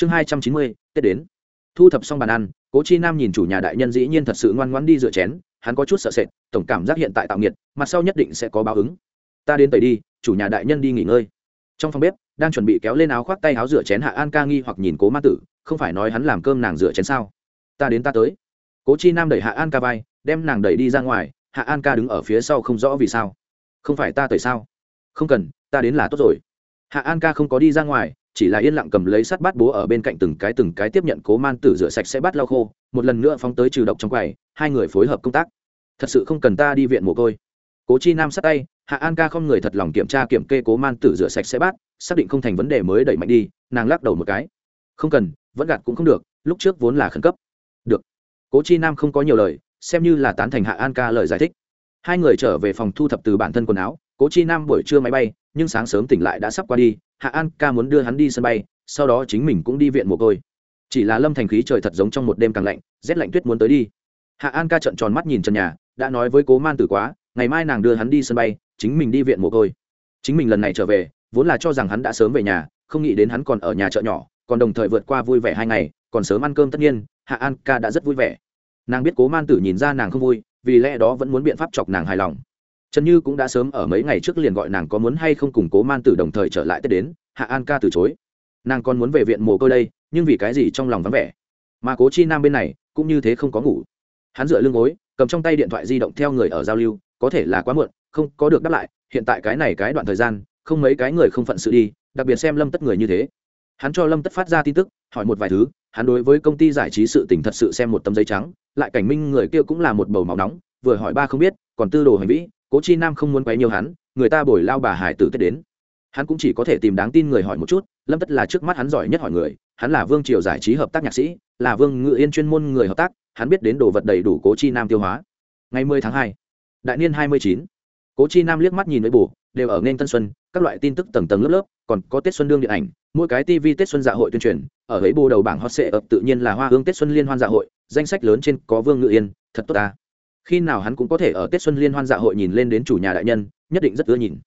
chương hai trăm chín mươi, tết đến. Thu thập xong bàn ăn, cố chi nam nhìn chủ nhà đại nhân dĩ nhiên thật sự ngoan ngoãn đi rửa chén, hắn có chút sợ sệt, tổng cảm giác hiện tại tạo nghiệt, mặt sau nhất định sẽ có báo ứng. Ta đến tẩy đi, chủ nhà đại nhân đi nghỉ ngơi. Trong phòng bếp, đang chuẩn bị kéo lên áo khoác tay áo rửa chén hạ an ca nghi hoặc nhìn cố ma tử, không phải nói hắn làm cơm nàng rửa chén sao? Ta đến ta tới. Cố chi nam đẩy hạ an ca vai, đem nàng đẩy đi ra ngoài, hạ an ca đứng ở phía sau không rõ vì sao. Không phải ta tẩy sao? Không cần, ta đến là tốt rồi. Hạ an ca không có đi ra ngoài chỉ là yên lặng cầm lấy sắt bát bố ở bên cạnh từng cái từng cái tiếp nhận cố man tử rửa sạch sẽ bát lau khô, một lần nữa phóng tới trừ độc trong quầy, hai người phối hợp công tác. Thật sự không cần ta đi viện mồ côi. Cố chi nam sát tay, hạ an ca không người thật lòng kiểm tra kiểm kê cố man tử rửa sạch sẽ bát, xác định không thành vấn đề mới đẩy mạnh đi, nàng lắc đầu một cái. Không cần, vẫn gạt cũng không được, lúc trước vốn là khẩn cấp. Được. Cố chi nam không có nhiều lời, xem như là tán thành hạ an ca lời giải thích. Hai người trở về phòng thu thập từ bản thân quần áo, cố chi nam buổi trưa máy bay nhưng sáng sớm tỉnh lại đã sắp qua đi, hạ an ca muốn đưa hắn đi sân bay, sau đó chính mình cũng đi viện mồ côi. Chỉ là lâm thành khí trời thật giống trong một đêm càng lạnh, rét lạnh tuyết muốn tới đi. Hạ an ca trợn tròn mắt nhìn trần nhà, đã nói với cố man tử quá, ngày mai nàng đưa hắn đi sân bay, chính mình đi viện mồ côi. Chính mình lần này trở về, vốn là cho rằng hắn đã sớm về nhà, không nghĩ đến hắn còn ở nhà chợ nhỏ, còn đồng thời vượt qua vui vẻ hai ngày, còn sớm ăn cơm tất nhiên, hạ an ca đã rất vui vẻ. Nàng biết cố man tử nhìn ra nàng không vui, vì lẽ đó vẫn muốn biện pháp chọc nàng hài lòng trần như cũng đã sớm ở mấy ngày trước liền gọi nàng có muốn hay không cùng cố man tử đồng thời trở lại tết đến, hạ an ca từ chối. Nàng còn muốn về viện mồ côi đây, nhưng vì cái gì trong lòng vắng vẻ. Mà cố chi nam bên này, cũng như thế không có ngủ. Hắn dựa lưng gối, cầm trong tay điện thoại di động theo người ở giao lưu, có thể là quá muộn, không có được đáp lại, hiện tại cái này cái đoạn thời gian, không mấy cái người không phận sự đi, đặc biệt xem lâm tất người như thế. Hắn cho lâm tất phát ra tin tức, hỏi một vài thứ, hắn đối với công ty giải trí sự tình thật sự xem một tấm giấy trắng, lại cảnh minh người kia cũng là một bầu máu nóng, vừa hỏi ba không biết, còn tư đồ hành vĩ cố chi nam không muốn quấy nhiều hắn, người ta bồi lao bà hải tử tết đến. Hắn cũng chỉ có thể tìm đáng tin người hỏi một chút, lâm tất là trước mắt hắn giỏi nhất hỏi người, hắn là vương triều giải trí hợp tác nhạc sĩ, là vương ngự yên chuyên môn người hợp tác, hắn biết đến đồ vật đầy đủ cố chi nam tiêu hóa. Ngày mười tháng hai, đại niên hai mươi chín, cố chi nam liếc mắt nhìn với bù đều ở nên tân xuân, các loại tin tức tầng tầng lớp lớp, còn có tết xuân đương điện ảnh, mỗi cái tv tết xuân dạ hội tuyên truyền, ở ấy bù đầu bảng hot sệ ập tự nhiên là hoa hương tết xuân liên hoan dạ hội, danh sách lớn trên có vương ngự yên, thật tốt ta khi nào hắn cũng có thể ở tết xuân liên hoan dạ hội nhìn lên đến chủ nhà đại nhân, nhất định rất ưa nhìn.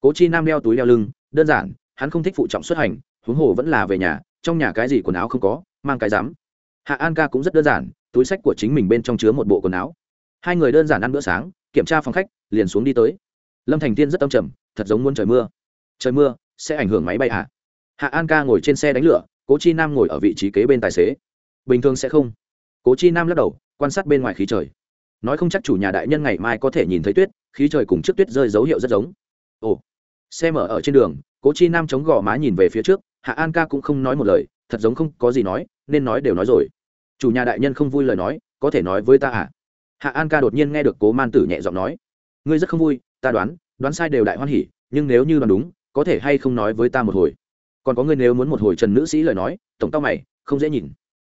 Cố chi nam đeo túi đeo lưng, đơn giản, hắn không thích phụ trọng xuất hành, huống hồ vẫn là về nhà, trong nhà cái gì quần áo không có, mang cái dám hạ an ca cũng rất đơn giản, túi sách của chính mình bên trong chứa một bộ quần áo. Hai người đơn giản ăn bữa sáng, kiểm tra phòng khách, liền xuống đi tới. Lâm thành tiên rất âm trầm, thật giống muốn trời mưa. Trời mưa, sẽ ảnh hưởng máy bay hạ hạ an ca ngồi trên xe đánh lửa, cố chi nam ngồi ở vị trí kế bên tài xế. Bình thường sẽ không. Cố chi nam lắc đầu, quan sát bên ngoài khí trời nói không chắc chủ nhà đại nhân ngày mai có thể nhìn thấy tuyết, khí trời cùng trước tuyết rơi dấu hiệu rất giống. Ồ, xe mở ở trên đường, cố chi nam chống gò má nhìn về phía trước, hạ an ca cũng không nói một lời, thật giống không có gì nói, nên nói đều nói rồi. Chủ nhà đại nhân không vui lời nói, có thể nói với ta à? Hạ an ca đột nhiên nghe được cố man tử nhẹ giọng nói. Ngươi rất không vui, ta đoán đoán sai đều đại hoan hỉ, nhưng nếu như đoán đúng, có thể hay không nói với ta một hồi? Còn có ngươi nếu muốn một hồi trần nữ sĩ lời nói, tổng tao mày, không dễ nhìn.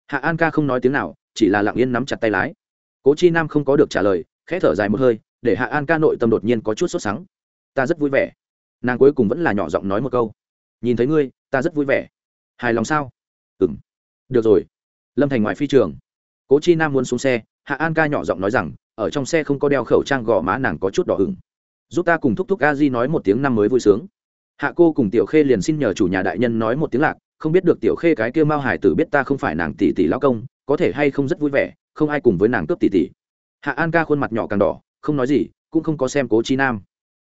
Hạ an ca không nói tiếng nào, chỉ là lặng yên nắm chặt tay lái cố chi nam không có được trả lời, khẽ thở dài một hơi, để hạ an ca nội tâm đột nhiên có chút sốt sắng. Ta rất vui vẻ. Nàng cuối cùng vẫn là nhỏ giọng nói một câu. Nhìn thấy ngươi, ta rất vui vẻ. Hài lòng sao? Ừ m được rồi. Lâm thành ngoại phi trường. Cố chi nam muốn xuống xe, hạ an ca nhỏ giọng nói rằng, ở trong xe không có đeo khẩu trang gò má nàng có chút đỏ ửng. Giúp ta cùng thúc thúc a di nói một tiếng năm mới vui sướng. Hạ cô cùng tiểu khê liền xin nhờ chủ nhà đại nhân nói một tiếng lạc, không biết được tiểu khê cái kia mao hải tử biết ta không phải nàng tỷ tỷ lão công, có thể hay không rất vui vẻ không ai cùng với nàng cướp tỷ tỷ hạ an ca khuôn mặt nhỏ càng đỏ, không nói gì, cũng không có xem cố chi nam.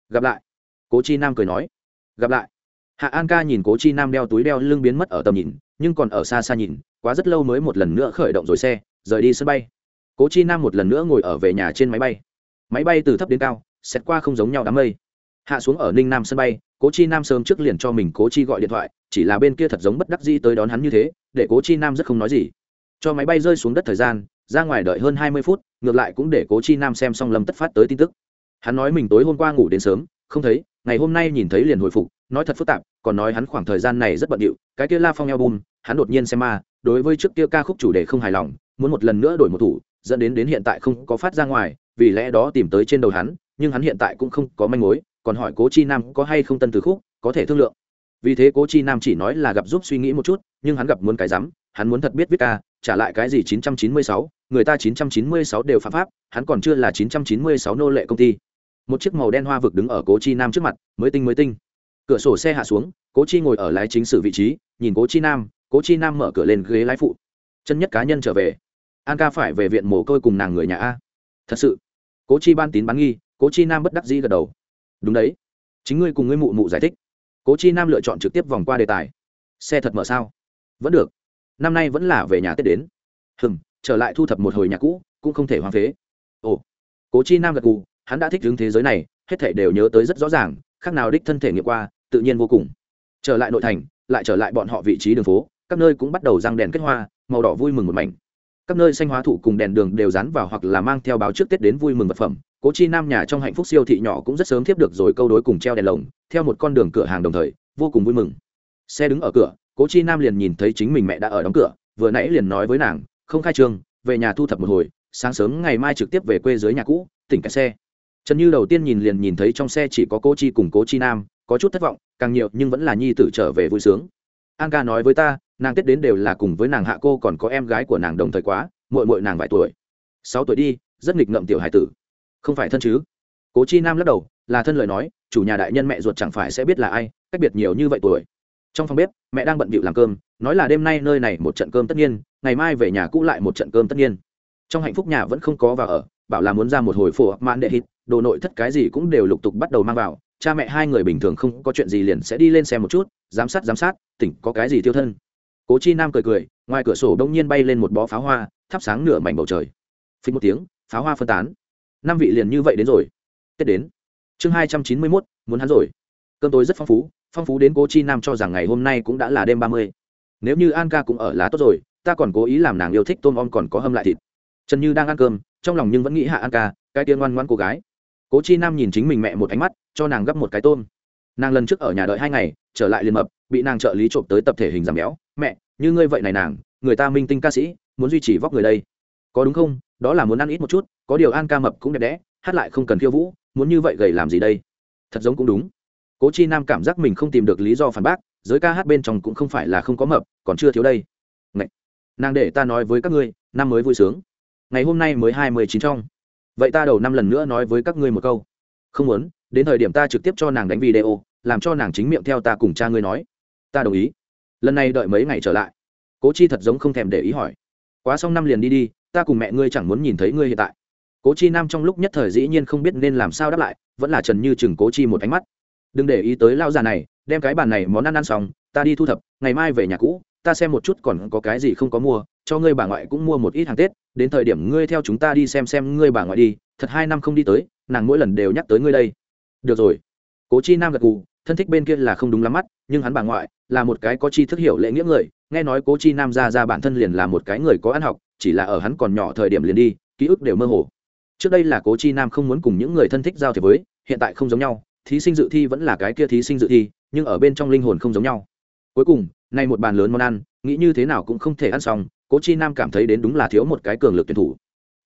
Gặp lại. Cố chi nam cười nói. Gặp lại. Hạ an ca nhìn cố chi nam đeo túi đeo lưng biến mất ở tầm nhìn, nhưng còn ở xa xa nhìn, quá rất lâu mới một lần nữa khởi động rồi xe, rời đi sân bay. Cố chi nam một lần nữa ngồi ở về nhà trên máy bay. Máy bay từ thấp đến cao xét qua không giống nhau đám mây. Hạ xuống ở ninh nam sân bay, cố chi nam sớm trước liền cho mình cố chi gọi điện thoại, chỉ là bên kia thật giống bất đắc dĩ tới đón hắn như thế, để cố chi nam rất không nói gì. Cho máy bay rơi xuống đất thời gian ra ngoài đợi hơn hai mươi phút ngược lại cũng để cố chi nam xem xong lâm tất phát tới tin tức. Hắn nói mình tối hôm qua ngủ đến sớm không thấy ngày hôm nay nhìn thấy liền hồi phục nói thật phức tạp còn nói hắn khoảng thời gian này rất bận điệu cái kia la phong album hắn đột nhiên xem ma đối với trước kia ca khúc chủ đề không hài lòng muốn một lần nữa đổi một thủ dẫn đến đến hiện tại không có phát ra ngoài vì lẽ đó tìm tới trên đầu hắn nhưng hắn hiện tại cũng không có manh mối còn hỏi cố chi nam có hay không tân từ khúc có thể thương lượng. Vì thế cố chi nam chỉ nói là gặp giúp suy nghĩ một chút nhưng hắn gặp muốn cái rắm hắn muốn thật biết viết ca trả lại cái gì 996, người ta 996 đều phạm pháp, hắn còn chưa là 996 nô lệ công ty. Một chiếc màu đen hoa vực đứng ở cố chi nam trước mặt, mới tinh mới tinh. Cửa sổ xe hạ xuống, cố chi ngồi ở lái chính sử vị trí, nhìn cố chi nam, cố chi nam mở cửa lên ghế lái phụ. Chân nhất cá nhân trở về. An ca phải về viện mồ côi cùng nàng người nhà a. Thật sự. Cố chi ban tín bán nghi, cố chi nam bất đắc dĩ gật đầu. Đúng đấy. Chính ngươi cùng ngươi mụ mụ giải thích. Cố chi nam lựa chọn trực tiếp vòng qua đề tài. Xe thật mở sao? Vẫn được. Năm nay vẫn là về nhà tết đến. Hừm trở lại thu thập một hồi nhà cũ, cũng không thể hoang phế. Ồ, cố chi nam gật cù hắn đã thích hướng thế giới này, hết thể đều nhớ tới rất rõ ràng, khác nào đích thân thể nghiệm qua, tự nhiên vô cùng. Trở lại nội thành, lại trở lại bọn họ vị trí đường phố, các nơi cũng bắt đầu răng đèn kết hoa, màu đỏ vui mừng một mảnh. Các nơi xanh hóa thủ cùng đèn đường đều dán vào hoặc là mang theo báo trước tết đến vui mừng vật phẩm. Cố chi nam nhà trong hạnh phúc siêu thị nhỏ cũng rất sớm tiếp được rồi câu đối cùng treo đèn lồng, theo một con đường cửa hàng đồng thời, vô cùng vui mừng. Xe đứng ở cửa, cố chi nam liền nhìn thấy chính mình mẹ đã ở đóng cửa, vừa nãy liền nói với nàng không khai trương về nhà thu thập một hồi, sáng sớm ngày mai trực tiếp về quê dưới nhà cũ, tỉnh cái xe. Trần như đầu tiên nhìn liền nhìn thấy trong xe chỉ có cô chi cùng cố chi nam, có chút thất vọng, càng nhiều nhưng vẫn là nhi tử trở về vui sướng. An ca nói với ta, nàng tết đến đều là cùng với nàng hạ cô còn có em gái của nàng đồng thời quá mội mội nàng vài tuổi. Sáu tuổi đi, rất nghịch ngợm tiểu hải tử. Không phải thân chứ? Cố chi nam lắc đầu, là thân lời nói, chủ nhà đại nhân mẹ ruột chẳng phải sẽ biết là ai, cách biệt nhiều như vậy tuổi. Trong phòng bếp, mẹ đang bận bịu làm cơm nói là đêm nay nơi này một trận cơm tất nhiên, ngày mai về nhà cũ lại một trận cơm tất nhiên. Trong hạnh phúc nhà vẫn không có vào ở, bảo là muốn ra một hồi phổ mãn đệ hít, đồ nội thất cái gì cũng đều lục tục bắt đầu mang vào, cha mẹ hai người bình thường không có chuyện gì liền sẽ đi lên xem một chút, giám sát giám sát, tỉnh có cái gì tiêu thân. Cố chi nam cười cười, ngoài cửa sổ đông nhiên bay lên một bó pháo hoa, thắp sáng nửa mảnh bầu trời. Phí một tiếng, pháo hoa phân tán. Năm vị liền như vậy đến rồi. Tết đến. Chương hai trăm chín mươi mốt, muốn hắn rồi. Cơm tối rất phong phú phong phú đến cố chi nam cho rằng ngày hôm nay cũng đã là đêm ba mươi nếu như an ca cũng ở lá tốt rồi, ta còn cố ý làm nàng yêu thích tôm om còn có hâm lại thịt. Trần như đang ăn cơm, trong lòng nhưng vẫn nghĩ hạ an ca, cái tiên ngoan ngoan cô gái. Cố chi nam nhìn chính mình mẹ một ánh mắt, cho nàng gấp một cái tôm. Nàng lần trước ở nhà đợi hai ngày, trở lại liền mập, bị nàng trợ lý trộm tới tập thể hình giảm béo. Mẹ, như ngươi vậy này nàng, người ta minh tinh ca sĩ, muốn duy trì vóc người đây. Có đúng không? Đó là muốn ăn ít một chút, có điều an ca mập cũng đẹp đẽ, hát lại không cần khiêu vũ, muốn như vậy gầy làm gì đây? Thật giống cũng đúng. Cố chi nam cảm giác mình không tìm được lý do phản bác giới ca hát bên trong cũng không phải là không có mập, còn chưa thiếu đây. Ngậy! nàng để ta nói với các ngươi, năm mới vui sướng. Ngày hôm nay mới hai mươi chín trong. Vậy ta đầu năm lần nữa nói với các ngươi một câu. Không muốn, đến thời điểm ta trực tiếp cho nàng đánh video, làm cho nàng chính miệng theo ta cùng cha ngươi nói. Ta đồng ý. Lần này đợi mấy ngày trở lại. Cố chi thật giống không thèm để ý hỏi. Quá xong năm liền đi đi, ta cùng mẹ ngươi chẳng muốn nhìn thấy ngươi hiện tại. Cố chi nam trong lúc nhất thời dĩ nhiên không biết nên làm sao đáp lại, vẫn là trần như chừng cố chi một ánh mắt. Đừng để ý tới lao già này đem cái bàn này món ăn ăn xong, ta đi thu thập, ngày mai về nhà cũ, ta xem một chút còn có cái gì không có mua, cho ngươi bà ngoại cũng mua một ít hàng tết, đến thời điểm ngươi theo chúng ta đi xem xem ngươi bà ngoại đi, thật hai năm không đi tới, nàng mỗi lần đều nhắc tới ngươi đây. Được rồi. Cố chi nam gật gù, thân thích bên kia là không đúng lắm mắt, nhưng hắn bà ngoại là một cái có chi thức hiểu lễ nghĩa người, nghe nói cố chi nam ra ra bản thân liền là một cái người có ăn học, chỉ là ở hắn còn nhỏ thời điểm liền đi, ký ức đều mơ hồ. Trước đây là cố chi nam không muốn cùng những người thân thích giao thiệp với, hiện tại không giống nhau, thí sinh dự thi vẫn là cái kia thí sinh dự thi nhưng ở bên trong linh hồn không giống nhau. Cuối cùng, nay một bàn lớn món ăn, nghĩ như thế nào cũng không thể ăn xong, cố chi nam cảm thấy đến đúng là thiếu một cái cường lực tuyển thủ.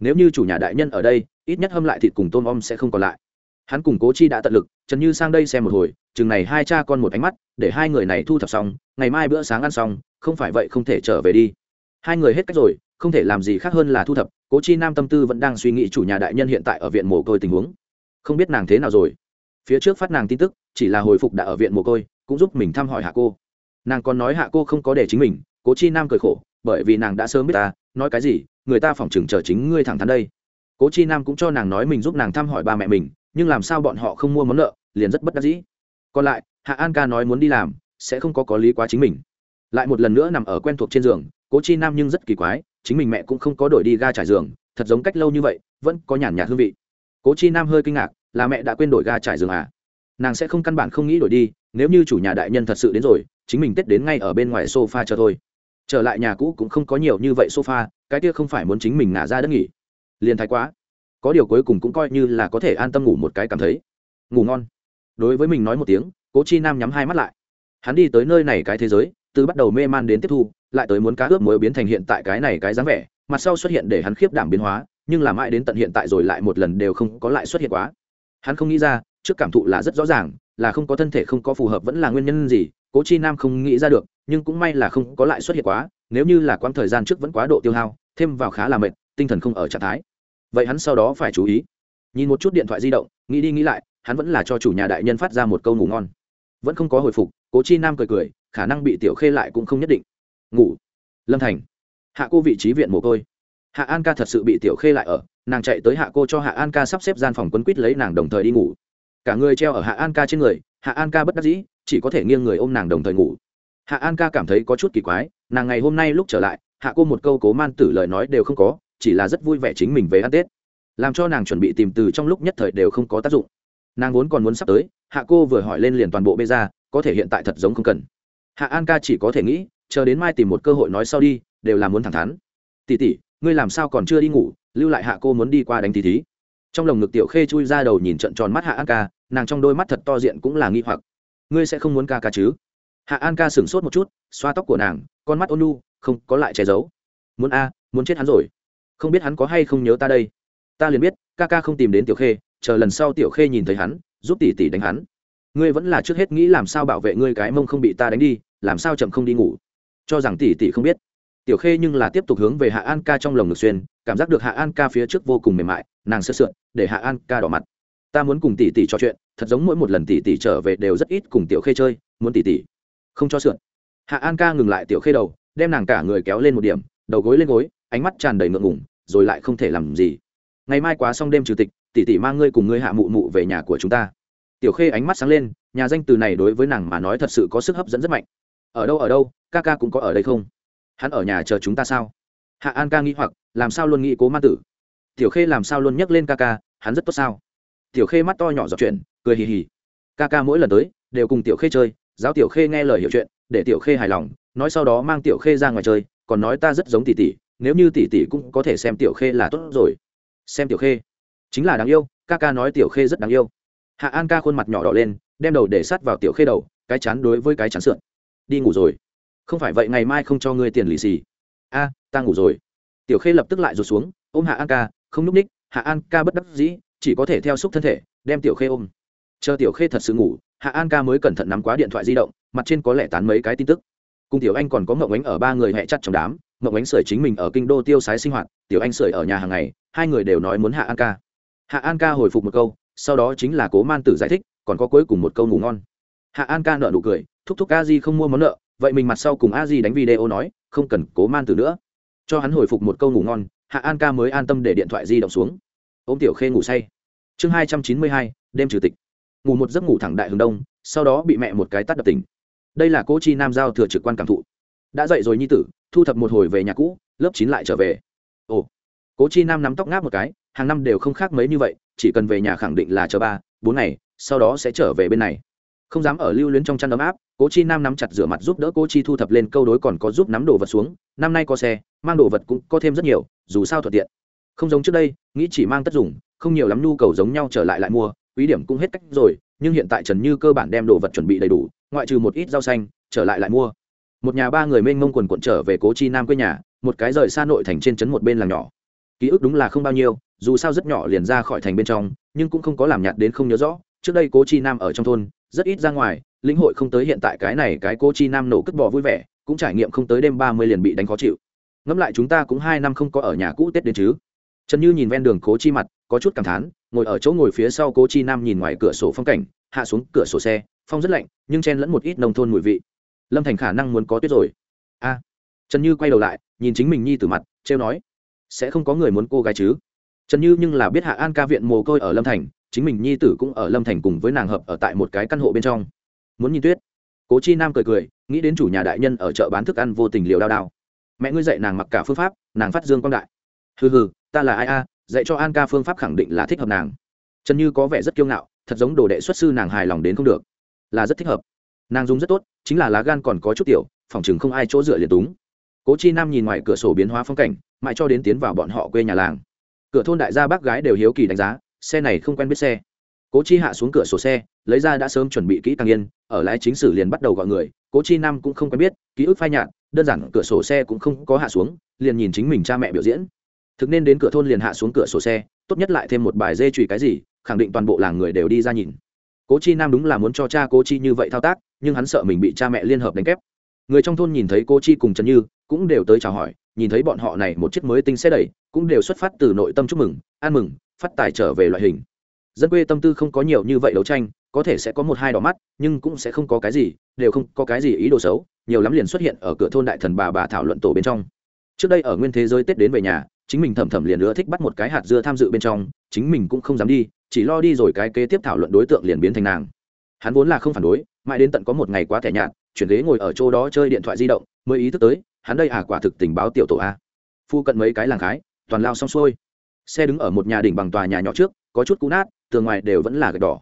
Nếu như chủ nhà đại nhân ở đây, ít nhất hâm lại thịt cùng tôm om sẽ không còn lại. Hắn cùng cố chi đã tận lực, trần như sang đây xem một hồi, chừng này hai cha con một ánh mắt, để hai người này thu thập xong, ngày mai bữa sáng ăn xong, không phải vậy không thể trở về đi. Hai người hết cách rồi, không thể làm gì khác hơn là thu thập, cố chi nam tâm tư vẫn đang suy nghĩ chủ nhà đại nhân hiện tại ở viện mồ côi tình huống. Không biết nàng thế nào rồi phía trước phát nàng tin tức, chỉ là hồi phục đã ở viện mồ côi, cũng giúp mình thăm hỏi hạ cô. Nàng còn nói hạ cô không có để chính mình, cố chi nam cười khổ, bởi vì nàng đã sớm biết ta, nói cái gì, người ta phỏng chừng chờ chính ngươi thẳng thắn đây. Cố chi nam cũng cho nàng nói mình giúp nàng thăm hỏi ba mẹ mình, nhưng làm sao bọn họ không mua món nợ, liền rất bất đắc dĩ. Còn lại, hạ an ca nói muốn đi làm, sẽ không có có lý quá chính mình. Lại một lần nữa nằm ở quen thuộc trên giường, cố chi nam nhưng rất kỳ quái, chính mình mẹ cũng không có đổi đi ga trải giường, thật giống cách lâu như vậy, vẫn có nhàn nhạt hương vị. Cố chi nam hơi kinh ngạc là mẹ đã quên đổi ga trải giường à. Nàng sẽ không căn bản không nghĩ đổi đi, nếu như chủ nhà đại nhân thật sự đến rồi, chính mình tết đến ngay ở bên ngoài sofa chờ thôi. Trở lại nhà cũ cũng không có nhiều như vậy sofa, cái kia không phải muốn chính mình ngả ra đất nghỉ. Liền thái quá. Có điều cuối cùng cũng coi như là có thể an tâm ngủ một cái cảm thấy. Ngủ ngon. Đối với mình nói một tiếng, cố chi nam nhắm hai mắt lại. Hắn đi tới nơi này cái thế giới, từ bắt đầu mê man đến tiếp thu, lại tới muốn cá ướp mới biến thành hiện tại cái này cái dáng vẻ, mặt sau xuất hiện để hắn khiếp đảm biến hóa, nhưng làm mãi đến tận hiện tại rồi lại một lần đều không có lại xuất hiện quá hắn không nghĩ ra, trước cảm thụ là rất rõ ràng, là không có thân thể không có phù hợp vẫn là nguyên nhân gì, cố chi nam không nghĩ ra được, nhưng cũng may là không có lại xuất hiện quá, nếu như là quãng thời gian trước vẫn quá độ tiêu hao, thêm vào khá là mệt, tinh thần không ở trạng thái. Vậy hắn sau đó phải chú ý. Nhìn một chút điện thoại di động, nghĩ đi nghĩ lại, hắn vẫn là cho chủ nhà đại nhân phát ra một câu ngủ ngon. Vẫn không có hồi phục, cố chi nam cười cười, khả năng bị tiểu khê lại cũng không nhất định. Ngủ. Lâm thành. Hạ cô vị trí viện mồ côi hạ an ca thật sự bị tiểu khê lại ở, nàng chạy tới hạ cô cho hạ an ca sắp xếp gian phòng quấn quýt lấy nàng đồng thời đi ngủ. Cả người treo ở hạ an ca trên người, hạ an ca bất đắc dĩ, chỉ có thể nghiêng người ôm nàng đồng thời ngủ. Hạ an ca cảm thấy có chút kỳ quái, nàng ngày hôm nay lúc trở lại, hạ cô một câu cố man tử lời nói đều không có, chỉ là rất vui vẻ chính mình về ăn tết. Làm cho nàng chuẩn bị tìm từ trong lúc nhất thời đều không có tác dụng. Nàng vốn còn muốn sắp tới, hạ cô vừa hỏi lên liền toàn bộ bê ra, có thể hiện tại thật giống không cần. Hạ an ca chỉ có thể nghĩ, chờ đến mai tìm một cơ hội nói sau đi, đều là muốn thẳng thắn. Tỉ tỉ ngươi làm sao còn chưa đi ngủ, lưu lại hạ cô muốn đi qua đánh tí thí. Trong lồng ngực tiểu khê chui ra đầu nhìn trận tròn mắt hạ an ca, nàng trong đôi mắt thật to diện cũng là nghi hoặc. Ngươi sẽ không muốn ca ca chứ? Hạ an ca sửng sốt một chút, xoa tóc của nàng, con mắt ôn nu không có lại che giấu. Muốn a, muốn chết hắn rồi. Không biết hắn có hay không nhớ ta đây. Ta liền biết, ca ca không tìm đến tiểu khê, chờ lần sau tiểu khê nhìn thấy hắn, giúp tỷ tỷ đánh hắn. Ngươi vẫn là trước hết nghĩ làm sao bảo vệ ngươi cái mông không bị ta đánh đi, làm sao chậm không đi ngủ. Cho rằng tỷ tỷ không biết tiểu khê nhưng là tiếp tục hướng về hạ an ca trong lồng ngực xuyên, cảm giác được hạ an ca phía trước vô cùng mềm mại, nàng sơ sượn, để hạ an ca đỏ mặt. Ta muốn cùng tỷ tỷ trò chuyện, thật giống mỗi một lần tỷ tỷ trở về đều rất ít cùng tiểu khê chơi, muốn tỷ tỷ không cho sượn. Hạ an ca ngừng lại tiểu khê đầu, đem nàng cả người kéo lên một điểm, đầu gối lên gối, ánh mắt tràn đầy ngượng ngủng rồi lại không thể làm gì. Ngày mai quá xong đêm chủ tịch, tỷ tỷ mang ngươi cùng ngươi hạ mụ mụ về nhà của chúng ta. Tiểu khê ánh mắt sáng lên, nhà danh từ này đối với nàng mà nói thật sự có sức hấp dẫn rất mạnh. Ở đâu ở đâu, ca ca cũng có ở đây không? Hắn ở nhà chờ chúng ta sao? Hạ an ca nghĩ hoặc, làm sao luôn nghĩ cố ma tử? Tiểu khê làm sao luôn nhắc lên ca ca, hắn rất tốt sao? Tiểu khê mắt to nhỏ giọt chuyện, cười hì hì. Ca ca mỗi lần tới, đều cùng tiểu khê chơi, giáo tiểu khê nghe lời hiểu chuyện, để tiểu khê hài lòng, nói sau đó mang tiểu khê ra ngoài chơi, còn nói ta rất giống tỷ tỷ, nếu như tỷ tỷ cũng có thể xem tiểu khê là tốt rồi. Xem tiểu khê. Chính là đáng yêu, ca ca nói tiểu khê rất đáng yêu. Hạ an ca khuôn mặt nhỏ đỏ lên, đem đầu để sát vào tiểu khê đầu, cái chán đối với cái chán sượn. Đi ngủ rồi không phải vậy ngày mai không cho ngươi tiền lì xì. A, ta ngủ rồi. Tiểu khê lập tức lại rụt xuống, ôm hạ an ca, không núp ních, hạ an ca bất đắc dĩ, chỉ có thể theo xúc thân thể, đem tiểu khê ôm. Chờ tiểu khê thật sự ngủ, hạ an ca mới cẩn thận nắm quá điện thoại di động, mặt trên có lẽ tán mấy cái tin tức. Cùng tiểu anh còn có mậu ánh ở ba người hẹ chặt trong đám mậu ánh sưởi chính mình ở kinh đô tiêu sái sinh hoạt, tiểu anh sưởi ở nhà hàng ngày, hai người đều nói muốn hạ an ca. Hạ an ca hồi phục một câu, sau đó chính là cố man tử giải thích, còn có cuối cùng một câu ngủ ngon. Hạ an ca nợ nụ cười, thúc thúc a di không mua món nợ vậy mình mặt sau cùng a di đánh video nói, không cần cố man từ nữa. Cho hắn hồi phục một câu ngủ ngon, hạ an ca mới an tâm để điện thoại di động xuống. Ô m tiểu khê ngủ say. Chương hai trăm chín mươi hai, đêm chủ tịch. Ngủ một giấc ngủ thẳng đại hướng đông, sau đó bị mẹ một cái tắt đập tỉnh. Đây là cô chi nam giao thừa trực quan cảm thụ. Đã dậy rồi nhi tử, thu thập một hồi về nhà cũ, lớp chín lại trở về. Ồ cố chi nam nắm tóc ngáp một cái, hàng năm đều không khác mấy như vậy, chỉ cần về nhà khẳng định là chờ ba, bốn ngày, sau đó sẽ trở về bên này. Không dám ở lưu luyến trong chăn ấm áp cố chi nam nắm chặt rửa mặt giúp đỡ cố chi thu thập lên câu đối còn có giúp nắm đồ vật xuống, năm nay có xe, mang đồ vật cũng có thêm rất nhiều, dù sao thuận tiện. Không giống trước đây, nghĩ chỉ mang tất dùng, không nhiều lắm nhu cầu giống nhau trở lại lại mua, quý điểm cũng hết cách rồi, nhưng hiện tại trần như cơ bản đem đồ vật chuẩn bị đầy đủ, ngoại trừ một ít rau xanh, trở lại lại mua. Một nhà ba người mênh mông quần quận trở về cố chi nam quê nhà, một cái rời xa nội thành trên trấn một bên làng nhỏ. Ký ức đúng là không bao nhiêu, dù sao rất nhỏ liền ra khỏi thành bên trong, nhưng cũng không có làm nhạt đến không nhớ rõ. Trước đây cố chi nam ở trong thôn, rất ít ra ngoài lĩnh hội không tới hiện tại cái này cái cố chi nam nổ cất bò vui vẻ, cũng trải nghiệm không tới đêm ba mươi liền bị đánh khó chịu. Ngẫm lại chúng ta cũng hai năm không có ở nhà cũ tết đến chứ. Trần như nhìn ven đường cố chi mặt, có chút cảm thán, ngồi ở chỗ ngồi phía sau cố chi nam nhìn ngoài cửa sổ phong cảnh, hạ xuống cửa sổ xe, phong rất lạnh, nhưng chen lẫn một ít nông thôn mùi vị. Lâm thành khả năng muốn có tuyết rồi. A. Trần như quay đầu lại, nhìn chính mình nhi từ mặt, trêu nói, sẽ không có người muốn cô gái chứ? Trần như nhưng là biết hạ an ca viện mồ côi ở lâm thành, chính mình nhi tử cũng ở lâm thành cùng với nàng hợp ở tại một cái căn hộ bên trong muốn nhìn tuyết. Cố chi nam cười cười, nghĩ đến chủ nhà đại nhân ở chợ bán thức ăn vô tình liều đao đao. Mẹ ngươi dạy nàng mặc cả phương pháp, nàng phát dương quang đại. Hừ hừ, ta là ai a, dạy cho an ca phương pháp khẳng định là thích hợp nàng. Trần như có vẻ rất kiêu ngạo, thật giống đồ đệ xuất sư nàng hài lòng đến không được. Là rất thích hợp. Nàng dùng rất tốt, chính là lá gan còn có chút tiểu, phòng chừng không ai chỗ dựa liền túng. Cố chi nam nhìn ngoài cửa sổ biến hóa phong cảnh, mãi cho đến tiến vào bọn họ quê nhà làng. Cửa thôn đại gia bác gái đều hiếu kỳ đánh giá, xe này không quen biết xe cố chi hạ xuống cửa sổ xe, lấy ra đã sớm chuẩn bị kỹ càng yên, ở lái chính sử liền bắt đầu gọi người, cố chi nam cũng không quen biết, ký ức phai nhạt, đơn giản cửa sổ xe cũng không có hạ xuống, liền nhìn chính mình cha mẹ biểu diễn. Thực nên đến cửa thôn liền hạ xuống cửa sổ xe, tốt nhất lại thêm một bài dê chùy cái gì, khẳng định toàn bộ làng người đều đi ra nhìn. Cố chi nam đúng là muốn cho cha cố chi như vậy thao tác, nhưng hắn sợ mình bị cha mẹ liên hợp đánh kép. Người trong thôn nhìn thấy cô chi cùng trần như, cũng đều tới chào hỏi, nhìn thấy bọn họ này một chiếc mới tinh xe đẩy, cũng đều xuất phát từ nội tâm chúc mừng an mừng, phát tài trở về loại hình dân quê tâm tư không có nhiều như vậy đấu tranh, có thể sẽ có một hai đỏ mắt, nhưng cũng sẽ không có cái gì, đều không có cái gì ý đồ xấu, nhiều lắm liền xuất hiện ở cửa thôn đại thần bà bà thảo luận tổ bên trong. Trước đây ở nguyên thế giới tết đến về nhà, chính mình thầm thầm liền nữa thích bắt một cái hạt dưa tham dự bên trong, chính mình cũng không dám đi, chỉ lo đi rồi cái kế tiếp thảo luận đối tượng liền biến thành nàng. Hắn vốn là không phản đối, mãi đến tận có một ngày quá thẻ nhạt, chuyển ghế ngồi ở chỗ đó chơi điện thoại di động, mới ý thức tới, hắn đây à quả thực tình báo tiểu tổ a. Phu cận mấy cái làng khái toàn lao xong xuôi. Xe đứng ở một nhà đỉnh bằng tòa nhà nhỏ trước, có chút cũ nát tường ngoài đều vẫn là gạch đỏ.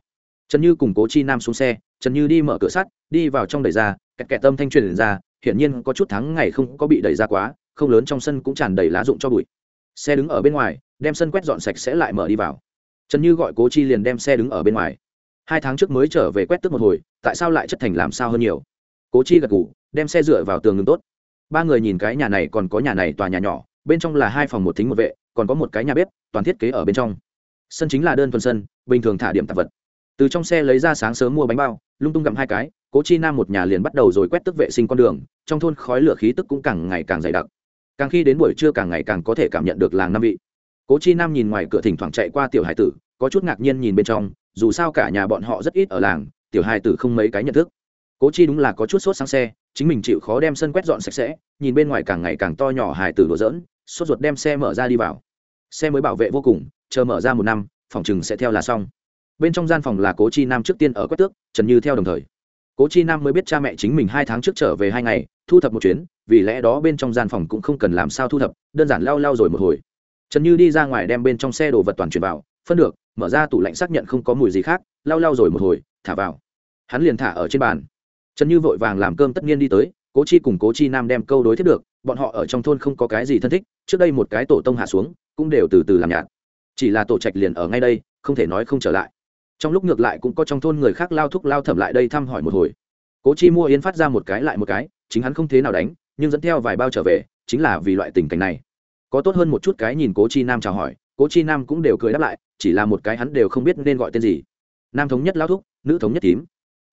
Trần như cùng cố chi nam xuống xe, trần như đi mở cửa sắt, đi vào trong đẩy ra, kẹt kẹt tâm thanh truyền ra, hiển nhiên có chút tháng ngày không có bị đẩy ra quá, không lớn trong sân cũng tràn đầy lá rụng cho bụi. Xe đứng ở bên ngoài, đem sân quét dọn sạch sẽ lại mở đi vào. Trần như gọi cố chi liền đem xe đứng ở bên ngoài. Hai tháng trước mới trở về quét tức một hồi, tại sao lại chất thành làm sao hơn nhiều? Cố chi gật ngủ đem xe dựa vào tường ngừng tốt. Ba người nhìn cái nhà này còn có nhà này tòa nhà nhỏ, bên trong là hai phòng một thính một vệ, còn có một cái nhà bếp, toàn thiết kế ở bên trong sân chính là đơn thuần sân, bình thường thả điểm tạp vật. Từ trong xe lấy ra sáng sớm mua bánh bao, lung tung gặm hai cái, cố chi nam một nhà liền bắt đầu rồi quét tức vệ sinh con đường, trong thôn khói lửa khí tức cũng càng ngày càng dày đặc. Càng khi đến buổi trưa càng ngày càng có thể cảm nhận được làng năm vị. Cố chi nam nhìn ngoài cửa thỉnh thoảng chạy qua tiểu hải tử, có chút ngạc nhiên nhìn bên trong, dù sao cả nhà bọn họ rất ít ở làng, tiểu hải tử không mấy cái nhận thức. Cố chi đúng là có chút sốt sáng xe, chính mình chịu khó đem sân quét dọn sạch sẽ, nhìn bên ngoài càng ngày càng to nhỏ hải tử đổ dỡn sốt ruột đem xe mở ra đi vào. Xe mới bảo vệ vô cùng chờ mở ra một năm, phòng chừng sẽ theo là xong. Bên trong gian phòng là cố chi nam trước tiên ở quét tước, trần như theo đồng thời. Cố chi nam mới biết cha mẹ chính mình hai tháng trước trở về hai ngày, thu thập một chuyến, vì lẽ đó bên trong gian phòng cũng không cần làm sao thu thập, đơn giản lao lao rồi một hồi. Trần như đi ra ngoài đem bên trong xe đồ vật toàn chuyển vào, phân được, mở ra tủ lạnh xác nhận không có mùi gì khác lao lao rồi một hồi, thả vào. Hắn liền thả ở trên bàn. Trần như vội vàng làm cơm tất nhiên đi tới, cố chi cùng cố chi nam đem câu đối thiết được, bọn họ ở trong thôn không có cái gì thân thích, trước đây một cái tổ tông hạ xuống, cũng đều từ từ làm nhạt chỉ là tổ trạch liền ở ngay đây, không thể nói không trở lại. Trong lúc ngược lại cũng có trong thôn người khác lao thúc lao thẩm lại đây thăm hỏi một hồi. Cố chi mua yến phát ra một cái lại một cái, chính hắn không thế nào đánh, nhưng dẫn theo vài bao trở về, chính là vì loại tình cảnh này. Có tốt hơn một chút cái nhìn cố chi nam chào hỏi, cố chi nam cũng đều cười đáp lại, chỉ là một cái hắn đều không biết nên gọi tên gì. Nam thống nhất lao thúc, nữ thống nhất tím.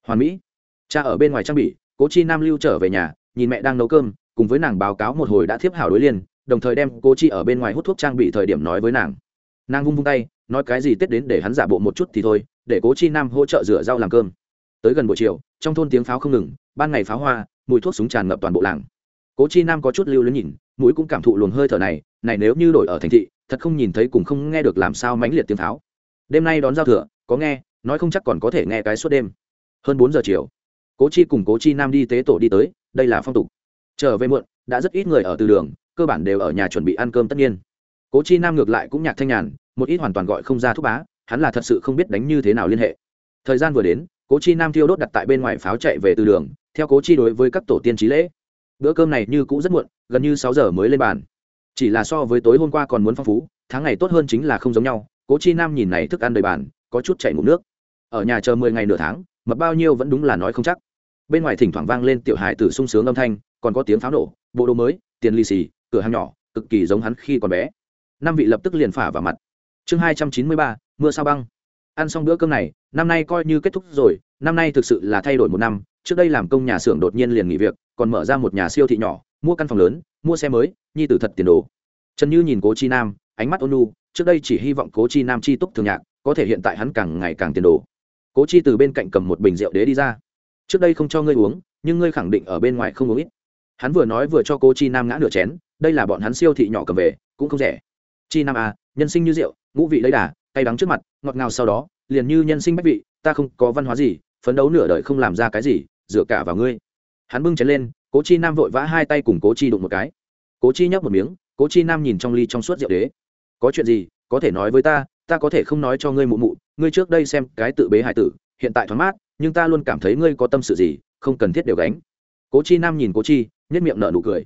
Hoàn mỹ. Cha ở bên ngoài trang bị, cố chi nam lưu trở về nhà, nhìn mẹ đang nấu cơm, cùng với nàng báo cáo một hồi đã thiếp hảo đối liên, đồng thời đem cố chi ở bên ngoài hút thuốc trang bị thời điểm nói với nàng nàng vung vung tay, nói cái gì tết đến để hắn giả bộ một chút thì thôi, để cố chi nam hỗ trợ rửa rau làm cơm. Tới gần buổi chiều, trong thôn tiếng pháo không ngừng, ban ngày pháo hoa, mùi thuốc súng tràn ngập toàn bộ làng. Cố chi nam có chút lưu luyến nhìn, mũi cũng cảm thụ luồng hơi thở này này nếu như đổi ở thành thị, thật không nhìn thấy cùng không nghe được làm sao mãnh liệt tiếng pháo. Đêm nay đón giao thừa, có nghe, nói không chắc còn có thể nghe cái suốt đêm. Hơn bốn giờ chiều, cố chi cùng cố chi nam đi tế tổ đi tới, đây là phong tục. Trở về muộn, đã rất ít người ở từ đường, cơ bản đều ở nhà chuẩn bị ăn cơm tất nhiên cố chi nam ngược lại cũng nhạc thanh nhàn, một ít hoàn toàn gọi không ra thúc bá, hắn là thật sự không biết đánh như thế nào liên hệ. Thời gian vừa đến, cố chi nam thiêu đốt đặt tại bên ngoài pháo chạy về từ đường, theo cố chi đối với các tổ tiên trí lễ. Bữa cơm này như cũ rất muộn, gần như sáu giờ mới lên bàn. Chỉ là so với tối hôm qua còn muốn phong phú, tháng ngày tốt hơn chính là không giống nhau, cố chi nam nhìn này thức ăn đầy bàn, có chút chảy ngụm nước. Ở nhà chờ mười ngày nửa tháng, mập bao nhiêu vẫn đúng là nói không chắc. Bên ngoài thỉnh thoảng vang lên tiểu hài tử sung sướng âm thanh, còn có tiếng pháo nổ, bộ đồ mới, tiền lì xì, cửa hàng nhỏ, cực kỳ giống hắn khi còn bé năm vị lập tức liền phả vào mặt. Chương hai trăm chín mươi ba, mưa sao băng. Ăn xong bữa cơm này, năm nay coi như kết thúc rồi, năm nay thực sự là thay đổi một năm. Trước đây làm công nhà xưởng đột nhiên liền nghỉ việc, còn mở ra một nhà siêu thị nhỏ, mua căn phòng lớn, mua xe mới, nhi tử thật tiền đồ. Trần như nhìn cố chi nam, ánh mắt ônu nu trước đây chỉ hy vọng cố chi nam chi túc thường nhạc, có thể hiện tại hắn càng ngày càng tiền đồ. Cố chi từ bên cạnh cầm một bình rượu đế đi ra. Trước đây không cho ngươi uống, nhưng ngươi khẳng định ở bên ngoài không uống ít. Hắn vừa nói vừa cho cố chi nam ngã nửa chén, đây là bọn hắn siêu thị nhỏ cầm về, cũng không rẻ chi nam à nhân sinh như rượu, ngũ vị lấy đà, cay đắng trước mặt, ngọt ngào sau đó, liền như nhân sinh bách vị, ta không có văn hóa gì, phấn đấu nửa đời không làm ra cái gì, dựa cả vào ngươi. Hắn bưng chén lên, cố chi nam vội vã hai tay cùng cố chi đụng một cái. Cố chi nhấp một miếng, cố chi nam nhìn trong ly trong suốt rượu đế. Có chuyện gì, có thể nói với ta ta có thể không nói cho ngươi mụ mụ, ngươi trước đây xem cái tự bế hải tử, hiện tại thoáng mát, nhưng ta luôn cảm thấy ngươi có tâm sự gì, không cần thiết đều gánh. Cố chi nam nhìn cố chi nhất miệng nở nụ cười.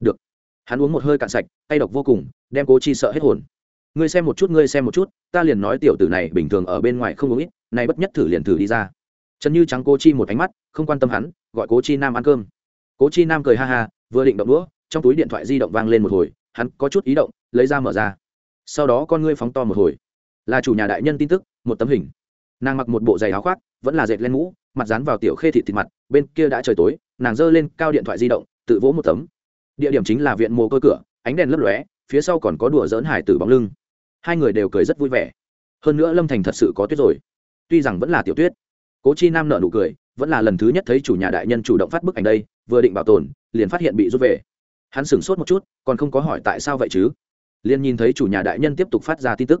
Được. Hắn uống một hơi cạn sạch, tay độc vô cùng đem cố chi sợ hết hồn. Ngươi xem một chút, ngươi xem một chút, ta liền nói tiểu tử này bình thường ở bên ngoài không uống ít, nay bất nhất thử liền thử đi ra. Trần như trắng cố chi một ánh mắt, không quan tâm hắn, gọi cố chi nam ăn cơm. Cố chi nam cười ha ha, vừa định động đũa, trong túi điện thoại di động vang lên một hồi, hắn có chút ý động, lấy ra mở ra. Sau đó con ngươi phóng to một hồi. Là chủ nhà đại nhân tin tức, một tấm hình. Nàng mặc một bộ giày áo khoác, vẫn là dệt lên mũ, mặt dán vào tiểu khê thịt thịt mặt, bên kia đã trời tối, nàng giơ lên cao điện thoại di động, tự vỗ một tấm. Địa điểm chính là viện mồ côi cửa, ánh đèn lấp lóe phía sau còn có đùa dỡn hải tử bóng lưng. Hai người đều cười rất vui vẻ. Hơn nữa lâm thành thật sự có tuyết rồi. Tuy rằng vẫn là tiểu tuyết, cố chi nam nợ nụ cười, vẫn là lần thứ nhất thấy chủ nhà đại nhân chủ động phát bức ảnh đây, vừa định bảo tồn, liền phát hiện bị rút về. Hắn sửng sốt một chút, còn không có hỏi tại sao vậy chứ? Liền nhìn thấy chủ nhà đại nhân tiếp tục phát ra tin tức.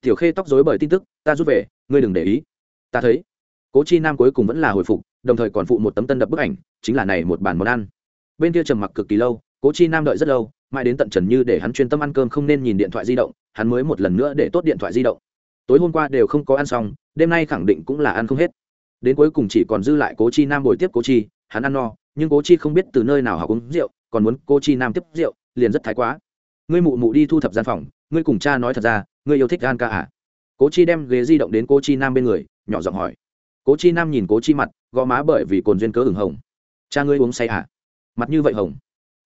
Tiểu khê tóc dối bởi tin tức, ta rút về, ngươi đừng để ý. Ta thấy. Cố chi nam cuối cùng vẫn là hồi phục, đồng thời còn phụ một tấm tân đập bức ảnh, chính là này một bản món ăn. Bên kia trầm mặc cực kỳ lâu, cố chi nam đợi rất lâu mãi đến tận trần như để hắn chuyên tâm ăn cơm không nên nhìn điện thoại di động, hắn mới một lần nữa để tốt điện thoại di động. Tối hôm qua đều không có ăn xong, đêm nay khẳng định cũng là ăn không hết. Đến cuối cùng chỉ còn dư lại cố chi nam bồi tiếp cố chi, hắn ăn no, nhưng cố chi không biết từ nơi nào học uống rượu, còn muốn cố chi nam tiếp rượu, liền rất thái quá. Ngươi mụ mụ đi thu thập gian phòng, ngươi cùng cha nói thật ra, ngươi yêu thích gan ca à? Cố chi đem ghế di động đến cố chi nam bên người, nhỏ giọng hỏi. Cố chi nam nhìn cố chi mặt, gò má bởi vì cồn duyên cớ ửng hồng. Cha ngươi uống say à? Mặt như vậy hồng.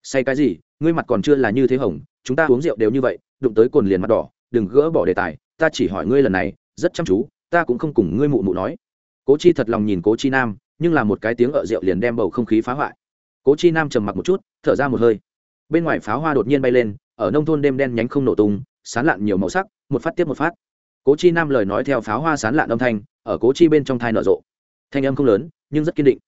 Say cái gì? Ngươi mặt còn chưa là như thế hồng, chúng ta uống rượu đều như vậy, đụng tới cồn liền mặt đỏ, đừng gỡ bỏ đề tài, ta chỉ hỏi ngươi lần này, rất chăm chú, ta cũng không cùng ngươi mụ mụ nói. Cố chi thật lòng nhìn cố chi nam, nhưng là một cái tiếng ở rượu liền đem bầu không khí phá hoại. Cố chi nam trầm mặc một chút, thở ra một hơi. Bên ngoài pháo hoa đột nhiên bay lên, ở nông thôn đêm đen nhánh không nổ tung, sán lạn nhiều màu sắc, một phát tiếp một phát. Cố chi nam lời nói theo pháo hoa sán lạn âm thanh, ở cố chi bên trong thai nở rộ. Thanh âm không lớn, nhưng rất kiên định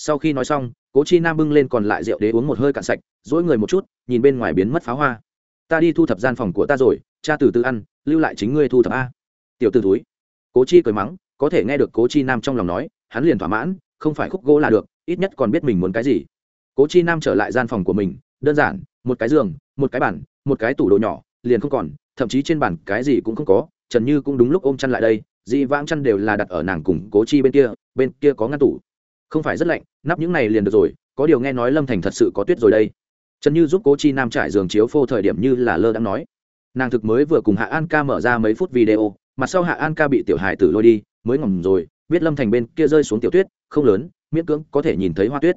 sau khi nói xong, cố chi nam bưng lên còn lại rượu đế uống một hơi cạn sạch, dỗi người một chút, nhìn bên ngoài biến mất pháo hoa. Ta đi thu thập gian phòng của ta rồi, cha từ từ ăn, lưu lại chính ngươi thu thập a. Tiểu t ử túi cố chi cười mắng, có thể nghe được cố chi nam trong lòng nói, hắn liền thỏa mãn, không phải khúc gỗ là được, ít nhất còn biết mình muốn cái gì. Cố chi nam trở lại gian phòng của mình, đơn giản, một cái giường, một cái bàn, một cái tủ đồ nhỏ, liền không còn, thậm chí trên bàn cái gì cũng không có, trần như cũng đúng lúc ôm chăn lại đây, dị vãng chăn đều là đặt ở nàng cùng cố chi bên kia bên kia có ngăn tủ không phải rất lạnh, nắp những này liền được rồi, có điều nghe nói lâm thành thật sự có tuyết rồi đây. Trần như giúp cố chi nam trải giường chiếu phô thời điểm như là lơ đang nói. Nàng thực mới vừa cùng hạ an ca mở ra mấy phút video mặt sau hạ an ca bị tiểu hài tử lôi đi, mới ngỏm rồi, biết lâm thành bên kia rơi xuống tiểu tuyết, không lớn, miễn cưỡng có thể nhìn thấy hoa tuyết.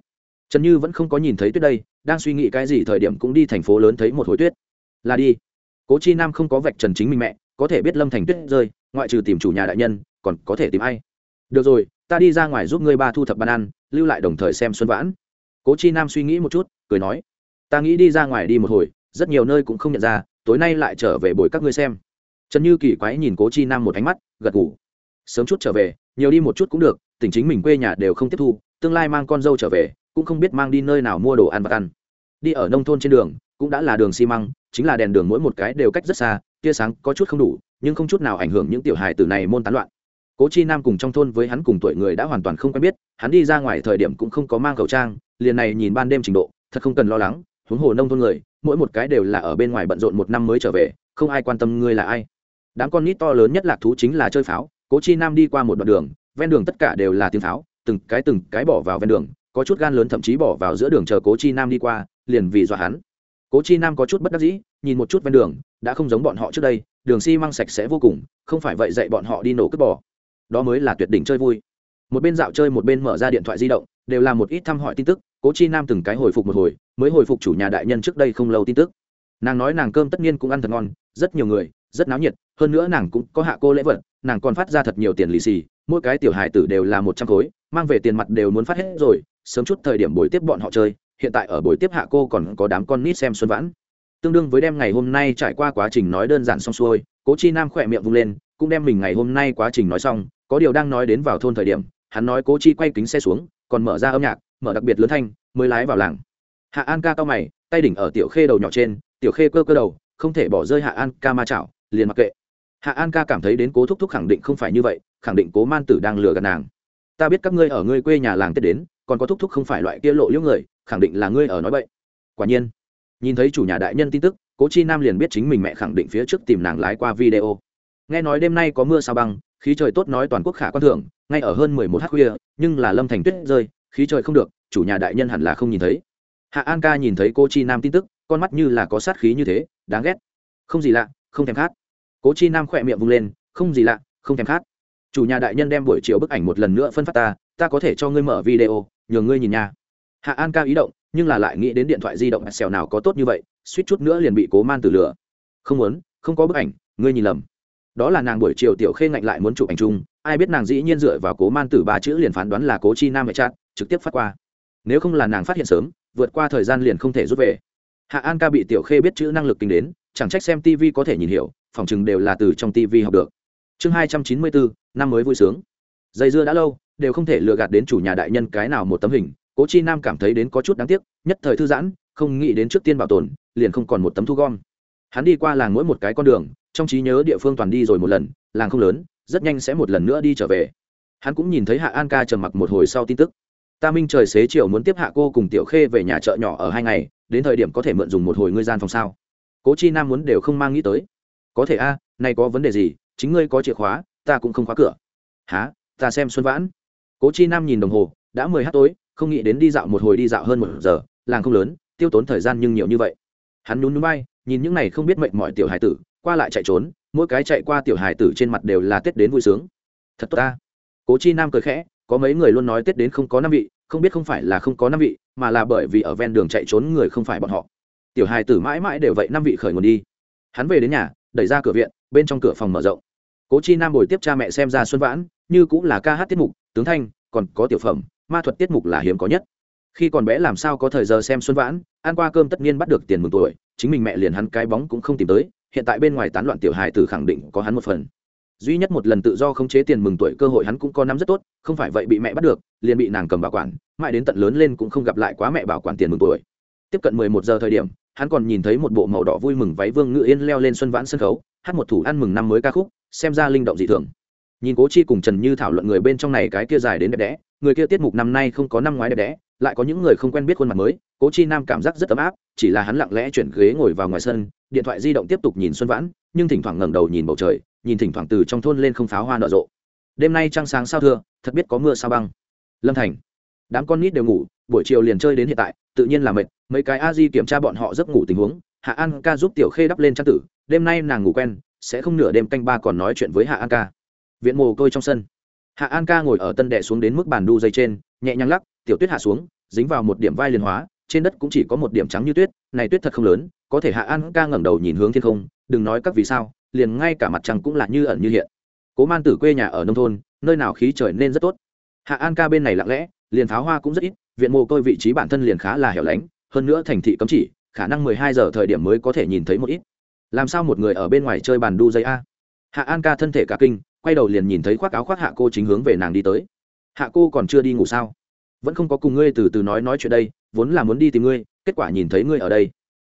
Trần như vẫn không có nhìn thấy tuyết đây, đang suy nghĩ cái gì thời điểm cũng đi thành phố lớn thấy một hồi tuyết. Là đi. Cố chi nam không có vạch trần chính mình mẹ, có thể biết lâm thành tuyết rơi, ngoại trừ tìm chủ nhà đại nhân, còn có thể tìm ai. Được rồi ta đi ra ngoài giúp ngươi ba thu thập ban ăn, lưu lại đồng thời xem xuân vãn. Cố chi nam suy nghĩ một chút, cười nói, ta nghĩ đi ra ngoài đi một hồi, rất nhiều nơi cũng không nhận ra, tối nay lại trở về bồi các ngươi xem. Trần như kỳ quái nhìn cố chi nam một ánh mắt, gật ngủ sớm chút trở về, nhiều đi một chút cũng được, tỉnh chính mình quê nhà đều không tiếp thu, tương lai mang con dâu trở về, cũng không biết mang đi nơi nào mua đồ ăn và ăn. Đi ở nông thôn trên đường, cũng đã là đường xi măng, chính là đèn đường mỗi một cái đều cách rất xa, tia sáng có chút không đủ, nhưng không chút nào ảnh hưởng những tiểu hài tử này môn tán loạn cố chi nam cùng trong thôn với hắn cùng tuổi người đã hoàn toàn không quen biết, hắn đi ra ngoài thời điểm cũng không có mang khẩu trang, liền này nhìn ban đêm trình độ, thật không cần lo lắng, huống hồ nông thôn người, mỗi một cái đều là ở bên ngoài bận rộn một năm mới trở về, không ai quan tâm ngươi là ai. Đám con nít to lớn nhất lạc thú chính là chơi pháo, cố chi nam đi qua một đoạn đường, ven đường tất cả đều là tiếng pháo, từng cái từng cái bỏ vào ven đường, có chút gan lớn thậm chí bỏ vào giữa đường chờ cố chi nam đi qua, liền vì dọa hắn. Cố chi nam có chút bất đắc dĩ, nhìn một chút ven đường, đã không giống bọn họ trước đây, đường xi măng sạch sẽ vô cùng, không phải vậy dạy bọn họ đi nổ cướp bỏ đó mới là tuyệt đỉnh chơi vui. Một bên dạo chơi một bên mở ra điện thoại di động, đều là một ít thăm hỏi tin tức, cố chi nam từng cái hồi phục một hồi, mới hồi phục chủ nhà đại nhân trước đây không lâu tin tức. Nàng nói nàng cơm tất nhiên cũng ăn thật ngon, rất nhiều người, rất náo nhiệt, hơn nữa nàng cũng có hạ cô lễ vật, nàng còn phát ra thật nhiều tiền lì xì, mỗi cái tiểu hài tử đều là một trăm khối, mang về tiền mặt đều muốn phát hết rồi, sớm chút thời điểm buổi tiếp bọn họ chơi, hiện tại ở buổi tiếp hạ cô còn có đám con nít xem xuân vãn. Tương đương với đem ngày hôm nay trải qua quá trình nói đơn giản xong xuôi, cố chi nam khỏe miệng vung lên, cũng đem mình ngày hôm nay quá trình nói xong có điều đang nói đến vào thôn thời điểm, hắn nói cố chi quay kính xe xuống, còn mở ra âm nhạc, mở đặc biệt lớn thanh, mới lái vào làng. Hạ an ca cao mày, tay đỉnh ở tiểu khê đầu nhỏ trên, tiểu khê cơ cơ đầu, không thể bỏ rơi hạ an ca ma chảo, liền mặc kệ. Hạ an ca cảm thấy đến cố thúc thúc khẳng định không phải như vậy, khẳng định cố man tử đang lừa gạt nàng. Ta biết các ngươi ở ngươi quê nhà làng tết đến, còn có thúc thúc không phải loại kia lộ liễu người, khẳng định là ngươi ở nói vậy quả nhiên, nhìn thấy chủ nhà đại nhân tin tức, cố chi nam liền biết chính mình mẹ khẳng định phía trước tìm nàng lái qua video nghe nói đêm nay có mưa sao băng, khí trời tốt nói toàn quốc khả quan thưởng ngay ở hơn mười một h khuya, nhưng là lâm thành tuyết rơi, khí trời không được, chủ nhà đại nhân hẳn là không nhìn thấy. Hạ an ca nhìn thấy cô chi nam tin tức, con mắt như là có sát khí như thế, đáng ghét. Không gì lạ, không thèm khát. Cố chi nam khỏe miệng vung lên, không gì lạ, không thèm khát. Chủ nhà đại nhân đem buổi chiều bức ảnh một lần nữa phân phát ta ta có thể cho ngươi mở video nhờ ngươi nhìn nha. Hạ an ca ý động, nhưng là lại nghĩ đến điện thoại di động, xèo nào có tốt như vậy, suýt chút nữa liền bị cố man tử lửa không muốn, không có bức ảnh, ngươi nhìn lầm đó là nàng buổi chiều tiểu khê ngạnh lại muốn chụp ảnh chung, ai biết nàng dĩ nhiên dựa vào cố man tử ba chữ liền phán đoán là cố chi nam hệ chát, trực tiếp phát qua. Nếu không là nàng phát hiện sớm, vượt qua thời gian liền không thể rút về. Hạ an ca bị tiểu khê biết chữ năng lực tính đến, chẳng trách xem tv có thể nhìn hiểu, phòng chừng đều là từ trong tv học được. Chương hai trăm chín mươi bốn, năm mới vui sướng. Dây dưa đã lâu, đều không thể lừa gạt đến chủ nhà đại nhân cái nào một tấm hình, cố chi nam cảm thấy đến có chút đáng tiếc, nhất thời thư giãn, không nghĩ đến trước tiên bảo tồn, liền không còn một tấm thu gom. Hắn đi qua làng mỗi một cái con đường trong trí nhớ địa phương toàn đi rồi một lần làng không lớn rất nhanh sẽ một lần nữa đi trở về. Hắn cũng nhìn thấy hạ an ca trầm mặc một hồi sau tin tức. Ta minh trời xế chiều muốn tiếp hạ cô cùng tiểu khê về nhà chợ nhỏ ở hai ngày đến thời điểm có thể mượn dùng một hồi ngươi gian phòng sao? Cố chi nam muốn đều không mang nghĩ tới. Có thể a à, nay có vấn đề gì? Chính ngươi có chìa khóa ta cũng không khóa cửa. Há ta xem xuân vãn. Cố chi nam nhìn đồng hồ đã mười h tối không nghĩ đến đi dạo một hồi đi dạo hơn một giờ làng không lớn tiêu tốn thời gian nhưng nhiều như vậy. Hắn nhún núi bay nhìn những này không biết mệnh mọi tiểu hải tử qua lại chạy trốn, mỗi cái chạy qua tiểu hài tử trên mặt đều là tết đến vui sướng. Thật tốt ta. Cố chi nam cười khẽ, có mấy người luôn nói tết đến không có năm vị, không biết không phải là không có năm vị, mà là bởi vì ở ven đường chạy trốn người không phải bọn họ. Tiểu hài tử mãi mãi đều vậy năm vị khởi nguồn đi. Hắn về đến nhà, đẩy ra cửa viện, bên trong cửa phòng mở rộng. Cố chi nam bồi tiếp cha mẹ xem ra xuân vãn, như cũng là ca hát tiết mục, tướng thanh, còn có tiểu phẩm, ma thuật tiết mục là hiếm có nhất. Khi còn bé làm sao có thời giờ xem xuân vãn, ăn qua cơm tất nhiên bắt được tiền mừng tuổi, chính mình mẹ liền hắn cái bóng cũng không tìm tới hiện tại bên ngoài tán loạn tiểu hài tử khẳng định có hắn một phần. Duy nhất một lần tự do khống chế tiền mừng tuổi cơ hội hắn cũng có nắm rất tốt, không phải vậy bị mẹ bắt được, liền bị nàng cầm bảo quản, mãi đến tận lớn lên cũng không gặp lại quá mẹ bảo quản tiền mừng tuổi. Tiếp cận mười một giờ thời điểm, hắn còn nhìn thấy một bộ màu đỏ vui mừng váy vương ngự yên leo lên xuân vãn sân khấu, hát một thủ ăn mừng năm mới ca khúc, xem ra linh động dị thường. Nhìn cố chi cùng trần như thảo luận người bên trong này cái kia dài đến đẹp đẽ, người kia tiết mục năm nay không có năm ngoái đẹp đẽ, lại có những người không quen biết khuôn mặt mới, cố chi nam cảm giác rất ấm áp, chỉ là hắn lặng lẽ chuyển ghế ngồi vào ngoài sân điện thoại di động tiếp tục nhìn xuân vãn, nhưng thỉnh thoảng ngẩng đầu nhìn bầu trời, nhìn thỉnh thoảng từ trong thôn lên không pháo hoa nở rộ. Đêm nay trăng sáng sao thưa, thật biết có mưa sao băng. Lâm thành, đám con nít đều ngủ, buổi chiều liền chơi đến hiện tại, tự nhiên là mệt, mấy cái a di kiểm tra bọn họ giấc ngủ tình huống, hạ an ca giúp tiểu khê đắp lên trang tử, đêm nay nàng ngủ quen, sẽ không nửa đêm canh ba còn nói chuyện với hạ an ca. Viện mồ côi trong sân. Hạ an ca ngồi ở tân đệ xuống đến mức bàn đu dây trên, nhẹ nhàng lắc, tiểu tuyết hạ xuống, dính vào một điểm vai liền hóa, trên đất cũng chỉ có một điểm trắng như tuyết, này tuyết thật không lớn có thể hạ an ca ngẩng đầu nhìn hướng thiên không, đừng nói các vì sao, liền ngay cả mặt trăng cũng là như ẩn như hiện. Cố man tử quê nhà ở nông thôn, nơi nào khí trời nên rất tốt. Hạ an ca bên này lặng lẽ, liền pháo hoa cũng rất ít, viện mồ côi vị trí bản thân liền khá là hẻo lánh, hơn nữa thành thị cấm chỉ, khả năng mười hai giờ thời điểm mới có thể nhìn thấy một ít. Làm sao một người ở bên ngoài chơi bàn đu dây a? Hạ an ca thân thể cả kinh, quay đầu liền nhìn thấy khoác áo khoác hạ cô chính hướng về nàng đi tới. Hạ cô còn chưa đi ngủ sao? Vẫn không có cùng ngươi từ từ nói nói chuyện đây, vốn là muốn đi tìm ngươi, kết quả nhìn thấy ngươi ở đây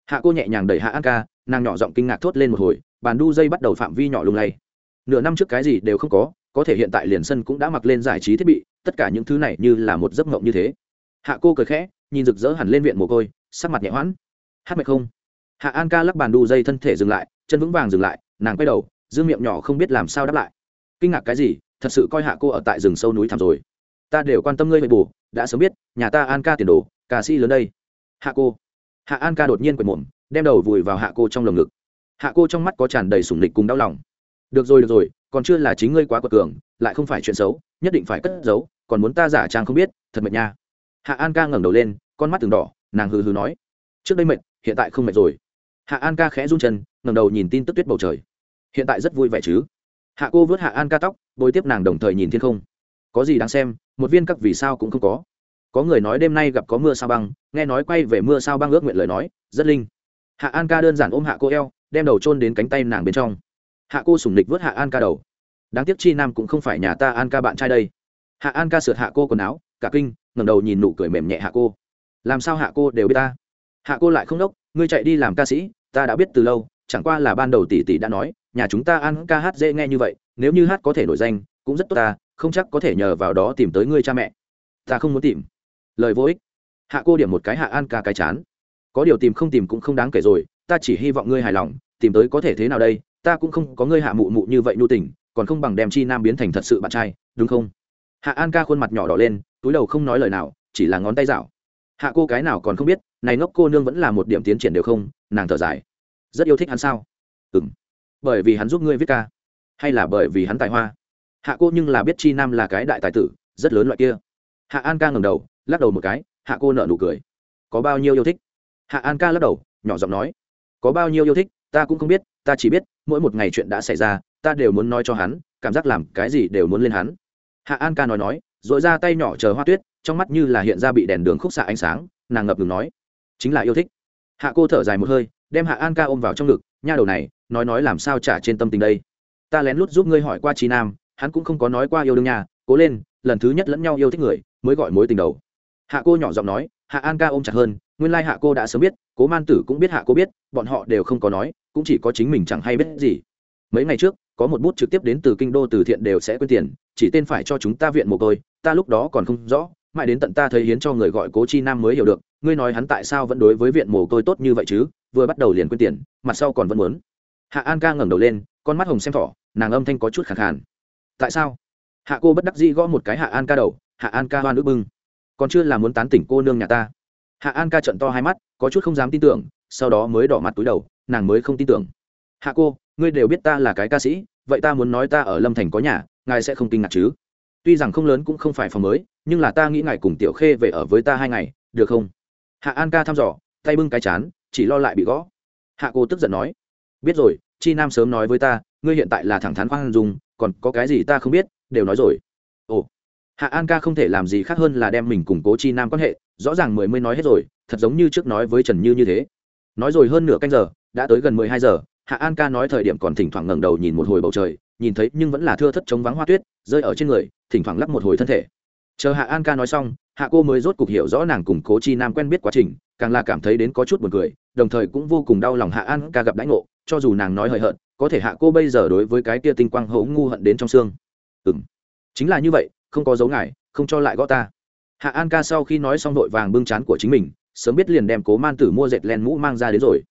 hạ cô nhẹ nhàng đẩy hạ an ca nàng nhỏ giọng kinh ngạc thốt lên một hồi, bàn đu dây bắt đầu phạm vi nhỏ lung lay. Nửa năm trước cái gì đều không có có thể hiện tại liền sân cũng đã mặc lên giải trí thiết bị, tất cả những thứ này như là một giấc mộng như thế. Hạ cô cười khẽ, nhìn rực rỡ hẳn lên viện mồ côi, sắc mặt nhẹ hoãn. Hát mệt không? Hạ an ca lắc bàn đu dây thân thể dừng lại, chân vững vàng dừng lại, nàng quay đầu giữ miệng nhỏ không biết làm sao đáp lại. Kinh ngạc cái gì, thật sự coi hạ cô ở tại rừng sâu núi thẳm rồi. Ta đều quan tâm ngươi về bù, đã sớm biết, nhà ta an ca tiền đồ, ca sĩ lớn đây. Hạ cô hạ an ca đột nhiên quệt mồm, đem đầu vùi vào hạ cô trong lồng ngực. Hạ cô trong mắt có tràn đầy sủng lịch cùng đau lòng. Được rồi được rồi, còn chưa là chính ngươi quá quật cường, lại không phải chuyện xấu, nhất định phải cất giấu, còn muốn ta giả trang không biết, thật mệt nha. Hạ an ca ngẩng đầu lên, con mắt từng đỏ, nàng hừ hừ nói, trước đây mệt, hiện tại không mệt rồi. Hạ an ca khẽ run chân, ngẩng đầu nhìn tin tức tuyết bầu trời. Hiện tại rất vui vẻ chứ? Hạ cô vớt hạ an ca tóc, bồi tiếp nàng đồng thời nhìn thiên không. Có gì đáng xem, một viên các vì sao cũng không có có người nói đêm nay gặp có mưa sao băng, nghe nói quay về mưa sao băng ước nguyện lời nói, rất linh. Hạ an ca đơn giản ôm hạ cô eo, đem đầu trôn đến cánh tay nàng bên trong. Hạ cô sủng nịch vớt hạ an ca đầu. Đáng tiếc chi nam cũng không phải nhà ta an ca bạn trai đây. Hạ an ca sượt hạ cô quần áo, cả kinh, ngẩng đầu nhìn nụ cười mềm nhẹ hạ cô. Làm sao hạ cô đều biết ta? Hạ cô lại không đốc, ngươi chạy đi làm ca sĩ, ta đã biết từ lâu, chẳng qua là ban đầu tỷ tỷ đã nói, nhà chúng ta ăn ca hát dễ nghe như vậy, nếu như hát có thể nổi danh, cũng rất tốt ta, không chắc có thể nhờ vào đó tìm tới ngươi cha mẹ. Ta không muốn tìm lời vô ích. Hạ cô điểm một cái hạ an ca cái chán. Có điều tìm không tìm cũng không đáng kể rồi, ta chỉ hy vọng ngươi hài lòng, tìm tới có thể thế nào đây, ta cũng không có ngươi hạ mụ mụ như vậy nhu tình, còn không bằng đem chi nam biến thành thật sự bạn trai, đúng không? Hạ an ca khuôn mặt nhỏ đỏ lên, túi đầu không nói lời nào, chỉ là ngón tay dạo. Hạ cô cái nào còn không biết, này ngốc cô nương vẫn là một điểm tiến triển đều không, nàng thở dài. Rất yêu thích hắn sao? Ừ m bởi vì hắn giúp ngươi viết ca, hay là bởi vì hắn tài hoa? Hạ cô nhưng là biết chi nam là cái đại tài tử, rất lớn loại kia. Hạ an ca ngầm đầu lắc đầu một cái, hạ cô nợ nụ cười. Có bao nhiêu yêu thích? Hạ an ca lắc đầu, nhỏ giọng nói. Có bao nhiêu yêu thích, ta cũng không biết, ta chỉ biết, mỗi một ngày chuyện đã xảy ra, ta đều muốn nói cho hắn, cảm giác làm cái gì đều muốn lên hắn. Hạ an ca nói nói r ồ i ra tay nhỏ chờ hoa tuyết, trong mắt như là hiện ra bị đèn đường khúc xạ ánh sáng, nàng ngập ngừng nói. Chính là yêu thích. Hạ cô thở dài một hơi, đem hạ an ca ôm vào trong ngực, nha đầu này, nói nói làm sao trả trên tâm tình đây? Ta lén lút giúp ngươi hỏi qua trí nam, hắn cũng không có nói qua yêu đương nhà, cố lên, lần thứ nhất lẫn nhau yêu thích người, mới gọi mối tình đầu hạ cô nhỏ giọng nói, hạ an ca ôm chặt hơn, nguyên lai hạ cô đã sớm biết, cố man tử cũng biết hạ cô biết, bọn họ đều không có nói, cũng chỉ có chính mình chẳng hay biết gì. Mấy ngày trước, có một bút trực tiếp đến từ kinh đô từ thiện đều sẽ quên tiền, chỉ tên phải cho chúng ta viện mồ côi, ta lúc đó còn không rõ, mãi đến tận ta thấy hiến cho người gọi cố chi nam mới hiểu được, ngươi nói hắn tại sao vẫn đối với viện mồ côi tốt như vậy chứ, vừa bắt đầu liền quên tiền, mặt sau còn vẫn muốn. Hạ an ca ngẩng đầu lên, con mắt hồng xem thỏ, nàng âm thanh có chút khẳng khàn. Tại sao? Hạ cô bất đắc dĩ gõ một cái hạ an ca đầu, hạ an ca hoa nước bưng còn chưa là muốn tán tỉnh cô nương nhà ta. Hạ an ca trận to hai mắt, có chút không dám tin tưởng, sau đó mới đỏ mặt túi đầu, nàng mới không tin tưởng. Hạ cô, ngươi đều biết ta là cái ca sĩ, vậy ta muốn nói ta ở lâm thành có nhà, ngài sẽ không kinh ngạc chứ? Tuy rằng không lớn cũng không phải phòng mới, nhưng là ta nghĩ ngài cùng tiểu khê về ở với ta hai ngày, được không? Hạ an ca thăm dò, tay bưng cái chán, chỉ lo lại bị gõ. Hạ cô tức giận nói, biết rồi, chi nam sớm nói với ta, ngươi hiện tại là thẳng thắn khoan dung, còn có cái gì ta không biết, đều nói rồi hạ an ca không thể làm gì khác hơn là đem mình củng cố chi nam quan hệ, rõ ràng mười mươi nói hết rồi, thật giống như trước nói với trần như như thế. Nói rồi hơn nửa canh giờ, đã tới gần mười hai giờ, hạ an ca nói thời điểm còn thỉnh thoảng ngẩng đầu nhìn một hồi bầu trời, nhìn thấy nhưng vẫn là thưa thất chống vắng hoa tuyết, rơi ở trên người, thỉnh thoảng lắp một hồi thân thể. Chờ hạ an ca nói xong, hạ cô mới rốt cục hiểu rõ nàng cùng cố chi nam quen biết quá trình, càng là cảm thấy đến có chút buồn cười, đồng thời cũng vô cùng đau lòng hạ an ca gặp đãi ngộ, cho dù nàng nói hời hợt, có thể hạ cô bây giờ đối với cái kia tinh quang hấu ngu hận đến trong xương. Ừ m chính là như vậy không có dấu ngài không cho lại gõ ta. Hạ an ca sau khi nói xong vội vàng bưng chán của chính mình, sớm biết liền đem cố man tử mua dệt len mũ mang ra đến rồi.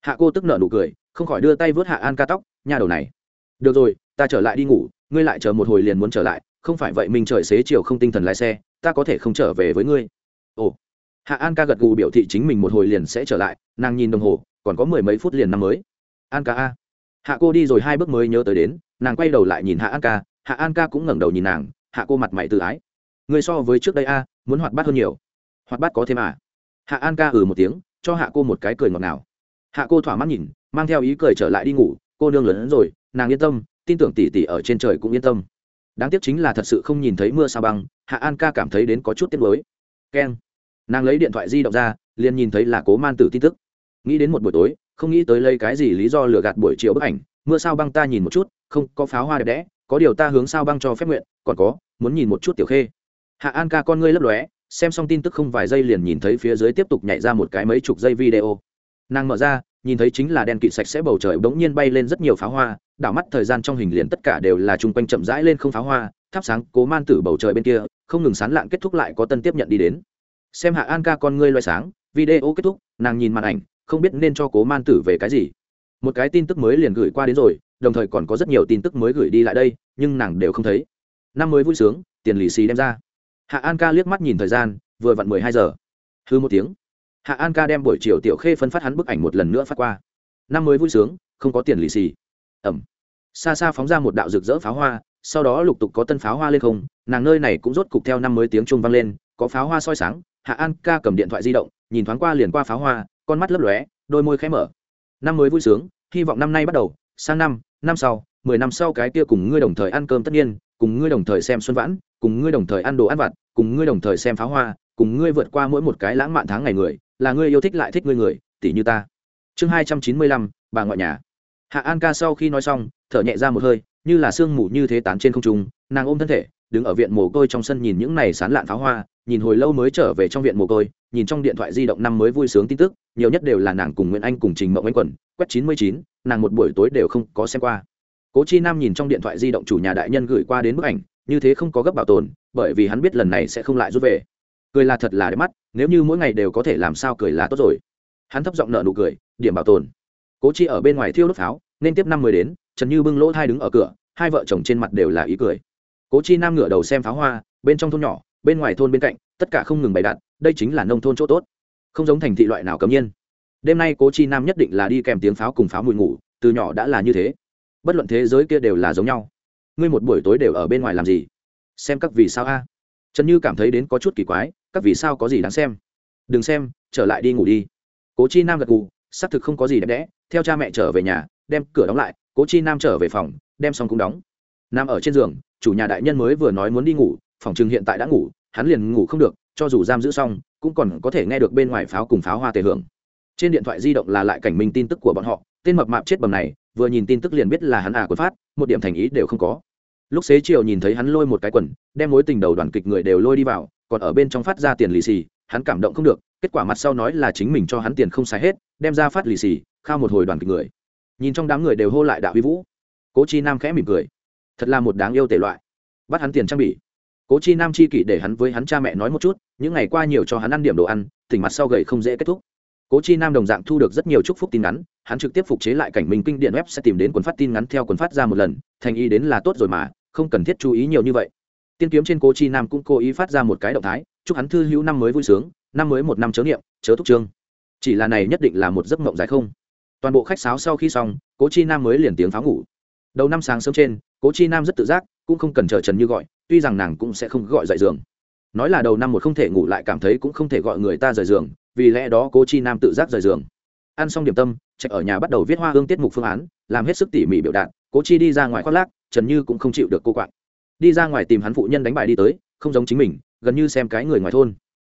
Hạ cô tức nợ nụ cười, không khỏi đưa tay vớt hạ an ca tóc nhà đầu này. Được rồi, ta trở lại đi ngủ, ngươi lại chờ một hồi liền muốn trở lại, không phải vậy mình trời xế chiều không tinh thần lái xe, ta có thể không trở về với ngươi. Ồ. Hạ an ca gật gù biểu thị chính mình một hồi liền sẽ trở lại, nàng nhìn đồng hồ, còn có mười mấy phút liền năm mới. An ca a. Hạ cô đi rồi hai bước mới nhớ tới đến, nàng quay đầu lại nhìn hạ an ca, hạ an ca cũng ngẩng đầu nhìn nàng hạ cô mặt mày tự ái. Người so với trước đây a, muốn hoạt bát hơn nhiều. Hoạt bát có thêm à? Hạ an ca ừ một tiếng, cho hạ cô một cái cười ngọt ngào. Hạ cô thỏa mắt nhìn, mang theo ý cười trở lại đi ngủ, cô nương lớn hơn rồi, nàng yên tâm, tin tưởng tỷ tỷ ở trên trời cũng yên tâm. Đáng tiếc chính là thật sự không nhìn thấy mưa sao băng, hạ an ca cảm thấy đến có chút tiếc nuối. Keng. Nàng lấy điện thoại di động ra, liền nhìn thấy là cố man tử tin tức. Nghĩ đến một buổi tối, không nghĩ tới lấy cái gì lý do lừa gạt buổi chiều bức ảnh, mưa sao băng ta nhìn một chút, không có pháo hoa đẹp đẽ có điều ta hướng sao băng cho phép nguyện, còn có, muốn nhìn một chút tiểu khê. Hạ an ca con ngươi lấp lóe, xem xong tin tức không vài giây liền nhìn thấy phía dưới tiếp tục nhảy ra một cái mấy chục giây video. Nàng mở ra, nhìn thấy chính là đèn kịt sạch sẽ bầu trời bỗng nhiên bay lên rất nhiều pháo hoa, đảo mắt thời gian trong hình liền tất cả đều là chung quanh chậm rãi lên không pháo hoa, thắp sáng cố man tử bầu trời bên kia, không ngừng sán lạng kết thúc lại có tân tiếp nhận đi đến. Xem hạ an ca con ngươi loay sáng, video kết thúc, nàng nhìn màn ảnh, không biết nên cho cố man tử về cái gì. Một cái tin tức mới liền gửi qua đến rồi đồng thời còn có rất nhiều tin tức mới gửi đi lại đây, nhưng nàng đều không thấy. Năm mới vui sướng, tiền lì xì đem ra. Hạ an ca liếc mắt nhìn thời gian, vừa vặn mười hai giờ. Hư một tiếng. Hạ an ca đem buổi chiều tiểu khê phân phát hắn bức ảnh một lần nữa phát qua. Năm mới vui sướng, không có tiền lì xì. Ẩm. Xa xa phóng ra một đạo rực rỡ pháo hoa, sau đó lục tục có tân pháo hoa lên không, nàng nơi này cũng rốt cục theo năm mới tiếng trung vang lên, có pháo hoa soi sáng, hạ an ca cầm điện thoại di động, nhìn thoáng qua liền qua pháo hoa, con mắt lấp lóe, đôi môi khẽ mở. Năm mới vui sướng, hy vọng năm nay bắt đầu, sang năm năm sau, mười năm sau cái kia cùng ngươi đồng thời ăn cơm tất nhiên, cùng ngươi đồng thời xem xuân vãn, cùng ngươi đồng thời ăn đồ ăn vặt, cùng ngươi đồng thời xem pháo hoa, cùng ngươi vượt qua mỗi một cái lãng mạn tháng ngày người, là ngươi yêu thích lại thích ngươi người tỷ như ta. Chương hai trăm chín mươi lăm, bà ngoại nhà. Hạ an ca sau khi nói xong, thở nhẹ ra một hơi, như là sương mù như thế tán trên không trung, nàng ôm thân thể, đứng ở viện mồ côi trong sân nhìn những này sán lạn pháo hoa nhìn hồi lâu mới trở về trong viện mồ côi, nhìn trong điện thoại di động năm mới vui sướng tin tức, nhiều nhất đều là nàng cùng nguyễn anh cùng trình mộng anh quẩn quét chín mươi chín, nàng một buổi tối đều không có xem qua. Cố chi nam nhìn trong điện thoại di động chủ nhà đại nhân gửi qua đến bức ảnh, như thế không có gấp bảo tồn, bởi vì hắn biết lần này sẽ không lại rút về. Cười là thật là đẹp mắt, nếu như mỗi ngày đều có thể làm sao cười là tốt rồi. Hắn thấp giọng nợ nụ cười, điểm bảo tồn. Cố chi ở bên ngoài thiêu đốt pháo, nên tiếp năm mới đến, trần như bưng lỗ thai đứng ở cửa, hai vợ chồng trên mặt đều là ý cười. Cố chi nam ngửa đầu xem pháo hoa, bên trong thôn nhỏ bên ngoài thôn bên cạnh, tất cả không ngừng bày đặt, đây chính là nông thôn chỗ tốt. Không giống thành thị loại nào cấm nhiên. Đêm nay cố chi nam nhất định là đi kèm tiếng pháo cùng pháo mùi ngủ, từ nhỏ đã là như thế. Bất luận thế giới kia đều là giống nhau. Ngươi một buổi tối đều ở bên ngoài làm gì? Xem các vì sao a? Trần như cảm thấy đến có chút kỳ quái, các vì sao có gì đáng xem? Đừng xem, trở lại đi ngủ đi. Cố chi nam gật gù, xác thực không có gì đẹp đẽ, theo cha mẹ trở về nhà, đem cửa đóng lại, cố chi nam trở về phòng, đem xong cũng đóng. Nam ở trên giường, chủ nhà đại nhân mới vừa nói muốn đi ngủ, phòng chừng hiện tại đã ngủ hắn liền ngủ không được, cho dù giam giữ xong, cũng còn có thể nghe được bên ngoài pháo cùng pháo hoa tề hưởng. Trên điện thoại di động là lại cảnh minh tin tức của bọn họ, tên mập mạp chết bầm này, vừa nhìn tin tức liền biết là hắn à quật phát, một điểm thành ý đều không có. Lúc xế chiều nhìn thấy hắn lôi một cái quần, đem mối tình đầu đoàn kịch người đều lôi đi vào, còn ở bên trong phát ra tiền lì xì, hắn cảm động không được, kết quả mặt sau nói là chính mình cho hắn tiền không xài hết, đem ra phát lì xì, khao một hồi đoàn kịch người. Nhìn trong đám người đều hô lại đạo huy vũ. Cố chi nam khẽ mỉm cười. Thật là một đáng yêu tể loại. Bắt hắn tiền trang bị cố chi nam chi kỷ để hắn với hắn cha mẹ nói một chút, những ngày qua nhiều cho hắn ăn điểm đồ ăn tỉnh mặt sau gầy không dễ kết thúc. Cố chi nam đồng dạng thu được rất nhiều chúc phúc tin ngắn, hắn trực tiếp phục chế lại cảnh minh kinh điện web sẽ tìm đến quần phát tin ngắn theo quần phát ra một lần, thành ý đến là tốt rồi mà, không cần thiết chú ý nhiều như vậy. Tiên kiếm trên cố chi nam cũng cố ý phát ra một cái động thái, chúc hắn thư hữu năm mới vui sướng, năm mới một năm chớ niệm, chớ thúc trương. Chỉ là này nhất định là một giấc mộng dài không. Toàn bộ khách sáo sau khi xong, cố chi nam mới liền tiếng pháo ngủ. Đầu năm sáng sớm trên, cố chi nam rất tự giác, cũng không cần chờ trần như gọi tuy rằng nàng cũng sẽ không gọi dậy giường. Nói là đầu năm một không thể ngủ lại cảm thấy cũng không thể gọi người ta rời giường, vì lẽ đó cố chi nam tự giác rời giường. Ăn xong điểm tâm, trạch ở nhà bắt đầu viết hoa hương tiết mục phương án, làm hết sức tỉ mỉ biểu đạt, cố chi đi ra ngoài khoác lác, trần như cũng không chịu được cô quạng. Đi ra ngoài tìm hắn phụ nhân đánh bài đi tới, không giống chính mình, gần như xem cái người ngoài thôn.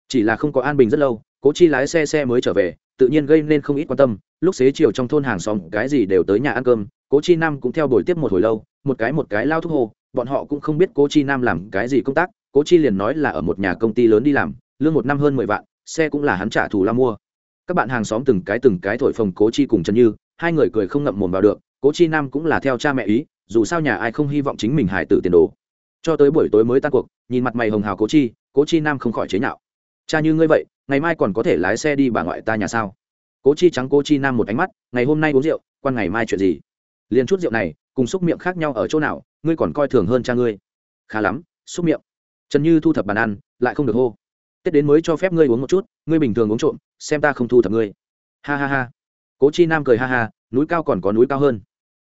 Chỉ là không có an bình rất lâu, cố chi lái xe xe mới trở về, tự nhiên gây nên không ít quan tâm, lúc xế chiều trong thôn hàng xóm, cái gì đều tới nhà ăn cơm, cố chi nam cũng theo buổi tiếp một hồi lâu, một cái một cái lao thuốc hồ bọn họ cũng không biết cố chi nam làm cái gì công tác, cố chi liền nói là ở một nhà công ty lớn đi làm, lương một năm hơn mười vạn, xe cũng là hắn trả thù la mua. Các bạn hàng xóm từng cái từng cái thổi phồng cố chi cùng chân như, hai người cười không ngậm mồm vào được, cố chi nam cũng là theo cha mẹ ý, dù sao nhà ai không hy vọng chính mình hài tử tiền đồ. Cho tới buổi tối mới tan cuộc, nhìn mặt mày hồng hào cố chi cố chi nam không khỏi chế nhạo. Cha như ngươi vậy, ngày mai còn có thể lái xe đi bà ngoại ta nhà sao? Cố chi trắng cố chi nam một ánh mắt, ngày hôm nay uống rượu, quan ngày mai chuyện gì? Liền chút rượu này, cùng xúc miệng khác nhau ở chỗ nào, ngươi còn coi thường hơn cha ngươi. Khá lắm, xúc miệng. Trần như thu thập bàn ăn, lại không được hô. Tết đến mới cho phép ngươi uống một chút, ngươi bình thường uống trộm, xem ta không thu thập ngươi. Ha ha ha. Cố chi nam cười ha ha, núi cao còn có núi cao hơn.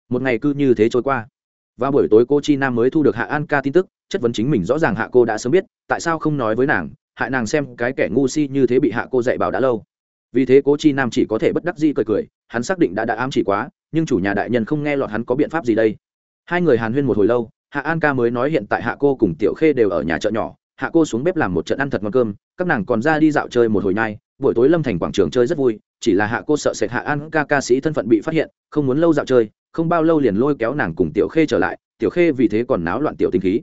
Một ngày cứ như thế trôi qua. Và buổi tối cô chi nam mới thu được hạ an ca tin tức, chất vấn chính mình rõ ràng hạ cô đã sớm biết, tại sao không nói với nàng, hại nàng xem cái kẻ ngu si như thế bị hạ cô dạy bảo đã lâu. Vì thế cố chi nam chỉ có thể bất đắc di cười cười, hắn xác định đã đã ám chỉ quá nhưng chủ nhà đại nhân không nghe lọt hắn có biện pháp gì đây. Hai người hàn huyên một hồi lâu, hạ an ca mới nói hiện tại hạ cô cùng tiểu khê đều ở nhà chợ nhỏ. Hạ cô xuống bếp làm một trận ăn thật ngon cơm, các nàng còn ra đi dạo chơi một hồi nhai. Buổi tối lâm thành quảng trường chơi rất vui, chỉ là hạ cô sợ sệt hạ an ca ca sĩ thân phận bị phát hiện, không muốn lâu dạo chơi, không bao lâu liền lôi kéo nàng cùng tiểu khê trở lại. Tiểu khê vì thế còn náo loạn tiểu tinh khí.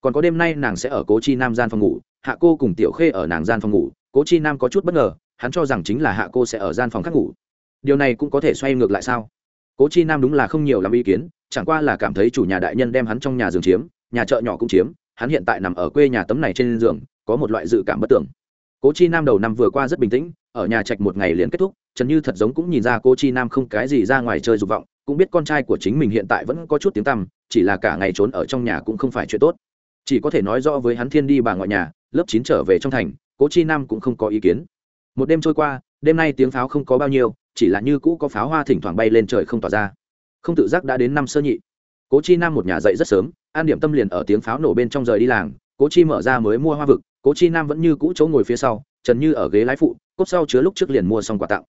Còn có đêm nay nàng sẽ ở cố chi nam gian phòng ngủ, hạ cô cùng tiểu khê ở nàng gian phòng ngủ. Cố chi nam có chút bất ngờ, hắn cho rằng chính là hạ cô sẽ ở gian phòng khác ngủ. Điều này cũng có thể xoay ngược lại sao? Cố chi nam đúng là không nhiều làm ý kiến, chẳng qua là cảm thấy chủ nhà đại nhân đem hắn trong nhà giường chiếm, nhà chợ nhỏ cũng chiếm, hắn hiện tại nằm ở quê nhà tấm này trên giường, có một loại dự cảm bất tưởng cố chi nam đầu năm vừa qua rất bình tĩnh, ở nhà trạch một ngày liền kết thúc, trần như thật giống cũng nhìn ra cố chi nam không cái gì ra ngoài chơi dục vọng, cũng biết con trai của chính mình hiện tại vẫn có chút tiếng tăm, chỉ là cả ngày trốn ở trong nhà cũng không phải chuyện tốt. Chỉ có thể nói rõ với hắn thiên đi bà ngoại nhà, lớp chín trở về trong thành, cố chi nam cũng không có ý kiến. Một đêm trôi qua, đêm nay tiếng pháo không có bao nhiêu chỉ là như cũ có pháo hoa thỉnh thoảng bay lên trời không tỏa ra. Không tự giác đã đến năm sơ nhị. Cố chi nam một nhà dậy rất sớm, an điểm tâm liền ở tiếng pháo nổ bên trong rời đi làng, cố chi mở ra mới mua hoa vực, cố chi nam vẫn như cũ chỗ ngồi phía sau, trần như ở ghế lái phụ cốt sau chứa lúc trước liền mua xong quà tặng.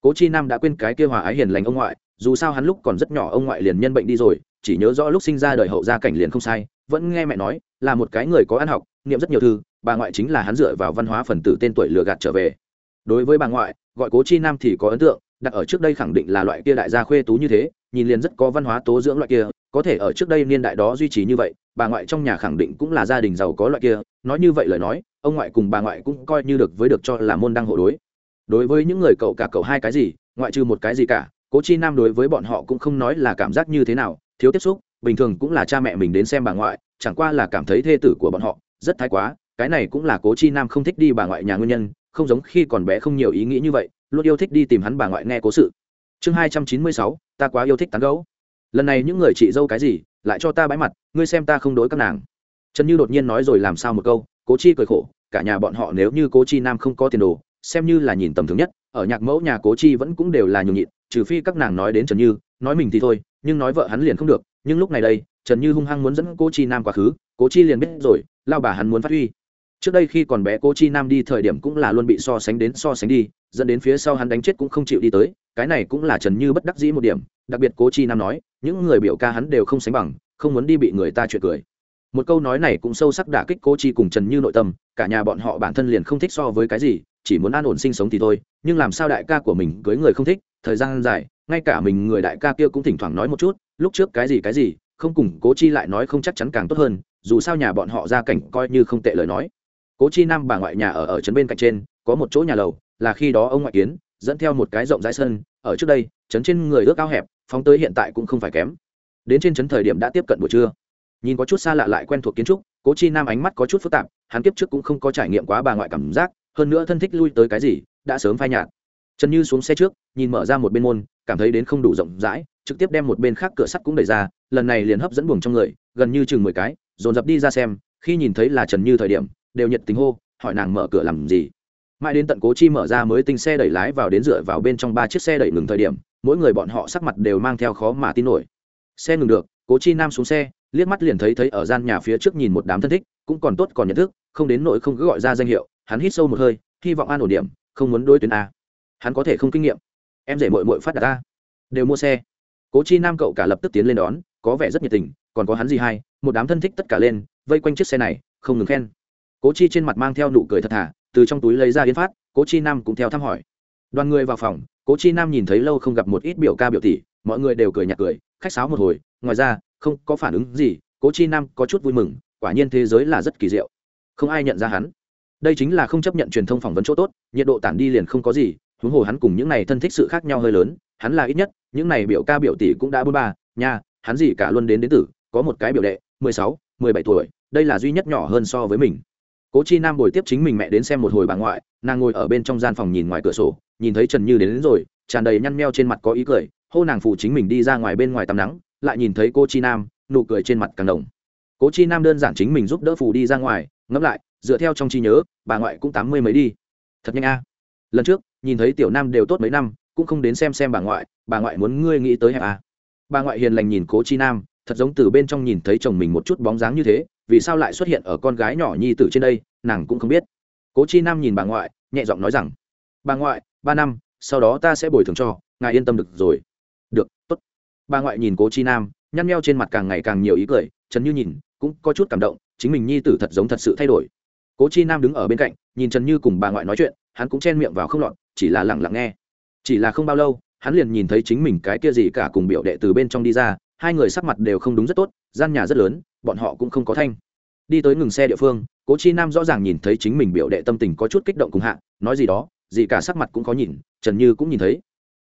Cố chi nam đã quên cái kêu hòa ái hiền lành ông ngoại, dù sao hắn lúc còn rất nhỏ ông ngoại liền nhân bệnh đi rồi, chỉ nhớ rõ lúc sinh ra đời hậu gia cảnh liền không sai, vẫn nghe mẹ nói, là một cái người có ăn học, niệm rất nhiều thư, bà ngoại chính là hắn dựa vào văn hóa phần tử tên tuổi lừa gạt trở về. Đối với bà ngoại, gọi cố chi nam thì có ấn tượng đặt ở trước đây khẳng định là loại kia đại gia khuê tú như thế, nhìn liền rất có văn hóa tố dưỡng loại kia, có thể ở trước đây niên đại đó duy trì như vậy, bà ngoại trong nhà khẳng định cũng là gia đình giàu có loại kia, nói như vậy lời nói, ông ngoại cùng bà ngoại cũng coi như được với được cho là môn đăng hộ đối. Đối với những người cậu cả cậu hai cái gì, ngoại trừ một cái gì cả, cố chi nam đối với bọn họ cũng không nói là cảm giác như thế nào, thiếu tiếp xúc, bình thường cũng là cha mẹ mình đến xem bà ngoại, chẳng qua là cảm thấy thê tử của bọn họ, rất thái quá, cái này cũng là cố chi nam không thích đi bà ngoại nhà nguyên nhân, không giống khi còn bé không nhiều ý nghĩ như vậy luôn yêu thích đi tìm hắn bà ngoại nghe cố sự. Chương hai trăm chín mươi sáu, ta quá yêu thích tán gấu lần này những người chị dâu cái gì, lại cho ta bãi mặt, ngươi xem ta không đối các nàng. Trần như đột nhiên nói rồi làm sao một câu, cố chi cười khổ, cả nhà bọn họ nếu như cố chi nam không có tiền đồ, xem như là nhìn tầm thường nhất, ở nhạc mẫu nhà cố chi vẫn cũng đều là nhường nhịn, trừ phi các nàng nói đến trần như, nói mình thì thôi, nhưng nói vợ hắn liền không được, nhưng lúc này đây, trần như hung hăng muốn dẫn cố chi nam quá khứ, cố chi liền biết rồi, lao bà hắn muốn phát huy trước đây khi còn bé cô chi nam đi thời điểm cũng là luôn bị so sánh đến so sánh đi, dẫn đến phía sau hắn đánh chết cũng không chịu đi tới, cái này cũng là trần như bất đắc dĩ một điểm. Đặc biệt cô chi nam nói, những người biểu ca hắn đều không sánh bằng, không muốn đi bị người ta chuyện cười. Một câu nói này cũng sâu sắc đả kích cô chi cùng trần như nội tâm, cả nhà bọn họ bản thân liền không thích so với cái gì, chỉ muốn an ổn sinh sống thì thôi, nhưng làm sao đại ca của mình cưới người không thích, thời gian dài, ngay cả mình người đại ca kia cũng thỉnh thoảng nói một chút, lúc trước cái gì cái gì, không cùng cố chi lại nói không chắc chắn càng tốt hơn, dù sao nhà bọn họ ra cảnh coi như không tệ lời nói cố chi nam bà ngoại nhà ở ở trấn bên cạnh trên, có một chỗ nhà lầu, là khi đó ông ngoại kiến, dẫn theo một cái rộng rãi sân, ở trước đây, trấn trên người ước cao hẹp, phóng tới hiện tại cũng không phải kém. Đến trên trấn thời điểm đã tiếp cận buổi trưa. Nhìn có chút xa lạ lại quen thuộc kiến trúc, cố chi nam ánh mắt có chút phức tạp, hắn kiếp trước cũng không có trải nghiệm quá bà ngoại cảm giác, hơn nữa thân thích lui tới cái gì, đã sớm phai nhạt. Trần như xuống xe trước, nhìn mở ra một bên môn, cảm thấy đến không đủ rộng rãi, trực tiếp đem một bên khác cửa sắt cũng đẩy ra, lần này liền hấp dẫn buồng trong người, gần như chừng mười cái, dồn dập đi ra xem, khi nhìn thấy là trần như thời điểm đều nhiệt tình hô, hỏi nàng mở cửa làm gì. Mãi đến tận cố chi mở ra mới tinh xe đẩy lái vào đến dựa vào bên trong ba chiếc xe đẩy ngừng thời điểm, mỗi người bọn họ sắc mặt đều mang theo khó mà tin nổi. Xe ngừng được, cố chi nam xuống xe, liếc mắt liền thấy thấy ở gian nhà phía trước nhìn một đám thân thích, cũng còn tốt còn nhận thức, không đến nỗi không cứ gọi ra danh hiệu, hắn hít sâu một hơi, hy vọng an ổn điểm, không muốn đối tuyến a. Hắn có thể không kinh nghiệm. Em rể mội mội phát đạt ta đều mua xe. Cố chi nam cậu cả lập tức tiến lên đón, có vẻ rất nhiệt tình, còn có hắn gì hay, một đám thân thích tất cả lên, vây quanh chiếc xe này, không ngừng khen cố chi trên mặt mang theo nụ cười thật thà, từ trong túi lấy ra yến phát, cố chi nam cũng theo thăm hỏi. Đoàn người vào phòng, cố chi nam nhìn thấy lâu không gặp một ít biểu ca biểu tỷ, mọi người đều cười nhạt cười, khách sáo một hồi, ngoài ra, không có phản ứng gì, cố chi nam có chút vui mừng, quả nhiên thế giới là rất kỳ diệu. Không ai nhận ra hắn. Đây chính là không chấp nhận truyền thông phỏng vấn chỗ tốt, nhiệt độ tản đi liền không có gì, huống hồ hắn cùng những này thân thích sự khác nhau hơi lớn, hắn là ít nhất, những này biểu ca biểu tỷ cũng đã bốn ba, nha, hắn gì cả luôn đến đến tử, có một cái biểu đệ, mười sáu, mười bảy tuổi, đây là duy nhất nhỏ hơn so với mình cố chi nam bồi tiếp chính mình mẹ đến xem một hồi bà ngoại nàng ngồi ở bên trong gian phòng nhìn ngoài cửa sổ nhìn thấy trần như đến, đến rồi tràn đầy nhăn meo trên mặt có ý cười hô nàng phụ chính mình đi ra ngoài bên ngoài tắm nắng lại nhìn thấy cô chi nam nụ cười trên mặt càng đồng. Cố chi nam đơn giản chính mình giúp đỡ phù đi ra ngoài ngẫm lại dựa theo trong trí nhớ bà ngoại cũng tám mươi mấy đi. Thật nhanh a. Lần trước nhìn thấy tiểu nam đều tốt mấy năm cũng không đến xem xem bà ngoại bà ngoại muốn ngươi nghĩ tới hả? À. bà ngoại hiền lành nhìn cố chi nam thật giống từ bên trong nhìn thấy chồng mình một chút bóng dáng như thế vì sao lại xuất hiện ở con gái nhỏ nhi tử trên đây, nàng cũng không biết. Cố chi nam nhìn bà ngoại, nhẹ giọng nói rằng, bà ngoại, ba năm, sau đó ta sẽ bồi thường cho, ngài yên tâm được rồi. Được, tốt. Bà ngoại nhìn cố chi nam, nhăn nheo trên mặt càng ngày càng nhiều ý cười, trần như nhìn, cũng có chút cảm động, chính mình nhi tử thật giống thật sự thay đổi. Cố chi nam đứng ở bên cạnh, nhìn trần như cùng bà ngoại nói chuyện, hắn cũng chen miệng vào không lọt, chỉ là lẳng lặng nghe. Chỉ là không bao lâu, hắn liền nhìn thấy chính mình cái kia gì cả cùng biểu đệ từ bên trong đi ra, hai người sắc mặt đều không đúng rất tốt, gian nhà rất lớn bọn họ cũng không có thanh. Đi tới ngừng xe địa phương, cố chi nam rõ ràng nhìn thấy chính mình biểu đệ tâm tình có chút kích động cùng hạ, nói gì đó, gì cả sắc mặt cũng có nhìn, trần như cũng nhìn thấy.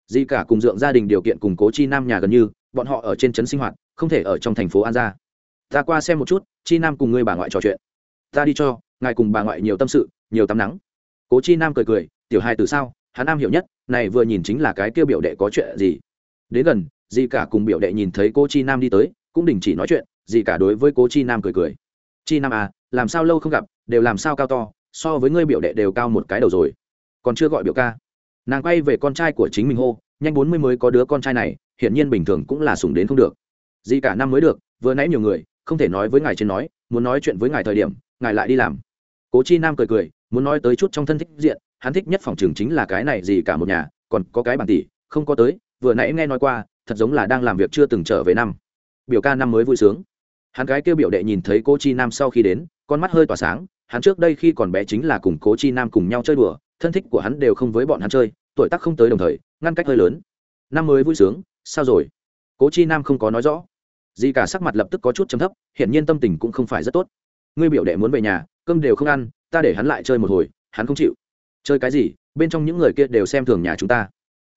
Gì cả cùng dượng gia đình điều kiện cùng cố chi nam nhà gần như, bọn họ ở trên trấn sinh hoạt, không thể ở trong thành phố an gia. Ta qua xem một chút, chi nam cùng người bà ngoại trò chuyện. Ta đi cho, ngài cùng bà ngoại nhiều tâm sự, nhiều tắm nắng. Cố chi nam cười cười, tiểu hai từ sao, hắn nam hiểu nhất, này vừa nhìn chính là cái kia biểu đệ có chuyện gì. Đến gần dì cả cùng biểu đệ nhìn thấy cô chi nam đi tới, cũng đình chỉ nói chuyện gì cả đối với cố chi nam cười cười. Chi nam à làm sao lâu không gặp, đều làm sao cao to, so với ngươi biểu đệ đều cao một cái đầu rồi. Còn chưa gọi biểu ca. Nàng quay về con trai của chính mình hô, nhanh bốn mươi mới có đứa con trai này, hiển nhiên bình thường cũng là sủng đến không được. Gì cả năm mới được, vừa nãy nhiều người, không thể nói với ngài trên nói, muốn nói chuyện với ngài thời điểm, ngài lại đi làm. Cố chi nam cười cười, muốn nói tới chút trong thân thích diện, hắn thích nhất phòng trường chính là cái này gì cả một nhà, còn có cái bản tỷ, không có tới, vừa nãy nghe nói qua, thật giống là đang làm việc chưa từng trở về năm. Biểu ca năm mới vui sướng hắn gái kêu biểu đệ nhìn thấy cô chi nam sau khi đến, con mắt hơi tỏa sáng, hắn trước đây khi còn bé chính là cùng cố chi nam cùng nhau chơi đùa, thân thích của hắn đều không với bọn hắn chơi, tuổi tác không tới đồng thời, ngăn cách hơi lớn. Năm mới vui sướng, sao rồi? Cố chi nam không có nói rõ. Gì cả sắc mặt lập tức có chút chấm thấp, hiển nhiên tâm tình cũng không phải rất tốt. Ngươi biểu đệ muốn về nhà, cơm đều không ăn, ta để hắn lại chơi một hồi, hắn không chịu. Chơi cái gì, bên trong những người kia đều xem thường nhà chúng ta.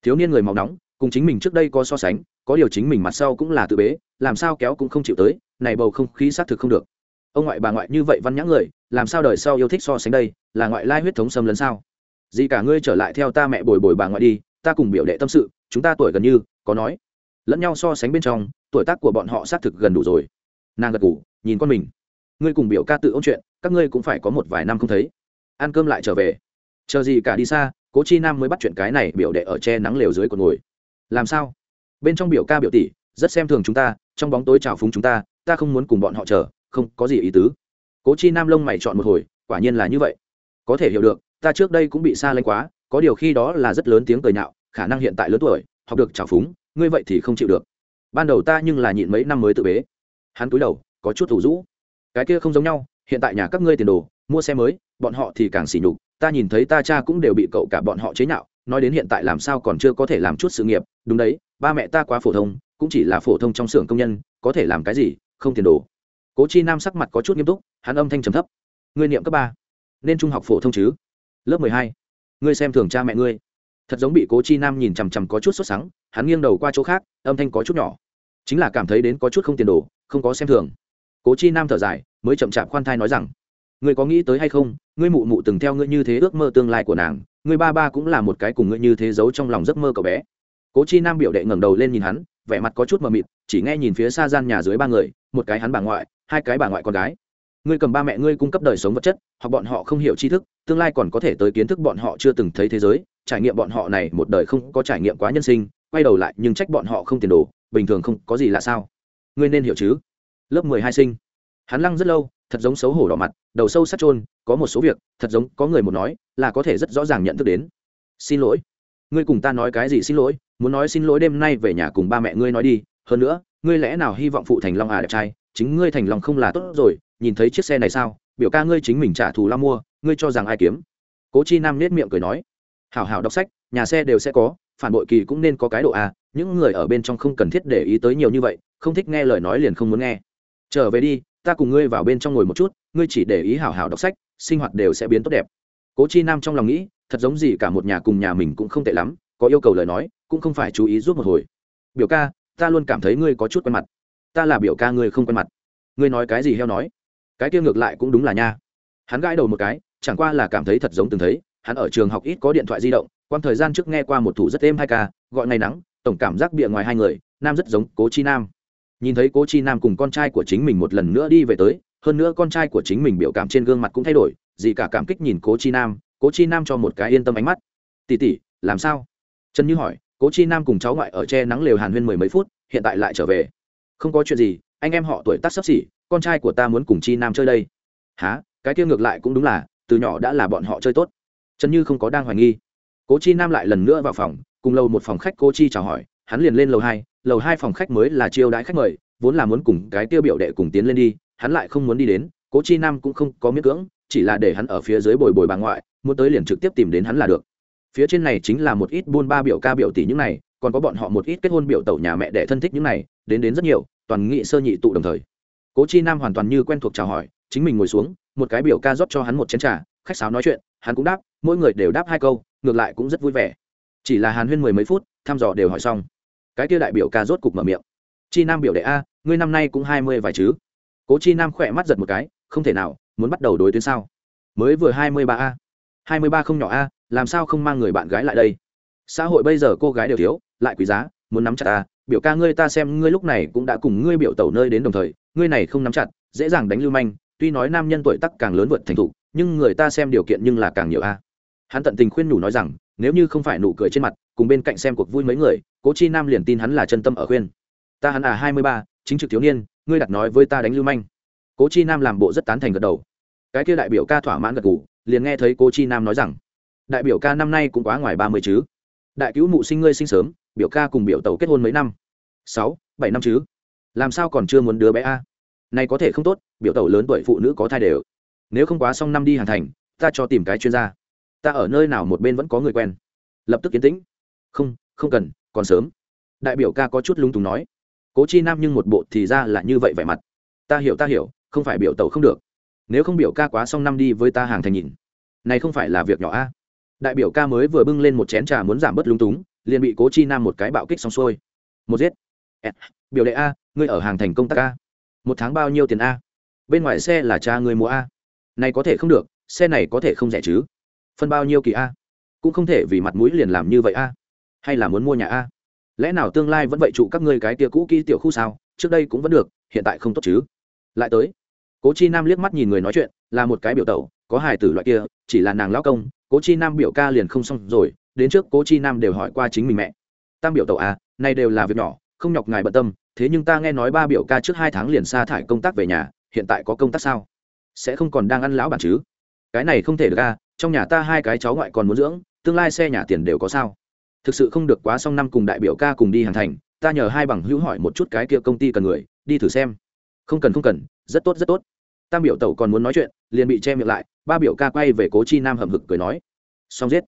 Thiếu niên người màu nóng, cùng chính mình trước đây có so sánh, có điều chính mình mặt sau cũng là tự bế, làm sao kéo cũng không chịu tới này bầu không khí xác thực không được. Ông ngoại bà ngoại như vậy văn nhã người, làm sao đời sau yêu thích so sánh đây, là ngoại lai huyết thống xâm lấn sao? Dì cả ngươi trở lại theo ta mẹ bồi bồi bà ngoại đi, ta cùng biểu đệ tâm sự, chúng ta tuổi gần như, có nói. Lẫn nhau so sánh bên trong, tuổi tác của bọn họ xác thực gần đủ rồi. Nàng gật ngủ nhìn con mình. Ngươi cùng biểu ca tự ôn chuyện, các ngươi cũng phải có một vài năm không thấy. Ăn cơm lại trở về. Chờ gì cả đi xa, cố chi nam mới bắt chuyện cái này, biểu đệ ở che nắng lều dưới còn ngồi. Làm sao? Bên trong biểu ca biểu tỷ, rất xem thường chúng ta, trong bóng tối trào phúng chúng ta ta không muốn cùng bọn họ chờ, không, có gì ý tứ. Cố chi nam lông mày chọn một hồi, quả nhiên là như vậy. Có thể hiểu được, ta trước đây cũng bị xa lanh quá, có điều khi đó là rất lớn tiếng cười nhạo, khả năng hiện tại lớn tuổi, học được trào phúng, ngươi vậy thì không chịu được. Ban đầu ta nhưng là nhịn mấy năm mới tự bế. Hắn cúi đầu, có chút thủ rũ. Cái kia không giống nhau, hiện tại nhà các ngươi tiền đồ, mua xe mới, bọn họ thì càng xỉ nhục, ta nhìn thấy ta cha cũng đều bị cậu cả bọn họ chế nhạo, nói đến hiện tại làm sao còn chưa có thể làm chút sự nghiệp. Đúng đấy, ba mẹ ta quá phổ thông, cũng chỉ là phổ thông trong xưởng công nhân, có thể làm cái gì? Không tiền đồ. Cố chi nam sắc mặt có chút nghiêm túc, hắn âm thanh trầm thấp. Ngươi niệm cấp ba, nên trung học phổ thông chứ? Lớp mười hai, ngươi xem thường cha mẹ ngươi. Thật giống bị cố chi nam nhìn chằm chằm có chút sốt sắng, hắn nghiêng đầu qua chỗ khác, âm thanh có chút nhỏ. Chính là cảm thấy đến có chút không tiền đồ, không có xem thường. Cố chi nam thở dài, mới chậm chạp khoan thai nói rằng, ngươi có nghĩ tới hay không, ngươi mụ mụ từng theo ngươi như thế ước mơ tương lai của nàng, ngươi ba ba cũng là một cái cùng ngươi như thế giấu trong lòng giấc mơ cậu bé. Cố chi nam biểu đệ ngẩng đầu lên nhìn hắn vẻ mặt có chút mờ mịt, chỉ nghe nhìn phía xa gian nhà dưới ba người, một cái hắn bà ngoại, hai cái bà ngoại con gái. Ngươi cầm ba mẹ ngươi cung cấp đời sống vật chất hoặc bọn họ không hiểu tri thức, tương lai còn có thể tới kiến thức bọn họ chưa từng thấy thế giới, trải nghiệm bọn họ này một đời không có trải nghiệm quá nhân sinh, quay đầu lại nhưng trách bọn họ không tiền đồ, bình thường không có gì là sao? Ngươi nên hiểu chứ? Lớp mười hai sinh. Hắn lăng rất lâu, thật giống xấu hổ đỏ mặt, đầu sâu sắt trôn có một số việc, thật giống có người một nói, là có thể rất rõ ràng nhận thức đến. Xin lỗi ngươi cùng ta nói cái gì xin lỗi, muốn nói xin lỗi đêm nay về nhà cùng ba mẹ ngươi nói đi, hơn nữa, ngươi lẽ nào hy vọng phụ thành long à đẹp trai, chính ngươi thành lòng không là tốt rồi, nhìn thấy chiếc xe này sao, biểu ca ngươi chính mình trả thù lao mua, ngươi cho rằng ai kiếm cố chi nam nết miệng cười nói, hảo hảo đọc sách, nhà xe đều sẽ có, phản bội kỳ cũng nên có cái độ à. những người ở bên trong không cần thiết để ý tới nhiều như vậy, không thích nghe lời nói liền không muốn nghe trở về đi, ta cùng ngươi vào bên trong ngồi một chút, ngươi chỉ để ý hảo hảo đọc sách, sinh hoạt đều sẽ biến tốt đẹp cố chi nam trong lòng nghĩ thật giống gì cả một nhà cùng nhà mình cũng không tệ lắm, có yêu cầu lời nói, cũng không phải chú ý giúp một hồi. Biểu ca, ta luôn cảm thấy ngươi có chút quen mặt. Ta là biểu ca ngươi không quen mặt. Ngươi nói cái gì heo nói? Cái kia ngược lại cũng đúng là nha. Hắn gãi đầu một cái, chẳng qua là cảm thấy thật giống từng thấy, hắn ở trường học ít có điện thoại di động quan thời gian trước nghe qua một thủ rất êm hai ca, gọi ngày nắng, tổng cảm giác bịa ngoài hai người, nam rất giống cố chi nam. Nhìn thấy cố chi nam cùng con trai của chính mình một lần nữa đi về tới, hơn nữa con trai của chính mình biểu cảm trên gương mặt cũng thay đổi, gì cả cảm kích nhìn cố chi nam cố chi nam cho một cái yên tâm ánh mắt. Tỉ tỉ làm sao? Trần như hỏi. Cố chi nam cùng cháu ngoại ở che nắng lều hàn huyên mười mấy phút, hiện tại lại trở về. Không có chuyện gì, anh em họ tuổi tác sắp xỉ, con trai của ta muốn cùng chi nam chơi đây. Há cái kia ngược lại cũng đúng là, từ nhỏ đã là bọn họ chơi tốt. Trần như không có đang hoài nghi. Cố chi nam lại lần nữa vào phòng, cùng lầu một phòng khách cố chi chào hỏi. Hắn liền lên lầu hai. Lầu hai phòng khách mới là chiêu đãi khách mời, vốn là muốn cùng cái tiêu biểu đệ cùng tiến lên đi, hắn lại không muốn đi đến. Cố chi nam cũng không có miễn cưỡng, chỉ là để hắn ở phía dưới bồi bồi bà ngoại muốn tới liền trực tiếp tìm đến hắn là được. Phía trên này chính là một ít buôn ba biểu ca biểu tỷ những này, còn có bọn họ một ít kết hôn biểu tẩu nhà mẹ để thân thích những này, đến đến rất nhiều, toàn nghị sơ nhị tụ đồng thời. Cố chi nam hoàn toàn như quen thuộc chào hỏi, chính mình ngồi xuống, một cái biểu ca rót cho hắn một chén trà, khách sáo nói chuyện, hắn cũng đáp, mỗi người đều đáp hai câu, ngược lại cũng rất vui vẻ. Chỉ là hàn huyên mười mấy phút, thăm dò đều hỏi xong. Cái kia đại biểu ca rốt cục mở miệng. Chi nam biểu đệ a, ngươi năm nay cũng hai mươi vài chứ? Cố chi nam khỏe mắt giật một cái, không thể nào, muốn bắt đầu đối tuyến sao? Mới vừa hai mươi ba a hai mươi ba không nhỏ a, làm sao không mang người bạn gái lại đây? Xã hội bây giờ cô gái đều thiếu, lại quý giá, muốn nắm chặt ta biểu ca ngươi ta xem ngươi lúc này cũng đã cùng ngươi biểu tẩu nơi đến đồng thời, ngươi này không nắm chặt, dễ dàng đánh lưu manh, tuy nói nam nhân tuổi tắc càng lớn vượt thành thục, nhưng người ta xem điều kiện nhưng là càng nhiều a. Hắn tận tình khuyên nhủ nói rằng, nếu như không phải nụ cười trên mặt, cùng bên cạnh xem cuộc vui mấy người, cố chi nam liền tin hắn là chân tâm ở khuyên. Ta hắn à hai mươi ba, chính trực thiếu niên, ngươi đặt nói với ta đánh lưu manh. Cố chi nam làm bộ rất tán thành gật đầu. Cái kia đại biểu ca thỏa mãn gật gù liền nghe thấy cô chi nam nói rằng, đại biểu ca năm nay cũng quá ngoài ba mươi chứ. Đại cứu mụ sinh ngươi sinh sớm, biểu ca cùng biểu tàu kết hôn mấy năm? Sáu, bảy năm chứ? Làm sao còn chưa muốn đứa bé a? Này có thể không tốt, biểu tàu lớn tuổi phụ nữ có thai đều. Nếu không quá xong năm đi hàng thành, ta cho tìm cái chuyên gia. Ta ở nơi nào một bên vẫn có người quen. Lập tức kiến tĩnh. Không không cần, còn sớm. Đại biểu ca có chút lung túng nói. Cố chi nam nhưng một bộ thì ra là như vậy vẻ mặt. Ta hiểu ta hiểu, không phải biểu tàu không được nếu không biểu ca quá xong năm đi với ta hàng thành nhìn. Này không phải là việc nhỏ a? Đại biểu ca mới vừa bưng lên một chén trà muốn giảm bớt lung túng, liền bị cố chi nam một cái bạo kích xong xuôi. Một giết. Biểu đệ a, ngươi ở hàng thành công tác a? Một tháng bao nhiêu tiền a? Bên ngoài xe là cha người mua a? Này có thể không được, xe này có thể không rẻ chứ? Phân bao nhiêu kỳ a? Cũng không thể vì mặt mũi liền làm như vậy a? Hay là muốn mua nhà a? Lẽ nào tương lai vẫn vậy trụ các ngươi cái tia cũ kỹ tiểu khu sao? Trước đây cũng vẫn được, hiện tại không tốt chứ? Lại tới cố chi nam liếc mắt nhìn người nói chuyện, là một cái biểu tẩu, có hài tử loại kia, chỉ là nàng lao công, cố chi nam biểu ca liền không xong rồi, đến trước cố chi nam đều hỏi qua chính mình mẹ. Tam biểu tẩu à nay đều là việc nhỏ, không nhọc ngài bận tâm, thế nhưng ta nghe nói ba biểu ca trước hai tháng liền sa thải công tác về nhà, hiện tại có công tác sao? Sẽ không còn đang ăn lão bản chứ? Cái này không thể được à trong nhà ta hai cái cháu ngoại còn muốn dưỡng, tương lai xe nhà tiền đều có sao? Thực sự không được quá xong năm cùng đại biểu ca cùng đi hàng thành, ta nhờ hai bằng hữu hỏi một chút cái kia công ty cần người, đi thử xem. Không cần không cần, rất tốt rất tốt tam biểu tẩu còn muốn nói chuyện, liền bị che miệng lại, ba biểu ca quay về cố chi nam hầm hực cười nói. Xong giết.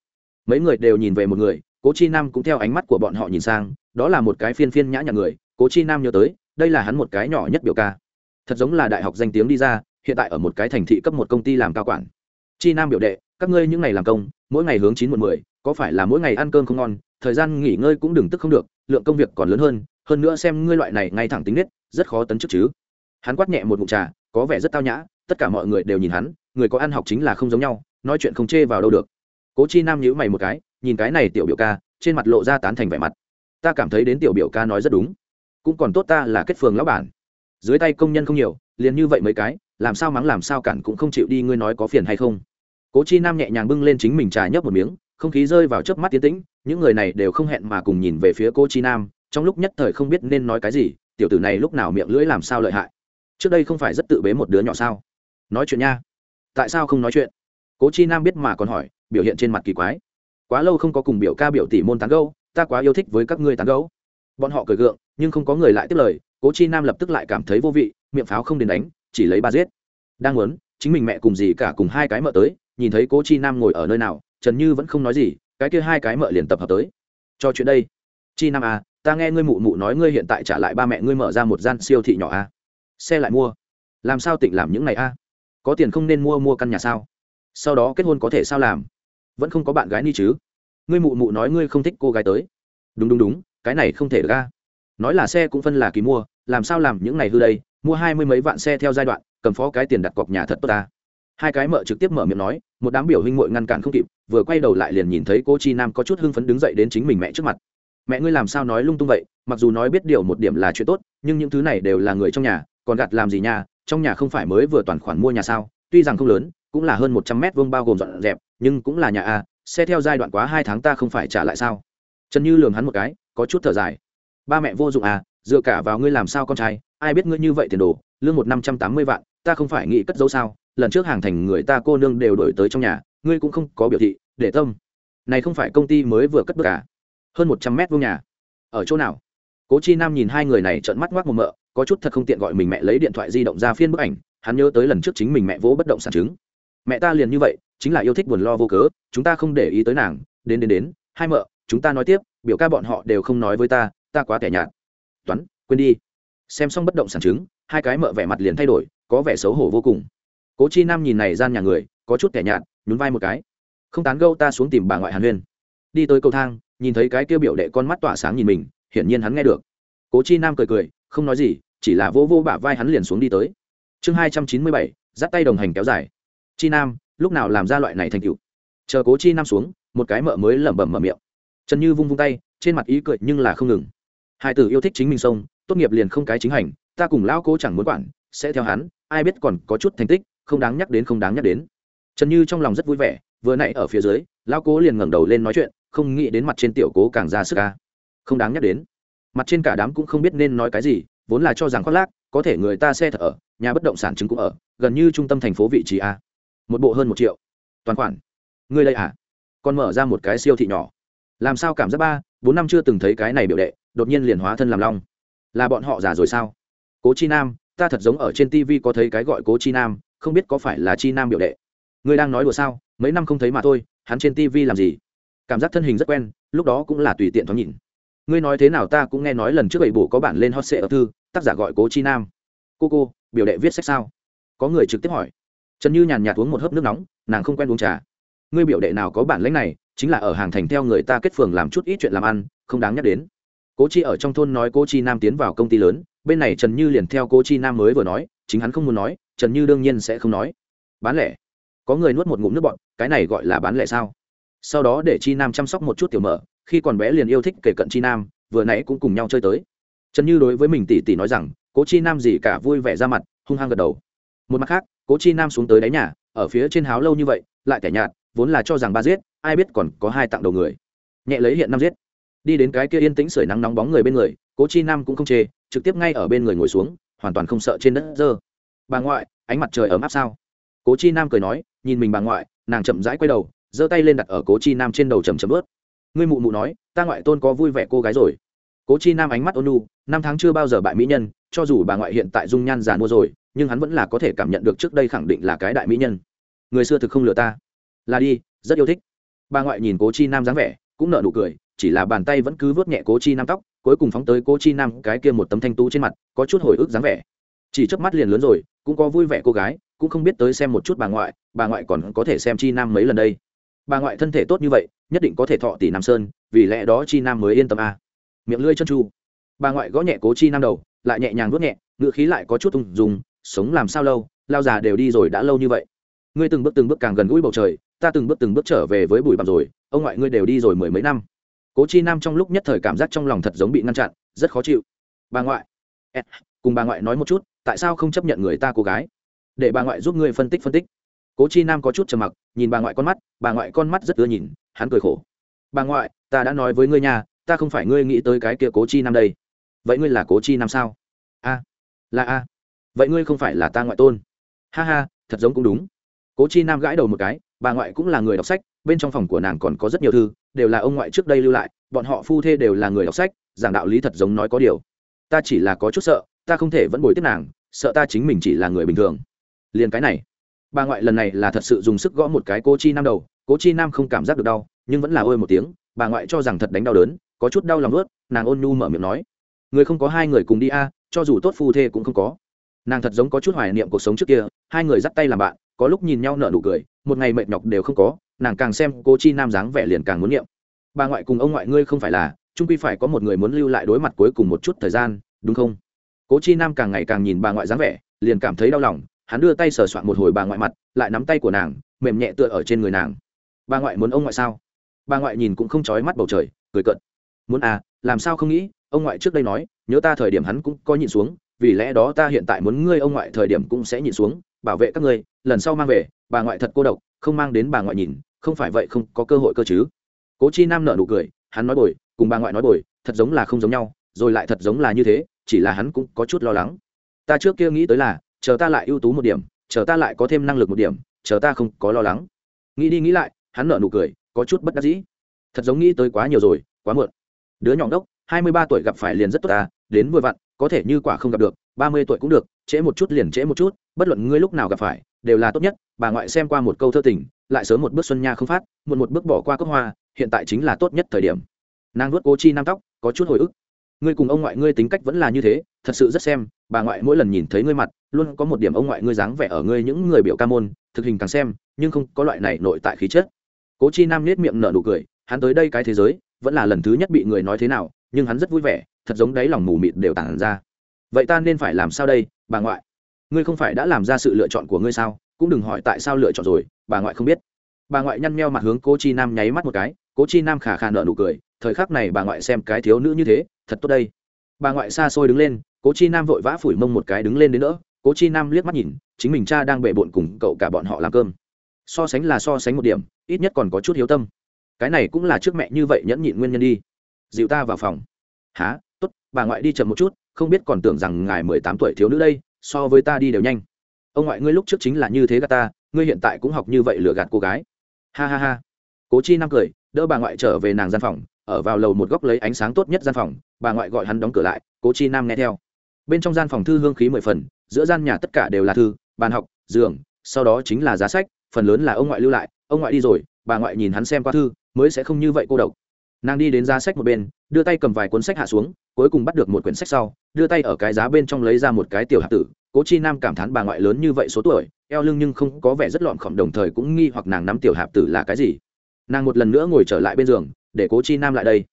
Mấy người đều nhìn về một người, cố chi nam cũng theo ánh mắt của bọn họ nhìn sang, đó là một cái phiên phiên nhã nhặn người, cố chi nam nhớ tới, đây là hắn một cái nhỏ nhất biểu ca. Thật giống là đại học danh tiếng đi ra, hiện tại ở một cái thành thị cấp một công ty làm cao quản. Chi nam biểu đệ, các ngươi những ngày làm công, mỗi ngày hướng chín một mười, có phải là mỗi ngày ăn cơm không ngon, thời gian nghỉ ngơi cũng đừng tức không được, lượng công việc còn lớn hơn hơn nữa xem ngươi loại này ngay thẳng tính nết, rất khó tấn chức chứ hắn quát nhẹ một ngụm trà, có vẻ rất tao nhã, tất cả mọi người đều nhìn hắn, người có ăn học chính là không giống nhau, nói chuyện không chê vào đâu được. Cố chi nam nhíu mày một cái, nhìn cái này tiểu biểu ca, trên mặt lộ ra tán thành vẻ mặt. Ta cảm thấy đến tiểu biểu ca nói rất đúng. Cũng còn tốt ta là kết phường lão bản. Dưới tay công nhân không nhiều, liền như vậy mấy cái, làm sao mắng làm sao cản cũng không chịu đi, ngươi nói có phiền hay không? Cố chi nam nhẹ nhàng bưng lên chính mình trà nhấp một miếng, không khí rơi vào chớp mắt tiến tĩnh, những người này đều không hẹn mà cùng nhìn về phía cô chi nam, trong lúc nhất thời không biết nên nói cái gì, tiểu tử này lúc nào miệng lưỡi làm sao lợi hại trước đây không phải rất tự bế một đứa nhỏ sao? Nói chuyện nha. Tại sao không nói chuyện? Cố chi nam biết mà còn hỏi, biểu hiện trên mặt kỳ quái. Quá lâu không có cùng biểu ca biểu tỷ môn tán gấu ta quá yêu thích với các ngươi tán gấu bọn họ cười gượng, nhưng không có người lại tiếp lời, cố chi nam lập tức lại cảm thấy vô vị, miệng pháo không đến đánh, chỉ lấy ba giết. Đang muốn, chính mình mẹ cùng gì cả cùng hai cái mợ tới, nhìn thấy cố chi nam ngồi ở nơi nào, trần như vẫn không nói gì, cái kia hai cái mợ liền tập hợp tới. Cho chuyện đây. Chi nam à ta nghe ngươi mụ mụ nói ngươi hiện tại trả lại ba mẹ ngươi mở ra một gian siêu thị nhỏ à xe lại mua. Làm sao tịnh làm những này à có tiền không nên mua mua căn nhà sao? Sau đó kết hôn có thể sao làm? Vẫn không có bạn gái ni chứ? Ngươi mụ mụ nói ngươi không thích cô gái tới. Đúng đúng đúng, cái này không thể được a. Nói là xe cũng phân là ký mua, làm sao làm những này hư đây? Mua hai mươi mấy vạn xe theo giai đoạn, cầm phó cái tiền đặt cọc nhà thật tốt ta. Hai cái mợ trực tiếp mở miệng nói, một đám biểu huynh muội ngăn cản không kịp, vừa quay đầu lại liền nhìn thấy cô chi nam có chút hưng phấn đứng dậy đến chính mình mẹ trước mặt. Mẹ ngươi làm sao nói lung tung vậy? Mặc dù nói biết điều một điểm là chuyện tốt, nhưng những thứ này đều là người trong nhà còn gạt làm gì nhà trong nhà không phải mới vừa toàn khoản mua nhà sao? Tuy rằng không lớn, cũng là hơn một trăm mét vuông bao gồm dọn dẹp, nhưng cũng là nhà a, xe theo giai đoạn quá hai tháng ta không phải trả lại sao? Trần như lường hắn một cái, có chút thở dài. Ba mẹ vô dụng à dựa cả vào ngươi làm sao con trai, ai biết ngươi như vậy tiền đồ, lương một năm trăm tám mươi vạn, ta không phải nghĩ cất dấu sao? Lần trước hàng thành người ta cô nương đều đổi tới trong nhà, ngươi cũng không có biểu thị, để tâm. Này không phải công ty mới vừa cất bước cả hơn một trăm mét vuông nhà. Ở chỗ nào? Cố chi nam nhìn hai người này trợn mắt ngoác một mợ, có chút thật không tiện gọi mình mẹ lấy điện thoại di động ra phiên bức ảnh, hắn nhớ tới lần trước chính mình mẹ vỗ bất động sản chứng. Mẹ ta liền như vậy, chính là yêu thích buồn lo vô cớ, chúng ta không để ý tới nàng, đến đến đến, hai mợ, chúng ta nói tiếp, biểu ca bọn họ đều không nói với ta ta quá kẻ nhạt. Toán, quên đi. Xem xong bất động sản chứng, hai cái mợ vẻ mặt liền thay đổi, có vẻ xấu hổ vô cùng. Cố chi nam nhìn này gian nhà người, có chút kẻ nhạt, nhún vai một cái. Không tán gâu ta xuống tìm bà ngoại hàn huyên. Đi tới cầu thang, nhìn thấy cái kia biểu đệ con mắt tỏa sáng nhìn mình hiển nhiên hắn nghe được. Cố chi nam cười cười, không nói gì, chỉ là vô vô bả vai hắn liền xuống đi tới. Chương hai trăm chín mươi bảy dắt tay đồng hành kéo dài. Chi nam, lúc nào làm ra loại này thành cựu chờ cố chi nam xuống, một cái mợ mới lẩm bẩm mở miệng. Trần như vung vung tay, trên mặt ý cười nhưng là không ngừng. Hai tử yêu thích chính mình sông, tốt nghiệp liền không cái chính hành, ta cùng lão cố chẳng muốn quản, sẽ theo hắn, ai biết còn có chút thành tích, không đáng nhắc đến không đáng nhắc đến. Trần như trong lòng rất vui vẻ, vừa nãy ở phía dưới, lão cố liền ngẩng đầu lên nói chuyện, không nghĩ đến mặt trên tiểu cố càng ra sức ca không đáng nhắc đến. Mặt trên cả đám cũng không biết nên nói cái gì, vốn là cho rằng khoác lác, có thể người ta xe thật ở, nhà bất động sản chứng cũng ở, gần như trung tâm thành phố vị trí a. Một bộ hơn một triệu. Toàn khoản. Ngươi đây à? Còn mở ra một cái siêu thị nhỏ. Làm sao cảm giác ba, bốn năm chưa từng thấy cái này biểu đệ, đột nhiên liền hóa thân làm long. Là bọn họ già rồi sao? Cố chi nam, ta thật giống ở trên tv có thấy cái gọi cố chi nam, không biết có phải là chi nam biểu đệ. Ngươi đang nói đùa sao? Mấy năm không thấy mà thôi, hắn trên tv làm gì? Cảm giác thân hình rất quen, lúc đó cũng là tùy tiện thoáng nhìn ngươi nói thế nào ta cũng nghe nói lần trước bảy bổ có bản lên hot sệ ở thư, tác giả gọi cố chi nam. Cô cô, biểu đệ viết sách sao? Có người trực tiếp hỏi. Trần như nhàn nhạt uống một hớp nước nóng, nàng không quen uống trà. Ngươi biểu đệ nào có bản lãnh này, chính là ở hàng thành theo người ta kết phường làm chút ít chuyện làm ăn, không đáng nhắc đến. Cố chi ở trong thôn nói cố chi nam tiến vào công ty lớn, bên này trần như liền theo cố chi nam mới vừa nói, chính hắn không muốn nói, trần như đương nhiên sẽ không nói. Bán lẻ. Có người nuốt một ngụm nước bọn cái này gọi là bán lẻ sao? Sau đó để chi nam chăm sóc một chút tiểu mở, khi còn bé liền yêu thích kể cận chi nam, vừa nãy cũng cùng nhau chơi tới. Trần như đối với mình tỷ tỷ nói rằng, cố chi nam gì cả vui vẻ ra mặt, hung hăng gật đầu. Một mặt khác, cố chi nam xuống tới đáy nhà, ở phía trên háo lâu như vậy, lại kẻ nhạt, vốn là cho rằng ba giết, ai biết còn có hai tặng đầu người. Nhẹ lấy hiện năm giết. Đi đến cái kia yên tĩnh sưởi nắng nóng bóng người bên người, cố chi nam cũng không chê, trực tiếp ngay ở bên người ngồi xuống, hoàn toàn không sợ trên đất dơ. Bà ngoại, ánh mặt trời ấm áp sao? Cố chi nam cười nói, nhìn mình bà ngoại, nàng chậm rãi quay đầu giơ tay lên đặt ở cố chi nam trên đầu chầm chầm ướt. Ngươi mụ mụ nói, ta ngoại tôn có vui vẻ cô gái rồi. Cố chi nam ánh mắt ôn nu năm tháng chưa bao giờ bại mỹ nhân, cho dù bà ngoại hiện tại dung nhan già mua rồi, nhưng hắn vẫn là có thể cảm nhận được trước đây khẳng định là cái đại mỹ nhân. Người xưa thực không lừa ta. Là đi, rất yêu thích. Bà ngoại nhìn cố chi nam dáng vẻ, cũng nợ nụ cười, chỉ là bàn tay vẫn cứ vớt nhẹ cố chi nam tóc, cuối cùng phóng tới cố chi nam cái kia một tấm thanh tú trên mặt, có chút hồi ức dáng vẻ. Chỉ chớp mắt liền lớn rồi, cũng có vui vẻ cô gái, cũng không biết tới xem một chút bà ngoại bà ngoại còn có thể xem chi nam mấy lần đây bà ngoại thân thể tốt như vậy, nhất định có thể thọ tỷ nam sơn, vì lẽ đó chi nam mới yên tâm a. À. miệng lưỡi chân chu bà ngoại gõ nhẹ cố chi nam đầu, lại nhẹ nhàng nuốt nhẹ ngựa khí lại có chút ung dùng sống làm sao lâu, lao già đều đi rồi đã lâu như vậy. Ngươi từng bước từng bước càng gần gũi bầu trời, ta từng bước từng bước trở về với bụi bặm rồi, ông ngoại ngươi đều đi rồi mười mấy năm. Cố chi nam trong lúc nhất thời cảm giác trong lòng thật giống bị ngăn chặn, rất khó chịu. Bà ngoại eh, cùng bà ngoại nói một chút, tại sao không chấp nhận người ta cô gái? Để bà ngoại giúp ngươi phân tích phân tích cố chi nam có chút trầm mặc, nhìn bà ngoại con mắt, bà ngoại con mắt rất ưa nhìn, hắn cười khổ. Bà ngoại, ta đã nói với ngươi nhà ta không phải ngươi nghĩ tới cái kia cố chi nam đây. Vậy ngươi là cố chi nam sao? A, là a. Vậy ngươi không phải là ta ngoại tôn. Ha ha, thật giống cũng đúng. Cố chi nam gãi đầu một cái, bà ngoại cũng là người đọc sách, bên trong phòng của nàng còn có rất nhiều thư, đều là ông ngoại trước đây lưu lại, bọn họ phu thê đều là người đọc sách, giảng đạo lý thật giống nói có điều. Ta chỉ là có chút sợ, ta không thể vẫn bồi tiếp nàng, sợ ta chính mình chỉ là người bình thường. Liền cái này bà ngoại lần này là thật sự dùng sức gõ một cái cô chi nam đầu Cô chi nam không cảm giác được đau, nhưng vẫn là ôi một tiếng, bà ngoại cho rằng thật đánh đau đớn, có chút đau lòng ướt nàng ôn nhu mở miệng nói. Người không có hai người cùng đi a, cho dù tốt phu thê cũng không có. Nàng thật giống có chút hoài niệm cuộc sống trước kia, hai người dắt tay làm bạn, có lúc nhìn nhau nở nụ cười, một ngày mệt nhọc đều không có, nàng càng xem cô chi nam dáng vẻ liền càng muốn niệm. Bà ngoại cùng ông ngoại ngươi không phải là trung quy phải có một người muốn lưu lại đối mặt cuối cùng một chút thời gian, đúng không? Cố chi nam càng ngày càng nhìn bà ngoại dáng vẻ, liền cảm thấy đau lòng hắn đưa tay sờ soạn một hồi bà ngoại mặt, lại nắm tay của nàng, mềm nhẹ tựa ở trên người nàng. Bà ngoại muốn ông ngoại sao? Bà ngoại nhìn cũng không chói mắt bầu trời, cười cận muốn à làm sao không nghĩ, ông ngoại trước đây nói, nhớ ta thời điểm hắn cũng có nhịn xuống, vì lẽ đó ta hiện tại muốn ngươi ông ngoại thời điểm cũng sẽ nhịn xuống, bảo vệ các ngươi, lần sau mang về, bà ngoại thật cô độc, không mang đến bà ngoại nhìn, không phải vậy không có cơ hội cơ chứ. Cố chi nam nợ nụ cười, hắn nói bồi, cùng bà ngoại nói bồi, thật giống là không giống nhau, rồi lại thật giống là như thế, chỉ là hắn cũng có chút lo lắng. Ta trước kia nghĩ tới là chờ ta lại ưu tú một điểm, chờ ta lại có thêm năng lực một điểm, chờ ta không có lo lắng. Nghĩ đi nghĩ lại, hắn nợ nụ cười, có chút bất đắc dĩ. Thật giống nghĩ tới quá nhiều rồi, quá muộn. Đứa nhỏ đốc hai mươi ba tuổi gặp phải liền rất tốt ta, đến vừa vặn, có thể như quả không gặp được, ba mươi tuổi cũng được, trễ một chút liền trễ một chút, bất luận ngươi lúc nào gặp phải, đều là tốt nhất, bà ngoại xem qua một câu thơ tình, lại sớm một bước xuân nha không phát, muộn một bước bỏ qua cốc hoa, hiện tại chính là tốt nhất thời điểm. Nàng nuốt cố chi nam tóc, có chút hồi ức. Ngươi cùng ông ngoại ngươi tính cách vẫn là như thế thật sự rất xem, bà ngoại mỗi lần nhìn thấy ngươi mặt, luôn có một điểm ông ngoại ngươi dáng vẻ ở ngươi những người biểu ca môn, thực hình càng xem, nhưng không có loại này nội tại khí chất. Cố chi nam nết miệng nở nụ cười, hắn tới đây cái thế giới, vẫn là lần thứ nhất bị người nói thế nào, nhưng hắn rất vui vẻ, thật giống đáy lòng mù mịt đều tản ra. Vậy ta nên phải làm sao đây, bà ngoại? Ngươi không phải đã làm ra sự lựa chọn của ngươi sao? Cũng đừng hỏi tại sao lựa chọn rồi, bà ngoại không biết. Bà ngoại nhăn meo mặt hướng cố chi nam nháy mắt một cái, cố chi nam khả khả nợ nụ cười, thời khắc này bà ngoại xem cái thiếu nữ như thế, thật tốt đây. Bà ngoại xa xôi đứng lên cố chi nam vội vã phủi mông một cái đứng lên đến nữa cố chi nam liếc mắt nhìn, chính mình cha đang bệ bộn cùng cậu cả bọn họ làm cơm. So sánh là so sánh một điểm, ít nhất còn có chút hiếu tâm. Cái này cũng là trước mẹ như vậy nhẫn nhịn nguyên nhân đi. Dịu ta vào phòng. Há t ố t bà ngoại đi chậm một chút, không biết còn tưởng rằng ngài mười tám tuổi thiếu nữ đây, so với ta đi đều nhanh. Ông ngoại ngươi lúc trước chính là như thế gà ta, ngươi hiện tại cũng học như vậy lừa gạt cô gái. Ha ha ha. Cố chi nam cười, đỡ bà ngoại trở về nàng gian phòng, ở vào lầu một góc lấy ánh sáng tốt nhất gian phòng, bà ngoại gọi hắn đóng cửa lại, cố chi nam nghe theo bên trong gian phòng thư hương khí mười phần, giữa gian nhà tất cả đều là thư, bàn học, giường, sau đó chính là giá sách, phần lớn là ông ngoại lưu lại, ông ngoại đi rồi, bà ngoại nhìn hắn xem qua thư, mới sẽ không như vậy cô độc. Nàng đi đến giá sách một bên, đưa tay cầm vài cuốn sách hạ xuống, cuối cùng bắt được một quyển sách sau, đưa tay ở cái giá bên trong lấy ra một cái tiểu hạt tử. Cố chi nam cảm thán bà ngoại lớn như vậy số tuổi, eo lưng nhưng không có vẻ rất lọn khổng đồng thời cũng nghi hoặc nàng nắm tiểu hạp tử là cái gì. Nàng một lần nữa ngồi trở lại bên giường, để cố chi nam lại đây.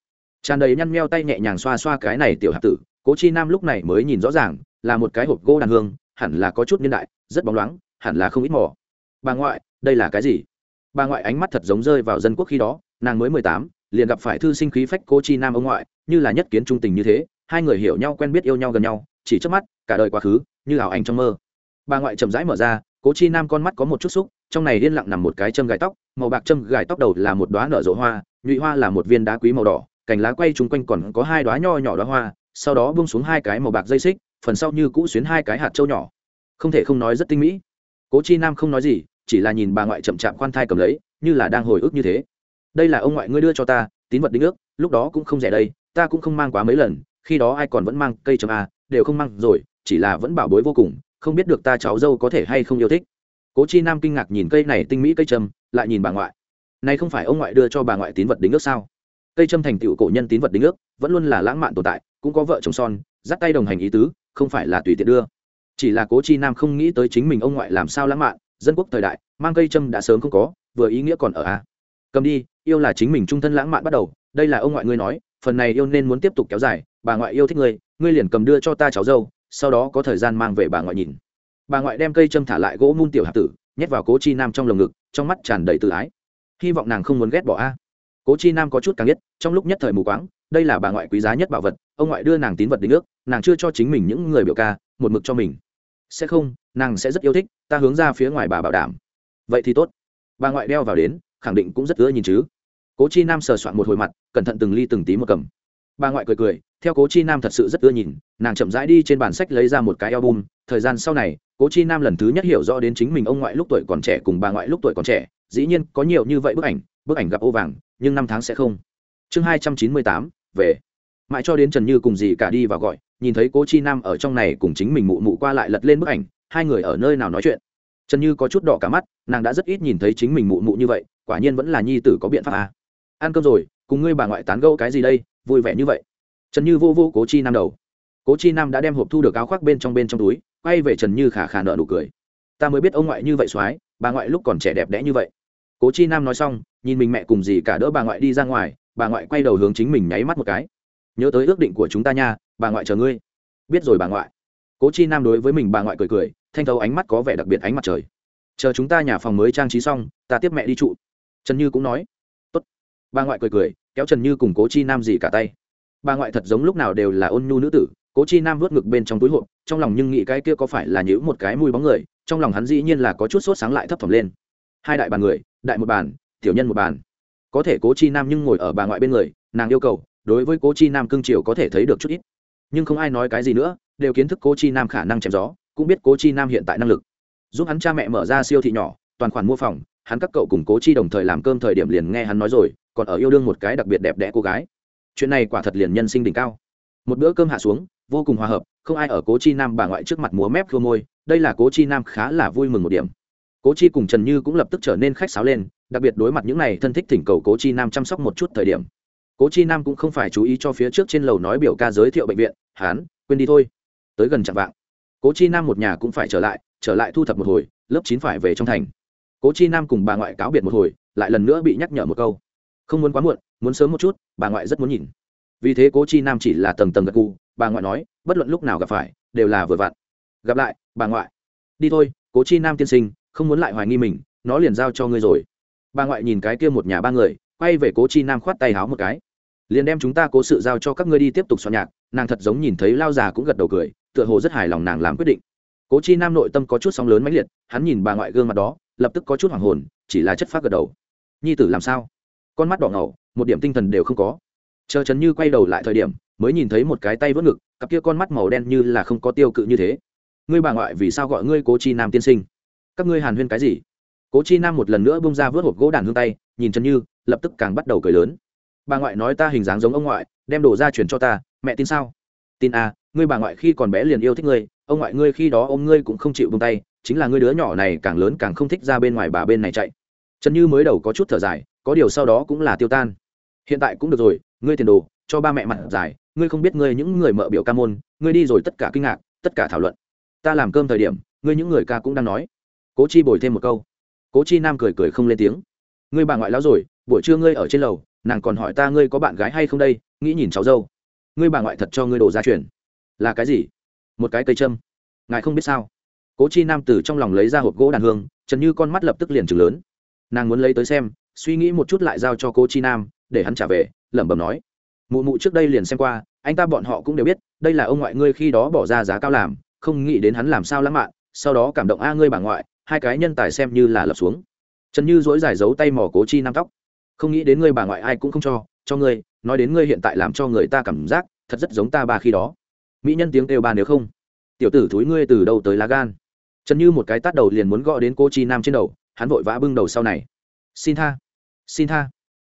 Tràn đầy nhăn meo tay nhẹ nhàng xoa xoa cái này tiểu hạp tử cố chi nam lúc này mới nhìn rõ ràng, là một cái hộp gỗ đàn hương, hẳn là có chút niên đại, rất bóng loáng, hẳn là không ít mỏ bà ngoại, đây là cái gì? Bà ngoại ánh mắt thật giống rơi vào dân quốc khi đó, nàng mới mười tám, liền gặp phải thư sinh khí phách cố chi nam ông ngoại, như là nhất kiến trung tình như thế, hai người hiểu nhau quen biết yêu nhau gần nhau, chỉ trước mắt, cả đời quá khứ, như ảo ảnh trong mơ. Bà ngoại chậm rãi mở ra, cố chi nam con mắt có một chút xúc, trong này yên lặng nằm một cái châm gài tóc, màu bạc châm gài tóc đầu là một đoá nở rộ hoa, nhụy hoa là một viên đá quý màu đỏ, cành lá quay chung quanh còn có hai đoá nho nhỏ đoá hoa sau đó bung xuống hai cái màu bạc dây xích, phần sau như cũ xuyến hai cái hạt trâu nhỏ. Không thể không nói rất tinh mỹ. Cố chi nam không nói gì, chỉ là nhìn bà ngoại chậm chạp khoan thai cầm lấy, như là đang hồi ức như thế. Đây là ông ngoại ngươi đưa cho ta, tín vật đính ước, lúc đó cũng không rẻ đây, ta cũng không mang quá mấy lần, khi đó ai còn vẫn mang cây trầm a à, đều không mang rồi, chỉ là vẫn bảo bối vô cùng, không biết được ta cháu dâu có thể hay không yêu thích. Cố chi nam kinh ngạc nhìn cây này tinh mỹ cây trầm, lại nhìn bà ngoại. Này không phải ông ngoại đưa cho bà ngoại tín vật đính ước sao? Cây châm thành tựu cổ nhân tín vật đính ước, vẫn luôn là lãng mạn tồn tại, cũng có vợ chồng son, dắt tay đồng hành ý tứ, không phải là tùy tiện đưa. Chỉ là cố chi nam không nghĩ tới chính mình ông ngoại làm sao lãng mạn, dân quốc thời đại, mang cây châm đã sớm không có, vừa ý nghĩa còn ở a. Cầm đi, yêu là chính mình trung thân lãng mạn bắt đầu, đây là ông ngoại ngươi nói, phần này yêu nên muốn tiếp tục kéo dài, bà ngoại yêu thích ngươi ngươi liền cầm đưa cho ta cháu dâu, sau đó có thời gian mang về bà ngoại nhìn. Bà ngoại đem cây châm thả lại gỗ mun tiểu hạt tử, nhét vào cố chi nam trong lồng ngực, trong mắt tràn đầy tự ái. Hy vọng nàng không muốn ghét bỏ a cố chi nam có chút càng biết, trong lúc nhất thời mù quáng, đây là bà ngoại quý giá nhất bảo vật, ông ngoại đưa nàng tín vật định ước, nàng chưa cho chính mình những người biểu ca, một mực cho mình. Sẽ không, nàng sẽ rất yêu thích, ta hướng ra phía ngoài bà bảo đảm. Vậy thì tốt. Bà ngoại đeo vào đến, khẳng định cũng rất ưa nhìn chứ. Cố chi nam sờ soạn một hồi mặt, cẩn thận từng ly từng tí một cầm. Bà ngoại cười cười, theo cố chi nam thật sự rất ưa nhìn, nàng chậm rãi đi trên bản sách lấy ra một cái album. Thời gian sau này, cố chi nam lần thứ nhất hiểu rõ đến chính mình ông ngoại lúc tuổi còn trẻ cùng bà ngoại lúc tuổi còn trẻ, dĩ nhiên có nhiều như vậy bức ảnh bức ảnh gặp ô vàng nhưng năm tháng sẽ không. Chương hai trăm chín mươi tám, về. Mãi cho đến trần như cùng dì cả đi và gọi, nhìn thấy cố chi nam ở trong này cùng chính mình mụ mụ qua lại lật lên bức ảnh, hai người ở nơi nào nói chuyện. Trần như có chút đỏ cả mắt, nàng đã rất ít nhìn thấy chính mình mụ mụ như vậy, quả nhiên vẫn là nhi tử có biện pháp à. ăn cơm rồi, cùng ngươi bà ngoại tán gẫu cái gì đây, vui vẻ như vậy. Trần như vô vô cố chi nam đầu. Cố chi nam đã đem hộp thu được áo khoác bên trong bên trong túi, quay về trần như khả khả nợ nụ cười. Ta mới biết ông ngoại như vậy soái, bà ngoại lúc còn trẻ đẹp đẽ như vậy cố chi nam nói xong, nhìn mình mẹ cùng gì cả đỡ bà ngoại đi ra ngoài, bà ngoại quay đầu hướng chính mình nháy mắt một cái. Nhớ tới ước định của chúng ta nha, bà ngoại chờ ngươi. Biết rồi bà ngoại. Cố chi nam đối với mình bà ngoại cười cười, thanh thấu ánh mắt có vẻ đặc biệt ánh mặt trời. Chờ chúng ta nhà phòng mới trang trí xong, ta tiếp mẹ đi trụ. Trần như cũng nói. Tốt. Bà ngoại cười cười, kéo trần như cùng cố chi nam gì cả tay. Bà ngoại thật giống lúc nào đều là ôn nhu nữ tử, cố chi nam vớt ngực bên trong túi hộp, trong lòng nhưng nghĩ cái kia có phải là nhữ một cái mùi bóng người, trong lòng hắn dĩ nhiên là có chút sốt sáng lại thấp thỏm lên hai đại bàn người, đại một bàn, tiểu nhân một bàn. Có thể cố chi nam nhưng ngồi ở bà ngoại bên người, nàng yêu cầu, đối với cố chi nam cương triều có thể thấy được chút ít. Nhưng không ai nói cái gì nữa, đều kiến thức cố chi nam khả năng chém gió, cũng biết cố chi nam hiện tại năng lực. Giúp hắn cha mẹ mở ra siêu thị nhỏ, toàn khoản mua phòng, hắn các cậu cùng cố chi đồng thời làm cơm thời điểm liền nghe hắn nói rồi, còn ở yêu đương một cái đặc biệt đẹp đẽ cô gái. Chuyện này quả thật liền nhân sinh đỉnh cao. Một bữa cơm hạ xuống, vô cùng hòa hợp, không ai ở cố chi nam bà ngoại trước mặt múa mép khua môi, đây là cố chi nam khá là vui mừng một điểm cố chi cùng trần như cũng lập tức trở nên khách sáo lên, đặc biệt đối mặt những n à y thân thích thỉnh cầu cố chi nam chăm sóc một chút thời điểm. Cố chi nam cũng không phải chú ý cho phía trước trên lầu nói biểu ca giới thiệu bệnh viện, hán, quên đi thôi, tới gần chạm vạng. Cố chi nam một nhà cũng phải trở lại trở lại thu thập một hồi, lớp chín phải về trong thành. Cố chi nam cùng bà ngoại cáo biệt một hồi, lại lần nữa bị nhắc nhở một câu. Không muốn quá muộn, muốn sớm một chút, bà ngoại rất muốn nhìn. Vì thế cố chi nam chỉ là tầng tầng gật gù, bà ngoại nói, bất luận lúc nào gặp phải, đều là vừa vặn. Gặp lại, bà ngoại. Đi thôi, cố chi nam tiên sinh không muốn lại hoài nghi mình, nó liền giao cho ngươi rồi. Bà ngoại nhìn cái kia một nhà ba người, quay về cố chi nam khoát tay háo một cái. Liền đem chúng ta cố sự giao cho các ngươi đi tiếp tục soạn nhạc, nàng thật giống nhìn thấy lao già cũng gật đầu cười, tựa hồ rất hài lòng nàng làm quyết định. Cố chi nam nội tâm có chút sóng lớn mãnh liệt, hắn nhìn bà ngoại gương mặt đó, lập tức có chút hoảng hồn, chỉ là chất phát gật đầu. Nhi tử làm sao? Con mắt đỏ ngầu, một điểm tinh thần đều không có. Chờ chấn như quay đầu lại thời điểm, mới nhìn thấy một cái tay vớt ngực, cặp kia con mắt màu đen như là không có tiêu cự như thế. Ngươi bà ngoại vì sao gọi ngươi cố chi nam tiên sinh? Các ngươi hàn huyên cái gì? Cố chi nam một lần nữa bông ra vớt hộp gỗ đàn hương tay, nhìn Trần như, lập tức càng bắt đầu cười lớn. Bà ngoại nói ta hình dáng giống ông ngoại, đem đồ ra chuyển cho ta, mẹ tin sao? Tin à ngươi bà ngoại khi còn bé liền yêu thích ngươi, ông ngoại ngươi khi đó ôm ngươi cũng không chịu bông tay, chính là ngươi đứa nhỏ này càng lớn càng không thích ra bên ngoài bà bên này chạy. Trần như mới đầu có chút thở dài, có điều sau đó cũng là tiêu tan. Hiện tại cũng được rồi, ngươi tiền đồ, cho ba mẹ mặt dài, ngươi không biết ngươi những người mợ biểu ca môn, ngươi đi rồi tất cả kinh ngạc, tất cả thảo luận. Ta làm cơm thời điểm, ngươi những người ca cũng đang nói cố chi bồi thêm một câu. Cố chi nam cười cười không lên tiếng. Ngươi bà ngoại lão rồi, buổi trưa ngươi ở trên lầu, nàng còn hỏi ta ngươi có bạn gái hay không đây, nghĩ nhìn cháu dâu. Ngươi bà ngoại thật cho ngươi đồ gia truyền. Là cái gì? Một cái cây châm. Ngài không biết sao? Cố chi nam từ trong lòng lấy ra hộp gỗ đàn hương, trần như con mắt lập tức liền chừng lớn. Nàng muốn lấy tới xem, suy nghĩ một chút lại giao cho cố chi nam, để hắn trả về, lẩm bẩm nói. Mụ mụ trước đây liền xem qua, anh ta bọn họ cũng đều biết, đây là ông ngoại ngươi khi đó bỏ ra giá cao làm, không nghĩ đến hắn làm sao lãng mạn, sau đó cảm động a ngươi bà ngoại hai cái nhân tài xem như là lập xuống. Trần như dối giải giấu tay mỏ cố chi nam tóc. Không nghĩ đến ngươi bà ngoại ai cũng không cho cho ngươi, nói đến ngươi hiện tại làm cho người ta cảm giác thật rất giống ta ba khi đó. Mỹ nhân tiếng kêu ba nếu không. Tiểu tử thúi ngươi từ đâu tới lá gan? Trần như một cái tát đầu liền muốn gõ đến cô chi nam trên đầu, hắn vội vã bưng đầu sau này. Xin tha xin tha.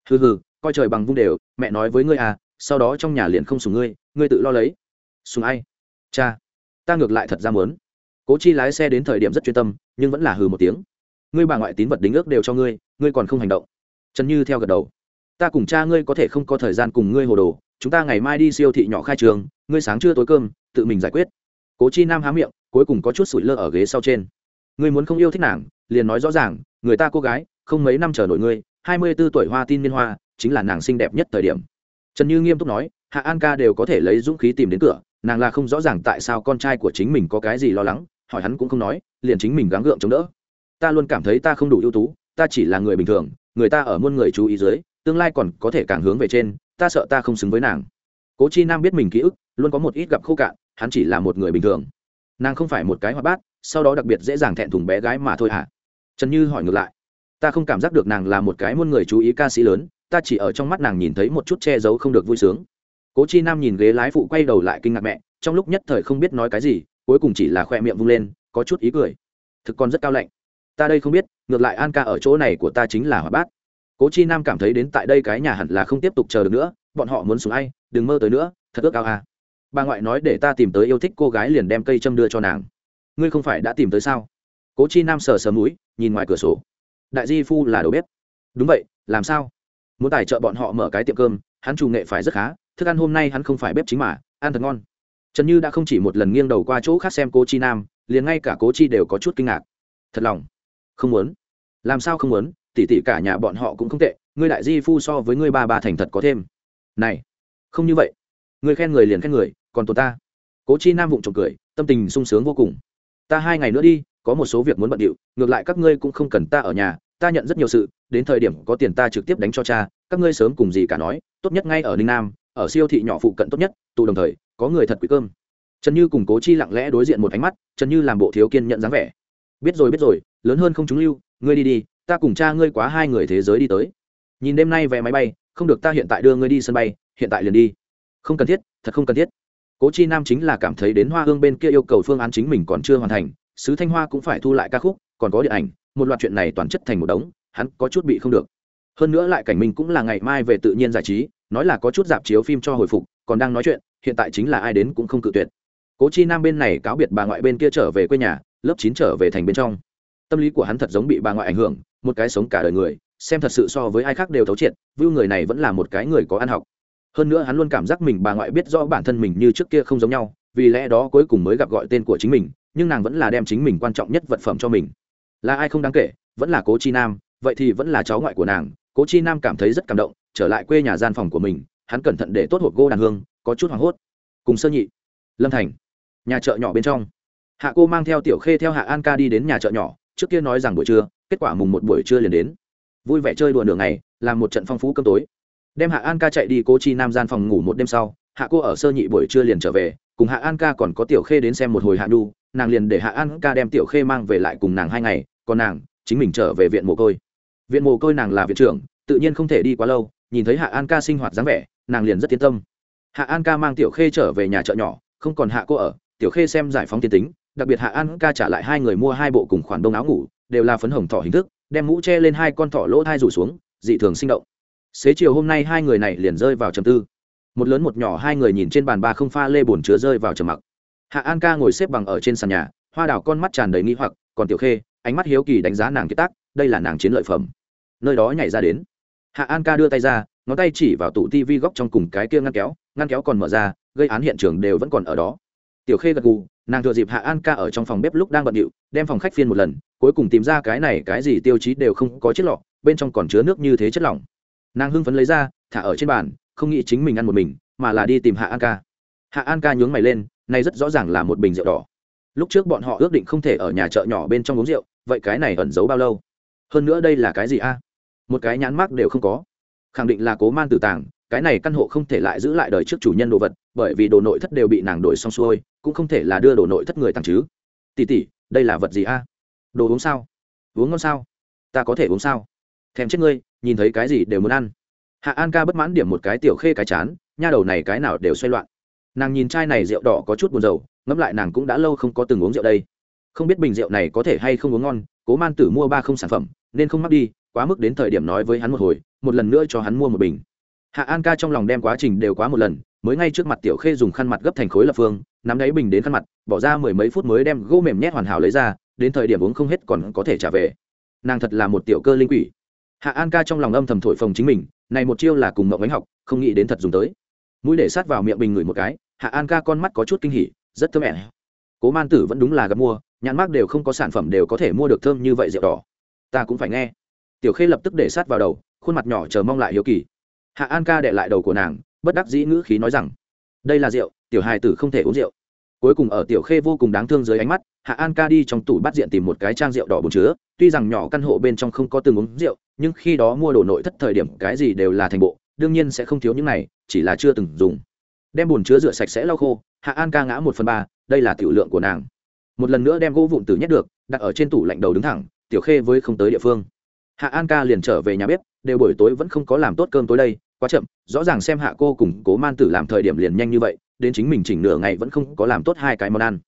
Hừ hừ, coi trời bằng vung đều, mẹ nói với ngươi à sau đó trong nhà liền không sùng ngươi ngươi tự lo lấy. Sùng ai? Cha, ta ngược lại thật ra mớn cố chi lái xe đến thời điểm rất chuyên tâm, nhưng vẫn là hừ một tiếng. Ngươi bà ngoại tín vật đính ước đều cho ngươi ngươi còn không hành động. Trần như theo gật đầu. Ta cùng cha ngươi có thể không có thời gian cùng ngươi hồ đồ, chúng ta ngày mai đi siêu thị nhỏ khai trường, ngươi sáng trưa tối cơm, tự mình giải quyết. Cố chi nam há miệng, cuối cùng có chút sủi lơ ở ghế sau trên. Ngươi muốn không yêu thích nàng, liền nói rõ ràng, người ta cô gái, không mấy năm chờ nổi ngươi, hai mươi b ố tuổi hoa tin niên hoa, chính là nàng xinh đẹp nhất thời điểm. Trần như nghiêm túc nói, hạ an ca đều có thể lấy dũng khí tìm đến cửa, nàng là không rõ ràng tại sao con trai của chính mình có cái gì lo lắng hỏi hắn cũng không nói, liền chính mình gắng gượng chống đỡ. Ta luôn cảm thấy ta không đủ ưu tú, ta chỉ là người bình thường, người ta ở muôn người chú ý dưới, tương lai còn có thể càng hướng về trên, ta sợ ta không xứng với nàng. Cố chi nam biết mình ký ức, luôn có một ít gặp khô cạn, hắn chỉ là một người bình thường. Nàng không phải một cái hoa bát, sau đó đặc biệt dễ dàng thẹn thùng bé gái mà thôi hả? Trần như hỏi ngược lại. Ta không cảm giác được nàng là một cái muôn người chú ý ca sĩ lớn, ta chỉ ở trong mắt nàng nhìn thấy một chút che giấu không được vui sướng. Cố chi nam nhìn ghế lái phụ quay đầu lại kinh ngạc mẹ, trong lúc nhất thời không biết nói cái gì cuối cùng chỉ là khoe miệng vung lên, có chút ý cười. Thực còn rất cao lạnh. Ta đây không biết, ngược lại an ca ở chỗ này của ta chính là hòa bát. Cố chi nam cảm thấy đến tại đây cái nhà hẳn là không tiếp tục chờ được nữa, bọn họ muốn xuống ai, đừng mơ tới nữa, thật ước ao à. bà ngoại nói để ta tìm tới yêu thích cô gái liền đem cây châm đưa cho nàng. Ngươi không phải đã tìm tới sao? Cố chi nam sờ sờ mũi, nhìn ngoài cửa sổ. Đại di phu là đầu bếp. Đúng vậy, làm sao? Muốn tài trợ bọn họ mở cái tiệm cơm, hắn chủ nghệ phải rất khá, thức ăn hôm nay hắn không phải bếp chính mà, ăn thật ngon trần như đã không chỉ một lần nghiêng đầu qua chỗ khác xem cố chi nam, liền ngay cả cố chi đều có chút kinh ngạc. Thật lòng. Không muốn. Làm sao không muốn? Tỉ tỉ cả nhà bọn họ cũng không tệ, ngươi đại di phu so với ngươi ba bà thành thật có thêm. Này, không như vậy. Ngươi khen người liền khen người, còn tồn ta. Cố chi nam vụng trộm cười, tâm tình sung sướng vô cùng. Ta hai ngày nữa đi, có một số việc muốn bận điệu, ngược lại các ngươi cũng không cần ta ở nhà, ta nhận rất nhiều sự, đến thời điểm có tiền ta trực tiếp đánh cho cha, các ngươi sớm cùng gì cả nói, tốt nhất ngay ở ninh nam ở siêu thị nhỏ phụ cận tốt nhất tụ đồng thời, có người thật quý cơm. Trần như cùng cố chi lặng lẽ đối diện một ánh mắt, trần như làm bộ thiếu kiên nhận dáng vẻ. Biết rồi biết rồi, lớn hơn không chúng lưu, ngươi đi đi, ta cùng cha ngươi quá hai người thế giới đi tới. Nhìn đêm nay vé máy bay, không được ta hiện tại đưa ngươi đi sân bay, hiện tại liền đi. Không cần thiết, thật không cần thiết. Cố chi nam chính là cảm thấy đến hoa hương bên kia yêu cầu phương án chính mình còn chưa hoàn thành, sứ thanh hoa cũng phải thu lại ca khúc, còn có điện ảnh, một loạt chuyện này toàn chất thành một đống, hắn có chút bị không được. Hơn nữa lại cảnh mình cũng là ngày mai về tự nhiên giải trí nói là có chút dạp chiếu phim cho hồi phục, còn đang nói chuyện, hiện tại chính là ai đến cũng không cự tuyệt. Cố chi nam bên này cáo biệt bà ngoại bên kia trở về quê nhà, lớp chín trở về thành bên trong. Tâm lý của hắn thật giống bị bà ngoại ảnh hưởng, một cái sống cả đời người, xem thật sự so với ai khác đều thấu triệt vưu người này vẫn là một cái người có ăn học. Hơn nữa hắn luôn cảm giác mình bà ngoại biết rõ bản thân mình như trước kia không giống nhau, vì lẽ đó cuối cùng mới gặp gọi tên của chính mình, nhưng nàng vẫn là đem chính mình quan trọng nhất vật phẩm cho mình. Là ai không đáng kể, vẫn là cố chi nam, vậy thì vẫn là cháu ngoại của nàng. Cố chi nam cảm thấy rất cảm động trở lại quê nhà gian phòng của mình, hắn cẩn thận để tốt hộp gỗ đàn hương, có chút hoảng hốt. Cùng sơ nhị, lâm thành, nhà chợ nhỏ bên trong. Hạ cô mang theo tiểu khê theo hạ an ca đi đến nhà chợ nhỏ, trước kia nói rằng buổi trưa, kết quả mùng một buổi trưa liền đến. Vui vẻ chơi đùa nửa ngày, làm một trận phong phú cơm tối. Đem hạ an ca chạy đi cô chi nam gian phòng ngủ một đêm sau, hạ cô ở sơ nhị buổi trưa liền trở về, cùng hạ an ca còn có tiểu khê đến xem một hồi hạ nhu, nàng liền để hạ an ca đem tiểu khê mang về lại cùng nàng hai ngày, còn nàng, chính mình trở về viện mồ côi. Viện mồ côi nàng là viện trưởng, tự nhiên không thể đi quá lâu nhìn thấy hạ an ca sinh hoạt dáng vẻ, nàng liền rất yên tâm. Hạ an ca mang tiểu khê trở về nhà chợ nhỏ, không còn hạ cô ở, tiểu khê xem giải phóng tiên tính, đặc biệt hạ an ca trả lại hai người mua hai bộ cùng khoản đông áo ngủ, đều là phấn hồng thỏ hình thức, đem mũ che lên hai con thỏ lỗ thai rủ xuống, dị thường sinh động. Xế chiều hôm nay hai người này liền rơi vào trầm tư. Một lớn một nhỏ hai người nhìn trên bàn ba không pha lê bồn chứa rơi vào trầm mặc. Hạ an ca ngồi xếp bằng ở trên sàn nhà, hoa đào con mắt tràn đầy nghi hoặc, còn tiểu khê, ánh mắt hiếu kỳ đánh giá nàng kiệt tác, đây là nàng chiến lợi phẩm. Nơi đó nhảy ra đến hạ an ca đưa tay ra, ngón tay chỉ vào tủ tivi góc trong cùng cái kia ngăn kéo ngăn kéo còn mở ra, gây án hiện trường đều vẫn còn ở đó. Tiểu khê gật gù, nàng thừa dịp hạ an ca ở trong phòng bếp lúc đang bận điệu, đem phòng khách phiên một lần, cuối cùng tìm ra cái này cái gì tiêu chí đều không có chiếc lọ, bên trong còn chứa nước như thế chất lỏng. Nàng hưng phấn lấy ra, thả ở trên bàn, không nghĩ chính mình ăn một mình, mà là đi tìm hạ an ca. Hạ an ca nhướng mày lên nay rất rõ ràng là một bình rượu đỏ. Lúc trước bọn họ ước định không thể ở nhà chợ nhỏ bên trong uống rượu, vậy cái này ẩn giấu bao lâu? Hơn nữa đây là cái gì a? Một cái nhãn mác đều không có. Khẳng định là cố man tử tàng, cái này căn hộ không thể lại giữ lại đời trước chủ nhân đồ vật, bởi vì đồ nội thất đều bị nàng đổi xong xuôi, cũng không thể là đưa đồ nội thất người tàng chứ. Tỉ tỉ đây là vật gì a? Đồ uống sao? Uống ngon sao? Ta có thể uống sao? Thèm chết ngươi, nhìn thấy cái gì đều muốn ăn. Hạ an ca bất mãn điểm một cái tiểu khê cái chán, nha đầu này cái nào đều xoay loạn. Nàng nhìn chai này rượu đỏ có chút buồn rầu, ngẫm lại nàng cũng đã lâu không có từng uống rượu đây. Không biết bình rượu này có thể hay không uống ngon, cố man tử mua ba không sản phẩm, nên không mắc đi quá mức đến thời điểm nói với hắn một hồi, một lần nữa cho hắn mua một bình. Hạ an ca trong lòng đem quá trình đều quá một lần, mới ngay trước mặt tiểu khê dùng khăn mặt gấp thành khối lập phương, nắm đáy bình đến khăn mặt, bỏ ra mười mấy phút mới đem gỗ mềm nhét hoàn hảo lấy ra, đến thời điểm uống không hết còn có thể trả về. Nàng thật là một tiểu cơ linh quỷ. Hạ an ca trong lòng âm thầm thổi phồng chính mình, này một chiêu là cùng mộng ánh học, không nghĩ đến thật dùng tới. Mũi để sát vào miệng bình ngửi một cái, hạ an ca con mắt có chút kinh hỉ, rất thơm mẹ cố man tử vẫn đúng là gặp mua, nhãn mác đều không có sản phẩm đều có thể mua được thơm như vậy rượu đỏ. Ta cũng phải nghe tiểu khê lập tức để sát vào đầu, khuôn mặt nhỏ chờ mong lại hiếu kỳ. Hạ an ca đệ lại đầu của nàng, bất đắc dĩ ngữ khí nói rằng, đây là rượu, tiểu hài tử không thể uống rượu. Cuối cùng ở tiểu khê vô cùng đáng thương dưới ánh mắt, hạ an ca đi trong tủ bắt diện tìm một cái trang rượu đỏ bồn chứa, tuy rằng nhỏ căn hộ bên trong không có từng uống rượu, nhưng khi đó mua đồ nội thất thời điểm cái gì đều là thành bộ, đương nhiên sẽ không thiếu những này, chỉ là chưa từng dùng. Đem bồn chứa rửa sạch sẽ lau khô, hạ an ca ngã một phần ba, đây là tiểu lượng của nàng. Một lần nữa đem gỗ vụn từ nhét được, đặt ở trên tủ lạnh đầu đứng thẳng, tiểu khê với không tới địa phương hạ an ca liền trở về nhà bếp, đều buổi tối vẫn không có làm tốt cơm tối đây, quá chậm, rõ ràng xem hạ cô cùng cố man tử làm thời điểm liền nhanh như vậy, đến chính mình chỉnh nửa ngày vẫn không có làm tốt hai cái món ăn.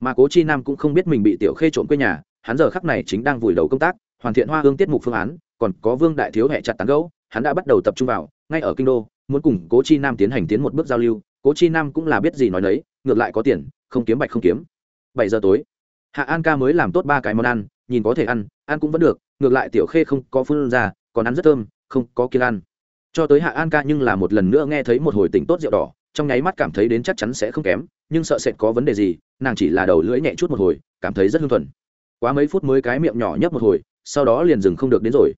Mà cố chi nam cũng không biết mình bị tiểu khê trộm quê nhà, hắn giờ khắc này chính đang vùi đầu công tác, hoàn thiện hoa hương tiết mục phương án, còn có vương đại thiếu hẹ chặt tán gấu hắn đã bắt đầu tập trung vào, ngay ở kinh đô, muốn cùng cố chi nam tiến hành tiến một bước giao lưu, cố chi nam cũng là biết gì nói đấy ngược lại có tiền, không kiếm bạch không kiếm. Bảy giờ tối, hạ an ca mới làm tốt ba cái món ăn, nhìn có thể ăn ăn cũng vẫn được ngược lại tiểu khê không có phương ra, còn ăn rất thơm, không có kiên ăn. Cho tới hạ an ca nhưng là một lần nữa nghe thấy một hồi tỉnh tốt rượu đỏ, trong nháy mắt cảm thấy đến chắc chắn sẽ không kém, nhưng sợ sệt có vấn đề gì, nàng chỉ là đầu lưỡi nhẹ chút một hồi, cảm thấy rất hưng thuần quá mấy phút mới cái miệng nhỏ nhấp một hồi, sau đó liền dừng không được đến rồi.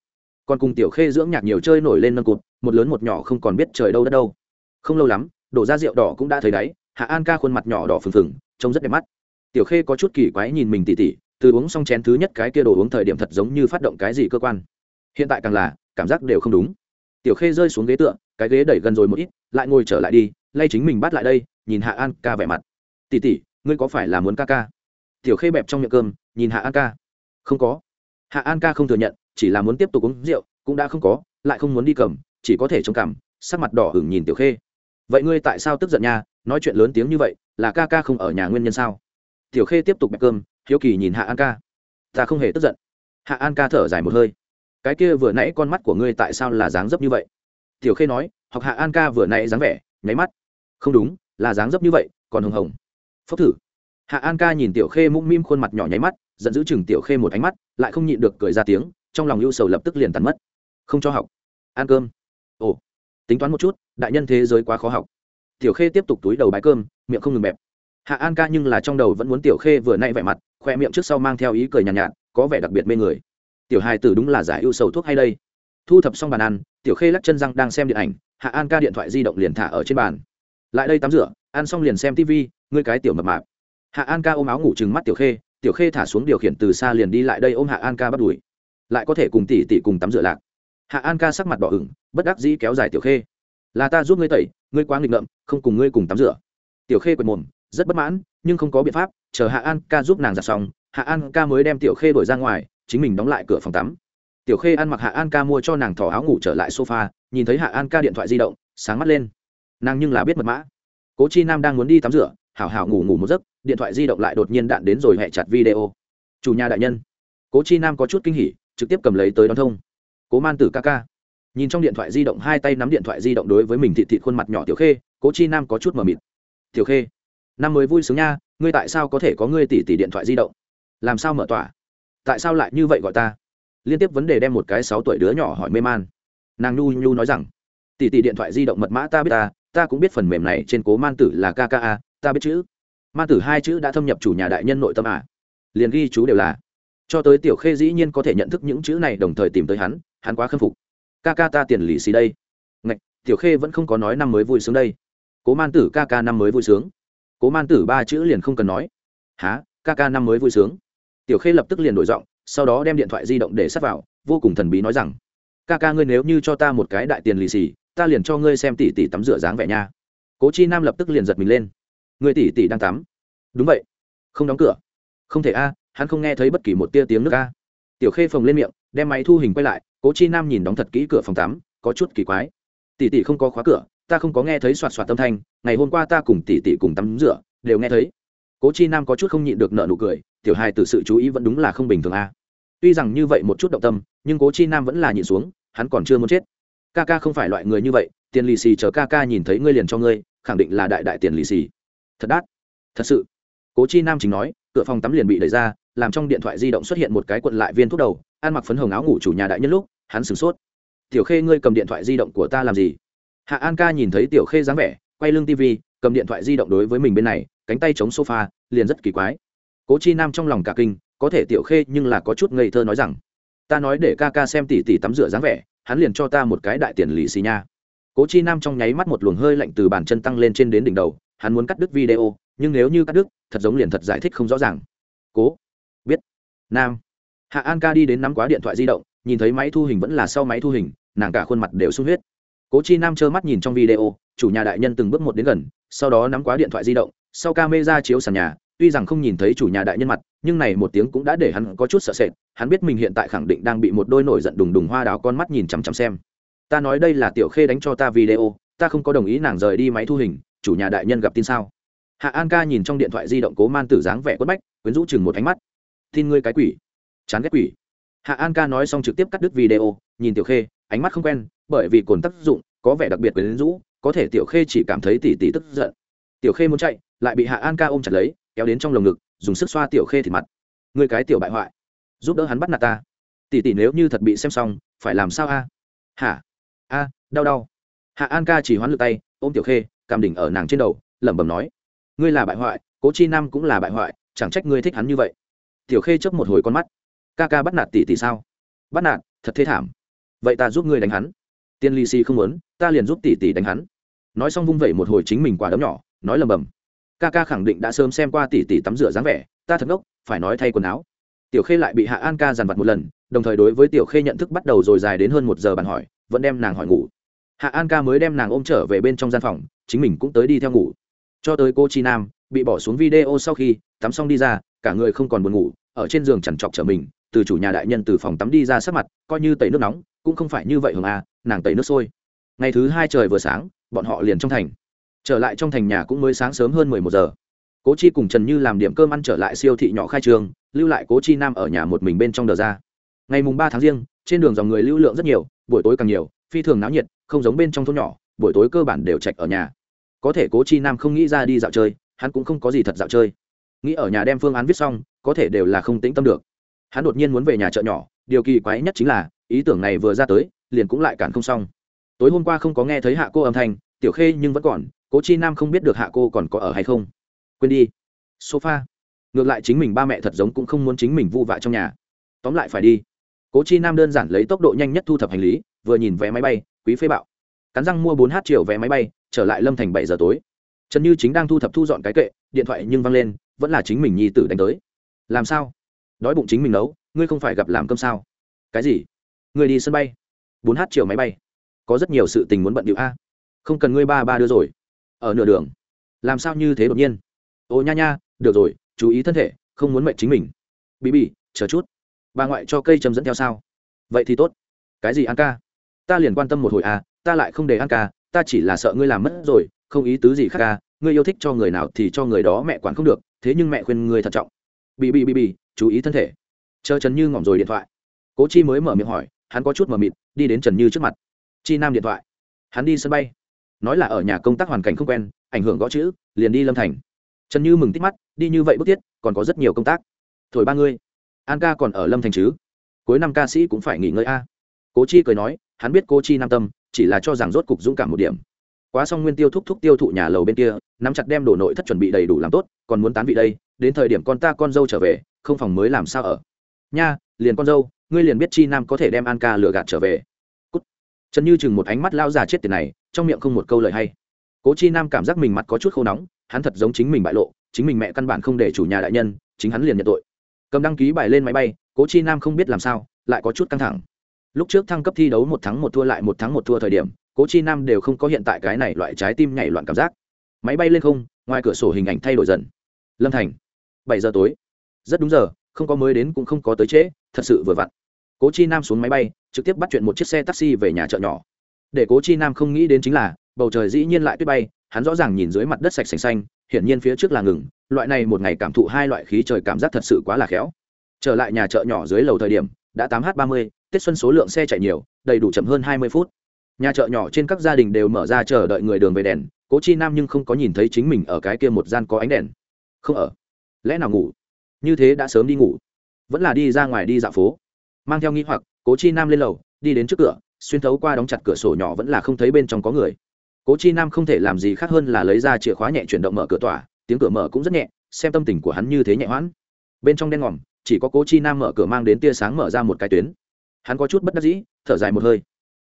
Còn cùng tiểu khê dưỡng nhạc nhiều chơi nổi lên nâng cụt, một lớn một nhỏ không còn biết trời đâu đất đâu. Không lâu lắm, đổ ra rượu đỏ cũng đã thấy đáy, hạ an ca khuôn mặt nhỏ đỏ phừng phừng, trông rất đẹp mắt. Tiểu khê có chút kỳ quái nhìn mình tỉ tỉ từ uống xong chén thứ nhất cái kia đồ uống thời điểm thật giống như phát động cái gì cơ quan. Hiện tại càng là, cảm giác đều không đúng. Tiểu khê rơi xuống ghế tựa, cái ghế đẩy gần rồi một ít, lại ngồi trở lại đi, lay chính mình bắt lại đây, nhìn hạ an ca vẻ mặt. Tỉ tỉ ngươi có phải là muốn ca ca? Tiểu khê bẹp trong miệng cơm, nhìn hạ an ca. Không có. Hạ an ca không thừa nhận, chỉ là muốn tiếp tục uống rượu, cũng đã không có, lại không muốn đi cầm, chỉ có thể trông cảm sắc mặt đỏ hửng nhìn tiểu khê. Vậy ngươi tại sao tức giận nha? Nói chuyện lớn tiếng như vậy, là ca ca không ở nhà nguyên nhân sao? Tiểu khê tiếp tục bẹp cơm hiếu kỳ nhìn hạ an ca. Ta không hề tức giận. Hạ an ca thở dài một hơi. Cái kia vừa nãy con mắt của ngươi tại sao là dáng dấp như vậy? Tiểu khê nói, học hạ an ca vừa nãy dáng vẻ, nháy mắt. Không đúng, là dáng dấp như vậy, còn hồng hồng. Phốc thử. Hạ an ca nhìn tiểu khê mũm mim khuôn mặt nhỏ nháy mắt, giận dữ chừng tiểu khê một ánh mắt, lại không nhịn được cười ra tiếng, trong lòng ưu sầu lập tức liền tàn mất. Không cho học. Ăn cơm. Ồ. Tính toán một chút, đại nhân thế giới quá khó học. Tiểu khê tiếp tục túi đầu bái cơm, miệng không ngừng bẹp. Hạ an ca nhưng là trong đầu vẫn muốn tiểu khê vừa nay vẻ mặt khoe miệng trước sau mang theo ý cười nhàn nhạt, nhạt có vẻ đặc biệt mê người. Tiểu hai tử đúng là giải ưu sầu thuốc hay đây? Thu thập xong bàn ăn tiểu khê lắc chân răng đang xem điện ảnh hạ an ca điện thoại di động liền thả ở trên bàn. Lại đây tắm rửa ăn xong liền xem tv ngươi cái tiểu mập mạp. Hạ an ca ôm áo ngủ trừng mắt tiểu khê tiểu khê thả xuống điều khiển từ xa liền đi lại đây ôm hạ an ca bắt đùi. Lại có thể cùng tỷ tỷ cùng tắm rửa lạc. Hạ an ca sắc mặt đỏ ửng bất đắc dĩ kéo dài tiểu khê. Là ta giúp ngươi tẩy ngươi quá nghịch ngợm không cùng ngươi cùng tắm rửa. Tiểu khê quệt mồm rất bất mãn nhưng không có biện pháp, chờ hạ an ca giúp nàng giặt xong, hạ an ca mới đem tiểu khê đổi ra ngoài, chính mình đóng lại cửa phòng tắm. Tiểu khê ăn mặc hạ an ca mua cho nàng thỏ áo ngủ trở lại sofa, nhìn thấy hạ an ca điện thoại di động, sáng mắt lên. Nàng nhưng là biết mật mã. Cố chi nam đang muốn đi tắm rửa, hảo hảo ngủ ngủ một giấc, điện thoại di động lại đột nhiên đạn đến rồi hẹ chặt video. Chủ nhà đại nhân. Cố chi nam có chút kinh hỉ, trực tiếp cầm lấy tới đón thông. Cố man tử ca ca. Nhìn trong điện thoại di động, hai tay nắm điện thoại di động đối với mình thị thị khuôn mặt nhỏ tiểu khê, cố chi nam có chút mờ mịt. Tiểu khê năm mới vui sướng nha, ngươi tại sao có thể có ngươi tỷ tỷ điện thoại di động? Làm sao mở tỏa tại sao lại như vậy gọi ta? Liên tiếp vấn đề đem một cái sáu tuổi đứa nhỏ hỏi mê man. Nàng nhu nhu nói rằng, tỷ tỷ điện thoại di động mật mã ta biết ta ta cũng biết phần mềm này trên cố man tử là kka ta biết chữ. Man tử hai chữ đã thâm nhập chủ nhà đại nhân nội tâm à. Liền ghi chú đều là. Cho tới tiểu khê dĩ nhiên có thể nhận thức những chữ này đồng thời tìm tới hắn hắn quá khâm phục. Ca ca ta tiền lì xì đây. Ngạch, tiểu khê vẫn không có nói năm mới vui sướng đây. Cố man tử ca ca năm mới vui sướng cố man tử ba chữ liền không cần nói. Há, ca ca năm mới vui sướng. Tiểu khê lập tức liền đổi giọng, sau đó đem điện thoại di động để sắp vào, vô cùng thần bí nói rằng, ca ca ngươi nếu như cho ta một cái đại tiền lì xì, ta liền cho ngươi xem tỷ tỷ tắm rửa dáng vẻ nha. Cố chi nam lập tức liền giật mình lên. Người tỷ tỷ đang tắm? Đúng vậy. Không đóng cửa. Không thể a, hắn không nghe thấy bất kỳ một tia tiếng nước a. Tiểu khê phồng lên miệng, đem máy thu hình quay lại, cố chi nam nhìn đóng thật kỹ cửa phòng tắm, có chút kỳ quái. Tỷ tỷ không có khóa cửa ta không có nghe thấy soạt soạt tâm thanh, ngày hôm qua ta cùng tỷ tỷ cùng tắm rửa, đều nghe thấy. Cố chi nam có chút không nhịn được nợ nụ cười, tiểu hài từ sự chú ý vẫn đúng là không bình thường a tuy rằng như vậy một chút động tâm, nhưng cố chi nam vẫn là nhịn xuống, hắn còn chưa muốn chết. Ca ca không phải loại người như vậy, tiền lì xì chờ ca ca nhìn thấy ngươi liền cho ngươi, khẳng định là đại đại tiền lì xì. Thật đắt thật sự. Cố chi nam chính nói, cửa phòng tắm liền bị đẩy ra, làm trong điện thoại di động xuất hiện một cái quận lại viên thuốc đầu, ăn mặc phấn hồng áo ngủ chủ nhà đại nhân lúc, hắn sửng sốt. Tiểu khê, ngươi cầm điện thoại di động của ta làm gì? Hạ an ca nhìn thấy tiểu khê dáng vẻ, quay lưng tv cầm điện thoại di động đối với mình bên này, cánh tay chống sofa, liền rất kỳ quái. Cố chi nam trong lòng cả kinh, có thể tiểu khê nhưng là có chút ngây thơ nói rằng, ta nói để ca ca xem tỉ tỉ tắm rửa dáng vẻ, hắn liền cho ta một cái đại tiền lì xì nha. Cố chi nam trong nháy mắt một luồng hơi lạnh từ bàn chân tăng lên trên đến đỉnh đầu, hắn muốn cắt đứt video, nhưng nếu như cắt đứt, thật giống liền thật giải thích không rõ ràng. Cố, biết, nam. Hạ an ca đi đến nắm quá điện thoại di động, nhìn thấy máy thu hình vẫn là sau máy thu hình, nàng cả khuôn mặt đều sung huyết cố chi nam trơ mắt nhìn trong video, chủ nhà đại nhân từng bước một đến gần, sau đó nắm quá điện thoại di động, sau ca mê ra chiếu sàn nhà, tuy rằng không nhìn thấy chủ nhà đại nhân mặt, nhưng này một tiếng cũng đã để hắn có chút sợ sệt, hắn biết mình hiện tại khẳng định đang bị một đôi nổi giận đùng đùng hoa đào con mắt nhìn chằm chằm xem. Ta nói đây là tiểu khê đánh cho ta video, ta không có đồng ý nàng rời đi máy thu hình, chủ nhà đại nhân gặp tin sao? Hạ an ca nhìn trong điện thoại di động cố man tử dáng vẻ quất bách, quyến rũ chừng một ánh mắt. Tin ngươi cái quỷ. Chán ghét quỷ. Hạ an ca nói xong trực tiếp cắt đứt video, nhìn tiểu khê, ánh mắt không quen bởi vì cồn tác dụng có vẻ đặc biệt quyến rũ, có thể tiểu khê chỉ cảm thấy tỉ tỉ tức giận. Tiểu khê muốn chạy, lại bị hạ an ca ôm chặt lấy, kéo đến trong lồng ngực, dùng sức xoa tiểu khê thịt mặt. Người cái tiểu bại hoại, giúp đỡ hắn bắt nạt ta. Tỉ tỉ nếu như thật bị xem xong, phải làm sao a? Hả? A, đau đau. Hạ an ca chỉ hoán lực tay, ôm tiểu khê cằm đỉnh ở nàng trên đầu, lẩm bẩm nói, ngươi là bại hoại, cố chi nam cũng là bại hoại, chẳng trách ngươi thích hắn như vậy. Tiểu khê chớp một hồi con mắt, ca ca bắt nạt tỷ tỷ sao? Bắt nạt, thật thế thảm. Vậy ta giúp ngươi đánh hắn tiên ly si không muốn, ta liền giúp tỷ tỷ đánh hắn. Nói xong vung vẩy một hồi chính mình quả đấm nhỏ, nói lầm bầm. Ca ca khẳng định đã sớm xem qua tỷ tỷ tắm rửa dáng vẻ, ta thật ngốc, phải nói thay quần áo. Tiểu khê lại bị hạ an ca dằn vặt một lần, đồng thời đối với tiểu khê nhận thức bắt đầu rồi dài đến hơn một giờ bàn hỏi, vẫn đem nàng hỏi ngủ. Hạ an ca mới đem nàng ôm trở về bên trong gian phòng, chính mình cũng tới đi theo ngủ. Cho tới cô chi nam, bị bỏ xuống video sau khi, tắm xong đi ra, cả người không còn buồn ngủ, ở trên giường chằn trọc trở mình, từ chủ nhà đại nhân từ phòng tắm đi ra sát mặt, coi như tẩy nước nóng cũng không phải như vậy hưởng à nàng tẩy nước sôi. Ngày thứ hai trời vừa sáng, bọn họ liền trong thành. Trở lại trong thành nhà cũng mới sáng sớm hơn mười một giờ. Cố chi cùng trần như làm điểm cơm ăn trở lại siêu thị nhỏ khai trường, lưu lại cố chi nam ở nhà một mình bên trong đờ ra. Ngày mùng ba tháng riêng, trên đường dòng người lưu lượng rất nhiều, buổi tối càng nhiều, phi thường náo nhiệt, không giống bên trong thôn nhỏ, buổi tối cơ bản đều chạch ở nhà. Có thể cố chi nam không nghĩ ra đi dạo chơi, hắn cũng không có gì thật dạo chơi. Nghĩ ở nhà đem phương án viết xong, có thể đều là không tĩnh tâm được. Hắn đột nhiên muốn về nhà chợ nhỏ, điều kỳ quái nhất chính là ý tưởng này vừa ra tới, liền cũng lại cản không xong. Tối hôm qua không có nghe thấy hạ cô âm thanh, tiểu khê nhưng vẫn còn, cố chi nam không biết được hạ cô còn có ở hay không. Quên đi. Sofa. Ngược lại chính mình ba mẹ thật giống cũng không muốn chính mình vu vạ trong nhà. Tóm lại phải đi. Cố chi nam đơn giản lấy tốc độ nhanh nhất thu thập hành lý, vừa nhìn vé máy bay, quý phế bạo. Cắn răng mua bốn h triệu vé máy bay, trở lại lâm thành bảy giờ tối. Trần như chính đang thu thập thu dọn cái kệ, điện thoại nhưng văng lên, vẫn là chính mình nhi tử đánh tới. Làm sao? Đói bụng chính mình nấu, ngươi không phải gặp làm cơm sao? Cái gì? Ngươi đi sân bay. Bốn h chiều máy bay. Có rất nhiều sự tình muốn bận điệu a. Không cần ngươi ba ba đưa rồi. Ở nửa đường. Làm sao như thế đột nhiên? Ô nha nha, được rồi, chú ý thân thể, không muốn mệnh chính mình. Bị bị chờ chút. Bà ngoại cho cây châm dẫn theo sao? Vậy thì tốt. Cái gì ăn ca? Ta liền quan tâm một hồi à ta lại không để ăn ca, ta chỉ là sợ ngươi làm mất rồi, không ý tứ gì khác ca ngươi yêu thích cho người nào thì cho người đó mẹ quản không được, thế nhưng mẹ khuyên ngươi thận trọng. Bị bị bị bị chú ý thân thể. Chờ trần như ngỏm rồi điện thoại. Cố chi mới mở miệng hỏi hắn có chút mờ mịt, đi đến trần như trước mặt. Chi nam điện thoại. Hắn đi sân bay. Nói là ở nhà công tác hoàn cảnh không quen, ảnh hưởng gõ chữ, liền đi lâm thành. Trần như mừng tít mắt, đi như vậy bức tiết còn có rất nhiều công tác. Thổi ba ngươi. An ca còn ở lâm thành chứ? Cuối năm ca sĩ cũng phải nghỉ ngơi a. Cố chi cười nói, hắn biết cô chi nam tâm, chỉ là cho rằng rốt cục dũng cảm một điểm. Quá xong nguyên tiêu thúc thúc tiêu thụ nhà lầu bên kia, nắm chặt đem đồ nội thất chuẩn bị đầy đủ làm tốt, còn muốn tán vị đây, đến thời điểm con ta con dâu trở về, không phòng mới làm sao ở. Nha, liền con dâu ngươi liền biết chi nam có thể đem an ca lừa gạt trở về. Cút. trần như chừng một ánh mắt lao già chết tiền này, trong miệng không một câu lời hay. Cố chi nam cảm giác mình mặt có chút khô nóng, hắn thật giống chính mình bại lộ, chính mình mẹ căn bản không để chủ nhà đại nhân, chính hắn liền nhận tội. Cầm đăng ký bài lên máy bay, cố chi nam không biết làm sao, lại có chút căng thẳng. Lúc trước thăng cấp thi đấu một thắng một thua lại một thắng một thua thời điểm, cố chi nam đều không có hiện tại cái này loại trái tim nhảy loạn cảm giác. Máy bay lên không, ngoài cửa sổ hình ảnh thay đổi dần. Lâm thành, bảy giờ tối. Rất đúng giờ không có mới đến cũng không có tới trễ, thật sự vừa vặn. Cố chi nam xuống máy bay, trực tiếp bắt chuyện một chiếc xe taxi về nhà chợ nhỏ. Để cố chi nam không nghĩ đến chính là, bầu trời dĩ nhiên lại tuyết bay, hắn rõ ràng nhìn dưới mặt đất sạch sành xanh, hiển nhiên phía trước là ngừng, loại này một ngày cảm thụ hai loại khí trời cảm giác thật sự quá là khéo. Trở lại nhà chợ nhỏ dưới lầu thời điểm, đã tám h ba mươi, tết xuân số lượng xe chạy nhiều, đầy đủ chậm hơn hai mươi phút. Nhà chợ nhỏ trên các gia đình đều mở ra chờ đợi người đường về đèn, cố chi nam nhưng không có nhìn thấy chính mình ở cái kia một gian có ánh đèn. Không ở. Lẽ nào ngủ? Như thế đã sớm đi ngủ. Vẫn là đi ra ngoài đi dạo phố. Mang theo nghi hoặc, cố chi nam lên lầu, đi đến trước cửa, xuyên thấu qua đóng chặt cửa sổ nhỏ vẫn là không thấy bên trong có người. Cố chi nam không thể làm gì khác hơn là lấy ra chìa khóa nhẹ chuyển động mở cửa tỏa tiếng cửa mở cũng rất nhẹ, xem tâm tình của hắn như thế nhẹ hoãn. Bên trong đen ngòm, chỉ có cố chi nam mở cửa mang đến tia sáng mở ra một cái tuyến. Hắn có chút bất đắc dĩ, thở dài một hơi.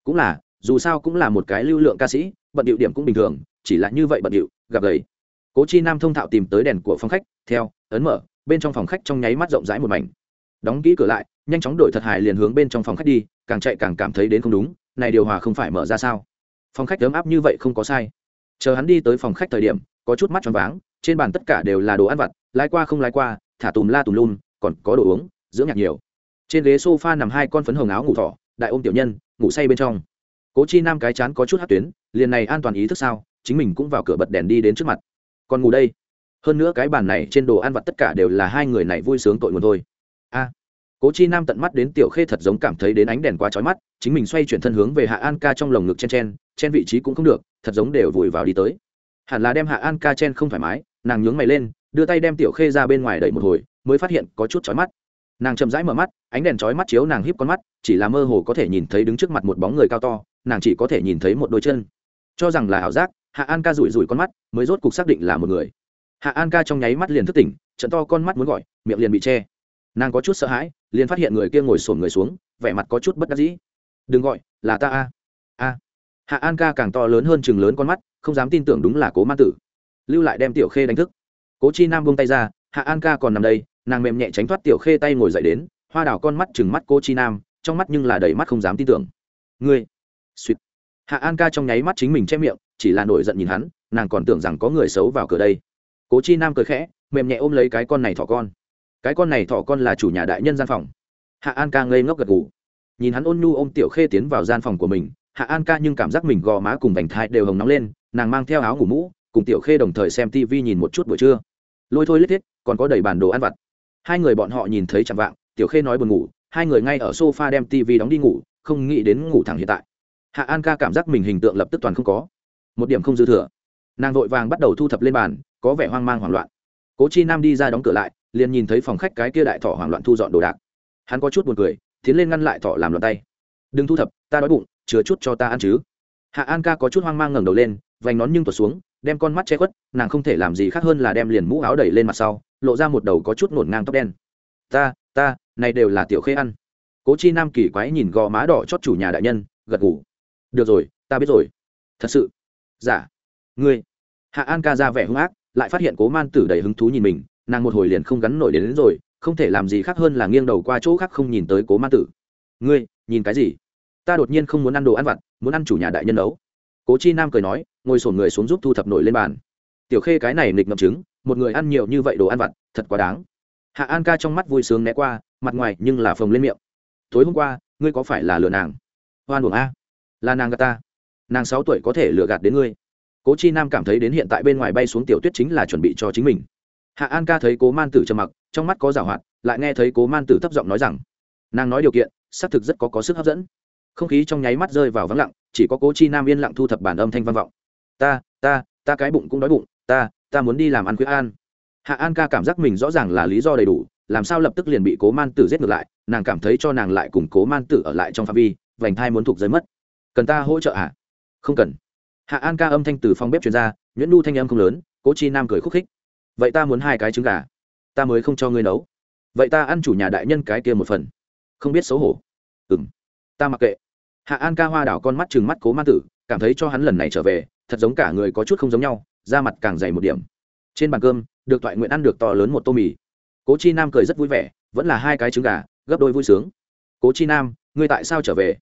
Cũng là, dù sao cũng là một cái lưu lượng ca sĩ, bận điệu điểm cũng bình thường, chỉ là như vậy bận điệu, gặp gầy. Cố chi nam thông thạo tìm tới đèn của phòng khách, theo, ấn mở bên trong phòng khách trong nháy mắt rộng rãi một mảnh. Đóng kỹ cửa lại, nhanh chóng đổi thật hài liền hướng bên trong phòng khách đi, càng chạy càng cảm thấy đến không đúng, này điều hòa không phải mở ra sao? Phòng khách ấm áp như vậy không có sai. Chờ hắn đi tới phòng khách thời điểm, có chút mắt tròn váng, trên bàn tất cả đều là đồ ăn vặt, lái qua không lái qua, thả tùm la tùm lum, còn có đồ uống, dưỡng nhạc nhiều. Trên ghế sofa nằm hai con phấn hồng áo ngủ thỏ, đại ôm tiểu nhân, ngủ say bên trong. Cố chi nam cái chán có chút hát tuyến, liền này an toàn ý thức sao, chính mình cũng vào cửa bật đèn đi đến trước mặt. Còn ngủ đây hơn nữa cái bàn này trên đồ ăn vặt tất cả đều là hai người này vui sướng tội nguồn thôi. A, cố chi nam tận mắt đến tiểu khê thật giống cảm thấy đến ánh đèn quá trói mắt, chính mình xoay chuyển thân hướng về hạ an ca trong lồng ngực chen chen chen vị trí cũng không được, thật giống đều vùi vào đi tới. Hẳn là đem hạ an ca chen không thoải mái, nàng nhướng mày lên, đưa tay đem tiểu khê ra bên ngoài đẩy một hồi, mới phát hiện có chút trói mắt. Nàng chậm rãi mở mắt, ánh đèn trói mắt chiếu nàng híp con mắt, chỉ là mơ hồ có thể nhìn thấy đứng trước mặt một bóng người cao to, nàng chỉ có thể nhìn thấy một đôi chân. Cho rằng là ảo giác, hạ an ca rủi rủi con mắt, mới rốt cục xác định là một người hạ an ca trong nháy mắt liền thức tỉnh, trận to con mắt muốn gọi, miệng liền bị che. Nàng có chút sợ hãi, liền phát hiện người kia ngồi sổn người xuống, vẻ mặt có chút bất đắc dĩ. Đừng gọi, là ta a. A. Hạ an ca càng to lớn hơn chừng lớn con mắt, không dám tin tưởng đúng là cố man tử. Lưu lại đem tiểu khê đánh thức. Cố chi nam buông tay ra, hạ an ca còn nằm đây, nàng mềm nhẹ tránh thoát tiểu khê tay ngồi dậy đến, hoa đào con mắt chừng mắt cô chi nam, trong mắt nhưng là đầy mắt không dám tin tưởng. Ngươi. Suýt. Hạ an ca trong nháy mắt chính mình che miệng, chỉ là nổi giận nhìn hắn, nàng còn tưởng rằng có người xấu vào cửa đây cố chi nam cười khẽ, mềm nhẹ ôm lấy cái con này thỏ con. Cái con này thỏ con là chủ nhà đại nhân gian phòng. Hạ an ca ngây ngốc gật gù. Nhìn hắn ôn nhu ôm tiểu khê tiến vào gian phòng của mình, hạ an ca nhưng cảm giác mình gò má cùng vành thai đều hồng nóng lên, nàng mang theo áo ngủ mũ, cùng tiểu khê đồng thời xem tv nhìn một chút buổi trưa. Lôi thôi lết thiết, còn có đầy bản đồ ăn vặt. Hai người bọn họ nhìn thấy chạm vạng, tiểu khê nói buồn ngủ, hai người ngay ở sofa đem tv đóng đi ngủ, không nghĩ đến ngủ thẳng hiện tại. Hạ an ca cảm giác mình hình tượng lập tức toàn không có. Một điểm không dư thừa nàng vội vàng bắt đầu thu thập lên bàn, có vẻ hoang mang hoảng loạn. Cố chi nam đi ra đóng cửa lại, liền nhìn thấy phòng khách cái kia đại thọ hoảng loạn thu dọn đồ đạc. Hắn có chút buồn cười, tiến lên ngăn lại thọ làm loạn tay. Đừng thu thập, ta đói bụng chứa chút cho ta ăn chứ. Hạ an ca có chút hoang mang ngẩng đầu lên, vành nón nhưng tuột xuống, đem con mắt che khuất, nàng không thể làm gì khác hơn là đem liền mũ áo đẩy lên mặt sau, lộ ra một đầu có chút ngổn ngang tóc đen. Ta ta, này đều là tiểu khê ăn. Cố chi nam kỳ quái nhìn gò má đỏ chót chủ nhà đại nhân, gật ngủ được rồi, ta biết rồi. Thật sự? Giả dạ. ngươi hạ an ca ra vẻ hung ác lại phát hiện cố man tử đầy hứng thú nhìn mình nàng một hồi liền không gắn nổi đến, đến rồi không thể làm gì khác hơn là nghiêng đầu qua chỗ khác không nhìn tới cố man tử. Ngươi nhìn cái gì? Ta đột nhiên không muốn ăn đồ ăn vặt muốn ăn chủ nhà đại nhân nấu. Cố chi nam cười nói ngồi sổn người xuống giúp thu thập nổi lên bàn. Tiểu khê cái này nghịch ngậm chứng một người ăn nhiều như vậy đồ ăn vặt thật quá đáng. Hạ an ca trong mắt vui sướng né qua mặt ngoài nhưng là phồng lên miệng. Tối hôm qua ngươi có phải là lừa nàng? Hoan buồng a. Là nàng gạt ta. Nàng sáu tuổi có thể lừa gạt đến ngươi cố chi nam cảm thấy đến hiện tại bên ngoài bay xuống tiểu tuyết chính là chuẩn bị cho chính mình. Hạ an ca thấy cố man tử trầm mặc, trong mắt có giảo hoạt, lại nghe thấy cố man tử thấp giọng nói rằng, nàng nói điều kiện, xác thực rất có có sức hấp dẫn. Không khí trong nháy mắt rơi vào vắng lặng, chỉ có cố chi nam yên lặng thu thập bản âm thanh vang vọng. Ta ta ta cái bụng cũng đói bụng, ta ta muốn đi làm ăn quyết an. Hạ an ca cảm giác mình rõ ràng là lý do đầy đủ, làm sao lập tức liền bị cố man tử giết ngược lại, nàng cảm thấy cho nàng lại cùng cố man tử ở lại trong phạm vi, vành thai muốn thuộc giới mất. Cần ta hỗ trợ à không cần hạ an ca âm thanh từ phòng bếp truyền ra, nhuyễn nu thanh âm không lớn, cố chi nam cười khúc khích. Vậy ta muốn hai cái trứng gà. Ta mới không cho ngươi nấu. Vậy ta ăn chủ nhà đại nhân cái kia một phần. Không biết xấu hổ. Ừ m ta mặc kệ. Hạ an ca hoa đảo con mắt chừng mắt cố ma tử, cảm thấy cho hắn lần này trở về, thật giống cả người có chút không giống nhau, da mặt càng dày một điểm. Trên bàn cơm, được thoại nguyện ăn được to lớn một tô mì. Cố chi nam cười rất vui vẻ, vẫn là hai cái trứng gà, gấp đôi vui sướng. Cố chi nam, ngươi tại sao trở về?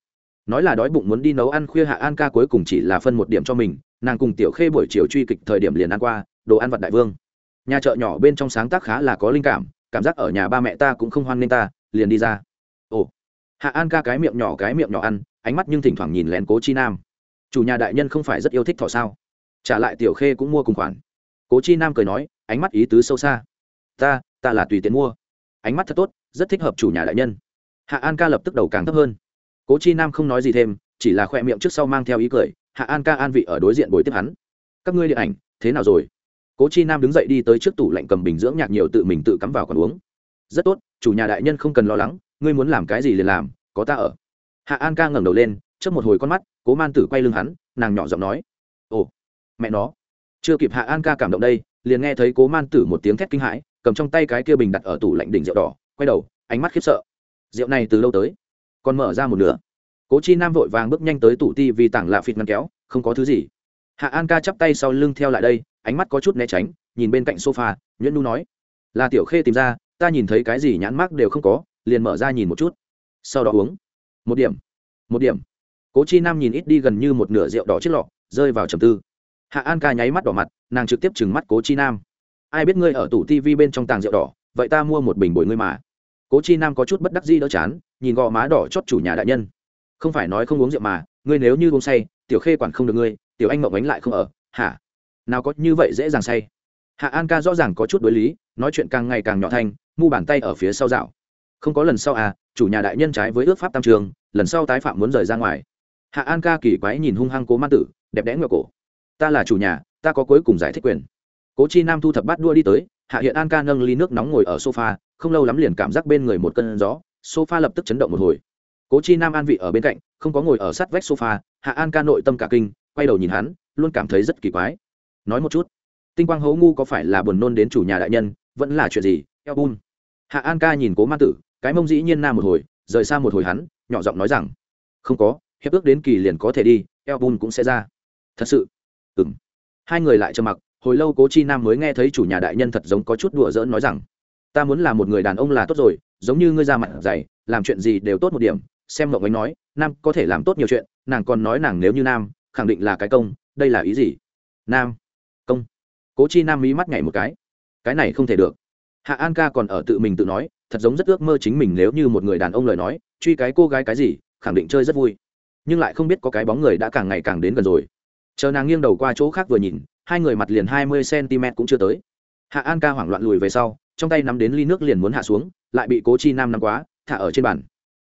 Nói là đói bụng muốn đi nấu ăn khuya hạ an ca cuối cùng chỉ là phân một điểm cho mình, nàng cùng tiểu khê buổi chiều truy kịch thời điểm liền ăn qua, đồ ăn vật đại vương. Nhà chợ nhỏ bên trong sáng tác khá là có linh cảm cảm giác ở nhà ba mẹ ta cũng không hoan nghênh ta, liền đi ra. Ồ. Hạ an ca cái miệng nhỏ cái miệng nhỏ ăn, ánh mắt nhưng thỉnh thoảng nhìn lén cố chi nam. Chủ nhà đại nhân không phải rất yêu thích thỏ sao? Trả lại tiểu khê cũng mua cùng khoản. Cố chi nam cười nói, ánh mắt ý tứ sâu xa. Ta ta là tùy tiện mua. Ánh mắt thật tốt, rất thích hợp chủ nhà đại nhân. Hạ an ca lập tức đầu càng thấp hơn cố chi nam không nói gì thêm, chỉ là khoe miệng trước sau mang theo ý cười, hạ an ca an vị ở đối diện bồi tiếp hắn. Các ngươi điện ảnh, thế nào rồi? Cố chi nam đứng dậy đi tới trước tủ lạnh cầm bình dưỡng nhạc nhiều tự mình tự cắm vào còn uống. Rất tốt, chủ nhà đại nhân không cần lo lắng, ngươi muốn làm cái gì liền làm, có ta ở. Hạ an ca ngẩng đầu lên trước một hồi con mắt, cố man tử quay lưng hắn, nàng nhỏ giọng nói, ồ, mẹ nó. Chưa kịp hạ an ca cảm động đây, liền nghe thấy cố man tử một tiếng thét kinh hãi, cầm trong tay cái kia bình đặt ở tủ lạnh đỉnh rượu đỏ, quay đầu, ánh mắt khiếp sợ. Rượu này từ lâu tới? Còn mở ra một nửa. Cố chi nam vội vàng bước nhanh tới tủ ti vì tảng lạ phịt ngăn kéo, không có thứ gì. Hạ an ca chắp tay sau lưng theo lại đây, ánh mắt có chút né tránh, nhìn bên cạnh sofa, nhuyễn nu nói, là tiểu khê tìm ra, ta nhìn thấy cái gì nhãn mắc đều không có, liền mở ra nhìn một chút. Sau đó uống. Một điểm một điểm. Cố chi nam nhìn ít đi gần như một nửa rượu đỏ chiếc lọ, rơi vào trầm tư. Hạ an ca nháy mắt đỏ mặt, nàng trực tiếp trừng mắt cố chi nam. Ai biết ngươi ở tủ tv bên trong tàng rượu đỏ, vậy ta mua một bình bồi ngươi mà cố chi nam có chút bất đắc di đỡ chán, nhìn gò má đỏ chót chủ nhà đại nhân. Không phải nói không uống rượu mà, ngươi nếu như uống say, tiểu khê quản không được ngươi, tiểu anh mộng ánh lại không ở, hả? Nào có như vậy dễ dàng say. Hạ an ca rõ ràng có chút đối lý, nói chuyện càng ngày càng nhỏ thanh, mu bàn tay ở phía sau dạo. Không có lần sau à chủ nhà đại nhân trái với ước pháp tam trường, lần sau tái phạm muốn rời ra ngoài. Hạ an ca kỳ quái nhìn hung hăng cố man tử, đẹp đẽ ngựa cổ. Ta là chủ nhà, ta có cuối cùng giải thích quyền. Cố chi nam thu thập bát đua đi tới, hạ hiện an ca nâng ly nước nóng ngồi ở sofa không lâu lắm liền cảm giác bên người một cơn gió, sofa lập tức chấn động một hồi. Cố chi nam an vị ở bên cạnh, không có ngồi ở sát vách sofa, hạ an ca nội tâm cả kinh, quay đầu nhìn hắn, luôn cảm thấy rất kỳ quái. Nói một chút, tinh quang hấu ngu có phải là buồn nôn đến chủ nhà đại nhân, vẫn là chuyện gì? Eo bun hạ an ca nhìn cố ma tử, cái mông dĩ nhiên nam một hồi, rời xa một hồi hắn, nhỏ giọng nói rằng, không có, hiệp ước đến kỳ liền có thể đi eo bun cũng sẽ ra. Thật sự? Ừng hai người lại trầm mặc, hồi lâu cố chi nam mới nghe thấy chủ nhà đại nhân thật giống có chút đùa giỡn nói rằng ta muốn là một người đàn ông là tốt rồi, giống như ngươi ra mặt dày, làm chuyện gì đều tốt một điểm. Xem mộng ánh nói, nam có thể làm tốt nhiều chuyện, nàng còn nói nàng nếu như nam, khẳng định là cái công, đây là ý gì? Nam, công. Cố chi nam mí mắt nhảy một cái. Cái này không thể được. Hạ an ca còn ở tự mình tự nói, thật giống rất ước mơ chính mình nếu như một người đàn ông lời nói, truy cái cô gái cái gì, khẳng định chơi rất vui. Nhưng lại không biết có cái bóng người đã càng ngày càng đến gần rồi. Chờ nàng nghiêng đầu qua chỗ khác vừa nhìn, hai người mặt liền hai mươi cm cũng chưa tới. Hạ an ca hoảng loạn lùi về sau trong tay nắm đến ly nước liền muốn hạ xuống, lại bị cố chi nam nắm quá, thả ở trên bàn.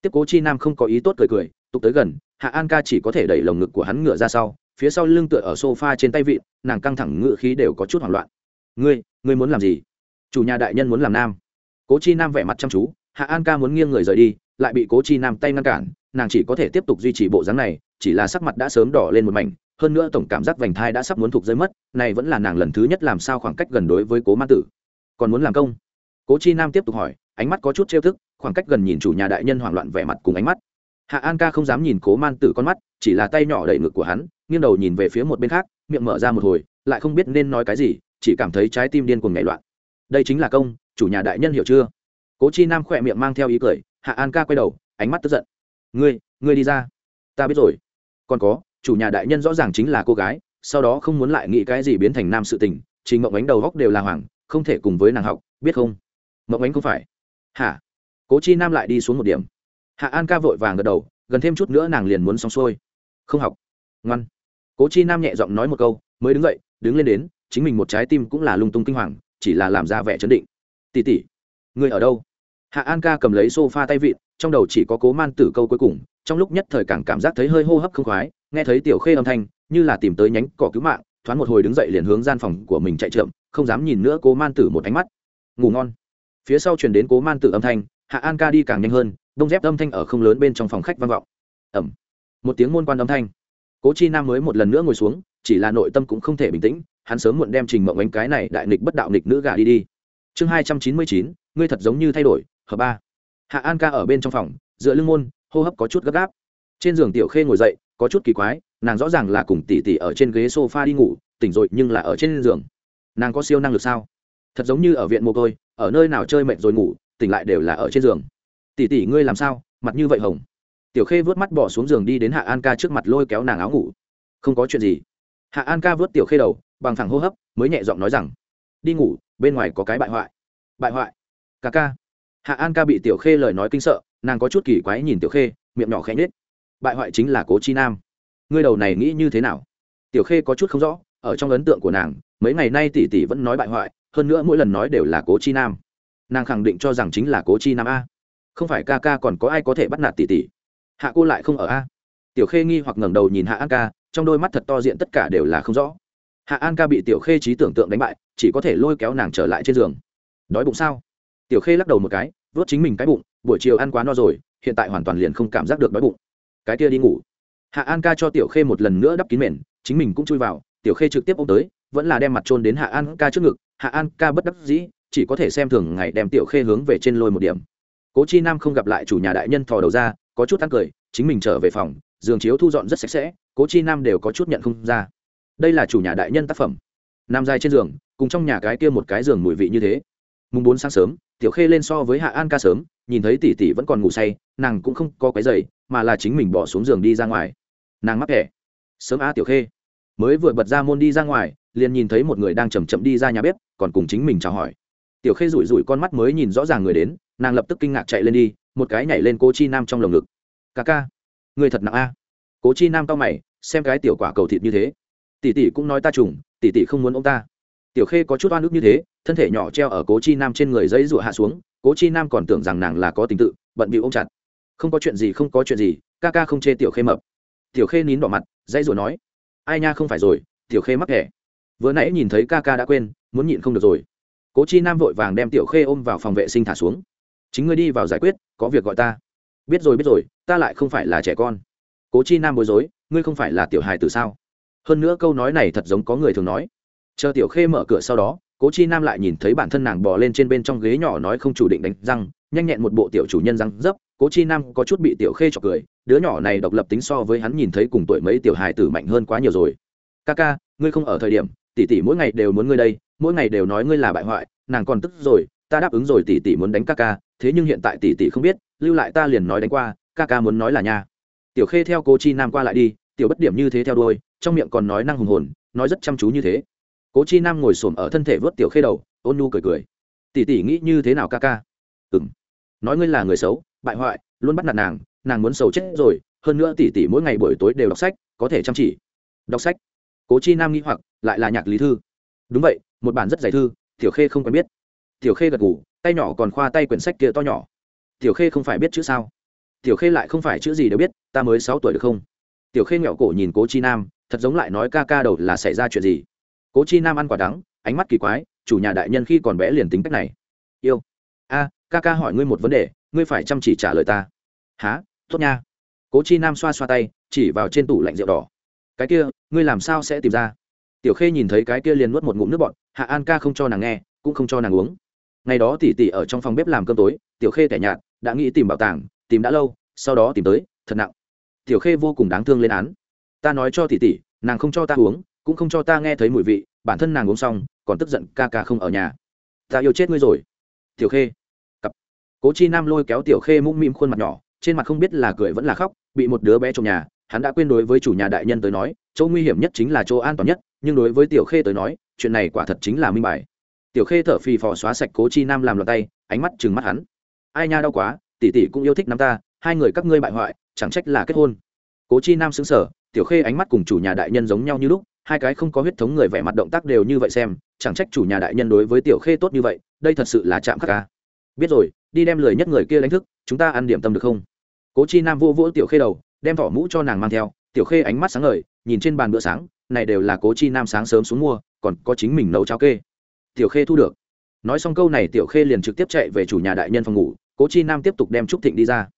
Tiếp cố chi nam không có ý tốt cười cười, tục tới gần, hạ an ca chỉ có thể đẩy lồng ngực của hắn ngựa ra sau, phía sau lưng tựa ở sofa trên tay vịn, nàng căng thẳng ngựa khí đều có chút hoảng loạn. Ngươi ngươi muốn làm gì? Chủ nhà đại nhân muốn làm nam. Cố chi nam vẻ mặt chăm chú, hạ an ca muốn nghiêng người rời đi, lại bị cố chi nam tay ngăn cản, nàng chỉ có thể tiếp tục duy trì bộ dáng này, chỉ là sắc mặt đã sớm đỏ lên một mảnh, hơn nữa tổng cảm giác vành thai đã sắp muốn thuộc rơi mất, này vẫn là nàng lần thứ nhất làm sao khoảng cách gần đối với cố ma tử còn muốn làm công. Cố chi nam tiếp tục hỏi, ánh mắt có chút trêu thức, khoảng cách gần nhìn chủ nhà đại nhân hoảng loạn vẻ mặt cùng ánh mắt. Hạ an ca không dám nhìn cố man tử con mắt, chỉ là tay nhỏ đẩy ngực của hắn, nghiêng đầu nhìn về phía một bên khác, miệng mở ra một hồi, lại không biết nên nói cái gì, chỉ cảm thấy trái tim điên cuồng nhảy loạn. Đây chính là công, chủ nhà đại nhân hiểu chưa? Cố chi nam khỏe miệng mang theo ý cười, hạ an ca quay đầu, ánh mắt tức giận. Ngươi ngươi đi ra. Ta biết rồi. Còn có, chủ nhà đại nhân rõ ràng chính là cô gái, sau đó không muốn lại nghĩ cái gì biến thành nam sự tình trình mộng ánh đầu góc đều là hoàng không thể cùng với nàng học, biết không? Mộng ánh không phải. Hả? Cố chi nam lại đi xuống một điểm. Hạ an ca vội vàng gật đầu, gần thêm chút nữa nàng liền muốn xong xuôi. Không học. Ngoan. Cố chi nam nhẹ giọng nói một câu, mới đứng dậy, đứng lên đến, chính mình một trái tim cũng là lung tung kinh hoàng, chỉ là làm ra vẻ chấn định. Tỉ tỉ người ở đâu? Hạ an ca cầm lấy s o f a tay vịn, trong đầu chỉ có cố man tử câu cuối cùng, trong lúc nhất thời càng cảm giác thấy hơi hô hấp không khoái, nghe thấy tiểu khê âm thanh, như là tìm tới nhánh cỏ cứu mạng, thoáng một hồi đứng dậy liền hướng gian phòng của mình chạy trượm không dám nhìn nữa cố man tử một ánh mắt. Ngủ ngon. Phía sau chuyển đến cố man tử âm thanh, hạ an ca đi càng nhanh hơn, đông dép âm thanh ở không lớn bên trong phòng khách vang vọng. Ẩm. Một tiếng môn quan âm thanh. Cố chi nam mới một lần nữa ngồi xuống, chỉ là nội tâm cũng không thể bình tĩnh, hắn sớm muộn đem trình mộng ánh cái này đại nghịch bất đạo nghịch nữ gà đi đi. Chương hai trăm chín mươi chín, ngươi thật giống như thay đổi, hợp ba. Hạ an ca ở bên trong phòng, dựa lưng môn, hô hấp có chút gấp gáp. Trên giường tiểu khê ngồi dậy, có chút kỳ quái, nàng rõ ràng là cùng tỷ tỷ ở trên ghế sofa đi ngủ, tỉnh rồi nhưng là ở trên giường nàng có siêu năng lực sao? Thật giống như ở viện mồ côi, ở nơi nào chơi mệt rồi ngủ, tỉnh lại đều là ở trên giường. Tỷ tỷ ngươi làm sao? Mặt như vậy hồng. Tiểu khê vớt mắt bỏ xuống giường đi đến hạ an ca trước mặt lôi kéo nàng áo ngủ. Không có chuyện gì. Hạ an ca vớt tiểu khê đầu, bằng thẳng hô hấp, mới nhẹ giọng nói rằng, đi ngủ, bên ngoài có cái bại hoại. Bại hoại? Ca ca. Hạ an ca bị tiểu khê lời nói kinh sợ, nàng có chút kỳ quái nhìn tiểu khê, miệng nhỏ khẽ nhết bại hoại chính là cố chi nam. Ngươi đầu này nghĩ như thế nào? Tiểu khê có chút không rõ, ở trong ấn tượng của nàng mấy ngày nay tỷ tỷ vẫn nói bại hoại, hơn nữa mỗi lần nói đều là cố chi nam. Nàng khẳng định cho rằng chính là cố chi nam a. Không phải ca ca còn có ai có thể bắt nạt tỷ tỷ. Hạ cô lại không ở a. Tiểu khê nghi hoặc ngẩng đầu nhìn hạ an ca, trong đôi mắt thật to diện tất cả đều là không rõ. Hạ an ca bị tiểu khê trí tưởng tượng đánh bại, chỉ có thể lôi kéo nàng trở lại trên giường. Đói bụng sao? Tiểu khê lắc đầu một cái vớt chính mình cái bụng, buổi chiều ăn quá no rồi, hiện tại hoàn toàn liền không cảm giác được đói bụng. Cái kia đi ngủ. Hạ an ca cho tiểu khê một lần nữa đắp kín mền, chính mình cũng chui vào, tiểu khê trực tiếp ôm tới vẫn là đem mặt trôn đến hạ an ca trước ngực, hạ an ca bất đắc dĩ, chỉ có thể xem thường ngày đem tiểu khê hướng về trên lôi một điểm. Cố chi nam không gặp lại chủ nhà đại nhân thò đầu ra, có chút ăn cười, chính mình trở về phòng, giường chiếu thu dọn rất sạch sẽ, cố chi nam đều có chút nhận không ra. Đây là chủ nhà đại nhân tác phẩm. Nam dài trên giường, cùng trong nhà cái kia một cái giường mùi vị như thế. Mùng bốn sáng sớm, tiểu khê lên so với hạ an ca sớm, nhìn thấy tỷ tỷ vẫn còn ngủ say, nàng cũng không có cái giày, mà là chính mình bỏ xuống giường đi ra ngoài. Nàng mắc kẻ sớm a tiểu khê. Mới vừa bật ra môn đi ra ngoài liền nhìn thấy một người đang chầm chậm đi ra nhà bếp, còn cùng chính mình chào hỏi. Tiểu khê rủi rủi con mắt mới nhìn rõ ràng người đến, nàng lập tức kinh ngạc chạy lên đi, một cái nhảy lên cố chi nam trong lồng ngực. Ca ca, người thật nặng a. Cố chi nam cao mày, xem cái tiểu quả cầu thịt như thế. Tỷ tỷ cũng nói ta trùng, tỷ tỷ không muốn ông ta. Tiểu khê có chút oan ức như thế, thân thể nhỏ treo ở cố chi nam trên người giấy rụa hạ xuống, cố chi nam còn tưởng rằng nàng là có tình tự, bận bị ôm chặt. Không có chuyện gì, không có chuyện gì, ca ca không chê tiểu khê mập. Tiểu khê nín đỏ mặt, dãy rủa nói, ai nha, không phải rồi, tiểu khê mắc kẻ vừa nãy nhìn thấy ca ca đã quên, muốn nhịn không được rồi. Cố chi nam vội vàng đem tiểu khê ôm vào phòng vệ sinh thả xuống. Chính ngươi đi vào giải quyết, có việc gọi ta. Biết rồi biết rồi, ta lại không phải là trẻ con. Cố chi nam bối rối, ngươi không phải là tiểu hài từ sao? Hơn nữa câu nói này thật giống có người thường nói. Chờ tiểu khê mở cửa sau đó, cố chi nam lại nhìn thấy bản thân nàng bò lên trên bên trong ghế nhỏ nói không chủ định đánh răng, nhanh nhẹn một bộ tiểu chủ nhân răng dấp. Cố chi nam có chút bị tiểu khê chọc cười, đứa nhỏ này độc lập tính so với hắn nhìn thấy cùng tuổi mấy tiểu hài tử mạnh hơn quá nhiều rồi. Ca ca, ngươi không ở thời điểm tỷ tỷ mỗi ngày đều muốn ngươi đây, mỗi ngày đều nói ngươi là bại hoại, nàng còn tức rồi, ta đáp ứng rồi tỷ tỷ muốn đánh ca ca, thế nhưng hiện tại tỷ tỷ không biết, lưu lại ta liền nói đánh qua, ca ca muốn nói là nha. Tiểu khê theo cố chi nam qua lại đi, tiểu bất điểm như thế theo đuôi, trong miệng còn nói năng hùng hồn, nói rất chăm chú như thế. Cố chi nam ngồi xổm ở thân thể vớt tiểu khê đầu, ôn nu cười cười. Tỷ tỷ nghĩ như thế nào ca ca? Ừ m nói ngươi là người xấu, bại hoại, luôn bắt nạt nàng nàng muốn sầu chết rồi, hơn nữa tỷ tỷ mỗi ngày buổi tối đều đọc sách, có thể chăm chỉ. Đọc sách? Cố chi nam nghĩ hoặc, lại là nhạc lý thư. Đúng vậy, một bản rất dày thư, tiểu khê không quen biết. Tiểu khê gật ngủ tay nhỏ còn khoa tay quyển sách kia to nhỏ. Tiểu khê không phải biết chữ sao? Tiểu khê lại không phải chữ gì đều biết, ta mới sáu tuổi được không? Tiểu khê nghẹo cổ nhìn cố chi nam, thật giống lại nói ca ca đầu là xảy ra chuyện gì? Cố chi nam ăn quả đắng, ánh mắt kỳ quái, chủ nhà đại nhân khi còn bé liền tính cách này. Yêu. A, ca ca hỏi ngươi một vấn đề, ngươi phải chăm chỉ trả lời ta. Há tốt nha. Cố chi nam xoa xoa tay, chỉ vào trên tủ lạnh rượu đỏ cái kia, ngươi làm sao sẽ tìm ra? Tiểu khê nhìn thấy cái kia liền nuốt một ngụm nước bọn hạ an ca không cho nàng nghe, cũng không cho nàng uống. Ngày đó tỉ tỉ ở trong phòng bếp làm cơm tối, tiểu khê tẻ nhạt, đã nghĩ tìm bảo tàng, tìm đã lâu, sau đó tìm tới, thật nặng. Tiểu khê vô cùng đáng thương lên án. Ta nói cho tỉ tỉ, nàng không cho ta uống, cũng không cho ta nghe thấy mùi vị, bản thân nàng uống xong, còn tức giận ca ca không ở nhà. Ta yêu chết ngươi rồi. Tiểu khê. Cặp. Cố chi nam lôi kéo tiểu khê mũm mĩm khuôn mặt nhỏ, trên mặt không biết là cười vẫn là khóc, bị một đứa bé trong nhà hắn đã quên đối với chủ nhà đại nhân tới nói, chỗ nguy hiểm nhất chính là chỗ an toàn nhất, nhưng đối với tiểu khê tới nói, chuyện này quả thật chính là minh bài. Tiểu khê thở phì phò xóa sạch cố chi nam làm loạt tay, ánh mắt chừng mắt hắn. Ai nha đau quá, tỷ tỷ cũng yêu thích năm ta, hai người các ngươi bại hoại, chẳng trách là kết hôn. Cố chi nam xứng sở tiểu khê ánh mắt cùng chủ nhà đại nhân giống nhau như lúc, hai cái không có huyết thống người vẻ mặt động tác đều như vậy xem, chẳng trách chủ nhà đại nhân đối với tiểu khê tốt như vậy, đây thật sự là chạm khắc ca. Biết rồi, đi đem lời nhất người kia đánh thức, chúng ta ăn điểm tâm được không? Cố chi nam vô vỗ tiểu khê đầu đem vỏ mũ cho nàng mang theo, tiểu khê ánh mắt sáng ngời, nhìn trên bàn bữa sáng, này đều là cố chi nam sáng sớm xuống mua, còn có chính mình nấu cháo kê. Tiểu khê thu được. Nói xong câu này, tiểu khê liền trực tiếp chạy về chủ nhà đại nhân phòng ngủ, cố chi nam tiếp tục đem trúc thịnh đi ra.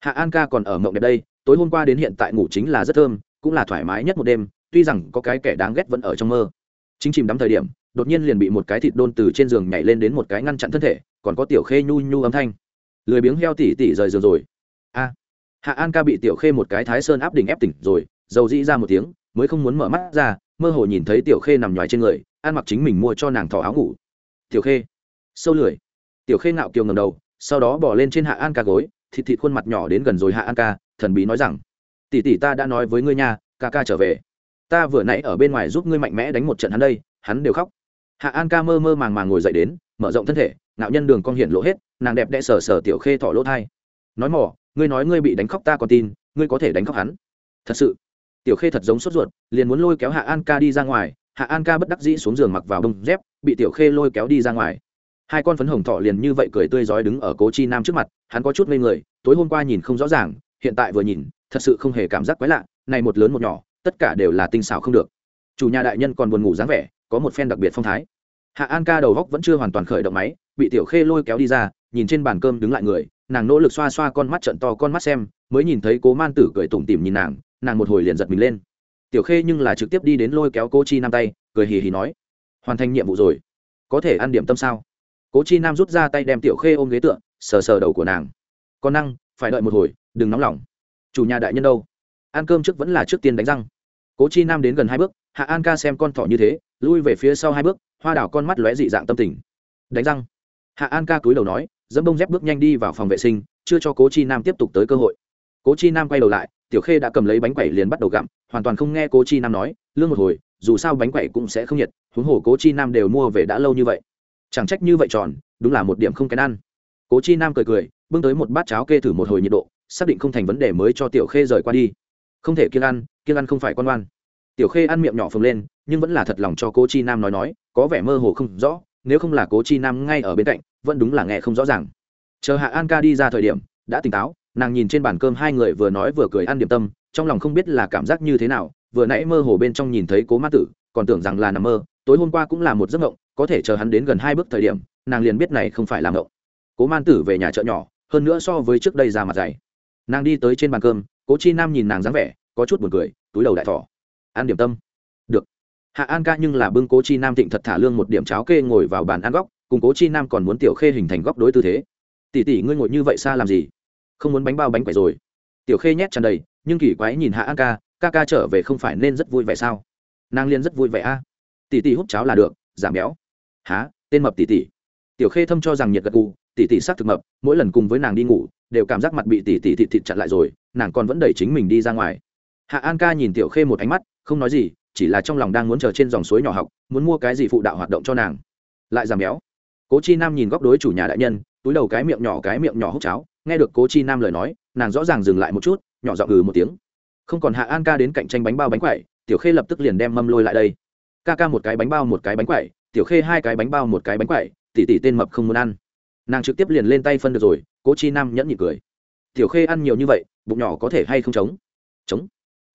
Hạ an ca còn ở mộng đẹp đây, tối hôm qua đến hiện tại ngủ chính là rất thơm, cũng là thoải mái nhất một đêm, tuy rằng có cái kẻ đáng ghét vẫn ở trong mơ. Chính chìm đắm thời điểm, đột nhiên liền bị một cái thịt đôn từ trên giường nhảy lên đến một cái ngăn chặn thân thể, còn có tiểu khê nhu nhu âm thanh. Lười biếng heo tỉ tỉ rời giường rồi. A hạ an ca bị tiểu khê một cái thái sơn áp đỉnh ép tỉnh rồi, dầu dĩ ra một tiếng, mới không muốn mở mắt ra, mơ hồ nhìn thấy tiểu khê nằm nhoài trên người, ăn mặc chính mình mua cho nàng thỏ áo ngủ. Tiểu khê. Sâu lười. Tiểu khê ngạo kiều ngầm đầu, sau đó bỏ lên trên hạ an ca gối, thịt thịt khuôn mặt nhỏ đến gần rồi hạ an ca, thần bí nói rằng, tỷ tỷ ta đã nói với ngươi nha, ca ca trở về. Ta vừa nãy ở bên ngoài giúp ngươi mạnh mẽ đánh một trận hắn đây, hắn đều khóc. Hạ an ca mơ mơ màng màng ngồi dậy đến, mở rộng thân thể nạo nhân đường con hiển lộ hết, nàng đẹp đẽ sờ sờ tiểu khê thỏ lỗ thai. Nói mỏ ngươi nói ngươi bị đánh khóc ta còn tin, ngươi có thể đánh khóc hắn. Thật sự. Tiểu khê thật giống sốt ruột, liền muốn lôi kéo hạ an ca đi ra ngoài. Hạ an ca bất đắc dĩ xuống giường mặc vào bông dép, bị tiểu khê lôi kéo đi ra ngoài. Hai con phấn hồng thọ liền như vậy cười tươi rói đứng ở cố chi nam trước mặt, hắn có chút ngây người, tối hôm qua nhìn không rõ ràng, hiện tại vừa nhìn, thật sự không hề cảm giác quái lạ, này một lớn một nhỏ, tất cả đều là tinh xảo không được. Chủ nhà đại nhân còn buồn ngủ dáng vẻ, có một phen đặc biệt phong thái. Hạ an ca đầu góc vẫn chưa hoàn toàn khởi động máy, bị tiểu khê lôi kéo đi ra, nhìn trên bàn cơm đứng lại người nàng nỗ lực xoa xoa con mắt trận to con mắt xem, mới nhìn thấy cố man tử cười tủm tỉm nhìn nàng nàng một hồi liền giật mình lên. Tiểu khê nhưng là trực tiếp đi đến lôi kéo cô chi nam tay, cười hì hì nói, hoàn thành nhiệm vụ rồi. Có thể ăn điểm tâm sao? Cố chi nam rút ra tay đem tiểu khê ôm ghế tựa, sờ sờ đầu của nàng. Con năng, phải đợi một hồi, đừng nóng lòng. Chủ nhà đại nhân đâu? Ăn cơm trước vẫn là trước tiên đánh răng. Cố chi nam đến gần hai bước, hạ an ca xem con thỏ như thế, lui về phía sau hai bước, hoa đảo con mắt lóe dị dạng tâm tình. Đánh răng. Hạ an ca cúi đầu nói dẫm bông dép bước nhanh đi vào phòng vệ sinh, chưa cho cố chi nam tiếp tục tới cơ hội. Cố chi nam quay đầu lại, tiểu khê đã cầm lấy bánh quẩy liền bắt đầu gặm, hoàn toàn không nghe cố chi nam nói, lương một hồi, dù sao bánh quẩy cũng sẽ không nhiệt, huống hồ cố chi nam đều mua về đã lâu như vậy. Chẳng trách như vậy tròn, đúng là một điểm không kén ăn. Cố chi nam cười cười, bưng tới một bát cháo kê thử một hồi nhiệt độ, xác định không thành vấn đề mới cho tiểu khê rời qua đi. Không thể kiêng ăn kiêng ăn không phải con oan tiểu khê ăn miệng nhỏ phồng lên, nhưng vẫn là thật lòng cho cố chi nam nói nói, có vẻ mơ hồ không rõ nếu không là cố chi nam ngay ở bên cạnh, vẫn đúng là nghe không rõ ràng. Chờ hạ an ca đi ra thời điểm, đã tỉnh táo, nàng nhìn trên bàn cơm hai người vừa nói vừa cười ăn điểm tâm, trong lòng không biết là cảm giác như thế nào, vừa nãy mơ hồ bên trong nhìn thấy cố ma tử, còn tưởng rằng là nằm mơ, tối hôm qua cũng là một giấc mộng, có thể chờ hắn đến gần hai bước thời điểm, nàng liền biết này không phải là mộng. Cố man tử về nhà chợ nhỏ, hơn nữa so với trước đây ra mặt dày. Nàng đi tới trên bàn cơm, cố chi nam nhìn nàng dáng vẻ, có chút buồn cười, túi đầu đại thỏ. Ăn điểm tâm hạ an ca nhưng là bưng cố chi nam thịnh thật thả lương một điểm cháo kê ngồi vào bàn ăn góc, cùng cố chi nam còn muốn tiểu khê hình thành góc đối tư thế. Tỷ tỷ, ngươi ngồi như vậy xa làm gì? Không muốn bánh bao bánh quẩy rồi. Tiểu khê nhét tràn đầy, nhưng kỳ quái nhìn hạ an ca ca ca trở về không phải nên rất vui vẻ sao? Nàng liên rất vui vẻ a. Tỷ tỷ hút cháo là được, giảm béo. Há tên mập tỷ tỷ. Tiểu khê thâm cho rằng nhiệt gật cụ tỷ tỷ sắc thực mập, mỗi lần cùng với nàng đi ngủ, đều cảm giác mặt bị tỷ tỷ thịt thịt chặn lại rồi, nàng còn vẫn đẩy chính mình đi ra ngoài. Hạ an ca nhìn tiểu khê một ánh mắt, không nói gì chỉ là trong lòng đang muốn chờ trên dòng suối nhỏ học, muốn mua cái gì phụ đạo hoạt động cho nàng. Lại giảm béo. Cố chi nam nhìn góc đối chủ nhà đại nhân, túi đầu cái miệng nhỏ cái miệng nhỏ hốc cháo, nghe được cố chi nam lời nói, nàng rõ ràng dừng lại một chút, nhỏ giọng ừ một tiếng. Không còn hạ an ca đến cạnh tranh bánh bao bánh quẩy, tiểu khê lập tức liền đem mâm lôi lại đây. Ca ca một cái bánh bao một cái bánh quẩy, tiểu khê hai cái bánh bao một cái bánh quẩy, tỉ tỉ tên mập không muốn ăn. Nàng trực tiếp liền lên tay phân được rồi, cố chi nam nhẫn nhị cười. Tiểu khê ăn nhiều như vậy, bụng nhỏ có thể hay không chống chống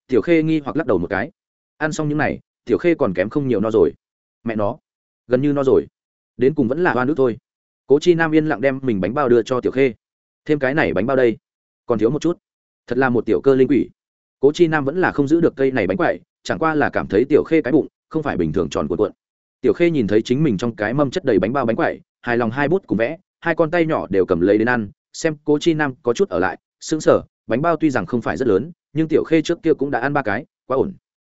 tiểu khê nghi hoặc lắc đầu một cái ăn xong những này, tiểu khê còn kém không nhiều no rồi. Mẹ nó, gần như no rồi. Đến cùng vẫn là hoa nước thôi. Cố chi nam yên lặng đem mình bánh bao đưa cho tiểu khê. Thêm cái này bánh bao đây. Còn thiếu một chút. Thật là một tiểu cơ linh quỷ. Cố chi nam vẫn là không giữ được cây này bánh quậy, chẳng qua là cảm thấy tiểu khê cái bụng, không phải bình thường tròn cuộn cuộn. Tiểu khê nhìn thấy chính mình trong cái mâm chất đầy bánh bao bánh quậy, hài lòng hai bút cùng vẽ, hai con tay nhỏ đều cầm lấy đến ăn, xem cố chi nam có chút ở lại, sững sờ, bánh bao tuy rằng không phải rất lớn, nhưng tiểu khê trước kia cũng đã ăn ba cái, quá ổn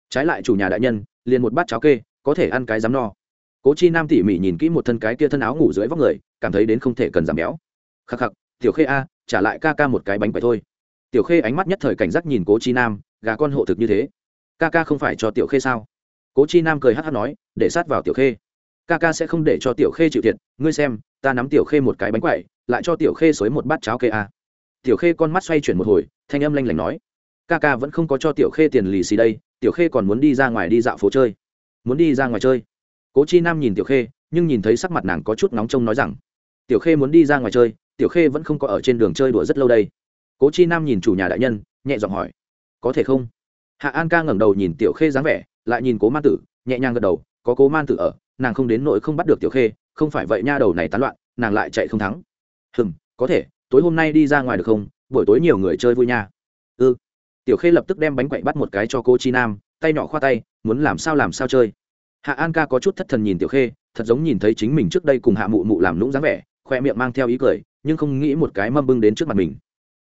trái lại chủ nhà đại nhân, liền một bát cháo kê, có thể ăn cái dám no. Cố chi nam tỉ mỉ nhìn kỹ một thân cái kia thân áo ngủ dưới vóc người, cảm thấy đến không thể cần giảm béo. Khắc khắc, tiểu khê a, trả lại ca ca một cái bánh quậy thôi. Tiểu khê ánh mắt nhất thời cảnh giác nhìn cố chi nam, gà con hộ thực như thế. Ca ca không phải cho tiểu khê sao? Cố chi nam cười hát hát nói, để sát vào tiểu khê. Ca ca sẽ không để cho tiểu khê chịu thiệt, ngươi xem, ta nắm tiểu khê một cái bánh quậy lại cho tiểu khê xới một bát cháo kê a. Tiểu khê con mắt xoay chuyển một hồi, thanh âm lanh lảnh nói, ca ca vẫn không có cho tiểu khê tiền lì xì đây tiểu khê còn muốn đi ra ngoài đi dạo phố chơi. Muốn đi ra ngoài chơi. Cố chi nam nhìn tiểu khê, nhưng nhìn thấy sắc mặt nàng có chút nóng trông nói rằng, tiểu khê muốn đi ra ngoài chơi, tiểu khê vẫn không có ở trên đường chơi đùa rất lâu đây. Cố chi nam nhìn chủ nhà đại nhân, nhẹ giọng hỏi, có thể không? Hạ an ca ngẩng đầu nhìn tiểu khê dáng vẻ, lại nhìn cố man tử, nhẹ nhàng gật đầu, có cố man tử ở, nàng không đến nỗi không bắt được tiểu khê, không phải vậy nha, đầu này tán loạn, nàng lại chạy không thắng. Hừm, có thể, tối hôm nay đi ra ngoài được không? Buổi tối nhiều người chơi vui nha. Ư ừ tiểu khê lập tức đem bánh quậy bắt một cái cho cô chi nam, tay nhỏ khoa tay, muốn làm sao làm sao chơi. Hạ an ca có chút thất thần nhìn tiểu khê, thật giống nhìn thấy chính mình trước đây cùng hạ mụ mụ làm lũng dáng vẻ, khoe miệng mang theo ý cười, nhưng không nghĩ một cái mâm bưng đến trước mặt mình.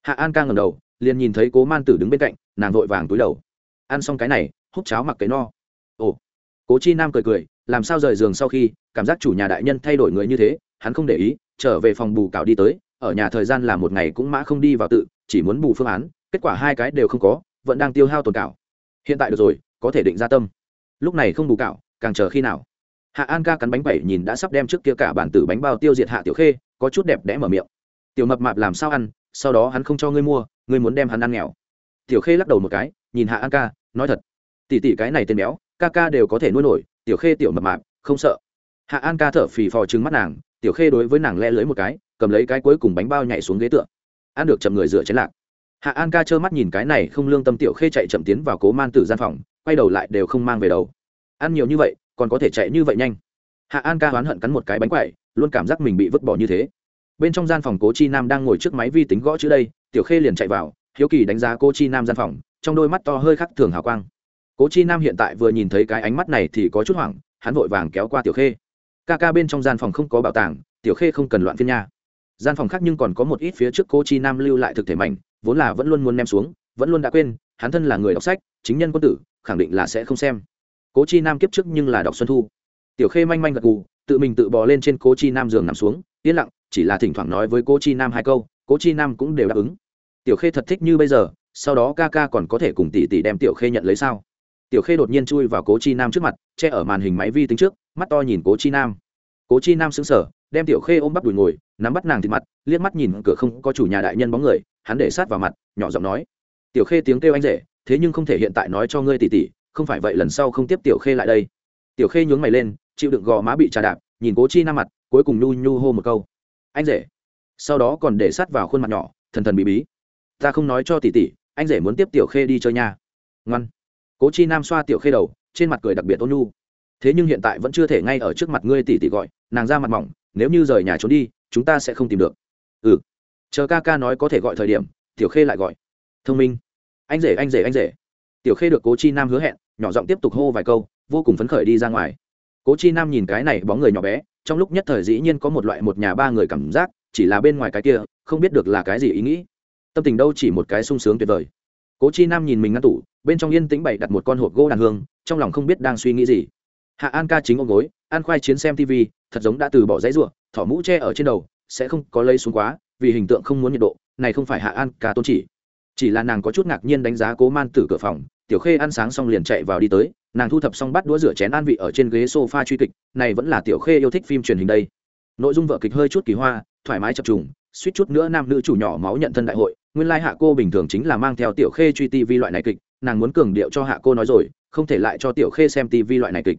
Hạ an ca ngầm đầu, liền nhìn thấy cố man tử đứng bên cạnh, nàng vội vàng túi đầu. Ăn xong cái này hút cháo mặc cái no. Ồ. Cố chi nam cười cười, làm sao rời giường sau khi, cảm giác chủ nhà đại nhân thay đổi người như thế, hắn không để ý, trở về phòng bù cạo đi tới, ở nhà thời gian là một ngày cũng mã không đi vào tự, chỉ muốn bù phương án kết quả hai cái đều không có vẫn đang tiêu hao tồn cảo. Hiện tại được rồi có thể định ra tâm. Lúc này không bù cảo, càng chờ khi nào? Hạ an ca cắn bánh bảy nhìn đã sắp đem trước kia cả bản tử bánh bao tiêu diệt hạ tiểu khê có chút đẹp đẽ mở miệng. Tiểu mập mạp làm sao ăn sau đó hắn không cho ngươi mua ngươi muốn đem hắn ăn nghèo. Tiểu khê lắc đầu một cái nhìn hạ an ca nói thật. Tỷ tỷ cái này tên béo ca ca đều có thể nuôi nổi tiểu khê tiểu mập mạp không sợ. Hạ an ca thở phì phò trừng mắt nàng tiểu khê đối với nàng le lưới một cái cầm lấy cái cuối cùng bánh bao nhảy xuống ghế tựa. Ăn được chậm người dựa chén lạc hạ an ca trơ mắt nhìn cái này không lương tâm tiểu khê chạy chậm tiến vào cố man tử gian phòng, quay đầu lại đều không mang về đầu. Ăn nhiều như vậy, còn có thể chạy như vậy nhanh. Hạ an ca oán hận cắn một cái bánh quậy luôn cảm giác mình bị vứt bỏ như thế. Bên trong gian phòng cố chi nam đang ngồi trước máy vi tính gõ chữ đây, tiểu khê liền chạy vào, hiếu kỳ đánh giá cô chi nam gian phòng, trong đôi mắt to hơi khắc thường hào quang. Cố chi nam hiện tại vừa nhìn thấy cái ánh mắt này thì có chút hoảng, hắn vội vàng kéo qua tiểu khê. Ca ca bên trong gian phòng không có bảo tàng, tiểu khê không cần loạn phiên nha. Gian phòng khác nhưng còn có một ít phía trước cố chi nam lưu lại thực thể mảnh vốn là vẫn luôn muốn ném xuống, vẫn luôn đã quên, hắn thân là người đọc sách, chính nhân quân tử, khẳng định là sẽ không xem. Cố chi nam kiếp trước nhưng là đọc xuân thu. Tiểu khê manh manh gật gù, tự mình tự bò lên trên cố chi nam giường nằm xuống, yên lặng, chỉ là thỉnh thoảng nói với cố chi nam hai câu, cố chi nam cũng đều đáp ứng. Tiểu khê thật thích như bây giờ, sau đó ca ca còn có thể cùng tỷ tỷ đem tiểu khê nhận lấy sao? Tiểu khê đột nhiên chui vào cố chi nam trước mặt, che ở màn hình máy vi tính trước, mắt to nhìn cố chi nam. Cố chi nam xứng sở đem tiểu khê ôm bắp đùi ngồi, nắm bắt nàng thịt mặt, liếc mắt nhìn cửa không có chủ nhà đại nhân bóng người hắn để sát vào mặt, nhỏ giọng nói, tiểu khê tiếng kêu anh rể, thế nhưng không thể hiện tại nói cho ngươi tỷ tỷ không phải vậy lần sau không tiếp tiểu khê lại đây. Tiểu khê nhướng mày lên, chịu đựng gò má bị trà đạp, nhìn cố chi nam mặt, cuối cùng nhu nhu hô một câu, anh rể. Sau đó còn để sát vào khuôn mặt nhỏ, thần thần bí bí, ta không nói cho tỷ tỷ anh rể muốn tiếp tiểu khê đi chơi nha. Ngoan. Cố chi nam xoa tiểu khê đầu, trên mặt cười đặc biệt ôn nhu. Thế nhưng hiện tại vẫn chưa thể ngay ở trước mặt ngươi tỷ tỷ gọi, nàng ra mặt mỏng, nếu như rời nhà trốn đi, chúng ta sẽ không tìm được. Ừ chờ ca ca nói có thể gọi thời điểm, tiểu khê lại gọi. Thông minh. Anh rể anh rể anh rể. Tiểu khê được cố chi nam hứa hẹn, nhỏ giọng tiếp tục hô vài câu, vô cùng phấn khởi đi ra ngoài. Cố chi nam nhìn cái này bóng người nhỏ bé, trong lúc nhất thời dĩ nhiên có một loại một nhà ba người cảm giác, chỉ là bên ngoài cái kia, không biết được là cái gì ý nghĩ. Tâm tình đâu chỉ một cái sung sướng tuyệt vời. Cố chi nam nhìn mình ngăn tủ, bên trong yên tĩnh bày đặt một con hộp gỗ đàn hương, trong lòng không biết đang suy nghĩ gì. Hạ an ca chính ông gối, an khoai chiến xem tv thật giống đã từ bỏ giấy ruộng, thỏ mũ tre ở trên đầu, sẽ không có lây xuống quá vì hình tượng không muốn nhiệt độ, này không phải hạ an ca tôn chỉ. Chỉ là nàng có chút ngạc nhiên đánh giá cố man tử cửa phòng, tiểu khê ăn sáng xong liền chạy vào đi tới, nàng thu thập xong bắt đũa rửa chén an vị ở trên ghế sofa truy kịch, này vẫn là tiểu khê yêu thích phim truyền hình đây. Nội dung vợ kịch hơi chút kỳ hoa, thoải mái chập trùng, suýt chút nữa nam nữ chủ nhỏ máu nhận thân đại hội, nguyên lai hạ cô bình thường chính là mang theo tiểu khê truy tv loại này kịch, nàng muốn cường điệu cho hạ cô nói rồi, không thể lại cho tiểu khê xem tv loại này kịch.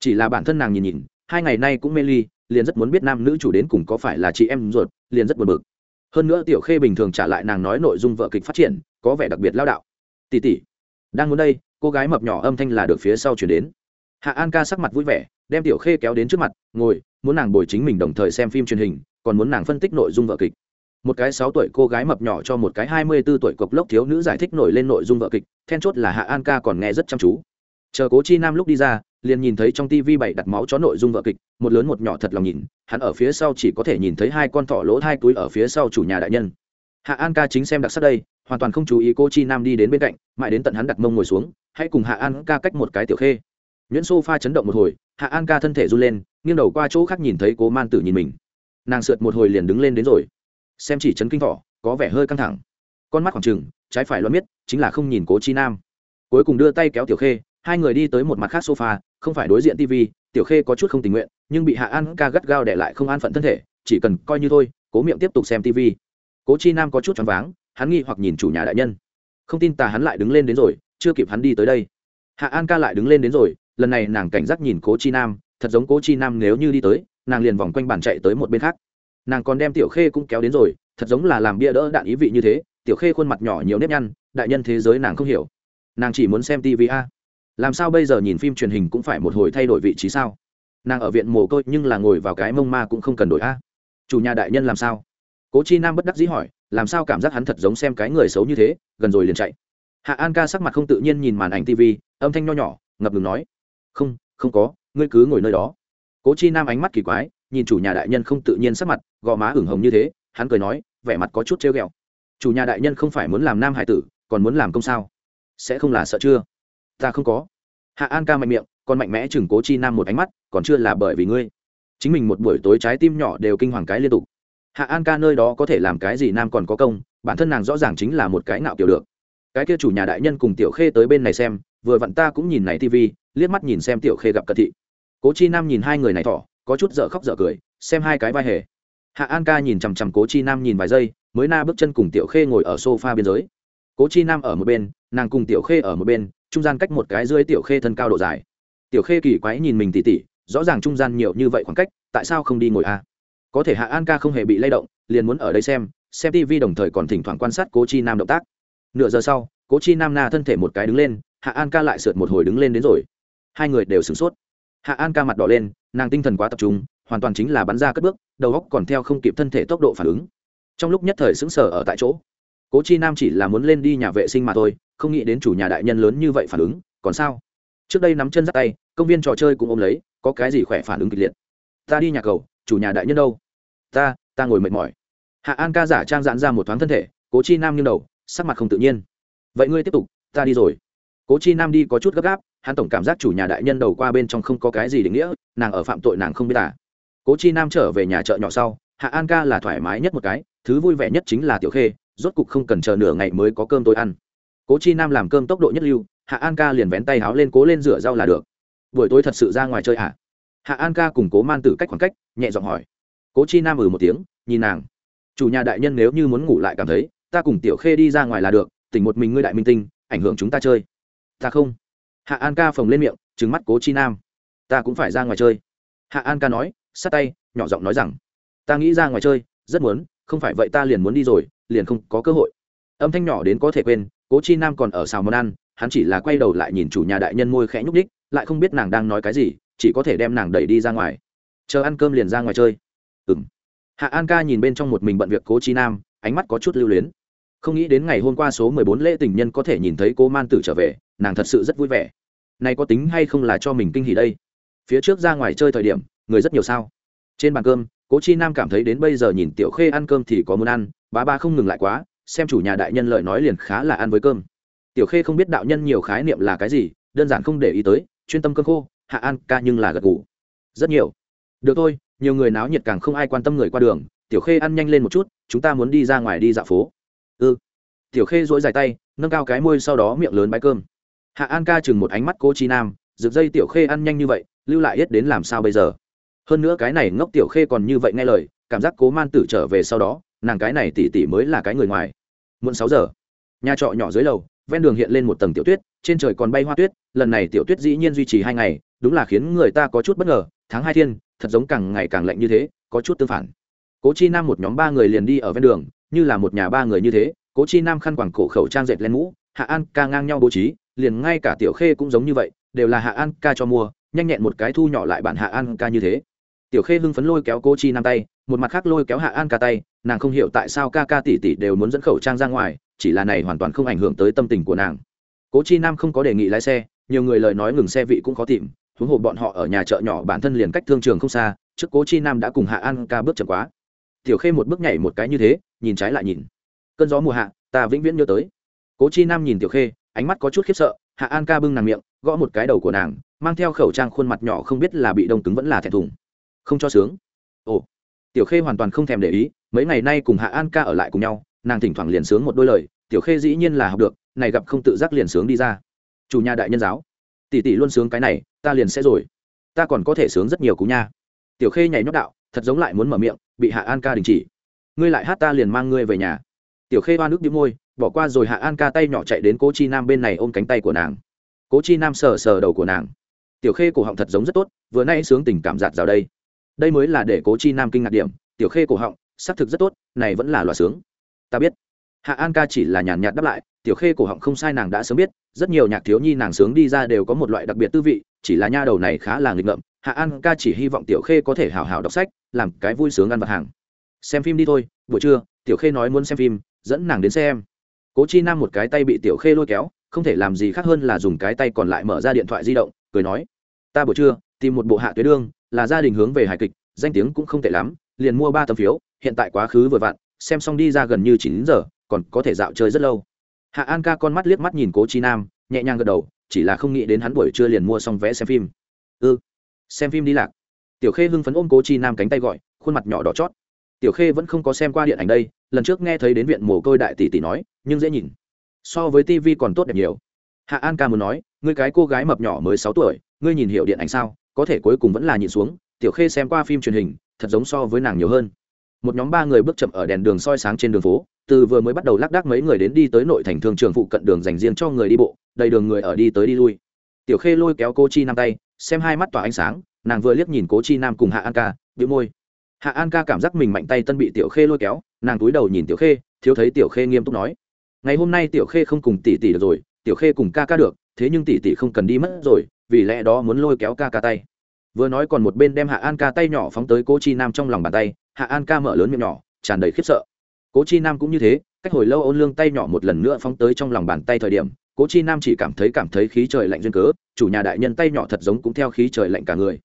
Chỉ là bản thân nàng nhìn nhìn, hai ngày nay cũng mê ly, liền rất muốn biết nam nữ chủ đến cùng có phải là chị em ruột, liền rất buồn bực hơn nữa tiểu khê bình thường trả lại nàng nói nội dung vợ kịch phát triển, có vẻ đặc biệt lao đạo. Tỷ tỷ, đang muốn đây, cô gái mập nhỏ âm thanh là được phía sau chuyển đến. Hạ an ca sắc mặt vui vẻ, đem tiểu khê kéo đến trước mặt, ngồi, muốn nàng bồi chính mình đồng thời xem phim truyền hình, còn muốn nàng phân tích nội dung vợ kịch. Một cái sáu tuổi cô gái mập nhỏ cho một cái hai mươi b ố tuổi cộc lốc thiếu nữ giải thích nổi lên nội dung vợ kịch, then chốt là hạ an ca còn nghe rất chăm chú. Chờ cố chi nam lúc đi ra liền nhìn thấy trong tivi bảy đặt máu chó nội dung vợ kịch, một lớn một nhỏ thật lòng nhìn, hắn ở phía sau chỉ có thể nhìn thấy hai con thỏ lỗ hai túi ở phía sau chủ nhà đại nhân. Hạ an ca chính xem đặc sắc đây, hoàn toàn không chú ý cô chi nam đi đến bên cạnh, mãi đến tận hắn đặt mông ngồi xuống, hãy cùng hạ an ca cách một cái tiểu khê. Nhuyễn sofa chấn động một hồi, hạ an ca thân thể run lên, nghiêng đầu qua chỗ khác nhìn thấy cố man tử nhìn mình. Nàng sượt một hồi liền đứng lên đến rồi. Xem chỉ chấn kinh thỏ, có vẻ hơi căng thẳng. Con mắt khoảng trừng, trái phải loan biết chính là không nhìn cố chi nam. Cuối cùng đưa tay kéo tiểu khê, hai người đi tới một mặt khác sofa không phải đối diện tv, tiểu khê có chút không tình nguyện, nhưng bị hạ an ca gắt gao để lại không an phận thân thể, chỉ cần coi như thôi, cố miệng tiếp tục xem tv. Cố chi nam có chút choáng váng, hắn nghi hoặc nhìn chủ nhà đại nhân. Không tin tà hắn lại đứng lên đến rồi, chưa kịp hắn đi tới đây. Hạ an ca lại đứng lên đến rồi, lần này nàng cảnh giác nhìn cố chi nam, thật giống cố chi nam nếu như đi tới, nàng liền vòng quanh bàn chạy tới một bên khác. Nàng còn đem tiểu khê cũng kéo đến rồi, thật giống là làm bia đỡ đạn ý vị như thế, tiểu khê khuôn mặt nhỏ nhiều nếp nhăn, đại nhân thế giới nàng không hiểu. Nàng chỉ muốn xem tv a làm sao bây giờ nhìn phim truyền hình cũng phải một hồi thay đổi vị trí sao? Nàng ở viện mồ côi nhưng là ngồi vào cái mông ma cũng không cần đổi a. Chủ nhà đại nhân làm sao? Cố chi nam bất đắc dĩ hỏi, làm sao cảm giác hắn thật giống xem cái người xấu như thế, gần rồi liền chạy. Hạ an ca sắc mặt không tự nhiên nhìn màn ảnh tv âm thanh nho nhỏ, ngập ngừng nói, không không có, ngươi cứ ngồi nơi đó. Cố chi nam ánh mắt kỳ quái, nhìn chủ nhà đại nhân không tự nhiên sắc mặt, gò má ửng hồng như thế, hắn cười nói, vẻ mặt có chút trêu ghẹo. Chủ nhà đại nhân không phải muốn làm nam hải tử, còn muốn làm công sao? Sẽ không là sợ chưa? Ta không có. Hạ an ca mạnh miệng, còn mạnh mẽ chừng cố chi nam một ánh mắt, còn chưa là bởi vì ngươi. Chính mình một buổi tối trái tim nhỏ đều kinh hoàng cái liên tục. Hạ an ca nơi đó có thể làm cái gì nam còn có công, bản thân nàng rõ ràng chính là một cái ngạo kiểu được. Cái kia chủ nhà đại nhân cùng tiểu khê tới bên này xem, vừa vặn ta cũng nhìn này tivi liếc mắt nhìn xem tiểu khê gặp cận thị. Cố chi nam nhìn hai người này thỏ, có chút dở khóc dở cười, xem hai cái vai hề. Hạ an ca nhìn chằm chằm cố chi nam nhìn vài giây, mới na bước chân cùng tiểu khê ngồi ở sofa biên giới. Cố chi nam ở một bên, nàng cùng tiểu khê ở một bên trung gian cách một cái dưới tiểu khê thân cao độ dài. Tiểu khê kỳ quái nhìn mình tỉ tỉ, rõ ràng trung gian nhiều như vậy khoảng cách, tại sao không đi ngồi a có thể hạ an ca không hề bị lay động, liền muốn ở đây xem xem tv đồng thời còn thỉnh thoảng quan sát cố chi nam động tác. Nửa giờ sau, cố chi nam na thân thể một cái đứng lên, hạ an ca lại sượt một hồi đứng lên đến rồi. Hai người đều sửng sốt. Hạ an ca mặt đỏ lên, nàng tinh thần quá tập trung, hoàn toàn chính là bắn ra cất bước, đầu óc còn theo không kịp thân thể tốc độ phản ứng. Trong lúc nhất thời sững sờ ở tại chỗ, cố chi nam chỉ là muốn lên đi nhà vệ sinh mà thôi không nghĩ đến chủ nhà đại nhân lớn như vậy phản ứng, còn sao? Trước đây nắm chân dắt tay, công viên trò chơi cũng ôm lấy, có cái gì khỏe phản ứng kịch liệt? Ta đi nhà cầu, chủ nhà đại nhân đâu? Ta ta ngồi mệt mỏi. Hạ an ca giả trang giãn ra một thoáng thân thể, cố chi nam nghiêng đầu, sắc mặt không tự nhiên. Vậy ngươi tiếp tục, ta đi rồi. Cố chi nam đi có chút gấp gáp, hắn tổng cảm giác chủ nhà đại nhân đầu qua bên trong không có cái gì định nghĩa, nàng ở phạm tội nàng không biết à. cố chi nam trở về nhà chợ nhỏ sau, hạ an ca là thoải mái nhất một cái, thứ vui vẻ nhất chính là tiểu khê, rốt cục không cần chờ nửa ngày mới có cơm tôi ăn cố chi nam làm cơm tốc độ nhất lưu, hạ an ca liền vén tay háo lên cố lên rửa rau là được. Buổi tối thật sự ra ngoài chơi hả? À? hạ an ca cùng cố man tử cách khoảng cách, nhẹ giọng hỏi. Cố chi nam ừ một tiếng, nhìn nàng. Chủ nhà đại nhân nếu như muốn ngủ lại cảm thấy, ta cùng tiểu khê đi ra ngoài là được, tỉnh một mình ngươi đại minh tinh, ảnh hưởng chúng ta chơi. Ta không. Hạ an ca phồng lên miệng trứng mắt cố chi nam. Ta cũng phải ra ngoài chơi. Hạ an ca nói sát tay, nhỏ giọng nói rằng, ta nghĩ ra ngoài chơi, rất muốn, không phải vậy ta liền muốn đi rồi, liền không có cơ hội. Âm thanh nhỏ đến có thể quên cố chi nam còn ở xào món ăn hắn chỉ là quay đầu lại nhìn chủ nhà đại nhân môi khẽ nhúc đích lại không biết nàng đang nói cái gì, chỉ có thể đem nàng đẩy đi ra ngoài. Chờ ăn cơm liền ra ngoài chơi. Ừ m hạ an ca nhìn bên trong một mình bận việc cố chi nam, ánh mắt có chút lưu luyến. Không nghĩ đến ngày hôm qua số mười bốn lễ tình nhân có thể nhìn thấy cô man tử trở về, nàng thật sự rất vui vẻ. Này có tính hay không là cho mình kinh hỉ đây? Phía trước ra ngoài chơi thời điểm, người rất nhiều sao? Trên bàn cơm, cố chi nam cảm thấy đến bây giờ nhìn tiểu khê ăn cơm thì có muốn ăn bá ba không ngừng lại quá xem chủ nhà đại nhân lợi nói liền khá là ăn với cơm. Tiểu khê không biết đạo nhân nhiều khái niệm là cái gì, đơn giản không để ý tới, chuyên tâm cơm khô, hạ an ca nhưng là gật ngủ rất nhiều. Được thôi, nhiều người náo nhiệt càng không ai quan tâm người qua đường, tiểu khê ăn nhanh lên một chút, chúng ta muốn đi ra ngoài đi dạo phố. Ư ừ. tiểu khê dỗi dài tay, nâng cao cái môi sau đó miệng lớn bãi cơm. Hạ an ca chừng một ánh mắt cô chi nam, rực dây tiểu khê ăn nhanh như vậy, lưu lại hết đến làm sao bây giờ? Hơn nữa cái này ngốc tiểu khê còn như vậy nghe lời, cảm giác cố man tử trở về sau đó, nàng cái này tỉ tỉ mới là cái người ngoài muộn sáu giờ. Nhà trọ nhỏ dưới lầu, ven đường hiện lên một tầng tiểu tuyết, trên trời còn bay hoa tuyết, lần này tiểu tuyết dĩ nhiên duy trì hai ngày, đúng là khiến người ta có chút bất ngờ, tháng hai thiên, thật giống càng ngày càng lạnh như thế, có chút tương phản. Cố chi nam một nhóm ba người liền đi ở ven đường, như là một nhà ba người như thế, cố chi nam khăn quàng cổ khẩu trang dệt lên mũ, hạ an ca ngang nhau bố trí, liền ngay cả tiểu khê cũng giống như vậy, đều là hạ an ca cho mua, nhanh nhẹn một cái thu nhỏ lại bản hạ an ca như thế. Tiểu khê hưng phấn lôi kéo cố chi nam tay, một mặt khác lôi kéo hạ an ca tay nàng không hiểu tại sao ca ca tỷ tỷ đều muốn dẫn khẩu trang ra ngoài, chỉ là này hoàn toàn không ảnh hưởng tới tâm tình của nàng. Cố chi nam không có đề nghị lái xe, nhiều người lời nói ngừng xe vị cũng khó tìm, huống hồ bọn họ ở nhà chợ nhỏ bản thân liền cách thương trường không xa, trước cố chi nam đã cùng hạ an ca bước chậm quá. Tiểu khê một bước nhảy một cái như thế, nhìn trái lại nhìn. Cơn gió mùa hạ, ta vĩnh viễn nhớ tới. Cố chi nam nhìn tiểu khê, ánh mắt có chút khiếp sợ, hạ an ca bưng nàng miệng, gõ một cái đầu của nàng, mang theo khẩu trang khuôn mặt nhỏ không biết là bị đông cứng vẫn là thẹn thùng. Không cho sướng. Ồ tiểu khê hoàn toàn không thèm để ý, mấy ngày nay cùng hạ an ca ở lại cùng nhau, nàng thỉnh thoảng liền sướng một đôi lời, tiểu khê dĩ nhiên là học được, này gặp không tự giác liền sướng đi ra. Chủ nhà đại nhân giáo. Tỷ tỷ luôn sướng cái này, ta liền sẽ rồi. Ta còn có thể sướng rất nhiều cú nha. Tiểu khê nhảy nhóc đạo, thật giống lại muốn mở miệng, bị hạ an ca đình chỉ. Ngươi lại hát ta liền mang ngươi về nhà. Tiểu khê ba nước đĩu môi, bỏ qua rồi hạ an ca tay nhỏ chạy đến cố chi nam bên này ôm cánh tay của nàng. Cố chi nam sờ sờ đầu của nàng. Tiểu khê cổ họng thật giống rất tốt, vừa nay sướng tình cảm giạt rào đây đây mới là để cố chi nam kinh ngạc điểm, tiểu khê cổ họng, xác thực rất tốt, này vẫn là loạt sướng. Ta biết. Hạ an ca chỉ là nhàn nhạt đáp lại, tiểu khê cổ họng không sai nàng đã sớm biết, rất nhiều nhạc thiếu nhi nàng sướng đi ra đều có một loại đặc biệt tư vị, chỉ là nha đầu này khá là nghịch ngợm. Hạ an ca chỉ hy vọng tiểu khê có thể hào hào đọc sách, làm cái vui sướng ăn vặt hàng. Xem phim đi thôi, buổi trưa, tiểu khê nói muốn xem phim, dẫn nàng đến xem. Cố chi nam một cái tay bị tiểu khê lôi kéo, không thể làm gì khác hơn là dùng cái tay còn lại mở ra điện thoại di động, cười nói, ta buổi trưa, tìm một bộ hạ tuyến đương là gia đình hướng về hài kịch, danh tiếng cũng không tệ lắm, liền mua ba tấm phiếu, hiện tại quá khứ vừa vặn, xem xong đi ra gần như chín giờ, còn có thể dạo chơi rất lâu. Hạ an ca con mắt liếc mắt nhìn cố chi nam, nhẹ nhàng gật đầu, chỉ là không nghĩ đến hắn buổi trưa liền mua xong vé xem phim. Ư ừ. xem phim đi lạc. Tiểu khê hưng phấn ôm cố chi nam cánh tay gọi, khuôn mặt nhỏ đỏ chót. Tiểu khê vẫn không có xem qua điện ảnh đây, lần trước nghe thấy đến viện mồ côi đại tỷ tỷ nói, nhưng dễ nhìn. So với tv còn tốt đẹp nhiều. Hạ an ca muốn nói, ngươi cái cô gái mập nhỏ mới sáu tuổi, ngươi nhìn hiểu điện ảnh sao? Có thể cuối cùng vẫn là nhìn xuống, tiểu khê xem qua phim truyền hình, thật giống so với nàng nhiều hơn. Một nhóm ba người bước chậm ở đèn đường soi sáng trên đường phố, từ vừa mới bắt đầu lác đác mấy người đến đi tới nội thành thương trường phụ cận đường dành riêng cho người đi bộ, đầy đường người ở đi tới đi lui. Tiểu khê lôi kéo cô chi nam tay, xem hai mắt tỏa ánh sáng, nàng vừa liếc nhìn cố chi nam cùng hạ an ca bị môi. Hạ an ca cảm giác mình mạnh tay tân bị tiểu khê lôi kéo, nàng túi đầu nhìn tiểu khê, thiếu thấy tiểu khê nghiêm túc nói. Ngày hôm nay tiểu khê không cùng tỷ tỷ được rồi, tiểu khê cùng ca ca được, thế nhưng tỷ tỷ không cần đi mất rồi vì lẽ đó muốn lôi kéo ca ca tay. Vừa nói còn một bên đem hạ an ca tay nhỏ phóng tới cố chi nam trong lòng bàn tay, hạ an ca mở lớn miệng nhỏ, tràn đầy khiếp sợ. Cố chi nam cũng như thế, cách hồi lâu ôn lương tay nhỏ một lần nữa phóng tới trong lòng bàn tay thời điểm, cố chi nam chỉ cảm thấy cảm thấy khí trời lạnh duyên cớ, chủ nhà đại nhân tay nhỏ thật giống cũng theo khí trời lạnh cả người.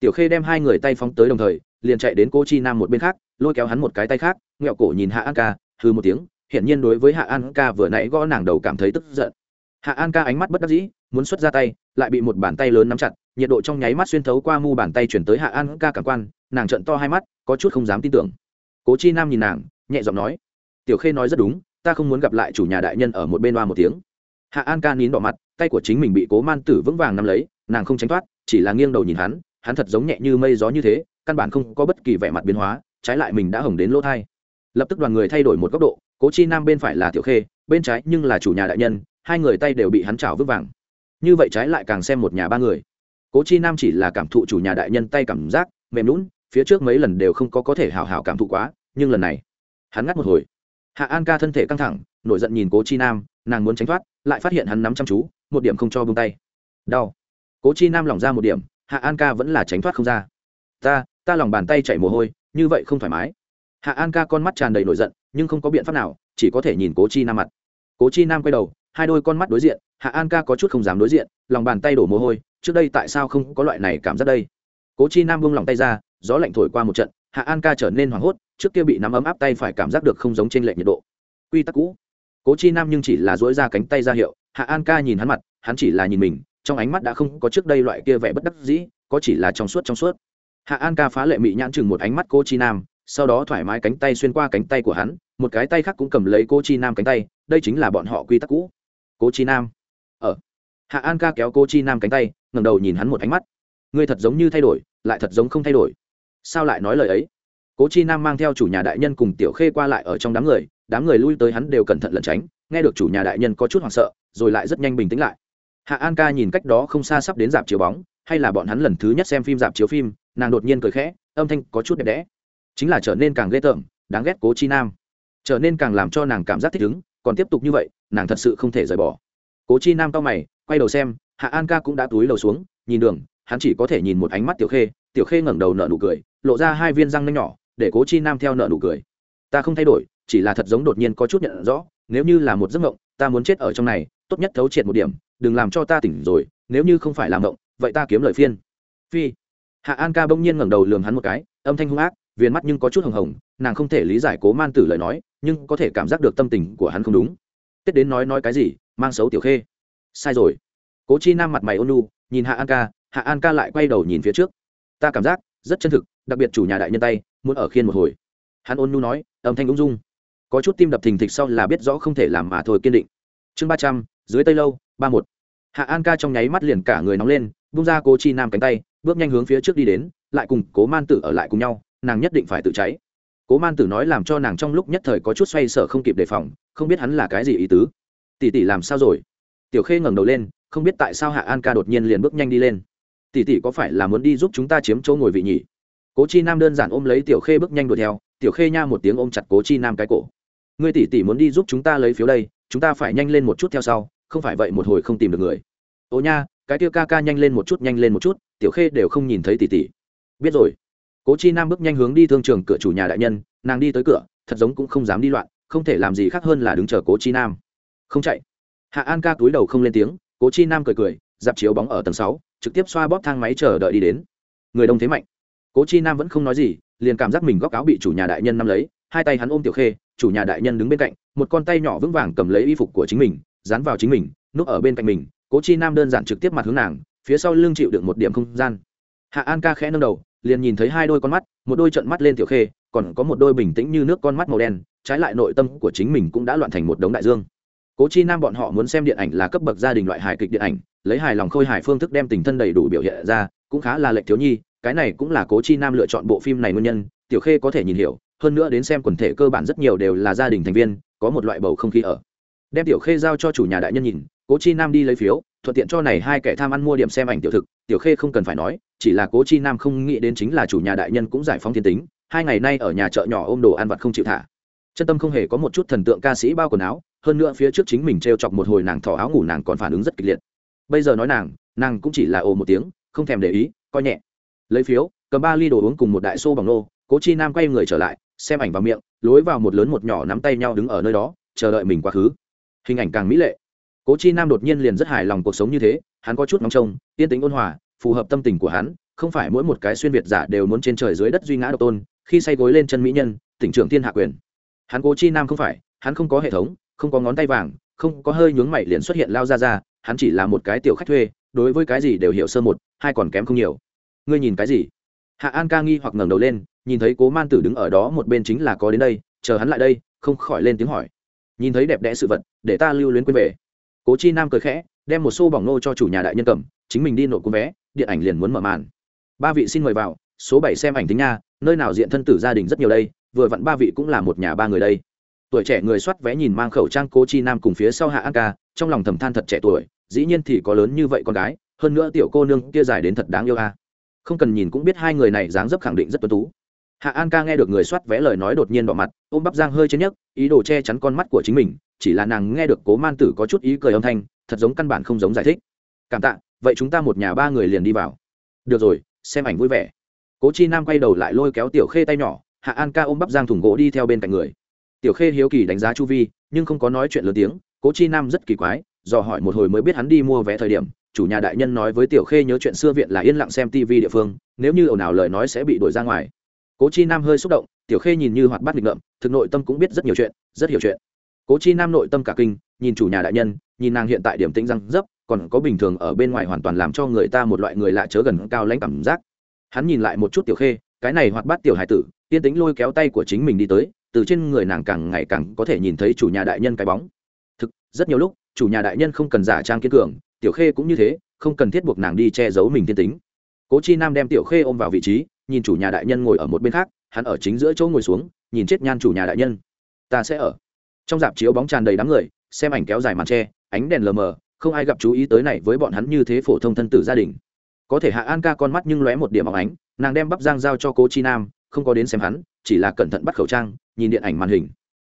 Tiểu khê đem hai người tay phóng tới đồng thời, liền chạy đến cố chi nam một bên khác, lôi kéo hắn một cái tay khác, nghẹo cổ nhìn hạ an ca hư một tiếng, hiển nhiên đối với hạ an ca vừa nãy gõ nàng đầu cảm thấy tức giận. Hạ an ca ánh mắt bất đắc dĩ, muốn xuất ra tay lại bị một bàn tay lớn nắm chặt, nhiệt độ trong nháy mắt xuyên thấu qua mu bàn tay chuyển tới hạ an ca cảm quan, nàng trận to hai mắt, có chút không dám tin tưởng. Cố chi nam nhìn nàng, nhẹ giọng nói, tiểu khê nói rất đúng, ta không muốn gặp lại chủ nhà đại nhân ở một bên loa một tiếng. Hạ an ca nín đỏ mặt, tay của chính mình bị cố man tử vững vàng nắm lấy, nàng không tránh thoát, chỉ là nghiêng đầu nhìn hắn hắn thật giống nhẹ như mây gió như thế, căn bản không có bất kỳ vẻ mặt biến hóa, trái lại mình đã hồng đến lỗ thai. Lập tức đoàn người thay đổi một góc độ, cố chi nam bên phải là tiểu khê, bên trái nhưng là chủ nhà đại nhân, hai người tay đều bị hắn trào vững vàng như vậy trái lại càng xem một nhà ba người. Cố chi nam chỉ là cảm thụ chủ nhà đại nhân tay cảm giác, mềm lún phía trước mấy lần đều không có có thể hào hào cảm thụ quá, nhưng lần này, hắn ngắt một hồi. Hạ an ca thân thể căng thẳng, nổi giận nhìn cố chi nam, nàng muốn tránh thoát, lại phát hiện hắn nắm chăm chú, một điểm không cho bông tay. Đau. Cố chi nam lỏng ra một điểm, hạ an ca vẫn là tránh thoát không ra. Ta ta lòng bàn tay chảy mồ hôi, như vậy không thoải mái. Hạ an ca con mắt tràn đầy nổi giận, nhưng không có biện pháp nào, chỉ có thể nhìn cố chi nam mặt. Cố chi nam quay đầu, hai đôi con mắt đối diện hạ an ca có chút không dám đối diện, lòng bàn tay đổ mồ hôi, trước đây tại sao không có loại này cảm giác đây? Cố chi nam buông lòng tay ra, gió lạnh thổi qua một trận, hạ an ca trở nên hoảng hốt, trước kia bị nắm ấm áp tay phải cảm giác được không giống trên lệ nhiệt độ. Quy tắc cũ. Cố chi nam nhưng chỉ là dỗi ra cánh tay ra hiệu, hạ an ca nhìn hắn mặt, hắn chỉ là nhìn mình, trong ánh mắt đã không có trước đây loại kia vẻ bất đắc dĩ, có chỉ là trong suốt trong suốt. Hạ an ca phá lệ mị nhãn chừng một ánh mắt cô chi nam, sau đó thoải mái cánh tay xuyên qua cánh tay của hắn, một cái tay khác cũng cầm lấy cô chi nam cánh tay, đây chính là bọn họ quy tắc cũ. Cố chi nam ở hạ an ca kéo cô chi nam cánh tay, ngẩng đầu nhìn hắn một ánh mắt. Ngươi thật giống như thay đổi, lại thật giống không thay đổi. Sao lại nói lời ấy? Cố chi nam mang theo chủ nhà đại nhân cùng tiểu khê qua lại ở trong đám người đám người lui tới hắn đều cẩn thận lẩn tránh, nghe được chủ nhà đại nhân có chút hoảng sợ, rồi lại rất nhanh bình tĩnh lại. Hạ an ca nhìn cách đó không xa sắp đến dạp chiếu bóng, hay là bọn hắn lần thứ nhất xem phim dạp chiếu phim, nàng đột nhiên cười khẽ, âm thanh có chút đẹp đẽ. Chính là trở nên càng ghê tởm, đáng ghét cố chi nam. Trở nên càng làm cho nàng cảm giác thích ứng, còn tiếp tục như vậy, nàng thật sự không thể rời bỏ cố chi nam cao mày, quay đầu xem, hạ an ca cũng đã túi đầu xuống, nhìn đường, hắn chỉ có thể nhìn một ánh mắt tiểu khê tiểu khê ngẩng đầu nợ nụ cười, lộ ra hai viên răng nanh nhỏ, để cố chi nam theo nợ nụ cười. Ta không thay đổi, chỉ là thật giống đột nhiên có chút nhận rõ, nếu như là một giấc mộng, ta muốn chết ở trong này, tốt nhất thấu triệt một điểm, đừng làm cho ta tỉnh rồi, nếu như không phải làm mộng, vậy ta kiếm lời phiên. Phi. Hạ an ca bỗng nhiên ngẩng đầu lườm hắn một cái, âm thanh hung ác, viền mắt nhưng có chút hồng hồng, nàng không thể lý giải cố man tử lời nói, nhưng có thể cảm giác được tâm tình của hắn không đúng. Tết đến nói nói cái gì mang xấu tiểu khê. Sai rồi. Cố chi nam mặt mày ôn nu nhìn hạ an ca, hạ an ca lại quay đầu nhìn phía trước. Ta cảm giác rất chân thực, đặc biệt chủ nhà đại nhân tay, muốn ở khiên một hồi. Hắn ôn nu nói, âm thanh ung dung. Có chút tim đập thình thịch sau là biết rõ không thể làm mà thôi, kiên định. Chương ba trăm, dưới tây lâu, ba một. Hạ an ca trong nháy mắt liền cả người nóng lên bung ra cố chi nam cánh tay, bước nhanh hướng phía trước đi đến, lại cùng cố man tử ở lại cùng nhau, nàng nhất định phải tự cháy. Cố man tử nói làm cho nàng trong lúc nhất thời có chút xoay sở không kịp đề phòng, không biết hắn là cái gì ý tứ tỷ tỷ làm sao rồi? Tiểu khê ngẩng đầu lên, không biết tại sao hạ an ca đột nhiên liền bước nhanh đi lên. Tỷ tỷ có phải là muốn đi giúp chúng ta chiếm chỗ ngồi vị nhỉ? Cố chi nam đơn giản ôm lấy tiểu khê bước nhanh đuổi theo, tiểu khê nha một tiếng ôm chặt cố chi nam cái cổ. Ngươi tỷ tỷ muốn đi giúp chúng ta lấy phiếu đây, chúng ta phải nhanh lên một chút theo sau, không phải vậy một hồi không tìm được người. Ô nha, cái tiêu ca ca nhanh lên một chút, nhanh lên một chút, tiểu khê đều không nhìn thấy tỷ tỷ. Biết rồi. Cố chi nam bước nhanh hướng đi thương trường cửa chủ nhà đại nhân, nàng đi tới cửa, thật giống cũng không dám đi loạn, không thể làm gì khác hơn là đứng chờ cố chi nam không chạy. Hạ an ca túi đầu không lên tiếng, cố chi nam cười cười, dạp chiếu bóng ở tầng sáu, trực tiếp xoa bóp thang máy chờ đợi đi đến. Người đông thế mạnh. Cố chi nam vẫn không nói gì, liền cảm giác mình góc áo bị chủ nhà đại nhân nắm lấy, hai tay hắn ôm tiểu khê, chủ nhà đại nhân đứng bên cạnh, một con tay nhỏ vững vàng cầm lấy y phục của chính mình, dán vào chính mình, núp ở bên cạnh mình, cố chi nam đơn giản trực tiếp mặt hướng nàng, phía sau lưng chịu được một điểm không gian. Hạ an ca khẽ nâng đầu, liền nhìn thấy hai đôi con mắt, một đôi trận mắt lên tiểu khê, còn có một đôi bình tĩnh như nước con mắt màu đen, trái lại nội tâm của chính mình cũng đã loạn thành một đống đại dương cố chi nam bọn họ muốn xem điện ảnh là cấp bậc gia đình loại hài kịch điện ảnh, lấy hài lòng khôi hài phương thức đem tình thân đầy đủ biểu hiện ra, cũng khá là lệch thiếu nhi, cái này cũng là cố chi nam lựa chọn bộ phim này nguyên nhân, tiểu khê có thể nhìn hiểu, hơn nữa đến xem quần thể cơ bản rất nhiều đều là gia đình thành viên, có một loại bầu không khí ở. Đem tiểu khê giao cho chủ nhà đại nhân nhìn, cố chi nam đi lấy phiếu, thuận tiện cho này hai kẻ tham ăn mua điểm xem ảnh tiểu thực, tiểu khê không cần phải nói, chỉ là cố chi nam không nghĩ đến chính là chủ nhà đại nhân cũng giải phóng thiên tính, hai ngày nay ở nhà chợ nhỏ ôm đồ ăn vặt không chịu thả chân tâm không hề có một chút thần tượng ca sĩ bao quần áo, hơn nữa phía trước chính mình t r e o chọc một hồi nàng thỏ áo ngủ nàng còn phản ứng rất kịch liệt. Bây giờ nói nàng nàng cũng chỉ là ồ một tiếng, không thèm để ý, coi nhẹ. Lấy phiếu, cầm ba ly đồ uống cùng một đại xô bằng nô, cố chi nam quay người trở lại, xem ảnh vào miệng, lối vào một lớn một nhỏ nắm tay nhau đứng ở nơi đó, chờ đợi mình quá khứ. Hình ảnh càng mỹ lệ. Cố chi nam đột nhiên liền rất hài lòng cuộc sống như thế, hắn có chút ngóng trông, yên tính ôn hòa, phù hợp tâm tình của hắn, không phải mỗi một cái xuyên việt giả đều muốn trên trời dưới đất duy ngã độc tôn, khi say gối lên chân mỹ nhân, tỉnh trưởng thiên hạ quyền hắn cố chi nam không phải, hắn không có hệ thống, không có ngón tay vàng, không có hơi nhướng mày liền xuất hiện lao ra ra hắn chỉ là một cái tiểu khách thuê, đối với cái gì đều hiểu sơ một, hai còn kém không nhiều. Ngươi nhìn cái gì? Hạ an ca nghi hoặc ngẩng đầu lên, nhìn thấy cố man tử đứng ở đó một bên chính là có đến đây, chờ hắn lại đây, không khỏi lên tiếng hỏi. Nhìn thấy đẹp đẽ sự vật, để ta lưu luyến quên về. Cố chi nam cười khẽ, đem một xô bỏng nô cho chủ nhà đại nhân cầm, chính mình đi nộp cuốn vé, điện ảnh liền muốn mở màn. Ba vị xin mời vào, số bảy xem ảnh tính nha, nơi nào diện thân tử gia đình rất nhiều đây vừa vặn ba vị cũng là một nhà ba người đây. Tuổi trẻ người soát vé nhìn mang khẩu trang cố chi nam cùng phía sau hạ an ca, trong lòng thầm than thật trẻ tuổi, dĩ nhiên thì có lớn như vậy con gái, hơn nữa tiểu cô nương kia dài đến thật đáng yêu a. Không cần nhìn cũng biết hai người này dáng dấp khẳng định rất tuấn tú. Hạ an ca nghe được người soát vé lời nói đột nhiên đỏ mặt, ôm bắp giang hơi trên nhấc, ý đồ che chắn con mắt của chính mình, chỉ là nàng nghe được cố man tử có chút ý cười âm thanh, thật giống căn bản không giống giải thích. Cảm tạ, vậy chúng ta một nhà ba người liền đi vào. Được rồi, xem ảnh vui vẻ. Cố chi nam quay đầu lại lôi kéo tiểu khê tay nhỏ hạ an ca ôm bắp giang thùng gỗ đi theo bên cạnh người. Tiểu khê hiếu kỳ đánh giá chu vi, nhưng không có nói chuyện lớn tiếng, cố chi nam rất kỳ quái, dò hỏi một hồi mới biết hắn đi mua vé thời điểm, chủ nhà đại nhân nói với tiểu khê nhớ chuyện xưa viện là yên lặng xem tv địa phương, nếu như ồn ào lời nói sẽ bị đuổi ra ngoài. Cố chi nam hơi xúc động, tiểu khê nhìn như hoạt bát nghịch ngợm, thực nội tâm cũng biết rất nhiều chuyện, rất hiểu chuyện. Cố chi nam nội tâm cả kinh, nhìn chủ nhà đại nhân, nhìn nàng hiện tại điểm tĩnh răng dấp, còn có bình thường ở bên ngoài hoàn toàn làm cho người ta một loại người lạ chớ gần cao lãnh cảm giác. Hắn nhìn lại một chút tiểu khê, cái này hoạt bát tiểu hải tử tiên tính lôi kéo tay của chính mình đi tới, từ trên người nàng càng ngày càng có thể nhìn thấy chủ nhà đại nhân cái bóng. Thực, rất nhiều lúc, chủ nhà đại nhân không cần giả trang kiên cường, tiểu khê cũng như thế, không cần thiết buộc nàng đi che giấu mình tiên tính. Cố chi nam đem tiểu khê ôm vào vị trí, nhìn chủ nhà đại nhân ngồi ở một bên khác, hắn ở chính giữa chỗ ngồi xuống, nhìn chết nhan chủ nhà đại nhân. Ta sẽ ở. Trong dạp chiếu bóng tràn đầy đám người, xem ảnh kéo dài màn tre ánh đèn lờ mờ, không ai gặp chú ý tới này với bọn hắn như thế phổ thông thân tử gia đình. Có thể hạ an ca con mắt nhưng lóe một điểm óng ánh, nàng đem bắp giang giao cho cố chi nam không có đến xem hắn, chỉ là cẩn thận bắt khẩu trang, nhìn điện ảnh màn hình.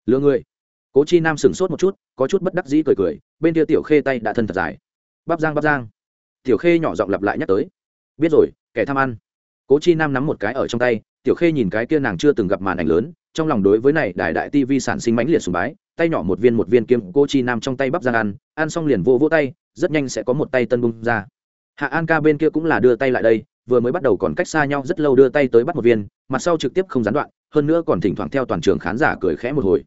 Lừa người. Cố chi nam sửng sốt một chút, có chút bất đắc dĩ cười cười, bên kia tiểu khê tay đã thân thật dài. Bắp giang bắp giang tiểu khê nhỏ giọng lặp lại nhắc tới. Biết rồi, kẻ tham ăn. Cố chi nam nắm một cái ở trong tay, tiểu khê nhìn cái kia nàng chưa từng gặp màn ảnh lớn, trong lòng đối với này đại đại tv sản sinh mãnh liệt sùng bái, tay nhỏ một viên một viên kiếm cô chi nam trong tay bắp giang ăn ăn xong liền vô vỗ tay, rất nhanh sẽ có một tay tân bung ra. Hạ an ca bên kia cũng là đưa tay lại đây vừa mới bắt đầu còn cách xa nhau rất lâu đưa tay tới bắt một viên, mặt sau trực tiếp không gián đoạn, hơn nữa còn thỉnh thoảng theo toàn trường khán giả cười khẽ một hồi.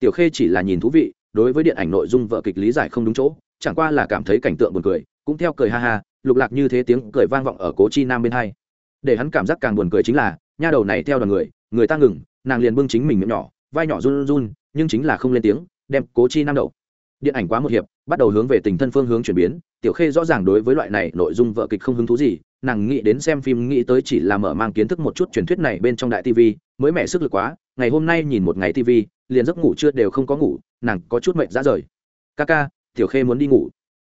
Tiểu khê chỉ là nhìn thú vị, đối với điện ảnh nội dung vợ kịch lý giải không đúng chỗ, chẳng qua là cảm thấy cảnh tượng buồn cười, cũng theo cười ha ha, lục lạc như thế tiếng cười vang vọng ở cố chi nam bên hai. Để hắn cảm giác càng buồn cười chính là, nha đầu này theo đoàn người người ta ngừng, nàng liền bưng chính mình miệng nhỏ, vai nhỏ run run, nhưng chính là không lên tiếng, đem cố chi nam đậu điện ảnh quá một hiệp, bắt đầu hướng về tình thân phương hướng chuyển biến, tiểu khê rõ ràng đối với loại này nội dung vợ kịch không hứng thú gì, nàng nghĩ đến xem phim nghĩ tới chỉ là mở mang kiến thức một chút truyền thuyết này bên trong đại tv mới mẻ sức lực quá, ngày hôm nay nhìn một ngày tv liền giấc ngủ chưa đều không có ngủ, nàng có chút mệt ra rời. Ca ca, tiểu khê muốn đi ngủ.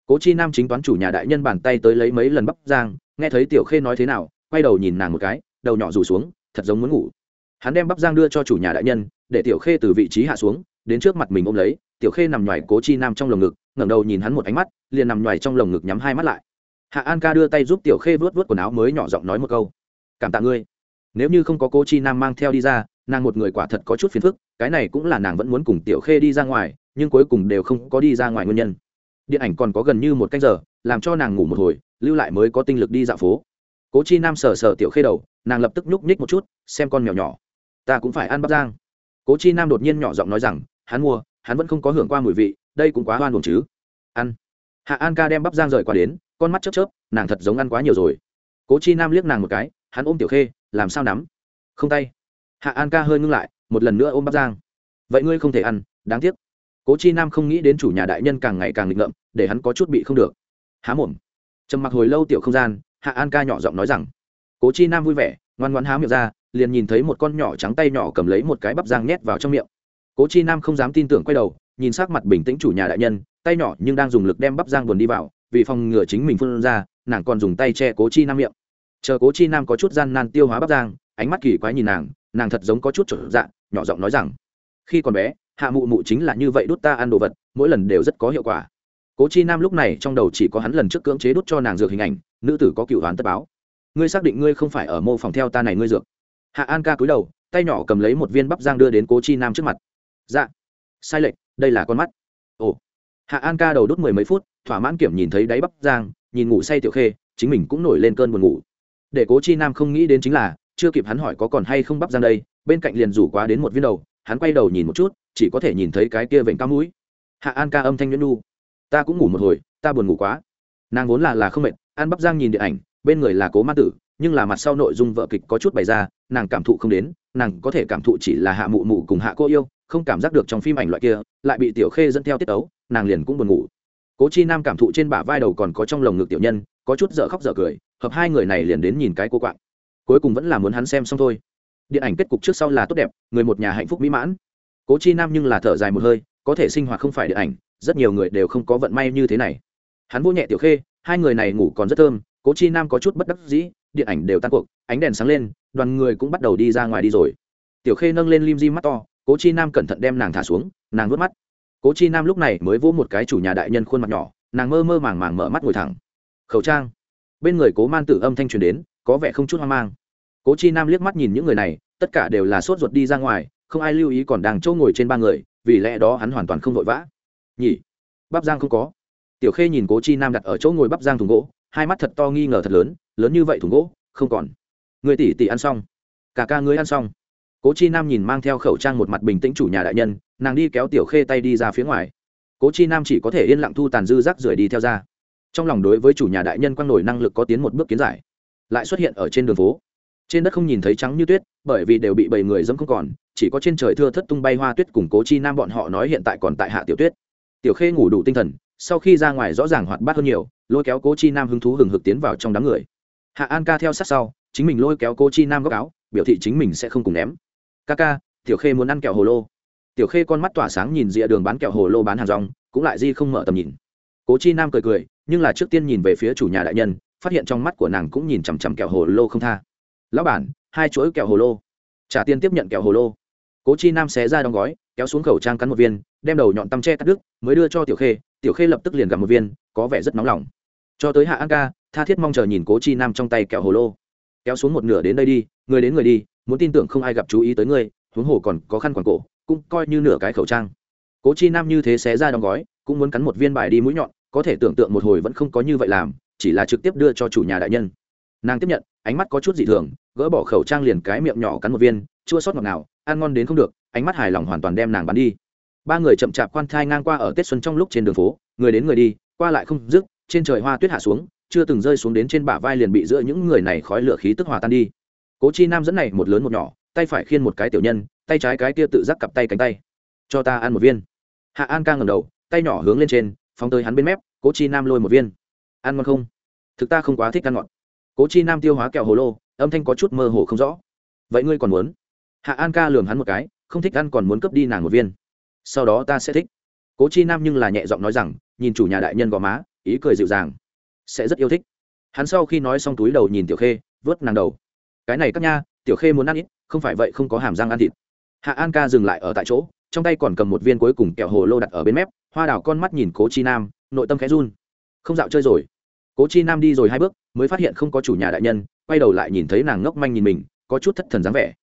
Cố chi nam chính toán chủ nhà đại nhân bàn tay tới lấy mấy lần bắp giang nghe thấy tiểu khê nói thế nào, quay đầu nhìn nàng một cái, đầu nhỏ rủ xuống, thật giống muốn ngủ. Hắn đem bắp giang đưa cho chủ nhà đại nhân, để tiểu khê từ vị trí hạ xuống đến trước mặt mình ôm lấy, tiểu khê nằm ngoài cố chi nam trong lồng ngực, ngẩng đầu nhìn hắn một ánh mắt, liền nằm ngoài trong lồng ngực nhắm hai mắt lại. Hạ an ca đưa tay giúp tiểu khê vớt vớt quần áo mới nhỏ giọng nói một câu. Cảm tạ ngươi. Nếu như không có cố chi nam mang theo đi ra, nàng một người quả thật có chút phiền phức, cái này cũng là nàng vẫn muốn cùng tiểu khê đi ra ngoài, nhưng cuối cùng đều không có đi ra ngoài nguyên nhân. Điện ảnh còn có gần như một canh giờ, làm cho nàng ngủ một hồi, lưu lại mới có tinh lực đi dạo phố. Cố chi nam sờ sờ tiểu khê đầu, nàng lập tức nhúc nhích một chút, xem con mèo nhỏ, ta cũng phải ăn bắp giang cố chi nam đột nhiên nhỏ giọng nói rằng hắn mua, hắn vẫn không có hưởng qua mùi vị, đây cũng quá hoan buồn chứ. Ăn. Hạ an ca đem bắp giang rời qua đến, con mắt chớp chớp, nàng thật giống ăn quá nhiều rồi. Cố chi nam liếc nàng một cái, hắn ôm tiểu khê, làm sao nắm? Không tay. Hạ an ca hơi ngưng lại, một lần nữa ôm bắp giang vậy ngươi không thể ăn, đáng tiếc. Cố chi nam không nghĩ đến chủ nhà đại nhân càng ngày càng nghịch ngợm, để hắn có chút bị không được. Há mồm. Trầm mặc hồi lâu tiểu không gian, hạ an ca nhỏ giọng nói rằng, cố chi nam vui vẻ, ngoan ngoan há miệng ra, liền nhìn thấy một con nhỏ trắng tay nhỏ cầm lấy một cái bắp giang nhét vào trong miệng cố chi nam không dám tin tưởng quay đầu, nhìn sắc mặt bình tĩnh chủ nhà đại nhân, tay nhỏ nhưng đang dùng lực đem bắp giang buồn đi vào, vì phòng ngừa chính mình phun ra, nàng còn dùng tay che cố chi nam miệng. Chờ cố chi nam có chút gian nan tiêu hóa bắp giang ánh mắt kỳ quái nhìn nàng nàng thật giống có chút trở dạng nhỏ giọng nói rằng, khi còn bé, hạ mụ mụ chính là như vậy đút ta ăn đồ vật, mỗi lần đều rất có hiệu quả. Cố chi nam lúc này trong đầu chỉ có hắn lần trước cưỡng chế đút cho nàng dược hình ảnh, nữ tử có cựu đoán tất báo. Ngươi xác định ngươi không phải ở mô phòng theo ta này ngươi dược? Hạ an ca cúi đầu, tay nhỏ cầm lấy một viên bắp giang đưa đến cố chi nam trước mặt dạ. Sai lệch, đây là con mắt. Ồ. Hạ an ca đầu đốt mười mấy phút, thỏa mãn kiểm nhìn thấy đáy bắp giang, nhìn ngủ say tiểu khê, chính mình cũng nổi lên cơn buồn ngủ. Để cố chi nam không nghĩ đến chính là, chưa kịp hắn hỏi có còn hay không bắp giang đây, bên cạnh liền rủ quá đến một viên đầu, hắn quay đầu nhìn một chút, chỉ có thể nhìn thấy cái kia vệnh cao mũi. Hạ an ca âm thanh nhuyễn nu. Ta cũng ngủ một hồi, ta buồn ngủ quá. Nàng vốn là là không mệt, an bắp giang nhìn điện ảnh, bên người là cố ma tử, nhưng là mặt sau nội dung vợ kịch có chút bày ra, nàng cảm thụ không đến, nàng có thể cảm thụ chỉ là hạ mụ mụ cùng hạ cô yêu không cảm giác được trong phim ảnh loại kia, lại bị tiểu khê dẫn theo tiết tấu, nàng liền cũng buồn ngủ. Cố chi nam cảm thụ trên bả vai đầu còn có trong lồng ngực tiểu nhân, có chút dở khóc dở cười, hợp hai người này liền đến nhìn cái cô quạng. Cuối cùng vẫn là muốn hắn xem xong thôi. Điện ảnh kết cục trước sau là tốt đẹp, người một nhà hạnh phúc mỹ mãn. Cố chi nam nhưng là thở dài một hơi, có thể sinh hoạt không phải điện ảnh, rất nhiều người đều không có vận may như thế này. Hắn vô nhẹ tiểu khê, hai người này ngủ còn rất thơm, cố chi nam có chút bất đắc dĩ, điện ảnh đều tan cuộc, ánh đèn sáng lên, đoàn người cũng bắt đầu đi ra ngoài đi rồi. Tiểu khê nâng lên lim di mắt to cố chi nam cẩn thận đem nàng thả xuống, nàng vớt mắt. Cố chi nam lúc này mới vỗ một cái chủ nhà đại nhân khuôn mặt nhỏ, nàng mơ mơ màng màng mở mắt ngồi thẳng. Khẩu trang. Bên người cố man tử âm thanh truyền đến, có vẻ không chút hoang mang. Cố chi nam liếc mắt nhìn những người này, tất cả đều là sốt ruột đi ra ngoài, không ai lưu ý còn đang chỗ ngồi trên ba người, vì lẽ đó hắn hoàn toàn không vội vã. Nhỉ? Bắp giang không có. Tiểu khê nhìn cố chi nam đặt ở chỗ ngồi bắp giang thùng gỗ, hai mắt thật to nghi ngờ thật lớn lớn như vậy thùng gỗ, không còn. Người tỷ tỷ ăn xong. Cả ca người ăn xong cố chi nam nhìn mang theo khẩu trang một mặt bình tĩnh chủ nhà đại nhân, nàng đi kéo tiểu khê tay đi ra phía ngoài. Cố chi nam chỉ có thể yên lặng thu tàn dư rác rưởi đi theo ra. Trong lòng đối với chủ nhà đại nhân quang nổi năng lực có tiến một bước kiến giải, lại xuất hiện ở trên đường phố. Trên đất không nhìn thấy trắng như tuyết, bởi vì đều bị bảy người dẫm không còn, chỉ có trên trời thưa thất tung bay hoa tuyết cùng cố chi nam bọn họ nói hiện tại còn tại hạ tiểu tuyết. Tiểu khê ngủ đủ tinh thần, sau khi ra ngoài rõ ràng hoạt bát hơn nhiều, lôi kéo cố chi nam hứng thú hừng hực tiến vào trong đám người. Hạ an ca theo sát sau, chính mình lôi kéo cố chi nam góc áo, biểu thị chính mình sẽ không cùng ném ca ca, tiểu khê muốn ăn kẹo hồ lô. Tiểu khê con mắt tỏa sáng nhìn rìa đường bán kẹo hồ lô bán hàng rong, cũng lại di không mở tầm nhìn. Cố chi nam cười cười, nhưng là trước tiên nhìn về phía chủ nhà đại nhân, phát hiện trong mắt của nàng cũng nhìn chằm chằm kẹo hồ lô không tha. Lão bản, hai chuỗi kẹo hồ lô. Trả tiền tiếp nhận kẹo hồ lô. Cố chi nam xé ra đóng gói, kéo xuống khẩu trang cắn một viên, đem đầu nhọn tăm tre cắt đứt, mới đưa cho tiểu khê. Tiểu khê lập tức liền gặp một viên, có vẻ rất nóng lòng. Cho tới hạ an ca, tha thiết mong chờ nhìn cố chi nam trong tay kẹo hồ lô. Kéo xuống một nửa đến đây đi, người đến người đi muốn tin tưởng không ai gặp chú ý tới ngươi, huống hồ còn có khăn quàng cổ, cũng coi như nửa cái khẩu trang. Cố chi nam như thế xé ra đóng gói, cũng muốn cắn một viên bài đi mũi nhọn, có thể tưởng tượng một hồi vẫn không có như vậy làm, chỉ là trực tiếp đưa cho chủ nhà đại nhân. Nàng tiếp nhận, ánh mắt có chút dị thường, gỡ bỏ khẩu trang liền cái miệng nhỏ cắn một viên, chua sót ngọt nào ăn ngon đến không được, ánh mắt hài lòng hoàn toàn đem nàng bắn đi. Ba người chậm chạp khoan thai ngang qua ở tết xuân trong lúc trên đường phố, người đến người đi, qua lại không dứt, trên trời hoa tuyết hạ xuống, chưa từng rơi xuống đến trên bả vai liền bị giữa những người này khói lửa khí tức hòa tan đi cố chi nam dẫn này một lớn một nhỏ, tay phải khiên một cái tiểu nhân, tay trái cái kia tự giác cặp tay cánh tay. Cho ta ăn một viên. Hạ an ca ngầm đầu, tay nhỏ hướng lên trên, phóng tới hắn bên mép, cố chi nam lôi một viên. Ăn ngon không? Thực ta không quá thích ăn ngọt. Cố chi nam tiêu hóa kẹo hồ lô, âm thanh có chút mơ hồ không rõ. Vậy ngươi còn muốn? Hạ an ca lường hắn một cái, không thích ăn còn muốn cướp đi nàng một viên. Sau đó ta sẽ thích. Cố chi nam nhưng là nhẹ giọng nói rằng, nhìn chủ nhà đại nhân gò má, ý cười dịu dàng. Sẽ rất yêu thích. Hắn sau khi nói xong túi đầu nhìn tiểu khê, vớt nàng đầu cái này các nha, tiểu khê muốn ăn ít, không phải vậy không có hàm răng ăn thịt. Hạ an ca dừng lại ở tại chỗ, trong tay còn cầm một viên cuối cùng kẹo hồ lô đặt ở bên mép, hoa đào con mắt nhìn cố chi nam, nội tâm khẽ run. Không dạo chơi rồi. Cố chi nam đi rồi hai bước, mới phát hiện không có chủ nhà đại nhân, quay đầu lại nhìn thấy nàng ngốc manh nhìn mình, có chút thất thần dáng vẻ.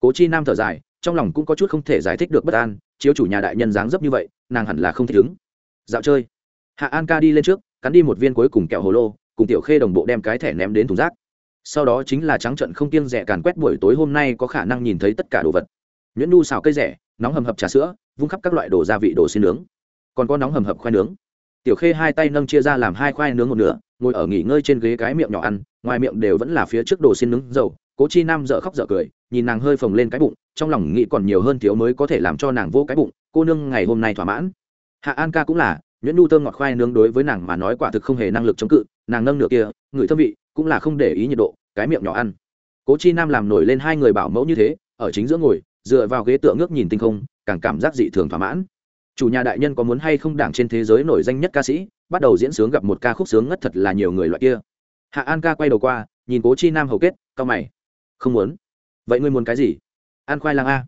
Cố chi nam thở dài, trong lòng cũng có chút không thể giải thích được bất an, chiếu chủ nhà đại nhân dáng dấp như vậy, nàng hẳn là không thích ứng. Dạo chơi. Hạ an ca đi lên trước, cắn đi một viên cuối cùng kẹo hồ lô, cùng tiểu khê đồng bộ đem cái thẻ ném đến thùng rác sau đó chính là trắng trận không kiêng rẻ càn quét buổi tối hôm nay có khả năng nhìn thấy tất cả đồ vật. Nhuyễn nu xào cây rẻ, nóng hầm hập trà sữa, vung khắp các loại đồ gia vị đồ xin nướng. Còn có nóng hầm hập khoai nướng. Tiểu khê hai tay nâng chia ra làm hai khoai nướng một nửa, ngồi ở nghỉ ngơi trên ghế cái miệng nhỏ ăn, ngoài miệng đều vẫn là phía trước đồ xin nướng dầu. Cố chi nam dợ khóc dợ cười, nhìn nàng hơi phồng lên cái bụng, trong lòng nghĩ còn nhiều hơn thiếu mới có thể làm cho nàng vô cái bụng, cô nương, ngày hôm nay thỏa mãn. Hạ an ca cũng là, nhuyễn nu thơm ngọt khoai nướng đối với nàng mà nói quả thực không hề năng lực chống cự, nàng nâng nửa kia, ngửi thơm vị, cũng là không để ý nhiệt độ cái miệng nhỏ ăn. Cố chi nam làm nổi lên hai người bảo mẫu như thế, ở chính giữa ngồi, dựa vào ghế tựa ngước nhìn tinh không, càng cảm giác dị thường thỏa mãn. Chủ nhà đại nhân có muốn hay không đảng trên thế giới nổi danh nhất ca sĩ, bắt đầu diễn sướng gặp một ca khúc sướng ngất thật là nhiều người loại kia. Hạ an ca quay đầu qua, nhìn cố chi nam hầu kết cao mày. Không muốn. Vậy ngươi muốn cái gì? An khoai lang a.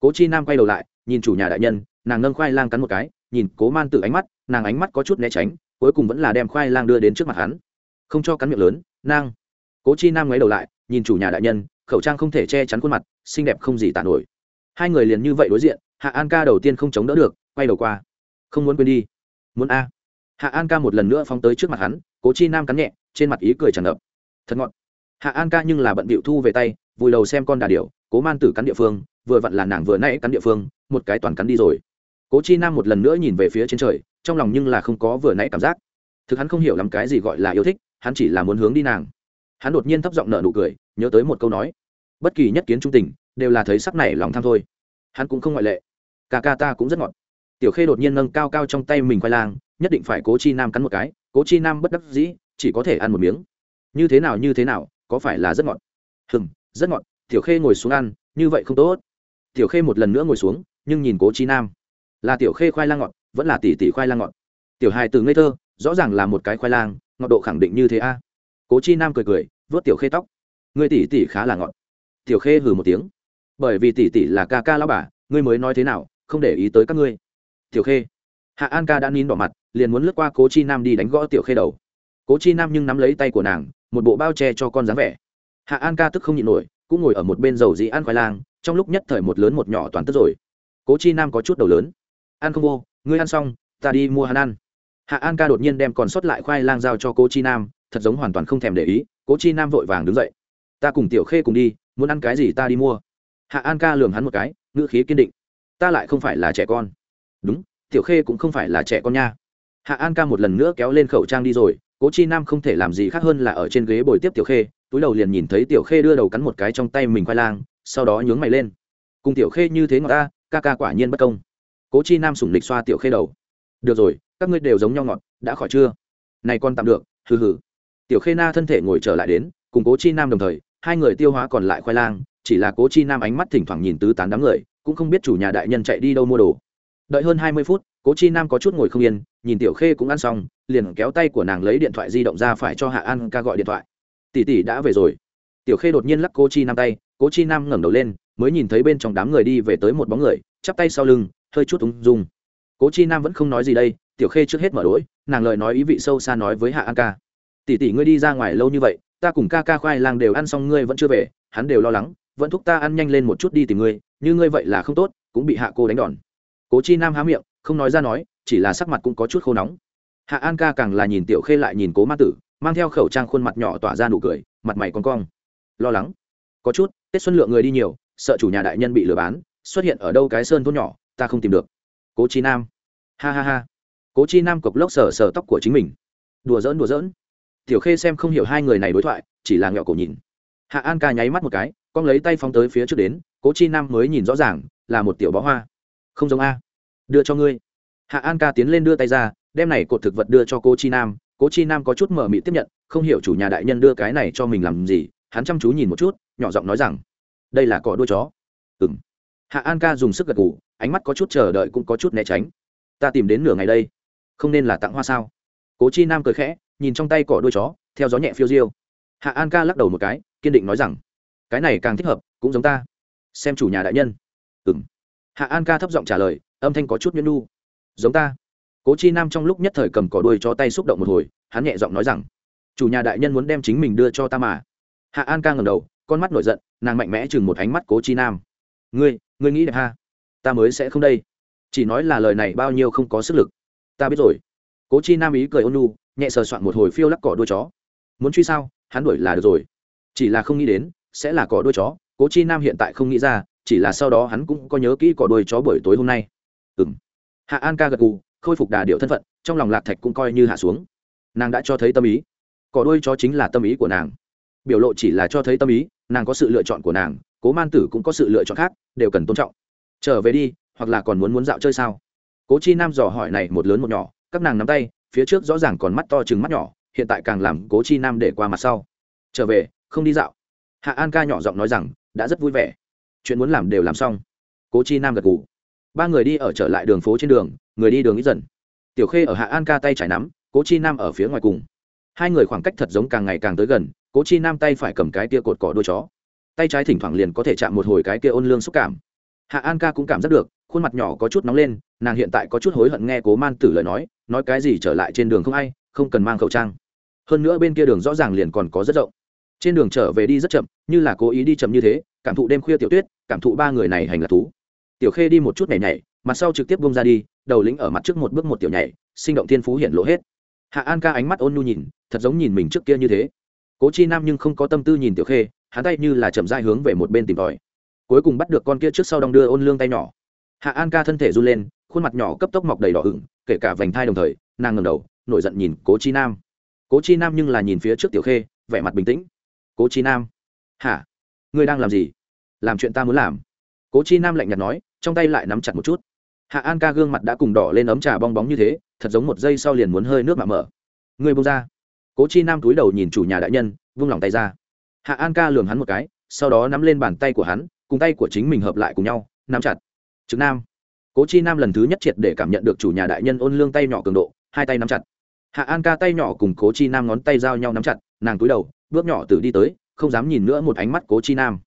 Cố chi nam quay đầu lại, nhìn chủ nhà đại nhân, nàng nâng khoai lang cắn một cái, nhìn cố man tự ánh mắt, nàng ánh mắt có chút né tránh, cuối cùng vẫn là đem khoai lang đưa đến trước mặt hắn. Không cho cắn miệng lớn nang cố chi nam ngoái đầu lại, nhìn chủ nhà đại nhân, khẩu trang không thể che chắn khuôn mặt, xinh đẹp không gì tàn nổi. Hai người liền như vậy đối diện, hạ an ca đầu tiên không chống đỡ được, quay đầu qua. Không muốn quên đi. Muốn a. Hạ an ca một lần nữa phóng tới trước mặt hắn, cố chi nam cắn nhẹ, trên mặt ý cười tràn ngập. Thật ngọn hạ an ca nhưng là bận bịu thu về tay, vùi đầu xem con đà điểu, cố man tử cắn địa phương, vừa vặn là nàng vừa nãy cắn địa phương, một cái toàn cắn đi rồi. Cố chi nam một lần nữa nhìn về phía trên trời, trong lòng nhưng là không có vừa nãy cảm giác. Thực hắn không hiểu lắm cái gì gọi là yêu thích, hắn chỉ là muốn hướng đi nàng hắn đột nhiên thấp giọng nợ nụ cười, nhớ tới một câu nói. Bất kỳ nhất kiến trung tình, đều là thấy sắc này lòng tham thôi. Hắn cũng không ngoại lệ. Ca ca ta cũng rất ngọt. Tiểu khê đột nhiên nâng cao cao trong tay mình khoai lang, nhất định phải cố chi nam cắn một cái, cố chi nam bất đắc dĩ, chỉ có thể ăn một miếng. Như thế nào, như thế nào, có phải là rất ngọt? Hừng rất ngọt. Tiểu khê ngồi xuống ăn, như vậy không tốt. Tiểu khê một lần nữa ngồi xuống, nhưng nhìn cố chi nam. Là tiểu khê khoai lang ngọt, vẫn là tỷ tỷ khoai lang ngọt. Tiểu hài từ ngây thơ, rõ ràng là một cái khoai lang, ngọt độ khẳng định như thế a cố chi nam cười cười vớt tiểu khê tóc. Người tỷ tỷ khá là ngọt. Tiểu khê hừ một tiếng. Bởi vì tỷ tỷ là ca ca lao bà, ngươi mới nói thế nào, không để ý tới các ngươi. Tiểu khê. Hạ an ca đã nín đỏ mặt, liền muốn lướt qua cố chi nam đi đánh gõ tiểu khê đầu. Cố chi nam nhưng nắm lấy tay của nàng, một bộ bao che cho con dáng vẻ. Hạ an ca tức không nhịn nổi, cũng ngồi ở một bên dầu dĩ ăn khoai lang, trong lúc nhất thời một lớn một nhỏ toàn tức rồi. Cố chi nam có chút đầu lớn. Ăn không vô, ngươi ăn xong, ta đi mua hắn ăn. Hạ an ca đột nhiên đem còn sót lại khoai lang giao cho cố chi nam thật giống hoàn toàn không thèm để ý, cố chi nam vội vàng đứng dậy. Ta cùng tiểu khê cùng đi, muốn ăn cái gì ta đi mua. Hạ an ca lường hắn một cái, ngữ khí kiên định. Ta lại không phải là trẻ con. Đúng, tiểu khê cũng không phải là trẻ con nha. Hạ an ca một lần nữa kéo lên khẩu trang đi rồi, cố chi nam không thể làm gì khác hơn là ở trên ghế bồi tiếp tiểu khê, túi đầu liền nhìn thấy tiểu khê đưa đầu cắn một cái trong tay mình khoai lang, sau đó nhướng mày lên. Cùng tiểu khê như thế ngọt ta, ca ca quả nhiên bất công. Cố chi nam sủng lịch xoa tiểu khê đầu. Được rồi, các ngươi đều giống nhau ngọt, đã khỏi chưa? Này con tạm được, hừ hừ tiểu khê na thân thể ngồi trở lại đến, cùng cố chi nam đồng thời, hai người tiêu hóa còn lại khoai lang, chỉ là cố chi nam ánh mắt thỉnh thoảng nhìn tứ tán đám người, cũng không biết chủ nhà đại nhân chạy đi đâu mua đồ. Đợi hơn hai mươi phút, cố chi nam có chút ngồi không yên, nhìn tiểu khê cũng ăn xong, liền kéo tay của nàng lấy điện thoại di động ra phải cho hạ an ca gọi điện thoại. Tỷ tỷ đã về rồi. Tiểu khê đột nhiên lắc cố chi nam tay, cố chi nam ngẩng đầu lên, mới nhìn thấy bên trong đám người đi về tới một bóng người, chắp tay sau lưng, hơi chút ung dung. Cố chi nam vẫn không nói gì đây, tiểu khê trước hết mở đỗi nàng lời nói ý vị sâu xa nói với hạ an ca tỷ tỷ ngươi đi ra ngoài lâu như vậy, ta cùng ca ca khoai lang đều ăn xong ngươi vẫn chưa về, hắn đều lo lắng, vẫn thúc ta ăn nhanh lên một chút đi tìm ngươi, như ngươi vậy là không tốt, cũng bị hạ cô đánh đòn. Cố chi nam há miệng, không nói ra nói, chỉ là sắc mặt cũng có chút khô nóng. Hạ an ca càng là nhìn tiểu khê lại nhìn cố ma tử, mang theo khẩu trang khuôn mặt nhỏ tỏa ra nụ cười, mặt mày con cong. Lo lắng. Có chút, tết xuân lượng người đi nhiều, sợ chủ nhà đại nhân bị lừa bán, xuất hiện ở đâu cái sơn thôn nhỏ, ta không tìm được. Cố chi nam. Ha ha ha. Cố chi nam cộc lốc sờ sờ tóc của chính mình. Đùa giỡn đùa giỡn tiểu khê xem không hiểu hai người này đối thoại, chỉ là nghẹo cổ nhìn. Hạ an ca nháy mắt một cái, con lấy tay phóng tới phía trước đến, cố chi nam mới nhìn rõ ràng, là một tiểu bó hoa. Không giống a. Đưa cho ngươi. Hạ an ca tiến lên đưa tay ra, đem này cột thực vật đưa cho cô chi nam. Cố chi nam có chút mở mị tiếp nhận, không hiểu chủ nhà đại nhân đưa cái này cho mình làm gì, hắn chăm chú nhìn một chút, nhỏ giọng nói rằng, đây là cỏ đuôi chó. Ừ m hạ an ca dùng sức gật ngủ ánh mắt có chút chờ đợi cũng có chút né tránh. Ta tìm đến nửa ngày đây. Không nên là tặng hoa sao? Cố chi nam cười khẽ nhìn trong tay cỏ đuôi chó, theo gió nhẹ phiêu diêu. Hạ an ca lắc đầu một cái, kiên định nói rằng, cái này càng thích hợp, cũng giống ta. Xem chủ nhà đại nhân. Ừ m hạ an ca thấp giọng trả lời, âm thanh có chút nhẫn nu. Giống ta. Cố chi nam trong lúc nhất thời cầm cỏ đuôi cho tay xúc động một hồi, hắn nhẹ giọng nói rằng, chủ nhà đại nhân muốn đem chính mình đưa cho ta mà. Hạ an ca ngầm đầu, con mắt nổi giận, nàng mạnh mẽ chừng một ánh mắt cố chi nam. Ngươi ngươi nghĩ đẹp ha? Ta mới sẽ không đây. Chỉ nói là lời này bao nhiêu không có sức lực. Ta biết rồi. Cố chi nam ý cười ôn nu nhẹ sờ soạn một hồi phiêu lắc cỏ đuôi chó. Muốn truy sao? Hắn đuổi là được rồi. Chỉ là không nghĩ đến, sẽ là cỏ đuôi chó. Cố chi nam hiện tại không nghĩ ra, chỉ là sau đó hắn cũng có nhớ kỹ cỏ đuôi chó buổi tối hôm nay. Ừ m hạ an ca gật gù, khôi phục đà điệu thân phận, trong lòng lạc thạch cũng coi như hạ xuống. Nàng đã cho thấy tâm ý. Cỏ đuôi chó chính là tâm ý của nàng. Biểu lộ chỉ là cho thấy tâm ý, nàng có sự lựa chọn của nàng, cố man tử cũng có sự lựa chọn khác, đều cần tôn trọng. Trở về đi, hoặc là còn muốn muốn dạo chơi sao? Cố chi nam dò hỏi này một lớn một nhỏ, các nàng nắm tay phía trước rõ ràng còn mắt to chừng mắt nhỏ, hiện tại càng làm cố chi nam để qua mặt sau. Trở về, không đi dạo. Hạ an ca nhỏ giọng nói rằng, đã rất vui vẻ. Chuyện muốn làm đều làm xong. Cố chi nam gật ngủ ba người đi ở trở lại đường phố trên đường, người đi đường ít dần. Tiểu khê ở hạ an ca tay trải nắm, cố chi nam ở phía ngoài cùng. Hai người khoảng cách thật giống càng ngày càng tới gần, cố chi nam tay phải cầm cái kia cột cỏ đôi chó. Tay trái thỉnh thoảng liền có thể chạm một hồi cái kia ôn lương xúc cảm. Hạ an ca cũng cảm giác được khuôn mặt nhỏ có chút nóng lên, nàng hiện tại có chút hối hận nghe cố man tử lời nói nói cái gì trở lại trên đường không ai, không cần mang khẩu trang. Hơn nữa bên kia đường rõ ràng liền còn có rất rộng. Trên đường trở về đi rất chậm, như là cố ý đi chậm như thế, cảm thụ đêm khuya tiểu tuyết, cảm thụ ba người này hành là thú. Tiểu khê đi một chút nhảy nhảy, mặt sau trực tiếp bông ra đi, đầu lĩnh ở mặt trước một bước một tiểu nhảy, sinh động thiên phú hiện lộ hết. Hạ an ca ánh mắt ôn nhu nhìn, thật giống nhìn mình trước kia như thế. Cố chi nam nhưng không có tâm tư nhìn tiểu khê, hắn tay như là chậm dai hướng về một bên tìm tòi. Cuối cùng bắt được con kia trước sau đong đưa ôn lương tay nhỏ hạ an ca thân thể run lên, khuôn mặt nhỏ cấp tốc mọc đầy đỏ ửng, kể cả vành thai đồng thời, nàng ngầm đầu, nổi giận nhìn cố chi nam. Cố chi nam nhưng là nhìn phía trước tiểu khê, vẻ mặt bình tĩnh. Cố chi nam, hả? Ngươi đang làm gì? Làm chuyện ta muốn làm. Cố chi nam lạnh nhạt nói, trong tay lại nắm chặt một chút. Hạ an ca gương mặt đã cùng đỏ lên ấm trà bong bóng như thế, thật giống một giây sau liền muốn hơi nước mà mở. Ngươi bông ra. Cố chi nam túi đầu nhìn chủ nhà đại nhân, vung lòng tay ra. Hạ an ca lường hắn một cái, sau đó nắm lên bàn tay của hắn, cùng tay của chính mình hợp lại cùng nhau, nắm chặt trực nam. Cố chi nam lần thứ nhất triệt để cảm nhận được chủ nhà đại nhân ôn lương tay nhỏ cường độ, hai tay nắm chặt. Hạ an ca tay nhỏ cùng cố chi nam ngón tay giao nhau nắm chặt, nàng cúi đầu, bước nhỏ từ đi tới, không dám nhìn nữa một ánh mắt cố chi nam.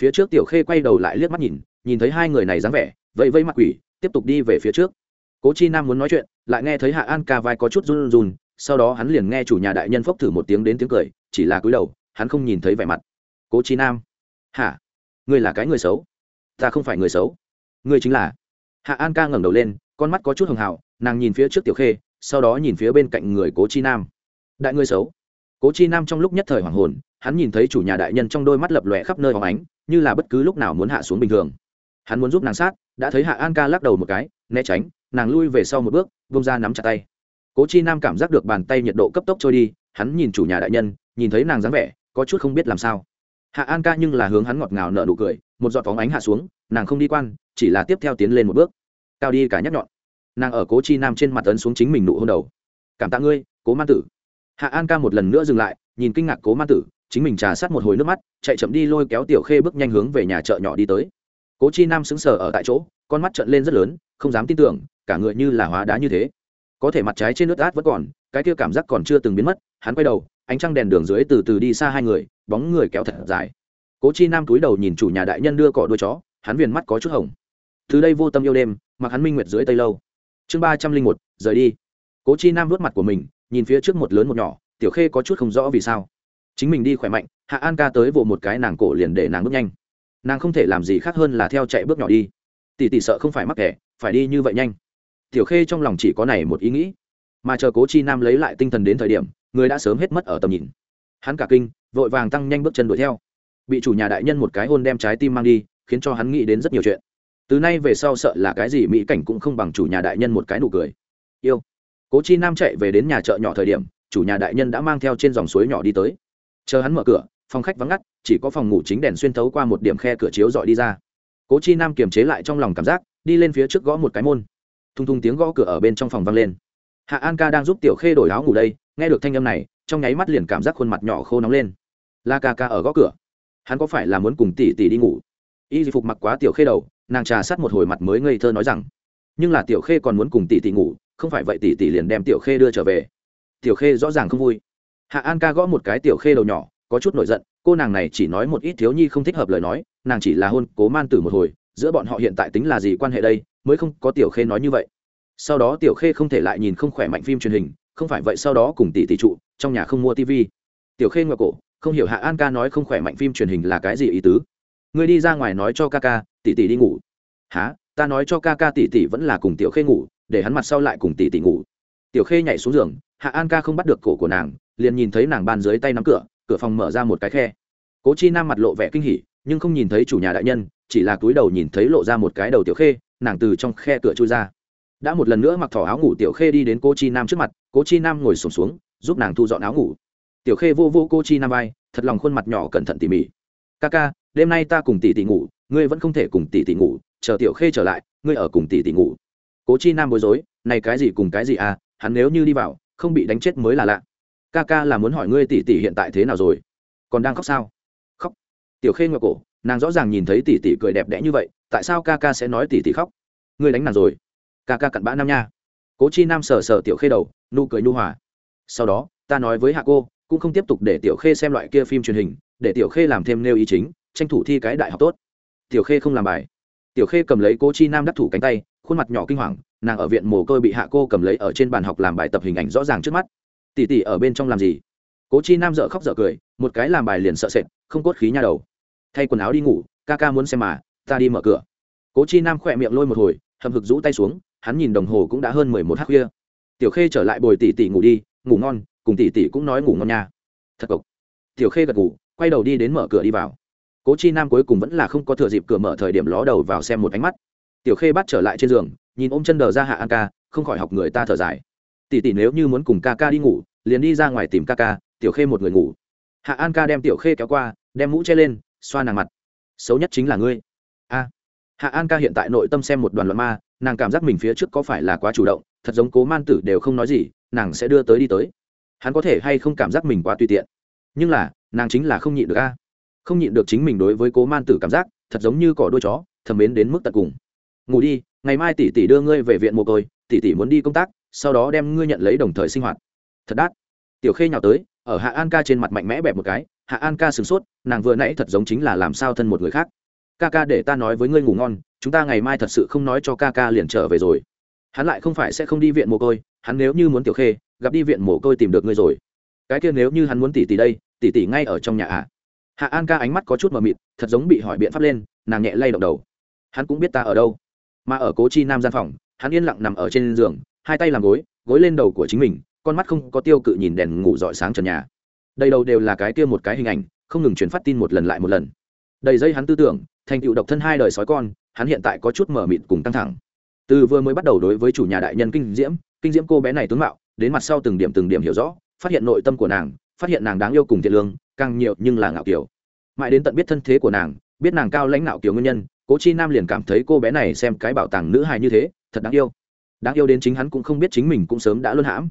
Phía trước tiểu khê quay đầu lại liếc mắt nhìn nhìn thấy hai người này dáng vẻ vậy vây mặt quỷ, tiếp tục đi về phía trước. Cố chi nam muốn nói chuyện, lại nghe thấy hạ an ca vai có chút run run, sau đó hắn liền nghe chủ nhà đại nhân phốc thử một tiếng đến tiếng cười, chỉ là cúi đầu, hắn không nhìn thấy vẻ mặt. Cố chi nam. Hả? Ngươi là cái người xấu? Ta không phải người xấu ngươi chính là. Hạ an ca ngẩng đầu lên, con mắt có chút hường hào, nàng nhìn phía trước tiểu khê, sau đó nhìn phía bên cạnh người cố chi nam. Đại ngươi xấu. Cố chi nam trong lúc nhất thời hoàng hồn, hắn nhìn thấy chủ nhà đại nhân trong đôi mắt lập lòe khắp nơi hóng ánh, như là bất cứ lúc nào muốn hạ xuống bình thường. Hắn muốn giúp nàng sát, đã thấy hạ an ca lắc đầu một cái, né tránh, nàng lui về sau một bước, vung ra nắm chặt tay. Cố chi nam cảm giác được bàn tay nhiệt độ cấp tốc trôi đi, hắn nhìn chủ nhà đại nhân, nhìn thấy nàng dáng vẻ, có chút không biết làm sao. Hạ an ca nhưng là hướng hắn ngọt ngào nở nụ cười, một giọt phóng ánh hạ xuống nàng không đi quan, chỉ là tiếp theo tiến lên một bước. Cao đi cả nhắc nhọn. Nàng ở cố chi nam trên mặt tấn xuống chính mình nụ hôn đầu. Cảm tạ ngươi, cố man tử. Hạ an ca một lần nữa dừng lại, nhìn kinh ngạc cố man tử, chính mình trà sát một hồi nước mắt, chạy chậm đi lôi kéo tiểu khê bước nhanh hướng về nhà chợ nhỏ đi tới. Cố chi nam xứng sở ở tại chỗ, con mắt trợn lên rất lớn, không dám tin tưởng, cả người như là hóa đá như thế. Có thể mặt trái trên nước át vẫn còn, cái kia cảm giác còn chưa từng biến mất, hắn quay đầu, ánh trăng đèn đường dưới từ từ đi xa hai người, bóng người kéo thật dài. Cố chi nam túi đầu nhìn chủ nhà đại nhân đưa cỏ đuôi chó hắn viền mắt có chút hồng. Từ đây vô tâm yêu đêm, mặc hắn minh nguyệt dưới tây lâu. Chương ba trăm linh một, rời đi. Cố chi nam vớt mặt của mình, nhìn phía trước một lớn một nhỏ, tiểu khê có chút không rõ vì sao. Chính mình đi khỏe mạnh, hạ an ca tới vỗ một cái nàng cổ liền để nàng bước nhanh. Nàng không thể làm gì khác hơn là theo chạy bước nhỏ đi. Tỷ tỷ sợ không phải mắc kẻ, phải đi như vậy nhanh. Tiểu khê trong lòng chỉ có này một ý nghĩ. Mà chờ cố chi nam lấy lại tinh thần đến thời điểm, người đã sớm hết mất ở tầm nhìn. Hắn cả kinh, vội vàng tăng nhanh bước chân đuổi theo. Bị chủ nhà đại nhân một cái hôn đem trái tim mang đi khiến cho hắn nghĩ đến rất nhiều chuyện. Từ nay về sau sợ là cái gì mỹ cảnh cũng không bằng chủ nhà đại nhân một cái nụ cười. Yêu. Cố chi nam chạy về đến nhà chợ nhỏ thời điểm, chủ nhà đại nhân đã mang theo trên dòng suối nhỏ đi tới. Chờ hắn mở cửa, phòng khách vắng ngắt, chỉ có phòng ngủ chính đèn xuyên thấu qua một điểm khe cửa chiếu dọi đi ra. Cố chi nam kiềm chế lại trong lòng cảm giác, đi lên phía trước gõ một cái môn. Thung thung tiếng gõ cửa ở bên trong phòng vang lên. Hạ an ca đang giúp tiểu khê đổi áo ngủ đây, nghe được thanh âm này, trong nháy mắt liền cảm giác khuôn mặt nhỏ khô nóng lên. La ca ca ở gõ cửa. Hắn có phải là muốn cùng tỷ tỷ đi ngủ? Y phục mặc quá tiểu khê đầu, nàng trà sát một hồi mặt mới ngây thơ nói rằng, nhưng là tiểu khê còn muốn cùng tỷ tỷ ngủ, không phải vậy tỷ tỷ liền đem tiểu khê đưa trở về. Tiểu khê rõ ràng không vui. Hạ an ca gõ một cái tiểu khê đầu nhỏ, có chút nổi giận, cô nàng này chỉ nói một ít thiếu nhi không thích hợp lời nói, nàng chỉ là hôn cố man tử một hồi, giữa bọn họ hiện tại tính là gì quan hệ đây, mới không có tiểu khê nói như vậy. Sau đó tiểu khê không thể lại nhìn không khỏe mạnh phim truyền hình, không phải vậy sau đó cùng tỷ tỷ trụ, trong nhà không mua tv tiểu khê ngoại cổ, không hiểu hạ an ca nói không khỏe mạnh phim truyền hình là cái gì ý tứ ngươi đi ra ngoài nói cho ca ca tỷ tỷ đi ngủ. Há ta nói cho ca ca tỷ tỷ vẫn là cùng tiểu khê ngủ để hắn mặt sau lại cùng tỷ tỷ ngủ. Tiểu khê nhảy xuống giường hạ an ca không bắt được cổ của nàng liền nhìn thấy nàng ban dưới tay nắm cửa cửa phòng mở ra một cái khe. Cố chi nam mặt lộ vẻ kinh hỉ nhưng không nhìn thấy chủ nhà đại nhân chỉ là túi đầu nhìn thấy lộ ra một cái đầu tiểu khê nàng từ trong khe cửa chui ra. Đã một lần nữa mặc thỏ áo ngủ tiểu khê đi đến cô chi nam trước mặt cố chi nam ngồi sùng xuống, xuống giúp nàng thu dọn áo ngủ. Tiểu khê vô vô cô chi nam vai thật lòng khuôn mặt nhỏ cẩn thận tỉ mỉ. Ca ca đêm nay ta cùng tỷ tỷ ngủ, ngươi vẫn không thể cùng tỷ tỷ ngủ, chờ tiểu khê trở lại, ngươi ở cùng tỷ tỷ ngủ. Cố chi nam bối rối, này cái gì cùng cái gì à hắn nếu như đi vào, không bị đánh chết mới là lạ. Ca ca là muốn hỏi ngươi tỷ tỷ hiện tại thế nào rồi? Còn đang khóc sao? Khóc. Tiểu khê ngọc cổ, nàng rõ ràng nhìn thấy tỷ tỷ cười đẹp đẽ như vậy, tại sao ca ca sẽ nói tỷ tỷ khóc? Ngươi đánh nàng rồi. Ca ca cặn bã nam nha. Cố chi nam sờ sờ tiểu khê đầu, nụ cười nhu hòa. Sau đó, ta nói với hạ cô, cũng không tiếp tục để tiểu khê xem loại kia phim truyền hình, để tiểu khê làm thêm nêu ý chính tranh thủ thi cái đại học tốt. Tiểu khê không làm bài. Tiểu khê cầm lấy cô chi nam đắc thủ cánh tay, khuôn mặt nhỏ kinh hoàng, nàng ở viện mồ côi bị hạ cô cầm lấy ở trên bàn học làm bài tập hình ảnh rõ ràng trước mắt. Tỉ tỉ ở bên trong làm gì? Cố chi nam dợ khóc dợ cười, một cái làm bài liền sợ sệt, không cốt khí nha đầu. Thay quần áo đi ngủ, ca ca muốn xem mà, ta đi mở cửa. Cố chi nam khỏe miệng lôi một hồi hầm hực rũ tay xuống, hắn nhìn đồng hồ cũng đã hơn mười một h khuya. Tiểu khê trở lại bồi tỷ tỷ ngủ đi, ngủ ngon, cùng tỷ tỷ cũng nói ngủ ngon nha. Thật cộc. Tiểu khê gật ngủ quay đầu đi đến mở cửa đi vào cố chi nam cuối cùng vẫn là không có thừa dịp cửa mở thời điểm ló đầu vào xem một ánh mắt. Tiểu khê bắt trở lại trên giường, nhìn ôm chân đờ ra hạ an ca, không khỏi học người ta thở dài. Tỷ tỷ nếu như muốn cùng ca ca đi ngủ, liền đi ra ngoài tìm ca ca, tiểu khê một người ngủ. Hạ an ca đem tiểu khê kéo qua, đem mũ che lên, xoa nàng mặt. Xấu nhất chính là ngươi. A. Hạ an ca hiện tại nội tâm xem một đoàn loạn ma, nàng cảm giác mình phía trước có phải là quá chủ động, thật giống cố man tử đều không nói gì, nàng sẽ đưa tới đi tới. Hắn có thể hay không cảm giác mình quá tùy tiện. Nhưng là, nàng chính là không nhịn được a không nhịn được chính mình đối với cố man tử cảm giác, thật giống như cỏ đôi chó, thầm mến đến mức tận cùng. Ngủ đi, ngày mai tỷ tỷ đưa ngươi về viện mồ côi, tỷ tỷ muốn đi công tác, sau đó đem ngươi nhận lấy đồng thời sinh hoạt. Thật đắt. Tiểu khê nhào tới, ở hạ an ca trên mặt mạnh mẽ bẹp một cái, hạ an ca sửng sốt, nàng vừa nãy thật giống chính là làm sao thân một người khác. Ca ca để ta nói với ngươi ngủ ngon, chúng ta ngày mai thật sự không nói cho ca ca liền trở về rồi. Hắn lại không phải sẽ không đi viện mồ côi, hắn nếu như muốn tiểu khê, gặp đi viện mồ côi tìm được ngươi rồi. Cái kia nếu như hắn muốn tỷ tỷ đây, tỷ tỷ ngay ở trong nhà ạ à hạ an ca ánh mắt có chút mờ mịt, thật giống bị hỏi biện pháp lên, nàng nhẹ lay động đầu. Hắn cũng biết ta ở đâu. Mà ở cố chi nam gian phòng, hắn yên lặng nằm ở trên giường, hai tay làm gối gối lên đầu của chính mình, con mắt không có tiêu cự nhìn đèn ngủ dọi sáng trần nhà. Đầy đầu đều là cái kia một cái hình ảnh, không ngừng truyền phát tin một lần lại một lần. Đầy dây hắn tư tưởng, thành tựu độc thân hai đời sói con, hắn hiện tại có chút mở mịt cùng căng thẳng. Từ vừa mới bắt đầu đối với chủ nhà đại nhân kinh diễm kinh diễm cô bé này tướng mạo, đến mặt sau từng điểm từng điểm hiểu rõ, phát hiện nội tâm của nàng, phát hiện nàng đáng yêu cùng thiện lương càng nhiều nhưng là ngạo kiểu mãi đến tận biết thân thế của nàng, biết nàng cao lãnh ngạo kiểu nguyên nhân, cố chi nam liền cảm thấy cô bé này xem cái bảo tàng nữ hài như thế, thật đáng yêu. Đáng yêu đến chính hắn cũng không biết chính mình cũng sớm đã luân hãm.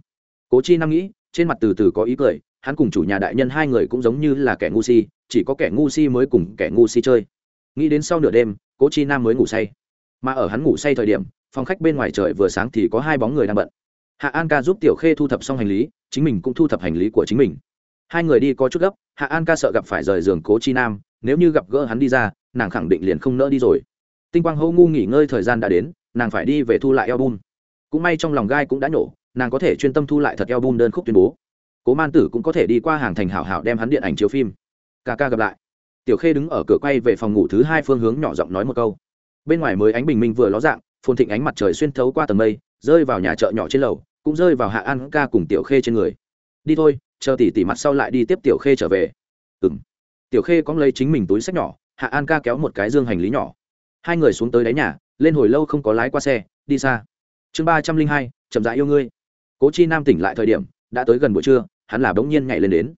Cố chi nam nghĩ, trên mặt từ từ có ý cười, hắn cùng chủ nhà đại nhân hai người cũng giống như là kẻ ngu si, chỉ có kẻ ngu si mới cùng kẻ ngu si chơi. Nghĩ đến sau nửa đêm, cố chi nam mới ngủ say. Mà ở hắn ngủ say thời điểm, phòng khách bên ngoài trời vừa sáng thì có hai bóng người đang bận. Hạ an ca giúp tiểu khê thu thập xong hành lý, chính mình cũng thu thập hành lý của chính mình hai người đi có chút gấp, hạ an ca sợ gặp phải rời giường cố chi nam, nếu như gặp gỡ hắn đi ra, nàng khẳng định liền không nỡ đi rồi. Tinh quang hô ngu nghỉ ngơi thời gian đã đến, nàng phải đi về thu lại album. Cũng may trong lòng gai cũng đã nhổ nàng có thể chuyên tâm thu lại thật album đơn khúc tuyên bố. Cố man tử cũng có thể đi qua hàng thành hảo hảo đem hắn điện ảnh chiếu phim. Ca ca gặp lại. Tiểu khê đứng ở cửa quay về phòng ngủ thứ hai phương hướng nhỏ giọng nói một câu. Bên ngoài mới ánh bình minh vừa ló dạng, phồn thịnh ánh mặt trời xuyên thấu qua tầng mây, rơi vào nhà chợ nhỏ trên lầu, cũng rơi vào hạ an ca cùng tiểu khê trên người. Đi thôi chờ tỉ tỉ mặt sau lại đi tiếp tiểu khê trở về. Ừ m tiểu khê cóng lấy chính mình túi sách nhỏ, hạ an ca kéo một cái dương hành lý nhỏ. Hai người xuống tới đáy nhà, lên hồi lâu không có lái qua xe, đi xa. Chương ba trăm linh hai, chậm dãi yêu ngươi. Cố chi nam tỉnh lại thời điểm, đã tới gần buổi trưa, hắn là bỗng nhiên nhảy lên đến.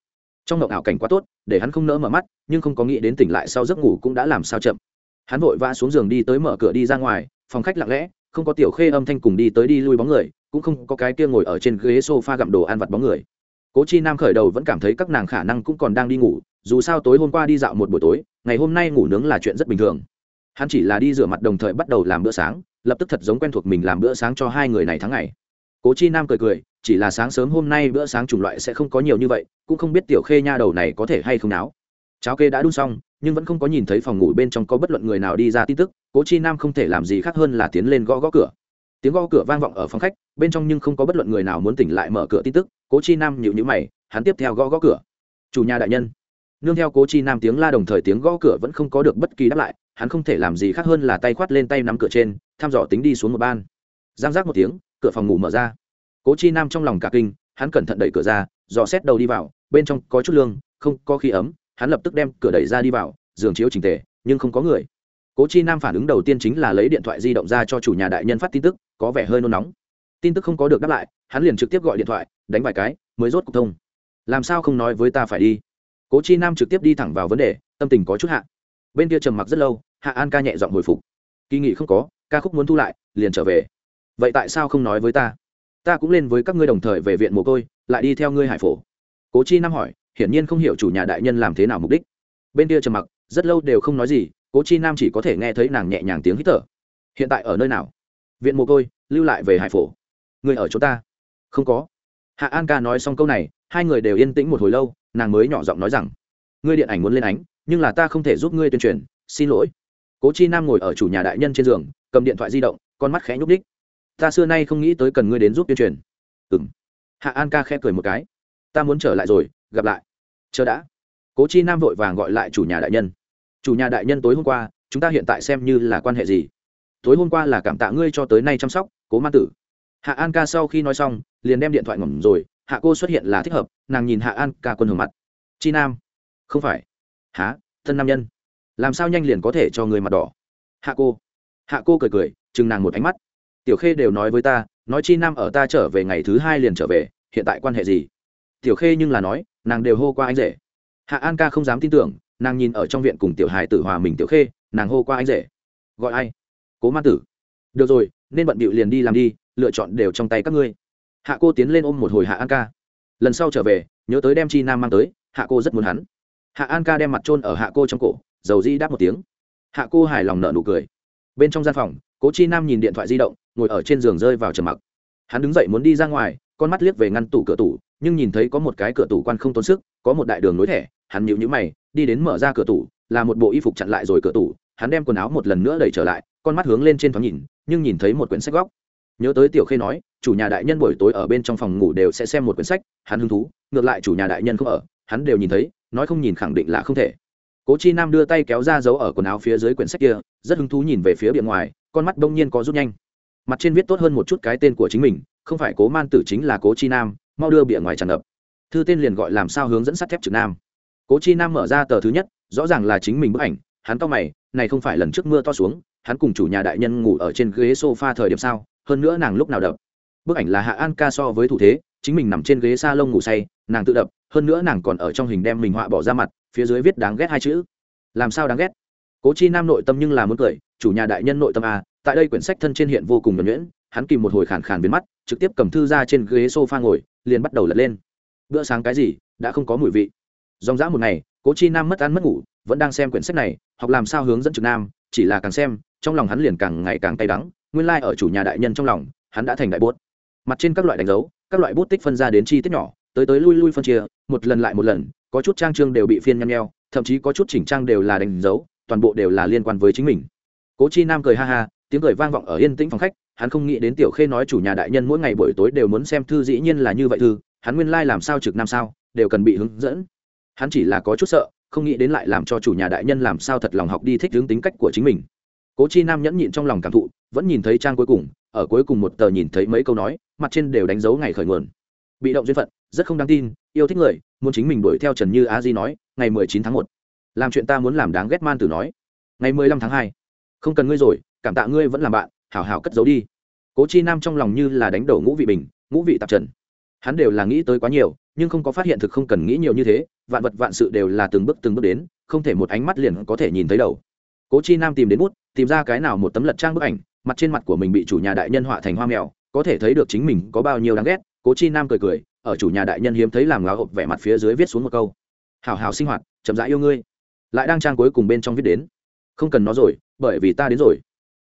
Trong mộng ảo cảnh quá tốt, để hắn không nỡ mở mắt, nhưng không có nghĩ đến tỉnh lại sau giấc ngủ cũng đã làm sao chậm. Hắn vội vã xuống giường đi tới mở cửa đi ra ngoài, phòng khách lặng lẽ, không có tiểu khê âm thanh cùng đi tới đi lui bóng người, cũng không có cái kia ngồi ở trên ghế sofa gặm đồ ăn vặt bóng người cố chi nam khởi đầu vẫn cảm thấy các nàng khả năng cũng còn đang đi ngủ, dù sao tối hôm qua đi dạo một buổi tối, ngày hôm nay ngủ nướng là chuyện rất bình thường. Hắn chỉ là đi rửa mặt đồng thời bắt đầu làm bữa sáng, lập tức thật giống quen thuộc mình làm bữa sáng cho hai người này tháng ngày. Cố chi nam cười cười, chỉ là sáng sớm hôm nay bữa sáng chủng loại sẽ không có nhiều như vậy, cũng không biết tiểu khê nha đầu này có thể hay không náo. Cháo kê đã đun xong, nhưng vẫn không có nhìn thấy phòng ngủ bên trong có bất luận người nào đi ra tin tức, cố chi nam không thể làm gì khác hơn là tiến lên gõ gõ cửa. Tiếng gõ cửa vang vọng ở phòng khách, bên trong nhưng không có bất luận người nào muốn tỉnh lại mở cửa tin tức cố chi nam nhịu nhữ mày, hắn tiếp theo gõ gõ cửa. Chủ nhà đại nhân. Nương theo cố chi nam tiếng la đồng thời tiếng gõ cửa vẫn không có được bất kỳ đáp lại, hắn không thể làm gì khác hơn là tay khoát lên tay nắm cửa trên, thăm dò tính đi xuống một ban. Giang giác một tiếng, cửa phòng ngủ mở ra. Cố chi nam trong lòng cả kinh, hắn cẩn thận đẩy cửa ra, dò xét đầu đi vào, bên trong có chút lương, không có khí ấm, hắn lập tức đem cửa đẩy ra đi vào, giường chiếu trình tề, nhưng không có người. Cố chi nam phản ứng đầu tiên chính là lấy điện thoại di động ra cho chủ nhà đại nhân phát tin tức, có vẻ hơi nôn nóng tin tức không có được đáp lại, hắn liền trực tiếp gọi điện thoại, đánh vài cái, mới rốt cuộc thông. Làm sao không nói với ta phải đi? Cố chi nam trực tiếp đi thẳng vào vấn đề, tâm tình có chút hạ. Bên kia trầm mặc rất lâu, hạ an ca nhẹ giọng hồi phục. Kỳ nghỉ không có, ca khúc muốn thu lại, liền trở về. Vậy tại sao không nói với ta? Ta cũng lên với các ngươi đồng thời về viện mồ côi, lại đi theo ngươi hải phổ. Cố chi nam hỏi, hiển nhiên không hiểu chủ nhà đại nhân làm thế nào mục đích. Bên kia trầm mặc, rất lâu đều không nói gì, cố chi nam chỉ có thể nghe thấy nàng nhẹ nhàng tiếng hít thở. Hiện tại ở nơi nào? Viện mồ côi, lưu lại về hải phổ người ở chỗ ta. Không có. Hạ an ca nói xong câu này, hai người đều yên tĩnh một hồi lâu, nàng mới nhỏ giọng nói rằng, ngươi điện ảnh muốn lên ánh, nhưng là ta không thể giúp ngươi tuyên truyền, xin lỗi. Cố chi nam ngồi ở chủ nhà đại nhân trên giường, cầm điện thoại di động, con mắt khẽ nhúc đích ta xưa nay không nghĩ tới cần ngươi đến giúp tuyên truyền. Ừng hạ an ca khẽ cười một cái. Ta muốn trở lại rồi, gặp lại. Chờ đã. Cố chi nam vội vàng gọi lại chủ nhà đại nhân. Chủ nhà đại nhân tối hôm qua, chúng ta hiện tại xem như là quan hệ gì? Tối hôm qua là cảm tạ ngươi cho tới nay chăm sóc, cố man tử hạ an ca sau khi nói xong, liền đem điện thoại ngỏm rồi, hạ cô xuất hiện là thích hợp, nàng nhìn hạ an ca quân hưởng mặt. Chi nam? Không phải. Há thân nam nhân. Làm sao nhanh liền có thể cho người mặt đỏ? Hạ cô. Hạ cô cười cười, chừng nàng một ánh mắt. Tiểu khê đều nói với ta, nói chi nam ở ta trở về ngày thứ hai liền trở về, hiện tại quan hệ gì? Tiểu khê nhưng là nói, nàng đều hô qua anh rể. Hạ an ca không dám tin tưởng, nàng nhìn ở trong viện cùng tiểu hài tử hòa mình tiểu khê, nàng hô qua anh rể. Gọi ai? Cố man tử. Được rồi, nên bận bịu liền đi làm đi lựa chọn đều trong tay các ngươi. Hạ cô tiến lên ôm một hồi hạ an ca. Lần sau trở về, nhớ tới đem chi nam mang tới, hạ cô rất muốn hắn. Hạ an ca đem mặt trôn ở hạ cô trong cổ, dầu di đáp một tiếng. Hạ cô hài lòng nợ nụ cười. Bên trong gian phòng, cố chi nam nhìn điện thoại di động, ngồi ở trên giường rơi vào trầm mặc. Hắn đứng dậy muốn đi ra ngoài, con mắt liếc về ngăn tủ cửa tủ, nhưng nhìn thấy có một cái cửa tủ quan không tốn sức, có một đại đường nối thẻ, hắn nhịu nhữ mày, đi đến mở ra cửa tủ, là một bộ y phục chặn lại rồi cửa tủ, hắn đem quần áo một lần nữa đẩy trở lại, con mắt hướng lên trên thoáng nhìn, nhưng nhìn thấy một quyển sách góc nhớ tới tiểu khê nói, chủ nhà đại nhân buổi tối ở bên trong phòng ngủ đều sẽ xem một quyển sách, hắn hứng thú, ngược lại chủ nhà đại nhân không ở, hắn đều nhìn thấy, nói không nhìn khẳng định là không thể. Cố chi nam đưa tay kéo ra dấu ở quần áo phía dưới quyển sách kia, rất hứng thú nhìn về phía biển ngoài, con mắt đông nhiên có rút nhanh. Mặt trên viết tốt hơn một chút cái tên của chính mình, không phải cố man tử chính là cố chi nam, mau đưa bìa ngoài tràn ngập. Thư tên liền gọi làm sao hướng dẫn sắt thép trực nam. Cố chi nam mở ra tờ thứ nhất, rõ ràng là chính mình bức ảnh, hắn to mày, này không phải lần trước mưa to xuống hắn cùng chủ nhà đại nhân ngủ ở trên ghế sofa thời điểm sao, hơn nữa nàng lúc nào đập. Bức ảnh là hạ an ca so với thủ thế, chính mình nằm trên ghế s a lông ngủ say, nàng tự đập, hơn nữa nàng còn ở trong hình đem mình họa bỏ ra mặt, phía dưới viết đáng ghét hai chữ. Làm sao đáng ghét? Cố chi nam nội tâm nhưng là muốn cười, chủ nhà đại nhân nội tâm a tại đây quyển sách thân trên hiện vô cùng nhuẩn nhuyễn, hắn kìm một hồi khàn khàn biến mắt, trực tiếp cầm thư ra trên ghế sofa ngồi, liền bắt đầu lật lên. Bữa sáng cái gì, đã không có mùi vị. Dòng dã một ngày, cố chi nam mất ăn mất ngủ, vẫn đang xem quyển sách này, học làm sao hướng dẫn trực nam chỉ là càng xem, trong lòng hắn liền càng ngày càng cay đắng, nguyên lai、like、ở chủ nhà đại nhân trong lòng, hắn đã thành đại bút mặt trên các loại đánh dấu, các loại bút tích phân ra đến chi tiết nhỏ, tới tới lui lui phân chia, một lần lại một lần, có chút trang trương đều bị phiên nhăn nheo, thậm chí có chút chỉnh trang đều là đánh dấu, toàn bộ đều là liên quan với chính mình. Cố chi nam cười ha ha, tiếng cười vang vọng ở yên tĩnh phòng khách, hắn không nghĩ đến tiểu khê nói chủ nhà đại nhân mỗi ngày buổi tối đều muốn xem thư dĩ nhiên là như vậy thư, hắn nguyên lai、like、làm sao trực năm sao, đều cần bị hướng dẫn. Hắn chỉ là có chút sợ không nghĩ đến lại làm cho chủ nhà đại nhân làm sao thật lòng học đi thích hướng tính cách của chính mình. Cố chi nam nhẫn nhịn trong lòng cảm thụ, vẫn nhìn thấy trang cuối cùng, ở cuối cùng một tờ nhìn thấy mấy câu nói, mặt trên đều đánh dấu ngày khởi nguồn. Bị động duyên phận, rất không đáng tin, yêu thích người, muốn chính mình đuổi theo trần như a di nói, ngày mười chín tháng một. Làm chuyện ta muốn làm đáng ghét man tử nói. Ngày mười lăm tháng hai. Không cần ngươi rồi, cảm tạ ngươi vẫn làm bạn, hảo hảo cất giấu đi. Cố chi nam trong lòng như là đánh đổ ngũ vị bình, ngũ vị tạp trần. Hắn đều là nghĩ tới quá nhiều nhưng không có phát hiện thực không cần nghĩ nhiều như thế, vạn vật vạn sự đều là từng bước từng bước đến, không thể một ánh mắt liền có thể nhìn thấy đầu. Cố chi nam tìm đến bút, tìm ra cái nào một tấm lật trang bức ảnh, mặt trên mặt của mình bị chủ nhà đại nhân họa thành hoa mèo, có thể thấy được chính mình có bao nhiêu đáng ghét, cố chi nam cười cười, ở chủ nhà đại nhân hiếm thấy làm ngáo hộp vẻ mặt phía dưới viết xuống một câu. Hào hào sinh hoạt, chậm rãi yêu ngươi. Lại đang trang cuối cùng bên trong viết đến. Không cần nó rồi, bởi vì ta đến rồi.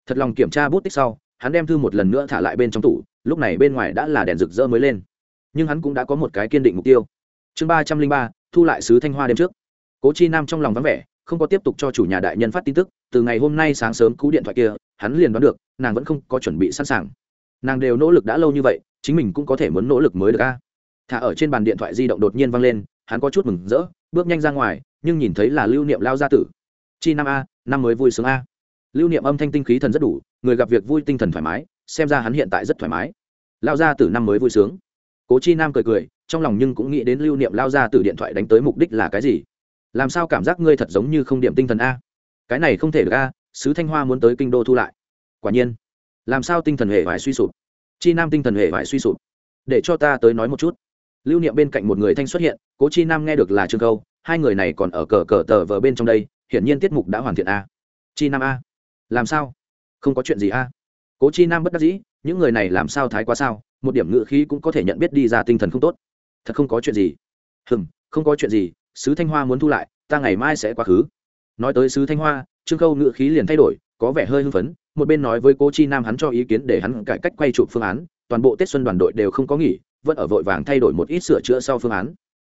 Thật lòng kiểm tra bút tích sau, hắn đem thư một lần nữa thả lại bên trong tủ, lúc này bên ngoài đã là đèn rực rỡ mới lên nhưng hắn cũng đã có một cái kiên định mục tiêu. Chương ba trăm linh ba, thu lại sứ thanh hoa đêm trước. Cố chi nam trong lòng vắng vẻ, không có tiếp tục cho chủ nhà đại nhân phát tin tức, từ ngày hôm nay sáng sớm cú điện thoại kia, hắn liền đoán được, nàng vẫn không có chuẩn bị sẵn sàng. Nàng đều nỗ lực đã lâu như vậy, chính mình cũng có thể muốn nỗ lực mới được a. Thả ở trên bàn điện thoại di động đột nhiên văng lên, hắn có chút mừng rỡ, bước nhanh ra ngoài, nhưng nhìn thấy là lưu niệm lao gia tử. Chi năm a, năm mới vui sướng a. Lưu niệm âm thanh tinh khí thần rất đủ, người gặp việc vui tinh thần thoải mái, xem ra hắn hiện tại rất thoải mái. Lao gia tử năm mới vui sướng cố chi nam cười cười, trong lòng nhưng cũng nghĩ đến lưu niệm lao ra từ điện thoại đánh tới mục đích là cái gì. Làm sao cảm giác ngươi thật giống như không điểm tinh thần a? Cái này không thể được a, sứ thanh hoa muốn tới kinh đô thu lại. Quả nhiên. Làm sao tinh thần hệ vải suy sụp? Chi nam tinh thần hệ vải suy sụp. Để cho ta tới nói một chút. Lưu niệm bên cạnh một người thanh xuất hiện, cố chi nam nghe được là trương câu, hai người này còn ở cờ cờ tờ vờ bên trong đây, hiển nhiên tiết mục đã hoàn thiện a. Chi nam a. Làm sao? Không có chuyện gì a. Cố chi nam bất đắc dĩ, những người này làm sao thái quá sao? Một điểm ngự khí cũng có thể nhận biết đi ra tinh thần không tốt. Thật không có chuyện gì. Hừm, không có chuyện gì, sứ thanh hoa muốn thu lại, ta ngày mai sẽ quá khứ. Nói tới sứ thanh hoa, trương khâu ngự khí liền thay đổi, có vẻ hơi hưng phấn, một bên nói với cố chi nam hắn cho ý kiến để hắn cải cách quay chụp phương án, toàn bộ tết xuân đoàn đội đều không có nghỉ, vẫn ở vội vàng thay đổi một ít sửa chữa sau phương án.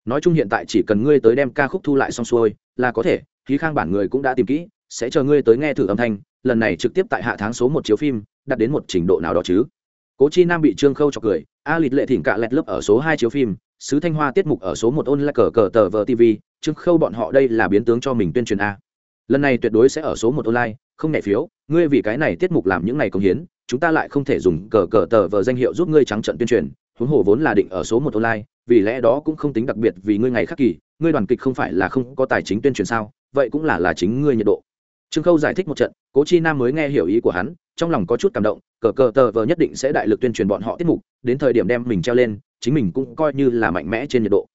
Nói chung hiện tại chỉ cần ngươi tới đem ca khúc thu lại xong xuôi, là có thể khí khang bản người cũng đã tìm kỹ, sẽ chờ ngươi tới nghe thử âm thanh, lần này trực tiếp tại hạ tháng số một chiếu phim đạt đến một trình độ nào đó chứ? Cố chi nam bị trương khâu cho cười, a lịt lệ thỉnh cạ lẹt lớp ở số hai chiếu phim, sứ thanh hoa tiết mục ở số một ôn là cờ cờ tờ vờ tv trương khâu bọn họ đây là biến tướng cho mình tuyên truyền a. Lần này tuyệt đối sẽ ở số một online, không nhảy phiếu, ngươi vì cái này tiết mục làm những ngày công hiến, chúng ta lại không thể dùng cờ cờ tờ vờ danh hiệu giúp ngươi trắng trận tuyên truyền, huống hồ vốn là định ở số một online, vì lẽ đó cũng không tính đặc biệt vì ngươi ngày khắc kỳ, ngươi đoàn kịch không phải là không có tài chính tuyên truyền sao, vậy cũng là là chính ngươi nhiệt độ trương khâu giải thích một trận, cố chi nam mới nghe hiểu ý của hắn, trong lòng có chút cảm động, cờ cờ tờ vờ nhất định sẽ đại lực tuyên truyền bọn họ tiết mục, đến thời điểm đem mình treo lên, chính mình cũng coi như là mạnh mẽ trên nhiệt độ.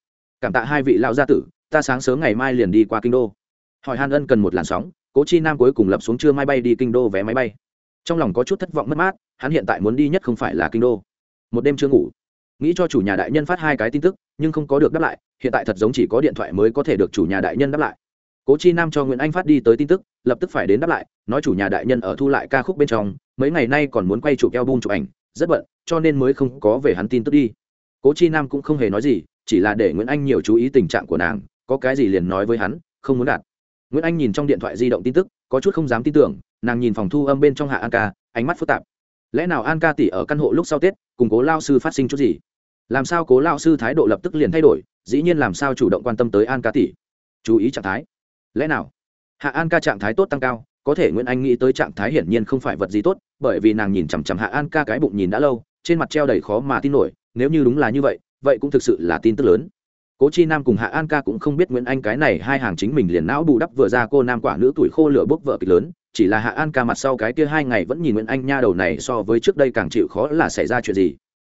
Cảm tạ hai vị lão gia tử, ta sáng sớm ngày mai liền đi qua kinh đô. Hỏi hàn ân cần một làn sóng, cố chi nam cuối cùng lập xuống trưa mai bay đi kinh đô vé máy bay. Trong lòng có chút thất vọng mất mát, hắn hiện tại muốn đi nhất không phải là kinh đô. Một đêm chưa ngủ, nghĩ cho chủ nhà đại nhân phát hai cái tin tức, nhưng không có được đáp lại, hiện tại thật giống chỉ có điện thoại mới có thể được chủ nhà đại nhân đáp lại cố chi nam cho nguyễn anh phát đi tới tin tức, lập tức phải đến đáp lại, nói chủ nhà đại nhân ở thu lại ca khúc bên trong, mấy ngày nay còn muốn quay chụp eo bung chụp ảnh, rất bận, cho nên mới không có về hắn tin tức đi. Cố chi nam cũng không hề nói gì, chỉ là để nguyễn anh nhiều chú ý tình trạng của nàng, có cái gì liền nói với hắn, không muốn đạt. Nguyễn anh nhìn trong điện thoại di động tin tức, có chút không dám tin tưởng, nàng nhìn phòng thu âm bên trong hạ an ca, ánh mắt phức tạp. Lẽ nào an ca tỷ ở căn hộ lúc sau tết, cùng cố lao sư phát sinh chút gì? Làm sao cố lao sư thái độ lập tức liền thay đổi, dĩ nhiên làm sao chủ động quan tâm tới an ca tỷ? Chú ý trạng thái lẽ nào? Hạ an ca trạng thái tốt tăng cao, có thể nguyễn anh nghĩ tới trạng thái hiển nhiên không phải vật gì tốt, bởi vì nàng nhìn chằm chằm hạ an ca cái bụng nhìn đã lâu, trên mặt treo đầy khó mà tin nổi, nếu như đúng là như vậy vậy cũng thực sự là tin tức lớn. Cố chi nam cùng hạ an ca cũng không biết nguyễn anh cái này hai hàng chính mình liền não bù đắp vừa ra cô nam quả nữ tuổi khô lửa bốc vợ kịch lớn, chỉ là hạ an ca mặt sau cái kia hai ngày vẫn nhìn nguyễn anh nha đầu này so với trước đây càng chịu khó là xảy ra chuyện gì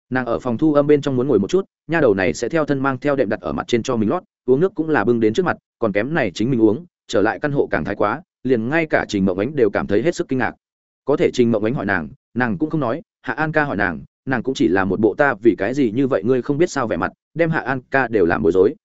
nàng ở phòng thu âm bên trong muốn ngồi một chút, nha đầu này sẽ theo thân mang theo đệm đặt ở mặt trên cho mình lót, uống nước cũng là bưng đến trước mặt, còn kém này chính mình uống, trở lại căn hộ càng thái quá, liền ngay cả trình mộng ánh đều cảm thấy hết sức kinh ngạc. Có thể trình mộng ánh hỏi nàng nàng cũng không nói, hạ an ca hỏi nàng nàng cũng chỉ là một bộ ta vì cái gì như vậy ngươi không biết sao vẻ mặt, đem hạ an ca đều làm bối rối.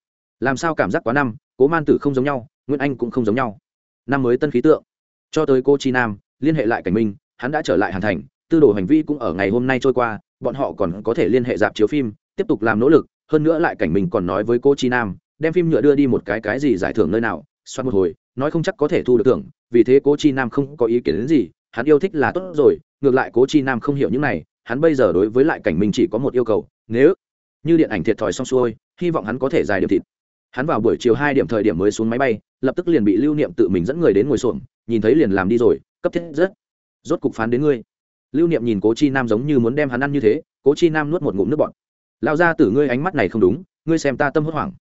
Làm sao cảm giác quá năm, cố man tử không giống nhau, nguyễn anh cũng không giống nhau. Năm mới tân khí tượng. Cho tới cô chi nam, liên hệ lại cảnh minh hắn đã trở lại hàn thành, tư đồ hành vi cũng ở ngày hôm nay trôi qua bọn họ còn có thể liên hệ dạp chiếu phim, tiếp tục làm nỗ lực, hơn nữa lại cảnh mình còn nói với cô chi nam, đem phim nhựa đưa đi một cái cái gì giải thưởng nơi nào xoắn một hồi, nói không chắc có thể thu được thưởng, vì thế cố chi nam không có ý kiến đến gì, hắn yêu thích là tốt rồi, ngược lại cố chi nam không hiểu những này, hắn bây giờ đối với lại cảnh mình chỉ có một yêu cầu, nếu như điện ảnh thiệt thòi xong xuôi, hy vọng hắn có thể dài điểm thịt. Hắn vào buổi chiều hai điểm thời điểm mới xuống máy bay, lập tức liền bị lưu niệm tự mình dẫn người đến ngồi xuồng nhìn thấy liền làm đi rồi, cấp thiết rất. Rốt cục phán đến ngươi lưu niệm nhìn cố chi nam giống như muốn đem hắn ăn như thế, cố chi nam nuốt một ngụm nước bọt. Lao ra từ ngươi ánh mắt này không đúng, ngươi xem ta tâm hốt hoảng.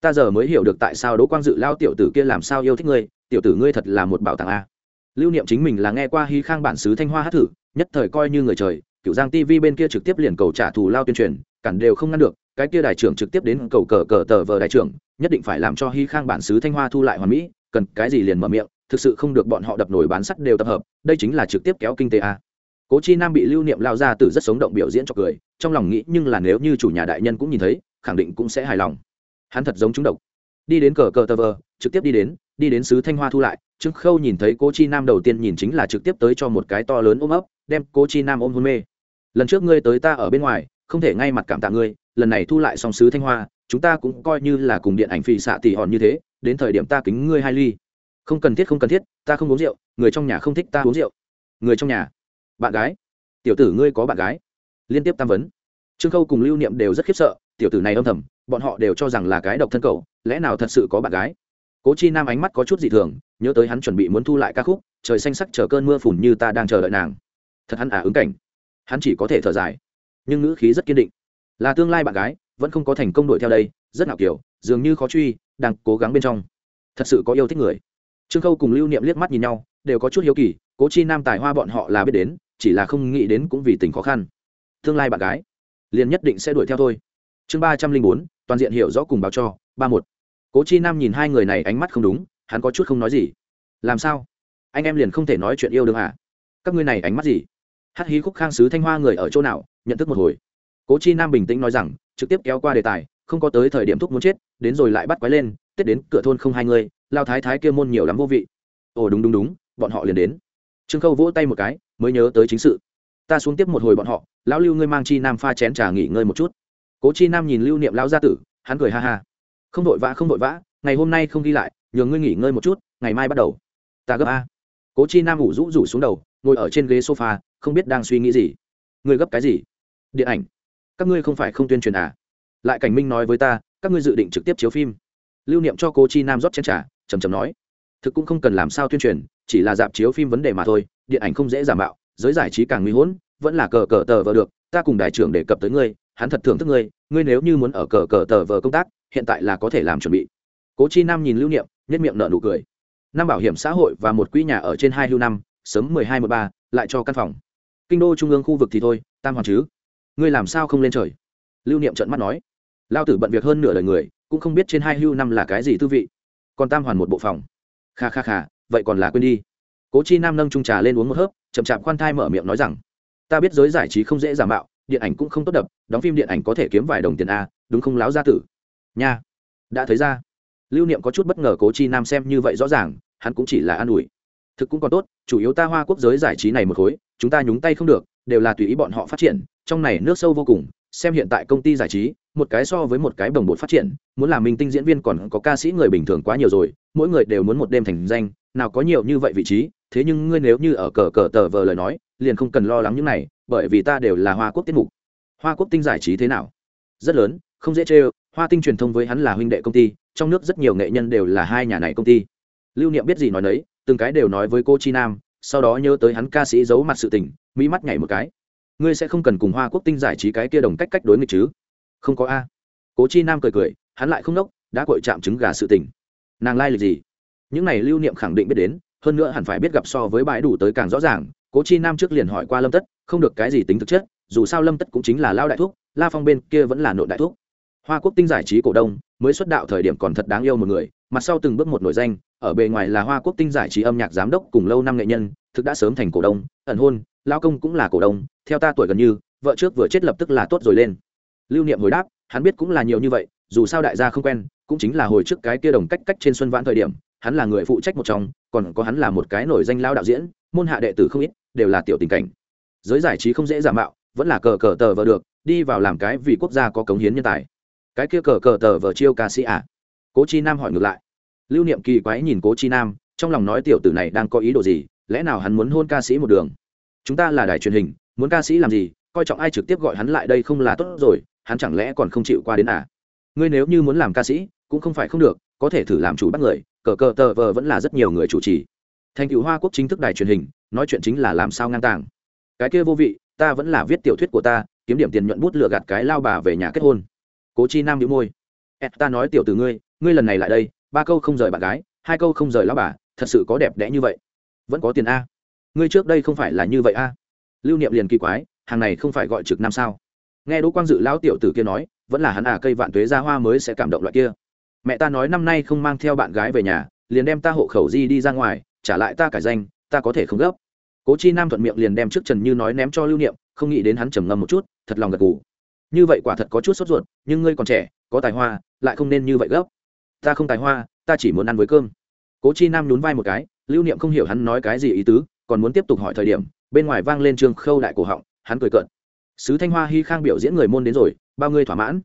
Ta giờ mới hiểu được tại sao đỗ quang dự lao tiểu tử kia làm sao yêu thích ngươi, tiểu tử ngươi thật là một bảo tàng a. Lưu niệm chính mình là nghe qua hy khang bản xứ thanh hoa hát thử, nhất thời coi như người trời cựu giang tv bên kia trực tiếp liền cầu trả thù lao tuyên truyền, cản đều không ngăn được, cái kia đại trưởng trực tiếp đến cầu cờ cờ tờ vờ đại trưởng, nhất định phải làm cho hy khang bản xứ thanh hoa thu lại hoàn mỹ, cần cái gì liền mở miệng, thực sự không được bọn họ đập nổi bán sắt đều tập hợp, đây chính là trực tiếp kéo kinh tế a cố chi nam bị lưu niệm lao ra từ rất sống động biểu diễn cho cười, trong lòng nghĩ nhưng là nếu như chủ nhà đại nhân cũng nhìn thấy, khẳng định cũng sẽ hài lòng. Hắn thật giống chúng độc. Đi đến cờ cờ tờ vờ, trực tiếp đi đến đi đến sứ thanh hoa thu lại, trương khâu nhìn thấy cố chi nam đầu tiên nhìn chính là trực tiếp tới cho một cái to lớn ôm ấp, đem cố chi nam ôm hôn mê. Lần trước ngươi tới ta ở bên ngoài, không thể ngay mặt cảm tạ ngươi, lần này thu lại xong sứ thanh hoa, chúng ta cũng coi như là cùng điện ảnh phì xạ tỉ hòn như thế, đến thời điểm ta kính ngươi hai ly. Không cần thiết, không cần thiết, ta không uống rượu, người trong nhà không thích ta uống rượu. Người trong nhà? Bạn gái, tiểu tử ngươi có bạn gái? Liên tiếp tam vấn. Trương khâu cùng lưu niệm đều rất khiếp sợ, tiểu tử này âm thầm, bọn họ đều cho rằng là cái độc thân cầu lẽ nào thật sự có bạn gái? Cố chi nam ánh mắt có chút dị thường, nhớ tới hắn chuẩn bị muốn thu lại ca khúc, trời xanh sắc chờ cơn mưa phùn như ta đang chờ đợi nàng. Thật hắn ả à ứng cảnh. Hắn chỉ có thể thở dài. Nhưng ngữ khí rất kiên định. Là tương lai bạn gái, vẫn không có thành công đuổi theo đây, rất ngạo kiểu, dường như khó truy, đang cố gắng bên trong. Thật sự có yêu thích người. Trương khâu cùng lưu niệm liếc mắt nhìn nhau, đều có chút hiếu kỳ, cố chi nam tài hoa bọn họ là biết đến chỉ là không nghĩ đến cũng vì tình khó khăn. Tương lai bạn gái, liền nhất định sẽ đuổi theo thôi. Chương ba trăm linh bốn, toàn diện hiểu rõ cùng báo cho, ba một. Cố chi nam nhìn hai người này ánh mắt không đúng, hắn có chút không nói gì. Làm sao? Anh em liền không thể nói chuyện yêu đương à? Các ngươi này ánh mắt gì? Hát hí khúc khang sứ thanh hoa người ở chỗ nào? Nhận thức một hồi. Cố chi nam bình tĩnh nói rằng, trực tiếp kéo qua đề tài, không có tới thời điểm thúc muốn chết, đến rồi lại bắt quái lên tết đến cửa thôn không hai người, lao thái thái kia môn nhiều lắm vô vị. Ồ, đúng đúng đúng, bọn họ liền đến trương khâu vỗ tay một cái, mới nhớ tới chính sự. Ta xuống tiếp một hồi bọn họ, lão lưu ngươi mang chi nam pha chén trà nghỉ ngơi một chút. Cố chi nam nhìn lưu niệm lão gia tử, hắn cười ha ha. Không vội vã, không vội vã, ngày hôm nay không ghi lại, nhường ngươi nghỉ ngơi một chút, ngày mai bắt đầu. Ta gấp a. Cố chi nam ngủ rũ rủ xuống đầu, ngồi ở trên ghế sofa, không biết đang suy nghĩ gì. Ngươi gấp cái gì? Điện ảnh. Các ngươi không phải không tuyên truyền à? Lại cảnh minh nói với ta, các ngươi dự định trực tiếp chiếu phim. Lưu niệm cho cố chi nam rót chén trà trầm trầm nói. Thực cũng không cần làm sao tuyên truyền chỉ là dạp chiếu phim vấn đề mà thôi, điện ảnh không dễ giả mạo, giới giải trí càng nguy hỗn vẫn là cờ cờ tờ vờ được, ta cùng đại trưởng đề cập tới ngươi, hắn thật thưởng thức ngươi ngươi nếu như muốn ở cờ cờ tờ vờ công tác, hiện tại là có thể làm chuẩn bị. Cố chi nam nhìn lưu niệm nhất miệng nợ nụ cười. Năm bảo hiểm xã hội và một quỹ nhà ở trên hai lưu năm, sớm mười hai một ba, lại cho căn phòng. Kinh đô trung ương khu vực thì thôi, tam hoàn chứ. Ngươi làm sao không lên trời? Lưu niệm trận mắt nói. Lao tử bận việc hơn nửa đời người, cũng không biết trên hai hưu năm là cái gì tư vị. Còn tam hoàn một bộ phòng. Kha kha kha vậy còn là quên đi. Cố chi nam nâng trung trà lên uống một hớp, chậm chạp khoan thai mở miệng nói rằng, ta biết giới giải trí không dễ giả mạo, điện ảnh cũng không tốt đập, đóng phim điện ảnh có thể kiếm vài đồng tiền a, đúng không láo gia tử? Nha, đã thấy ra. Lưu niệm có chút bất ngờ cố chi nam xem như vậy rõ ràng, hắn cũng chỉ là an ủi. Thực cũng còn tốt, chủ yếu ta hoa quốc giới giải trí này một khối, chúng ta nhúng tay không được, đều là tùy ý bọn họ phát triển, trong này nước sâu vô cùng, xem hiện tại công ty giải trí, một cái so với một cái đồng bột phát triển, muốn làm minh tinh diễn viên còn có ca sĩ người bình thường quá nhiều rồi, mỗi người đều muốn một đêm thành danh nào có nhiều như vậy vị trí thế nhưng ngươi nếu như ở cờ cờ tờ vờ lời nói liền không cần lo lắng những này bởi vì ta đều là hoa quốc tiết mục. Hoa quốc tinh giải trí thế nào? Rất lớn không dễ chê hoa tinh truyền thông với hắn là huynh đệ công ty trong nước rất nhiều nghệ nhân đều là hai nhà này công ty. Lưu niệm biết gì nói nấy, từng cái đều nói với cô chi nam sau đó nhớ tới hắn ca sĩ giấu mặt sự tình mỹ mắt nhảy một cái. Ngươi sẽ không cần cùng hoa quốc tinh giải trí cái kia đồng cách cách đối nghịch chứ? Không có a. Cố chi nam cười cười hắn lại không nốc, đã cội chạm trứng gà sự tình. Nàng lai、like、lịch gì? Những này lưu niệm khẳng định biết đến, hơn nữa hẳn phải biết gặp so với bãi đủ tới càng rõ ràng, cố chi nam trước liền hỏi qua lâm tất, không được cái gì tính thực chất, dù sao lâm tất cũng chính là lao đại thúc, la phong bên kia vẫn là nội đại thúc. Hoa quốc tinh giải trí cổ đông, mới xuất đạo thời điểm còn thật đáng yêu một người, mặt sau từng bước một nổi danh, ở bề ngoài là hoa quốc tinh giải trí âm nhạc giám đốc cùng lâu năm nghệ nhân, thực đã sớm thành cổ đông, ẩn hôn, lao công cũng là cổ đông, theo ta tuổi gần như, vợ trước vừa chết lập tức là tốt rồi lên. Lưu niệm hồi đáp, hắn biết cũng là nhiều như vậy, dù sao đại gia không quen, cũng chính là hồi trước cái kia đồng cách cách trên xuân vãn thời điểm hắn là người phụ trách một trong, còn có hắn là một cái nổi danh lao đạo diễn, môn hạ đệ tử không ít, đều là tiểu tình cảnh. Giới giải trí không dễ giả mạo, vẫn là cờ cờ tờ vờ được, đi vào làm cái vì quốc gia có cống hiến nhân tài. Cái kia cờ cờ tờ vờ chiêu ca sĩ à? Cố chi nam hỏi ngược lại. Lưu niệm kỳ quái nhìn cố chi nam, trong lòng nói tiểu tử này đang có ý đồ gì, lẽ nào hắn muốn hôn ca sĩ một đường? Chúng ta là đài truyền hình, muốn ca sĩ làm gì, coi trọng ai trực tiếp gọi hắn lại đây không là tốt rồi, hắn chẳng lẽ còn không chịu qua đến à? Ngươi nếu như muốn làm ca sĩ, cũng không phải không được có thể thử làm chủ bắt người, cờ cờ tờ vờ vẫn là rất nhiều người chủ trì. Thành cựu hoa quốc chính thức đài truyền hình, nói chuyện chính là làm sao ngang tàng. Cái kia vô vị, ta vẫn là viết tiểu thuyết của ta, kiếm điểm tiền nhuận bút lừa gạt cái lao bà về nhà kết hôn. Cố chi nam đĩu môi. Ed ta nói tiểu từ ngươi ngươi lần này lại đây, ba câu không rời bạn gái, hai câu không rời lao bà, thật sự có đẹp đẽ như vậy. Vẫn có tiền a. Ngươi trước đây không phải là như vậy a. Lưu niệm liền kỳ quái, hàng này không phải gọi trực nam sao? Nghe đỗ quang dự lão tiểu tử kia nói, vẫn là hắn à cây vạn tuế ra hoa mới sẽ cảm động loại kia mẹ ta nói năm nay không mang theo bạn gái về nhà, liền đem ta hộ khẩu di đi ra ngoài, trả lại ta cải danh, ta có thể không gấp. Cố chi nam thuận miệng liền đem trước trần như nói ném cho lưu niệm, không nghĩ đến hắn trầm ngâm một chút, thật lòng gật gù. Như vậy quả thật có chút sốt ruột, nhưng ngươi còn trẻ, có tài hoa, lại không nên như vậy gấp. Ta không tài hoa, ta chỉ muốn ăn với cơm. Cố chi nam nhún vai một cái, lưu niệm không hiểu hắn nói cái gì ý tứ, còn muốn tiếp tục hỏi thời điểm, bên ngoài vang lên trường khâu đại cổ họng, hắn cười cợt. Sứ thanh hoa hy khang biểu diễn người môn đến rồi, bao ngươi thỏa mãn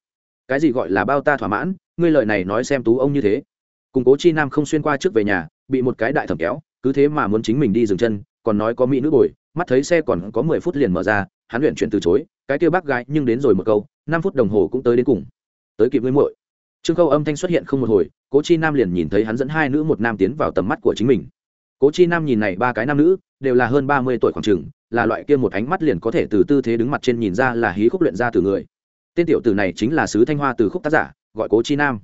cái gì gọi là bao ta thỏa mãn, ngươi lời này nói xem tú ông như thế. Cùng cố chi nam không xuyên qua trước về nhà, bị một cái đại thẩm kéo, cứ thế mà muốn chính mình đi dừng chân, còn nói có mỹ nữ bồi, mắt thấy xe còn có mười phút liền mở ra, hắn luyện chuyển từ chối, cái kia bác gái nhưng đến rồi một câu, năm phút đồng hồ cũng tới đến cùng. Tới kịp ngươi muội. Trương khâu âm thanh xuất hiện không một hồi, cố chi nam liền nhìn thấy hắn dẫn hai nữ một nam tiến vào tầm mắt của chính mình. Cố chi nam nhìn này ba cái nam nữ, đều là hơn ba mươi tuổi khoảng chừng, là loại kia một ánh mắt liền có thể từ tư thế đứng mặt trên nhìn ra là hí khúc luyện ra từ người tên tiểu tử này chính là sứ thanh hoa từ khúc tác giả, gọi cố chi nam.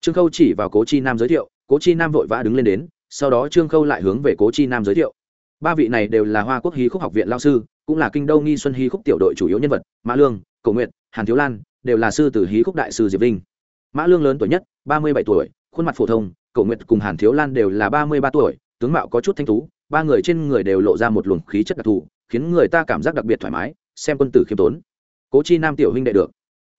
Trương khâu chỉ vào cố chi nam giới thiệu, cố chi nam vội vã đứng lên đến, sau đó trương khâu lại hướng về cố chi nam giới thiệu. Ba vị này đều là hoa quốc hí khúc học viện lao sư, cũng là kinh đô nghi xuân hí khúc tiểu đội chủ yếu nhân vật, mã lương cầu nguyện hàn thiếu lan, đều là sư tử hí khúc đại sư diệp vinh. Mã lương lớn tuổi nhất, ba mươi bảy tuổi, khuôn mặt phổ thông cầu nguyện cùng hàn thiếu lan đều là ba mươi ba tuổi, tướng mạo có chút thanh tú, ba người trên người đều lộ ra một luồng khí chất đặc thù, khiến người ta cảm giác đặc biệt thoải mái, xem quân tử khiêm tốn. Cố chi nam tiểu huynh đệ được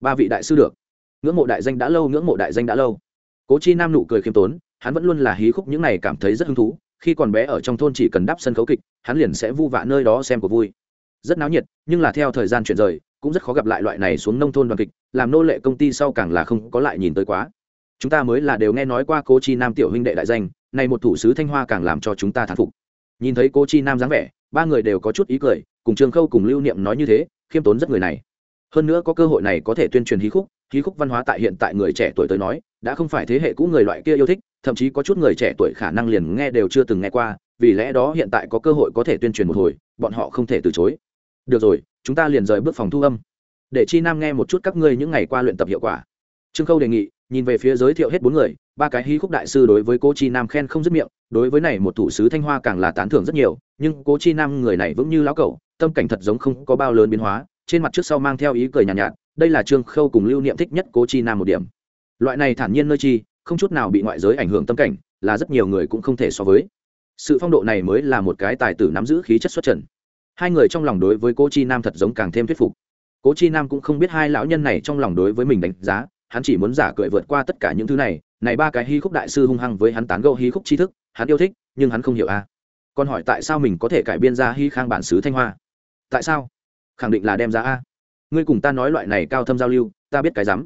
ba vị đại sư được. Ngưỡng mộ đại danh đã lâu, ngưỡng mộ đại danh đã lâu. Cố chi nam nụ cười khiêm tốn, hắn vẫn luôn là hí khúc những này cảm thấy rất hứng thú, khi còn bé ở trong thôn chỉ cần đắp sân khấu kịch, hắn liền sẽ vu vạ nơi đó xem của vui. Rất náo nhiệt, nhưng là theo thời gian chuyển rời, cũng rất khó gặp lại loại này xuống nông thôn đoàn kịch, làm nô lệ công ty sau càng là không có lại nhìn tới quá. Chúng ta mới là đều nghe nói qua cố chi nam tiểu huynh đệ đại danh, này một thủ sứ thanh hoa càng làm cho chúng ta thán phục. Nhìn thấy cố chi nam dáng vẻ, ba người đều có chút ý cười, cùng trương khâu cùng lưu niệm nói như thế, khiêm tốn rất người này hơn nữa có cơ hội này có thể tuyên truyền hí khúc hí khúc văn hóa tại hiện tại người trẻ tuổi tới nói, đã không phải thế hệ cũ người loại kia yêu thích, thậm chí có chút người trẻ tuổi khả năng liền nghe đều chưa từng nghe qua, vì lẽ đó hiện tại có cơ hội có thể tuyên truyền một hồi, bọn họ không thể từ chối. Được rồi, chúng ta liền rời bước phòng thu âm. Để chi nam nghe một chút các ngươi những ngày qua luyện tập hiệu quả. Trương khâu đề nghị, nhìn về phía giới thiệu hết bốn người, ba cái hí khúc đại sư đối với cô chi nam khen không dứt miệng, đối với này một thủ sứ thanh hoa càng là tán thưởng rất nhiều, nhưng cô chi nam người này vững như lão cẩu, tâm cảnh thật giống không có bao lớn biến hóa trên mặt trước sau mang theo ý cười nhàn nhạt, nhạt đây là trương khâu cùng lưu niệm thích nhất cố chi nam một điểm. Loại này thản nhiên nơi chi không chút nào bị ngoại giới ảnh hưởng tâm cảnh là rất nhiều người cũng không thể so với. Sự phong độ này mới là một cái tài tử nắm giữ khí chất xuất trần. Hai người trong lòng đối với cố chi nam thật giống càng thêm thuyết phục. Cố chi nam cũng không biết hai lão nhân này trong lòng đối với mình đánh giá hắn chỉ muốn giả cười vượt qua tất cả những thứ này này ba cái hí khúc đại sư hung hăng với hắn tán gẫu hí khúc tri thức hắn yêu thích nhưng hắn không hiểu a. Còn hỏi tại sao mình có thể cải biên ra hí khang bản xứ thanh hoa? Tại sao? Khẳng định là đem ra a. Ngươi cùng ta nói loại này cao thâm giao lưu, ta biết cái rắm.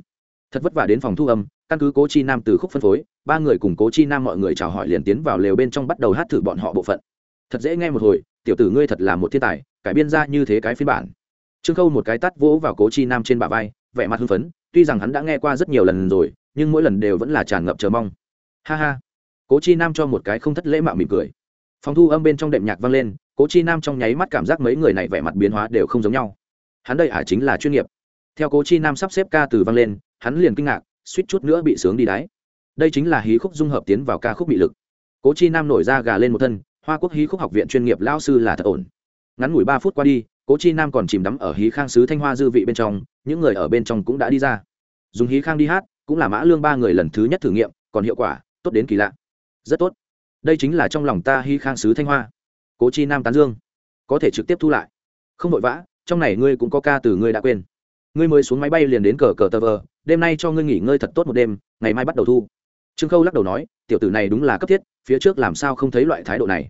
Thật vất vả đến phòng thu âm, căn cứ cố chi nam từ khúc phân phối, ba người cùng cố chi nam mọi người chào hỏi liền tiến vào lều bên trong bắt đầu hát thử bọn họ bộ phận. Thật dễ nghe một hồi, tiểu tử ngươi thật là một thiên tài, cải biên ra như thế cái phiên bản. Trương khâu một cái tắt vỗ vào cố chi nam trên bả vai, vẻ mặt hưng phấn, tuy rằng hắn đã nghe qua rất nhiều lần rồi, nhưng mỗi lần đều vẫn là tràn ngập chờ mong. Ha ha. Cố chi nam cho một cái không thất lễ mạo mỉm cười. Phòng thu âm bên trong đệm nhạc vang lên cố chi nam trong nháy mắt cảm giác mấy người này vẻ mặt biến hóa đều không giống nhau. Hắn đây ả à chính là chuyên nghiệp. Theo cố chi nam sắp xếp ca từ vang lên, hắn liền kinh ngạc, suýt chút nữa bị sướng đi đáy đây chính là hí khúc dung hợp tiến vào ca khúc bị lực. Cố chi nam nổi ra gà lên một thân, hoa quốc hí khúc học viện chuyên nghiệp lao sư là thật ổn. Ngắn ngủi ba phút qua đi, cố chi nam còn chìm đắm ở hí khang sứ thanh hoa dư vị bên trong, những người ở bên trong cũng đã đi ra. Dùng hí khang đi hát, cũng là mã lương ba người lần thứ nhất thử nghiệm, còn hiệu quả, tốt đến kỳ lạ. Rất tốt. Đây chính là trong lòng ta hí khang sứ thanh hoa cố chi nam tán dương, có thể trực tiếp thu lại. Không vội vã, trong này ngươi cũng có ca từ ngươi đã quên. Ngươi mới xuống máy bay liền đến cờ cờ tờ vờ, đêm nay cho ngươi nghỉ ngơi thật tốt một đêm, ngày mai bắt đầu thu. Trương khâu lắc đầu nói, tiểu tử này đúng là cấp thiết, phía trước làm sao không thấy loại thái độ này.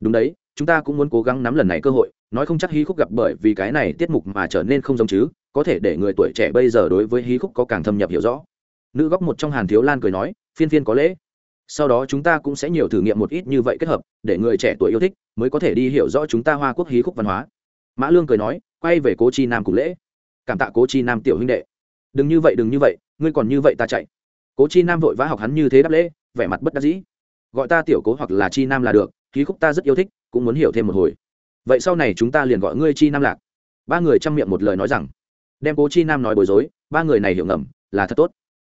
Đúng đấy, chúng ta cũng muốn cố gắng nắm lần này cơ hội, nói không chắc hí khúc gặp bởi vì cái này tiết mục mà trở nên không giống chứ, có thể để người tuổi trẻ bây giờ đối với hí khúc có càng thâm nhập hiểu rõ. Nữ góc một trong hàn thiếu lan cười nói, phiên phiên có lễ sau đó chúng ta cũng sẽ nhiều thử nghiệm một ít như vậy kết hợp, để người trẻ tuổi yêu thích mới có thể đi hiểu rõ chúng ta hoa quốc hí khúc văn hóa. Mã lương cười nói, quay về cố chi nam cùng lễ. Cảm tạ cố chi nam tiểu huynh đệ. Đừng như vậy, đừng như vậy, ngươi còn như vậy ta chạy. Cố chi nam vội vã học hắn như thế đáp lễ, vẻ mặt bất đắc dĩ. Gọi ta tiểu cố hoặc là chi nam là được khí khúc ta rất yêu thích, cũng muốn hiểu thêm một hồi. Vậy sau này chúng ta liền gọi ngươi chi nam lạc. Ba người chăm miệng một lời nói rằng, đem cố chi nam nói bối rối, ba người này hiểu ngầm, là thật tốt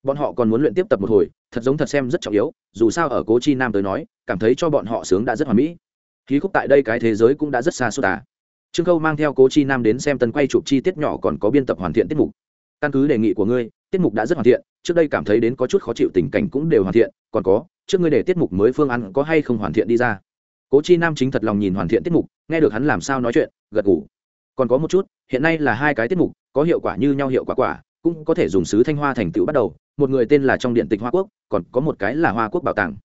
bọn họ còn muốn luyện tiếp tập một hồi, thật giống thật xem rất trọng yếu, dù sao ở cố chi nam tới nói, cảm thấy cho bọn họ sướng đã rất hoàn mỹ. Khí khúc tại đây cái thế giới cũng đã rất xa xôi tà. trương khâu mang theo cố chi nam đến xem tân quay chụp chi tiết nhỏ còn có biên tập hoàn thiện tiết mục. Căn cứ đề nghị của ngươi, tiết mục đã rất hoàn thiện, trước đây cảm thấy đến có chút khó chịu tình cảnh cũng đều hoàn thiện, còn có, trước ngươi để tiết mục mới phương án có hay không hoàn thiện đi ra. Cố chi nam chính thật lòng nhìn hoàn thiện tiết mục, nghe được hắn làm sao nói chuyện, gật ngủ còn có một chút, hiện nay là hai cái tiết mục, có hiệu quả như nhau hiệu quả quả cũng có thể dùng sứ thanh hoa thành tựu bắt đầu, một người tên là trong điện tịch hoa quốc, còn có một cái là hoa quốc bảo tàng.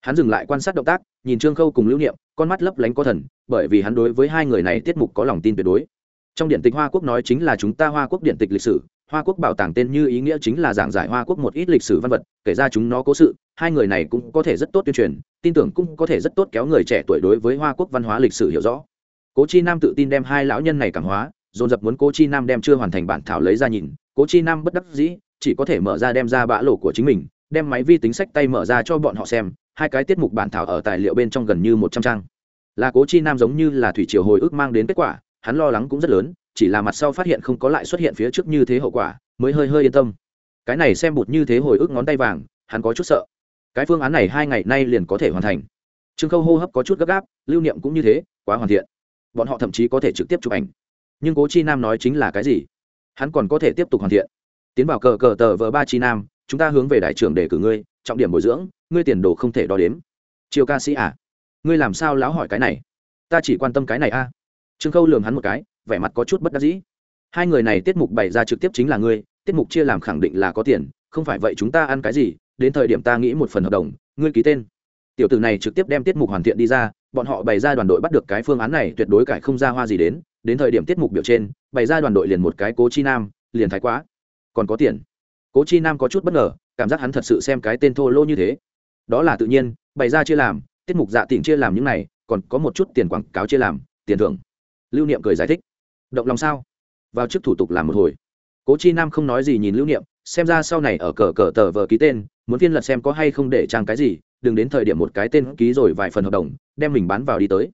Hắn dừng lại quan sát động tác, nhìn trương khâu cùng lưu niệm, con mắt lấp lánh có thần, bởi vì hắn đối với hai người này tiết mục có lòng tin tuyệt đối. Trong điện tịch hoa quốc nói chính là chúng ta hoa quốc điện tịch lịch sử, hoa quốc bảo tàng tên như ý nghĩa chính là giảng giải hoa quốc một ít lịch sử văn vật, kể ra chúng nó cố sự, hai người này cũng có thể rất tốt tuyên truyền, tin tưởng cũng có thể rất tốt kéo người trẻ tuổi đối với hoa quốc văn hóa lịch sử hiểu rõ. Cố chi nam tự tin đem hai lão nhân này cảm hóa, dồn dập muốn cố chi nam đem chưa hoàn thành bản thảo lấy ra nhìn cố chi nam bất đắc dĩ, chỉ có thể mở ra đem ra bã lộ của chính mình, đem máy vi tính sách tay mở ra cho bọn họ xem, hai cái tiết mục bản thảo ở tài liệu bên trong gần như một trăm trang. Là cố chi nam giống như là thủy triều hồi ức mang đến kết quả, hắn lo lắng cũng rất lớn, chỉ là mặt sau phát hiện không có lại xuất hiện phía trước như thế hậu quả, mới hơi hơi yên tâm. Cái này xem bụt như thế hồi ức ngón tay vàng, hắn có chút sợ. Cái phương án này hai ngày nay liền có thể hoàn thành. Trương khâu hô hấp có chút gấp gáp, lưu niệm cũng như thế, quá hoàn thiện. Bọn họ thậm chí có thể trực tiếp chụp ảnh. Nhưng cố chi nam nói chính là cái gì? Hắn còn có thể tiếp tục hoàn thiện. Tiến vào cờ cờ tờ vợ ba chi nam, chúng ta hướng về đại trưởng để cử ngươi, trọng điểm bồi dưỡng, ngươi tiền đồ không thể đo đếm. Chiều ca sĩ à ngươi làm sao láo hỏi cái này? Ta chỉ quan tâm cái này a. Trương khâu lường hắn một cái, vẻ mặt có chút bất đắc dĩ. Hai người này tiết mục bày ra trực tiếp chính là ngươi, tiết mục chia làm khẳng định là có tiền, không phải vậy chúng ta ăn cái gì, đến thời điểm ta nghĩ một phần hợp đồng, ngươi ký tên. Tiểu tử này trực tiếp đem tiết mục hoàn thiện đi ra, bọn họ bày ra đoàn đội bắt được cái phương án này tuyệt đối cải không ra hoa gì đến đến thời điểm tiết mục biểu trên, bày ra đoàn đội liền một cái cố chi nam, liền thái quá. Còn có tiền. Cố chi nam có chút bất ngờ, cảm giác hắn thật sự xem cái tên thô lô như thế. Đó là tự nhiên, bày ra chia làm, tiết mục dạ tỉnh chia làm những này, còn có một chút tiền quảng cáo chia làm, tiền thưởng. Lưu niệm cười giải thích. Động lòng sao? Vào trước thủ tục làm một hồi. Cố chi nam không nói gì nhìn lưu niệm, xem ra sau này ở cờ cờ tờ vờ ký tên, muốn phiên lật xem có hay không để trang cái gì, đừng đến thời điểm một cái tên ký rồi vài phần hợp đồng, đem mình bán vào đi tới.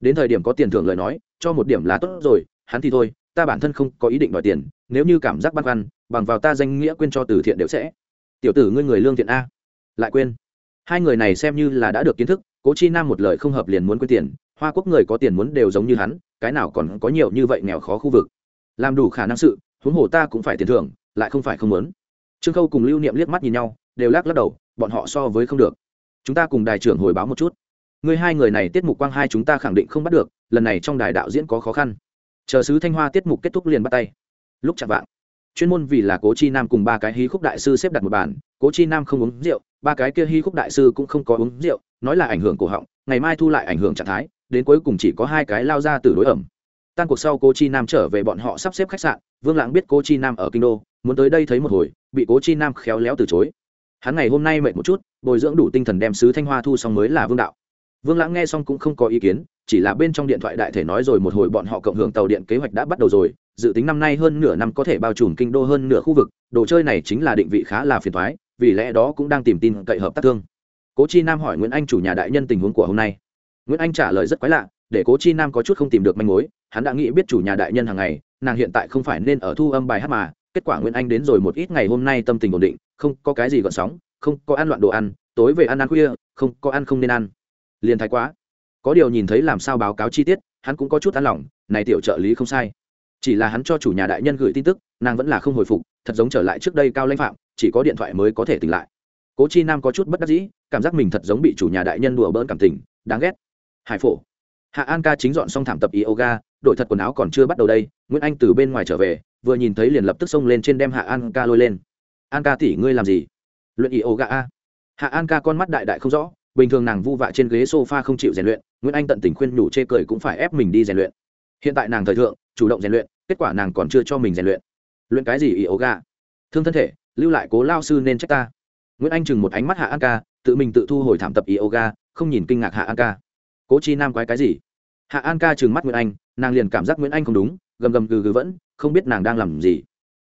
Đến thời điểm có tiền thưởng lời nói cho một điểm là tốt rồi, hắn thì thôi, ta bản thân không có ý định đòi tiền, nếu như cảm giác băn khoăn, bằng vào ta danh nghĩa quên cho từ thiện đều sẽ. Tiểu tử ngươi người lương thiện a. Lại quên. Hai người này xem như là đã được kiến thức, cố chi nam một lời không hợp liền muốn quên tiền, hoa quốc người có tiền muốn đều giống như hắn, cái nào còn có nhiều như vậy nghèo khó khu vực. Làm đủ khả năng sự, huống hồ ta cũng phải tiền thưởng, lại không phải không muốn. Trương khâu cùng lưu niệm liếc mắt nhìn nhau, đều lắc lắc đầu, bọn họ so với không được. Chúng ta cùng đài trưởng hồi báo một chút. Ngươi hai người này tiết mục quang hai chúng ta khẳng định không bắt được, lần này trong đài đạo diễn có khó khăn. Chờ sứ thanh hoa tiết mục kết thúc liền bắt tay. Lúc chạm vạng, chuyên môn vì là cố chi nam cùng ba cái hí khúc đại sư xếp đặt một bàn, cố chi nam không uống rượu, ba cái kia hí khúc đại sư cũng không có uống rượu, nói là ảnh hưởng cổ họng, ngày mai thu lại ảnh hưởng trạng thái, đến cuối cùng chỉ có hai cái lao ra từ đối ẩm. Tan cuộc sau cố chi nam trở về bọn họ sắp xếp khách sạn, vương lãng biết cố chi nam ở kinh đô, muốn tới đây thấy một hồi, bị cố chi nam khéo léo từ chối. Hắn ngày hôm nay mệt một chút, bồi dưỡng đủ tinh thần đem sứ thanh hoa thu xong mới là vương đạo vương lãng nghe xong cũng không có ý kiến, chỉ là bên trong điện thoại đại thể nói rồi một hồi bọn họ cộng hưởng tàu điện kế hoạch đã bắt đầu rồi, dự tính năm nay hơn nửa năm có thể bao trùm kinh đô hơn nửa khu vực, đồ chơi này chính là định vị khá là phiền thoái vì lẽ đó cũng đang tìm tin cậy hợp tác thương. Cố chi nam hỏi nguyễn anh chủ nhà đại nhân tình huống của hôm nay. Nguyễn anh trả lời rất quái lạ, để cố chi nam có chút không tìm được manh mối, hắn đã nghĩ biết chủ nhà đại nhân hàng ngày, nàng hiện tại không phải nên ở thu âm bài hát mà, kết quả nguyễn anh đến rồi một ít ngày hôm nay tâm tình ổn định, không có cái gì gợn sóng, không có ăn loạn đồ ăn, tối về ăn ăn khuya, không có ăn không nên ăn liền thái quá. Có điều nhìn thấy làm sao báo cáo chi tiết, hắn cũng có chút an lòng, này tiểu trợ lý không sai. Chỉ là hắn cho chủ nhà đại nhân gửi tin tức, nàng vẫn là không hồi phục, thật giống trở lại trước đây cao lãnh phạm, chỉ có điện thoại mới có thể tỉnh lại. Cố chi nam có chút bất đắc dĩ, cảm giác mình thật giống bị chủ nhà đại nhân đùa bỡn cảm tình, đáng ghét. Hải phổ. Hạ an ca chính dọn xong thảm tập yoga đội thật quần áo còn chưa bắt đầu đây, nguyễn anh từ bên ngoài trở về, vừa nhìn thấy liền lập tức xông lên trên đem hạ an ca lôi lên. An ca tỷ, ngươi làm gì? Luyện yoga a. Hạ an ca con mắt đại đại không rõ bình thường nàng vu vạ trên ghế sofa không chịu rèn luyện, nguyễn anh tận tình khuyên nhủ chê cười cũng phải ép mình đi rèn luyện. Hiện tại nàng thời thượng, chủ động rèn luyện, kết quả nàng còn chưa cho mình rèn luyện. Luyện cái gì yoga thương thân thể, lưu lại cố lao sư nên trách ta. Nguyễn anh chừng một ánh mắt hạ an ca, tự mình tự thu hồi thảm tập yoga không nhìn kinh ngạc hạ an ca. Cố chi nam quái cái gì? Hạ an ca chừng mắt nguyễn anh, nàng liền cảm giác nguyễn anh không đúng, gầm gầm gừ gừ vẫn, không biết nàng đang làm gì.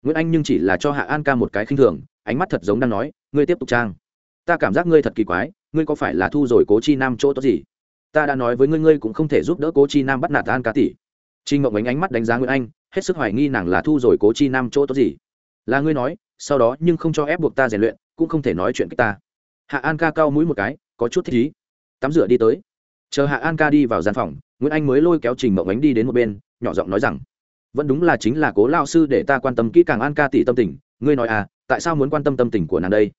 Nguyễn anh nhưng chỉ là cho hạ an ca một cái khinh thường, ánh mắt thật giống đang nói, ngươi tiếp tục trang. Ta cảm giác ngươi thật kỳ quái ngươi có phải là thu rồi cố chi nam chỗ tốt gì? Ta đã nói với ngươi ngươi cũng không thể giúp đỡ cố chi nam bắt nạt an Cá tỷ trinh mộng ánh ánh mắt đánh giá nguyễn anh, hết sức hoài nghi nàng là thu rồi cố chi nam chỗ tốt gì. Là ngươi nói, sau đó nhưng không cho ép buộc ta rèn luyện, cũng không thể nói chuyện cách ta. Hạ an ca cao mũi một cái, có chút thích ý. Tắm rửa đi tới. Chờ hạ an ca đi vào gian phòng, nguyễn anh mới lôi kéo trình mộng ánh đi đến một bên, nhỏ giọng nói rằng, vẫn đúng là chính là cố lao sư để ta quan tâm kỹ càng an ca tỷ tâm tình. Ngươi nói à tại sao muốn quan tâm tâm tình của nàng đây?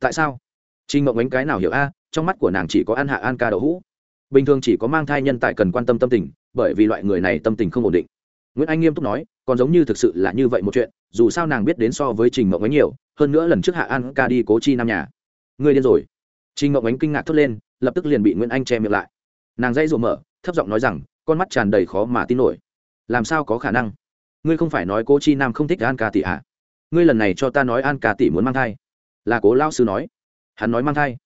Tại sao? Trình mộng ánh cái nào hiểu a, trong mắt của nàng chỉ có ăn hạ an ca đậu hũ. Bình thường chỉ có mang thai nhân tại cần quan tâm tâm tình, bởi vì loại người này tâm tình không ổn định. Nguyễn anh nghiêm túc nói, còn giống như thực sự là như vậy một chuyện, dù sao nàng biết đến so với trình mộng ánh nhiều, hơn nữa lần trước hạ an ca đi cố chi nam nhà. Ngươi điên rồi. Trình mộng ánh kinh ngạc thốt lên, lập tức liền bị nguyễn anh che miệng lại. Nàng dây rộ mở, thấp giọng nói rằng, con mắt tràn đầy khó mà tin nổi. Làm sao có khả năng? Ngươi không phải nói cố chi nam không thích an ca tỷ à? Ngươi lần này cho ta nói an ca tỷ muốn mang thai. Là cố lao sư nói hắn nói mang thai.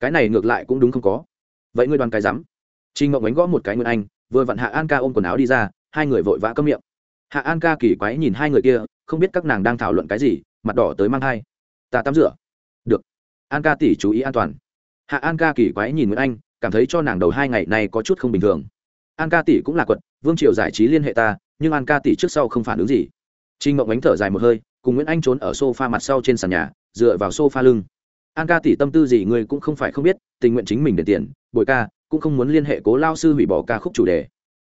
Cái này ngược lại cũng đúng không có. Vậy ngươi đoàn cái rắm? Trinh mộng ánh gõ một cái nguyên anh, vừa vặn hạ an ca ôm quần áo đi ra, hai người vội vã câm miệng. Hạ an ca kỳ quái nhìn hai người kia, không biết các nàng đang thảo luận cái gì, mặt đỏ tới mang thai. Ta tắm rửa. Được. An ca tỷ chú ý an toàn. Hạ an ca kỳ quái nhìn nguyễn anh, cảm thấy cho nàng đầu hai ngày này có chút không bình thường. An ca tỷ cũng là quật, vương triều giải trí liên hệ ta, nhưng an ca tỷ trước sau không phản ứng gì. Trinh mộng ánh thở dài một hơi, cùng nguyễn anh trốn ở s o f a mặt sau trên sàn nhà, dựa vào s o f a lưng an ca tỷ tâm tư gì người cũng không phải không biết, tình nguyện chính mình để tiền, bồi ca, cũng không muốn liên hệ cố lao sư hủy bỏ ca khúc chủ đề.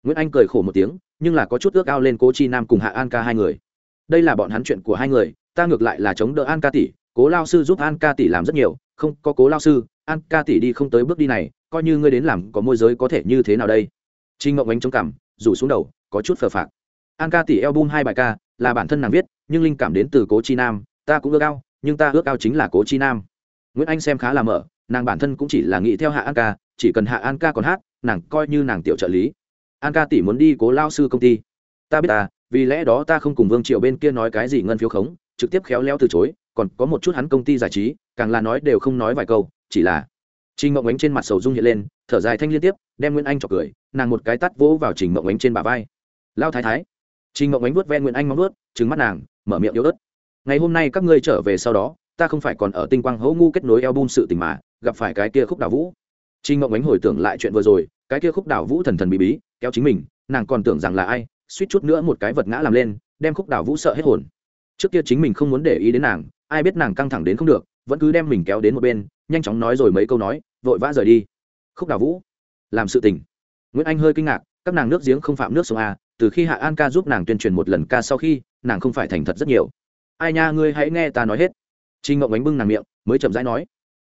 Nguyễn anh cười khổ một tiếng, nhưng là có chút ước ao lên cố chi nam cùng hạ an ca hai người. Đây là bọn hắn chuyện của hai người, ta ngược lại là chống đỡ an ca tỷ, cố lao sư giúp an ca tỷ làm rất nhiều, không, có cố lao sư, an ca tỷ đi không tới bước đi này, coi như ngươi đến làm có môi giới có thể như thế nào đây? Trinh ngộng ánh chống cảm rủ xuống đầu, có chút phờ phạc. An ca tỷ eo album hai bài ca, là bản thân nàng viết, nhưng linh cảm đến từ cố chi nam, ta cũng ước ao, nhưng ta ước ao chính là cố chi nam nguyễn anh xem khá là mở, nàng bản thân cũng chỉ là nghĩ theo hạ an ca, chỉ cần hạ an ca còn hát, nàng coi như nàng tiểu trợ lý. An ca tỷ muốn đi cố lao sư công ty. Ta biết ta, vì lẽ đó ta không cùng vương triệu bên kia nói cái gì ngân phiếu khống, trực tiếp khéo léo từ chối, còn có một chút hắn công ty giải trí, càng là nói đều không nói vài câu, chỉ là trình mộng ánh trên mặt sầu dung hiện lên, thở dài thanh liên tiếp, đem nguyễn anh chọc cười, nàng một cái tắt vỗ vào trình mộng ánh trên bả vai. Lao thái thái. Trình mộng ánh vuốt ven nguyễn anh móng vuốt trứng mắt nàng, mở miệng yếu ớt. Ngày hôm nay các ngươi trở về sau đó ta không phải còn ở tinh quang hỗ ngu kết nối eo bun sự tình mà, gặp phải cái kia khúc đào vũ. Trinh mộng ánh hồi tưởng lại chuyện vừa rồi, cái kia khúc đào vũ thần thần bí bí, kéo chính mình, nàng còn tưởng rằng là ai, suýt chút nữa một cái vật ngã làm lên, đem khúc đào vũ sợ hết hồn. Trước kia chính mình không muốn để ý đến nàng, ai biết nàng căng thẳng đến không được, vẫn cứ đem mình kéo đến một bên, nhanh chóng nói rồi mấy câu nói, vội vã rời đi. Khúc đào vũ, làm sự tình. Nguyễn anh hơi kinh ngạc, các nàng nước giếng không phạm nước sông a, từ khi hạ an ca giúp nàng tuyên truyền một lần ca sau khi, nàng không phải thành thật rất nhiều. Ai nha, ngươi hãy nghe ta nói hết trinh ngộng ánh bưng nàng miệng, mới chậm rãi nói.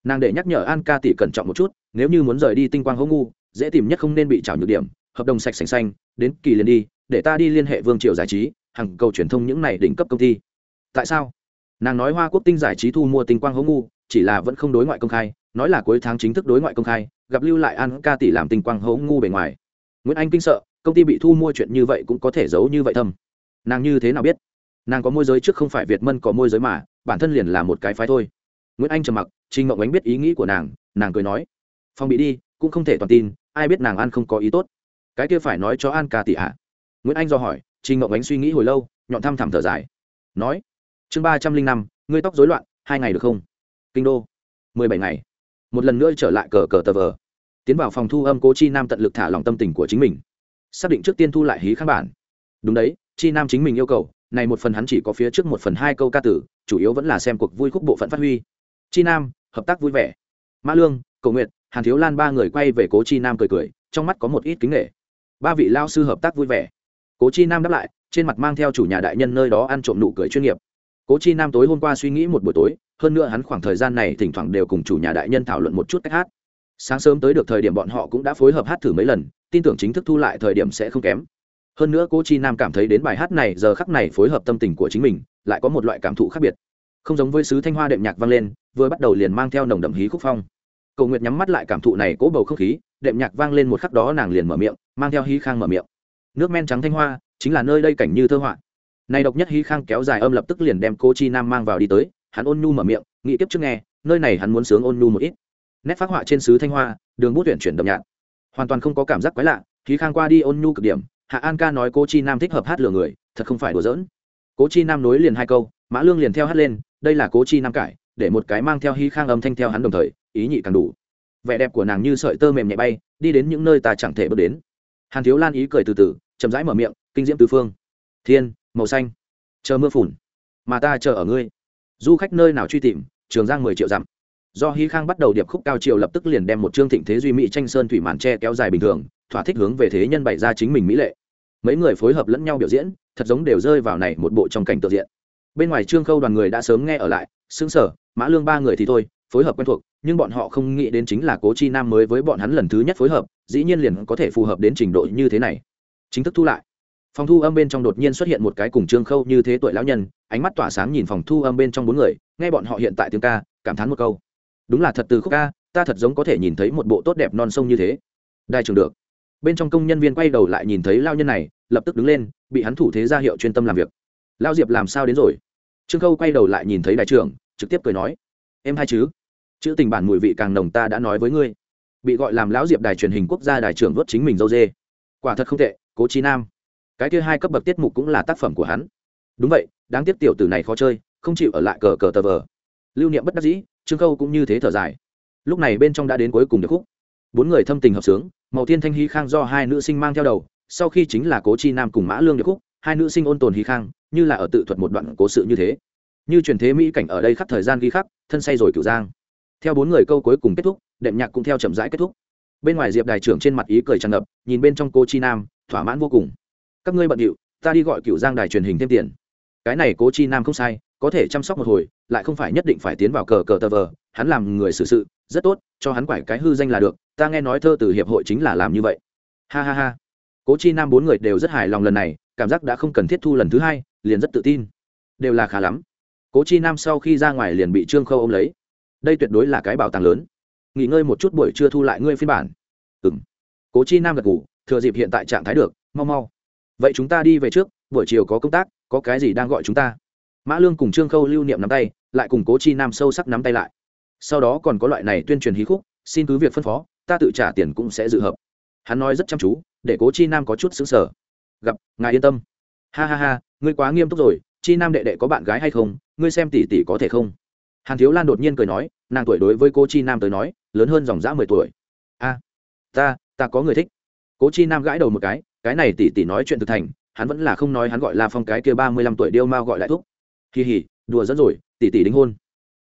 Nàng để nhắc nhở an ca tỷ cẩn trọng một chút, nếu như muốn rời đi tinh quang Hỗ ngu, dễ tìm nhất không nên bị trào nhược điểm, hợp đồng sạch sành xanh, đến kỳ liền đi, để ta đi liên hệ vương triều giải trí hàng cầu truyền thông những này đỉnh cấp công ty. Tại sao? Nàng nói hoa quốc tinh giải trí thu mua tinh quang Hỗ ngu, chỉ là vẫn không đối ngoại công khai, nói là cuối tháng chính thức đối ngoại công khai, gặp lưu lại an ca tỷ làm tinh quang Hỗ ngu bề ngoài. Nguyễn anh kinh sợ, công ty bị thu mua chuyện như vậy cũng có thể giấu như vậy thâm nàng như thế nào biết? Nàng có môi giới trước không phải việt mân có môi giới mà bản thân liền là một cái phái thôi. Nguyễn anh trầm mặc trinh mộng ánh biết ý nghĩ của nàng nàng cười nói, phong bị đi, cũng không thể toàn tin, ai biết nàng an không có ý tốt. Cái kia phải nói cho an ca tị à? nguyễn anh do hỏi trinh mộng ánh suy nghĩ hồi lâu, nhọn thăm thẳm thở dài, nói, chương ba trăm linh năm, ngươi tóc rối loạn, hai ngày được không? Kinh đô, mười bảy ngày. Một lần nữa trở lại cờ cờ tờ vờ. Tiến vào phòng thu âm cố chi nam tận lực thả lòng tâm tình của chính mình. Xác định trước tiên thu lại hí kháng bản. Đúng đấy, chi nam chính mình yêu cầu này một phần hắn chỉ có phía trước một phần hai câu ca tử, chủ yếu vẫn là xem cuộc vui khúc bộ phận phát huy. Chi nam, hợp tác vui vẻ. Mã lương cầu nguyện hàn thiếu lan ba người quay về cố chi nam cười cười, trong mắt có một ít kính nghệ ba vị lao sư hợp tác vui vẻ. Cố chi nam đáp lại, trên mặt mang theo chủ nhà đại nhân nơi đó ăn trộm nụ cười chuyên nghiệp. Cố chi nam tối hôm qua suy nghĩ một buổi tối, hơn nữa hắn khoảng thời gian này thỉnh thoảng đều cùng chủ nhà đại nhân thảo luận một chút cách hát. Sáng sớm tới được thời điểm bọn họ cũng đã phối hợp hát thử mấy lần, tin tưởng chính thức thu lại thời điểm sẽ không kém hơn nữa cô chi nam cảm thấy đến bài hát này giờ khắc này phối hợp tâm tình của chính mình, lại có một loại cảm thụ khác biệt. Không giống với sứ thanh hoa đệm nhạc vang lên, vừa bắt đầu liền mang theo nồng đậm hí khúc phong. Cầu nguyệt nhắm mắt lại cảm thụ này cố bầu không khí, đệm nhạc vang lên một khắc đó nàng liền mở miệng, mang theo hí khang mở miệng. Nước men trắng thanh hoa, chính là nơi đây cảnh như thơ họa. Này độc nhất hí khang kéo dài âm lập tức liền đem cô chi nam mang vào đi tới, hắn ôn nhu mở miệng, nghĩ tiếp trước nghe, nơi này hắn muốn sướng ôn nhu một ít. Nét phát họa trên sứ thanh hoa, đường bút tuyển chuyển đậm nhạt hoàn toàn không có cảm giác quái lạ khí khang qua đi ôn nhu cực điểm hạ an ca nói cô chi nam thích hợp hát lừa người, thật không phải đùa giỡn. Cố chi nam nối liền hai câu, mã lương liền theo hát lên, đây là cố chi nam cải, để một cái mang theo hy khang âm thanh theo hắn đồng thời, ý nhị càng đủ. Vẻ đẹp của nàng như sợi tơ mềm nhẹ bay, đi đến những nơi ta chẳng thể bước đến. Hàn thiếu lan ý cười từ từ, chậm rãi mở miệng, kinh diễm tứ phương. Thiên, màu xanh. Chờ mưa phùn. Mà ta chờ ở ngươi. Du khách nơi nào truy tìm, trường giang mười triệu dặm. Do hy khang bắt đầu điệp khúc cao triều lập tức liền đem một chương thịnh thế duy mỹ tranh sơn thủy màn tre kéo dài bình thường thỏa thích hướng về thế nhân bày ra chính mình mỹ lệ. Mấy người phối hợp lẫn nhau biểu diễn, thật giống đều rơi vào này một bộ trong cảnh tự diện. Bên ngoài trương khâu đoàn người đã sớm nghe ở lại xứng sở mã lương ba người thì thôi, phối hợp quen thuộc, nhưng bọn họ không nghĩ đến chính là cố chi nam mới với bọn hắn lần thứ nhất phối hợp, dĩ nhiên liền có thể phù hợp đến trình độ như thế này. Chính thức thu lại. Phòng thu âm bên trong đột nhiên xuất hiện một cái cùng trương khâu như thế tuổi lão nhân, ánh mắt tỏa sáng nhìn phòng thu âm bên trong bốn người, nghe bọn họ hiện tại tiếng ca, cảm thán một câu. Đúng là thật từ khúc ca, ta thật giống có thể nhìn thấy một bộ tốt đẹp non sông như thế. Đai trường được bên trong công nhân viên quay đầu lại nhìn thấy lao nhân này, lập tức đứng lên, bị hắn thủ thế ra hiệu chuyên tâm làm việc. Lao diệp làm sao đến rồi? Trương khâu quay đầu lại nhìn thấy đại trưởng, trực tiếp cười nói, em hai chứ? Chữ tình bản mùi vị càng nồng ta đã nói với ngươi. Bị gọi làm lão diệp đài truyền hình quốc gia đài trưởng vớt chính mình dâu dê. Quả thật không tệ, cố trí nam. Cái kia hai cấp bậc tiết mục cũng là tác phẩm của hắn. Đúng vậy, đáng tiếc tiểu tử này khó chơi, không chịu ở lại cờ cờ tờ vờ. Lưu niệm bất đắc dĩ, trương khâu cũng như thế thở dài. Lúc này bên trong đã đến cuối cùng được khúc. Bốn người thâm tình hợp sướng màu tiên thanh hí khang do hai nữ sinh mang theo đầu, sau khi chính là cố chi nam cùng mã lương điệp khúc, hai nữ sinh ôn tồn hí khang, như là ở tự thuật một đoạn cố sự như thế. Như truyền thế mỹ cảnh ở đây khắp thời gian ghi khắc, thân say rồi cửu giang. Theo bốn người câu cuối cùng kết thúc, đệm nhạc cũng theo chậm rãi kết thúc. Bên ngoài diệp đài trưởng trên mặt ý cười tràn ngập, nhìn bên trong cô chi nam, thỏa mãn vô cùng. Các ngươi bận điệu, ta đi gọi cựu giang đài truyền hình thêm tiền. Cái này cố chi nam không sai, có thể chăm sóc một hồi, lại không phải nhất định phải tiến vào cờ cờ tờ vờ, hắn làm người xử sự, rất tốt, cho hắn quải cái hư danh là được ta nghe nói thơ từ hiệp hội chính là làm như vậy. Ha ha ha. Cố chi nam bốn người đều rất hài lòng lần này, cảm giác đã không cần thiết thu lần thứ hai, liền rất tự tin. Đều là khá lắm. Cố chi nam sau khi ra ngoài liền bị trương khâu ôm lấy. Đây tuyệt đối là cái bảo tàng lớn. Nghỉ ngơi một chút buổi trưa thu lại ngươi phiên bản. Ừ m cố chi nam gật ngủ thừa dịp hiện tại trạng thái được, mau mau. Vậy chúng ta đi về trước, buổi chiều có công tác, có cái gì đang gọi chúng ta? Mã lương cùng trương khâu lưu niệm nắm tay, lại cùng cố chi nam sâu sắc nắm tay lại. Sau đó còn có loại này tuyên truyền hí khúc, xin cứ việc phân phó ta tự trả tiền cũng sẽ dự hợp. Hắn nói rất chăm chú, để cố chi nam có chút xứng sở gặp, ngài yên tâm. Ha ha ha, ngươi quá nghiêm túc rồi, chi nam đệ đệ có bạn gái hay không, ngươi xem tỷ tỷ có thể không? Hàn thiếu lan đột nhiên cười nói, nàng tuổi đối với cô chi nam tới nói, lớn hơn dòng dã mười tuổi. A, ta ta có người thích. Cố chi nam gãi đầu một cái cái này tỷ tỷ nói chuyện thực thành, hắn vẫn là không nói hắn gọi là phong cái kia ba mươi lăm tuổi điêu mao gọi lại thúc. Kỳ hỉ đùa dẫn rồi, tỷ tỷ đính hôn.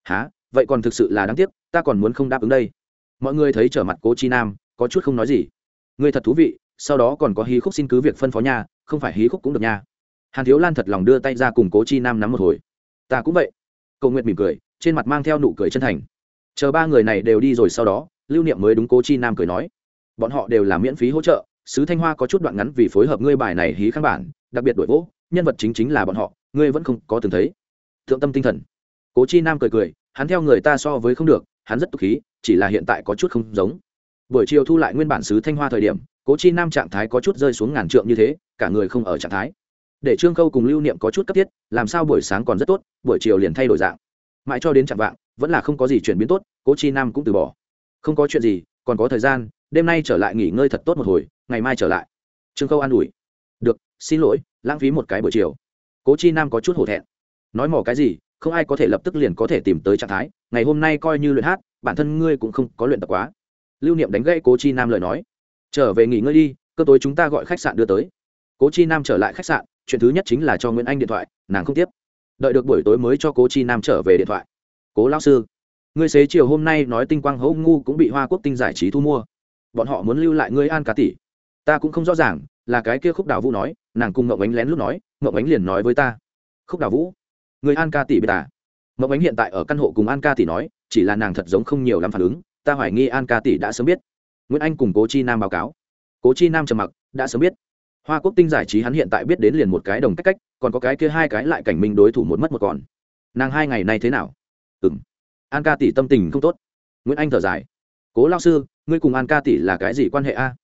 Há vậy còn thực sự là đáng tiếc, ta còn muốn không đáp ứng đây mọi người thấy trở mặt cố chi nam, có chút không nói gì. Người thật thú vị, sau đó còn có hí khúc xin cứ việc phân phó nha, không phải hí khúc cũng được nha. Hàn thiếu lan thật lòng đưa tay ra cùng cố chi nam nắm một hồi. Ta cũng vậy. Cầu nguyện mỉm cười, trên mặt mang theo nụ cười chân thành. Chờ ba người này đều đi rồi sau đó, lưu niệm mới đúng cố chi nam cười nói. Bọn họ đều là miễn phí hỗ trợ, sứ thanh hoa có chút đoạn ngắn vì phối hợp ngươi bài này hí kháng bản, đặc biệt đổi vỗ, nhân vật chính chính là bọn họ, ngươi vẫn không có từng thấy. Thượng tâm tinh thần. Cố chi nam cười cười, hắn theo người ta so với không được, hắn rất tục khí chỉ là hiện tại có chút không giống. Buổi chiều thu lại nguyên bản sứ thanh hoa thời điểm, cố chi nam trạng thái có chút rơi xuống ngàn trượng như thế, cả người không ở trạng thái. Để trương khâu cùng lưu niệm có chút cấp thiết, làm sao buổi sáng còn rất tốt, buổi chiều liền thay đổi dạng. Mãi cho đến trạng vạng, vẫn là không có gì chuyển biến tốt, cố chi nam cũng từ bỏ. Không có chuyện gì, còn có thời gian, đêm nay trở lại nghỉ ngơi thật tốt một hồi, ngày mai trở lại. Trương khâu an ủi. Được, xin lỗi, lãng phí một cái buổi chiều. Cố chi nam có chút hổ thẹn. Nói mỏ cái gì, không ai có thể lập tức liền có thể tìm tới trạng thái, ngày hôm nay coi như luyện hát bản thân ngươi cũng không có luyện tập quá. Lưu niệm đánh gãy cố chi nam lời nói. Trở về nghỉ ngơi đi cơ tối chúng ta gọi khách sạn đưa tới. Cố chi nam trở lại khách sạn, chuyện thứ nhất chính là cho nguyễn anh điện thoại, nàng không tiếp. Đợi được buổi tối mới cho cố chi nam trở về điện thoại. Cố lão sư, ngươi xế chiều hôm nay nói tinh quang hậu ngu cũng bị hoa quốc tinh giải trí thu mua. Bọn họ muốn lưu lại ngươi an cá tỷ ta cũng không rõ ràng, là cái kia khúc đào vũ nói, nàng cùng ngậu ánh lén lúc nói ngậu ánh liền nói với ta. Khúc đào vũ người an ca tỷ bê tả mẫu ánh hiện tại ở căn hộ cùng an ca tỷ nói, chỉ là nàng thật giống không nhiều lắm phản ứng, ta hoài nghi an ca tỷ đã sớm biết. Nguyễn anh cùng cố chi nam báo cáo. Cố chi nam trầm mặc, đã sớm biết. Hoa quốc tinh giải trí hắn hiện tại biết đến liền một cái đồng cách cách, còn có cái kia hai cái lại cảnh minh đối thủ một mất một còn. Nàng hai ngày nay thế nào? Ừ m an ca tỷ tâm tình không tốt. Nguyễn anh thở dài. Cố lao sư, ngươi cùng an ca tỷ là cái gì quan hệ a?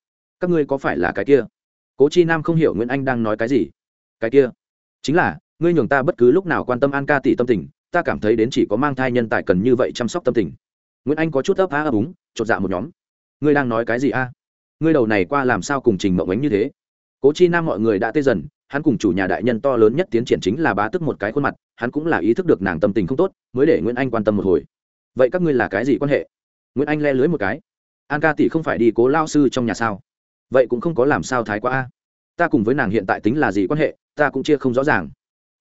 Các ngươi có phải là cái kia? Cố chi nam không hiểu nguyễn anh đang nói cái gì. Cái kia? Chính là, ngươi nhường ta bất cứ lúc nào quan tâm an ca tỷ tâm tình ta cảm thấy đến chỉ có mang thai nhân tài cần như vậy chăm sóc tâm tình. Nguyễn anh có chút ấp á ấp úng, chột dạ một nhóm. Ngươi đang nói cái gì a? Ngươi đầu này qua làm sao cùng trình mộng ánh như thế? Cố chi nam mọi người đã tê dần, hắn cùng chủ nhà đại nhân to lớn nhất tiến triển chính là bá tức một cái khuôn mặt, hắn cũng là ý thức được nàng tâm tình không tốt, mới để nguyễn anh quan tâm một hồi. Vậy các ngươi là cái gì quan hệ? Nguyễn anh le lưới một cái. An ca tỷ không phải đi cố lao sư trong nhà sao? Vậy cũng không có làm sao thái quá a. Ta cùng với nàng hiện tại tính là gì quan hệ, ta cũng chia không rõ ràng.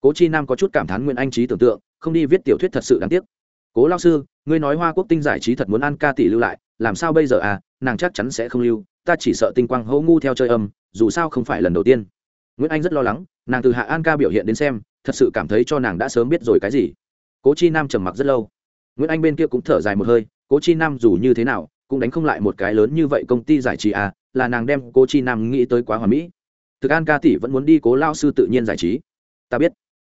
Cố chi nam có chút cảm thán nguyễn anh trí tưởng tượng không đi viết tiểu thuyết thật sự đáng tiếc. Cố lao sư, ngươi nói hoa quốc tinh giải trí thật muốn an ca tỷ lưu lại, làm sao bây giờ à? Nàng chắc chắn sẽ không lưu, ta chỉ sợ tinh quang hỗ ngu theo chơi âm, dù sao không phải lần đầu tiên. Nguyễn anh rất lo lắng, nàng từ hạ an ca biểu hiện đến xem, thật sự cảm thấy cho nàng đã sớm biết rồi cái gì. Cố chi nam trầm mặc rất lâu. Nguyễn anh bên kia cũng thở dài một hơi, cố chi nam dù như thế nào, cũng đánh không lại một cái lớn như vậy công ty giải trí à là nàng đem cố chi nam nghĩ tới quá hoàn mỹ. Thực an ca tỷ vẫn muốn đi cố lao sư tự nhiên giải trí. Ta biết.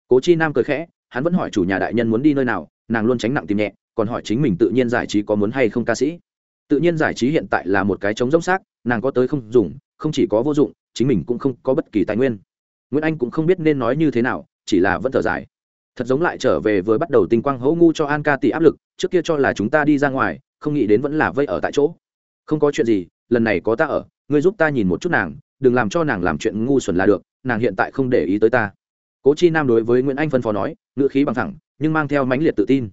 Cố chi nam cười khẽ hắn vẫn hỏi chủ nhà đại nhân muốn đi nơi nào, nàng luôn tránh nặng tìm nhẹ, còn hỏi chính mình tự nhiên giải trí có muốn hay không ca sĩ. Tự nhiên giải trí hiện tại là một cái trống rỗng xác, nàng có tới không dùng, không chỉ có vô dụng, chính mình cũng không có bất kỳ tài nguyên. Nguyễn anh cũng không biết nên nói như thế nào, chỉ là vẫn thở dài. Thật giống lại trở về với bắt đầu tinh quang hỗ ngu cho an ca tỷ áp lực, trước kia cho là chúng ta đi ra ngoài, không nghĩ đến vẫn là vây ở tại chỗ. Không có chuyện gì, lần này có ta ở, ngươi giúp ta nhìn một chút nàng, đừng làm cho nàng làm chuyện ngu xuẩn là được, nàng hiện tại không để ý tới ta cố chi nam đối với nguyễn anh phân phó nói, ngữ khí bằng thẳng, nhưng mang theo mãnh liệt tự tin.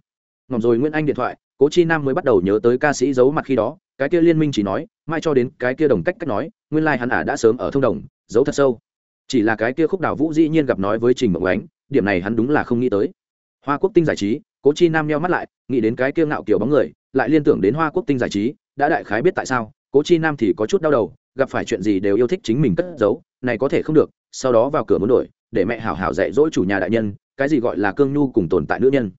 Ngỏm rồi nguyễn anh điện thoại, cố chi nam mới bắt đầu nhớ tới ca sĩ giấu mặt khi đó, cái kia liên minh chỉ nói, mai cho đến cái kia đồng cách cách nói, nguyên lai hắn ả đã sớm ở thông đồng, giấu thật sâu. Chỉ là cái kia khúc đào vũ dĩ nhiên gặp nói với trình mộng ánh, điểm này hắn đúng là không nghĩ tới. Hoa quốc tinh giải trí, cố chi nam nheo mắt lại, nghĩ đến cái kia ngạo kiểu bóng người, lại liên tưởng đến hoa quốc tinh giải trí, đã đại khái biết tại sao, cố chi nam thì có chút đau đầu, gặp phải chuyện gì đều yêu thích chính mình cất giấu, này có thể không được, sau đó vào cửa muốn đổi để mẹ hảo hảo dạy dỗ chủ nhà đại nhân, cái gì gọi là cương nhu cùng tồn tại nữ nhân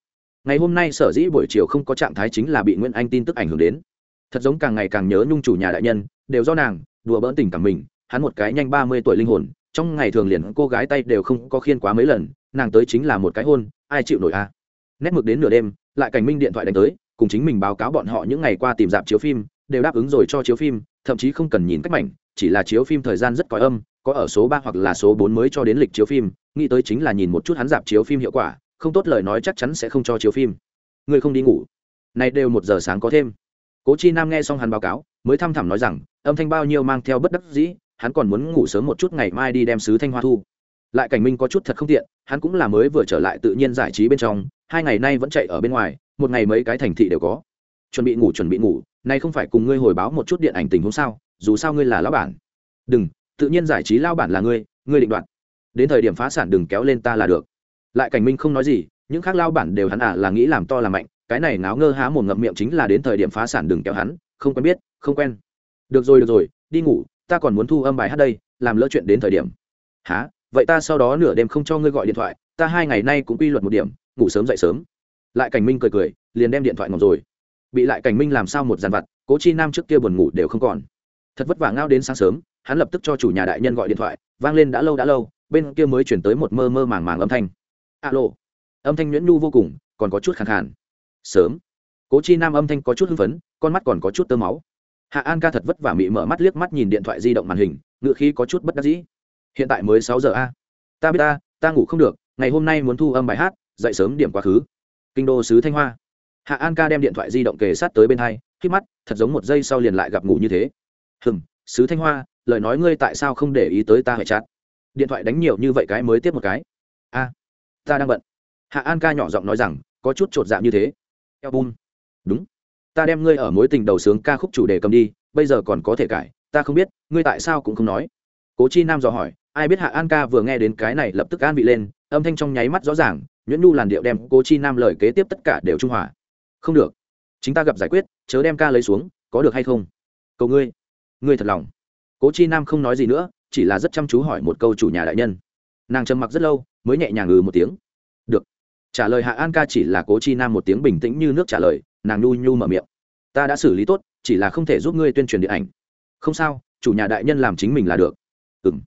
ngày hôm nay sở dĩ buổi chiều không có trạng thái chính là bị nguyễn anh tin tức ảnh hưởng đến thật giống càng ngày càng nhớ nhung chủ nhà đại nhân, đều do nàng, đùa bỡn tình cảm mình, hắn một cái nhanh ba mươi tuổi linh hồn, trong ngày thường liền cô gái tay đều không có khiên quá mấy lần, nàng tới chính là một cái hôn, ai chịu nổi a à. nét mực đến nửa đêm, lại cảnh minh điện thoại đánh tới, cùng chính mình báo cáo bọn họ những ngày qua tìm dạp chiếu phim, đều đáp ứng rồi cho chiếu phim, thậm chí không cần nhìn cách mảnh, chỉ là chiếu phim thời gian rất còi âm có ở số ba hoặc là số bốn mới cho đến lịch chiếu phim, nghĩ tới chính là nhìn một chút hắn dạp chiếu phim hiệu quả, không tốt lời nói chắc chắn sẽ không cho chiếu phim. Người không đi ngủ. Này đều một giờ sáng có thêm. Cố chi nam nghe xong hắn báo cáo, mới thăm thẳm nói rằng, âm thanh bao nhiêu mang theo bất đắc dĩ, hắn còn muốn ngủ sớm một chút ngày mai đi đem sứ thanh hoa thu. Lại cảnh minh có chút thật không tiện, hắn cũng là mới vừa trở lại tự nhiên giải trí bên trong, hai ngày nay vẫn chạy ở bên ngoài, một ngày mấy cái thành thị đều có. Chuẩn bị ngủ, chuẩn bị ngủ nay không phải cùng ngươi hồi báo một chút điện ảnh tình huống sao, dù sao ngươi là lão bản. Đừng tự nhiên giải trí lao bản là ngươi ngươi định đoạt. Đến thời điểm phá sản đừng kéo lên ta là được. Lại cảnh minh không nói gì, những khác lao bản đều hắn à là nghĩ làm to làm mạnh, cái này náo ngơ há mồm ngậm miệng chính là đến thời điểm phá sản đừng kéo hắn, không quen biết, không quen. Được rồi được rồi, đi ngủ, ta còn muốn thu âm bài hát đây, làm lỡ chuyện đến thời điểm. Há vậy ta sau đó nửa đêm không cho ngươi gọi điện thoại, ta hai ngày nay cũng quy luật một điểm, ngủ sớm dậy sớm. Lại cảnh minh cười cười, liền đem điện thoại ngọc rồi. Bị lại cảnh minh làm sao một dàn vặt, cố chi nam trước kia buồn ngủ đều không còn. Thật vất vả ngao đến sáng sớm hắn lập tức cho chủ nhà đại nhân gọi điện thoại, vang lên đã lâu đã lâu, bên kia mới chuyển tới một mơ mơ màng màng âm thanh. Alo. Âm thanh nhuyễn nhu vô cùng, còn có chút khẳng khàn. Sớm. Cố chi nam âm thanh có chút hưng phấn, con mắt còn có chút tơ máu. Hạ an ca thật vất vả mị mở mắt liếc mắt nhìn điện thoại di động màn hình ngựa khí có chút bất đắc dĩ. Hiện tại mới sáu giờ a. Ta biết ta ta ngủ không được, ngày hôm nay muốn thu âm bài hát, dậy sớm điểm quá khứ. Kinh đô sứ thanh hoa. Hạ an ca đem điện thoại di động kề sát tới bên hai, khi mắt, thật giống một giây sau liền lại gặp ngủ như thế. Hừng sứ thanh hoa, lời nói ngươi tại sao không để ý tới ta hệ chát? Điện thoại đánh nhiều như vậy cái mới tiếp một cái. A, ta đang bận. Hạ an ca nhỏ giọng nói rằng, có chút t dạ như thế. Album đúng. Ta đem ngươi ở mối tình đầu sướng ca khúc chủ đề cầm đi, bây giờ còn có thể cải, ta không biết, ngươi tại sao cũng không nói. Cố chi nam dò hỏi, ai biết hạ an ca vừa nghe đến cái này lập tức an vị lên, âm thanh trong nháy mắt rõ ràng, nhuyễn nhu làn điệu đem cố chi nam lời kế tiếp tất cả đều trung hòa. Không được. Chính ta gặp giải quyết, chớ đem ca lấy xuống, có được hay không? Cầu ngươi ngươi thật lòng. Cố chi nam không nói gì nữa, chỉ là rất chăm chú hỏi một câu chủ nhà đại nhân. Nàng trầm mặc rất lâu, mới nhẹ nhàng ngừ một tiếng. Được. Trả lời hạ an ca chỉ là cố chi nam một tiếng bình tĩnh như nước trả lời, nàng nhu nhu mở miệng. Ta đã xử lý tốt, chỉ là không thể giúp ngươi tuyên truyền điện ảnh. Không sao, chủ nhà đại nhân làm chính mình là được. Ừ m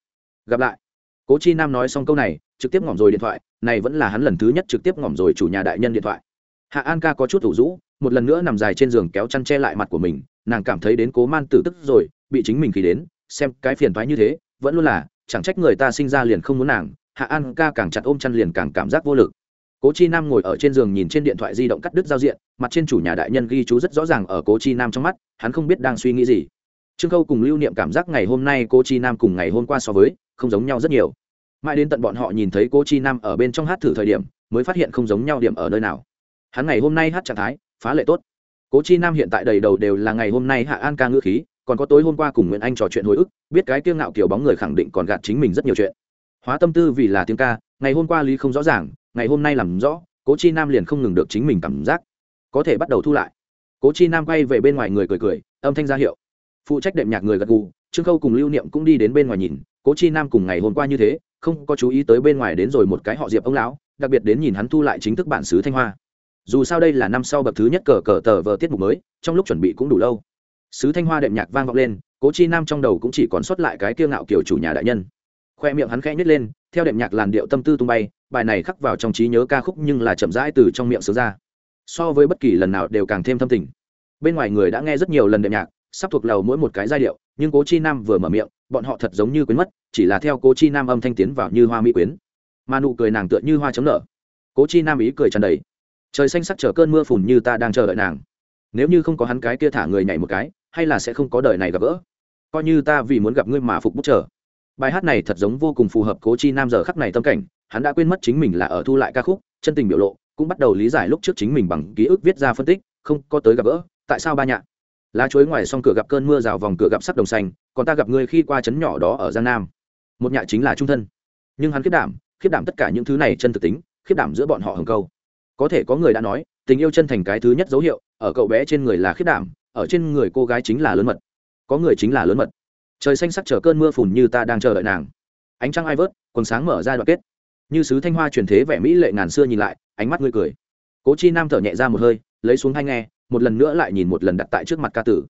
gặp lại. Cố chi nam nói xong câu này, trực tiếp ngỏm rồi điện thoại, này vẫn là hắn lần thứ nhất trực tiếp ngỏm rồi chủ nhà đại nhân điện thoại. Hạ an ca có chút thủ rũ, một lần nữa nằm dài trên giường kéo chăn che lại mặt của mình nàng cảm thấy đến cố man tử tức rồi, bị chính mình khí đến, xem cái phiền thoái như thế, vẫn luôn là, chẳng trách người ta sinh ra liền không muốn nàng, hạ an ca càng chặt ôm chăn liền càng cảm giác vô lực. Cố chi nam ngồi ở trên giường nhìn trên điện thoại di động cắt đứt giao diện, mặt trên chủ nhà đại nhân ghi chú rất rõ ràng ở cố chi nam trong mắt, hắn không biết đang suy nghĩ gì. Trương khâu cùng lưu niệm cảm giác ngày hôm nay cố chi nam cùng ngày hôm qua so với, không giống nhau rất nhiều. Mãi đến tận bọn họ nhìn thấy cố chi nam ở bên trong hát thử thời điểm, mới phát hiện không giống nhau điểm ở nơi nào. Hắn ngày hôm nay hát trạng thái, phá lệ tốt cố chi nam hiện tại đầy đầu đều là ngày hôm nay hạ an ca ngữ khí, còn có tối hôm qua cùng nguyễn anh trò chuyện hồi ức, biết cái kiêng ngạo kiểu bóng người khẳng định còn gạt chính mình rất nhiều chuyện. Hóa tâm tư vì là tiếng ca, ngày hôm qua lý không rõ ràng, ngày hôm nay làm rõ, cố chi nam liền không ngừng được chính mình cảm giác. Có thể bắt đầu thu lại. Cố chi nam quay về bên ngoài người cười cười, âm thanh ra hiệu. Phụ trách đệm nhạc người gật gù, trương khâu cùng lưu niệm cũng đi đến bên ngoài nhìn, cố chi nam cùng ngày hôm qua như thế, không có chú ý tới bên ngoài đến rồi một cái họ diệp ông lão, đặc biệt đến nhìn hắn thu lại chính thức bản xứ thanh hoa dù sao đây là năm sau bậc thứ nhất cờ cờ tờ vờ tiết mục mới, trong lúc chuẩn bị cũng đủ lâu. Sứ thanh hoa đệm nhạc vang vọng lên, cố chi nam trong đầu cũng chỉ còn xuất lại cái kiêu ngạo kiểu chủ nhà đại nhân. Khoe miệng hắn khẽ nhét lên, theo đệm nhạc làn điệu tâm tư tung bay, bài này khắc vào trong trí nhớ ca khúc nhưng là chậm rãi từ trong miệng sướng ra. So với bất kỳ lần nào đều càng thêm thâm tình. Bên ngoài người đã nghe rất nhiều lần đệm nhạc, sắp thuộc lầu mỗi một cái giai điệu, nhưng cố chi nam vừa mở miệng, bọn họ thật giống như quên mất, chỉ là theo cố chi nam âm thanh tiến vào như hoa mỹ quyến. Mà nụ cười nàng tựa như hoa chấm nở. Cố chi nam ý cười tràn đầy trời xanh sắc chờ cơn mưa phùn như ta đang chờ đợi nàng. Nếu như không có hắn cái kia thả người nhảy một cái, hay là sẽ không có đời này gặp gỡ. Coi như ta vì muốn gặp ngươi mà phục bút chờ. Bài hát này thật giống vô cùng phù hợp cố chi nam giờ khắc này tâm cảnh, hắn đã quên mất chính mình là ở thu lại ca khúc, chân tình biểu lộ, cũng bắt đầu lý giải lúc trước chính mình bằng ký ức viết ra phân tích, không có tới gặp gỡ, tại sao ba nhạ lá chuối ngoài xong cửa gặp cơn mưa rào vòng cửa gặp sắc đồng xanh, còn ta gặp ngươi khi qua trấn nhỏ đó ở giang nam. Một nhạ chính là trung thân. Nhưng hắn khiết đảm khiết đảm tất cả những thứ này chân thực tính khiết đảm giữa bọn họ hừng câu có thể có người đã nói, tình yêu chân thành cái thứ nhất dấu hiệu, ở cậu bé trên người là khiết đảm, ở trên người cô gái chính là lớn mật. Có người chính là lớn mật. Trời xanh sắc chờ cơn mưa phùn như ta đang chờ đợi nàng. Ánh trăng ai vớt, quần sáng mở ra đoạn kết. Như sứ thanh hoa truyền thế vẻ mỹ lệ ngàn xưa nhìn lại, ánh mắt ngươi cười. Cố chi nam thở nhẹ ra một hơi, lấy xuống hai nghe, một lần nữa lại nhìn một lần đặt tại trước mặt ca tử.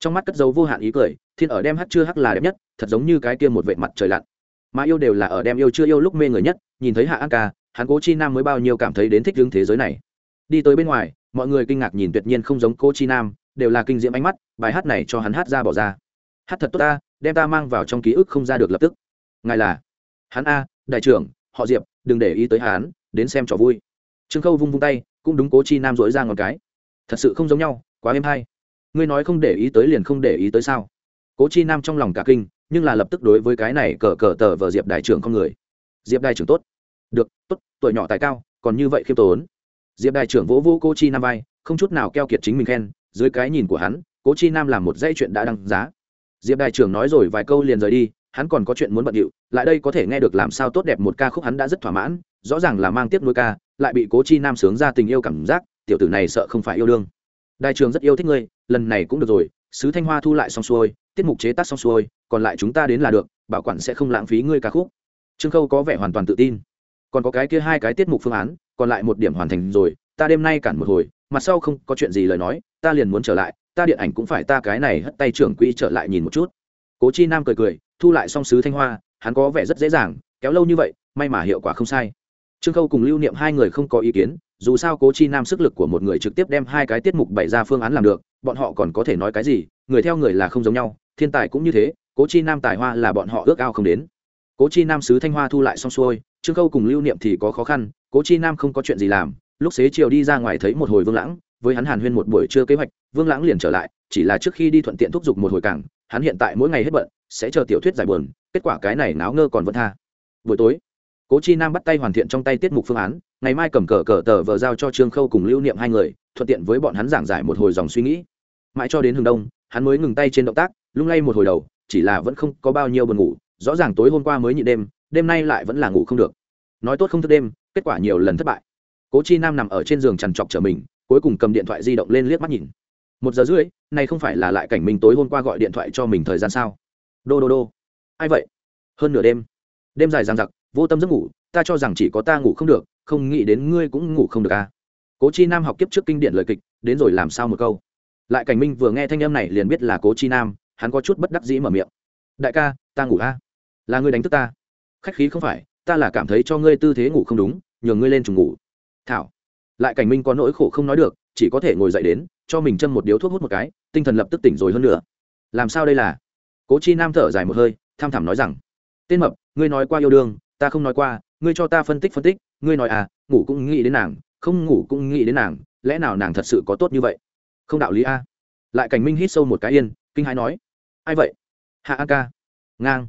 Trong mắt cất dấu vô hạn ý cười, thiên ở đem hát chưa hát là đẹp nhất, thật giống như cái kia một vệ mặt trời lặn. Mà yêu đều là ở đem yêu chưa yêu lúc mê người nhất, nhìn thấy hạ an ca hắn cố chi nam mới bao nhiêu cảm thấy đến thích hướng thế giới này. Đi tới bên ngoài, mọi người kinh ngạc nhìn tuyệt nhiên không giống cố chi nam, đều là kinh diễm ánh mắt, bài hát này cho hắn hát ra bỏ ra. Hát thật tốt ta, đem ta mang vào trong ký ức không ra được lập tức. Ngài là? Hắn a, đại trưởng, họ diệp, đừng để ý tới hắn, đến xem trò vui. Trương khâu vung vung tay, cũng đúng cố chi nam dối ra ngọn cái. Thật sự không giống nhau, quá êm hay. Ngươi nói không để ý tới liền không để ý tới sao? Cố chi nam trong lòng cả kinh, nhưng là lập tức đối với cái này cờ cờ tờ vờ diệp đại trưởng không người. Diệp đại trưởng tốt được, tốt, tuổi nhỏ tài cao, còn như vậy khiêm tốn. Diệp đại trưởng vỗ vỗ cô chi nam vai, không chút nào keo kiệt chính mình khen, dưới cái nhìn của hắn, cố chi nam làm một dãy chuyện đã đăng giá. Diệp đại trưởng nói rồi vài câu liền rời đi, hắn còn có chuyện muốn bận điệu, lại đây có thể nghe được làm sao tốt đẹp một ca khúc hắn đã rất thỏa mãn, rõ ràng là mang tiếp nuôi ca, lại bị cố chi nam sướng ra tình yêu cảm giác, tiểu tử này sợ không phải yêu đương. Đại trường rất yêu thích ngươi, lần này cũng được rồi, sứ thanh hoa thu lại xong xuôi, tiết mục chế tác xong xuôi, còn lại chúng ta đến là được, bảo quản sẽ không lãng phí ngươi ca khúc. Trương khâu có vẻ hoàn toàn tự tin còn có cái kia hai cái tiết mục phương án, còn lại một điểm hoàn thành rồi, ta đêm nay cản một hồi, mặt sau không có chuyện gì lời nói, ta liền muốn trở lại, ta điện ảnh cũng phải ta cái này hất tay trưởng quỹ trở lại nhìn một chút. Cố chi nam cười cười, thu lại song sứ thanh hoa, hắn có vẻ rất dễ dàng, kéo lâu như vậy, may mà hiệu quả không sai. Trương khâu cùng lưu niệm hai người không có ý kiến, dù sao cố chi nam sức lực của một người trực tiếp đem hai cái tiết mục bày ra phương án làm được, bọn họ còn có thể nói cái gì, người theo người là không giống nhau, thiên tài cũng như thế, cố chi nam tài hoa là bọn họ ước ao không đến cố chi nam sứ thanh hoa thu lại xong xuôi, trương khâu cùng lưu niệm thì có khó khăn, cố chi nam không có chuyện gì làm, lúc xế chiều đi ra ngoài thấy một hồi vương lãng, với hắn hàn huyên một buổi trưa kế hoạch, vương lãng liền trở lại, chỉ là trước khi đi thuận tiện thúc giục một hồi cảng, hắn hiện tại mỗi ngày hết bận, sẽ chờ tiểu thuyết giải buồn, kết quả cái này náo ngơ còn vẫn tha. Buổi tối, cố chi nam bắt tay hoàn thiện trong tay tiết mục phương án, ngày mai cầm cờ cờ tờ vờ giao cho trương khâu cùng lưu niệm hai người, thuận tiện với bọn hắn giảng giải một hồi dòng suy nghĩ. Mãi cho đến hừng đông, hắn mới ngừng tay trên động tác, lung lay một hồi đầu, chỉ là vẫn không có bao nhiêu buồn ngủ rõ ràng tối hôm qua mới nhịn đêm đêm nay lại vẫn là ngủ không được. Nói tốt không thức đêm, kết quả nhiều lần thất bại. Cố chi nam nằm ở trên giường trằn trọc trở mình, cuối cùng cầm điện thoại di động lên liếc mắt nhìn. Một giờ rưỡi, này không phải là lại cảnh mình tối hôm qua gọi điện thoại cho mình thời gian sao? Đô đô đô. Ai vậy? Hơn nửa đêm. Đêm dài dằng dặc, vô tâm giấc ngủ, ta cho rằng chỉ có ta ngủ không được, không nghĩ đến ngươi cũng ngủ không được à. Cố chi nam học kiếp trước kinh điển lời kịch, đến rồi làm sao một câu? Lại cảnh minh vừa nghe thanh âm này liền biết là cố chi nam, hắn có chút bất đắc dĩ mở miệng. Đại ca, ta ngủ a à? Là ngươi đánh thức ta. Khách khí không phải, ta là cảm thấy cho ngươi tư thế ngủ không đúng nhường ngươi lên trùng ngủ. Thảo. Lại cảnh minh có nỗi khổ không nói được, chỉ có thể ngồi dậy đến, cho mình châm một điếu thuốc hút một cái, tinh thần lập tức tỉnh rồi hơn nữa. Làm sao đây là? Cố chi nam thở dài một hơi, tham thảm nói rằng, tên mập, ngươi nói qua yêu đương, ta không nói qua, ngươi cho ta phân tích phân tích, ngươi nói à ngủ cũng nghĩ đến nàng, không ngủ cũng nghĩ đến nàng, lẽ nào nàng thật sự có tốt như vậy? Không đạo lý a. Lại cảnh minh hít sâu một cái yên, kinh hãi nói, ai vậy? Hạ a ca. Ngang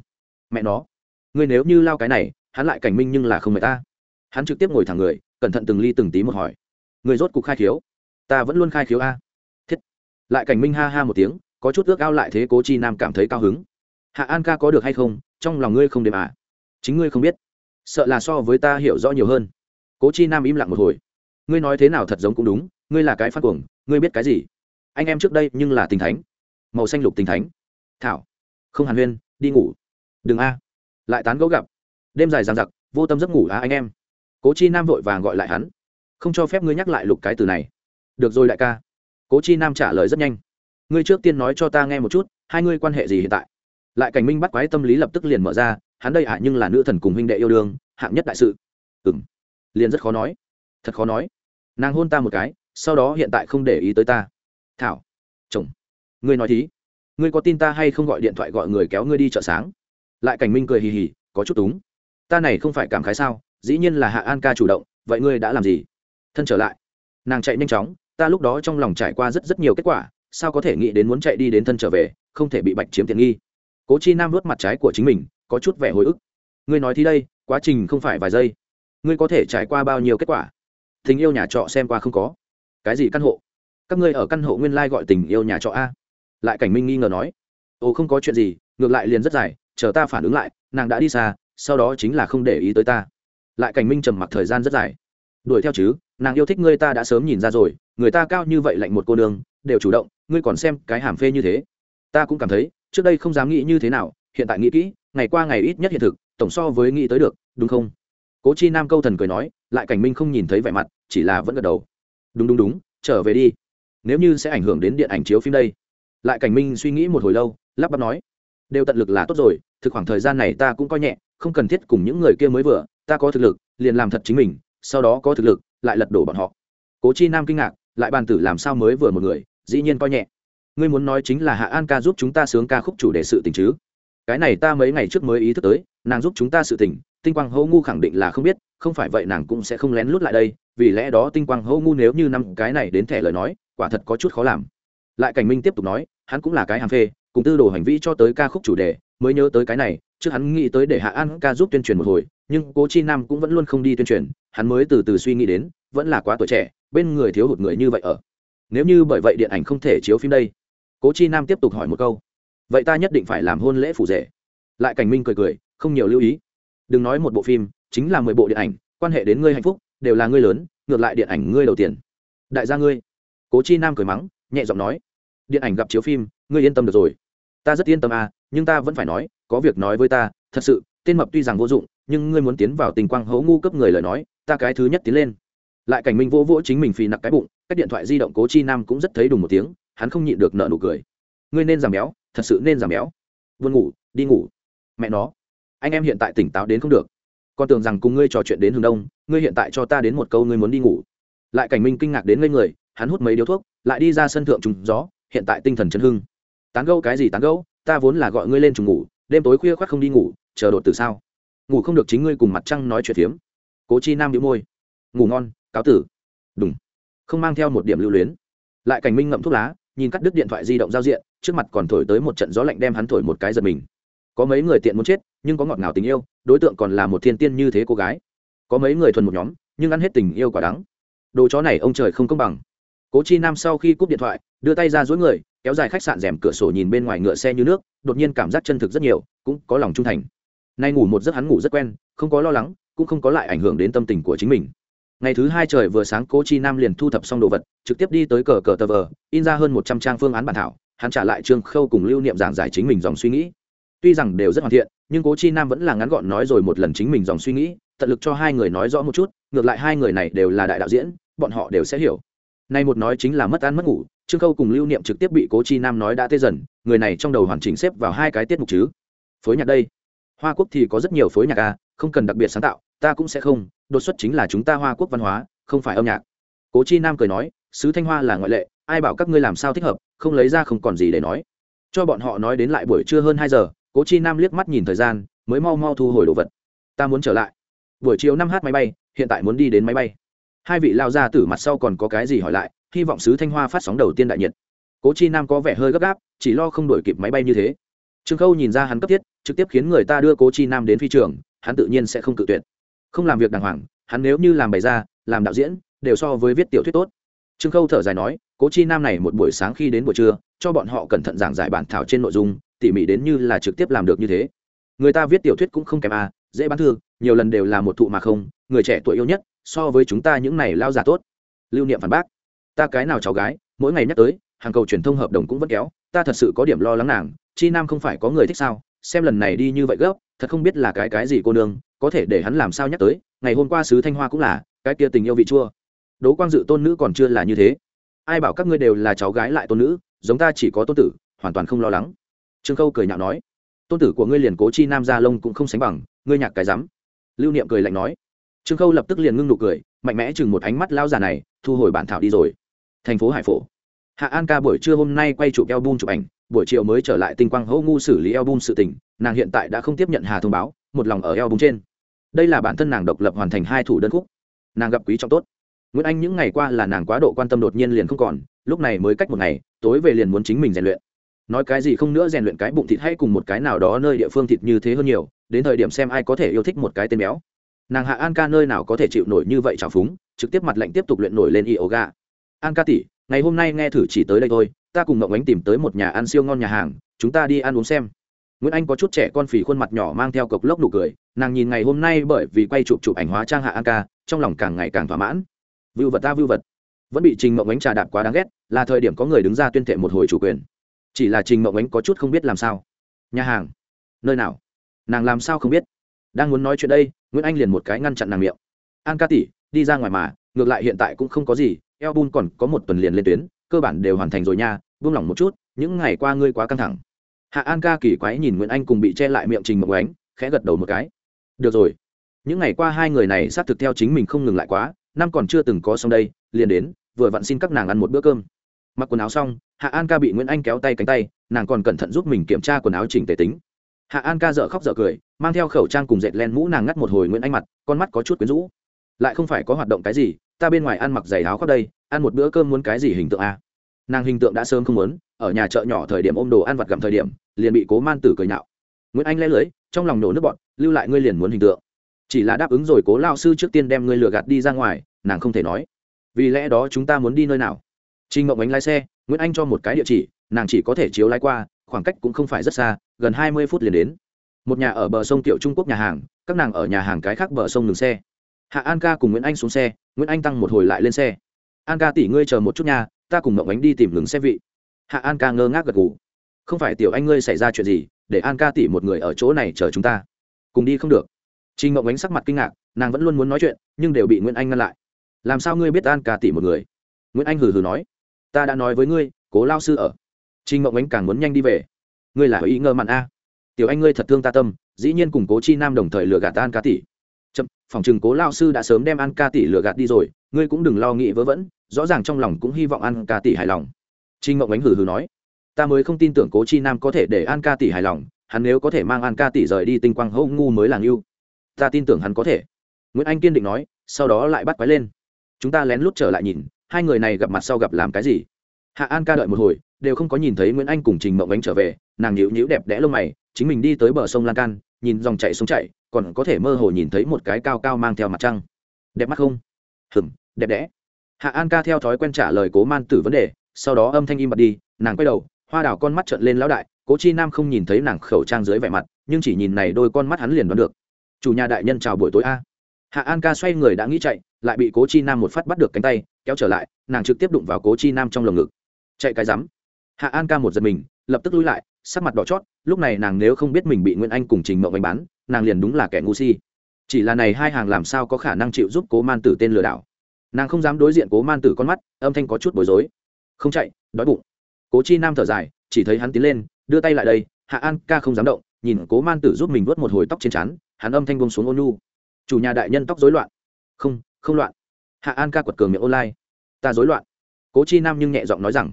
mẹ nó. Ngươi nếu như lao cái này, hắn lại cảnh minh nhưng là không mẹ ta. Hắn trực tiếp ngồi thẳng người, cẩn thận từng ly từng tí một hỏi. Người rốt cục khai khiếu? Ta vẫn luôn khai khiếu a. Thiết. Lại cảnh minh ha ha một tiếng, có chút ước ao lại thế cố chi nam cảm thấy cao hứng. Hạ an ca có được hay không? Trong lòng ngươi không đềm à? Chính ngươi không biết. Sợ là so với ta hiểu rõ nhiều hơn. Cố chi nam im lặng một hồi. Ngươi nói thế nào thật giống cũng đúng, ngươi là cái phát cuồng, ngươi biết cái gì? Anh em trước đây nhưng là tình thánh. Màu xanh lục tình thánh. Thảo. Không hàn huyên, đi ngủ đừng a. Lại tán gấu gặp. Đêm dài dằng dặc, vô tâm giấc ngủ á anh em. Cố chi nam vội vàng gọi lại hắn. Không cho phép ngươi nhắc lại lục cái từ này. Được rồi đại ca. Cố chi nam trả lời rất nhanh. Ngươi trước tiên nói cho ta nghe một chút, hai ngươi quan hệ gì hiện tại? Lại cảnh minh bắt quái tâm lý lập tức liền mở ra, hắn đây ạ nhưng là nữ thần cùng huynh đệ yêu đương, hạng nhất đại sự. Ừng liền rất khó nói. Thật khó nói. Nàng hôn ta một cái, sau đó hiện tại không để ý tới ta. Thảo. Chồng. Ngươi nói thí. Ngươi có tin ta hay không gọi điện thoại gọi người kéo ngươi đi chợ sáng? Lại cảnh minh cười hì hì, có chút túng. Ta này không phải cảm khái sao, dĩ nhiên là hạ an ca chủ động, vậy ngươi đã làm gì? Thân trở lại. Nàng chạy nhanh chóng, ta lúc đó trong lòng trải qua rất rất nhiều kết quả, sao có thể nghĩ đến muốn chạy đi đến thân trở về, không thể bị bạch chiếm tiện nghi. Cố chi nam vớt mặt trái của chính mình, có chút vẻ hồi ức. Ngươi nói thì đây, quá trình không phải vài giây. Ngươi có thể trải qua bao nhiêu kết quả? Tình yêu nhà trọ xem qua không có. Cái gì căn hộ? Các ngươi ở căn hộ nguyên lai、like、gọi tình yêu nhà trọ a. Lại cảnh minh nghi ngờ nói. Ồ, không có chuyện gì, ngược lại liền rất dài chờ ta phản ứng lại nàng đã đi xa sau đó chính là không để ý tới ta. Lại cảnh minh trầm mặc thời gian rất dài. Đuổi theo chứ nàng yêu thích ngươi ta đã sớm nhìn ra rồi người ta cao như vậy lạnh một cô đường, đều chủ động ngươi còn xem cái hàm phê như thế. Ta cũng cảm thấy trước đây không dám nghĩ như thế nào hiện tại nghĩ kỹ ngày qua ngày ít nhất hiện thực tổng so với nghĩ tới được đúng không? Cố chi nam câu thần cười nói lại cảnh minh không nhìn thấy vẻ mặt chỉ là vẫn gật đầu. Đúng đúng đúng trở về đi. Nếu như sẽ ảnh hưởng đến điện ảnh chiếu phim đây. Lại cảnh minh suy nghĩ một hồi lâu lắp bắp nói đều tận lực là tốt rồi, thực khoảng thời gian này ta cũng coi nhẹ, không cần thiết cùng những người kia mới vừa, ta có thực lực, liền làm thật chính mình, sau đó có thực lực, lại lật đổ bọn họ. Cố chi nam kinh ngạc, lại bàn tử làm sao mới vừa một người, dĩ nhiên coi nhẹ. Ngươi muốn nói chính là hạ an ca giúp chúng ta sướng ca khúc chủ đề sự tình chứ? Cái này ta mấy ngày trước mới ý thức tới, nàng giúp chúng ta sự tình, tinh quang hô ngu khẳng định là không biết, không phải vậy nàng cũng sẽ không lén lút lại đây, vì lẽ đó tinh quang hô ngu nếu như năm cái này đến thẻ lời nói, quả thật có chút khó làm. Lại cảnh minh tiếp tục nói, hắn cũng là cái hàng phê cùng tư đồ hành vi cho tới ca khúc chủ đề mới nhớ tới cái này trước hắn nghĩ tới để hạ an ca giúp tuyên truyền một hồi nhưng cố chi nam cũng vẫn luôn không đi tuyên truyền hắn mới từ từ suy nghĩ đến vẫn là quá tuổi trẻ bên người thiếu hụt người như vậy ở. Nếu như bởi vậy điện ảnh không thể chiếu phim đây. Cố chi nam tiếp tục hỏi một câu. Vậy ta nhất định phải làm hôn lễ phủ rể. Lại cảnh minh cười cười không nhiều lưu ý. Đừng nói một bộ phim chính là mười bộ điện ảnh quan hệ đến ngươi hạnh phúc đều là ngươi lớn ngược lại điện ảnh ngươi đầu tiền, đại gia ngươi. Cố chi nam cười mắng nhẹ giọng nói. Điện ảnh gặp chiếu phim ngươi yên tâm được rồi ta rất yên tâm à nhưng ta vẫn phải nói, có việc nói với ta, thật sự, tên mập tuy rằng vô dụng, nhưng ngươi muốn tiến vào tình quang hấu ngu cấp người lời nói, ta cái thứ nhất tiến lên. Lại cảnh minh vô vỗ chính mình phì nặc cái bụng các điện thoại di động cố chi nam cũng rất thấy đùng một tiếng, hắn không nhịn được nợ nụ cười. Ngươi nên giảm béo, thật sự nên giảm béo. Vươn ngủ, đi ngủ. Mẹ nó, anh em hiện tại tỉnh táo đến không được. Con tưởng rằng cùng ngươi trò chuyện đến hướng đông, ngươi hiện tại cho ta đến một câu ngươi muốn đi ngủ. Lại cảnh minh kinh ngạc đến ngây người, hắn hút mấy điếu thuốc, lại đi ra sân thượng trùng gió, hiện tại tinh thần chấn hưng tán gẫu cái gì tán gẫu, ta vốn là gọi ngươi lên trùng ngủ, đêm tối khuya khoác không đi ngủ, chờ đột từ sao? Ngủ không được chính ngươi cùng mặt trăng nói chuyện phiếm. Cố chi nam đĩu môi. Ngủ ngon, cáo tử. Đúng không mang theo một điểm lưu luyến. Lại cảnh minh ngậm thuốc lá, nhìn cắt đứt điện thoại di động giao diện, trước mặt còn thổi tới một trận gió lạnh đem hắn thổi một cái giật mình. Có mấy người tiện muốn chết, nhưng có ngọt ngào tình yêu, đối tượng còn là một thiên tiên như thế cô gái. Có mấy người thuần một nhóm, nhưng ăn hết tình yêu quả đắng. Đồ chó này ông trời không công bằng. Cố chi nam sau khi cúp điện thoại, đưa tay ra dối người kéo dài khách sạn rèm cửa sổ nhìn bên ngoài ngựa xe như nước, đột nhiên cảm giác chân thực rất nhiều, cũng có lòng trung thành. Nay ngủ một giấc hắn ngủ rất quen, không có lo lắng, cũng không có lại ảnh hưởng đến tâm tình của chính mình. Ngày thứ hai trời vừa sáng, cố chi nam liền thu thập xong đồ vật, trực tiếp đi tới cờ cờ tờ vờ, in ra hơn một trăm trang phương án bản thảo, hắn trả lại trương khâu cùng lưu niệm giảng giải chính mình dòng suy nghĩ. Tuy rằng đều rất hoàn thiện, nhưng cố chi nam vẫn là ngắn gọn nói rồi một lần chính mình dòng suy nghĩ, tận lực cho hai người nói rõ một chút, ngược lại hai người này đều là đại đạo diễn, bọn họ đều sẽ hiểu. Nay một nói chính là mất ăn mất ngủ trương khâu cùng lưu niệm trực tiếp bị cố chi nam nói đã tê dần, người này trong đầu hoàn chỉnh xếp vào hai cái tiết mục chứ. Phối nhạc đây. Hoa quốc thì có rất nhiều phối nhạc a không cần đặc biệt sáng tạo, ta cũng sẽ không, đột xuất chính là chúng ta hoa quốc văn hóa, không phải âm nhạc. Cố chi nam cười nói, sứ thanh hoa là ngoại lệ, ai bảo các ngươi làm sao thích hợp, không lấy ra không còn gì để nói. Cho bọn họ nói đến lại buổi trưa hơn hai giờ, cố chi nam liếc mắt nhìn thời gian, mới mau mau thu hồi đồ vật. Ta muốn trở lại. Buổi chiều năm h máy bay, hiện tại muốn đi đến máy bay. Hai vị lao ra từ mặt sau còn có cái gì hỏi lại hy vọng sứ thanh hoa phát sóng đầu tiên đại nhiệt. Cố chi nam có vẻ hơi gấp gáp chỉ lo không đổi kịp máy bay như thế. Trương khâu nhìn ra hắn cấp thiết trực tiếp khiến người ta đưa cố chi nam đến phi trường hắn tự nhiên sẽ không cự tuyệt. Không làm việc đàng hoàng hắn nếu như làm bày ra làm đạo diễn đều so với viết tiểu thuyết tốt. Trương khâu thở dài nói cố chi nam này một buổi sáng khi đến buổi trưa cho bọn họ cẩn thận giảng giải bản thảo trên nội dung tỉ mỉ đến như là trực tiếp làm được như thế. Người ta viết tiểu thuyết cũng không kém à dễ bán thư, nhiều lần đều là một thụ mà không người trẻ tuổi yêu nhất so với chúng ta những này lao giả tốt. Lưu niệm phản bác ta cái nào cháu gái, mỗi ngày nhắc tới, hàng cầu truyền thông hợp đồng cũng vẫn kéo, ta thật sự có điểm lo lắng nàng, chi nam không phải có người thích sao, xem lần này đi như vậy gấp, thật không biết là cái cái gì cô nương, có thể để hắn làm sao nhắc tới, ngày hôm qua sứ thanh hoa cũng là, cái kia tình yêu vị chua. Đố quang dự tôn nữ còn chưa là như thế. Ai bảo các ngươi đều là cháu gái lại tôn nữ, giống ta chỉ có tôn tử, hoàn toàn không lo lắng. Trương khâu cười nhạo nói, tôn tử của ngươi liền cố chi nam gia lông cũng không sánh bằng, ngươi nhạc cái rắm. Lưu niệm cười lạnh nói. Trương khâu lập tức liền ngưng nụ cười, mạnh mẽ chừng một ánh mắt lao già này, thu hồi bản thảo đi rồi thành phố hải phổ. Hạ an ca buổi trưa hôm nay quay chụp eo bum chụp ảnh, buổi chiều mới trở lại tinh quang hô ngu xử lý eo bum sự tình, nàng hiện tại đã không tiếp nhận hà thông báo, một lòng ở eo bum trên. Đây là bản thân nàng độc lập hoàn thành hai thủ đơn khúc. Nàng gặp quý trọng tốt. Nguyễn anh những ngày qua là nàng quá độ quan tâm đột nhiên liền không còn, lúc này mới cách một ngày, tối về liền muốn chính mình rèn luyện. Nói cái gì không nữa rèn luyện cái bụng thịt hay cùng một cái nào đó nơi địa phương thịt như thế hơn nhiều, đến thời điểm xem ai có thể yêu thích một cái tên béo. Nàng hạ an ca nơi nào có thể chịu nổi như vậy trào phúng, trực tiếp mặt lệnh tiếp tục luyện nổi lên yoga an ca tỷ, ngày hôm nay nghe thử chỉ tới đây thôi, ta cùng ngậu ánh tìm tới một nhà ăn siêu ngon nhà hàng, chúng ta đi ăn uống xem. Nguyễn anh có chút trẻ con phì khuôn mặt nhỏ mang theo cộc lốc nụ cười, nàng nhìn ngày hôm nay bởi vì quay chụp chụp ảnh hóa trang hạ an ca, trong lòng càng ngày càng thỏa mãn. Vưu vật ta vưu vật. Vẫn bị trình mộng ánh trà đạp quá đáng ghét, là thời điểm có người đứng ra tuyên thệ một hồi chủ quyền. Chỉ là trình mộng ánh có chút không biết làm sao. Nhà hàng? Nơi nào? Nàng làm sao không biết? Đang muốn nói chuyện đây, nguyễn anh liền một cái ngăn chặn nàng miệng. An ca tỷ, đi ra ngoài mà, ngược lại hiện tại cũng không có gì eo còn có một tuần liền lên tuyến, cơ bản đều hoàn thành rồi nha, buông lỏng một chút, những ngày qua ngươi quá căng thẳng. Hạ an ca kỳ quái nhìn nguyễn anh cùng bị che lại miệng trình mộng ánh, khẽ gật đầu một cái. Được rồi. Những ngày qua hai người này xác thực theo chính mình không ngừng lại quá, năm còn chưa từng có xong đây, liền đến, vừa vặn xin các nàng ăn một bữa cơm. Mặc quần áo xong, hạ an ca bị nguyễn anh kéo tay cánh tay, nàng còn cẩn thận giúp mình kiểm tra quần áo chỉnh tề tính. Hạ an ca dợ khóc dợ cười, mang theo khẩu trang cùng dệt len mũ nàng ngắt một hồi nguyễn anh mặt, con mắt có chút quyến rũ. Lại không phải có hoạt động cái gì ta bên ngoài ăn mặc giày áo khoác đây ăn một bữa cơm muốn cái gì hình tượng a à? nàng hình tượng đã sớm không muốn ở nhà chợ nhỏ thời điểm ôm đồ ăn vặt gặm thời điểm liền bị cố man tử cười nhạo nguyễn anh lẽ lưới trong lòng nổ nước bọn lưu lại ngươi liền muốn hình tượng chỉ là đáp ứng rồi cố lao sư trước tiên đem ngươi lừa gạt đi ra ngoài nàng không thể nói vì lẽ đó chúng ta muốn đi nơi nào Trình Ngộng Ánh lái xe, Nguyễn Anh cho một cái địa chỉ, nàng chỉ có thể chiếu lái qua, khoảng cách cũng không phải rất xa, gần hai mươi phút liền đến. Một nhà ở bờ sông Tiểu Trung Quốc nhà hàng, các nàng ở nhà hàng cái khác bờ sông ngừng xe. Hạ An ca cùng Nguyễn Anh xuống xe, Nguyễn Anh tăng một hồi lại lên xe. An ca tỷ ngươi chờ một chút nha, ta cùng Mộng Ánh đi tìm ngừng xe vị. Hạ An ca ngơ ngác gật gù. Không phải tiểu anh ngươi xảy ra chuyện gì, để An ca tỷ một người ở chỗ này chờ chúng ta. Cùng đi không được. Trình Mộng Ánh sắc mặt kinh ngạc, nàng vẫn luôn muốn nói chuyện, nhưng đều bị Nguyễn Anh ngăn lại. Làm sao ngươi biết An ca tỷ một người? Nguyễn Anh hừ hừ nói ta đã nói với ngươi cố lao sư ở trinh mộng ánh càng muốn nhanh đi về ngươi là ý ngơ mặn a tiểu anh ngươi thật thương ta tâm dĩ nhiên cùng cố chi nam đồng thời lừa gạt an ca tỷ chậm, phòng chừng cố lao sư đã sớm đem an ca tỷ lừa gạt đi rồi, ngươi cũng đừng lo nghĩ vớ vẩn, rõ ràng trong lòng cũng hy vọng an ca tỷ hài lòng. Trinh mộng ánh hừ hừ nói, ta mới không tin tưởng cố chi nam có thể để an ca tỷ hài lòng, hắn nếu có thể mang an ca tỷ rời đi tinh quang hậu ngu mới là ngưu. Ta tin tưởng hắn có thể. Nguyễn anh kiên định nói, sau đó lại bắt quái lên. Chúng ta lén lút trở lại nhìn, hai người này gặp mặt sau gặp làm cái gì? Hạ an ca đợi một hồi, đều không có nhìn thấy nguyễn anh cùng trình mộng ánh trở về, nàng nhịu nhịu đẹp đẽ lông mày, chính mình đi tới bờ sông lan can nhìn dòng chảy sông chạy còn có thể mơ hồ nhìn thấy một cái cao cao mang theo mặt trăng. Đẹp mắt không? Hừm đẹp đẽ. Hạ an ca theo thói quen trả lời cố man tử vấn đề, sau đó âm thanh im bật đi, nàng quay đầu, hoa đào con mắt trợn lên lão đại, cố chi nam không nhìn thấy nàng khẩu trang dưới vẻ mặt, nhưng chỉ nhìn này đôi con mắt hắn liền đoán được. Chủ nhà đại nhân chào buổi tối a. Hạ an ca xoay người đã nghĩ chạy, lại bị cố chi nam một phát bắt được cánh tay, kéo trở lại, nàng trực tiếp đụng vào cố chi nam trong lồng ngực. Chạy cái rắm. Hạ an ca một giật mình, lập tức lui lại, sắc mặt đỏ chót lúc này nàng nếu không biết mình bị nguyễn anh cùng trình mộng đánh bán, nàng liền đúng là kẻ ngu si. Chỉ là này hai hàng làm sao có khả năng chịu giúp cố man tử tên lừa đảo? Nàng không dám đối diện cố man tử con mắt, âm thanh có chút bối rối. Không chạy, đói bụng. Cố chi nam thở dài, chỉ thấy hắn tiến lên, đưa tay lại đây, hạ an ca không dám động, nhìn cố man tử giúp mình vớt một hồi tóc trên trán, hắn âm thanh bông xuống ôn nhu. Chủ nhà đại nhân tóc rối loạn. Không không loạn. Hạ an ca quật cường miệng online. Ta rối loạn. Cố chi nam nhưng nhẹ giọng nói rằng,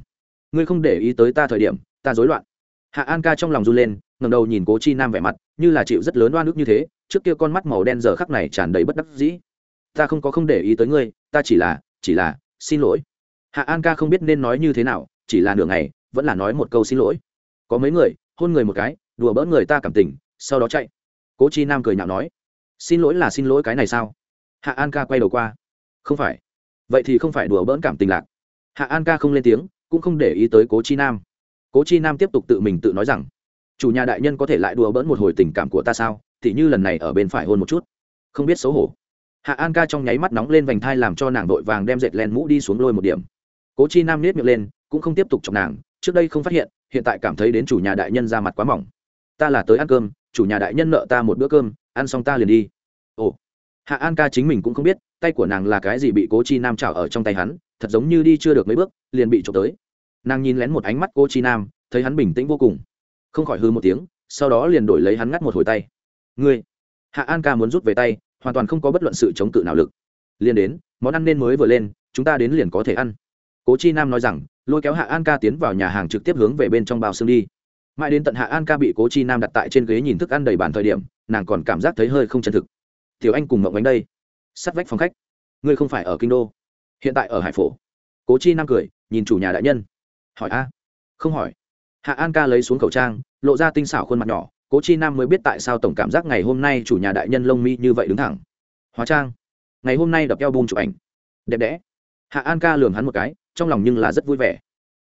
ngươi không để ý tới ta thời điểm, ta rối loạn hạ an ca trong lòng run lên ngầm đầu nhìn cố chi nam vẻ mặt, như là chịu rất lớn oan ức như thế, trước kia con mắt màu đen giờ khắc này tràn đầy bất đắc dĩ. Ta không có không để ý tới ngươi, ta chỉ là chỉ là, xin lỗi. Hạ an ca không biết nên nói như thế nào, chỉ là nửa ngày, vẫn là nói một câu xin lỗi. Có mấy người, hôn người một cái, đùa bỡ người ta cảm tình, sau đó chạy. Cố chi nam cười nhạo nói, xin lỗi là xin lỗi cái này sao? Hạ an ca quay đầu qua, không phải. Vậy thì không phải đùa bỡn cảm tình lạc. Hạ an ca không lên tiếng, cũng không để ý tới cố chi nam cố chi nam tiếp tục tự mình tự nói rằng, chủ nhà đại nhân có thể lại đùa bỡn một hồi tình cảm của ta sao? Thì như lần này ở bên phải hôn một chút. Không biết xấu hổ. Hạ an ca trong nháy mắt nóng lên vành thai làm cho nàng vội vàng đem dệt len mũ đi xuống lôi một điểm. Cố chi nam nết miệng lên, cũng không tiếp tục chọc nàng, trước đây không phát hiện hiện tại cảm thấy đến chủ nhà đại nhân ra mặt quá mỏng. Ta là tới ăn cơm, chủ nhà đại nhân nợ ta một bữa cơm, ăn xong ta liền đi. Ồ. Hạ an ca chính mình cũng không biết, tay của nàng là cái gì bị cố chi nam trào ở trong tay hắn, thật giống như đi chưa được mấy bước, liền bị trộm tới nàng nhìn lén một ánh mắt cô chi nam, thấy hắn bình tĩnh vô cùng. Không khỏi hư một tiếng, sau đó liền đổi lấy hắn ngắt một hồi tay. Ngươi, hạ an ca muốn rút về tay, hoàn toàn không có bất luận sự chống cự nào lực. Liền đến, món ăn nên mới vừa lên, chúng ta đến liền có thể ăn. Cố chi nam nói rằng, lôi kéo hạ an ca tiến vào nhà hàng trực tiếp hướng về bên trong bao xương đi. Mãi đến tận hạ an ca bị cố chi nam đặt tại trên ghế nhìn thức ăn đầy bàn thời điểm, nàng còn cảm giác thấy hơi không chân thực. Thiếu anh cùng mộng bánh đây. Sắt vách phòng khách. Ngươi không phải ở kinh đô, hiện tại ở hải phổ. Cố chi nam cười, nhìn chủ nhà đại nhân hỏi a. Không hỏi. Hạ an ca lấy xuống khẩu trang, lộ ra tinh xảo khuôn mặt nhỏ, cố chi nam mới biết tại sao tổng cảm giác ngày hôm nay chủ nhà đại nhân lông mi như vậy đứng thẳng. Hóa trang. Ngày hôm nay đập eo bung chụp ảnh. Đẹp đẽ. Hạ an ca lường hắn một cái, trong lòng nhưng là rất vui vẻ.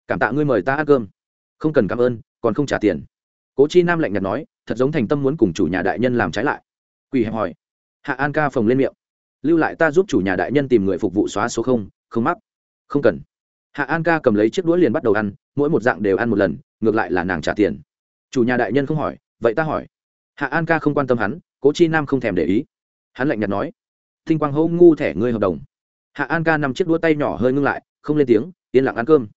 Cảm tạ ngươi mời ta ăn cơm. Không cần cảm ơn, còn không trả tiền. Cố chi nam lạnh nhạt nói, thật giống thành tâm muốn cùng chủ nhà đại nhân làm trái lại. Quỳ hẹp hỏi. Hạ an ca phồng lên miệng. Lưu lại ta giúp chủ nhà đại nhân tìm người phục vụ xóa số không không mắc. Không cần hạ an ca cầm lấy chiếc đũa liền bắt đầu ăn mỗi một dạng đều ăn một lần ngược lại là nàng trả tiền. Chủ nhà đại nhân không hỏi vậy ta hỏi. Hạ an ca không quan tâm hắn cố chi nam không thèm để ý. Hắn lạnh nhạt nói thinh quang hô ngu thẻ ngươi hợp đồng. Hạ an ca nằm chiếc đũa tay nhỏ hơi ngưng lại không lên tiếng yên lặng ăn cơm.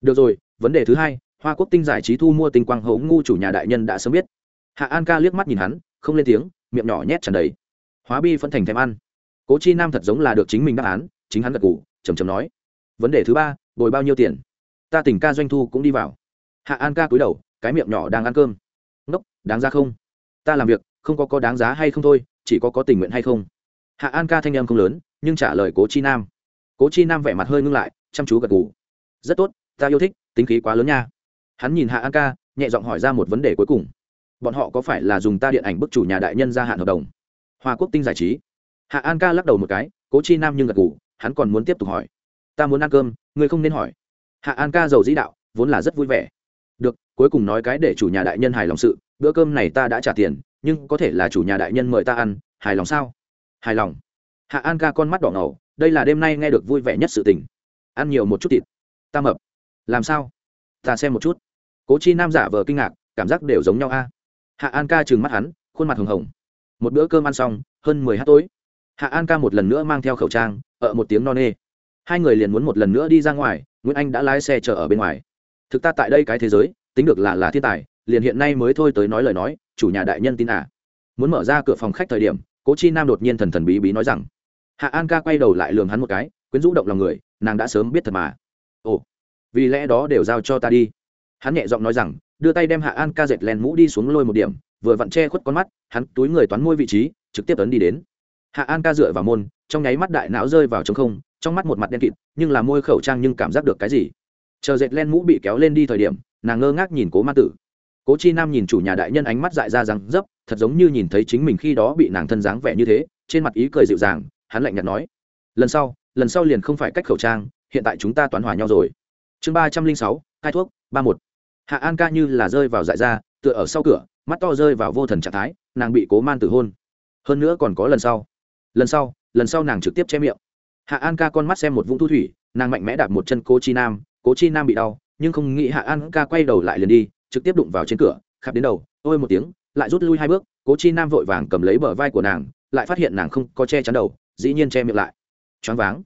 Được rồi vấn đề thứ hai hoa quốc tinh giải trí thu mua tinh quang hố ngu chủ nhà đại nhân đã sớm biết. Hạ an ca liếc mắt nhìn hắn không lên tiếng miệng nhỏ nhét tràn đầy. Hóa bi phân thành thèm ăn. Cố chi nam thật giống là được chính mình đáp án chính hắn gật cũ, trầm trầm nói vấn đề thứ ba bồi bao nhiêu tiền? Ta tỉnh ca doanh thu cũng đi vào. Hạ an ca cúi đầu, cái miệng nhỏ đang ăn cơm. Ngốc, đáng ra không? Ta làm việc, không có có đáng giá hay không thôi, chỉ có có tình nguyện hay không? Hạ an ca thanh em không lớn, nhưng trả lời cố chi nam. Cố chi nam vẻ mặt hơi ngưng lại, chăm chú gật ngủ rất tốt, ta yêu thích, tính khí quá lớn nha. Hắn nhìn hạ an ca, nhẹ giọng hỏi ra một vấn đề cuối cùng. Bọn họ có phải là dùng ta điện ảnh bức chủ nhà đại nhân gia hạn hợp đồng? Hoa quốc tinh giải trí. Hạ an ca lắc đầu một cái, cố chi nam nhưng gật ngủ hắn còn muốn tiếp tục hỏi ta muốn ăn cơm, ngươi không nên hỏi. Hạ an ca giàu dĩ đạo, vốn là rất vui vẻ. Được, cuối cùng nói cái để chủ nhà đại nhân hài lòng sự, bữa cơm này ta đã trả tiền, nhưng có thể là chủ nhà đại nhân mời ta ăn, hài lòng sao? Hài lòng. Hạ an ca con mắt đỏ ngầu, đây là đêm nay nghe được vui vẻ nhất sự tình. Ăn nhiều một chút thịt. Ta mập. Làm sao? Ta xem một chút. Cố chi nam giả vờ kinh ngạc, cảm giác đều giống nhau a. Hạ an ca trừng mắt hắn, khuôn mặt hồng hồng. Một bữa cơm ăn xong, hơn mười h tối. Hạ an ca một lần nữa mang theo khẩu trang, ở một tiếng no nê hai người liền muốn một lần nữa đi ra ngoài, nguyễn anh đã lái xe chờ ở bên ngoài. Thực ta tại đây cái thế giới, tính được là là thiên tài, liền hiện nay mới thôi tới nói lời nói, chủ nhà đại nhân tin à. Muốn mở ra cửa phòng khách thời điểm, cố chi nam đột nhiên thần thần bí bí nói rằng, hạ an ca quay đầu lại lường hắn một cái, quyến rũ động lòng người, nàng đã sớm biết thật mà. Ồ, vì lẽ đó đều giao cho ta đi. Hắn nhẹ giọng nói rằng, đưa tay đem hạ an ca dệt len mũ đi xuống lôi một điểm, vừa vặn che khuất con mắt, hắn túi người toán môi vị trí, trực tiếp ấn đi đến. Hạ an ca dựa vào môn, trong nháy mắt đại não rơi vào trong không trong mắt một mặt đen kịt, nhưng là môi khẩu trang nhưng cảm giác được cái gì? Chờ dệt len mũ bị kéo lên đi thời điểm, nàng ngơ ngác nhìn cố ma tử. Cố chi nam nhìn chủ nhà đại nhân ánh mắt dại ra rằng dấp, thật giống như nhìn thấy chính mình khi đó bị nàng thân dáng vẻ như thế, trên mặt ý cười dịu dàng, hắn lạnh nhạt nói, lần sau lần sau liền không phải cách khẩu trang, hiện tại chúng ta toán hòa nhau rồi. Chương ba trăm linh sáu hai thuốc, ba một. Hạ an ca như là rơi vào dại ra, tựa ở sau cửa, mắt to rơi vào vô thần trạng thái, nàng bị cố man tử hôn. Hơn nữa còn có lần sau. Lần sau lần sau nàng trực tiếp che miệng hạ an ca con mắt xem một vũng thu thủy, nàng mạnh mẽ đạp một chân cố chi nam, cố chi nam bị đau, nhưng không nghĩ hạ an ca quay đầu lại liền đi, trực tiếp đụng vào trên cửa khắp đến đầu, ôi một tiếng, lại rút lui hai bước, cố chi nam vội vàng cầm lấy bờ vai của nàng, lại phát hiện nàng không có che chắn đầu, dĩ nhiên che miệng lại. Choáng váng.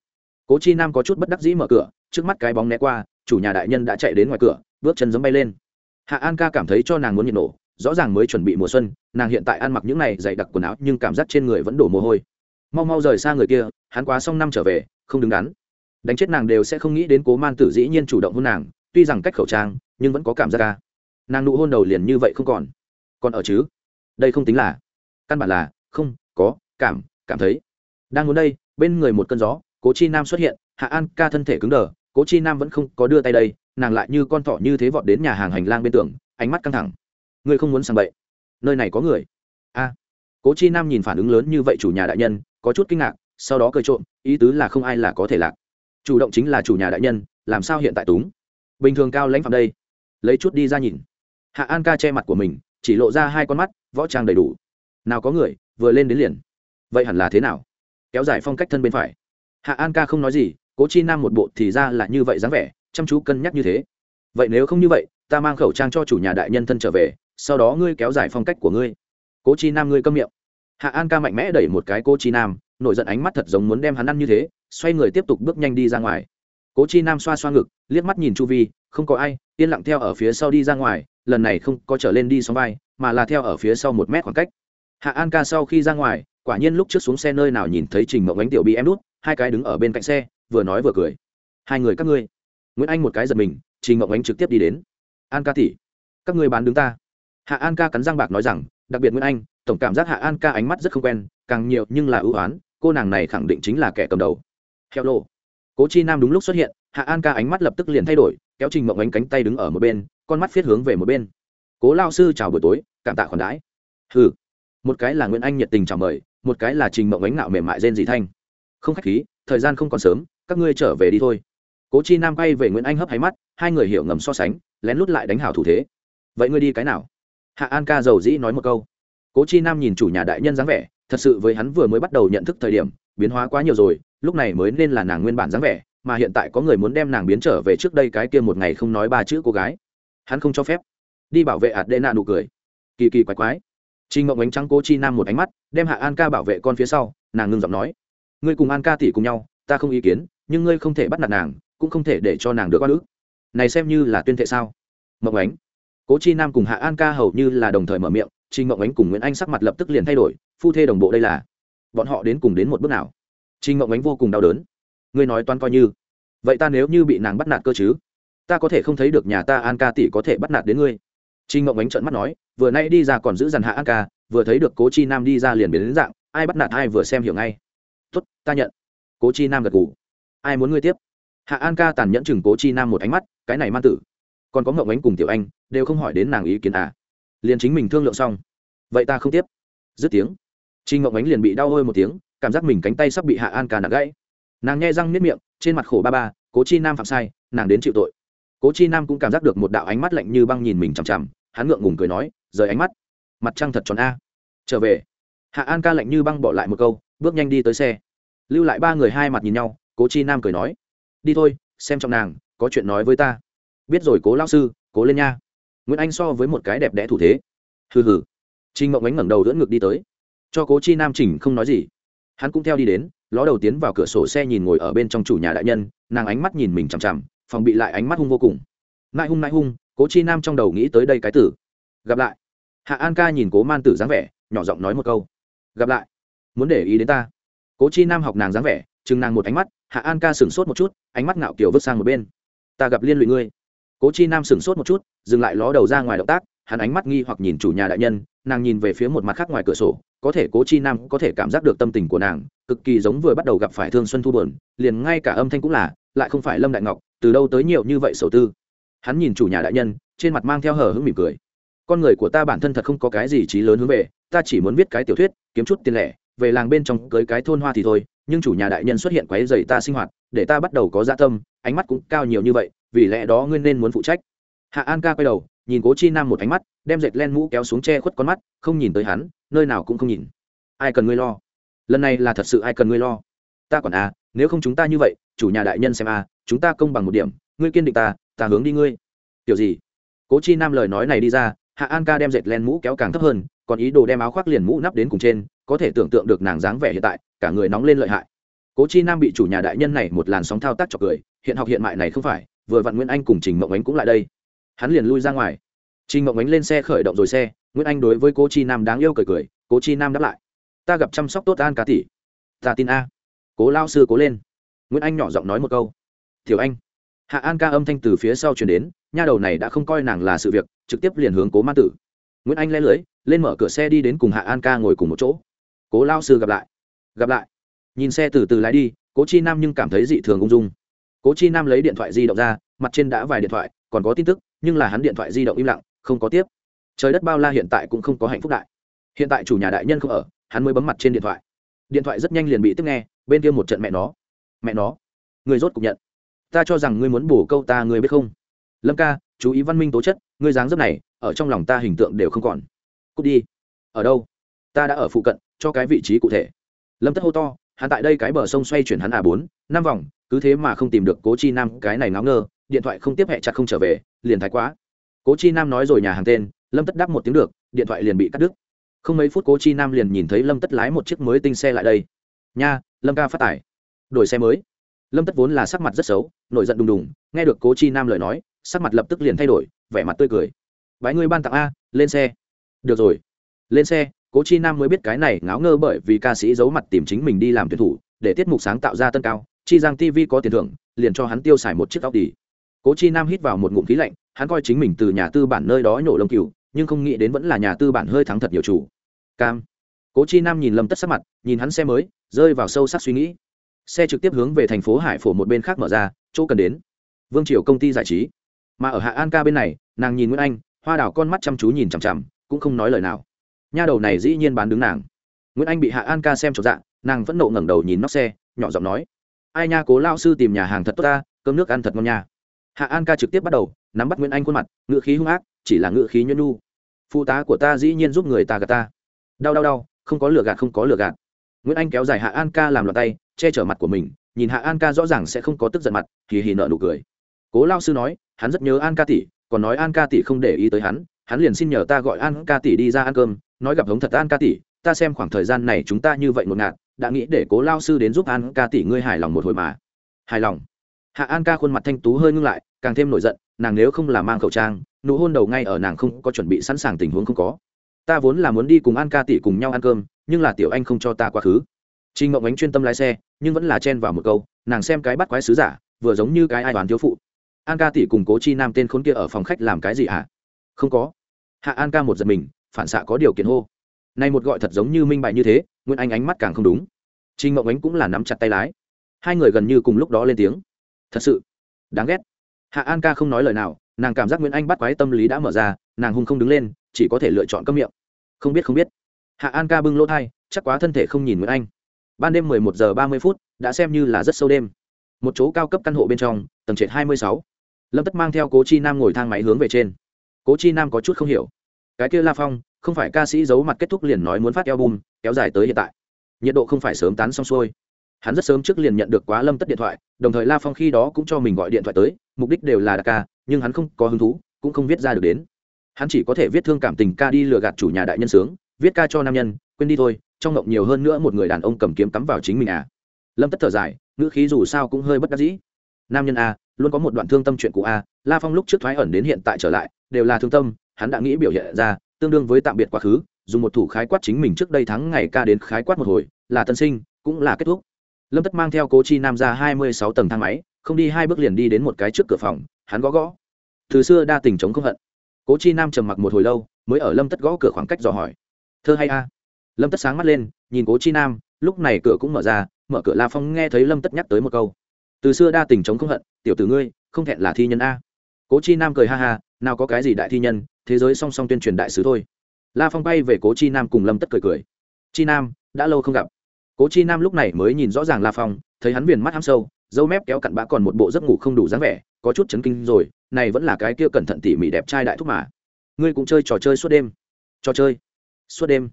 Cố chi nam có chút bất đắc dĩ mở cửa, trước mắt cái bóng né qua, chủ nhà đại nhân đã chạy đến ngoài cửa, bước chân giống bay lên. Hạ an ca cảm thấy cho nàng muốn nhiệt nổ, rõ ràng mới chuẩn bị mùa xuân, nàng hiện tại ăn mặc những này dày đặc quần áo nhưng cảm giác trên người vẫn đổ mồ hôi mau mau rời xa người kia, hắn quá xong năm trở về, không đứng đắn. Đánh chết nàng đều sẽ không nghĩ đến cố man tử dĩ nhiên chủ động hôn nàng, tuy rằng cách khẩu trang, nhưng vẫn có cảm giác ca. Nàng nụ hôn đầu liền như vậy không còn. Còn ở chứ? Đây không tính là. Căn bản là, không, có, cảm cảm thấy. Đang muốn đây, bên người một cơn gió, cố chi nam xuất hiện, hạ an ca thân thể cứng đờ, cố chi nam vẫn không có đưa tay đây, nàng lại như con thỏ như thế vọt đến nhà hàng hành lang bên tường, ánh mắt căng thẳng. Ngươi không muốn sang bậy. Nơi này có người. A. Cố chi nam nhìn phản ứng lớn như vậy chủ nhà đại nhân có chút kinh ngạc, sau đó cười trộm, ý tứ là không ai là có thể lạc. Chủ động chính là chủ nhà đại nhân, làm sao hiện tại túng? Bình thường cao lãnh phạm đây. Lấy chút đi ra nhìn. Hạ an ca che mặt của mình, chỉ lộ ra hai con mắt, võ trang đầy đủ. Nào có người, vừa lên đến liền. Vậy hẳn là thế nào? Kéo dài phong cách thân bên phải. Hạ an ca không nói gì, cố chi nam một bộ thì ra là như vậy dáng vẻ, chăm chú cân nhắc như thế. Vậy nếu không như vậy, ta mang khẩu trang cho chủ nhà đại nhân thân trở về, sau đó ngươi kéo dài phong cách của ngươi. Cố chi nam ngươi câm miệng hạ an ca mạnh mẽ đẩy một cái cố chi nam, nổi giận ánh mắt thật giống muốn đem hắn ăn như thế, xoay người tiếp tục bước nhanh đi ra ngoài. Cố chi nam xoa xoa ngực, liếc mắt nhìn chu vi, không có ai, yên lặng theo ở phía sau đi ra ngoài, lần này không có trở lên đi sóng vai, mà là theo ở phía sau một mét khoảng cách. Hạ an ca sau khi ra ngoài, quả nhiên lúc trước xuống xe nơi nào nhìn thấy trình mộng ánh tiểu bị em đút, hai cái đứng ở bên cạnh xe, vừa nói vừa cười. Hai người các ngươi. Nguyễn anh một cái giật mình, trình mộng ánh trực tiếp đi đến. An ca tỷ, các ngươi bán đứng ta. Hạ an ca cắn răng bạc nói rằng, đặc biệt nguyễn anh tổng cảm giác hạ an ca ánh mắt rất không quen, càng nhiều nhưng là ưu oán, cô nàng này khẳng định chính là kẻ cầm đầu. Heo lô. Cố chi nam đúng lúc xuất hiện, hạ an ca ánh mắt lập tức liền thay đổi, kéo trình mộng ánh cánh tay đứng ở một bên, con mắt viết hướng về một bên. Cố lao sư, chào buổi tối, cảm tạ khoản đãi. Hừ. Một cái là nguyễn anh nhiệt tình chào mời, một cái là trình mộng ánh nạo mềm mại rên dị thanh. Không khách khí, thời gian không còn sớm, các ngươi trở về đi thôi. Cố chi nam quay về nguyễn anh hấp hay mắt, hai người hiểu ngầm so sánh, lén lút lại đánh hảo thủ thế. Vậy ngươi đi cái nào? Hạ an ca giàu dĩ nói một câu cố chi nam nhìn chủ nhà đại nhân dáng vẻ thật sự với hắn vừa mới bắt đầu nhận thức thời điểm biến hóa quá nhiều rồi lúc này mới nên là nàng nguyên bản dáng vẻ mà hiện tại có người muốn đem nàng biến trở về trước đây cái kia một ngày không nói ba chữ cô gái hắn không cho phép đi bảo vệ ạt đệ nạ nụ cười kỳ kỳ quái quái Trình Mộng ánh trắng Cố Chi Nam một ánh mắt, đem Hạ An Ca bảo vệ con phía sau, nàng ngưng giọng nói: "Ngươi cùng An Ca tỷ cùng nhau, ta không ý kiến, nhưng ngươi không thể bắt nạt nàng, cũng không thể để cho nàng được oan ức. Này xem như là tuyên thệ sao?" Mộng ánh. Cố Chi Nam cùng Hạ An Ca hầu như là đồng thời mở miệng, Trình Ngộng ánh cùng Nguyễn Anh sắc mặt lập tức liền thay đổi, phu thê đồng bộ đây là, bọn họ đến cùng đến một bước nào? Trình Ngộng ánh vô cùng đau đớn. Ngươi nói toán coi như, vậy ta nếu như bị nàng bắt nạt cơ chứ? Ta có thể không thấy được nhà ta An Ca tỷ có thể bắt nạt đến ngươi. Trình Ngộng ánh trợn mắt nói, vừa nay đi ra còn giữ dằn hạ an ca vừa thấy được cố chi nam đi ra liền biến đến dạng ai bắt nạt ai vừa xem hiểu ngay tuất ta nhận cố chi nam gật gù ai muốn ngươi tiếp hạ an ca tàn nhẫn chừng cố chi nam một ánh mắt cái này man tử còn có ngậu ánh cùng tiểu anh đều không hỏi đến nàng ý kiến à liền chính mình thương lượng xong. Vậy ta không tiếp. Dứt tiếng chi ngậu ánh liền bị đau hôi một tiếng, cảm giác mình cánh tay sắp bị hạ an ca nặng gãy. Nàng nghe răng nếp miệng, trên mặt khổ ba ba, cố chi nam phạm sai, nàng đến chịu tội. Cố chi nam cũng cảm giác được một đạo ánh mắt lạnh như băng nhìn mình chằm chằm, hắn ngượng ngùng cười nói, rời ánh mắt. Mặt trăng thật tròn a. Trở về, hạ an ca lạnh như băng bỏ lại một câu, bước nhanh đi tới xe. Lưu lại ba người hai mặt nhìn nhau, cố chi nam cười nói, đi thôi, xem trong nàng, có chuyện nói với ta. Biết rồi, cố lao sư, cố lên nha nguyễn anh so với một cái đẹp đẽ thủ thế. Hừ hừ. Trinh mộng ánh ngẩng đầu đỡ ngực đi tới. Cho cố chi nam chỉnh không nói gì. Hắn cũng theo đi đến, ló đầu tiến vào cửa sổ xe nhìn ngồi ở bên trong chủ nhà đại nhân, nàng ánh mắt nhìn mình chằm chằm, phòng bị lại ánh mắt hung vô cùng. Nại hung nại hung, cố chi nam trong đầu nghĩ tới đây cái tử. Gặp lại. Hạ an ca nhìn cố man tử dáng vẻ, nhỏ giọng nói một câu. Gặp lại. Muốn để ý đến ta. Cố chi nam học nàng dáng vẻ chừng nàng một ánh mắt, hạ an ca sửng sốt một chút, ánh mắt ngạo kiểu vứt sang một bên. Ta gặp liên lụy ngươi cố chi nam sửng sốt một chút, dừng lại ló đầu ra ngoài động tác, hắn ánh mắt nghi hoặc nhìn chủ nhà đại nhân, nàng nhìn về phía một mặt khác ngoài cửa sổ, có thể cố chi nam có thể cảm giác được tâm tình của nàng, cực kỳ giống vừa bắt đầu gặp phải thương xuân thu bờn liền ngay cả âm thanh cũng là, lại không phải lâm đại ngọc, từ đâu tới nhiều như vậy sầu tư. Hắn nhìn chủ nhà đại nhân, trên mặt mang theo hờ hững mỉm cười. Con người của ta bản thân thật không có cái gì trí lớn hướng về, ta chỉ muốn viết cái tiểu thuyết, kiếm chút tiền lẻ, về làng bên trong cưới cái thôn hoa thì thôi, nhưng chủ nhà đại nhân xuất hiện quấy dày ta sinh hoạt, để ta bắt đầu có dạ tâm, ánh mắt cũng cao nhiều như vậy vì lẽ đó ngươi nên muốn phụ trách. Hạ an ca quay đầu, nhìn cố chi nam một ánh mắt, đem dệt len mũ kéo xuống che khuất con mắt, không nhìn tới hắn, nơi nào cũng không nhìn. Ai cần ngươi lo? Lần này là thật sự ai cần ngươi lo? Ta còn à nếu không chúng ta như vậy, chủ nhà đại nhân xem à chúng ta công bằng một điểm, ngươi kiên định ta ta hướng đi ngươi. Kiểu gì? Cố chi nam lời nói này đi ra, hạ an ca đem dệt len mũ kéo càng thấp hơn, còn ý đồ đem áo khoác liền mũ nắp đến cùng trên, có thể tưởng tượng được nàng dáng vẻ hiện tại, cả người nóng lên lợi hại. Cố chi nam bị chủ nhà đại nhân này một làn sóng thao tác chọc cười, hiện học hiện mại này không phải vừa vặn nguyễn anh cùng trình mộng ánh cũng lại đây. Hắn liền lui ra ngoài. Trình mộng ánh lên xe khởi động rồi xe, nguyễn anh đối với cô chi nam đáng yêu cười cười, cố chi nam đáp lại, ta gặp chăm sóc tốt an cá tỷ. Ta tin a. Cố lao sư cố lên. Nguyễn anh nhỏ giọng nói một câu. Thiểu anh. Hạ an ca âm thanh từ phía sau chuyển đến, nha đầu này đã không coi nàng là sự việc, trực tiếp liền hướng cố ma tử. Nguyễn anh lẽ lưới, lên mở cửa xe đi đến cùng hạ an ca ngồi cùng một chỗ. Cố lao sư gặp lại. Gặp lại. Nhìn xe từ từ lái đi, cố chi nam nhưng cảm thấy dị thường ung dung cố chi nam lấy điện thoại di động ra, mặt trên đã vài điện thoại, còn có tin tức, nhưng là hắn điện thoại di động im lặng, không có tiếp. Trời đất bao la hiện tại cũng không có hạnh phúc đại. Hiện tại chủ nhà đại nhân không ở, hắn mới bấm mặt trên điện thoại. Điện thoại rất nhanh liền bị tiếp nghe, bên kia một trận mẹ nó. Mẹ nó. Người rốt cục nhận. Ta cho rằng ngươi muốn bổ câu ta ngươi biết không? Lâm ca, chú ý văn minh tố chất, ngươi dáng dấp này, ở trong lòng ta hình tượng đều không còn. Cút đi. Ở đâu? Ta đã ở phụ cận, cho cái vị trí cụ thể. Lâm tất hô to hắn tại đây cái bờ sông xoay chuyển hắn à bốn, năm vòng, cứ thế mà không tìm được cố chi nam, cái này ngáo ngơ, điện thoại không tiếp hẹ chặt không trở về, liền thái quá. Cố chi nam nói rồi nhà hàng tên, lâm tất đáp một tiếng được, điện thoại liền bị cắt đứt. Không mấy phút cố chi nam liền nhìn thấy lâm tất lái một chiếc mới tinh xe lại đây. Nha, lâm ca phát tải. Đổi xe mới. Lâm tất vốn là sắc mặt rất xấu, nổi giận đùng đùng, nghe được cố chi nam lời nói, sắc mặt lập tức liền thay đổi, vẻ mặt tươi cười. Bái ngươi ban tặng a, lên xe. Được rồi. Lên xe cố chi nam mới biết cái này ngáo ngơ bởi vì ca sĩ giấu mặt tìm chính mình đi làm tuyển thủ, để tiết mục sáng tạo ra tân cao, chi giang tv có tiền thưởng, liền cho hắn tiêu xài một chiếc áo đi. Cố chi nam hít vào một ngụm khí lạnh, hắn coi chính mình từ nhà tư bản nơi đó nhổ lông cừu, nhưng không nghĩ đến vẫn là nhà tư bản hơi thắng thật nhiều chủ. Cam. Cố chi nam nhìn lâm tất sắc mặt, nhìn hắn xe mới, rơi vào sâu sắc suy nghĩ. Xe trực tiếp hướng về thành phố hải phổ một bên khác mở ra, chỗ cần đến. Vương triều công ty giải trí. Mà ở hạ an ca bên này, nàng nhìn nguyễn anh, hoa đào con mắt chăm chú nhìn chằm chằm, cũng không nói lời nào nha đầu này dĩ nhiên bán đứng nàng. Nguyễn anh bị hạ an ca xem trọn dạng nàng vẫn nộ ngẩng đầu nhìn nóc xe, nhỏ giọng nói, ai nha, cố lao sư tìm nhà hàng thật tốt ta, cơm nước ăn thật ngon nha. Hạ an ca trực tiếp bắt đầu, nắm bắt nguyễn anh khuôn mặt ngự khí hung ác, chỉ là ngự khí nhuân nu. Phụ tá của ta dĩ nhiên giúp người ta gạt ta. Đau đau đau, không có lừa gạt, không có lừa gạt. Nguyễn anh kéo dài hạ an ca làm loạt tay, che chở mặt của mình, nhìn hạ an ca rõ ràng sẽ không có tức giận mặt thì hì nợ nụ cười. Cố lao sư nói, hắn rất nhớ an ca tỷ, còn nói an ca tỷ không để ý tới hắn hắn liền xin nhờ ta gọi an ca tỷ đi ra ăn cơm nói gặp hống thật an ca tỷ ta xem khoảng thời gian này chúng ta như vậy ngột ngạt đã nghĩ để cố lao sư đến giúp an ca tỷ ngươi hài lòng một hồi mà hài lòng hạ an ca khuôn mặt thanh tú hơi ngưng lại càng thêm nổi giận nàng nếu không là mang khẩu trang nụ hôn đầu ngay ở nàng không có chuẩn bị sẵn sàng tình huống không có ta vốn là muốn đi cùng an ca tỷ cùng nhau ăn cơm nhưng là tiểu anh không cho ta quá khứ Trình Ngộng Ánh chuyên tâm lái xe, nhưng vẫn là chen vào một câu, nàng xem cái bắt quái sứ giả, vừa giống như cái ai đoán thiếu phụ. An ca tỷ cùng Cố Chi Nam tên khốn kia ở phòng khách làm cái gì hả? Không có. Hạ An ca một giật mình, phản xạ có điều kiện hô. Này một gọi thật giống như minh bại như thế, Nguyễn Anh ánh mắt càng không đúng. Trình mộng Ánh cũng là nắm chặt tay lái. Hai người gần như cùng lúc đó lên tiếng. Thật sự, đáng ghét. Hạ An ca không nói lời nào, nàng cảm giác Nguyễn Anh bắt quái tâm lý đã mở ra, nàng hung không đứng lên, chỉ có thể lựa chọn cấm miệng. Không biết không biết. Hạ An ca bưng lỗ thai, chắc quá thân thể không nhìn Nguyễn Anh ban đêm 11 giờ 30 phút đã xem như là rất sâu đêm một chỗ cao cấp căn hộ bên trong tầng trệt 26. lâm tất mang theo cố chi nam ngồi thang máy hướng về trên cố chi nam có chút không hiểu cái kia la phong không phải ca sĩ giấu mặt kết thúc liền nói muốn phát album kéo dài tới hiện tại nhiệt độ không phải sớm tán xong xuôi hắn rất sớm trước liền nhận được quá lâm tất điện thoại đồng thời la phong khi đó cũng cho mình gọi điện thoại tới mục đích đều là đặc ca nhưng hắn không có hứng thú cũng không viết ra được đến hắn chỉ có thể viết thương cảm tình ca đi lừa gạt chủ nhà đại nhân sướng viết ca cho nam nhân quên đi thôi trong ngộng nhiều hơn nữa một người đàn ông cầm kiếm cắm vào chính mình à. lâm tất thở dài ngữ khí dù sao cũng hơi bất đắc dĩ nam nhân a luôn có một đoạn thương tâm chuyện của a à. la phong lúc trước thoái ẩn đến hiện tại trở lại đều là thương tâm, hắn đã nghĩ biểu hiện ra tương đương với tạm biệt quá khứ, dùng một thủ khái quát chính mình trước đây thắng ngày ca đến khái quát một hồi, là tân sinh, cũng là kết thúc. Lâm tất mang theo cố chi nam ra hai mươi sáu tầng thang máy, không đi hai bước liền đi đến một cái trước cửa phòng, hắn gõ gõ. Từ xưa đa tình chống không hận. Cố chi nam trầm mặc một hồi lâu, mới ở lâm tất gõ cửa khoảng cách dò hỏi. Thơ hay a? Lâm tất sáng mắt lên, nhìn cố chi nam, lúc này cửa cũng mở ra, mở cửa la phong nghe thấy lâm tất nhắc tới một câu. Từ xưa đa tình chống không hận, tiểu tử ngươi, không thẹn là thi nhân a. Cố chi nam cười ha ha nào có cái gì đại thi nhân, thế giới song song tuyên truyền đại sứ thôi. La phong bay về cố chi nam cùng lâm tất cười cười. Chi nam, đã lâu không gặp. Cố chi nam lúc này mới nhìn rõ ràng la phong, thấy hắn viền mắt hăm sâu, dâu mép kéo cặn bã còn một bộ giấc ngủ không đủ dáng vẻ, có chút chấn kinh rồi, này vẫn là cái kia cẩn thận tỉ mỉ đẹp trai đại thúc mà. Ngươi cũng chơi trò chơi suốt đêm. Trò chơi. Suốt đêm.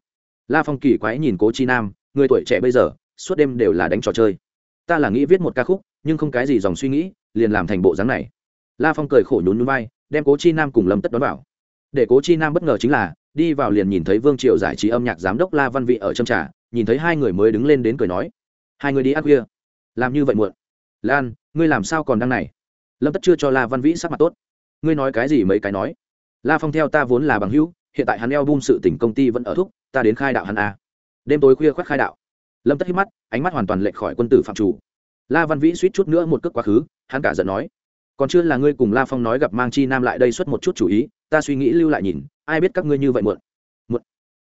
La phong kỳ quái nhìn cố chi nam, người tuổi trẻ bây giờ, suốt đêm đều là đánh trò chơi. Ta là nghĩ viết một ca khúc, nhưng không cái gì dòng suy nghĩ, liền làm thành bộ dáng này. La phong cười khổ nhún núi vai đem cố chi nam cùng lâm tất đón vào. Để cố chi nam bất ngờ chính là, đi vào liền nhìn thấy vương triều giải trí âm nhạc giám đốc la văn vị ở trong trà, nhìn thấy hai người mới đứng lên đến cười nói, hai người đi ác khuya. Làm như vậy muộn. Lan, ngươi làm sao còn đang này? Lâm tất chưa cho la văn vĩ sắc mặt tốt. Ngươi nói cái gì mấy cái nói? La phong theo ta vốn là bằng hữu, hiện tại hắn eo bung sự tỉnh công ty vẫn ở thúc, ta đến khai đạo hắn a. À. đêm tối khuya khoác khai đạo. Lâm tất hít mắt, ánh mắt hoàn toàn lệch khỏi quân tử phạm chủ. La văn vĩ suýt chút nữa một cước quá khứ, hắn cả giận nói còn chưa là ngươi cùng la phong nói gặp mang chi nam lại đây xuất một chút chủ ý, ta suy nghĩ lưu lại nhìn, ai biết các ngươi như vậy muộn. Muộn.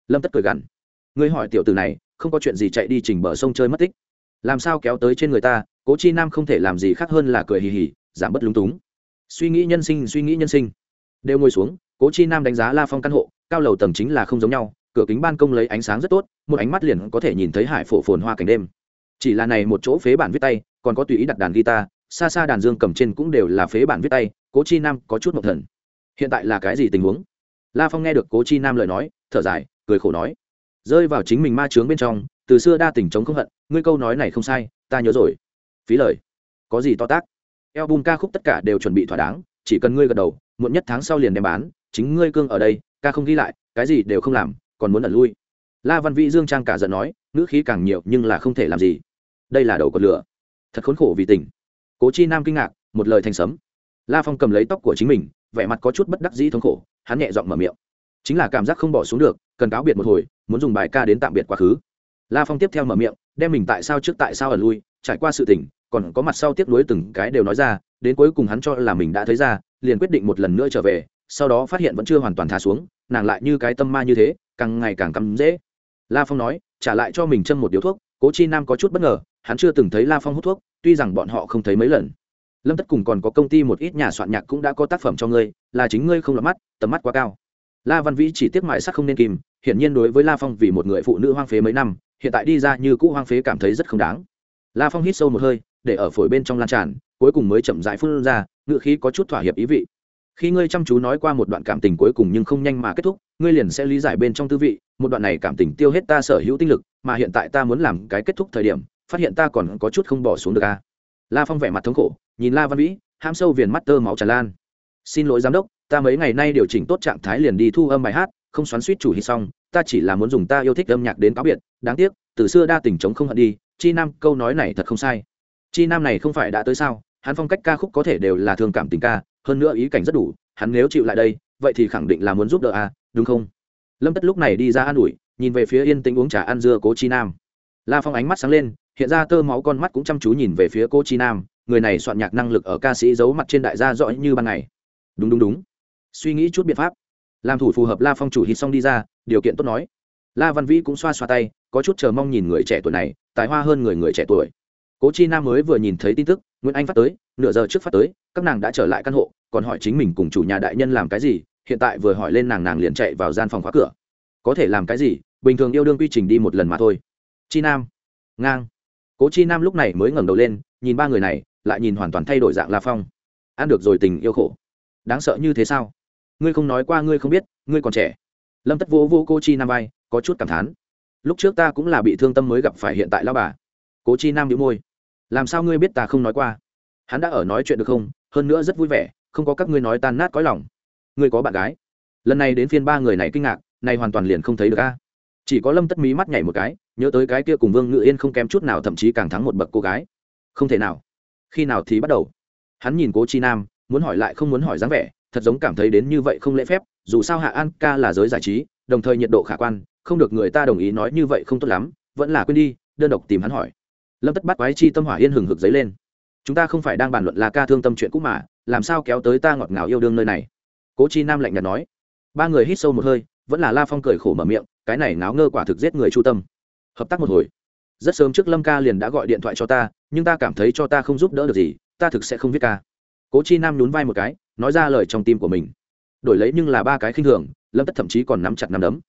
Lâm tất cười gằn. Ngươi hỏi tiểu tử này, không có chuyện gì chạy đi chỉnh bờ sông chơi mất tích. Làm sao kéo tới trên người ta, cố chi nam không thể làm gì khác hơn là cười hì hì, giảm bớt lúng túng. Suy nghĩ nhân sinh, suy nghĩ nhân sinh. Đều ngồi xuống, cố chi nam đánh giá la phong căn hộ, cao lầu tầng chính là không giống nhau, cửa kính ban công lấy ánh sáng rất tốt, một ánh mắt liền có thể nhìn thấy hải phổ phồn hoa cảnh đêm. Chỉ là này một chỗ phế bản viết tay, còn có tùy ý đặt đàn guitar xa xa đàn dương cầm trên cũng đều là phế bản viết tay, cố chi nam có chút mộng thần. Hiện tại là cái gì tình huống? La phong nghe được cố chi nam lời nói, thở dài, cười khổ nói. Rơi vào chính mình ma trướng bên trong, từ xưa đa tình chống không hận, ngươi câu nói này không sai, ta nhớ rồi. Phí lời. Có gì to tác album ca khúc tất cả đều chuẩn bị thỏa đáng, chỉ cần ngươi gật đầu, muộn nhất tháng sau liền đem bán, chính ngươi cương ở đây, ca không ghi lại, cái gì đều không làm, còn muốn ẩn lui. La văn vĩ dương trang cả giận nói, ngữ khí càng nhiều nhưng là không thể làm gì. Đây là đầu con lửa. Thật khốn khổ vì tình cố chi nam kinh ngạc, một lời thành sấm. La phong cầm lấy tóc của chính mình, vẻ mặt có chút bất đắc dĩ thống khổ, hắn nhẹ giọng mở miệng. Chính là cảm giác không bỏ xuống được, cần cáo biệt một hồi, muốn dùng bài ca đến tạm biệt quá khứ. La phong tiếp theo mở miệng, đem mình tại sao trước tại sao ở lui, trải qua sự tình, còn có mặt sau tiếp nối từng cái đều nói ra, đến cuối cùng hắn cho là mình đã thấy ra, liền quyết định một lần nữa trở về, sau đó phát hiện vẫn chưa hoàn toàn thả xuống, nàng lại như cái tâm ma như thế, càng ngày càng cắm dễ. La phong nói, trả lại cho mình châm một điếu thuốc, cố chi nam có chút bất ngờ, hắn chưa từng thấy la phong hút thuốc tuy rằng bọn họ không thấy mấy lần. Lâm tất cùng còn có công ty một ít nhà soạn nhạc cũng đã có tác phẩm cho ngươi, là chính ngươi không lọt mắt, tầm mắt quá cao. La văn vĩ chỉ tiếc mại sắc không nên kìm, hiển nhiên đối với la phong vì một người phụ nữ hoang phế mấy năm, hiện tại đi ra như cũ hoang phế cảm thấy rất không đáng. La phong hít sâu một hơi, để ở phổi bên trong lan tràn, cuối cùng mới chậm rãi phun ra, ngựa khí có chút thỏa hiệp ý vị. Khi ngươi chăm chú nói qua một đoạn cảm tình cuối cùng nhưng không nhanh mà kết thúc, ngươi liền sẽ lý giải bên trong tư vị, một đoạn này cảm tình tiêu hết ta sở hữu tinh lực, mà hiện tại ta muốn làm cái kết thúc thời điểm phát hiện ta còn có chút không bỏ xuống được a la phong vẻ mặt thống khổ, nhìn la văn vĩ ham sâu viền mắt tơ máu tràn lan. Xin lỗi giám đốc, ta mấy ngày nay điều chỉnh tốt trạng thái liền đi thu âm bài hát, không xoắn suýt chủ hít xong, ta chỉ là muốn dùng ta yêu thích âm nhạc đến cáo biệt, đáng tiếc, từ xưa đa tình chống không hận đi, chi nam, câu nói này thật không sai. Chi nam này không phải đã tới sao, hắn phong cách ca khúc có thể đều là thương cảm tình ca, hơn nữa ý cảnh rất đủ, hắn nếu chịu lại đây, vậy thì khẳng định là muốn giúp đỡ a đúng không? Lâm tất lúc này đi ra an ủi, nhìn về phía yên tĩnh uống trà ăn dưa cố chi nam. La phong ánh mắt sáng lên hiện ra tơ máu con mắt cũng chăm chú nhìn về phía cô chi nam, người này soạn nhạc năng lực ở ca sĩ giấu mặt trên đại gia rõ như ban ngày. Đúng đúng đúng. Suy nghĩ chút biện pháp. Làm thủ phù hợp la phong chủ hít xong đi ra, điều kiện tốt nói. La văn vĩ cũng xoa xoa tay, có chút chờ mong nhìn người trẻ tuổi này, tài hoa hơn người người trẻ tuổi. Cố chi nam mới vừa nhìn thấy tin tức, nguyễn anh phát tới, nửa giờ trước phát tới, các nàng đã trở lại căn hộ, còn hỏi chính mình cùng chủ nhà đại nhân làm cái gì, hiện tại vừa hỏi lên nàng nàng liền chạy vào gian phòng khóa cửa. Có thể làm cái gì, bình thường yêu đương quy trình đi một lần mà thôi. Chi nam, ngang cố chi nam lúc này mới ngẩng đầu lên, nhìn ba người này, lại nhìn hoàn toàn thay đổi dạng la phong. Ăn được rồi tình yêu khổ. Đáng sợ như thế sao? Ngươi không nói qua ngươi không biết, ngươi còn trẻ. Lâm tất vô vô cô chi nam vai, có chút cảm thán. Lúc trước ta cũng là bị thương tâm mới gặp phải hiện tại lao bà. Cố chi nam đĩu môi. Làm sao ngươi biết ta không nói qua? Hắn đã ở nói chuyện được không? Hơn nữa rất vui vẻ, không có các ngươi nói tan nát cõi lòng. Ngươi có bạn gái. Lần này đến phiên ba người này kinh ngạc này hoàn toàn liền không thấy được a chỉ có lâm tất mí mắt nhảy một cái, nhớ tới cái kia cùng vương ngự yên không kém chút nào, thậm chí càng thắng một bậc cô gái. Không thể nào. Khi nào thì bắt đầu? Hắn nhìn cố chi nam, muốn hỏi lại không muốn hỏi dáng vẻ, thật giống cảm thấy đến như vậy không lễ phép, dù sao hạ an ca là giới giải trí, đồng thời nhiệt độ khả quan, không được người ta đồng ý nói như vậy không tốt lắm, vẫn là quên đi, đơn độc tìm hắn hỏi. Lâm tất bắt quái chi tâm hỏa yên hừng hực dấy lên. Chúng ta không phải đang bàn luận là ca thương tâm chuyện cũ mà, làm sao kéo tới ta ngọt ngào yêu đương nơi này? Cố chi nam lạnh nhạt nói. Ba người hít sâu một hơi, vẫn là la phong cười khổ mở miệng cái này náo ngơ quả thực giết người chu tâm. Hợp tác một hồi. Rất sớm trước lâm ca liền đã gọi điện thoại cho ta, nhưng ta cảm thấy cho ta không giúp đỡ được gì, ta thực sẽ không viết ca. Cố chi nam nhún vai một cái, nói ra lời trong tim của mình. Đổi lấy nhưng là ba cái khinh thường, lâm tất thậm chí còn nắm chặt nắm đấm.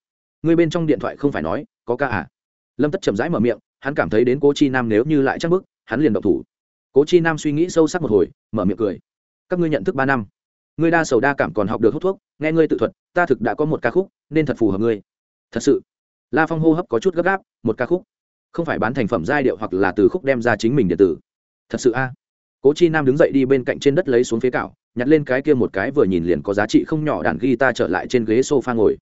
Người bên trong điện thoại không phải nói, có ca à? Lâm tất chậm rãi mở miệng, hắn cảm thấy đến cố chi nam nếu như lại chắc bức, hắn liền động thủ. Cố chi nam suy nghĩ sâu sắc một hồi, mở miệng cười. Các ngươi nhận thức ba năm. Ngươi đa sầu đa cảm còn học được hút thuốc, nghe ngươi tự thuật, ta thực đã có một ca khúc, nên thật phù hợp ngươi thật sự. La phong hô hấp có chút gấp gáp, một ca khúc. Không phải bán thành phẩm giai điệu hoặc là từ khúc đem ra chính mình điện tử. Thật sự a. Cố chi nam đứng dậy đi bên cạnh trên đất lấy xuống phía cạo nhặt lên cái kia một cái vừa nhìn liền có giá trị không nhỏ đàn guitar trở lại trên ghế sofa ngồi.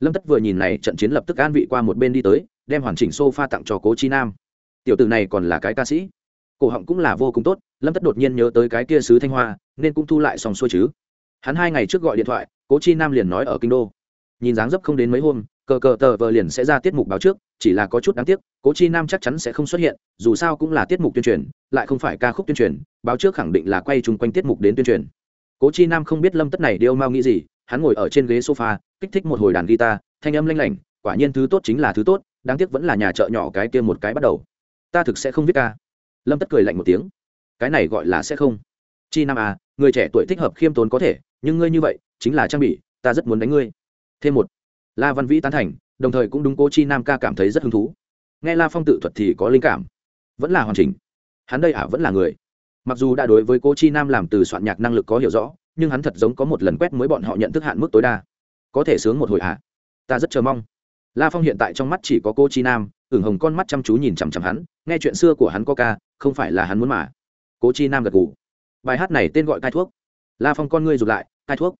Lâm tất vừa nhìn này, trận chiến lập tức an vị qua một bên đi tới, đem hoàn chỉnh sofa tặng cho cố chi nam. Tiểu tử này còn là cái ca sĩ. Cổ họng cũng là vô cùng tốt, lâm tất đột nhiên nhớ tới cái kia sứ thanh hoa, nên cũng thu lại xong xuôi chứ. Hắn hai ngày trước gọi điện thoại, cố chi nam liền nói ở kinh đô. Nhìn dáng dấp không đến mấy hôm cờ cờ tờ vờ liền sẽ ra tiết mục báo trước, chỉ là có chút đáng tiếc, cố chi nam chắc chắn sẽ không xuất hiện, dù sao cũng là tiết mục tuyên truyền, lại không phải ca khúc tuyên truyền, báo trước khẳng định là quay chung quanh tiết mục đến tuyên truyền. Cố chi nam không biết lâm tất này điêu mau nghĩ gì, hắn ngồi ở trên ghế sofa, kích thích một hồi đàn guitar, thanh âm lanh lảnh, quả nhiên thứ tốt chính là thứ tốt, đáng tiếc vẫn là nhà chợ nhỏ cái kia một cái bắt đầu. Ta thực sẽ không viết ca. Lâm tất cười lạnh một tiếng. Cái này gọi là sẽ không. Chi nam à người trẻ tuổi thích hợp khiêm tốn có thể, nhưng ngươi như vậy, chính là trang bị, ta rất muốn đánh ngươi. Thêm một la văn vĩ tán thành đồng thời cũng đúng cố chi nam ca cảm thấy rất hứng thú. Nghe la phong tự thuật thì có linh cảm. Vẫn là hoàn chỉnh. Hắn đây ả à, vẫn là người. Mặc dù đã đối với cố chi nam làm từ soạn nhạc năng lực có hiểu rõ nhưng hắn thật giống có một lần quét mới bọn họ nhận thức hạn mức tối đa. Có thể sướng một hồi ả à. ta rất chờ mong. La phong hiện tại trong mắt chỉ có cô chi nam ửng hồng con mắt chăm chú nhìn chằm chằm hắn nghe chuyện xưa của hắn có ca không phải là hắn muốn mà. Cố chi nam gật gù. Bài hát này tên gọi cai thuốc. La phong con ngươi rụt lại cai thuốc.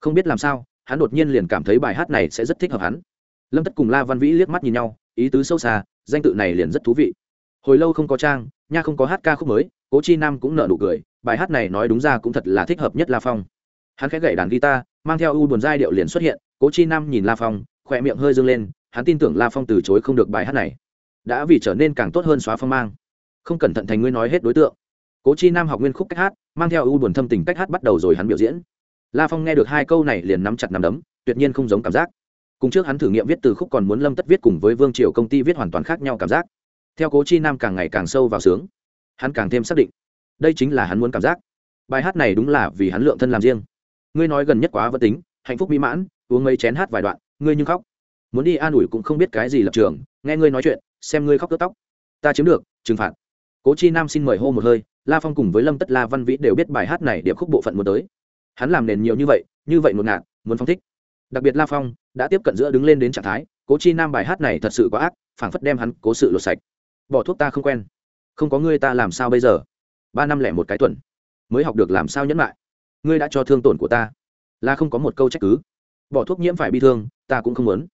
Không biết làm sao hắn đột nhiên liền cảm thấy bài hát này sẽ rất thích hợp hắn. Lâm tất cùng la văn vĩ liếc mắt nhìn nhau, ý tứ sâu xa, danh tự này liền rất thú vị. Hồi lâu không có trang, nha không có hát ca khúc mới, cố chi nam cũng nợ nụ cười, bài hát này nói đúng ra cũng thật là thích hợp nhất la phong. Hắn khẽ gậy đàn guitar, mang theo u buồn giai điệu liền xuất hiện, cố chi nam nhìn la phong, khỏe miệng hơi dâng lên, hắn tin tưởng la phong từ chối không được bài hát này. Đã vì trở nên càng tốt hơn xóa phong mang. Không cẩn thận thành ngươi nói hết đối tượng. Cố chi nam học nguyên khúc cách hát, mang theo u buồn thâm tình cách hát bắt đầu rồi hắn biểu diễn la phong nghe được hai câu này liền nắm chặt nắm đấm, tuyệt nhiên không giống cảm giác. Cùng trước hắn thử nghiệm viết từ khúc còn muốn lâm tất viết cùng với vương triều công ty viết hoàn toàn khác nhau cảm giác. Theo cố chi nam càng ngày càng sâu vào sướng, hắn càng thêm xác định, đây chính là hắn muốn cảm giác. Bài hát này đúng là vì hắn lượng thân làm riêng. Ngươi nói gần nhất quá vẫn tính, hạnh phúc mỹ mãn, uống mấy chén hát vài đoạn, ngươi nhưng khóc. Muốn đi an ủi cũng không biết cái gì lập trường, nghe ngươi nói chuyện, xem ngươi khóc tớt tóc. Ta chiếm được, trừng phạt. Cố chi nam xin mời hô một hơi, la phong cùng với lâm tất la văn vĩ đều biết bài hát này điệp khúc bộ phận muốn tới hắn làm nền nhiều như vậy như vậy một ngạt, muốn phong thích. Đặc biệt la phong đã tiếp cận giữa đứng lên đến trạng thái, cố chi nam bài hát này thật sự quá ác, phảng phất đem hắn cố sự lột sạch. Bỏ thuốc ta không quen. Không có ngươi ta làm sao bây giờ? Ba năm lẻ một cái tuần. Mới học được làm sao nhẫn lại. Ngươi đã cho thương tổn của ta. Là không có một câu trách cứ. Bỏ thuốc nhiễm phải bi thương, ta cũng không muốn.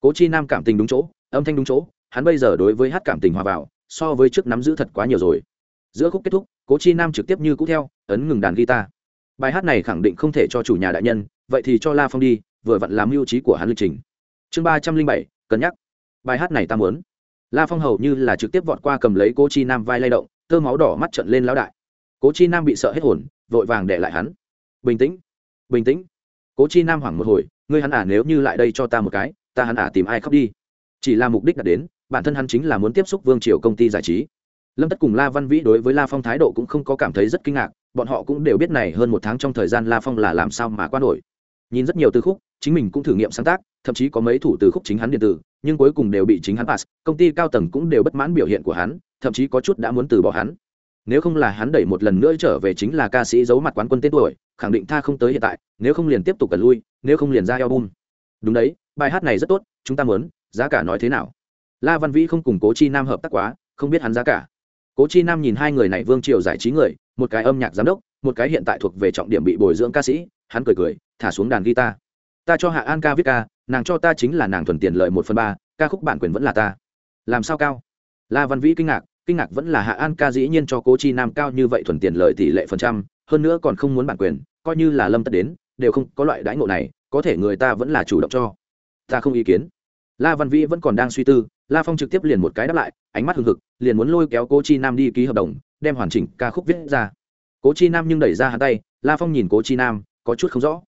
Cố chi nam cảm tình đúng chỗ, âm thanh đúng chỗ, hắn bây giờ đối với hát cảm tình hòa vào, so với trước nắm giữ thật quá nhiều rồi. Giữa khúc kết thúc, cố chi nam trực tiếp như cũ theo, ấn ngừng đàn guitar bài hát này khẳng định không thể cho chủ nhà đại nhân, vậy thì cho la phong đi, vừa vặn làm mưu trí của hắn lịch trình. Chương ba trăm linh bảy, cân nhắc. Bài hát này ta muốn. La phong hầu như là trực tiếp vọt qua cầm lấy cố chi nam vai lay động, tơ máu đỏ mắt trận lên lão đại. Cố chi nam bị sợ hết hồn, vội vàng để lại hắn. Bình tĩnh bình tĩnh. Cố chi nam hoảng một hồi, ngươi hắn ả à nếu như lại đây cho ta một cái, ta hắn ả à tìm ai khóc đi. Chỉ là mục đích đã đến, bản thân hắn chính là muốn tiếp xúc vương triều công ty giải trí. Lâm tất cùng la văn vĩ đối với la phong thái độ cũng không có cảm thấy rất kinh ngạc bọn họ cũng đều biết này hơn một tháng trong thời gian la phong là làm sao mà qua nổi. Nhìn rất nhiều từ khúc, chính mình cũng thử nghiệm sáng tác, thậm chí có mấy thủ từ khúc chính hắn điện tử, nhưng cuối cùng đều bị chính hắn pass, công ty cao tầng cũng đều bất mãn biểu hiện của hắn, thậm chí có chút đã muốn từ bỏ hắn. Nếu không là hắn đẩy một lần nữa trở về chính là ca sĩ giấu mặt quán quân tên tuổi, khẳng định tha không tới hiện tại, nếu không liền tiếp tục cần lui, nếu không liền ra album. Đúng đấy, bài hát này rất tốt, chúng ta muốn, giá cả nói thế nào? La văn vĩ không cùng cố chi nam hợp tác quá, không biết hắn giá cả. Cố chi nam nhìn hai người này vương triều giải trí người một cái âm nhạc giám đốc, một cái hiện tại thuộc về trọng điểm bị bồi dưỡng ca sĩ, hắn cười cười, thả xuống đàn guitar. Ta cho hạ an ca viết ca, nàng cho ta chính là nàng thuần tiền lợi một phần ba, ca khúc bản quyền vẫn là ta. Làm sao cao? La văn vĩ kinh ngạc kinh ngạc vẫn là hạ an ca dĩ nhiên cho cố chi nam cao như vậy thuần tiền lợi tỷ lệ phần trăm, hơn nữa còn không muốn bản quyền, coi như là lâm tất đến, đều không có loại đãi ngộ này, có thể người ta vẫn là chủ động cho. Ta không ý kiến. La văn vĩ vẫn còn đang suy tư, la phong trực tiếp liền một cái đáp lại, ánh mắt hừng hực, liền muốn lôi kéo cố chi nam đi ký hợp đồng đem hoàn chỉnh ca khúc viết ra. Cố chi nam nhưng đẩy ra hắn tay, la phong nhìn cố chi nam, có chút không rõ.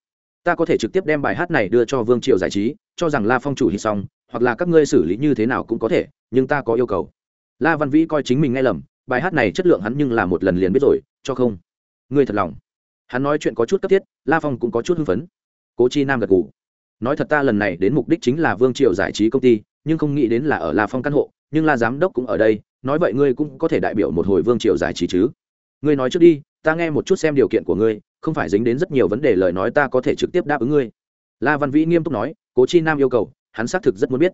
Ta có thể trực tiếp đem bài hát này đưa cho vương triều giải trí, cho rằng la phong chủ hít xong, hoặc là các ngươi xử lý như thế nào cũng có thể, nhưng ta có yêu cầu. La văn vĩ coi chính mình nghe lầm, bài hát này chất lượng hắn nhưng là một lần liền biết rồi, cho không? Ngươi thật lòng. Hắn nói chuyện có chút cấp thiết, la phong cũng có chút hưng phấn. Cố chi nam gật g ủ nói thật ta lần này đến mục đích chính là vương triều giải trí công ty, nhưng không nghĩ đến là ở la phong căn hộ nhưng la giám đốc cũng ở đây, nói vậy ngươi cũng có thể đại biểu một hồi vương triều giải trí chứ? Ngươi nói trước đi, ta nghe một chút xem điều kiện của ngươi, không phải dính đến rất nhiều vấn đề lời nói ta có thể trực tiếp đáp ứng ngươi. La văn vĩ nghiêm túc nói, cố chi nam yêu cầu, hắn xác thực rất muốn biết.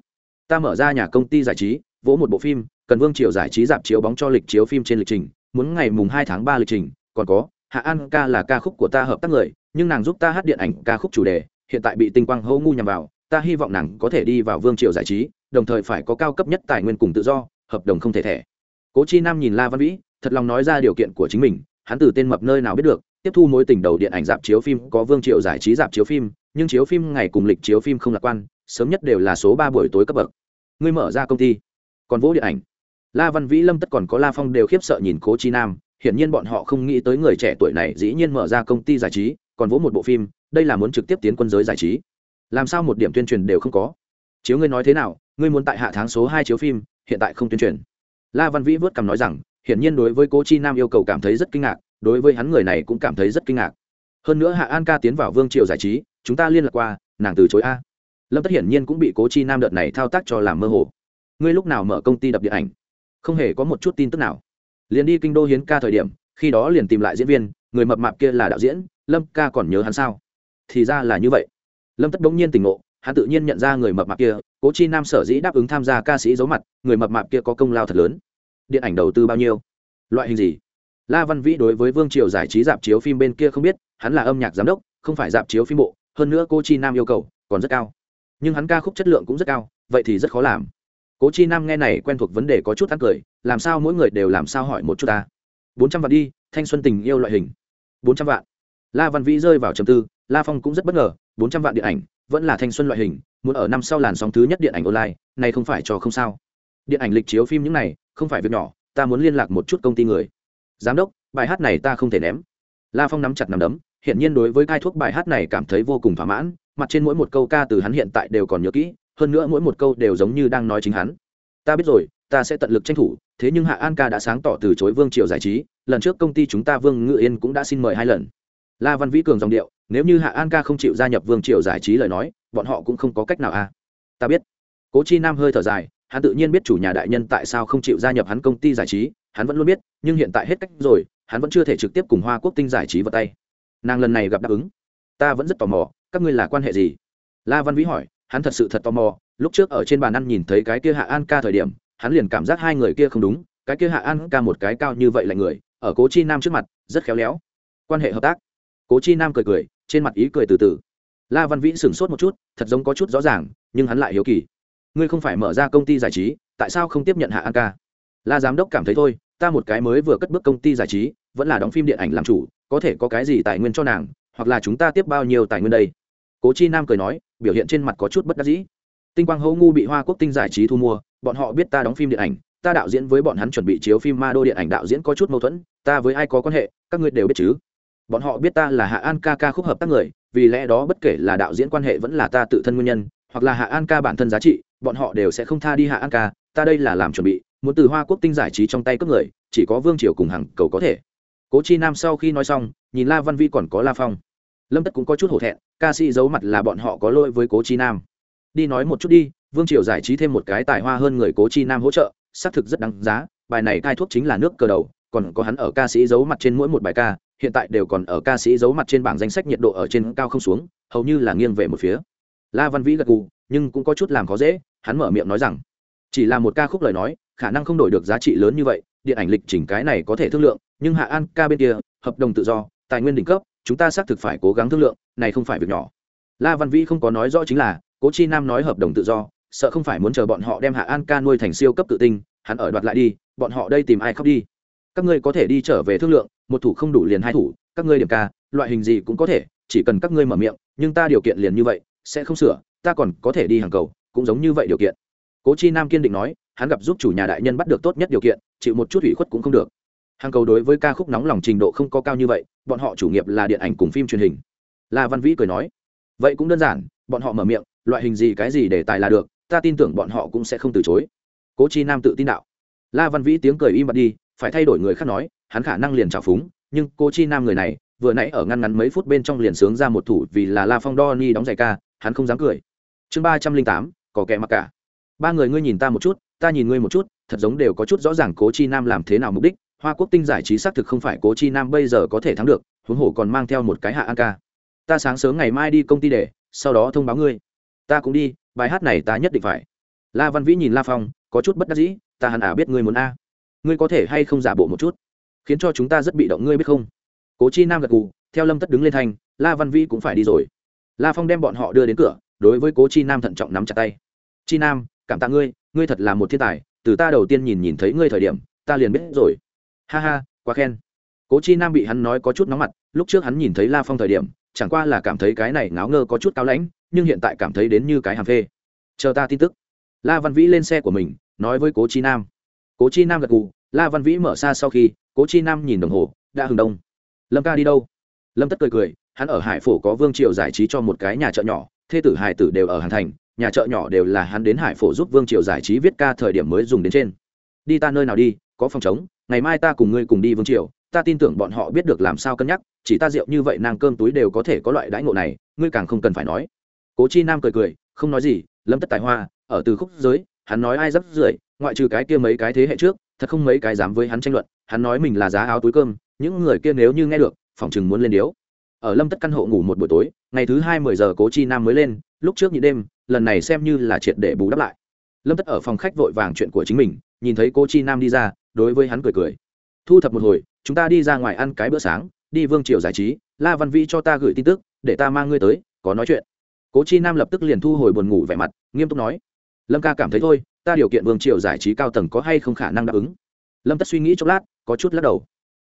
Ta mở ra nhà công ty giải trí, vỗ một bộ phim, cần vương triều giải trí dạp chiếu bóng cho lịch chiếu phim trên lịch trình, muốn ngày mùng hai tháng ba lịch trình, còn có, hạ an ca là ca khúc của ta hợp tác người, nhưng nàng giúp ta hát điện ảnh ca khúc chủ đề, hiện tại bị tinh quang hô ngu nhằm vào, ta hy vọng nàng có thể đi vào vương triều giải trí đồng thời phải có cao cấp nhất tài nguyên cùng tự do, hợp đồng không thể thẻ. Cố chi nam nhìn la văn vĩ, thật lòng nói ra điều kiện của chính mình, hắn từ tên mập nơi nào biết được, tiếp thu mối tình đầu điện ảnh dạp chiếu phim có vương triệu giải trí dạp chiếu phim, nhưng chiếu phim ngày cùng lịch chiếu phim không lạc quan, sớm nhất đều là số ba buổi tối cấp bậc. Ngươi mở ra công ty, còn vỗ điện ảnh. La văn vĩ, lâm tất còn có la phong đều khiếp sợ nhìn cố chi nam, hiển nhiên bọn họ không nghĩ tới người trẻ tuổi này dĩ nhiên mở ra công ty giải trí, còn vỗ một bộ phim, đây là muốn trực tiếp tiến quân giới giải trí. Làm sao một điểm tuyên truyền đều không có? Chiếu ngươi nói thế nào ngươi muốn tại hạ tháng số hai chiếu phim, hiện tại không tuyên truyền. La văn vĩ vớt cằm nói rằng, hiển nhiên đối với cố chi nam yêu cầu cảm thấy rất kinh ngạc, đối với hắn người này cũng cảm thấy rất kinh ngạc. Hơn nữa hạ an ca tiến vào vương triều giải trí, chúng ta liên lạc qua, nàng từ chối a. Lâm tất hiển nhiên cũng bị cố chi nam đợt này thao tác cho làm mơ hồ. Ngươi lúc nào mở công ty đập điện ảnh? Không hề có một chút tin tức nào. Liền đi kinh đô hiến ca thời điểm, khi đó liền tìm lại diễn viên, người mập mạp kia là đạo diễn, lâm ca còn nhớ hắn sao? Thì ra là như vậy. Lâm tất bỗng nhiên tỉnh ngộ hắn tự nhiên nhận ra người mập mạp kia, cố chi nam sở dĩ đáp ứng tham gia ca sĩ giấu mặt, người mập mạp kia có công lao thật lớn. Điện ảnh đầu tư bao nhiêu? Loại hình gì? La văn vĩ đối với vương triều giải trí dạp chiếu phim bên kia không biết, hắn là âm nhạc giám đốc, không phải dạp chiếu phim bộ, hơn nữa cô chi nam yêu cầu còn rất cao. Nhưng hắn ca khúc chất lượng cũng rất cao, vậy thì rất khó làm. Cố chi nam nghe này quen thuộc vấn đề có chút ăn cười, làm sao mỗi người đều làm sao hỏi một chút ta. Bốn trăm vạn đi, thanh xuân tình yêu loại hình. Bốn trăm vạn. La văn vĩ rơi vào trầm tư, la phong cũng rất bất ngờ bốn trăm vạn điện ảnh, vẫn là thanh xuân loại hình, muốn ở năm sau làn sóng thứ nhất điện ảnh online, này không phải cho không sao. Điện ảnh lịch chiếu phim những này, không phải việc nhỏ, ta muốn liên lạc một chút công ty người. Giám đốc, bài hát này ta không thể ném. La phong nắm chặt nắm đấm hiện nhiên đối với cai thuốc bài hát này cảm thấy vô cùng thỏa mãn, mặt trên mỗi một câu ca từ hắn hiện tại đều còn nhớ kỹ, hơn nữa mỗi một câu đều giống như đang nói chính hắn. Ta biết rồi, ta sẽ tận lực tranh thủ, thế nhưng hạ an ca đã sáng tỏ từ chối vương triều giải trí, lần trước công ty chúng ta vương ngự yên cũng đã xin mời hai lần la văn vĩ cường dòng điệu, nếu như hạ an ca không chịu gia nhập vương triều giải trí lời nói, bọn họ cũng không có cách nào a à. ta biết. Cố chi nam hơi thở dài, hắn tự nhiên biết chủ nhà đại nhân tại sao không chịu gia nhập hắn công ty giải trí, hắn vẫn luôn biết, nhưng hiện tại hết cách rồi, hắn vẫn chưa thể trực tiếp cùng hoa quốc tinh giải trí vào tay. Nàng lần này gặp đáp ứng. Ta vẫn rất tò mò, các ngươi là quan hệ gì? La văn vĩ hỏi, hắn thật sự thật tò mò, lúc trước ở trên bàn ăn nhìn thấy cái kia hạ an ca thời điểm, hắn liền cảm giác hai người kia không đúng, cái kia hạ an ca một cái cao như vậy là người, ở cố chi nam trước mặt, rất khéo léo. Quan hệ hợp tác cố chi nam cười cười, trên mặt ý cười từ từ. La văn vĩ sửng sốt một chút, thật giống có chút rõ ràng, nhưng hắn lại hiếu kỳ. Ngươi không phải mở ra công ty giải trí, tại sao không tiếp nhận hạ an ca? La giám đốc cảm thấy thôi, ta một cái mới vừa cất bước công ty giải trí, vẫn là đóng phim điện ảnh làm chủ, có thể có cái gì tài nguyên cho nàng, hoặc là chúng ta tiếp bao nhiêu tài nguyên đây? Cố chi nam cười nói, biểu hiện trên mặt có chút bất đắc dĩ. Tinh quang hấu ngu bị hoa quốc tinh giải trí thu mua, bọn họ biết ta đóng phim điện ảnh, ta đạo diễn với bọn hắn chuẩn bị chiếu phim ma đô điện ảnh đạo diễn có chút mâu thuẫn, ta với ai có quan hệ, các ngươi đều biết chứ? Bọn họ biết ta là hạ an ca ca khúc hợp tác người, vì lẽ đó bất kể là đạo diễn quan hệ vẫn là ta tự thân nguyên nhân, hoặc là hạ an ca bản thân giá trị, bọn họ đều sẽ không tha đi hạ an ca, ta đây là làm chuẩn bị, muốn từ hoa quốc tinh giải trí trong tay cướp người, chỉ có vương triều cùng Hằng cầu có thể. Cố chi nam sau khi nói xong, nhìn la văn vi còn có la phong. Lâm tất cũng có chút hổ thẹn, ca sĩ giấu mặt là bọn họ có lỗi với cố chi nam. Đi nói một chút đi, vương triều giải trí thêm một cái tài hoa hơn người cố chi nam hỗ trợ, xác thực rất đáng giá, bài này cai thuốc chính là nước cờ đầu, còn có hắn ở ca sĩ giấu mặt trên mỗi một bài ca hiện tại đều còn ở ca sĩ giấu mặt trên bảng danh sách nhiệt độ ở trên cao không xuống, hầu như là nghiêng về một phía. La văn vĩ gật gù, nhưng cũng có chút làm khó dễ, hắn mở miệng nói rằng, chỉ là một ca khúc lời nói, khả năng không đổi được giá trị lớn như vậy, điện ảnh lịch chỉnh cái này có thể thương lượng, nhưng hạ an ca bên kia, hợp đồng tự do, tài nguyên đỉnh cấp, chúng ta xác thực phải cố gắng thương lượng, này không phải việc nhỏ. La văn vĩ không có nói rõ chính là, cố chi nam nói hợp đồng tự do, sợ không phải muốn chờ bọn họ đem hạ an ca nuôi thành siêu cấp tự tinh, hắn ở đoạt lại đi, bọn họ đây tìm ai khóc đi. Các ngươi có thể đi trở về thương lượng một thủ không đủ liền hai thủ, các ngươi điểm ca, loại hình gì cũng có thể, chỉ cần các ngươi mở miệng, nhưng ta điều kiện liền như vậy, sẽ không sửa, ta còn có thể đi hàng cầu, cũng giống như vậy điều kiện. Cố chi nam kiên định nói, hắn gặp giúp chủ nhà đại nhân bắt được tốt nhất điều kiện, chịu một chút ủy khuất cũng không được. Hàng cầu đối với ca khúc nóng lòng trình độ không có cao như vậy, bọn họ chủ nghiệp là điện ảnh cùng phim truyền hình. La văn vĩ cười nói, vậy cũng đơn giản, bọn họ mở miệng, loại hình gì cái gì để tài là được, ta tin tưởng bọn họ cũng sẽ không từ chối. Cố chi nam tự tin đạo. La văn vĩ tiếng cười im bặt đi, phải thay đổi người khác nói hắn khả năng liền trào phúng, nhưng cố chi nam người này, vừa nãy ở ngăn ngắn mấy phút bên trong liền sướng ra một thủ vì là la phong đo ni đóng giày ca, hắn không dám cười. Chương ba trăm linh tám, có kẻ mặc cả. Ba người ngươi nhìn ta một chút, ta nhìn ngươi một chút, thật giống đều có chút rõ ràng cố chi nam làm thế nào mục đích, hoa quốc tinh giải trí xác thực không phải cố chi nam bây giờ có thể thắng được, huống hồ còn mang theo một cái hạ an ca ta sáng sớm ngày mai đi công ty để, sau đó thông báo ngươi. Ta cũng đi, bài hát này ta nhất định phải. La văn vĩ nhìn la phong, có chút bất đắc dĩ, ta hẳn à biết ngươi muốn a. Ngươi có thể hay không giả bộ một chút? Khiến cho chúng ta rất bị động, ngươi biết không? Cố chi nam gật gù, theo lâm tất đứng lên thành, la văn Vi cũng phải đi rồi. La phong đem bọn họ đưa đến cửa, đối với cố chi nam thận trọng nắm chặt tay. Chi nam, cảm tạ ngươi ngươi thật là một thiên tài, từ ta đầu tiên nhìn nhìn thấy ngươi thời điểm, ta liền biết rồi. Ha ha, quá khen. Cố chi nam bị hắn nói có chút nóng mặt, lúc trước hắn nhìn thấy la phong thời điểm, chẳng qua là cảm thấy cái này ngáo ngơ có chút cao lãnh, nhưng hiện tại cảm thấy đến như cái hàm phê. Chờ ta tin tức. La văn vĩ lên xe của mình, nói với cố chi nam. Cố chi nam gật gù, la văn vĩ mở xa sau khi cố chi nam nhìn đồng hồ, đã hừng đông. Lâm ca đi đâu? Lâm tất cười cười, hắn ở hải phổ có vương triều giải trí cho một cái nhà chợ nhỏ, thê tử hải tử đều ở hàn thành, nhà chợ nhỏ đều là hắn đến hải phổ giúp vương triều giải trí viết ca thời điểm mới dùng đến trên. Đi ta nơi nào đi, có phòng chống ngày mai ta cùng ngươi cùng đi vương triều, ta tin tưởng bọn họ biết được làm sao cân nhắc, chỉ ta rượu như vậy nàng cơm túi đều có thể có loại đãi ngộ này, ngươi càng không cần phải nói. Cố chi nam cười cười, không nói gì, lâm tất tài hoa, ở từ khúc giới, hắn nói ai dấp rưởi, ngoại trừ cái kia mấy cái thế hệ trước thật không mấy cái dám với hắn tranh luận, hắn nói mình là giá áo túi cơm, những người kia nếu như nghe được, phòng chừng muốn lên điếu. Ở lâm tất căn hộ ngủ một buổi tối, ngày thứ hai mười giờ cố chi nam mới lên, lúc trước nhị đêm, lần này xem như là triệt để bù đắp lại. Lâm tất ở phòng khách vội vàng chuyện của chính mình, nhìn thấy cô chi nam đi ra, đối với hắn cười cười. Thu thập một hồi, chúng ta đi ra ngoài ăn cái bữa sáng, đi vương triều giải trí, la văn vi cho ta gửi tin tức, để ta mang ngươi tới, có nói chuyện. Cố chi nam lập tức liền thu hồi buồn ngủ vẻ mặt, nghiêm túc nói. Lâm ca cảm thấy thôi ta điều kiện vương triều giải trí cao tầng có hay không khả năng đáp ứng? Lâm tất suy nghĩ chốc lát, có chút lắc đầu.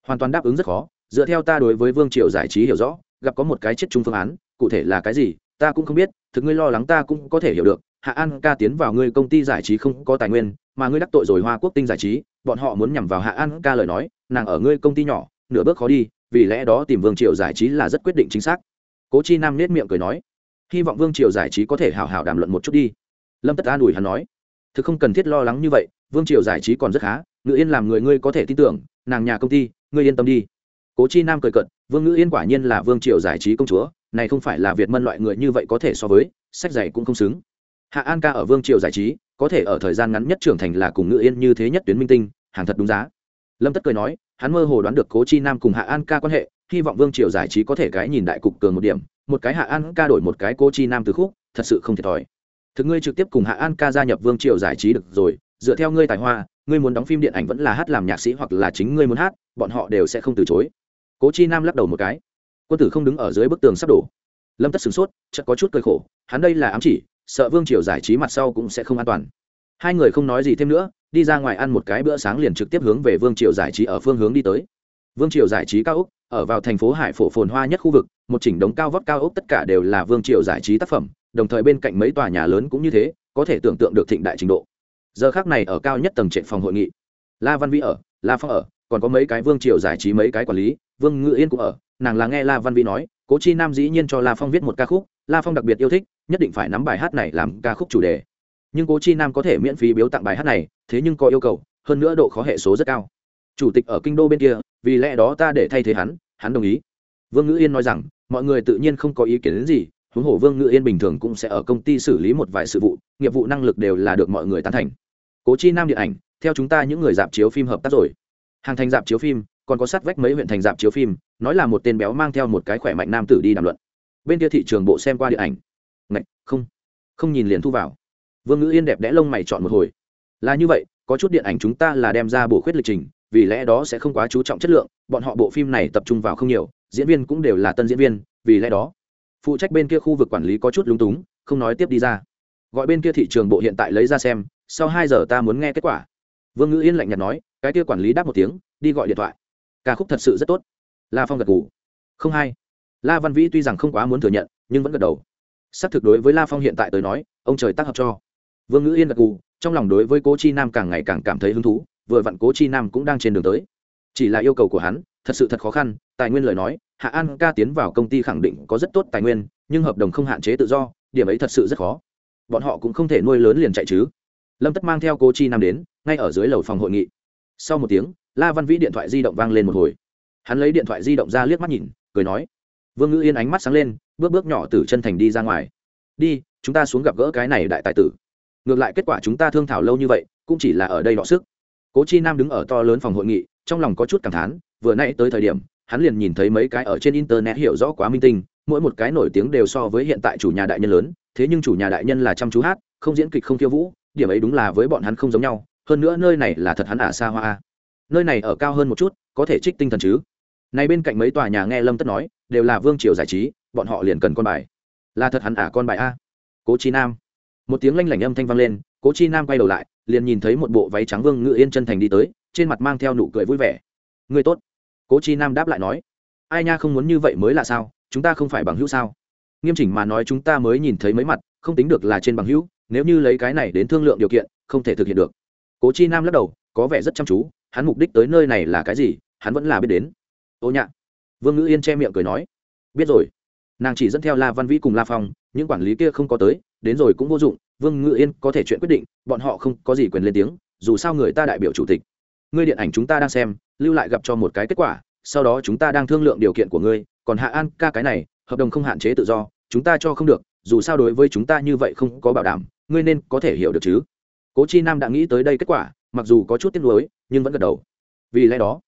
Hoàn toàn đáp ứng rất khó, dựa theo ta đối với vương triều giải trí hiểu rõ, gặp có một cái chết chung phương án, cụ thể là cái gì, ta cũng không biết, thực ngươi lo lắng ta cũng có thể hiểu được. Hạ an ca tiến vào ngươi công ty giải trí không có tài nguyên, mà ngươi đắc tội rồi hoa quốc tinh giải trí, bọn họ muốn nhằm vào hạ an ca lời nói, nàng ở ngươi công ty nhỏ, nửa bước khó đi, vì lẽ đó tìm vương triều giải trí là rất quyết định chính xác. Cố chi nam nết miệng cười nói, hy vọng vương triều giải trí có thể hào hào đàm luận một chút đi. Lâm tất an ủi hắn nói thực không cần thiết lo lắng như vậy, vương triều giải trí còn rất khá, ngự yên làm người ngươi có thể tin tưởng, nàng nhà công ty, ngươi yên tâm đi. Cố chi nam cười cận vương ngữ yên quả nhiên là vương triều giải trí công chúa, này không phải là việt mân loại người như vậy có thể so với, sách giày cũng không xứng. Hạ an ca ở vương triều giải trí, có thể ở thời gian ngắn nhất trưởng thành là cùng ngự yên như thế nhất tuyến minh tinh, hàng thật đúng giá. Lâm tất cười nói, hắn mơ hồ đoán được cố chi nam cùng hạ an ca quan hệ, hy vọng vương triều giải trí có thể cái nhìn đại cục cường một điểm, một cái hạ an ca đổi một cái cố chi nam từ khúc, thật sự không thiệt thòi thực ngươi trực tiếp cùng hạ an ca gia nhập vương triều giải trí được rồi, dựa theo ngươi tài hoa, ngươi muốn đóng phim điện ảnh vẫn là hát làm nhạc sĩ hoặc là chính ngươi muốn hát, bọn họ đều sẽ không từ chối. Cố chi nam lắc đầu một cái. Quân tử không đứng ở dưới bức tường sắp đổ. Lâm tất sửng sốt, chợt có chút cơi khổ, hắn đây là ám chỉ, sợ vương triều giải trí mặt sau cũng sẽ không an toàn. Hai người không nói gì thêm nữa, đi ra ngoài ăn một cái bữa sáng liền trực tiếp hướng về vương triều giải trí ở phương hướng đi tới. Vương triều giải trí cao úc ở vào thành phố hải phổ phồn hoa nhất khu vực, một chỉnh đống cao vót cao úc tất cả đều là vương triều giải trí tác phẩm đồng thời bên cạnh mấy tòa nhà lớn cũng như thế, có thể tưởng tượng được thịnh đại trình độ. Giờ khác này ở cao nhất tầng trệ phòng hội nghị. La văn vĩ ở, la phong ở, còn có mấy cái vương triều giải trí mấy cái quản lý, vương ngự yên cũng ở, nàng là nghe la văn vĩ nói, cố chi nam dĩ nhiên cho la phong viết một ca khúc, la phong đặc biệt yêu thích, nhất định phải nắm bài hát này làm ca khúc chủ đề. Nhưng cố chi nam có thể miễn phí biếu tặng bài hát này, thế nhưng có yêu cầu, hơn nữa độ khó hệ số rất cao. Chủ tịch ở kinh đô bên kia, vì lẽ đó ta để thay thế hắn hắn đồng ý. Vương ngữ yên nói rằng, mọi người tự nhiên không có ý kiến đến gì huống hồ vương Ngự yên bình thường cũng sẽ ở công ty xử lý một vài sự vụ nghiệp vụ năng lực đều là được mọi người tán thành. Cố chi nam điện ảnh theo chúng ta những người dạp chiếu phim hợp tác rồi. Hàng thành dạp chiếu phim còn có sát vách mấy huyện thành dạp chiếu phim nói là một tên béo mang theo một cái khỏe mạnh nam tử đi đàm luận. Bên kia thị trường bộ xem qua điện ảnh. Ngậy, không. Không nhìn liền thu vào. Vương ngữ yên đẹp đẽ lông mày chọn một hồi. Là như vậy có chút điện ảnh chúng ta là đem ra bổ khuyết lịch trình vì lẽ đó sẽ không quá chú trọng chất lượng bọn họ bộ phim này tập trung vào không nhiều diễn viên cũng đều là tân diễn viên vì lẽ đó phụ trách bên kia khu vực quản lý có chút lúng túng, không nói tiếp đi ra. Gọi bên kia thị trường bộ hiện tại lấy ra xem, sau hai giờ ta muốn nghe kết quả. Vương ngữ yên lạnh nhạt nói, cái kia quản lý đáp một tiếng, đi gọi điện thoại. Ca khúc thật sự rất tốt. La phong gật g ủ không hai la văn vĩ tuy rằng không quá muốn thừa nhận, nhưng vẫn gật đầu. Xác thực đối với la phong hiện tại tới nói, ông trời tác hợp cho. Vương ngữ yên gật gù, trong lòng đối với cố chi nam càng ngày càng cảm thấy hứng thú, vừa vặn cố chi nam cũng đang trên đường tới. Chỉ là yêu cầu của hắn, thật sự thật khó khăn, tài nguyên lời nói hạ an ca tiến vào công ty khẳng định có rất tốt tài nguyên, nhưng hợp đồng không hạn chế tự do, điểm ấy thật sự rất khó. Bọn họ cũng không thể nuôi lớn liền chạy chứ. Lâm tất mang theo cố chi nam đến, ngay ở dưới lầu phòng hội nghị. Sau một tiếng, la văn vĩ điện thoại di động vang lên một hồi. Hắn lấy điện thoại di động ra liếc mắt nhìn, cười nói, vương ngữ yên ánh mắt sáng lên, bước bước nhỏ từ chân thành đi ra ngoài. Đi, chúng ta xuống gặp gỡ cái này đại tài tử. Ngược lại kết quả chúng ta thương thảo lâu như vậy, cũng chỉ là ở đây đọ sức. Cố chi nam đứng ở to lớn phòng hội nghị, trong lòng có chút cảm thán, vừa nãy tới thời điểm hắn liền nhìn thấy mấy cái ở trên internet hiểu rõ quá minh tinh, mỗi một cái nổi tiếng đều so với hiện tại chủ nhà đại nhân lớn, thế nhưng chủ nhà đại nhân là chăm chú hát, không diễn kịch không khiêu vũ, điểm ấy đúng là với bọn hắn không giống nhau, hơn nữa nơi này là thật hắn ả xa hoa à. nơi này ở cao hơn một chút, có thể trích tinh thần chứ. Này bên cạnh mấy tòa nhà nghe lâm tất nói, đều là vương triều giải trí, bọn họ liền cần con bài. Là thật hắn ả con bài a. Cố chi nam. Một tiếng lanh lảnh âm thanh vang lên, cố chi nam quay đầu lại, liền nhìn thấy một bộ váy trắng vương ngự yên chân thành đi tới, trên mặt mang theo nụ cười vui vẻ. Người tốt cố chi nam đáp lại nói, ai nha, không muốn như vậy mới là sao? Chúng ta không phải bằng hữu sao? Nghiêm chỉnh mà nói chúng ta mới nhìn thấy mấy mặt, không tính được là trên bằng hữu, nếu như lấy cái này đến thương lượng điều kiện, không thể thực hiện được. Cố chi nam lắc đầu, có vẻ rất chăm chú, hắn mục đích tới nơi này là cái gì, hắn vẫn là biết đến. Ô nhạ. Vương ngữ yên che miệng cười nói, biết rồi. Nàng chỉ dẫn theo la văn vĩ cùng la phong, những quản lý kia không có tới, đến rồi cũng vô dụng, vương ngữ yên có thể chuyện quyết định, bọn họ không có gì quyền lên tiếng, dù sao người ta đại biểu chủ tịch. Ngươi điện ảnh chúng ta đang xem lưu lại gặp cho một cái kết quả, sau đó chúng ta đang thương lượng điều kiện của ngươi, còn hạ an ca cái này, hợp đồng không hạn chế tự do, chúng ta cho không được, dù sao đối với chúng ta như vậy không có bảo đảm, ngươi nên có thể hiểu được chứ. Cố chi nam đã nghĩ tới đây kết quả, mặc dù có chút tiếc nuối, nhưng vẫn gật đầu. Vì lẽ đó,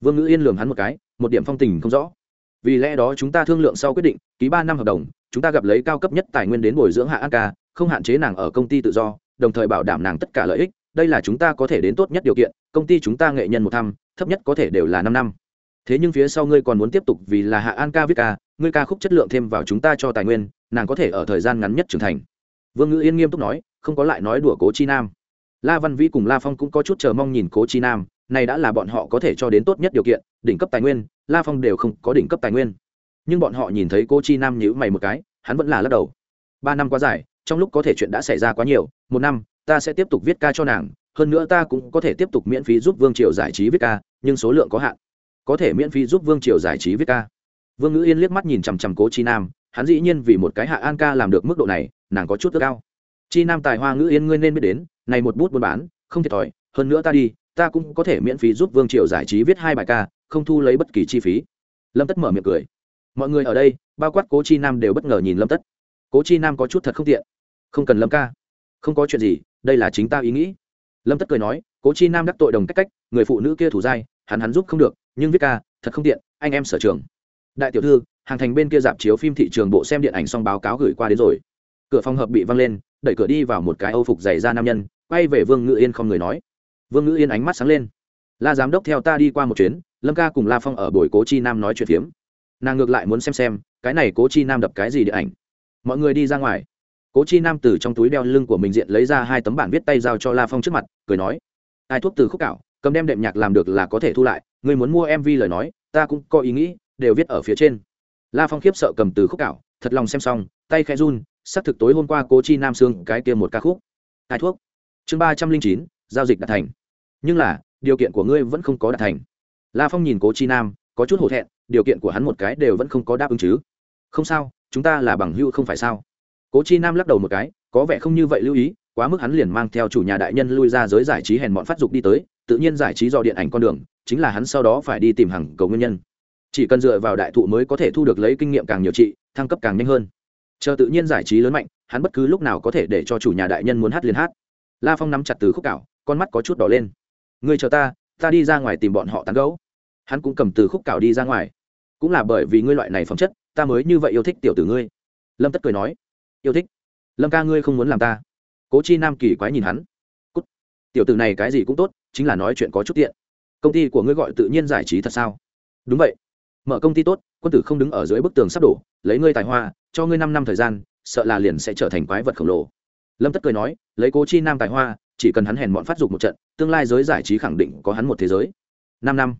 vương ngữ yên lường hắn một cái, một điểm phong tình không rõ. Vì lẽ đó chúng ta thương lượng sau quyết định, ký ba năm hợp đồng, chúng ta gặp lấy cao cấp nhất tài nguyên đến bồi dưỡng hạ an ca, không hạn chế nàng ở công ty tự do, đồng thời bảo đảm nàng tất cả lợi ích, đây là chúng ta có thể đến tốt nhất điều kiện, công ty chúng ta nghệ nhân một thăm thấp nhất có thể đều là năm năm. Thế nhưng phía sau ngươi còn muốn tiếp tục vì là hạ an ca viết ca, ngươi ca khúc chất lượng thêm vào chúng ta cho tài nguyên, nàng có thể ở thời gian ngắn nhất trưởng thành. Vương ngữ yên nghiêm túc nói, không có lại nói đùa cố chi nam. La văn vĩ cùng la phong cũng có chút chờ mong nhìn cố chi nam, này đã là bọn họ có thể cho đến tốt nhất điều kiện, đỉnh cấp tài nguyên, la phong đều không có đỉnh cấp tài nguyên. Nhưng bọn họ nhìn thấy cô chi nam nhữ mày một cái, hắn vẫn là lắc đầu. Ba năm quá dài, trong lúc có thể chuyện đã xảy ra quá nhiều, một năm, ta sẽ tiếp tục viết ca cho nàng hơn nữa ta cũng có thể tiếp tục miễn phí giúp vương triều giải trí viết ca, nhưng số lượng có hạn. Có thể miễn phí giúp vương triều giải trí viết ca. Vương ngữ yên liếc mắt nhìn chằm chằm cố chi nam, hắn dĩ nhiên vì một cái hạ an ca làm được mức độ này, nàng có chút ước cao chi nam tài hoa ngữ yên ngươi nên biết đến, này một bút buôn bán, không thiệt thòi, hơn nữa ta đi, ta cũng có thể miễn phí giúp vương triều giải trí viết hai bài ca, không thu lấy bất kỳ chi phí. Lâm tất mở miệng cười. Mọi người ở đây, bao quát cố chi nam đều bất ngờ nhìn lâm tất. Cố chi nam có chút thật không tiện. Không cần lâm ca. Không có chuyện gì, đây là chính ta ý nghĩ lâm tất cười nói, cố chi nam đắc tội đồng cách cách, người phụ nữ kia thủ dai, hắn hắn giúp không được, nhưng viết ca, thật không tiện, anh em sở trường. Đại tiểu thư, hàng thành bên kia dạp chiếu phim thị trường bộ xem điện ảnh xong báo cáo gửi qua đến rồi. Cửa phòng hợp bị văng lên, đẩy cửa đi vào một cái âu phục dày ra nam nhân, quay về vương ngự yên không người nói. Vương ngự yên ánh mắt sáng lên. La giám đốc theo ta đi qua một chuyến, lâm ca cùng la phong ở buổi cố chi nam nói chuyện phiếm. Nàng ngược lại muốn xem xem, cái này cố chi nam đập cái gì điện ảnh. Mọi người đi ra ngoài. Cố chi nam từ trong túi đeo lưng của mình diện lấy ra hai tấm bản viết tay giao cho la phong trước mặt cười nói, ai thuốc từ khúc cạo cầm đem đệm nhạc làm được là có thể thu lại người muốn mua mv lời nói, ta cũng có ý nghĩ, đều viết ở phía trên. La phong khiếp sợ cầm từ khúc cạo thật lòng xem xong, tay khẽ run, xác thực tối hôm qua cố chi nam sương cái kia một ca khúc. Ai thuốc? Chương ba trăm linh chín, giao dịch đạt thành. Nhưng là, điều kiện của ngươi vẫn không có đạt thành. La phong nhìn cố chi nam, có chút hổ thẹn, điều kiện của hắn một cái đều vẫn không có đáp ứng chứ. Không sao, chúng ta là bằng hữu không phải sao? Cố chi nam lắc đầu một cái, có vẻ không như vậy lưu ý quá mức hắn liền mang theo chủ nhà đại nhân lui ra giới giải trí hèn bọn phát dục đi tới, tự nhiên giải trí do điện ảnh con đường, chính là hắn sau đó phải đi tìm hàng cầu nguyên nhân. Chỉ cần dựa vào đại thụ mới có thể thu được lấy kinh nghiệm càng nhiều trị, thăng cấp càng nhanh hơn. Chờ tự nhiên giải trí lớn mạnh, hắn bất cứ lúc nào có thể để cho chủ nhà đại nhân muốn hát liền hát. La phong nắm chặt từ khúc cảo, con mắt có chút đỏ lên. Ngươi chờ ta ta đi ra ngoài tìm bọn họ tán gẫu. Hắn cũng cầm từ khúc cảo đi ra ngoài. Cũng là bởi vì ngươi loại này phẩm chất, ta mới như vậy yêu thích tiểu tử ngươi. Lâm tất cười nói. Yêu thích? Lâm ca ngươi không muốn làm ta cố chi nam kỳ quái nhìn hắn. Cút. tiểu tử này cái gì cũng tốt, chính là nói chuyện có chút tiện. Công ty của ngươi gọi tự nhiên giải trí thật sao? Đúng vậy. Mở công ty tốt, quân tử không đứng ở dưới bức tường sắp đổ, lấy ngươi tài hoa, cho ngươi năm năm thời gian, sợ là liền sẽ trở thành quái vật khổng lồ. Lâm tất cười nói, lấy cố chi nam tài hoa, chỉ cần hắn hèn bọn phát dục một trận, tương lai giới giải trí khẳng định có hắn một thế giới. Năm năm.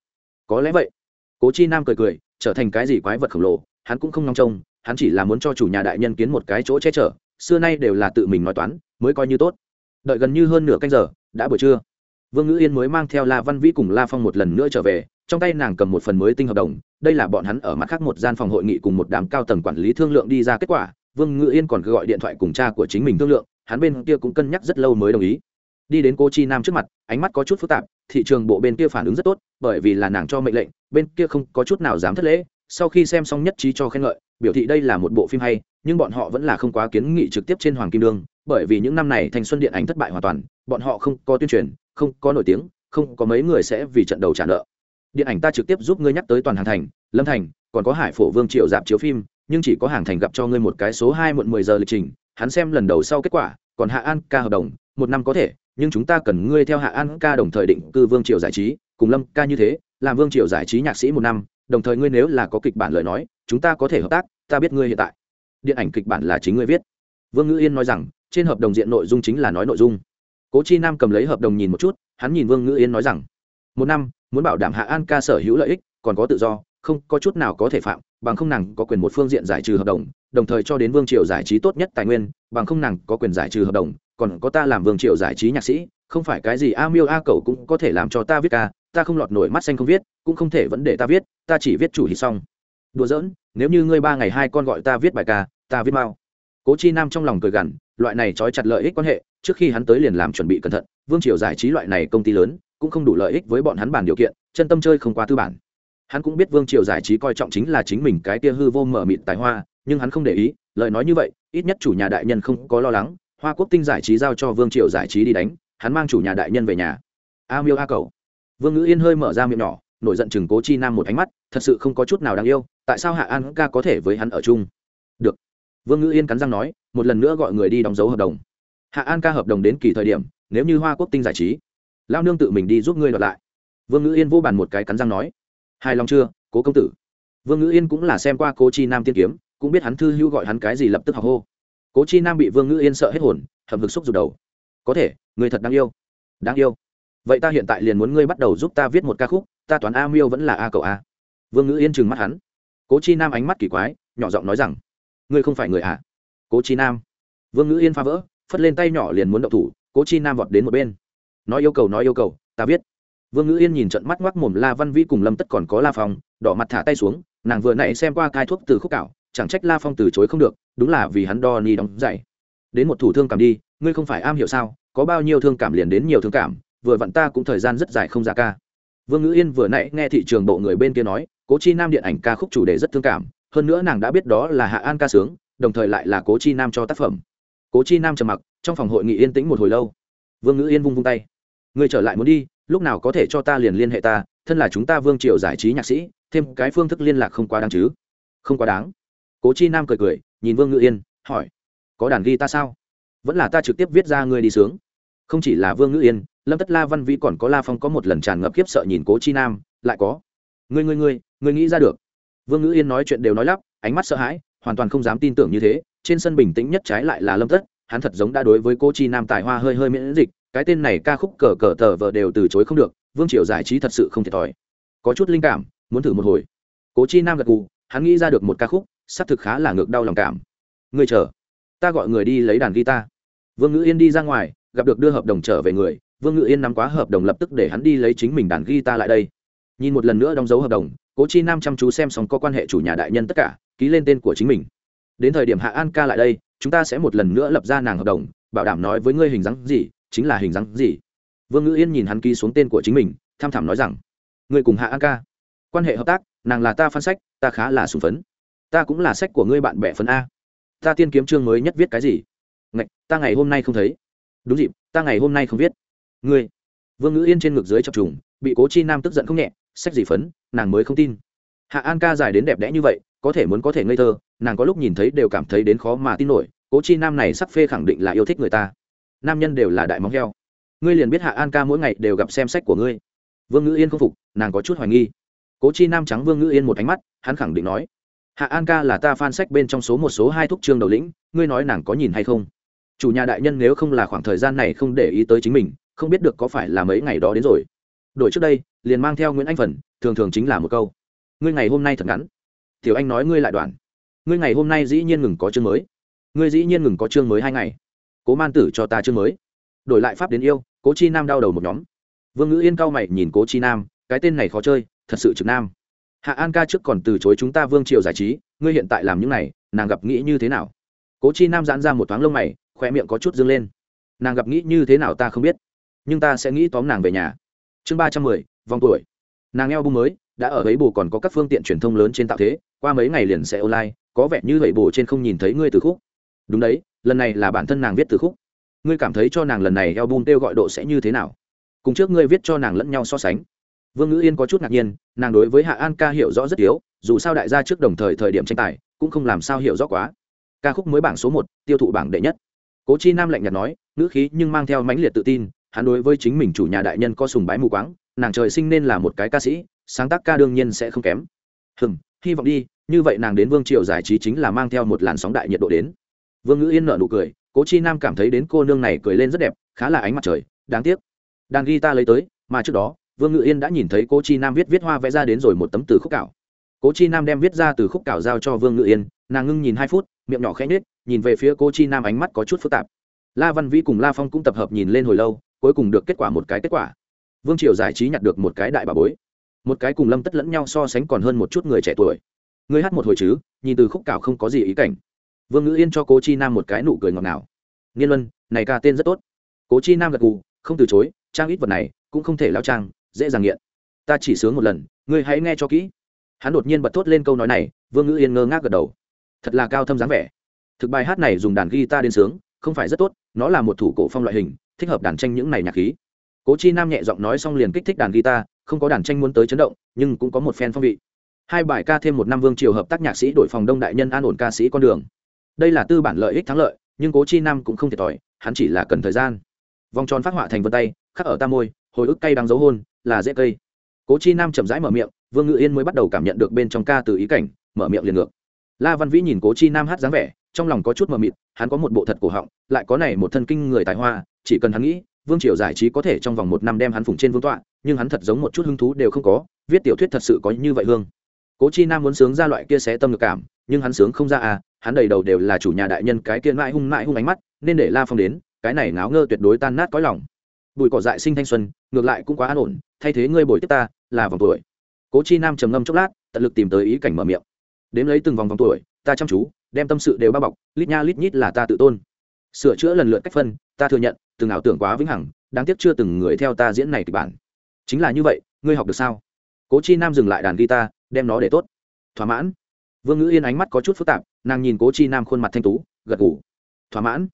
Có lẽ vậy. Cố chi nam cười cười, trở thành cái gì quái vật khổng lồ, hắn cũng không nong trông, hắn chỉ là muốn cho chủ nhà đại nhân kiến một cái chỗ che chở, xưa nay đều là tự mình nói toán mới coi như tốt. Đợi gần như hơn nửa canh giờ, đã buổi trưa. Vương ngữ yên mới mang theo la văn vĩ cùng la phong một lần nữa trở về, trong tay nàng cầm một phần mới tinh hợp đồng, đây là bọn hắn ở mặt khác một gian phòng hội nghị cùng một đám cao tầng quản lý thương lượng đi ra kết quả, vương ngữ yên còn cứ gọi điện thoại cùng cha của chính mình thương lượng, hắn bên kia cũng cân nhắc rất lâu mới đồng ý. Đi đến cô chi nam trước mặt, ánh mắt có chút phức tạp, thị trường bộ bên kia phản ứng rất tốt, bởi vì là nàng cho mệnh lệnh, bên kia không có chút nào dám thất lễ, sau khi xem xong nhất trí cho khen ngợi, biểu thị đây là một bộ phim hay, nhưng bọn họ vẫn là không quá kiến nghị trực tiếp trên hoàng kim đương bởi vì những năm này thanh xuân điện ảnh thất bại hoàn toàn, bọn họ không có tuyên truyền, không có nổi tiếng, không có mấy người sẽ vì trận đầu trả nợ. Điện ảnh ta trực tiếp giúp ngươi nhắc tới toàn hàng thành, lâm thành, còn có hải phổ vương triệu dạp chiếu phim, nhưng chỉ có hàng thành gặp cho ngươi một cái số hai muộn mười giờ lịch trình, hắn xem lần đầu sau kết quả, còn hạ an ca hợp đồng, một năm có thể, nhưng chúng ta cần ngươi theo hạ an ca đồng thời định cư vương triều giải trí, cùng lâm ca như thế, làm vương triều giải trí nhạc sĩ một năm, đồng thời ngươi nếu là có kịch bản lời nói, chúng ta có thể hợp tác, ta biết ngươi hiện tại. Điện ảnh kịch bản là chính ngươi viết. Vương ngữ yên nói rằng trên hợp đồng diện nội dung chính là nói nội dung. Cố chi nam cầm lấy hợp đồng nhìn một chút, hắn nhìn vương ngữ yên nói rằng, một năm, muốn bảo đảm hạ an ca sở hữu lợi ích, còn có tự do, không có chút nào có thể phạm, bằng không nàng có quyền một phương diện giải trừ hợp đồng đồng thời cho đến vương triều giải trí tốt nhất tài nguyên, bằng không nàng có quyền giải trừ hợp đồng, còn có ta làm vương triều giải trí nhạc sĩ, không phải cái gì a miêu a cầu cũng có thể làm cho ta viết ca, ta không lọt nổi mắt xanh không viết, cũng không thể vẫn để ta viết, ta chỉ viết chủ hít xong đùa giỡn, nếu như ngươi ba ngày hai con gọi ta viết bài ca, ta viết mau cố chi nam trong lòng cười gằn, loại này trói chặt lợi ích quan hệ, trước khi hắn tới liền làm chuẩn bị cẩn thận, vương triều giải trí loại này công ty lớn, cũng không đủ lợi ích với bọn hắn bàn điều kiện, chân tâm chơi không qua tư bản. Hắn cũng biết vương triều giải trí coi trọng chính là chính mình cái tia hư vô mở mịt tài hoa, nhưng hắn không để ý, lời nói như vậy, ít nhất chủ nhà đại nhân không có lo lắng, hoa quốc tinh giải trí giao cho vương triều giải trí đi đánh, hắn mang chủ nhà đại nhân về nhà. A miêu a cầu vương ngữ yên hơi mở ra miệng nhỏ, nổi giận chừng cố chi nam một ánh mắt, thật sự không có chút nào đáng yêu, tại sao hạ an ca có thể với hắn ở chung? Được vương ngữ yên cắn răng nói một lần nữa gọi người đi đóng dấu hợp đồng hạ an ca hợp đồng đến kỳ thời điểm nếu như hoa quốc tinh giải trí lao nương tự mình đi giúp ngươi đoạt lại vương ngữ yên vô bàn một cái cắn răng nói hài lòng chưa cố công tử vương ngữ yên cũng là xem qua cố chi nam tiên kiếm cũng biết hắn thư hữu gọi hắn cái gì lập tức học hô cố chi nam bị vương ngữ yên sợ hết hồn hầm vực xúc rụt đầu có thể người thật đáng yêu đáng yêu vậy ta hiện tại liền muốn ngươi bắt đầu giúp ta viết một ca khúc ta toán a miêu vẫn là a cậu a vương ngữ yên trừng mắt hắn cố chi nam ánh mắt kỳ quái nhỏ giọng nói rằng ngươi không phải người ạ à? cố chi nam vương ngữ yên phá vỡ, phất lên tay nhỏ liền muốn động thủ, cố chi nam vọt đến một bên nói yêu cầu, nói yêu cầu, ta biết. vương ngữ yên nhìn trận mắt ngoắc mồm la văn vĩ cùng lâm tất còn có la phong, đỏ mặt thả tay xuống, nàng vừa nãy xem qua cai thuốc từ khúc cạo chẳng trách la phong từ chối không được, đúng là vì hắn đo ni đóng dạy đến một thủ thương cảm đi, ngươi không phải am hiểu sao, có bao nhiêu thương cảm liền đến nhiều thương cảm, vừa vặn ta cũng thời gian rất dài không ra ca vương ngữ yên vừa nãy nghe thị trường bộ người bên kia nói, cố chi nam điện ảnh ca khúc chủ đề rất thương cảm hơn nữa nàng đã biết đó là hạ an ca sướng, đồng thời lại là cố chi nam cho tác phẩm. Cố chi nam trầm mặc, trong phòng hội nghị yên tĩnh một hồi lâu. Vương ngữ yên vung vung tay. Người trở lại muốn đi, lúc nào có thể cho ta liền liên hệ ta, thân là chúng ta vương triều giải trí nhạc sĩ, thêm cái phương thức liên lạc không quá đáng chứ? Không quá đáng. Cố chi nam cười cười, nhìn vương ngữ yên, hỏi, có đàn ghi ta sao? Vẫn là ta trực tiếp viết ra người đi sướng. Không chỉ là vương ngữ yên, lâm tất la văn vĩ còn có la phong có một lần tràn ngập khiếp sợ nhìn cố chi nam, lại có. Người người người người nghĩ ra được vương ngữ yên nói chuyện đều nói lắp, ánh mắt sợ hãi, hoàn toàn không dám tin tưởng như thế. Trên sân bình tĩnh nhất trái lại là lâm tất, hắn thật giống đã đối với cô chi nam tài hoa hơi hơi miễn dịch, cái tên này ca khúc cờ cờ tờ vợ đều từ chối không được, vương triều giải trí thật sự không thiệt thòi có chút linh cảm, muốn thử một hồi. Cố chi nam gật cù hắn nghĩ ra được một ca khúc, xác thực khá là ngược đau lòng cảm. Người chờ, ta gọi người đi lấy đàn guitar. Vương ngữ yên đi ra ngoài, gặp được đưa hợp đồng trở về người, vương ngữ yên nắm quá hợp đồng lập tức để hắn đi lấy chính mình đàn guitar lại đây. Nhìn một lần nữa đóng dấu hợp đồng cố chi nam chăm chú xem xong có quan hệ chủ nhà đại nhân tất cả, ký lên tên của chính mình. Đến thời điểm hạ an ca lại đây, chúng ta sẽ một lần nữa lập ra nàng hợp đồng, bảo đảm nói với ngươi hình dáng gì, chính là hình dáng gì. Vương ngữ yên nhìn hắn ký xuống tên của chính mình, tham thảm nói rằng, ngươi cùng hạ an ca, quan hệ hợp tác, nàng là ta phân sách, ta khá là sùng phấn. Ta cũng là sách của ngươi bạn bè phấn a. Ta tiên kiếm chương mới nhất viết cái gì? Ngạch, ta ngày hôm nay không thấy. Đúng dịp, ta ngày hôm nay không viết. Ngươi. Vương ngữ yên trên ngực dưới chập trùng, bị cố chi nam tức giận không nhẹ sách gì phấn, nàng mới không tin. Hạ an ca dài đến đẹp đẽ như vậy, có thể muốn có thể ngây thơ, nàng có lúc nhìn thấy đều cảm thấy đến khó mà tin nổi, cố chi nam này sắc phê khẳng định là yêu thích người ta. Nam nhân đều là đại móng heo. Ngươi liền biết hạ an ca mỗi ngày đều gặp xem sách của ngươi. Vương ngữ yên không phục, nàng có chút hoài nghi. Cố chi nam trắng vương ngữ yên một ánh mắt, hắn khẳng định nói, hạ an ca là ta phan sách bên trong số một, số hai thúc trương đầu lĩnh, ngươi nói nàng có nhìn hay không? Chủ nhà đại nhân nếu không là khoảng thời gian này không để ý tới chính mình, không biết được có phải là mấy ngày đó đến rồi đổi trước đây, liền mang theo nguyễn anh phần, thường thường chính là một câu. Ngươi ngày hôm nay thật ngắn. Tiểu anh nói ngươi lại đoạn. Ngươi ngày hôm nay dĩ nhiên ngừng có chương mới. Ngươi dĩ nhiên ngừng có chương mới hai ngày. Cố man tử cho ta chương mới. Đổi lại pháp đến yêu, cố chi nam đau đầu một nhóm. Vương ngữ yên cao mày nhìn cố chi nam, cái tên này khó chơi, thật sự trực nam. Hạ an ca trước còn từ chối chúng ta vương triều giải trí, ngươi hiện tại làm những này, nàng gặp nghĩ như thế nào? Cố chi nam giãn ra một thoáng lông mày khoe miệng có chút dâng lên. Nàng gặp nghĩ như thế nào ta không biết, nhưng ta sẽ nghĩ tóm nàng về nhà chương ba trăm mười, vòng tuổi. Nàng eo bung mới, đã ở ấy bù còn có các phương tiện truyền thông lớn trên tạo thế, qua mấy ngày liền sẽ online, có vẻ như vậy bù trên không nhìn thấy ngươi từ khúc. Đúng đấy, lần này là bản thân nàng viết từ khúc. Ngươi cảm thấy cho nàng lần này eo bung kêu gọi độ sẽ như thế nào? Cùng trước ngươi viết cho nàng lẫn nhau so sánh. Vương ngữ yên có chút ngạc nhiên, nàng đối với hạ an ca hiểu rõ rất yếu, dù sao đại gia trước đồng thời thời điểm tranh tài, cũng không làm sao hiểu rõ quá. Ca khúc mới bảng số một, tiêu thụ bảng đệ nhất. Cố chi nam lạnh nhạt nói, ngữ khí nhưng mang theo mãnh liệt tự tin hắn đối với chính mình chủ nhà đại nhân có sùng bái mù quáng, nàng trời sinh nên là một cái ca sĩ, sáng tác ca đương nhiên sẽ không kém. Hừm, hy vọng đi, như vậy nàng đến vương triều giải trí chính là mang theo một làn sóng đại nhiệt độ đến. Vương ngữ yên nợ nụ cười, cố chi nam cảm thấy đến cô nương này cười lên rất đẹp, khá là ánh mặt trời, đáng tiếc. Đàn ghi ta lấy tới, mà trước đó, vương ngự yên đã nhìn thấy cố chi nam viết viết hoa vẽ ra đến rồi một tấm từ khúc cảo. Cố chi nam đem viết ra từ khúc cảo giao cho vương ngự yên, nàng ngưng nhìn hai phút, miệng nhỏ khẽ nhếch, nhìn về phía cố chi nam ánh mắt có chút phức tạp. La văn vĩ cùng la phong cũng tập hợp nhìn lên hồi lâu cuối cùng được kết quả một cái kết quả. Vương triều giải trí nhặt được một cái đại bà bối. Một cái cùng lâm tất lẫn nhau so sánh còn hơn một chút người trẻ tuổi. Người hát một hồi chứ, nhìn từ khúc cảo không có gì ý cảnh. Vương ngữ yên cho cố chi nam một cái nụ cười ngọt ngào. Nghiên luân, này ca tên rất tốt. Cố chi nam gật gù, không từ chối, trang ít vật này cũng không thể lao trang, dễ dàng nghiện. Ta chỉ sướng một lần, ngươi hãy nghe cho kỹ. Hắn đột nhiên bật thốt lên câu nói này, vương ngữ yên ngơ ngác gật đầu. Thật là cao thâm dáng vẻ. Thực bài hát này dùng đàn guitar đến sướng, không phải rất tốt, nó là một thủ cổ phong loại hình thích hợp đàn tranh những này nhạc khí. Cố chi nam nhẹ giọng nói xong liền kích thích đàn guitar, không có đàn tranh muốn tới chấn động, nhưng cũng có một phen phong vị. Hai bài ca thêm một năm vương triều hợp tác nhạc sĩ đội phòng đông đại nhân an ổn ca sĩ con đường. Đây là tư bản lợi ích thắng lợi, nhưng cố chi nam cũng không thiệt thòi, hắn chỉ là cần thời gian. Vòng tròn phát họa thành vân tay, khắc ở tam môi, hồi ức cay đang dấu hôn, là dễ cây. Cố chi nam chậm rãi mở miệng, vương ngự yên mới bắt đầu cảm nhận được bên trong ca từ ý cảnh, mở miệng liền ngược. La văn vĩ nhìn cố chi nam hát dáng vẻ, trong lòng có chút mờ mịt, hắn có một bộ thật cổ họng, lại có này một thân kinh người tài hoa chỉ cần hắn nghĩ, vương triều giải trí có thể trong vòng một năm đem hắn phủng trên vương tọa, nhưng hắn thật giống một chút hứng thú đều không có, viết tiểu thuyết thật sự có như vậy hương. Cố chi nam muốn sướng ra loại kia xé tâm ngược cảm, nhưng hắn sướng không ra à hắn đầy đầu đều là chủ nhà đại nhân cái kia mãi hung mãi hung ánh mắt, nên để la phong đến, cái này ngáo ngơ tuyệt đối tan nát cõi lòng. Bụi cỏ dại sinh thanh xuân, ngược lại cũng quá an ổn, thay thế ngươi bồi tiếp ta, là vòng tuổi. Cố chi nam trầm ngâm chốc lát, tận lực tìm tới ý cảnh mở miệng. Đếm lấy từng vòng vòng tuổi, ta chăm chú, đem tâm sự đều bao bọc, lít nha lít nhít là ta tự tôn. Sửa chữa lần lượt cách phân, ta thừa nhận từng ảo tưởng quá vĩnh hằng, đáng tiếc chưa từng người theo ta diễn này kịch bản. Chính là như vậy, ngươi học được sao? Cố chi nam dừng lại đàn guitar, đem nó để tốt. Thỏa mãn. Vương ngữ yên ánh mắt có chút phức tạp, nàng nhìn cố chi nam khuôn mặt thanh tú, gật ngủ thỏa mãn.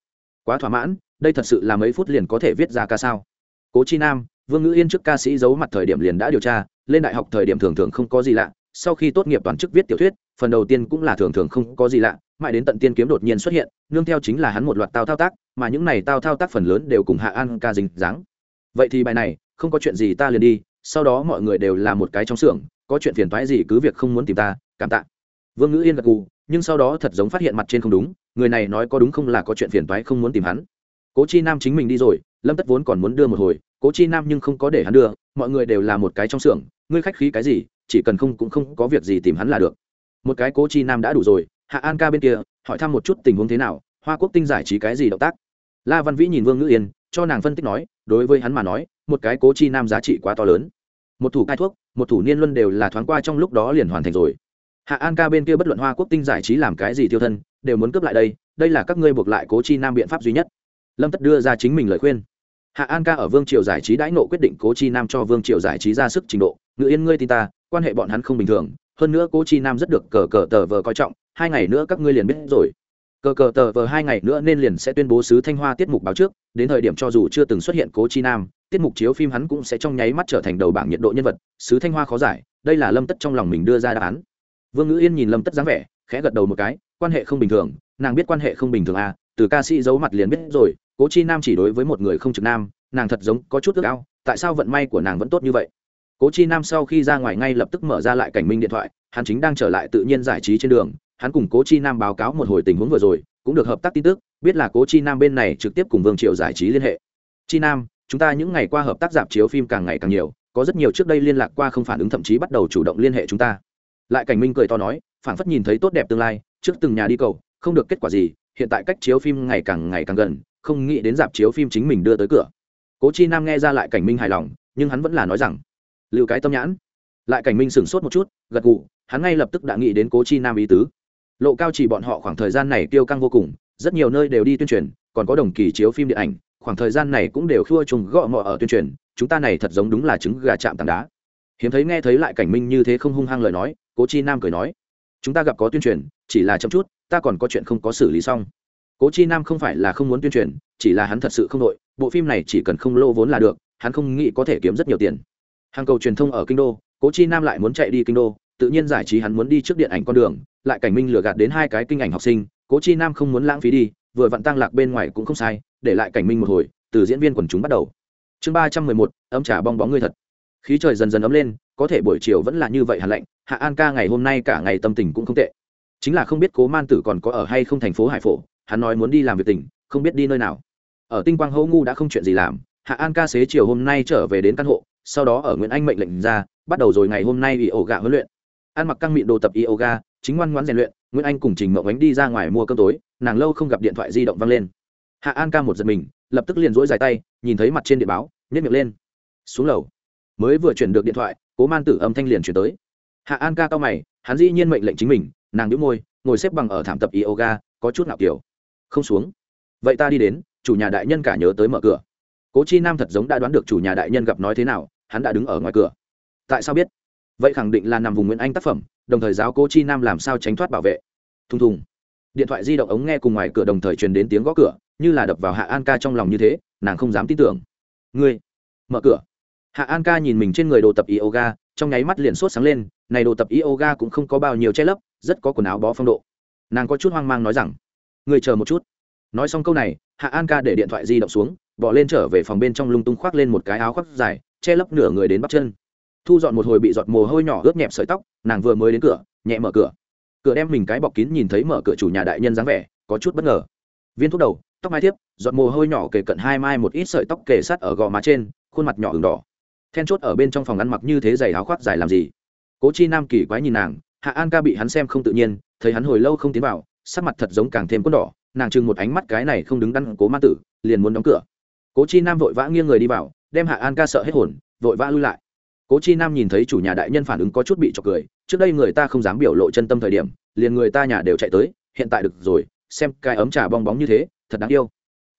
Quá thỏa mãn, đây thật sự là mấy phút liền có thể viết ra ca sao. Cố chi nam, vương ngữ yên trước ca sĩ giấu mặt thời điểm liền đã điều tra, lên đại học thời điểm thường thường không có gì lạ sau khi tốt nghiệp toàn chức viết tiểu thuyết, phần đầu tiên cũng là thường thường không có gì lạ, mãi đến tận tiên kiếm đột nhiên xuất hiện, nương theo chính là hắn một loạt tao thao tác, mà những này tao thao tác phần lớn đều cùng hạ an ca dính dáng. Vậy thì bài này, không có chuyện gì ta liền đi, sau đó mọi người đều là một cái trong xưởng, có chuyện phiền toái gì cứ việc không muốn tìm ta, cảm tạ. Vương ngữ yên gật gù, nhưng sau đó thật giống phát hiện mặt trên không đúng, người này nói có đúng không là có chuyện phiền toái không muốn tìm hắn. Cố chi nam chính mình đi rồi, lâm tất vốn còn muốn đưa một hồi, cố chi nam nhưng không có để hắn đưa, mọi người đều là một cái trong xưởng, ngươi khách khí cái gì chỉ cần không cũng không có việc gì tìm hắn là được. Một cái cố chi nam đã đủ rồi, hạ an ca bên kia, hỏi thăm một chút tình huống thế nào, hoa quốc tinh giải trí cái gì động tác? La văn vĩ nhìn vương ngữ yên, cho nàng phân tích nói, đối với hắn mà nói, một cái cố chi nam giá trị quá to lớn. Một thủ cai thuốc, một thủ niên luân đều là thoáng qua trong lúc đó liền hoàn thành rồi. Hạ an ca bên kia bất luận hoa quốc tinh giải trí làm cái gì tiêu thân, đều muốn cướp lại đây đây là các ngươi buộc lại cố chi nam biện pháp duy nhất. Lâm tất đưa ra chính mình lời khuyên. Hạ an ca ở vương triều giải trí đãi nộ quyết định cố chi nam cho vương triều giải trí ra sức trình độ. Ngự yên, ngươi tin ta quan hệ bọn hắn không bình thường, hơn nữa cố chi nam rất được cờ cờ tờ vờ coi trọng, hai ngày nữa các ngươi liền biết rồi. Cờ cờ tờ vờ hai ngày nữa nên liền sẽ tuyên bố sứ thanh hoa tiết mục báo trước, đến thời điểm cho dù chưa từng xuất hiện cố chi nam, tiết mục chiếu phim hắn cũng sẽ trong nháy mắt trở thành đầu bảng nhiệt độ nhân vật, sứ thanh hoa khó giải, đây là lâm tất trong lòng mình đưa ra đáp án. Vương ngữ yên nhìn lâm tất dáng vẻ, khẽ gật đầu một cái, quan hệ không bình thường, nàng biết quan hệ không bình thường à từ ca sĩ giấu mặt liền biết rồi, cố chi nam chỉ đối với một người không trực nam, nàng thật giống có chút ước ao, tại sao vận may của nàng vẫn tốt như vậy? Cố chi nam sau khi ra ngoài ngay lập tức mở ra lại cảnh minh điện thoại, hắn chính đang trở lại tự nhiên giải trí trên đường, hắn cùng cố chi nam báo cáo một hồi tình huống vừa rồi, cũng được hợp tác tin tức, biết là cố chi nam bên này trực tiếp cùng vương triệu giải trí liên hệ. Chi nam, chúng ta những ngày qua hợp tác dạp chiếu phim càng ngày càng nhiều, có rất nhiều trước đây liên lạc qua không phản ứng thậm chí bắt đầu chủ động liên hệ chúng ta. Lại cảnh minh cười to nói phản phất nhìn thấy tốt đẹp tương lai, trước từng nhà đi cầu, không được kết quả gì, hiện tại cách chiếu phim ngày càng ngày càng gần, không nghĩ đến dạp chiếu phim chính mình đưa tới cửa. Cố chi nam nghe ra lại cảnh minh hài lòng, nhưng hắn vẫn là nói rằng lưu cái tâm nhãn. Lại cảnh minh sửng sốt một chút, gật gù, hắn ngay lập tức đã nghĩ đến cố chi nam ý tứ. Lộ cao chỉ bọn họ khoảng thời gian này tiêu căng vô cùng, rất nhiều nơi đều đi tuyên truyền, còn có đồng kỳ chiếu phim điện ảnh, khoảng thời gian này cũng đều khua trùng gõ mọ ở tuyên truyền, chúng ta này thật giống đúng là trứng gà chạm tảng đá. Hiếm thấy nghe thấy lại cảnh minh như thế không hung hăng lời nói, cố chi nam cười nói, chúng ta gặp có tuyên truyền, chỉ là chậm chút, ta còn có chuyện không có xử lý xong. Cố chi nam không phải là không muốn tuyên truyền, chỉ là hắn thật sự không đội, bộ phim này chỉ cần không lô vốn là được, hắn không nghĩ có thể kiếm rất nhiều tiền hàng cầu truyền thông ở kinh đô, cố chi nam lại muốn chạy đi kinh đô, tự nhiên giải trí hắn muốn đi trước điện ảnh con đường, lại cảnh minh lừa gạt đến hai cái kinh ảnh học sinh, cố chi nam không muốn lãng phí đi, vừa vặn tăng lạc bên ngoài cũng không sai, để lại cảnh minh một hồi, từ diễn viên quần chúng bắt đầu. Chương ba trăm mười một, ấm trà bong bóng ngươi thật. Khí trời dần dần ấm lên, có thể buổi chiều vẫn là như vậy hàn lạnh, hạ an ca ngày hôm nay cả ngày tâm tình cũng không tệ. Chính là không biết cố man tử còn có ở hay không thành phố hải phổ, hắn nói muốn đi làm việc tỉnh, không biết đi nơi nào. Ở tinh quang hâu ngu đã không chuyện gì làm, hạ an ca xế chiều hôm nay trở về đến căn hộ sau đó ở nguyễn anh mệnh lệnh ra, bắt đầu rồi ngày hôm nay y ổ gà huấn luyện. Ăn mặc căng mịn đồ tập yoga, chính ngoan ngoãn rèn luyện, nguyễn anh cùng trình mộng ánh đi ra ngoài mua cơm tối, nàng lâu không gặp điện thoại di động văng lên. Hạ an ca một giật mình, lập tức liền rỗi dài tay, nhìn thấy mặt trên điện báo nhét miệng lên. Xuống lầu. Mới vừa chuyển được điện thoại, cố man tử âm thanh liền chuyển tới. Hạ an ca cao mày, hắn dĩ nhiên mệnh lệnh chính mình, nàng đĩu môi, ngồi xếp bằng ở thảm tập yoga, có chút ngạo kiểu. Không xuống. Vậy ta đi đến, chủ nhà đại nhân cả nhớ tới mở cửa. Cố chi nam thật giống đã đoán được chủ nhà đại nhân gặp nói thế nào hắn đã đứng ở ngoài cửa. Tại sao biết? Vậy khẳng định là nằm vùng nguyễn anh tác phẩm, đồng thời giáo cố chi nam làm sao tránh thoát bảo vệ. Thùng thùng. Điện thoại di động ống nghe cùng ngoài cửa đồng thời truyền đến tiếng gõ cửa, như là đập vào hạ an ca trong lòng như thế, nàng không dám tin tưởng. Ngươi, mở cửa. Hạ an ca nhìn mình trên người đồ tập yoga, trong nháy mắt liền sốt sáng lên, này đồ tập yoga cũng không có bao nhiêu che lấp, rất có quần áo bó phong độ. Nàng có chút hoang mang nói rằng người chờ một chút. Nói xong câu này, hạ an ca để điện thoại di động xuống, bỏ lên trở về phòng bên trong lung tung khoác lên một cái áo khoác dài che lấp nửa người đến bắp chân. Thu dọn một hồi bị giọt mồ hôi nhỏ ướt nhẹp sợi tóc, nàng vừa mới đến cửa, nhẹ mở cửa. Cửa đem mình cái bọc kín nhìn thấy mở cửa chủ nhà đại nhân dáng vẻ, có chút bất ngờ. Viên thuốc đầu, tóc mai tiếp giọt mồ hôi nhỏ kề cận hai mai một ít sợi tóc kề sát ở gò má trên, khuôn mặt nhỏ ửng đỏ. Then chốt ở bên trong phòng ăn mặc như thế giày áo khoác dài làm gì? Cố chi nam kỳ quái nhìn nàng, hạ an ca bị hắn xem không tự nhiên, thấy hắn hồi lâu không tiến vào, sắc mặt thật giống càng thêm quân đỏ, nàng chừng một ánh mắt cái này không đứng đắn cố ma tử, liền muốn đóng cửa. Cố chi nam vội vã nghiêng người đi vào đem hạ an ca sợ hết hồn, vội vã lui lại. Cố chi nam nhìn thấy chủ nhà đại nhân phản ứng có chút bị chọc cười, trước đây người ta không dám biểu lộ chân tâm thời điểm, liền người ta nhà đều chạy tới, hiện tại được rồi, xem cái ấm trà bong bóng như thế, thật đáng yêu.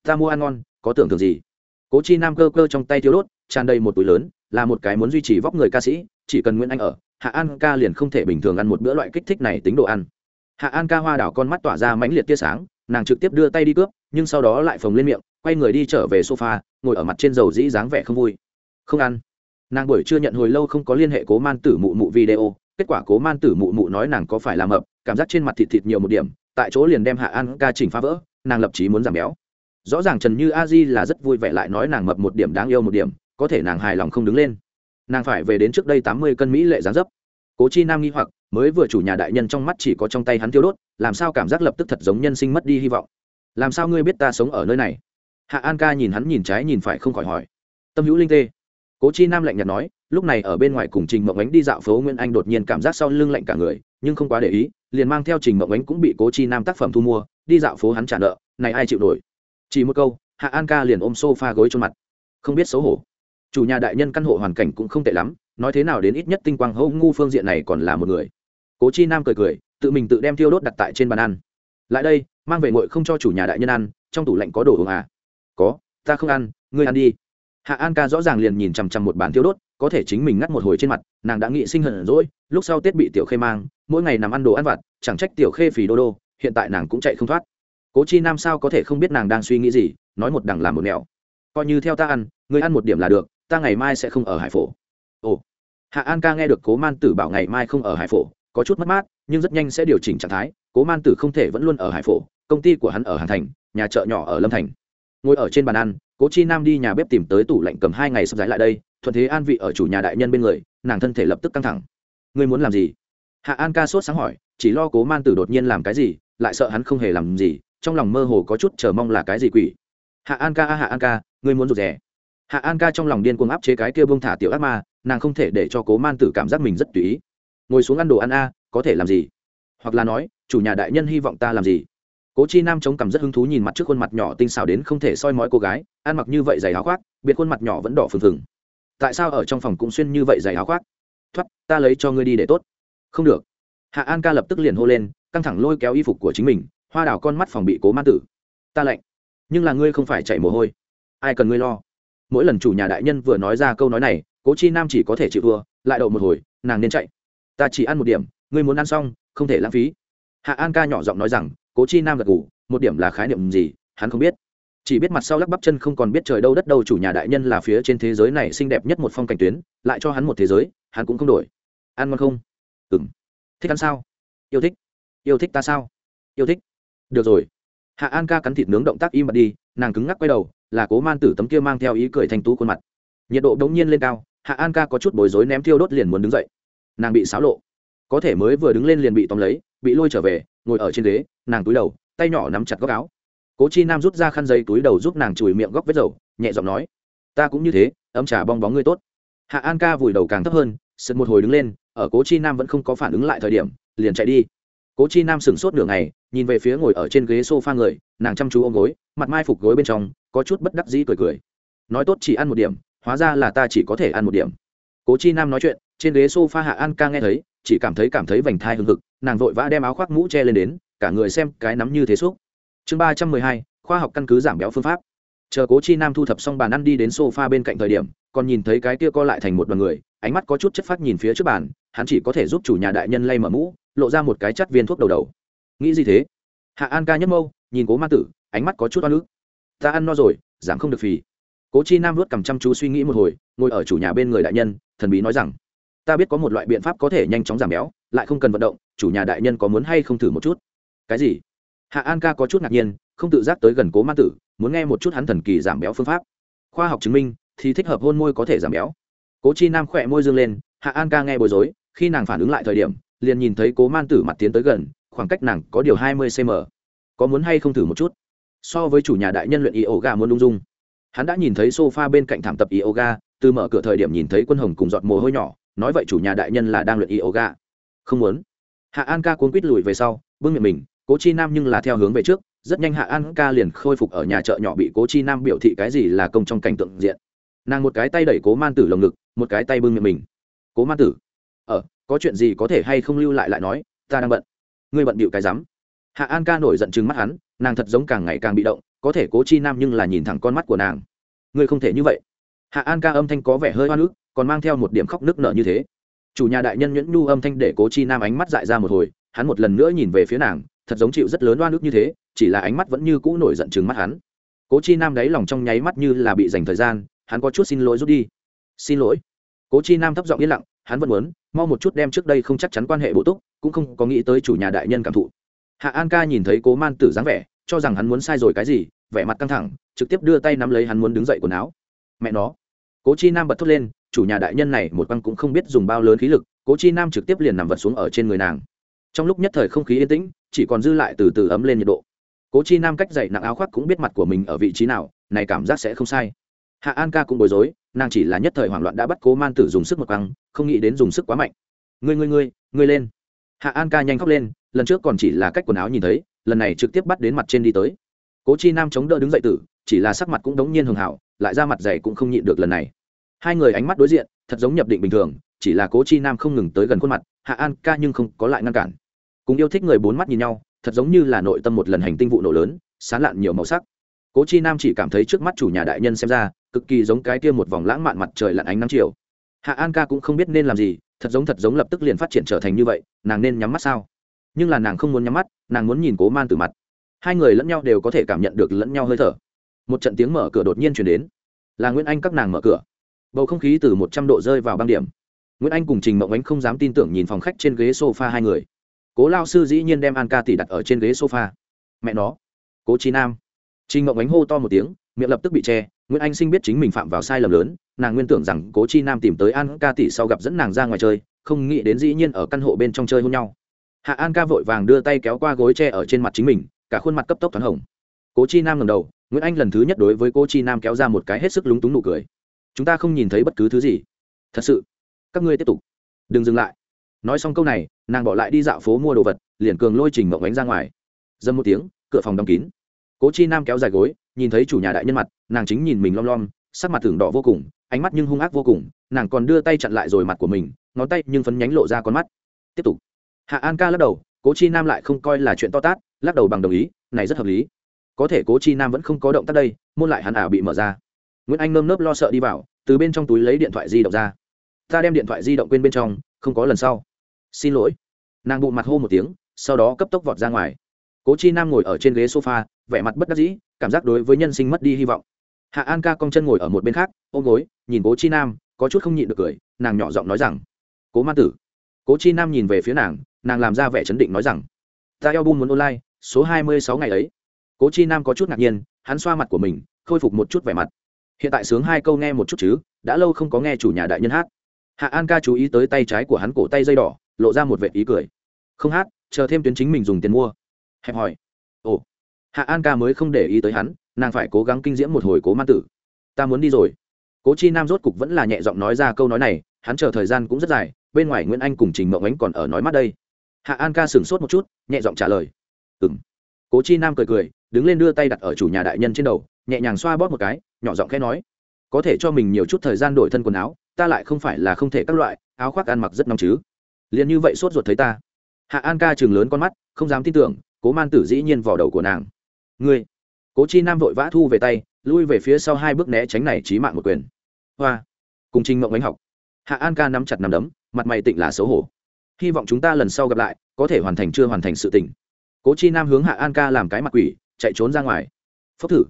Ta mua ăn ngon, có tưởng tượng gì? Cố chi nam cơ cơ trong tay thiếu đốt, tràn đầy một túi lớn, là một cái muốn duy trì vóc người ca sĩ, chỉ cần nguyễn anh ở, hạ an ca liền không thể bình thường ăn một bữa loại kích thích này tính đồ ăn. Hạ an ca hoa đảo con mắt tỏa ra mãnh liệt tia sáng, nàng trực tiếp đưa tay đi cướp nhưng sau đó lại phồng lên miệng, quay người đi trở về sofa, ngồi ở mặt trên dầu dĩ dáng vẻ không vui. Không ăn. Nàng buổi chưa nhận hồi lâu không có liên hệ cố man tử mụ mụ video, kết quả cố man tử mụ mụ nói nàng có phải làm mập cảm giác trên mặt thịt thịt nhiều một điểm, tại chỗ liền đem hạ ăn ca chỉnh phá vỡ, nàng lập chí muốn giảm béo. Rõ ràng trần như a di là rất vui vẻ lại nói nàng mập một điểm đáng yêu một điểm, có thể nàng hài lòng không đứng lên. Nàng phải về đến trước đây tám mươi cân mỹ lệ giáng dấp. Cố chi nam nghi hoặc, mới vừa chủ nhà đại nhân trong mắt chỉ có trong tay hắn tiêu đốt, làm sao cảm giác lập tức thật giống nhân sinh mất đi hy vọng làm sao ngươi biết ta sống ở nơi này? Hạ an ca nhìn hắn nhìn trái nhìn phải không khỏi hỏi. Tâm hữu linh tê. Cố chi nam lạnh nhạt nói, lúc này ở bên ngoài cùng trình mộng ánh đi dạo phố nguyễn anh đột nhiên cảm giác sau lưng lạnh cả người, nhưng không quá để ý, liền mang theo trình mộng ánh cũng bị cố chi nam tác phẩm thu mua, đi dạo phố hắn trả nợ, này ai chịu nổi? Chỉ một câu, hạ an ca liền ôm sofa gối cho mặt. Không biết xấu hổ. Chủ nhà đại nhân căn hộ hoàn cảnh cũng không tệ lắm, nói thế nào đến ít nhất tinh quang hậu ngu phương diện này còn là một người. Cố chi nam cười cười, tự mình tự đem thiêu đốt đặt tại trên bàn ăn. Lại đây mang về ngội không cho chủ nhà đại nhân ăn, trong tủ lạnh có đồ uống à? Có, ta không ăn, ngươi ăn đi. Hạ an ca rõ ràng liền nhìn chằm chằm một bàn thiêu đốt, có thể chính mình ngắt một hồi trên mặt, nàng đã nghĩ sinh hận rỗi lúc sau tết bị tiểu khê mang, mỗi ngày nằm ăn đồ ăn vặt, chẳng trách tiểu khê phì đô đô, hiện tại nàng cũng chạy không thoát. Cố chi nam sao có thể không biết nàng đang suy nghĩ gì, nói một đằng làm một nẻo. Coi như theo ta ăn, ngươi ăn một điểm là được, ta ngày mai sẽ không ở hải phổ. Ồ. Hạ an ca nghe được cố man tử bảo ngày mai không ở hải phổ, có chút mất mát, nhưng rất nhanh sẽ điều chỉnh trạng thái, cố man tử không thể vẫn luôn ở hải phổ công ty của hắn ở hàn thành, nhà chợ nhỏ ở lâm thành. Ngồi ở trên bàn ăn, cố chi nam đi nhà bếp tìm tới tủ lạnh cầm hai ngày sắp giải lại đây, thuận thế an vị ở chủ nhà đại nhân bên người, nàng thân thể lập tức căng thẳng. Ngươi muốn làm gì? Hạ an ca sốt sáng hỏi, chỉ lo cố man tử đột nhiên làm cái gì, lại sợ hắn không hề làm gì, trong lòng mơ hồ có chút chờ mong là cái gì quỷ. Hạ an ca a, hạ an ca, ngươi muốn rụt rè. Hạ an ca trong lòng điên cuồng áp chế cái kia bông thả tiểu ác ma, nàng không thể để cho cố man tử cảm giác mình rất tùy ý. Ngồi xuống ăn đồ ăn a, có thể làm gì? Hoặc là nói, chủ nhà đại nhân hy vọng ta làm gì? Cố chi nam chống cằm rất hứng thú nhìn mặt trước khuôn mặt nhỏ tinh xảo đến không thể soi mói cô gái ăn mặc như vậy giày áo khoác biệt khuôn mặt nhỏ vẫn đỏ phừng phừng. Tại sao ở trong phòng cũng xuyên như vậy giày áo khoác? Thoát ta lấy cho ngươi đi để tốt. Không được. Hạ an ca lập tức liền hô lên căng thẳng lôi kéo y phục của chính mình hoa đào con mắt phòng bị cố man tử. Ta lạnh. Nhưng là ngươi không phải chạy mồ hôi. Ai cần ngươi lo? Mỗi lần chủ nhà đại nhân vừa nói ra câu nói này cố chi nam chỉ có thể chịu vừa, lại đậu một hồi nàng nên chạy. Ta chỉ ăn một điểm ngươi muốn ăn xong không thể lãng phí hạ an ca nhỏ giọng nói rằng, cố chi nam gật ngủ một điểm là khái niệm gì, hắn không biết. Chỉ biết mặt sau lắc bắp chân không còn biết trời đâu đất đâu chủ nhà đại nhân là phía trên thế giới này xinh đẹp nhất một phong cảnh tuyến, lại cho hắn một thế giới, hắn cũng không đổi. Ăn ngon không? Ừ m thích ăn sao? Yêu thích. Yêu thích ta sao? Yêu thích. Được rồi. Hạ an ca cắn thịt nướng động tác im bật đi, nàng cứng ngắc quay đầu, là cố man tử tấm kia mang theo ý cười thanh tú khuôn mặt. Nhiệt độ đ ố n g nhiên lên cao, hạ an ca có chút bối rối ném thiêu đốt liền muốn đứng dậy. Nàng bị xáo lộ. Có thể mới vừa đứng lên liền bị tóm lấy bị lôi trở về, ngồi ở trên ghế, nàng túi đầu, tay nhỏ nắm chặt góc áo. Cố chi nam rút ra khăn giấy túi đầu giúp nàng chùi miệng góc vết dầu, nhẹ giọng nói, ta cũng như thế, ấm trà bong bóng ngươi tốt. Hạ an ca vùi đầu càng thấp hơn, sực một hồi đứng lên, ở cố chi nam vẫn không có phản ứng lại thời điểm, liền chạy đi. Cố chi nam sửng sốt nửa ngày, nhìn về phía ngồi ở trên ghế s o f a người, nàng chăm chú ôm gối, mặt mai phục gối bên trong, có chút bất đắc dĩ cười cười. Nói tốt chỉ ăn một điểm, hóa ra là ta chỉ có thể ăn một điểm. Cố chi nam nói chuyện, trên ghế s o f a hạ an ca nghe thấy, chỉ cảm thấy cảm thấy vành thai hừng hực nàng vội vã đem áo khoác mũ che lên đến, cả người xem cái nắm như thế xúc. Chương ba trăm mười hai, khoa học căn cứ giảm béo phương pháp. Chờ cố chi nam thu thập xong bàn ăn đi đến s o f a bên cạnh thời điểm, còn nhìn thấy cái kia co lại thành một đoàn người, ánh mắt có chút chất phát nhìn phía trước bàn, hắn chỉ có thể giúp chủ nhà đại nhân lay mở mũ, lộ ra một cái chắt viên thuốc đầu đầu. Nghĩ gì thế? Hạ an ca nhất mâu, nhìn cố ma tử, ánh mắt có chút oan ức. Ta ăn no rồi, giảm không được phì. Cố chi nam vớt cầm chăm chú suy nghĩ một hồi, ngồi ở chủ nhà bên người đại nhân, thần bí nói rằng, ta biết có một loại biện pháp có thể nhanh chóng giảm béo lại không cần vận động, chủ nhà đại nhân có muốn hay không thử một chút? Cái gì? Hạ an ca có chút ngạc nhiên, không tự giác tới gần cố Man tử, muốn nghe một chút hắn thần kỳ giảm béo phương pháp. Khoa học chứng minh, thì thích hợp hôn môi có thể giảm béo. Cố chi nam khỏe môi dương lên, hạ an ca nghe bối rối, khi nàng phản ứng lại thời điểm, liền nhìn thấy cố man tử mặt tiến tới gần, khoảng cách nàng có điều hai mươi cm có muốn hay không thử một chút? So với chủ nhà đại nhân luyện yoga muốn lung dung. Hắn đã nhìn thấy sofa bên cạnh thảm tập yoga, từ mở cửa thời điểm nhìn thấy quân hồng cùng giọt mồ hôi nhỏ, nói vậy chủ nhà đại nhân là đang luyện yoga không muốn. Hạ an ca cuốn quýt lùi về sau, bưng miệng mình, cố chi nam nhưng là theo hướng về trước, rất nhanh hạ an ca liền khôi phục ở nhà chợ nhỏ bị cố chi nam biểu thị cái gì là công trong cảnh tượng diện. Nàng một cái tay đẩy cố man tử lồng ngực, một cái tay bưng miệng mình. Cố man tử ở có chuyện gì có thể hay không lưu lại lại nói, ta đang bận. Ngươi bận bịu cái rắm. Hạ an ca nổi giận chừng mắt hắn, nàng thật giống càng ngày càng bị động, có thể cố chi nam nhưng là nhìn thẳng con mắt của nàng. Ngươi không thể như vậy. Hạ an ca âm thanh có vẻ hơi hoa nước còn mang theo một điểm khóc nước nở như thế chủ nhà đại nhân nhuyễn nhu âm thanh để cố chi nam ánh mắt dại ra một hồi, hắn một lần nữa nhìn về phía nàng, thật giống chịu rất lớn oan nước như thế, chỉ là ánh mắt vẫn như cũ nổi giận chừng mắt hắn. Cố chi nam đáy lòng trong nháy mắt như là bị dành thời gian, hắn có chút xin lỗi rút đi. Xin lỗi. Cố chi nam thấp giọng yên lặng, hắn vẫn muốn, mau một chút đem trước đây không chắc chắn quan hệ bổ túc, cũng không có nghĩ tới chủ nhà đại nhân cảm thụ. Hạ an ca nhìn thấy cố man tử dáng vẻ, cho rằng hắn muốn sai rồi cái gì, vẻ mặt căng thẳng, trực tiếp đưa tay nắm lấy hắn muốn đứng dậy quần áo. Mẹ nó. Cố chi nam bật thốt lên chủ nhà đại nhân này một băng cũng không biết dùng bao lớn khí lực, cố chi nam trực tiếp liền nằm vật xuống ở trên người nàng. Trong lúc nhất thời không khí yên tĩnh, chỉ còn dư lại từ từ ấm lên nhiệt độ. Cố chi nam cách dậy nặng áo khoác cũng biết mặt của mình ở vị trí nào, này cảm giác sẽ không sai. Hạ an ca cũng bối rối, nàng chỉ là nhất thời hoảng loạn đã bắt cố man tử dùng sức một căng không nghĩ đến dùng sức quá mạnh. Ngươi ngươi ngươi ngươi lên. Hạ an ca nhanh khóc lên, lần trước còn chỉ là cách quần áo nhìn thấy, lần này trực tiếp bắt đến mặt trên đi tới. Cố chi nam chống đỡ đứng dậy tử, chỉ là sắc mặt cũng đống nhiên hường hảo, lại ra mặt dày cũng không nhịn được lần này hai người ánh mắt đối diện, thật giống nhập định bình thường, chỉ là cố chi nam không ngừng tới gần khuôn mặt, hạ an ca nhưng không có lại ngăn cản. Cùng yêu thích người bốn mắt nhìn nhau, thật giống như là nội tâm một lần hành tinh vụ nổ lớn, sán lạn nhiều màu sắc. Cố chi nam chỉ cảm thấy trước mắt chủ nhà đại nhân xem ra, cực kỳ giống cái kia một vòng lãng mạn mặt trời lặn ánh nắng chiều. Hạ an ca cũng không biết nên làm gì, thật giống thật giống lập tức liền phát triển trở thành như vậy, nàng nên nhắm mắt sao? Nhưng là nàng không muốn nhắm mắt, nàng muốn nhìn cố man từ mặt. Hai người lẫn nhau đều có thể cảm nhận được lẫn nhau hơi thở. Một trận tiếng mở cửa đột nhiên chuyển đến. Là nguyễn anh các nàng mở cửa bầu không khí từ một trăm độ rơi vào băng điểm. Nguyễn anh cùng trình mộng ánh không dám tin tưởng nhìn phòng khách trên ghế s o f a hai người. Cố lao sư dĩ nhiên đem an ca tỷ đặt ở trên ghế s o f a mẹ nó. Cố trí nam. Trình mộng ánh hô to một tiếng, miệng lập tức bị che. Nguyễn anh sinh biết chính mình phạm vào sai lầm lớn, nàng nguyên tưởng rằng cố chi nam tìm tới an ca tỷ sau gặp dẫn nàng ra ngoài chơi, không nghĩ đến dĩ nhiên ở căn hộ bên trong chơi hôn nhau. Hạ an ca vội vàng đưa tay kéo qua gối tre ở trên mặt chính mình, cả khuôn mặt cấp tốc thoáng hồng. Cố chi nam ngầm đầu, nguyễn anh lần thứ nhất đối với cô chi nam kéo ra một cái hết sức lúng túng nụ cười chúng ta không nhìn thấy bất cứ thứ gì. Thật sự, các ngươi tiếp tục. Đừng dừng lại. Nói xong câu này, nàng bỏ lại đi dạo phố mua đồ vật, liền cường lôi trình mộng bánh ra ngoài. Dâm một tiếng, cửa phòng đóng kín. Cố chi nam kéo dài gối, nhìn thấy chủ nhà đại nhân mặt, nàng chính nhìn mình lom lom, sắc mặt tưởng đỏ vô cùng, ánh mắt nhưng hung ác vô cùng, nàng còn đưa tay chặn lại rồi mặt của mình, ngón tay nhưng phấn nhánh lộ ra con mắt. Tiếp tục. Hạ an ca lắc đầu, cố chi nam lại không coi là chuyện to tát, lắc đầu bằng đồng ý, này rất hợp lý. Có thể cố chi nam vẫn không có động tác đây, môn lại hắn ảo bị mở ra nguyễn anh nơm nớp lo sợ đi vào từ bên trong túi lấy điện thoại di động ra ta đem điện thoại di động quên bên trong không có lần sau xin lỗi nàng bụng mặt hô một tiếng sau đó cấp tốc vọt ra ngoài cố chi nam ngồi ở trên ghế sofa vẻ mặt bất đắc dĩ cảm giác đối với nhân sinh mất đi hy vọng hạ an ca cong chân ngồi ở một bên khác ôm gối nhìn cố chi nam có chút không nhịn được cười nàng nhỏ giọng nói rằng cố ma tử cố chi nam nhìn về phía nàng nàng làm ra vẻ chấn định nói rằng ta eo bun muốn online số hai mươi sáu ngày ấy cố chi nam có chút ngạc nhiên hắn xoa mặt của mình khôi phục một chút vẻ mặt hiện tại sướng hai câu nghe một chút chứ, đã lâu không có nghe chủ nhà đại nhân hát. Hạ an ca chú ý tới tay trái của hắn cổ tay dây đỏ, lộ ra một vệ ý cười. Không hát, chờ thêm tuyến chính mình dùng tiền mua. Hẹp hỏi. Ồ. Hạ an ca mới không để ý tới hắn, nàng phải cố gắng kinh diễm một hồi cố man tử. Ta muốn đi rồi. Cố chi nam rốt cục vẫn là nhẹ giọng nói ra câu nói này, hắn chờ thời gian cũng rất dài, bên ngoài nguyễn anh cùng trình mộng ánh còn ở nói mắt đây. Hạ an ca sửng sốt một chút, nhẹ giọng trả lời. Ừ m cố chi nam cười cười đứng lên đưa tay đặt ở chủ nhà đại nhân trên đầu, nhẹ nhàng xoa bóp một cái, nhỏ giọng khẽ nói, có thể cho mình nhiều chút thời gian đổi thân quần áo, ta lại không phải là không thể các loại, áo khoác ăn mặc rất nóng chứ. Liền như vậy sốt ruột thấy ta. Hạ an ca chừng lớn con mắt, không dám tin tưởng, cố man tử dĩ nhiên vào đầu của nàng. Ngươi. Cố chi nam vội vã thu về tay, lui về phía sau hai bước né tránh này trí mạng một quyền. Hoa. Cùng trinh mộng ánh học. Hạ an ca nắm chặt nắm đấm, mặt mày tịnh là xấu hổ. Hy vọng chúng ta lần sau gặp lại, có thể hoàn thành chưa hoàn thành sự tỉnh cố chi nam hướng hạ an ca làm cái mặt quỷ chạy trốn ra ngoài. Phốc thử.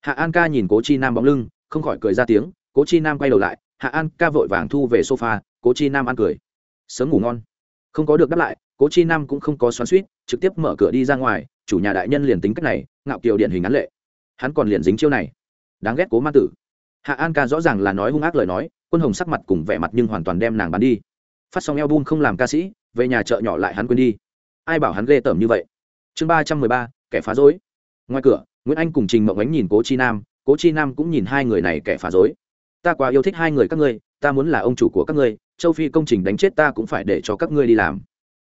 Hạ an ca nhìn cố chi nam bóng lưng, không khỏi cười ra tiếng, cố chi nam quay đầu lại, hạ an ca vội vàng thu về sofa, cố chi nam ăn cười. Sớm ngủ ngon. Không có được đáp lại, cố chi nam cũng không có xoắn suýt, trực tiếp mở cửa đi ra ngoài, chủ nhà đại nhân liền tính cách này, ngạo kiều điện hình án lệ. Hắn còn liền dính chiêu này. Đáng ghét cố ma tử. Hạ an ca rõ ràng là nói hung ác lời nói, quân hồng sắc mặt cùng vẻ mặt nhưng hoàn toàn đem nàng bán đi. Phát xong album không làm ca sĩ, về nhà chợ nhỏ lại hắn quên đi. Ai bảo hắn ghê tởm như vậy? Chương ba trăm mười ba, kẻ phá rối ngoài cửa, nguyễn anh cùng trình mộng ánh nhìn cố chi nam, cố chi nam cũng nhìn hai người này kẻ phá dối ta quá yêu thích hai người các ngươi, ta muốn là ông chủ của các ngươi, châu phi công trình đánh chết ta cũng phải để cho các ngươi đi làm.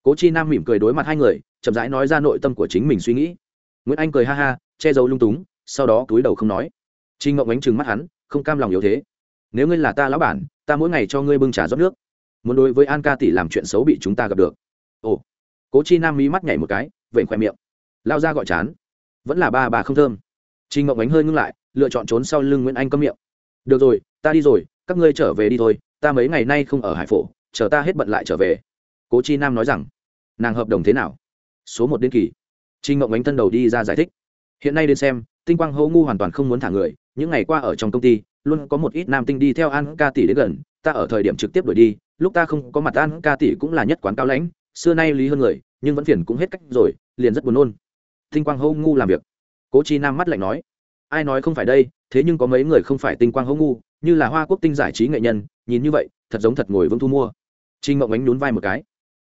Cố chi nam mỉm cười đối mặt hai người, chậm rãi nói ra nội tâm của chính mình suy nghĩ. Nguyễn anh cười ha ha, che giấu lung túng, sau đó túi đầu không nói. Trinh ngộng ánh trừng mắt hắn, không cam lòng yếu thế. Nếu ngươi là ta lão bản, ta mỗi ngày cho ngươi bưng trà rót nước. Muốn đối với an ca tỷ làm chuyện xấu bị chúng ta gặp được. Ồ. Cố chi nam mí mắt nhảy một cái vệnh khoe miệng. Lao ra gọi chán vẫn là ba bà không thơm. Trinh ngộng ánh hơi ngưng lại, lựa chọn trốn sau lưng nguyễn anh cấm miệng. Được rồi, ta đi rồi, các ngươi trở về đi thôi, ta mấy ngày nay không ở hải phổ, chờ ta hết bận lại trở về. Cố chi nam nói rằng, nàng hợp đồng thế nào? Số một đến kỳ. Trinh ngộng ánh thân đầu đi ra giải thích. Hiện nay đến xem, tinh quang hô ngu hoàn toàn không muốn thả người, những ngày qua ở trong công ty, luôn có một ít nam tinh đi theo an ca tỷ đến gần, ta ở thời điểm trực tiếp đuổi đi, lúc ta không có mặt an ca tỷ cũng là nhất quán cao lãnh, xưa nay lý hơn người, nhưng vẫn phiền cũng hết cách rồi, liền rất buồn nôn tinh quang hô ngu làm việc. Cố chi nam mắt lạnh nói, ai nói không phải đây, thế nhưng có mấy người không phải tinh quang hô ngu, như là hoa quốc tinh giải trí nghệ nhân, nhìn như vậy, thật giống thật ngồi vương thu mua. Trinh mộng ánh nhún vai một cái,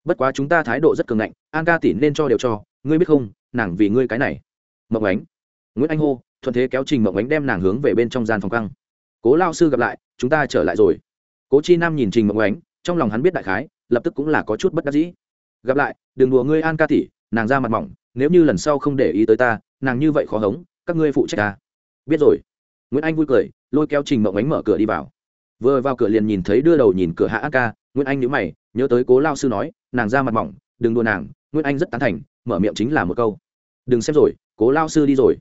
bất quá chúng ta thái độ rất cường ngạnh, an ca tỷ nên cho đều cho, ngươi biết không, nàng vì ngươi cái này. Mộng ánh, nguyễn anh hô, thuận thế kéo trình mộng ánh đem nàng hướng về bên trong gian phòng căng. Cố lao sư gặp lại, chúng ta trở lại rồi. Cố chi nam nhìn trình mộng ánh, trong lòng hắn biết đại khái, lập tức cũng là có chút bất đắc dĩ. Gặp lại, đừng đùa ngươi, an ca tỷ, nàng ra mặt mỏng nếu như lần sau không để ý tới ta, nàng như vậy khó hống, các ngươi phụ trách ta. Biết rồi. Nguyễn anh vui cười, lôi kéo trình mộng ánh mở cửa đi vào. Vừa vào cửa liền nhìn thấy đưa đầu nhìn cửa hạ an ca, nguyễn anh nhớ mày, nhớ tới cố lao sư nói, nàng ra mặt mỏng, đừng đùa nàng, nguyễn anh rất tán thành, mở miệng chính là một câu. Đừng xem rồi, cố lao sư đi rồi.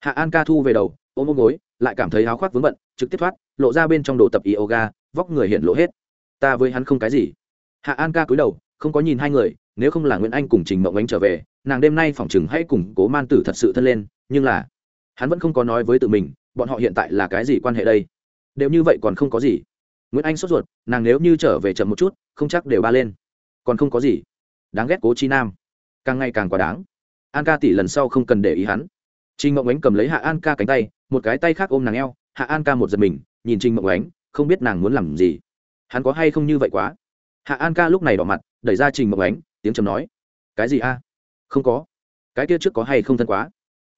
Hạ an ca thu về đầu, ôm ôm gối, lại cảm thấy áo khoác vướng bận, trực tiếp thoát, lộ ra bên trong đồ tập yoga, vóc người hiện lộ hết. Ta với hắn không cái gì. Hạ an ca cúi đầu, không có nhìn hai người, nếu không là nguyễn anh cùng trình mộng ánh trở về nàng đêm nay phỏng chừng hãy cùng cố man tử thật sự thân lên, nhưng là, hắn vẫn không có nói với tự mình, bọn họ hiện tại là cái gì quan hệ đây? Đều như vậy còn không có gì. Nguyễn anh sốt ruột, nàng nếu như trở về chậm một chút, không chắc đều ba lên. Còn không có gì. Đáng ghét cố chi nam. Càng ngày càng quá đáng. An ca tỷ lần sau không cần để ý hắn. Trinh mộng ánh cầm lấy hạ an ca cánh tay, một cái tay khác ôm nàng eo, hạ an ca một giật mình, nhìn trinh mộng ánh, không biết nàng muốn làm gì. Hắn có hay không như vậy quá? Hạ an ca lúc này đỏ mặt, đẩy ra trình mộng ánh, tiếng trầm nói. Cái gì a? Không có. Cái kia trước có hay không thân quá?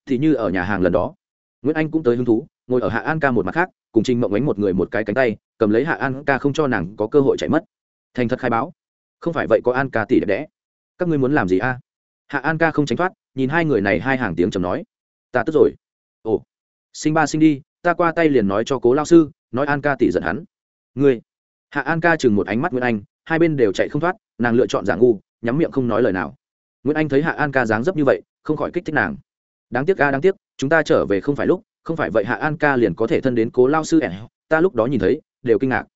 Thì như ở nhà hàng lần đó, nguyễn anh cũng tới hứng thú, ngồi ở hạ an ca một mặt khác, cùng trình mộng ánh một người một cái cánh tay, cầm lấy hạ an ca không cho nàng có cơ hội chạy mất. Thành thật khai báo, không phải vậy có an ca tỷ đẹp đẽ. Các ngươi muốn làm gì a? Hạ an ca không tránh thoát, nhìn hai người này hai hàng tiếng trầm nói. Ta tức rồi. Ồ, sinh ba sinh đi, ta qua tay liền nói cho cố lao sư, nói an ca tỷ giận hắn. Ngươi. Hạ an ca chừng một ánh mắt nguyễn anh, hai bên đều chạy không thoát, nàng lựa chọn giả ngu, nhắm miệng không nói lời nào nguyễn anh thấy hạ an ca dáng dấp như vậy, không khỏi kích thích nàng. Đáng tiếc ca đáng tiếc, chúng ta trở về không phải lúc, không phải vậy hạ an ca liền có thể thân đến cố lao sư ẻ ta lúc đó nhìn thấy, đều kinh ngạc.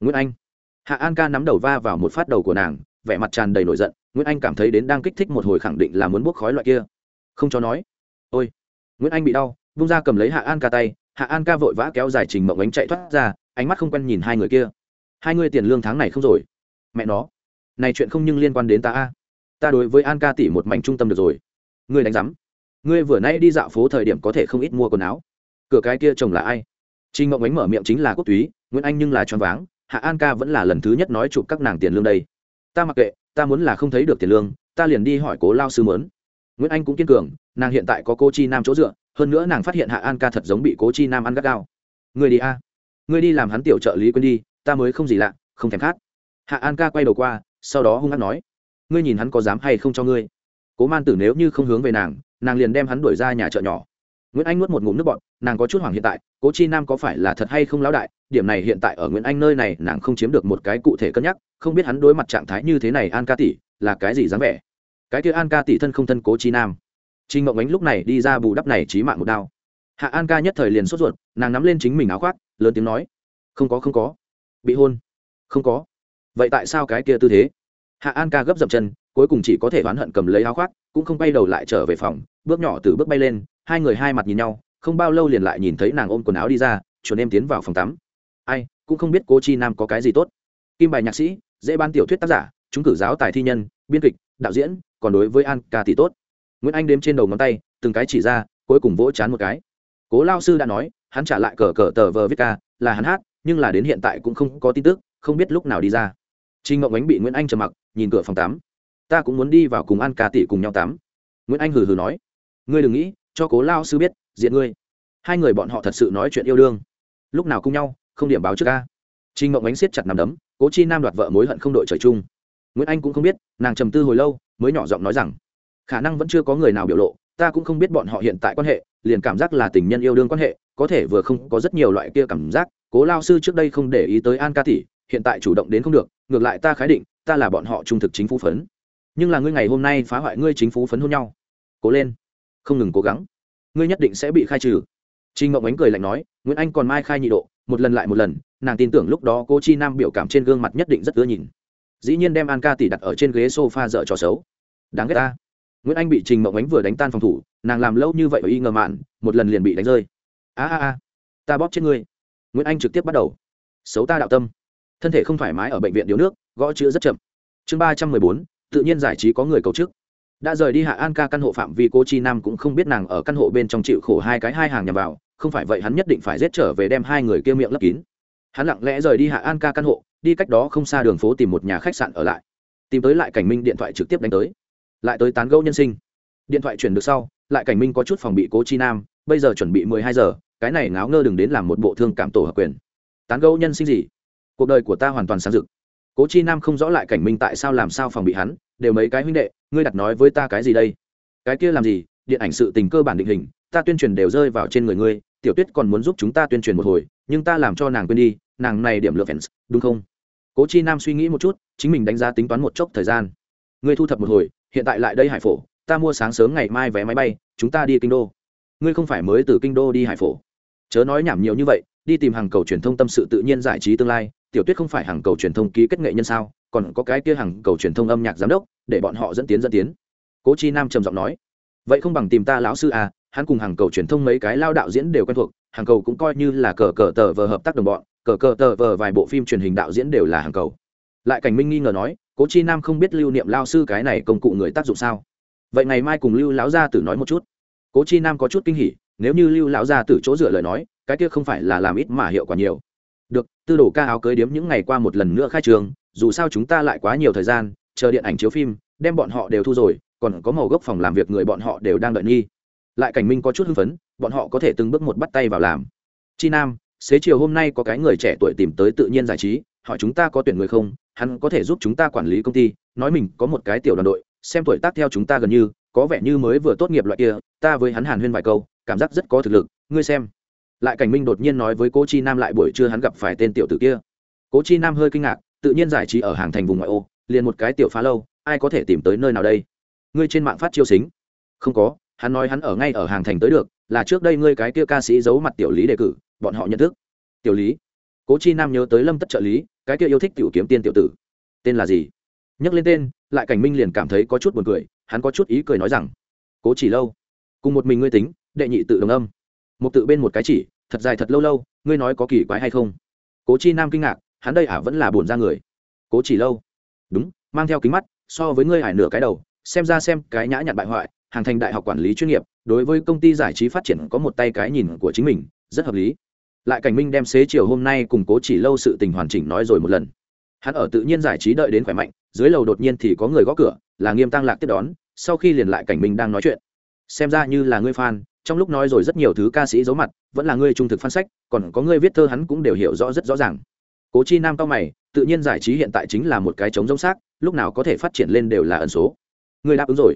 Nguyễn anh. Hạ an ca nắm đầu va vào một phát đầu của nàng, vẻ mặt tràn đầy nổi giận. Nguyễn anh cảm thấy đến đang kích thích một hồi khẳng định là muốn buốc khói loại kia. Không cho nói. Ôi. Nguyễn anh bị đau, vung ra cầm lấy hạ an ca tay. Hạ an ca vội vã kéo dài trình mộng ánh chạy thoát ra, ánh mắt không quen nhìn hai người kia. Hai người tiền lương tháng này không rồi. Mẹ nó. Này chuyện không nhưng liên quan đến ta a ta đối với an ca tỷ một mảnh trung tâm được rồi. Ngươi đánh giám. Ngươi vừa nay đi dạo phố thời điểm có thể không ít mua quần áo. Cửa cái kia chồng là ai? Trinh mộng ánh mở miệng chính là quốc túy, nguyễn anh nhưng là choáng váng. Hạ an ca vẫn là lần thứ nhất nói chụp các nàng tiền lương đây. Ta mặc kệ, ta muốn là không thấy được tiền lương, ta liền đi hỏi cố lao sư mớn. Nguyễn anh cũng kiên cường, nàng hiện tại có cô chi nam chỗ dựa, hơn nữa nàng phát hiện hạ an ca thật giống bị cố chi nam ăn gắt gao. Người đi a. Người đi làm hắn tiểu trợ lý quên đi, ta mới không gì lạ, không thèm khát. Hạ an ca quay đầu qua, sau đó hung hát nói ngươi nhìn hắn có dám hay không cho ngươi? Cố man tử nếu như không hướng về nàng nàng liền đem hắn đuổi ra nhà chợ nhỏ. Nguyễn anh nuốt một ngụm nước bọt, nàng có chút hoảng hiện tại, cố chi nam có phải là thật hay không lão đại? Điểm này hiện tại ở nguyễn anh nơi này, nàng không chiếm được một cái cụ thể cân nhắc, không biết hắn đối mặt trạng thái như thế này an ca tỷ là cái gì dáng vẻ. Cái kia an ca tỷ thân không thân cố chi nam. Trinh ngộng ánh lúc này đi ra bù đắp này trí mạng một đao. Hạ an ca nhất thời liền sốt ruột, nàng nắm lên chính mình áo khoác, lớn tiếng nói, không có không có. Bị hôn? Không có. Vậy tại sao cái kia tư thế? Hạ an ca gấp dậm chân, cuối cùng chỉ có thể oán hận cầm lấy áo khoác, cũng không bay đầu lại trở về phòng, bước nhỏ từ bước bay lên, hai người hai mặt nhìn nhau, không bao lâu liền lại nhìn thấy nàng ôm quần áo đi ra, chuẩn em tiến vào phòng tắm. Ai, cũng không biết cô chi nam có cái gì tốt. Kim bài nhạc sĩ, dễ ban tiểu thuyết tác giả, chúng cử giáo tài thi nhân, biên kịch, đạo diễn, còn đối với an ca thì tốt. Nguyễn anh đếm trên đầu ngón tay, từng cái chỉ ra, cuối cùng vỗ chán một cái. Cố lao sư đã nói, hắn trả lại cờ cờ tờ vờ viết ca, là hắn hát, nhưng là đến hiện tại cũng không có tin tức, không biết lúc nào đi ra trinh ngộng ánh bị nguyễn anh trầm mặc, nhìn cửa phòng tắm. Ta cũng muốn đi vào cùng an ca tỷ cùng nhau tắm. Nguyễn anh hừ hừ nói. Ngươi đừng nghĩ, cho cố lao sư biết, diện ngươi. Hai người bọn họ thật sự nói chuyện yêu đương. Lúc nào cùng nhau, không điểm báo trước ca trinh ngộng ánh siết chặt nằm đấm, cố chi nam đoạt vợ mối hận không đội trời chung. Nguyễn anh cũng không biết, nàng trầm tư hồi lâu, mới nhỏ giọng nói rằng, khả năng vẫn chưa có người nào biểu lộ, ta cũng không biết bọn họ hiện tại quan hệ, liền cảm giác là tình nhân yêu đương quan hệ, có thể vừa không có rất nhiều loại kia cảm giác, cố lao sư trước đây không để ý tới an ca tỷ hiện tại chủ động đến không được ngược lại ta khái định ta là bọn họ trung thực chính phủ phấn nhưng là ngươi ngày hôm nay phá hoại ngươi chính phủ phấn hôn nhau cố lên không ngừng cố gắng ngươi nhất định sẽ bị khai trừ Trình Ngộng Ánh cười lạnh nói, Nguyễn Anh còn mai khai nhị độ, một lần lại một lần, nàng tin tưởng lúc đó cô Chi Nam biểu cảm trên gương mặt nhất định rất ưa nhìn. Dĩ nhiên đem An Ca tỷ đặt ở trên ghế sofa dở trò xấu. Đáng ghét ta. Nguyễn Anh bị Trình mộng Ánh vừa đánh tan phòng thủ, nàng làm lâu như vậy ở y ngờ mạn, một lần liền bị đánh rơi. A a a, ta bóp chết ngươi. Nguyễn Anh trực tiếp bắt đầu. Xấu ta đạo tâm. Thân thể không thoải mái ở bệnh viện điếu nước, gõ chữ rất chậm. Chương ba trăm mười bốn, tự nhiên giải trí có người cầu chức đã rời đi hạ an ca căn hộ phạm vi cô chi nam cũng không biết nàng ở căn hộ bên trong chịu khổ hai cái hai hàng nhằm vào không phải vậy hắn nhất định phải giết trở về đem hai người kia miệng lấp kín. Hắn lặng lẽ rời đi hạ an ca căn hộ đi cách đó không xa đường phố tìm một nhà khách sạn ở lại. Tìm tới lại cảnh minh điện thoại trực tiếp đánh tới. Lại tới tán gẫu nhân sinh. Điện thoại chuyển được sau lại cảnh minh có chút phòng bị cố chi nam bây giờ chuẩn bị mười hai giờ cái này ngáo ngơ đừng đến làm một bộ thương cảm tổ hợp quyền. Tán gẫu nhân sinh gì? Cuộc đời của ta hoàn toàn sáng rực. Cố chi nam không rõ lại cảnh minh tại sao làm sao phòng bị hắn, đều mấy cái huynh đệ, ngươi đặt nói với ta cái gì đây? Cái kia làm gì? Điện ảnh sự tình cơ bản định hình, ta tuyên truyền đều rơi vào trên người ngươi, tiểu tuyết còn muốn giúp chúng ta tuyên truyền một hồi, nhưng ta làm cho nàng quên đi, nàng này điểm lượng fans, đúng không? Cố chi nam suy nghĩ một chút, chính mình đánh giá tính toán một chốc thời gian. Ngươi thu thập một hồi, hiện tại lại đây hải phổ, ta mua sáng sớm ngày mai vé máy bay, chúng ta đi kinh đô. Ngươi không phải mới từ kinh đô đi hải phổ? Chớ nói nhảm nhiều như vậy, đi tìm hàng cầu truyền thông tâm sự tự nhiên giải trí tương lai tiểu tuyết không phải hàng cầu truyền thông ký kết nghệ nhân sao, còn có cái kia hàng cầu truyền thông âm nhạc giám đốc, để bọn họ dẫn tiến dẫn tiến. Cố chi nam trầm giọng nói, vậy không bằng tìm ta lão sư à hắn cùng hàng cầu truyền thông mấy cái lao đạo diễn đều quen thuộc, hàng cầu cũng coi như là cờ cờ tờ vờ hợp tác đồng bọn, cờ cờ tờ vờ vài bộ phim truyền hình đạo diễn đều là hàng cầu. Lại cảnh minh nghi ngờ nói, cố chi nam không biết lưu niệm lao sư cái này công cụ người tác dụng sao? Vậy ngày mai cùng lưu lão gia tử nói một chút. Cố chi nam có chút kinh hỉ, nếu như lưu lão gia tử chỗ dựa lời nói, cái kia không phải là làm ít mà hiệu quả nhiều được, tư đồ ca áo cưới điếm những ngày qua một lần nữa khai trường, dù sao chúng ta lại quá nhiều thời gian, chờ điện ảnh chiếu phim, đem bọn họ đều thu rồi, còn có màu gốc phòng làm việc người bọn họ đều đang đợi nghi. Lại cảnh minh có chút hưng phấn, bọn họ có thể từng bước một bắt tay vào làm. Chi nam, xế chiều hôm nay có cái người trẻ tuổi tìm tới tự nhiên giải trí, hỏi chúng ta có tuyển người không, hắn có thể giúp chúng ta quản lý công ty, nói mình có một cái tiểu đoàn đội, xem tuổi tác theo chúng ta gần như, có vẻ như mới vừa tốt nghiệp loại kia, ta với hắn hàn huyên vài câu, cảm giác rất có thực lực, ngươi xem lại cảnh minh đột nhiên nói với cố chi nam lại buổi trưa hắn gặp phải tên tiểu tử kia. Cố chi nam hơi kinh ngạc, tự nhiên giải trí ở hàng thành vùng ngoại ô, liền một cái tiểu phá lâu, ai có thể tìm tới nơi nào đây? Ngươi trên mạng phát chiêu xính. Không có, hắn nói hắn ở ngay ở hàng thành tới được, là trước đây ngươi cái kia ca sĩ giấu mặt tiểu lý đề cử, bọn họ nhận thức. Tiểu lý. Cố chi nam nhớ tới lâm tất trợ lý, cái kia yêu thích tiểu kiếm tiên tiểu tử. Tên là gì? Nhắc lên tên, lại cảnh minh liền cảm thấy có chút buồn cười, hắn có chút ý cười nói rằng, cố chỉ lâu, cùng một mình ngươi tính, đệ nhị tự đồng âm một tự bên một cái chỉ, thật dài thật lâu lâu, ngươi nói có kỳ quái hay không? Cố chi nam kinh ngạc, hắn đây ả vẫn là buồn ra người. Cố chỉ lâu. Đúng, mang theo kính mắt, so với ngươi hải nửa cái đầu, xem ra xem cái nhã nhặn bại hoại, hàng thành đại học quản lý chuyên nghiệp, đối với công ty giải trí phát triển có một tay cái nhìn của chính mình, rất hợp lý. Lại cảnh minh đem xế chiều hôm nay cùng cố chỉ lâu sự tình hoàn chỉnh nói rồi một lần. Hắn ở tự nhiên giải trí đợi đến khỏe mạnh, dưới lầu đột nhiên thì có người gõ cửa, là nghiêm tăng lạc tiếp đón, sau khi liền lại cảnh minh đang nói chuyện. Xem ra như là ngươi fan trong lúc nói rồi rất nhiều thứ ca sĩ giấu mặt, vẫn là ngươi trung thực phan sách, còn có ngươi viết thơ hắn cũng đều hiểu rõ rất rõ ràng. Cố chi nam cao mày, tự nhiên giải trí hiện tại chính là một cái trống giống xác, lúc nào có thể phát triển lên đều là ẩn số. Ngươi đáp ứng rồi.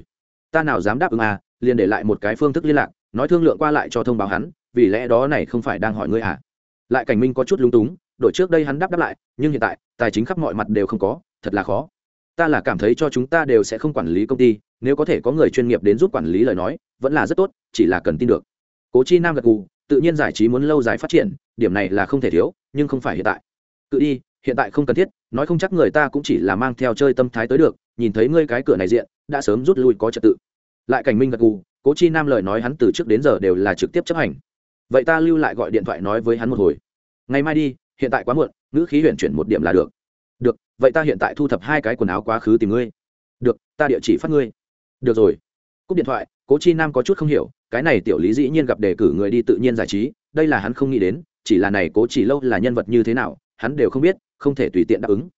Ta nào dám đáp ứng à liền để lại một cái phương thức liên lạc, nói thương lượng qua lại cho thông báo hắn, vì lẽ đó này không phải đang hỏi ngươi à. Lại cảnh minh có chút lúng túng đội trước đây hắn đáp đáp lại, nhưng hiện tại, tài chính khắp mọi mặt đều không có, thật là khó. Ta là cảm thấy cho chúng ta đều sẽ không quản lý công ty nếu có thể có người chuyên nghiệp đến giúp quản lý lời nói, vẫn là rất tốt, chỉ là cần tin được. Cố chi nam gật gù, tự nhiên giải trí muốn lâu dài phát triển, điểm này là không thể thiếu, nhưng không phải hiện tại. Cự đi, hiện tại không cần thiết, nói không chắc người ta cũng chỉ là mang theo chơi tâm thái tới được, nhìn thấy ngươi cái cửa này diện, đã sớm rút lui có trật tự. Lại cảnh minh gật gù, cố chi nam lời nói hắn từ trước đến giờ đều là trực tiếp chấp hành. Vậy ta lưu lại gọi điện thoại nói với hắn một hồi. Ngày mai đi, hiện tại quá muộn, ngữ khí huyện chuyển một điểm là được. Được, vậy ta hiện tại thu thập hai cái quần áo quá khứ tìm ngươi. Được, ta địa chỉ phát ngươi được rồi. Cúp điện thoại, cố chi nam có chút không hiểu, cái này tiểu lý dĩ nhiên gặp đề cử người đi tự nhiên giải trí, đây là hắn không nghĩ đến, chỉ là này cố chỉ lâu là nhân vật như thế nào, hắn đều không biết, không thể tùy tiện đáp ứng.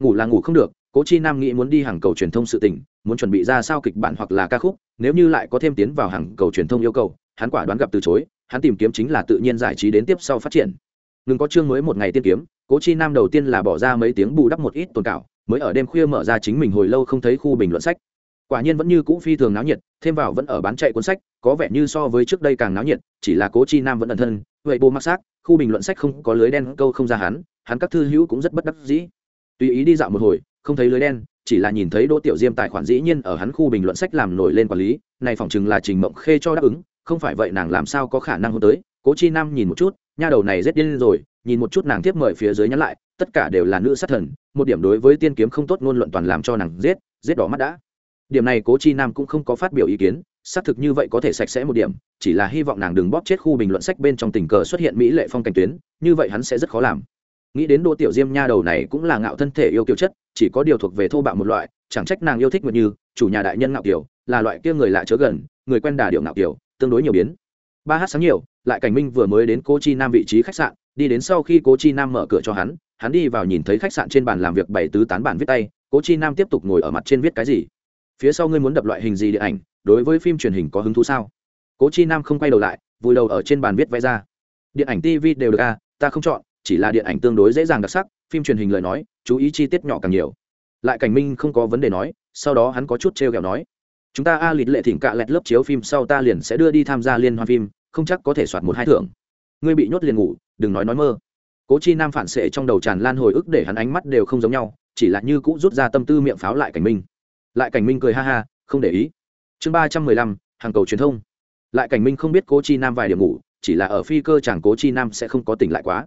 Ngủ là ngủ không được, cố chi nam nghĩ muốn đi hàng cầu truyền thông sự tình, muốn chuẩn bị ra sao kịch bản hoặc là ca khúc, nếu như lại có thêm tiến vào hàng cầu truyền thông yêu cầu, hắn quả đoán gặp từ chối, hắn tìm kiếm chính là tự nhiên giải trí đến tiếp sau phát triển. Ngừng có chương mới một ngày tiên kiếm, cố chi nam đầu tiên là bỏ ra mấy tiếng bù đắp một ít tồn cảo, mới ở đêm khuya mở ra chính mình hồi lâu không thấy khu bình luận sách quả nhiên vẫn như cũ phi thường náo nhiệt, thêm vào vẫn ở bán chạy cuốn sách, có vẻ như so với trước đây càng náo nhiệt, chỉ là cố chi nam vẫn ẩn thân, vậy bố mặc xác, khu bình luận sách không có lưới đen câu không ra hắn hắn các thư hữu cũng rất bất đắc dĩ. Tùy ý đi dạo một hồi, không thấy lưới đen, chỉ là nhìn thấy đỗ tiểu diêm tài khoản dĩ nhiên ở hắn khu bình luận sách làm nổi lên quản lý, này phỏng chừng là trình mộng khê cho đáp ứng, không phải vậy nàng làm sao có khả năng hôn tới. Cố chi nam nhìn một chút, nha đầu này rất điên rồi, nhìn một chút nàng tiếp mời phía dưới nhắn lại, tất cả đều là nữ sát thần, một điểm đối với tiên kiếm không tốt ngôn luận toàn làm cho nàng giết giết đỏ mắt đã điểm này cố chi nam cũng không có phát biểu ý kiến, xác thực như vậy có thể sạch sẽ một điểm, chỉ là hy vọng nàng đừng bóp chết khu bình luận sách bên trong tình cờ xuất hiện mỹ lệ phong cảnh tuyến, như vậy hắn sẽ rất khó làm. Nghĩ đến đỗ tiểu diêm nha đầu này cũng là ngạo thân thể yêu kiểu chất, chỉ có điều thuộc về thô bạo một loại, chẳng trách nàng yêu thích nguyệt như, chủ nhà đại nhân ngạo kiểu là loại kia người lạ chớ gần, người quen đà điệu ngạo kiểu tương đối nhiều biến. Ba h sáng nhiều, lại cảnh minh vừa mới đến cố chi nam vị trí khách sạn, đi đến sau khi cố chi nam mở cửa cho hắn hắn đi vào nhìn thấy khách sạn trên bàn làm việc bảy tứ tán bản viết tay, cố chi nam tiếp tục ngồi ở mặt trên viết cái gì? Phía sau ngươi muốn đập loại hình gì điện ảnh, đối với phim truyền hình có hứng thú sao? Cố chi nam không quay đầu lại, vùi đầu ở trên bàn viết vẽ ra. Điện ảnh tv đều được a ta không chọn, chỉ là điện ảnh tương đối dễ dàng đặc sắc, phim truyền hình lời nói, chú ý chi tiết nhỏ càng nhiều. Lại cảnh minh không có vấn đề nói, sau đó hắn có chút t r e o kẹo nói, chúng ta a lịt lệ thỉnh cạ lẹt lớp chiếu phim sau ta liền sẽ đưa đi tham gia liên hoan phim, không chắc có thể soạt một hai thưởng. Ngươi bị nhốt liền ngủ, đừng nói nói mơ. Cố chi nam phản xệ trong đầu tràn lan hồi ức để hắn ánh mắt đều không giống nhau, chỉ là như cũ rút ra tâm tư miệng pháo lại cảnh minh lại cảnh minh cười ha ha, không để ý. Chương ba trăm mười lăm, hàng cầu truyền thông. Lại cảnh minh không biết cố chi nam vài điểm ngủ, chỉ là ở phi cơ chàng cố chi nam sẽ không có tỉnh lại quá.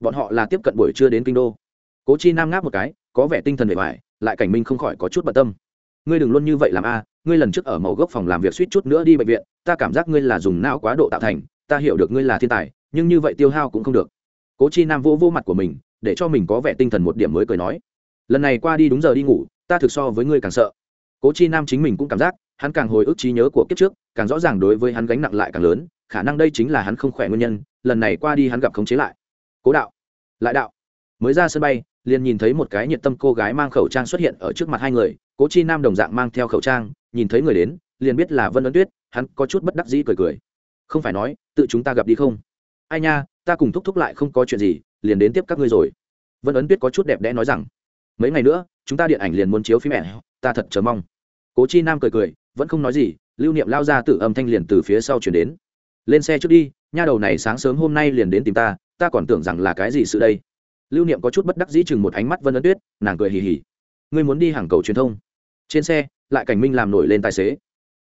Bọn họ là tiếp cận buổi trưa đến kinh đô. Cố chi nam ngáp một cái, có vẻ tinh thần bề ngoài lại cảnh minh không khỏi có chút bận tâm. Ngươi đừng luôn như vậy làm a, ngươi lần trước ở mẫu gốc phòng làm việc suýt chút nữa đi bệnh viện, ta cảm giác ngươi là dùng não quá độ tạo thành, ta hiểu được ngươi là thiên tài, nhưng như vậy tiêu hao cũng không được. Cố chi nam vô vô mặt của mình, để cho mình có vẻ tinh thần một điểm mới cười nói. Lần này qua đi đúng giờ đi ngủ, ta thực so với ngươi càng sợ cố chi nam chính mình cũng cảm giác, hắn càng hồi ức trí nhớ của kiếp trước, càng rõ ràng đối với hắn gánh nặng lại càng lớn, khả năng đây chính là hắn không khỏe nguyên nhân, lần này qua đi hắn gặp khống chế lại. Cố đạo, lại đạo. Mới ra sân bay, liền nhìn thấy một cái nhiệt tâm cô gái mang khẩu trang xuất hiện ở trước mặt hai người, cố chi nam đồng dạng mang theo khẩu trang, nhìn thấy người đến, liền biết là vân ấn tuyết, hắn có chút bất đắc dĩ cười cười. Không phải nói, tự chúng ta gặp đi không? Ai nha, ta cùng thúc thúc lại không có chuyện gì, liền đến tiếp các ngươi rồi. Vân ấn tuyết có chút đẹp đẽ nói rằng, mấy ngày nữa, chúng ta điện ảnh liền muốn chiếu phim mẹ ta thật chờ mong. Cố chi nam cười cười, vẫn không nói gì, lưu niệm lao ra từ âm thanh liền từ phía sau chuyển đến. Lên xe trước đi, nha đầu này sáng sớm hôm nay liền đến tìm ta ta còn tưởng rằng là cái gì sự đây. Lưu niệm có chút bất đắc dĩ chừng một ánh mắt vân ấn tuyết, nàng cười hì hì. Ngươi muốn đi hàng cầu truyền thông. Trên xe, lại cảnh minh làm nổi lên tài xế.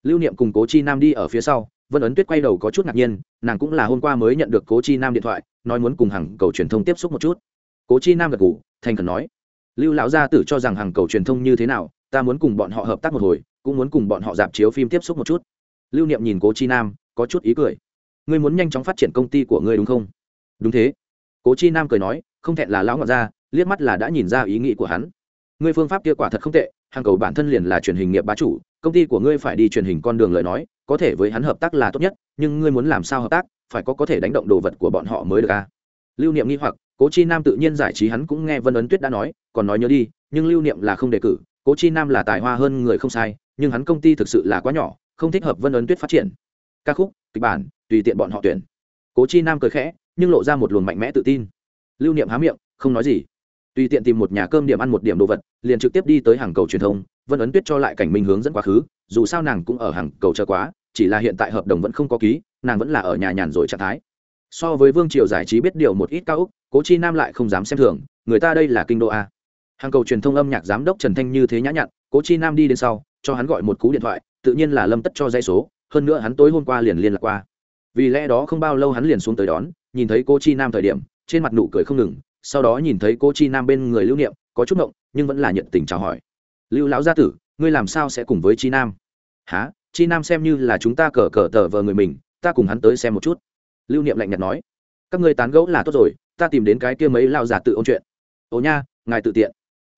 Lưu niệm cùng cố chi nam đi ở phía sau, vân ấn tuyết quay đầu có chút ngạc nhiên, nàng cũng là hôm qua mới nhận được cố chi nam điện thoại, nói muốn cùng hàng cầu truyền thông tiếp xúc một chút. Cố chi nam gật g ủ thành khẩn nói. Lưu lão gia tử cho rằng hàng cầu truyền thông như thế nào ta muốn cùng bọn họ hợp tác một hồi, cũng muốn cùng bọn họ dạp chiếu phim tiếp xúc một chút. Lưu niệm nhìn cố chi nam, có chút ý cười. Ngươi muốn nhanh chóng phát triển công ty của ngươi đúng không? Đúng thế. Cố chi nam cười nói, không thẹn là lão ngọt ra, liếc mắt là đã nhìn ra ý nghĩ của hắn. Ngươi phương pháp kia quả thật không tệ, hàng cầu bản thân liền là truyền hình nghiệp bá chủ, công ty của ngươi phải đi truyền hình con đường lời nói, có thể với hắn hợp tác là tốt nhất, nhưng ngươi muốn làm sao hợp tác, phải có có thể đánh động đồ vật của bọn họ mới được a à? lưu niệm nghi hoặc, cố chi nam tự nhiên giải trí hắn cũng nghe vân ấn tuyết đã nói, còn nói nhớ đi, nhưng lưu niệm là không đề cử cố chi nam là tài hoa hơn người không sai, nhưng hắn công ty thực sự là quá nhỏ, không thích hợp vân ấn tuyết phát triển. Ca khúc, kịch bản, tùy tiện bọn họ tuyển. Cố chi nam cười khẽ, nhưng lộ ra một luồng mạnh mẽ tự tin. Lưu niệm há miệng, không nói gì. Tùy tiện tìm một nhà cơm điểm ăn một điểm đồ vật, liền trực tiếp đi tới hàng cầu truyền thông, vân ấn tuyết cho lại cảnh minh hướng dẫn quá khứ, dù sao nàng cũng ở hàng cầu chờ quá, chỉ là hiện tại hợp đồng vẫn không có ký, nàng vẫn là ở nhà nhàn rồi trạng thái. So với vương triều giải trí biết điều một ít cao úc, cố chi nam lại không dám xem thường, người ta đây là kinh đô a hàng cầu truyền thông âm nhạc giám đốc trần thanh như thế nhã nhặn, cố chi nam đi đến sau, cho hắn gọi một cú điện thoại, tự nhiên là lâm tất cho dây số, hơn nữa hắn tối hôm qua liền liên lạc qua. Vì lẽ đó không bao lâu hắn liền xuống tới đón, nhìn thấy cô chi nam thời điểm, trên mặt nụ cười không ngừng, sau đó nhìn thấy cô chi nam bên người lưu niệm, có chút mộng nhưng vẫn là nhận tình chào hỏi. Lưu lão gia tử, ngươi làm sao sẽ cùng với chi nam? Há chi nam xem như là chúng ta cờ cờ tờ vờ người mình, ta cùng hắn tới xem một chút. Lưu niệm lạnh nhạt nói. Các ngươi tán gẫu là tốt rồi, ta tìm đến cái kia mấy lao giả tự ôn chuyện. Ồ nha, ngài tự tiện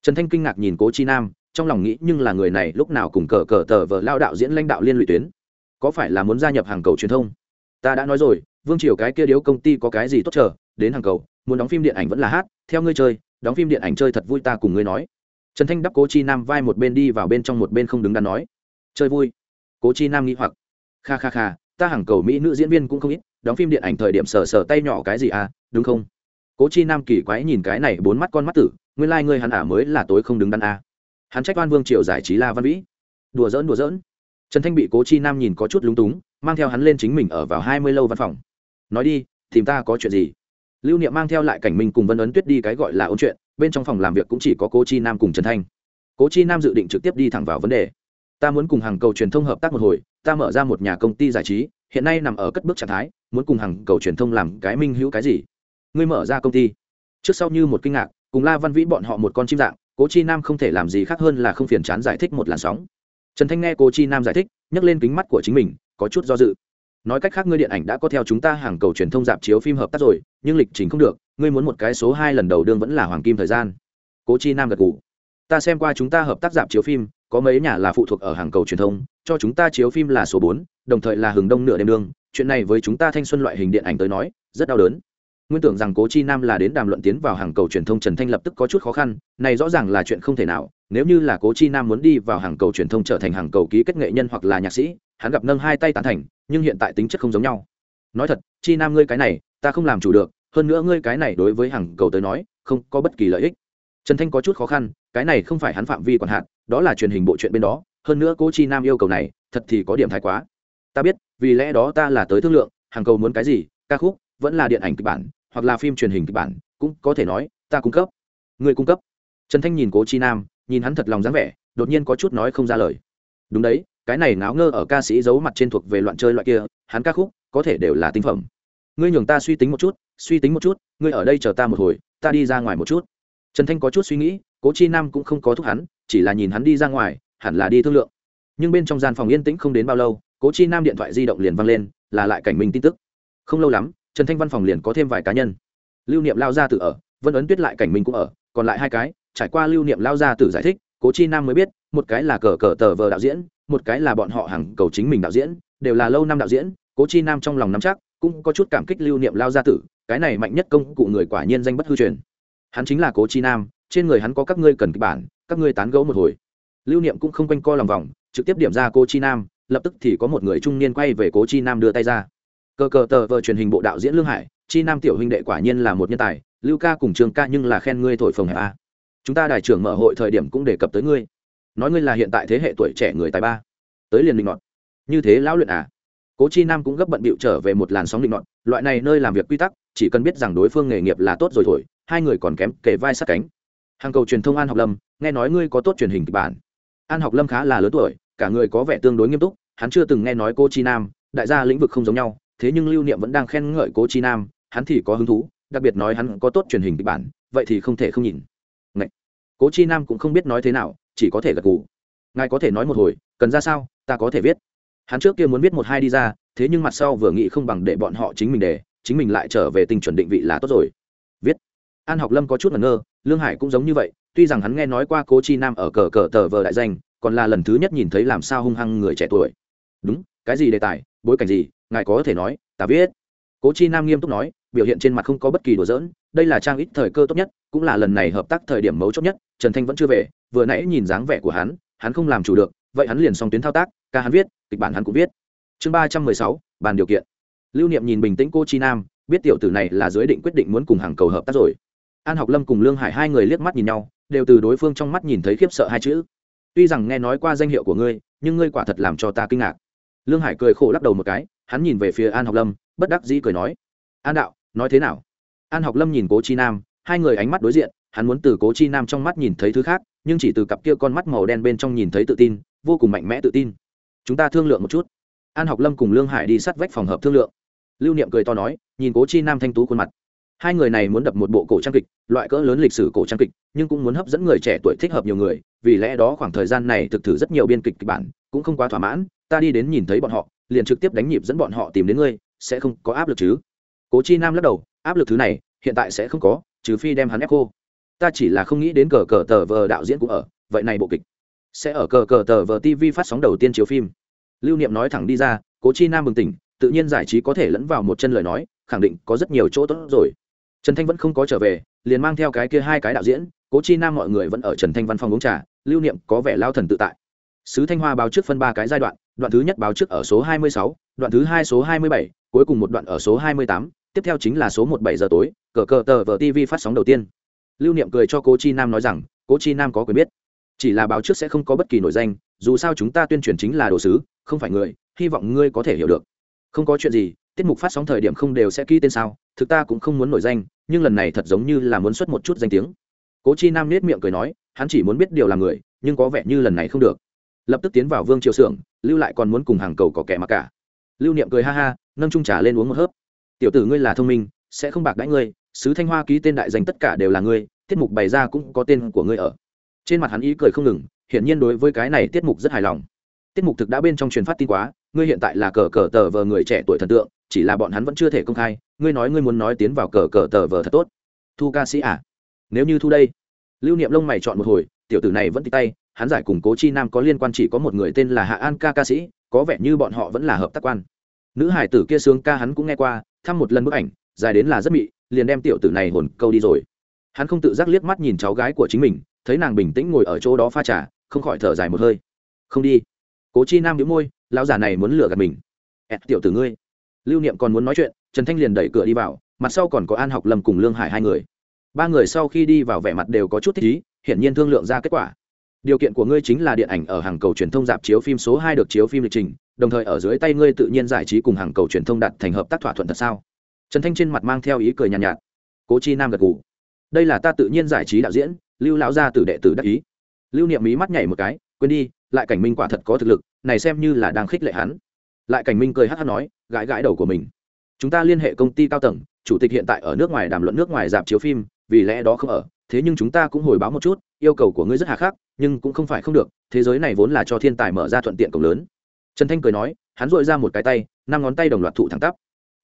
trần thanh kinh ngạc nhìn cố chi nam, trong lòng nghĩ nhưng là người này lúc nào cùng cờ cờ tờ vờ lao đạo diễn lãnh đạo liên lụy tuyến? Có phải là muốn gia nhập hàng cầu truyền thông? Ta đã nói rồi, vương triều cái kia điếu công ty có cái gì tốt chờ, đến hàng cầu, muốn đóng phim điện ảnh vẫn là hát, theo ngươi chơi, đóng phim điện ảnh chơi thật vui ta cùng ngươi nói. Trần thanh đắp cố chi nam vai một bên đi vào bên trong một bên không đứng đắn nói. Chơi vui. Cố chi nam nghĩ hoặc. Kha kha kha, ta hàng cầu mỹ nữ diễn viên cũng không ít, đóng phim điện ảnh thời điểm sờ sờ tay nhỏ cái gì à đúng không? Cố chi nam kỳ quái nhìn cái này bốn mắt con mắt tử nguyên lai、like、ngươi hắn ả mới là tối không đứng đắn à. hắn trách oan vương triều giải trí la văn vĩ. Đùa dỡn đùa dỡn trần thanh bị cố chi nam nhìn có chút lúng túng, mang theo hắn lên chính mình ở vào hai mươi lâu văn phòng. Nói đi, tìm ta có chuyện gì? Lưu niệm mang theo lại cảnh minh cùng vân ấn tuyết đi cái gọi là ôn chuyện, bên trong phòng làm việc cũng chỉ có cố chi nam cùng trần thanh. Cố chi nam dự định trực tiếp đi thẳng vào vấn đề. Ta muốn cùng hàng cầu truyền thông hợp tác một hồi, ta mở ra một nhà công ty giải trí, hiện nay nằm ở cất bước trạng thái, muốn cùng hàng cầu truyền thông làm cái minh hữu cái gì? Ngươi mở ra công ty. Trước sau như một kinh ngạc cùng la văn vĩ bọn họ một con chim dạng, cố chi nam không thể làm gì khác hơn là không phiền chán giải thích một làn sóng. Trần thanh nghe cố chi nam giải thích, nhấc lên kính mắt của chính mình, có chút do dự. Nói cách khác ngươi điện ảnh đã có theo chúng ta hàng cầu truyền thông dạp chiếu phim hợp tác rồi, nhưng lịch trình không được, ngươi muốn một cái số hai lần đầu đương vẫn là hoàng kim thời gian. Cố chi nam gật gù. Ta xem qua chúng ta hợp tác dạp chiếu phim, có mấy nhà là phụ thuộc ở hàng cầu truyền thông, cho chúng ta chiếu phim là số bốn, đồng thời là hừng đông nửa đêm đương chuyện này với chúng ta thanh xuân loại hình điện ảnh tới nói, rất đau đớn nguyên tưởng rằng cố chi nam là đến đàm luận tiến vào hàng cầu truyền thông trần thanh lập tức có chút khó khăn, này rõ ràng là chuyện không thể nào, nếu như là cố chi nam muốn đi vào hàng cầu truyền thông trở thành hàng cầu ký kết nghệ nhân hoặc là nhạc sĩ, hắn gặp nâng hai tay tán thành, nhưng hiện tại tính chất không giống nhau. Nói thật, chi nam ngươi cái này, ta không làm chủ được, hơn nữa ngươi cái này đối với hàng cầu tới nói, không có bất kỳ lợi ích. Trần thanh có chút khó khăn, cái này không phải hắn phạm vi quản hạn, đó là truyền hình bộ chuyện bên đó, hơn nữa cố chi nam yêu cầu này, thật thì có điểm thái quá. Ta biết, vì lẽ đó ta là tới thương lượng, hàng cầu muốn cái gì, ca khúc vẫn là điện ảnh kịch bản, hoặc là phim truyền hình kịch bản, cũng có thể nói, ta cung cấp. Người cung cấp. Trần thanh nhìn cố chi nam, nhìn hắn thật lòng dáng vẻ, đột nhiên có chút nói không ra lời. Đúng đấy, cái này náo ngơ ở ca sĩ giấu mặt trên thuộc về loạn chơi loại kia, hắn ca khúc, có thể đều là tinh phẩm. Ngươi nhường ta suy tính một chút, suy tính một chút, ngươi ở đây chờ ta một hồi, ta đi ra ngoài một chút. Trần thanh có chút suy nghĩ, cố chi nam cũng không có thúc hắn, chỉ là nhìn hắn đi ra ngoài, hẳn là đi thương lượng. Nhưng bên trong gian phòng yên tĩnh không đến bao lâu, cố chi nam điện thoại di động liền văng lên, là lại cảnh minh tin tức. Không lâu lắm trần thanh văn phòng liền có thêm vài cá nhân. Lưu niệm lao ra tử ở, vân ấn tuyết lại cảnh mình cũng ở, còn lại hai cái, trải qua lưu niệm lao ra tử giải thích, cố chi nam mới biết, một cái là cờ cờ tờ vờ đạo diễn, một cái là bọn họ hàng cầu chính mình đạo diễn, đều là lâu năm đạo diễn, cố chi nam trong lòng nắm chắc, cũng có chút cảm kích lưu niệm lao gia tử, cái này mạnh nhất công cụ người quả nhiên danh bất hư truyền. Hắn chính là cố chi nam, trên người hắn có các ngươi cần kịch bản, các ngươi tán gẫu một hồi. Lưu niệm cũng không quanh co lòng vòng, trực tiếp điểm ra cố chi nam, lập tức thì có một người trung niên quay về cố chi nam đưa tay ra cờ cờ tờ vờ truyền hình bộ đạo diễn lương hải, chi nam tiểu huynh đệ quả nhiên là một nhân tài, lưu ca cùng trường ca nhưng là khen ngươi thổi phồng hẹp a. Chúng ta đại trưởng mở hội thời điểm cũng đề cập tới ngươi. Nói ngươi là hiện tại thế hệ tuổi trẻ người tài ba. Tới liền định ngọt như thế lão luyện à? Cố chi nam cũng gấp bận bịu trở về một làn sóng định ngọt loại này nơi làm việc quy tắc, chỉ cần biết rằng đối phương nghề nghiệp là tốt rồi thổi, hai người còn kém kề vai sát cánh. Hàng cầu truyền thông an học lâm, nghe nói ngươi có tốt truyền hình kịch bản. An học lâm khá là lớn tuổi, cả người có vẻ tương đối nghiêm túc, hắn chưa từng nghe nói cô chi nam, đại gia lĩnh vực không giống nhau thế nhưng lưu niệm vẫn đang khen ngợi cố chi nam, hắn thì có hứng thú, đặc biệt nói hắn có tốt truyền hình kịch bản, vậy thì không thể không nhìn. Ngậy. cố chi nam cũng không biết nói thế nào, chỉ có thể gật gù. Ngài có thể nói một hồi, cần ra sao, ta có thể viết. Hắn trước kia muốn viết một hai đi ra, thế nhưng mặt sau vừa nghĩ không bằng để bọn họ chính mình để, chính mình lại trở về tình chuẩn định vị là tốt rồi. Viết. An học lâm có chút ngẩn ngơ, lương hải cũng giống như vậy, tuy rằng hắn nghe nói qua cố chi nam ở cờ cờ tờ vờ đại danh, còn là lần thứ nhất nhìn thấy làm sao hung hăng người trẻ tuổi. Đúng, cái gì đề tài, bối cảnh gì ngài có thể nói, ta viết. Cố chi nam nghiêm túc nói, biểu hiện trên mặt không có bất kỳ đùa giỡn, đây là trang ít thời cơ tốt nhất, cũng là lần này hợp tác thời điểm mấu chốt nhất, trần thanh vẫn chưa về, vừa nãy nhìn dáng vẻ của hắn hắn không làm chủ được, vậy hắn liền xong tuyến thao tác, ca hắn viết, kịch bản hắn cũng viết. Chương ba trăm mười sáu, bàn điều kiện. Lưu niệm nhìn bình tĩnh cô chi nam, biết tiểu tử này là dưới định quyết định muốn cùng hàng cầu hợp tác rồi. An học lâm cùng lương hải hai người liếc mắt nhìn nhau, đều từ đối phương trong mắt nhìn thấy khiếp sợ hai chữ. Tuy rằng nghe nói qua danh hiệu của ngươi, nhưng ngươi quả thật làm cho ta kinh ngạc lương hải cười khổ lắc đầu một cái, hắn nhìn về phía an học lâm, bất đắc dĩ cười nói, an đạo, nói thế nào? An học lâm nhìn cố chi nam, hai người ánh mắt đối diện, hắn muốn từ cố chi nam trong mắt nhìn thấy thứ khác, nhưng chỉ từ cặp kia con mắt màu đen bên trong nhìn thấy tự tin, vô cùng mạnh mẽ tự tin. Chúng ta thương lượng một chút. An học lâm cùng lương hải đi sát vách phòng hợp thương lượng. Lưu niệm cười to nói, nhìn cố chi nam thanh tú khuôn mặt. Hai người này muốn đập một bộ cổ trang kịch, loại cỡ lớn lịch sử cổ trang kịch, nhưng cũng muốn hấp dẫn người trẻ tuổi thích hợp nhiều người, vì lẽ đó khoảng thời gian này thực thử rất nhiều biên kịch kịch bản, cũng không quá thỏa mãn ta đi đến nhìn thấy bọn họ, liền trực tiếp đánh nhịp dẫn bọn họ tìm đến ngươi, sẽ không có áp lực chứ? Cố chi nam lắc đầu, áp lực thứ này, hiện tại sẽ không có, trừ phi đem hắn ép cô ta chỉ là không nghĩ đến cờ cờ tờ vờ đạo diễn cũng ở, vậy này bộ kịch sẽ ở cờ cờ tờ vờ tv phát sóng đầu tiên chiếu phim. Lưu niệm nói thẳng đi ra, cố chi nam bừng tỉnh, tự nhiên giải trí có thể lẫn vào một chân lời nói, khẳng định có rất nhiều chỗ tốt rồi. Trần thanh vẫn không có trở về, liền mang theo cái kia hai cái đạo diễn, cố chi nam mọi người vẫn ở trần thanh văn phòng uống trà, lưu niệm có vẻ lao thần tự tại. Sứ thanh hoa báo trước phân ba cái giai đoạn đoạn thứ nhất báo trước ở số 26, đoạn thứ hai số 27, cuối cùng một đoạn ở số 28, tiếp theo chính là số 17 giờ tối cờ cờ tờ vở tv phát sóng đầu tiên. Lưu niệm cười cho cố chi nam nói rằng cố chi nam có quyền biết. Chỉ là báo trước sẽ không có bất kỳ nổi danh dù sao chúng ta tuyên truyền chính là đồ sứ không phải người hy vọng ngươi có thể hiểu được. Không có chuyện gì tiết mục phát sóng thời điểm không đều sẽ ký tên sao thực ta cũng không muốn nổi danh nhưng lần này thật giống như là muốn xuất một chút danh tiếng. Cố chi nam nết miệng cười nói hắn chỉ muốn biết điều là người nhưng có vẻ như lần này không được lập tức tiến vào vương triều xưởng, lưu lại còn muốn cùng hàng cầu có kẻ mặc cả. Lưu niệm cười ha ha, nâng trung trà lên uống một hớp. Tiểu tử ngươi là thông minh, sẽ không bạc đãi ngươi, sứ thanh hoa ký tên đại danh tất cả đều là ngươi, tiết mục bày ra cũng có tên của ngươi ở. Trên mặt hắn ý cười không ngừng, hiển nhiên đối với cái này tiết mục rất hài lòng. Tiết mục thực đã bên trong truyền phát tin quá, ngươi hiện tại là cờ cờ tờ vờ người trẻ tuổi thần tượng, chỉ là bọn hắn vẫn chưa thể công khai, ngươi nói ngươi muốn nói tiến vào cờ cờ tờ vờ thật tốt. Thu ca sĩ à? Nếu như thu đây. Lưu niệm lông mày chọn một hồi, tiểu tử này vẫn tịch tay hắn giải cùng cố chi nam có liên quan chỉ có một người tên là hạ an ca ca sĩ, có vẻ như bọn họ vẫn là hợp tác quan. Nữ hải tử kia sướng ca hắn cũng nghe qua, thăm một lần bức ảnh, dài đến là rất mị, liền đem tiểu tử này hồn câu đi rồi. Hắn không tự giác liếc mắt nhìn cháu gái của chính mình, thấy nàng bình tĩnh ngồi ở chỗ đó pha trà, không khỏi thở dài một hơi. Không đi. Cố chi nam đĩu môi, lão già này muốn lừa gạt mình. Ẹt, tiểu tử ngươi. Lưu niệm còn muốn nói chuyện, trần thanh liền đẩy cửa đi vào, mặt sau còn có an học lâm cùng lương hải hai người. Ba người sau khi đi vào vẻ mặt đều có chút thích ý, hiển nhiên thương lượng ra kết quả điều kiện của ngươi chính là điện ảnh ở hàng cầu truyền thông dạp chiếu phim số hai được chiếu phim lịch trình đồng thời ở dưới tay ngươi tự nhiên giải trí cùng hàng cầu truyền thông đặt thành hợp tác thỏa thuận thật sao? Trần thanh trên mặt mang theo ý cười nhàn nhạt, nhạt. Cố chi nam gật gù. Đây là ta tự nhiên giải trí đạo diễn lưu lão gia tử đệ tử đắc ý. Lưu niệm mí mắt nhảy một cái quên đi lại cảnh minh quả thật có thực lực này xem như là đang khích lệ hắn. Lại cảnh minh cười hát hát nói gãi gãi đầu của mình. Chúng ta liên hệ công ty cao tầng chủ tịch hiện tại ở nước ngoài đàm luận nước ngoài dạp chiếu phim vì lẽ đó không ở thế nhưng chúng ta cũng hồi báo một chút yêu cầu của ngươi rất hà khắc nhưng cũng không phải không được, thế giới này vốn là cho thiên tài mở ra thuận tiện cổng lớn. Trần thanh cười nói, hắn dội ra một cái tay, năm ngón tay đồng loạt thụ thẳng tắp.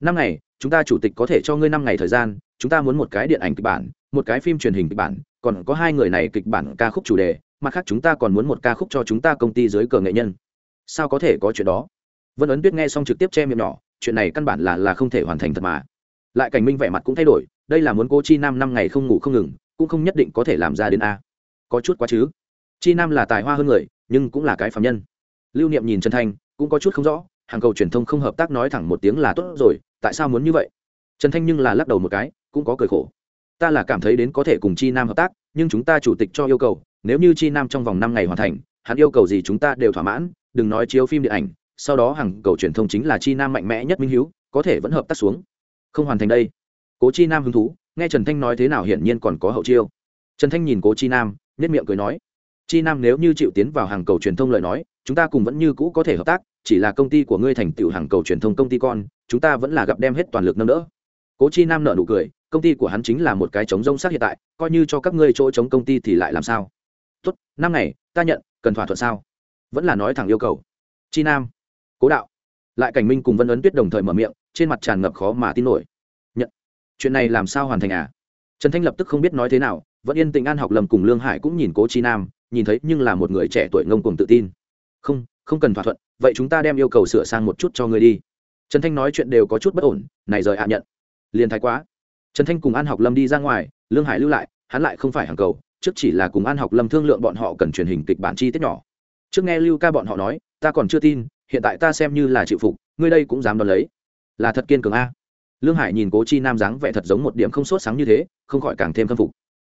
Năm ngày, chúng ta chủ tịch có thể cho ngươi năm ngày thời gian, chúng ta muốn một cái điện ảnh kịch bản, một cái phim truyền hình kịch bản, còn có hai người này kịch bản ca khúc chủ đề, mặt khác chúng ta còn muốn một ca khúc cho chúng ta công ty dưới cờ nghệ nhân. Sao có thể có chuyện đó? Vân ấn tuyết nghe xong trực tiếp che miệng nhỏ, chuyện này căn bản là là không thể hoàn thành thật mà. Lại cảnh minh vẻ mặt cũng thay đổi, đây là muốn cô chi nam năm ngày không ngủ không ngừng, cũng không nhất định có thể làm ra đến a. Có chút quá chứ chi nam là tài hoa hơn người, nhưng cũng là cái phạm nhân. Lưu niệm nhìn trần thanh, cũng có chút không rõ, hàng cầu truyền thông không hợp tác nói thẳng một tiếng là tốt rồi, tại sao muốn như vậy? Trần thanh nhưng là lắc đầu một cái, cũng có cười khổ. Ta là cảm thấy đến có thể cùng chi nam hợp tác, nhưng chúng ta chủ tịch cho yêu cầu, nếu như chi nam trong vòng năm ngày hoàn thành, hắn yêu cầu gì chúng ta đều thỏa mãn, đừng nói chiếu phim điện ảnh, sau đó hàng cầu truyền thông chính là chi nam mạnh mẽ nhất minh hiếu, có thể vẫn hợp tác xuống. Không hoàn thành đây. Cố chi nam hứng thú, nghe trần thanh nói thế nào hiển nhiên còn có hậu chiêu. Trần thanh nhìn cố chi nam nhất miệng cười nói chi nam nếu như chịu tiến vào hàng cầu truyền thông lời nói, chúng ta cùng vẫn như cũ có thể hợp tác, chỉ là công ty của ngươi thành tựu hàng cầu truyền thông công ty con, chúng ta vẫn là gặp đem hết toàn lực nâng đỡ. Cố chi nam nợ nụ cười, công ty của hắn chính là một cái chống rông sắc hiện tại, coi như cho các ngươi chỗ chống công ty thì lại làm sao? Tốt, năm ngày, ta nhận, cần thỏa thuận sao? Vẫn là nói thẳng yêu cầu. Chi nam, cố đạo. Lại cảnh minh cùng vân ấn tuyết đồng thời mở miệng, trên mặt tràn ngập khó mà tin nổi. Nhận. Chuyện này làm sao hoàn thành à? Trần thanh lập tức không biết nói thế nào, vẫn yên tình an học lầm cùng lương hải cũng nhìn cố chi nam nhìn thấy nhưng là một người trẻ tuổi ngông cuồng tự tin. Không không cần thỏa thuận, vậy chúng ta đem yêu cầu sửa sang một chút cho ngươi đi. Trần thanh nói chuyện đều có chút bất ổn, này rời hạ nhận. Liền thái quá. Trần thanh cùng an học lâm đi ra ngoài, lương hải lưu lại, hắn lại không phải hàng cầu, trước chỉ là cùng an học lâm thương lượng bọn họ cần truyền hình kịch bản chi tiết nhỏ. Trước nghe lưu ca bọn họ nói, ta còn chưa tin, hiện tại ta xem như là chịu phục, ngươi đây cũng dám đón lấy. Là thật kiên cường a. Lương hải nhìn cố chi nam dáng vẻ thật giống một điểm không sốt sáng như thế, không khỏi càng thêm khâm phục.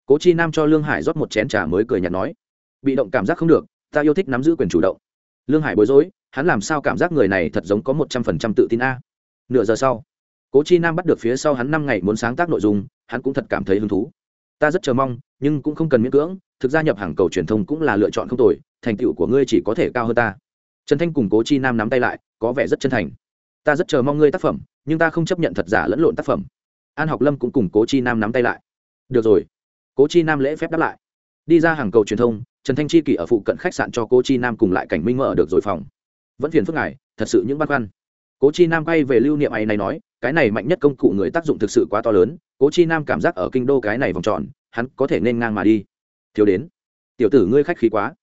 Cố chi nam cho lương hải rót một chén trà mới cười nhạt nói bị động cảm giác không được, ta yêu thích nắm giữ quyền chủ động. Lương hải bối rối, hắn làm sao cảm giác người này thật giống có một trăm phần trăm tự tin a? Nửa giờ sau, cố chi nam bắt được phía sau hắn năm ngày muốn sáng tác nội dung, hắn cũng thật cảm thấy hứng thú. Ta rất chờ mong, nhưng cũng không cần miễn cưỡng, thực ra nhập hàng cầu truyền thông cũng là lựa chọn không tồi, thành tựu của ngươi chỉ có thể cao hơn ta. Trần thanh cùng cố chi nam nắm tay lại, có vẻ rất chân thành. Ta rất chờ mong ngươi tác phẩm, nhưng ta không chấp nhận thật giả lẫn lộn tác phẩm. An học lâm cũng cùng cố chi nam nắm tay lại. Được rồi. Cố chi nam lễ phép đáp lại. Đi ra hàng cầu truyền thông trần thanh chi kỷ ở phụ cận khách sạn cho cố chi nam cùng lại cảnh minh mở được rồi phòng. Vẫn phiền phức ngài, thật sự những băn khoăn. Cố chi nam quay về lưu niệm ấy này nói, cái này mạnh nhất công cụ người tác dụng thực sự quá to lớn, cố chi nam cảm giác ở kinh đô cái này vòng tròn, hắn có thể nên ngang mà đi. Thiếu đến, tiểu tử ngươi khách khí quá.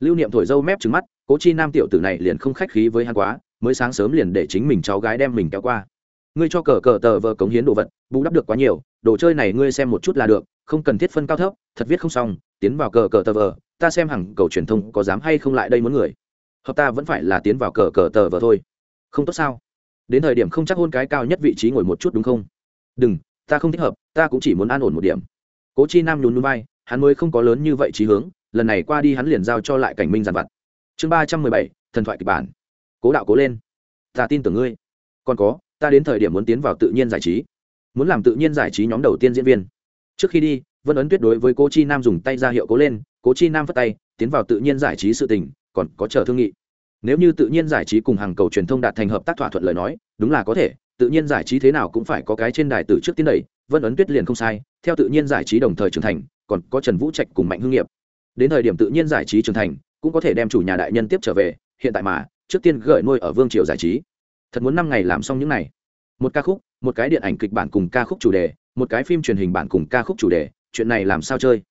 Lưu niệm thổi dâu mép trứng mắt, cố chi nam tiểu tử này liền không khách khí với hắn quá, mới sáng sớm liền để chính mình cháu gái đem mình kéo qua. Ngươi cho cờ cờ tờ vờ cống hiến đồ vật, bù đắp được quá nhiều, đồ chơi này ngươi xem một chút là được, không cần thiết phân cao thấp, thật viết không xong, tiến vào cờ cờ tờ vờ ta xem hẳn cầu truyền thông có dám hay không lại đây muốn người. Hợp ta vẫn phải là tiến vào cờ cờ tờ vờ thôi. Không tốt sao? Đến thời điểm không chắc hôn cái cao nhất vị trí ngồi một chút đúng không? Đừng, ta không thích hợp, ta cũng chỉ muốn an ổn một điểm. Cố chi nam nhún núi bay hắn mới không có lớn như vậy trí hướng, lần này qua đi hắn liền giao cho lại cảnh minh giàn vặt. Chương ba trăm mười bảy, thần thoại kịch bản. Cố đạo cố lên. Ta tin tưởng ngươi. Còn có, ta đến thời điểm muốn tiến vào tự nhiên giải trí. Muốn làm tự nhiên giải trí nhóm đầu tiên diễn viên. Trước khi đi, vân ấn tuyết đối với cố chi nam dùng tay ra hiệu cố lên cố chi nam phất tay, tiến vào tự nhiên giải trí sự tình, còn có chờ thương nghị. Nếu như tự nhiên giải trí cùng hàng cầu truyền thông đạt thành hợp tác thỏa thuận lời nói, đúng là có thể, tự nhiên giải trí thế nào cũng phải có cái trên đài từ trước tiến đẩy, vân ấn tuyết liền không sai, theo tự nhiên giải trí đồng thời trưởng thành, còn có trần vũ trạch cùng mạnh hương nghiệp. Đến thời điểm tự nhiên giải trí trưởng thành, cũng có thể đem chủ nhà đại nhân tiếp trở về, hiện tại mà, trước tiên gửi nuôi ở vương triều giải trí. Thật muốn năm ngày làm xong những này. Một ca khúc, một cái điện ảnh kịch bản cùng ca khúc chủ đề, một cái phim truyền hình bản cùng ca khúc chủ đề, chuyện này làm sao chơi?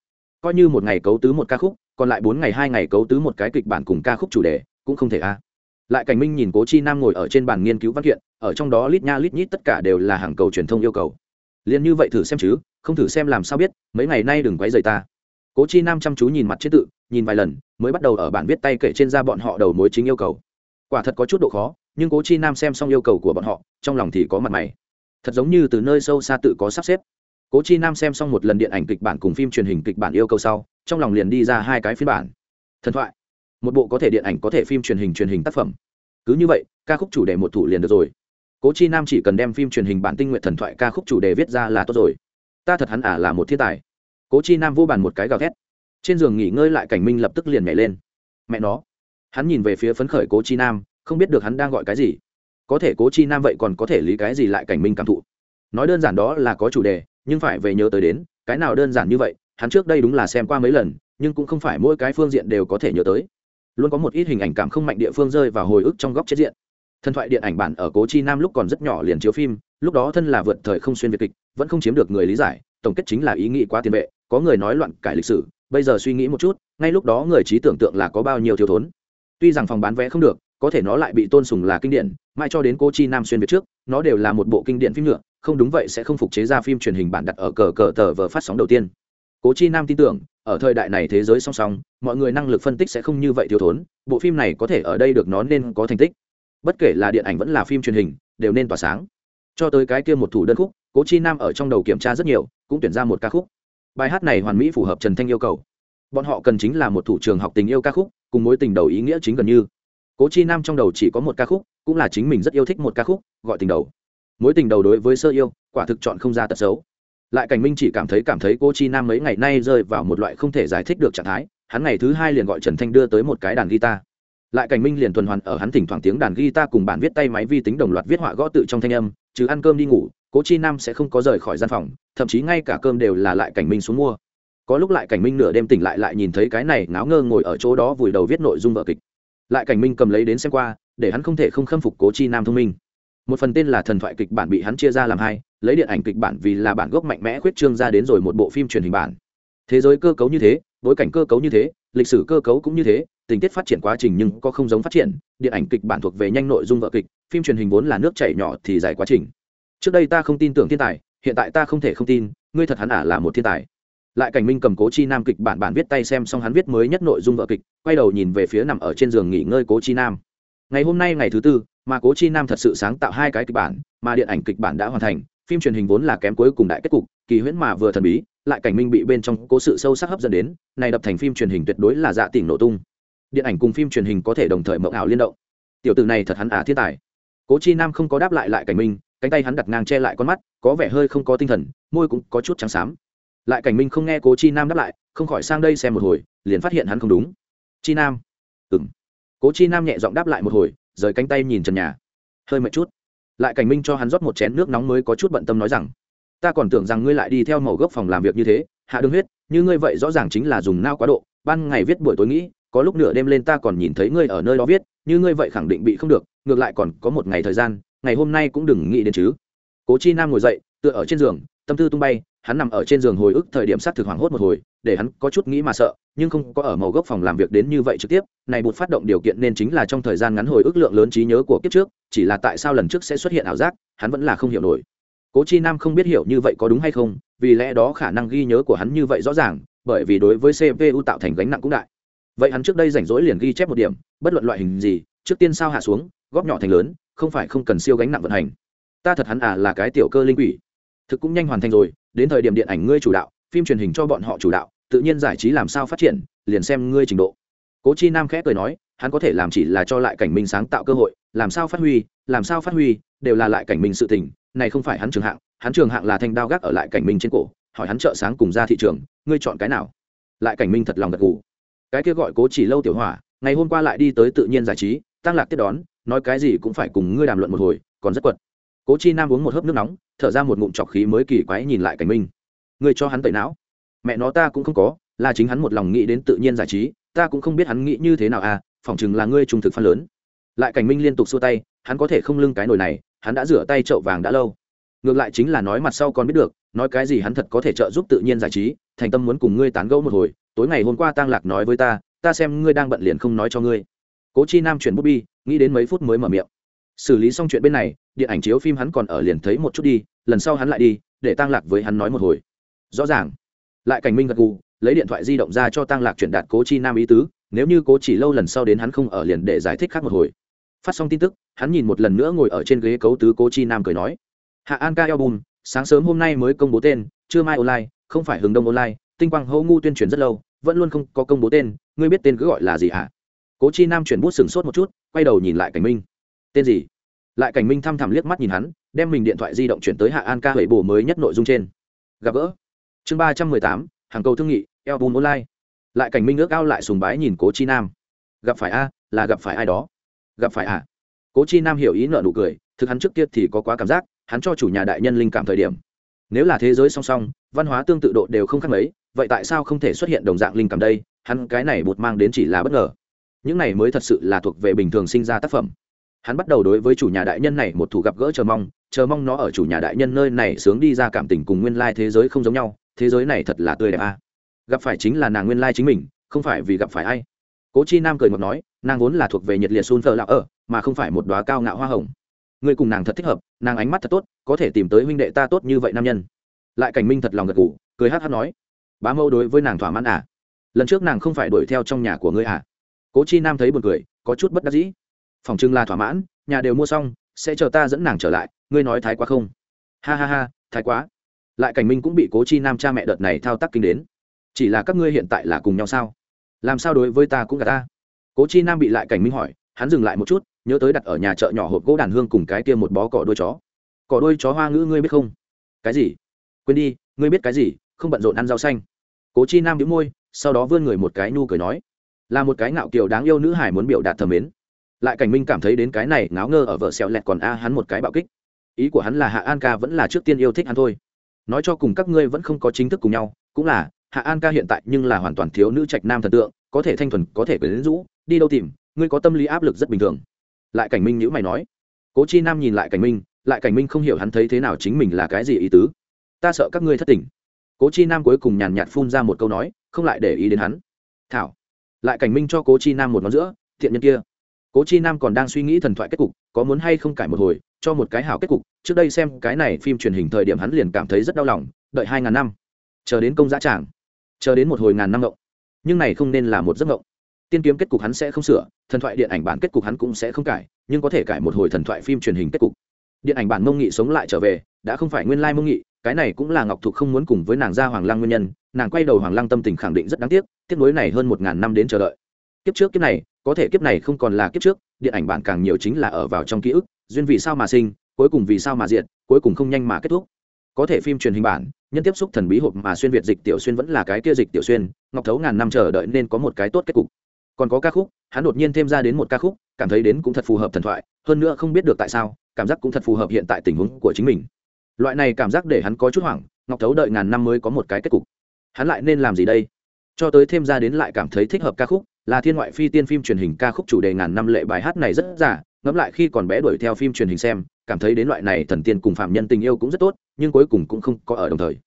Coi như một ngày cấu tứ một ca khúc, còn lại bốn ngày hai ngày cấu tứ một cái kịch bản cùng ca khúc chủ đề, cũng không thể a. Lại cảnh minh nhìn cố chi nam ngồi ở trên bàn nghiên cứu văn kiện, ở trong đó lít nha lít nhít tất cả đều là hàng cầu truyền thông yêu cầu. Liền như vậy thử xem chứ, không thử xem làm sao biết, mấy ngày nay đừng quấy rầy ta. Cố chi nam chăm chú nhìn mặt trên tự, nhìn vài lần, mới bắt đầu ở bản viết tay kể trên ra bọn họ đầu mối chính yêu cầu. Quả thật có chút độ khó, nhưng cố chi nam xem xong yêu cầu của bọn họ, trong lòng thì có mặt mày. Thật giống như từ nơi sâu xa tự có sắp xếp cố chi nam xem xong một lần điện ảnh kịch bản cùng phim truyền hình kịch bản yêu cầu sau, trong lòng liền đi ra hai cái phiên bản. Thần thoại. Một bộ có thể điện ảnh, có thể phim truyền hình truyền hình tác phẩm. Cứ như vậy, ca khúc chủ đề một thủ liền được rồi. Cố chi nam chỉ cần đem phim truyền hình bản tinh nguyện thần thoại ca khúc chủ đề viết ra là tốt rồi. Ta thật hắn ả à là một thiên tài. Cố chi nam vô bàn một cái gào thét. Trên giường nghỉ ngơi lại cảnh minh lập tức liền nhảy lên. Mẹ nó. Hắn nhìn về phía phấn khởi cố chi nam, không biết được hắn đang gọi cái gì. Có thể cố chi nam vậy còn có thể lý cái gì lại cảnh minh cảm thụ? Nói đơn giản đó là có chủ đề nhưng phải về nhớ tới đến, cái nào đơn giản như vậy, hắn trước đây đúng là xem qua mấy lần, nhưng cũng không phải mỗi cái phương diện đều có thể nhớ tới. Luôn có một ít hình ảnh cảm không mạnh địa phương rơi vào hồi ức trong góc chết diện. Thần thoại điện ảnh bản ở cố chi nam lúc còn rất nhỏ liền chiếu phim, lúc đó thân là vượt thời không xuyên việt kịch, vẫn không chiếm được người lý giải, tổng kết chính là ý nghĩ quá tiền vệ, có người nói loạn cải lịch sử, bây giờ suy nghĩ một chút, ngay lúc đó người trí tưởng tượng là có bao nhiêu thiếu thốn. Tuy rằng phòng bán vé không được, có thể nó lại bị tôn sùng là kinh điển mai cho đến cô chi nam xuyên việt trước, nó đều là một bộ kinh điển phim nữa không đúng vậy sẽ không phục chế ra phim truyền hình bản đặt ở cờ cờ tờ vờ phát sóng đầu tiên. Cố chi nam tin tưởng, ở thời đại này thế giới song song, mọi người năng lực phân tích sẽ không như vậy thiếu thốn, bộ phim này có thể ở đây được nó nên có thành tích. Bất kể là điện ảnh vẫn là phim truyền hình, đều nên tỏa sáng. Cho tới cái kia một thủ đơn khúc, cố chi nam ở trong đầu kiểm tra rất nhiều, cũng tuyển ra một ca khúc. Bài hát này hoàn mỹ phù hợp trần thanh yêu cầu. Bọn họ cần chính là một thủ trường học tình yêu ca khúc, cùng mối tình đầu ý nghĩa chính gần như. Cố chi nam trong đầu chỉ có một ca khúc, cũng là chính mình rất yêu thích một ca khúc, gọi tình đầu mối tình đầu đối với sơ yêu, quả thực chọn không ra tật xấu. Lại cảnh minh chỉ cảm thấy cảm thấy cô chi nam mấy ngày nay rơi vào một loại không thể giải thích được trạng thái, hắn ngày thứ hai liền gọi trần thanh đưa tới một cái đàn guitar. Lại cảnh minh liền tuần hoàn ở hắn thỉnh thoảng tiếng đàn guitar cùng bản viết tay máy vi tính đồng loạt viết họa gõ tự trong thanh âm chứ ăn cơm đi ngủ cố chi nam sẽ không có rời khỏi gian phòng, thậm chí ngay cả cơm đều là lại cảnh minh xuống mua. Có lúc lại cảnh minh nửa đêm tỉnh lại lại nhìn thấy cái này ngáo ngơ ngồi ở chỗ đó vùi đầu viết nội dung vợ kịch. Lại cảnh minh cầm lấy đến xem qua, để hắn không thể không khâm phục cố chi nam thông minh một phần tên là thần thoại kịch bản bị hắn chia ra làm hai, lấy điện ảnh kịch bản vì là bản gốc mạnh mẽ khuyết trương ra đến rồi một bộ phim truyền hình bản. Thế giới cơ cấu như thế, bối cảnh cơ cấu như thế, lịch sử cơ cấu cũng như thế, tình tiết phát triển quá trình nhưng có không giống phát triển, điện ảnh kịch bản thuộc về nhanh nội dung vợ kịch, phim truyền hình vốn là nước chảy nhỏ thì dài quá trình. Trước đây ta không tin tưởng thiên tài, hiện tại ta không thể không tin, ngươi thật hắn ả là một thiên tài. Lại cảnh minh cầm cố chi nam kịch bản bản viết tay xem xong hắn viết mới nhất nội dung vợ kịch, quay đầu nhìn về phía nằm ở trên giường nghỉ ngơi cố chi nam. Ngày hôm nay ngày thứ tư mà cố chi nam thật sự sáng tạo hai cái kịch bản, mà điện ảnh kịch bản đã hoàn thành, phim truyền hình vốn là kém cuối cùng đại kết cục, kỳ huyễn mà vừa thần bí, lại cảnh minh bị bên trong cố sự sâu sắc hấp dẫn đến, này đập thành phim truyền hình tuyệt đối là dạ tỉnh nổ tung. Điện ảnh cùng phim truyền hình có thể đồng thời mộng ảo liên động. Tiểu tử này thật hắn ả thiên tài. Cố chi nam không có đáp lại lại cảnh minh, cánh tay hắn đặt ngang che lại con mắt, có vẻ hơi không có tinh thần, môi cũng có chút trắng xám. Lại cảnh minh không nghe cố chi nam đáp lại, không khỏi sang đây xem một hồi, liền phát hiện hắn không đúng. Chi nam. Ừng cố chi nam nhẹ giọng đáp lại một hồi rời cánh tay nhìn trần nhà. Hơi mệt chút. Lại cảnh minh cho hắn rót một chén nước nóng mới có chút bận tâm nói rằng, ta còn tưởng rằng ngươi lại đi theo màu gốc phòng làm việc như thế, hạ đường huyết, như ngươi vậy rõ ràng chính là dùng nao quá độ, ban ngày viết buổi tối nghĩ, có lúc nửa đêm lên ta còn nhìn thấy ngươi ở nơi đó viết, như ngươi vậy khẳng định bị không được, ngược lại còn có một ngày thời gian, ngày hôm nay cũng đừng nghĩ đến chứ. Cố chi nam ngồi dậy, tựa ở trên giường tâm tư tung bay, hắn nằm ở trên giường hồi ức thời điểm sát thực hoảng hốt một hồi, để hắn có chút nghĩ mà sợ, nhưng không có ở màu gốc phòng làm việc đến như vậy trực tiếp, này bột phát động điều kiện nên chính là trong thời gian ngắn hồi ức lượng lớn trí nhớ của kiếp trước, chỉ là tại sao lần trước sẽ xuất hiện ảo giác, hắn vẫn là không hiểu nổi. Cố chi nam không biết hiểu như vậy có đúng hay không, vì lẽ đó khả năng ghi nhớ của hắn như vậy rõ ràng, bởi vì đối với cpu tạo thành gánh nặng cũng đại. Vậy hắn trước đây rảnh rỗi liền ghi chép một điểm, bất luận loại hình gì, trước tiên sao hạ xuống, góp nhỏ thành lớn, không phải không cần siêu gánh nặng vận hành. Ta thật hắn à là cái tiểu cơ linh quỷ thực cũng nhanh hoàn thành rồi, đến thời điểm điện ảnh ngươi chủ đạo, phim truyền hình cho bọn họ chủ đạo, tự nhiên giải trí làm sao phát triển, liền xem ngươi trình độ. Cố chi nam khẽ cười nói, hắn có thể làm chỉ là cho lại cảnh minh sáng tạo cơ hội, làm sao phát huy, làm sao phát huy, đều là lại cảnh minh sự tình, này không phải hắn trường hạng, hắn trường hạng là thanh đao gác ở lại cảnh minh trên cổ, hỏi hắn trợ sáng cùng ra thị trường, ngươi chọn cái nào? Lại cảnh minh thật lòng gật gù. Cái kia gọi cố chỉ lâu tiểu hỏa ngày hôm qua lại đi tới tự nhiên giải trí, tăng lạc tiếp đón, nói cái gì cũng phải cùng ngươi đàm luận một hồi, còn rất quật cố chi nam uống một hớp nước nóng, thở ra một ngụm trọc khí mới kỳ quái nhìn lại cảnh minh. Ngươi cho hắn tẩy não. Mẹ nó ta cũng không có, là chính hắn một lòng nghĩ đến tự nhiên giải trí, ta cũng không biết hắn nghĩ như thế nào à phỏng chừng là ngươi trung thực phan lớn. Lại cảnh minh liên tục xua tay, hắn có thể không lưng cái nồi này, hắn đã rửa tay trậu vàng đã lâu. Ngược lại chính là nói mặt sau còn biết được, nói cái gì hắn thật có thể trợ giúp tự nhiên giải trí, thành tâm muốn cùng ngươi tán gẫu một hồi, tối ngày hôm qua Tang lạc nói với ta ta xem ngươi đang bận liền không nói cho ngươi. Cố chi nam chuyển bút bi, nghĩ đến mấy phút mới mở miệng. Xử lý xong chuyện bên này điện ảnh chiếu phim hắn còn ở liền thấy một chút đi, lần sau hắn lại đi, để tăng lạc với hắn nói một hồi. Rõ ràng. Lại cảnh minh gật gù, lấy điện thoại di động ra cho tăng lạc chuyển đạt cố chi nam ý tứ, nếu như cố chỉ lâu lần sau đến hắn không ở liền để giải thích khác một hồi. Phát xong tin tức, hắn nhìn một lần nữa ngồi ở trên ghế cấu tứ cố chi nam cười nói. Hạ an ca album, sáng sớm hôm nay mới công bố tên chưa mai online, không phải hướng đông online, tinh quang hô ngu tuyên truyền rất lâu, vẫn luôn không có công bố tên, ngươi biết tên cứ gọi là gì hả? Cố chi nam chuyển bút sừng sốt một chút, quay đầu nhìn lại cảnh minh. Tên gì? Lại cảnh minh thăm thẳm liếc mắt nhìn hắn, đem mình điện thoại di động chuyển tới hạ an ca hủy bổ mới nhất nội dung trên. Gặp gỡ. Chương ba trăm mười tám, hàng cầu thương nghị eo bùn online. Lại cảnh minh ước ao lại sùng bái nhìn cố chi nam. Gặp phải a, là gặp phải ai đó? Gặp phải à? Cố chi nam hiểu ý nợ nụ cười, thực hắn trước kia thì có quá cảm giác, hắn cho chủ nhà đại nhân linh cảm thời điểm. Nếu là thế giới song song, văn hóa tương tự độ đều không khác mấy, vậy tại sao không thể xuất hiện đồng dạng linh cảm đây? Hắn cái này bột mang đến chỉ là bất ngờ. Những này mới thật sự là thuộc về bình thường sinh ra tác phẩm hắn bắt đầu đối với chủ nhà đại nhân này một thủ gặp gỡ chờ mong chờ mong nó ở chủ nhà đại nhân nơi này sướng đi ra cảm tình cùng nguyên lai thế giới không giống nhau, thế giới này thật là tươi đẹp a. Gặp phải chính là nàng nguyên lai chính mình, không phải vì gặp phải ai. Cố chi nam cười ngọt nói, nàng vốn là thuộc về nhiệt liệt sun thờ lạc ở, mà không phải một đoá cao ngạo hoa hồng. Người cùng nàng thật thích hợp, nàng ánh mắt thật tốt, có thể tìm tới huynh đệ ta tốt như vậy nam nhân. Lại cảnh minh thật lòng gật ngủ cười hát hát nói, bá mâu đối với nàng thỏa mãn à? Lần trước nàng không phải đuổi theo trong nhà của ngươi à? Cố chi nam thấy buồn cười, có chút bất đắc dĩ phòng trưng là thỏa mãn, nhà đều mua xong, sẽ chờ ta dẫn nàng trở lại, ngươi nói thái quá không? Ha ha ha, thái quá. Lại cảnh minh cũng bị cố chi nam cha mẹ đợt này thao tác kinh đến. Chỉ là các ngươi hiện tại là cùng nhau sao? Làm sao đối với ta cũng cả ta? Cố chi nam bị lại cảnh minh hỏi, hắn dừng lại một chút, nhớ tới đặt ở nhà chợ nhỏ hộp gỗ đàn hương cùng cái kia một bó cỏ đuôi chó. Cỏ đuôi chó hoa ngữ ngươi biết không? Cái gì? Quên đi, ngươi biết cái gì? Không bận rộn ăn rau xanh. Cố chi nam đĩu môi, sau đó vươn người một cái nhu cười nói, là một cái ngạo kiều đáng yêu nữ hải muốn biểu đạt thờ mến lại cảnh minh cảm thấy đến cái này ngáo ngơ ở vợ xẹo lẹt còn a hắn một cái bạo kích. Ý của hắn là hạ an ca vẫn là trước tiên yêu thích hắn thôi. Nói cho cùng các ngươi vẫn không có chính thức cùng nhau, cũng là, hạ an ca hiện tại nhưng là hoàn toàn thiếu nữ trạch nam thần tượng, có thể thanh thuần, có thể quyến rũ, đi đâu tìm, ngươi có tâm lý áp lực rất bình thường. Lại cảnh minh nhữ mày nói. Cố chi nam nhìn lại cảnh minh, lại cảnh minh không hiểu hắn thấy thế nào chính mình là cái gì ý tứ. Ta sợ các ngươi thất tình. Cố chi nam cuối cùng nhàn nhạt phun ra một câu nói, không lại để ý đến hắn. Thảo. Lại cảnh minh cho cố chi nam một ngón giữa, thiện nhân kia cố chi nam còn đang suy nghĩ thần thoại kết cục, có muốn hay không cải một hồi, cho một cái hảo kết cục, trước đây xem cái này phim truyền hình thời điểm hắn liền cảm thấy rất đau lòng, đợi hai ngàn năm. Chờ đến công giá tràng, chờ đến một hồi ngàn năm ngộng. Nhưng này không nên là một giấc ngộng. Tiên kiếm kết cục hắn sẽ không sửa, thần thoại điện ảnh bản kết cục hắn cũng sẽ không cải, nhưng có thể cải một hồi thần thoại phim truyền hình kết cục. Điện ảnh bản mông nghị sống lại trở về, đã không phải nguyên lai mông nghị, cái này cũng là ngọc thục không muốn cùng với nàng ra hoàng lăng nguyên nhân, nàng quay đầu hoàng lăng tâm tình khẳng định rất đáng tiếc tiếc nối này hơn một ngàn năm đến chờ đợi. Kiếp trước kiếp này có thể kiếp này không còn là kiếp trước, điện ảnh bản càng nhiều chính là ở vào trong ký ức, duyên vì sao mà sinh, cuối cùng vì sao mà diệt, cuối cùng không nhanh mà kết thúc. Có thể phim truyền hình bản, nhân tiếp xúc thần bí hộp mà xuyên việt dịch tiểu xuyên vẫn là cái kia dịch tiểu xuyên, ngọc thấu ngàn năm chờ đợi nên có một cái tốt kết cục. Còn có ca khúc, hắn đột nhiên thêm ra đến một ca khúc, cảm thấy đến cũng thật phù hợp thần thoại, hơn nữa không biết được tại sao, cảm giác cũng thật phù hợp hiện tại tình huống của chính mình. Loại này cảm giác để hắn có chút hoảng, ngọc thấu đợi ngàn năm mới có một cái kết cục. Hắn lại nên làm gì đây? Cho tới thêm ra đến lại cảm thấy thích hợp ca khúc là thiên ngoại phi tiên phim truyền hình ca khúc chủ đề ngàn năm lệ bài hát này rất giả, ngẫm lại khi còn bé đuổi theo phim truyền hình xem, cảm thấy đến loại này thần tiên cùng phạm nhân tình yêu cũng rất tốt, nhưng cuối cùng cũng không có ở đồng thời.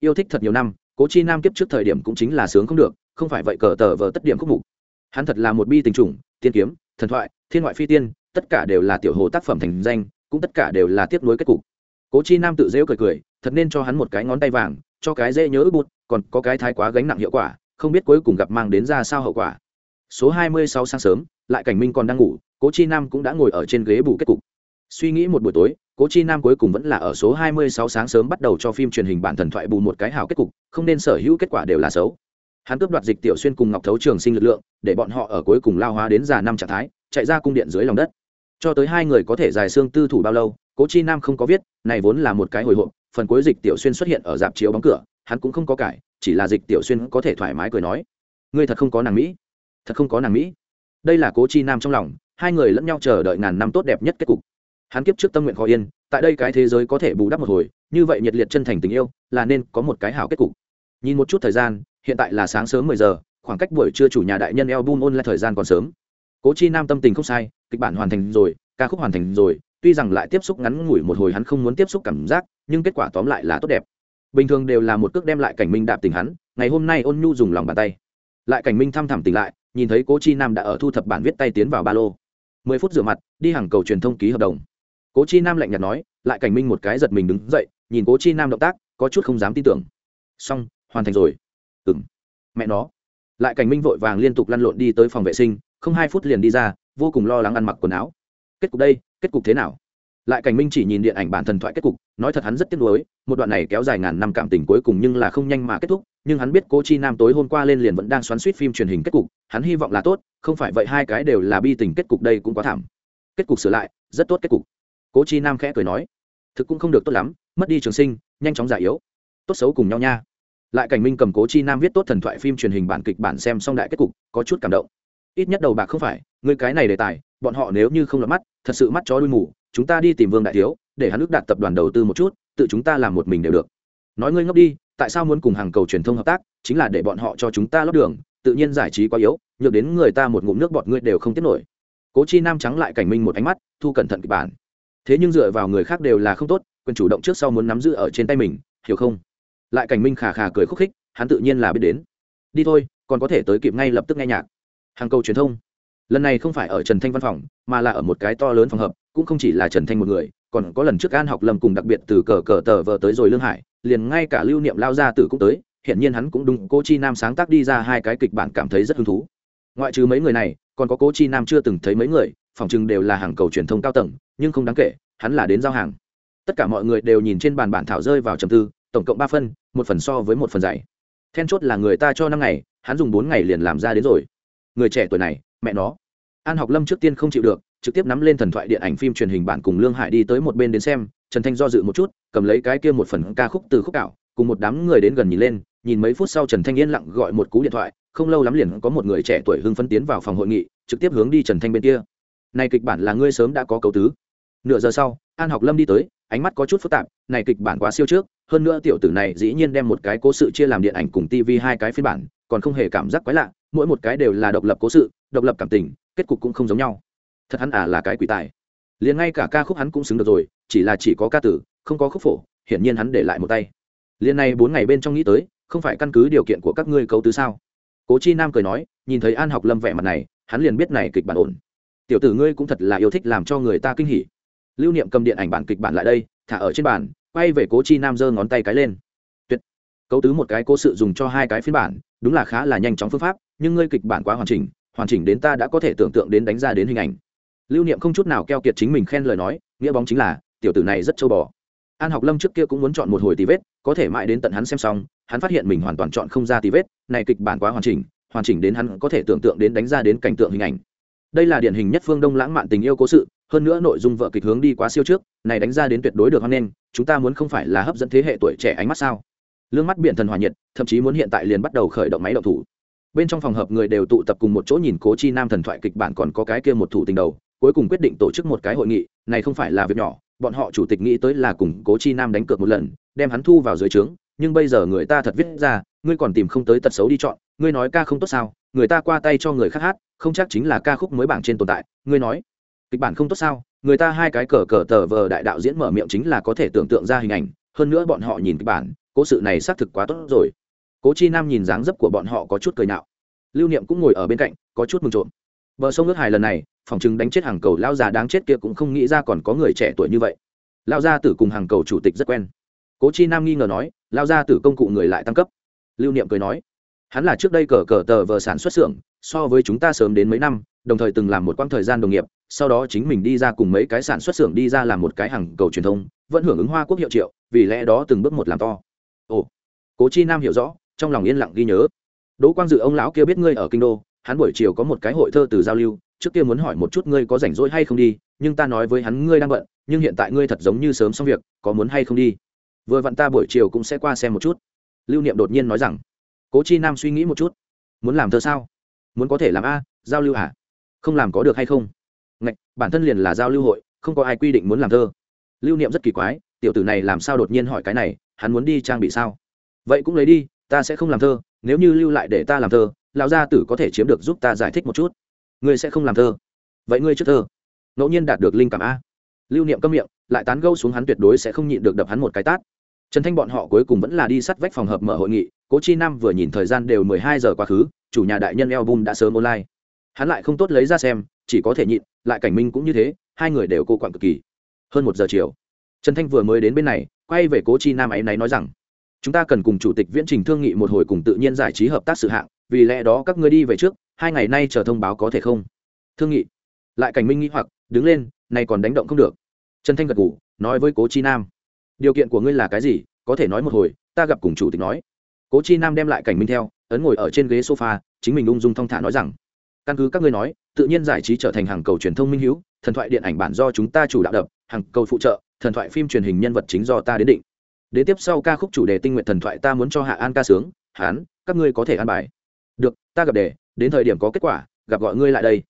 Yêu thích thật nhiều năm, cố chi nam kiếp trước thời điểm cũng chính là sướng không được, không phải vậy cờ tờ vờ tất điểm khúc mục. Hắn thật là một bi tình trùng tiên kiếm, thần thoại, thiên ngoại phi tiên, tất cả đều là tiểu hồ tác phẩm thành danh, cũng tất cả đều là tiếp nối kết cục. Cố chi nam tự dễu cười cười, thật nên cho hắn một cái ngón tay vàng, cho cái dễ nhớ ức bụt còn có cái thái quá gánh nặng hiệu quả, không biết cuối cùng gặp mang đến ra sao hậu quả số hai mươi sáu sáng sớm, lại cảnh minh còn đang ngủ, cố chi nam cũng đã ngồi ở trên ghế bù kết cục. Suy nghĩ một buổi tối, cố chi nam cuối cùng vẫn là ở số hai mươi sáu sáng sớm bắt đầu cho phim truyền hình bản thần thoại bù một cái hào kết cục, không nên sở hữu kết quả đều là xấu. Hắn cướp đoạt dịch tiểu xuyên cùng ngọc thấu trường sinh lực lượng, để bọn họ ở cuối cùng lao hóa đến già năm trạng thái, chạy ra cung điện dưới lòng đất. Cho tới hai người có thể dài xương tư thủ bao lâu, cố chi nam không có viết, này vốn là một cái hồi hộp, phần cuối dịch tiểu xuyên xuất hiện ở dạp chiếu bóng cửa, hắn cũng không có cải chỉ là dịch tiểu xuyên có thể thoải mái cười nói, ngươi thật không có nàng mỹ thật không có nàng mỹ. Đây là cố chi nam trong lòng, hai người lẫn nhau chờ đợi ngàn năm tốt đẹp nhất kết cục. Hắn kiếp trước tâm nguyện khó yên, tại đây cái thế giới có thể bù đắp một hồi, như vậy nhiệt liệt chân thành tình yêu, là nên có một cái hảo kết cục. Nhìn một chút thời gian, hiện tại là sáng sớm mười giờ, khoảng cách buổi trưa chủ nhà đại nhân eo bum ôn lại thời gian còn sớm. Cố chi nam tâm tình không sai, kịch bản hoàn thành rồi, ca khúc hoàn thành rồi, tuy rằng lại tiếp xúc ngắn ngủi một hồi hắn không muốn tiếp xúc cảm giác, nhưng kết quả tóm lại là tốt đẹp. Bình thường đều là một cước đem lại cảnh minh đạp tình hắn, ngày hôm nay ôn nhu dùng lòng bàn tay. Lại cảnh minh thăm thẳm tỉnh lại nhìn thấy cố chi nam đã ở thu thập bản viết tay tiến vào ba lô. Mười phút rửa mặt, đi hàng cầu truyền thông ký hợp đồng. Cố chi nam lạnh nhạt nói, lại cảnh minh một cái giật mình đứng dậy, nhìn cố chi nam động tác, có chút không dám tin tưởng. Xong, hoàn thành rồi. Ừ m mẹ nó. Lại cảnh minh vội vàng liên tục lăn lộn đi tới phòng vệ sinh, không hai phút liền đi ra, vô cùng lo lắng ăn mặc quần áo. Kết cục đây, kết cục thế nào? Lại cảnh minh chỉ nhìn điện ảnh bản thần thoại kết cục, nói thật hắn rất tiếc nuối, một đoạn này kéo dài ngàn năm cảm tình cuối cùng nhưng là không nhanh mà kết thúc, nhưng hắn biết cô chi nam tối hôm qua lên liền vẫn đang xoắn suýt phim truyền hình kết cục, hắn hy vọng là tốt, không phải vậy hai cái đều là bi tình kết cục đây cũng quá thảm. Kết cục sửa lại, rất tốt kết cục. Cố chi nam khẽ cười nói, thực cũng không được tốt lắm, mất đi trường sinh, nhanh chóng già yếu. Tốt xấu cùng nhau nha. Lại cảnh minh cầm cố chi nam viết tốt thần thoại phim truyền hình bản kịch bản xem xong đại kết cục, có chút cảm động. Ít nhất đầu bạc không phải, người cái này đề tài, bọn họ nếu như không lọt mắt, thật sự mắt chó đuôi mù chúng ta đi tìm vương đại thiếu, để hắn ước đạt tập đoàn đầu tư một chút, tự chúng ta làm một mình đều được. Nói ngươi ngốc đi, tại sao muốn cùng hàng cầu truyền thông hợp tác, chính là để bọn họ cho chúng ta lót đường, tự nhiên giải trí quá yếu, nhược đến người ta một ngụm nước bọt ngươi đều không tiếp nổi. Cố chi nam trắng lại cảnh minh một ánh mắt, thu cẩn thận kịch bản. Thế nhưng dựa vào người khác đều là không tốt, quyền chủ động trước sau muốn nắm giữ ở trên tay mình, hiểu không? Lại cảnh minh khà khà cười khúc khích, hắn tự nhiên là biết đến. Đi thôi, còn có thể tới kịp ngay lập tức nghe nhạc. Hàng cầu truyền thông. Lần này không phải ở trần thanh văn phòng, mà là ở một cái to lớn phòng hợp cũng không chỉ là trần thanh một người, còn có lần trước an học lâm cùng đặc biệt từ cờ cờ tờ vờ tới rồi lương hải, liền ngay cả lưu niệm lao ra tử cũng tới hiện nhiên hắn cũng đúng cô chi nam sáng tác đi ra hai cái kịch bản cảm thấy rất hứng thú. Ngoại trừ mấy người này, còn có cô chi nam chưa từng thấy mấy người, phòng chừng đều là hàng cầu truyền thông cao tầng, nhưng không đáng kể, hắn là đến giao hàng. Tất cả mọi người đều nhìn trên bàn bản thảo rơi vào trầm tư, tổng cộng ba phân một phần so với một phần dạy. Then chốt là người ta cho năm ngày, hắn dùng bốn ngày liền làm ra đến rồi. Người trẻ tuổi này, mẹ nó. An học lâm trước tiên không chịu được trực tiếp nắm lên thần thoại điện ảnh phim truyền hình bản cùng lương hải đi tới một bên đến xem, trần thanh do dự một chút, cầm lấy cái kia một phần ca khúc từ khúc cạo cùng một đám người đến gần nhìn lên, nhìn mấy phút sau trần thanh yên lặng gọi một cú điện thoại, không lâu lắm liền có một người trẻ tuổi hưng phấn tiến vào phòng hội nghị, trực tiếp hướng đi trần thanh bên kia. Này kịch bản là ngươi sớm đã có cấu tứ. Nửa giờ sau, an học lâm đi tới, ánh mắt có chút phức tạp, này kịch bản quá siêu trước, hơn nữa tiểu tử này dĩ nhiên đem một cái cố sự chia làm điện ảnh cùng tv hai cái phiên bản, còn không hề cảm giác quái lạ, mỗi một cái đều là độc lập cố sự, độc lập cảm tình, kết cục cũng không giống nhau thật hắn à là cái quỷ tài. Liền ngay cả ca khúc hắn cũng xứng được rồi, chỉ là chỉ có ca tử, không có khúc phổ, hiển nhiên hắn để lại một tay. Liền này bốn ngày bên trong nghĩ tới, không phải căn cứ điều kiện của các ngươi cấu tứ sao? Cố chi nam cười nói, nhìn thấy an học lâm vẻ mặt này, hắn liền biết này kịch bản ổn. Tiểu tử ngươi cũng thật là yêu thích làm cho người ta kinh hỉ. Lưu niệm cầm điện ảnh bản kịch bản lại đây, thả ở trên bàn, quay về cố chi nam giơ ngón tay cái lên. Tuyệt. Cấu tứ một cái cố sự dùng cho hai cái phiên bản, đúng là khá là nhanh chóng phương pháp, nhưng ngươi kịch bản quá hoàn chỉnh hoàn chỉnh đến ta đã có thể tưởng tượng đến đánh ra đến hình ảnh lưu niệm không chút nào keo kiệt chính mình khen lời nói, nghĩa bóng chính là, tiểu tử này rất châu bò. An học lâm trước kia cũng muốn chọn một hồi tí vết, có thể mãi đến tận hắn xem xong, hắn phát hiện mình hoàn toàn chọn không ra tí vết, này kịch bản quá hoàn chỉnh hoàn chỉnh đến hắn có thể tưởng tượng đến đánh ra đến cảnh tượng hình ảnh. Đây là điển hình nhất phương đông lãng mạn tình yêu cố sự, hơn nữa nội dung vợ kịch hướng đi quá siêu trước, này đánh ra đến tuyệt đối được hoan nghênh, chúng ta muốn không phải là hấp dẫn thế hệ tuổi trẻ ánh mắt sao? Lương mắt biển thần hòa nhiệt, thậm chí muốn hiện tại liền bắt đầu khởi động máy động thủ. Bên trong phòng hợp người đều tụ tập cùng một chỗ nhìn cố chi nam thần thoại kịch bản còn có cái kia một thủ tình đầu cuối cùng quyết định tổ chức một cái hội nghị, này không phải là việc nhỏ, bọn họ chủ tịch nghĩ tới là cùng cố chi nam đánh cược một lần, đem hắn thu vào dưới trướng, nhưng bây giờ người ta thật viết ra, ngươi còn tìm không tới tật xấu đi chọn, ngươi nói ca không tốt sao, người ta qua tay cho người khác hát, không chắc chính là ca khúc mới bảng trên tồn tại, ngươi nói, kịch bản không tốt sao, người ta hai cái cờ cờ tờ vờ đại đạo diễn mở miệng chính là có thể tưởng tượng ra hình ảnh, hơn nữa bọn họ nhìn kịch bản, cố sự này xác thực quá tốt rồi. Cố chi nam nhìn dáng dấp của bọn họ có chút cười nạo lưu niệm cũng ngồi ở bên cạnh, có chút mừng trộm. Bờ sông nước hài lần này phòng chừng đánh chết hàng cầu lao già đáng chết kia cũng không nghĩ ra còn có người trẻ tuổi như vậy. Lao gia tử cùng hàng cầu chủ tịch rất quen. Cố chi nam nghi ngờ nói lao gia tử công cụ người lại tăng cấp. Lưu niệm cười nói, hắn là trước đây cờ cờ tờ vờ sản xuất xưởng, so với chúng ta sớm đến mấy năm, đồng thời từng làm một quãng thời gian đồng nghiệp, sau đó chính mình đi ra cùng mấy cái sản xuất xưởng đi ra làm một cái hàng cầu truyền thông, vẫn hưởng ứng hoa quốc hiệu triệu, vì lẽ đó từng bước một làm to. Ồ. Cố chi nam hiểu rõ, trong lòng yên lặng ghi nhớ. Đỗ quang dự ông lão kia biết ngươi ở kinh đô, hắn buổi chiều có một cái hội thơ từ giao lưu trước kia muốn hỏi một chút ngươi có rảnh rỗi hay không đi, nhưng ta nói với hắn ngươi đang bận, nhưng hiện tại ngươi thật giống như sớm xong việc, có muốn hay không đi? Vừa vặn ta buổi chiều cũng sẽ qua xem một chút. Lưu niệm đột nhiên nói rằng. Cố chi nam suy nghĩ một chút. Muốn làm thơ sao? Muốn có thể làm a, giao lưu à không làm có được hay không? Ngạch, bản thân liền là giao lưu hội, không có ai quy định muốn làm thơ. Lưu niệm rất kỳ quái, tiểu tử này làm sao đột nhiên hỏi cái này, hắn muốn đi trang bị sao? Vậy cũng lấy đi, ta sẽ không làm thơ, nếu như lưu lại để ta làm thơ, lão gia tử có thể chiếm được giúp ta giải thích một chút ngươi sẽ không làm thơ. Vậy ngươi trước thơ. Ngẫu nhiên đạt được linh cảm a. Lưu niệm câm miệng, lại tán gâu xuống hắn tuyệt đối sẽ không nhịn được đập hắn một cái tát. Trần thanh bọn họ cuối cùng vẫn là đi sắt vách phòng hợp mở hội nghị, cố chi nam vừa nhìn thời gian đều mười hai giờ quá khứ, chủ nhà đại nhân album đã sớm online. Hắn lại không tốt lấy ra xem, chỉ có thể nhịn, lại cảnh minh cũng như thế, hai người đều cô quặn cực kỳ. Hơn một giờ chiều, trần thanh vừa mới đến bên này, quay về cố chi nam ấy này nói rằng, chúng ta cần cùng chủ tịch viễn trình thương nghị một hồi cùng tự nhiên giải trí hợp tác sự hạng, vì lẽ đó các ngươi đi về trước hai ngày nay chờ thông báo có thể không? Thương nghị. Lại cảnh minh nghĩ hoặc, đứng lên, nay còn đánh động không được. Trần thanh gật ngủ nói với cố chi nam. Điều kiện của ngươi là cái gì? Có thể nói một hồi, ta gặp cùng chủ tịch nói. Cố chi nam đem lại cảnh minh theo, ấn ngồi ở trên ghế sofa, chính mình ung dung thong thả nói rằng, căn cứ các ngươi nói, tự nhiên giải trí trở thành hàng cầu truyền thông minh hữu, thần thoại điện ảnh bản do chúng ta chủ đạo đập, hàng cầu phụ trợ, thần thoại phim truyền hình nhân vật chính do ta đến định. Đến tiếp sau ca khúc chủ đề tinh nguyện thần thoại ta muốn cho hạ an ca sướng hán các ngươi có thể an bài. Được, ta gặp đề đến thời điểm có kết quả, gặp gọi ngươi lại đây.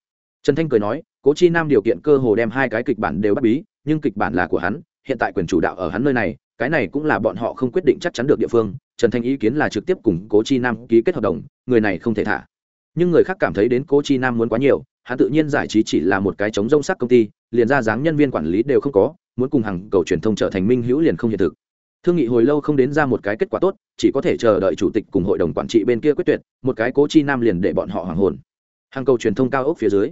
Trần thanh cười nói, cố chi nam điều kiện cơ hồ đem hai cái kịch bản đều bắt bí, nhưng kịch bản là của hắn, hiện tại quyền chủ đạo ở hắn nơi này, cái này cũng là bọn họ không quyết định chắc chắn được địa phương. Trần thanh ý kiến là trực tiếp cùng cố chi nam ký kết hợp đồng, người này không thể thả. Nhưng người khác cảm thấy đến cố chi nam muốn quá nhiều, hắn tự nhiên giải trí chỉ là một cái chống rông sắc công ty, liền ra dáng nhân viên quản lý đều không có, muốn cùng hàng cầu truyền thông trở thành minh hữu liền không hiện thực thương nghị hồi lâu không đến ra một cái kết quả tốt, chỉ có thể chờ đợi chủ tịch cùng hội đồng quản trị bên kia quyết tuyệt, một cái cố chi nam liền để bọn họ hoàng hồn. Hàng cầu truyền thông cao ốc phía dưới,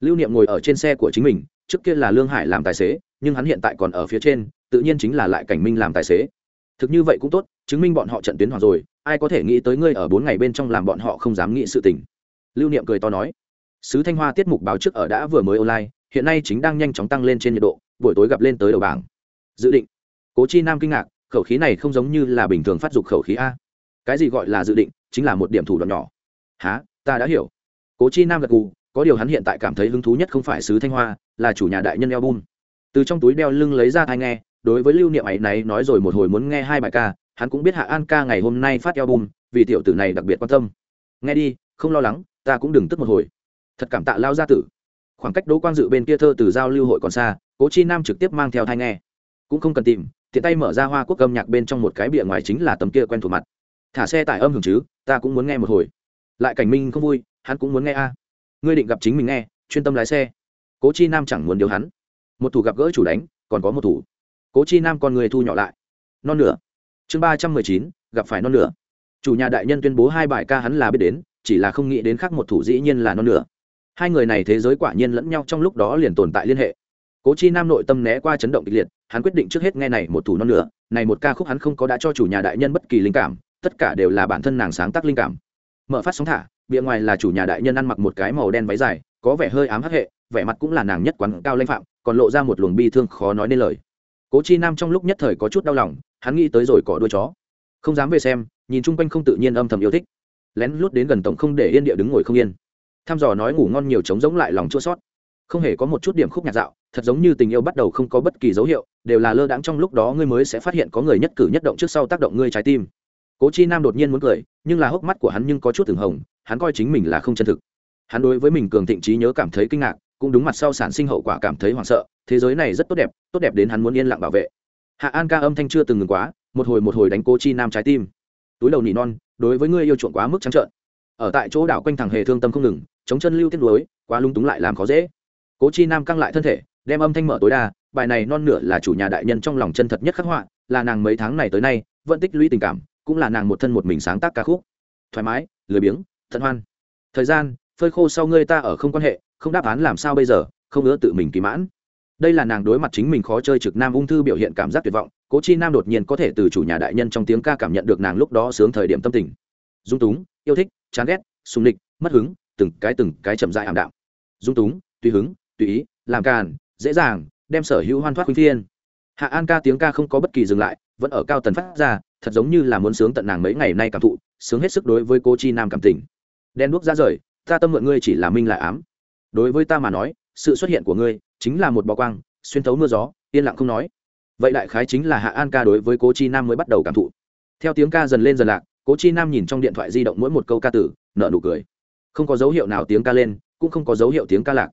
lưu niệm ngồi ở trên xe của chính mình, trước kia là lương hải làm tài xế, nhưng hắn hiện tại còn ở phía trên, tự nhiên chính là lại cảnh minh làm tài xế. Thực như vậy cũng tốt, chứng minh bọn họ trận tuyến hoàng rồi, ai có thể nghĩ tới ngươi ở bốn ngày bên trong làm bọn họ không dám nghĩ sự tình. Lưu niệm cười to nói, sứ thanh hoa tiết mục báo trước ở đã vừa mới online, hiện nay chính đang nhanh chóng tăng lên trên nhiệt độ, buổi tối gặp lên tới đầu bảng. Dự định, cố chi nam kinh ngạc khẩu khí này không giống như là bình thường phát dục khẩu khí a. Cái gì gọi là dự định chính là một điểm thủ đoạn nhỏ. Há ta đã hiểu. Cố chi nam gật gù, có điều hắn hiện tại cảm thấy hứng thú nhất không phải sứ thanh hoa, là chủ nhà đại nhân album. Từ trong túi đeo lưng lấy ra thai nghe, đối với lưu niệm ấy này nói rồi một hồi muốn nghe hai bài ca, hắn cũng biết hạ an ca ngày hôm nay phát album, vì tiểu tử này đặc biệt quan tâm. Nghe đi, không lo lắng, ta cũng đừng tức một hồi. Thật cảm tạ lao gia tử. Khoảng cách đỗ quang dự bên kia thơ từ giao lưu hội còn xa, cố chi nam trực tiếp mang theo thai nghe. Cũng không cần tìm tiện tay mở ra hoa quốc âm nhạc bên trong một cái bìa ngoài chính là tấm kia quen thuộc mặt. Thả xe tải âm hưởng chứ, ta cũng muốn nghe một hồi. Lại cảnh minh không vui, hắn cũng muốn nghe a. Ngươi định gặp chính mình nghe, chuyên tâm lái xe. Cố chi nam chẳng muốn điều hắn. Một thủ gặp gỡ chủ đánh, còn có một thủ. Cố chi nam còn người thu nhỏ lại. Non nửa. Chương ba trăm mười chín, gặp phải non nửa. Chủ nhà đại nhân tuyên bố hai bài ca hắn là biết đến, chỉ là không nghĩ đến khác một thủ dĩ nhiên là non nửa. Hai người này thế giới quả nhiên lẫn nhau trong lúc đó liền tồn tại liên hệ cố chi nam nội tâm né qua chấn động kịch liệt, hắn quyết định trước hết nghe này một thủ non nữa. này một ca khúc hắn không có đã cho chủ nhà đại nhân bất kỳ linh cảm, tất cả đều là bản thân nàng sáng tác linh cảm. Mở phát sóng thả, bìa ngoài là chủ nhà đại nhân ăn mặc một cái màu đen váy dài, có vẻ hơi ám hắc hệ, vẻ mặt cũng là nàng nhất quán cao lãnh phạm, còn lộ ra một luồng bi thương khó nói nên lời. Cố chi nam trong lúc nhất thời có chút đau lòng, hắn nghĩ tới rồi cỏ đuôi chó. Không dám về xem, nhìn chung quanh không tự nhiên âm thầm yêu thích. Lén lút đến gần tổng không để yên địa đứng ngồi không yên. Tham dò nói ngủ ngon nhiều trống giống lại lòng chua sót không hề có một chút điểm khúc nhạc dạo, thật giống như tình yêu bắt đầu không có bất kỳ dấu hiệu, đều là lơ đãng trong lúc đó ngươi mới sẽ phát hiện có người nhất cử nhất động trước sau tác động ngươi trái tim. Cố chi nam đột nhiên muốn cười, nhưng là hốc mắt của hắn nhưng có chút từng hồng, hắn coi chính mình là không chân thực. Hắn đối với mình cường thịnh trí nhớ cảm thấy kinh ngạc, cũng đúng mặt sau sản sinh hậu quả cảm thấy hoảng sợ, thế giới này rất tốt đẹp tốt đẹp đến hắn muốn yên lặng bảo vệ. Hạ an ca âm thanh chưa từng ngừng quá, một hồi một hồi đánh cố chi nam trái tim. Túi đầu nỉ non, đối với ngươi yêu chuộng quá mức trắng trợn. Ở tại chỗ đảo quanh thằng hề thương tâm không ngừng, chống chân lưu tiết lối quá lung túng lại làm khó dễ cố chi nam căng lại thân thể, đem âm thanh mở tối đa, bài này non nửa là chủ nhà đại nhân trong lòng chân thật nhất khắc họa, là nàng mấy tháng này tới nay, vẫn tích lũy tình cảm, cũng là nàng một thân một mình sáng tác ca khúc. Thoải mái, lười biếng, thận hoan. Thời gian, phơi khô sau ngươi ta ở không quan hệ, không đáp án làm sao bây giờ, không ngỡ tự mình kỳ mãn. Đây là nàng đối mặt chính mình khó chơi trực nam ung thư biểu hiện cảm giác tuyệt vọng, cố chi nam đột nhiên có thể từ chủ nhà đại nhân trong tiếng ca cảm nhận được nàng lúc đó sướng thời điểm tâm tình. Dung túng, yêu thích, chán ghét, sùng địch mất hứng, từng cái từng cái chậm dại ảm đạm. Dung túng, tùy hứng tùy ý, làm càn, dễ dàng, đem sở hữu hoan thoát khuynh thiên. Hạ an ca tiếng ca không có bất kỳ dừng lại, vẫn ở cao tần phát ra, thật giống như là muốn sướng tận nàng mấy ngày nay cảm thụ, sướng hết sức đối với cô chi nam cảm tình. Đen đuốc ra rời, ta tâm mượn ngươi chỉ là minh lại ám. Đối với ta mà nói, sự xuất hiện của ngươi chính là một bó quang, xuyên thấu mưa gió, yên lặng không nói. Vậy đại khái chính là hạ an ca đối với cố chi nam mới bắt đầu cảm thụ. Theo tiếng ca dần lên dần lạc cố chi nam nhìn trong điện thoại di động mỗi một câu ca tử nợ nụ cười. Không có dấu hiệu nào tiếng ca lên, cũng không có dấu hiệu tiếng ca lạc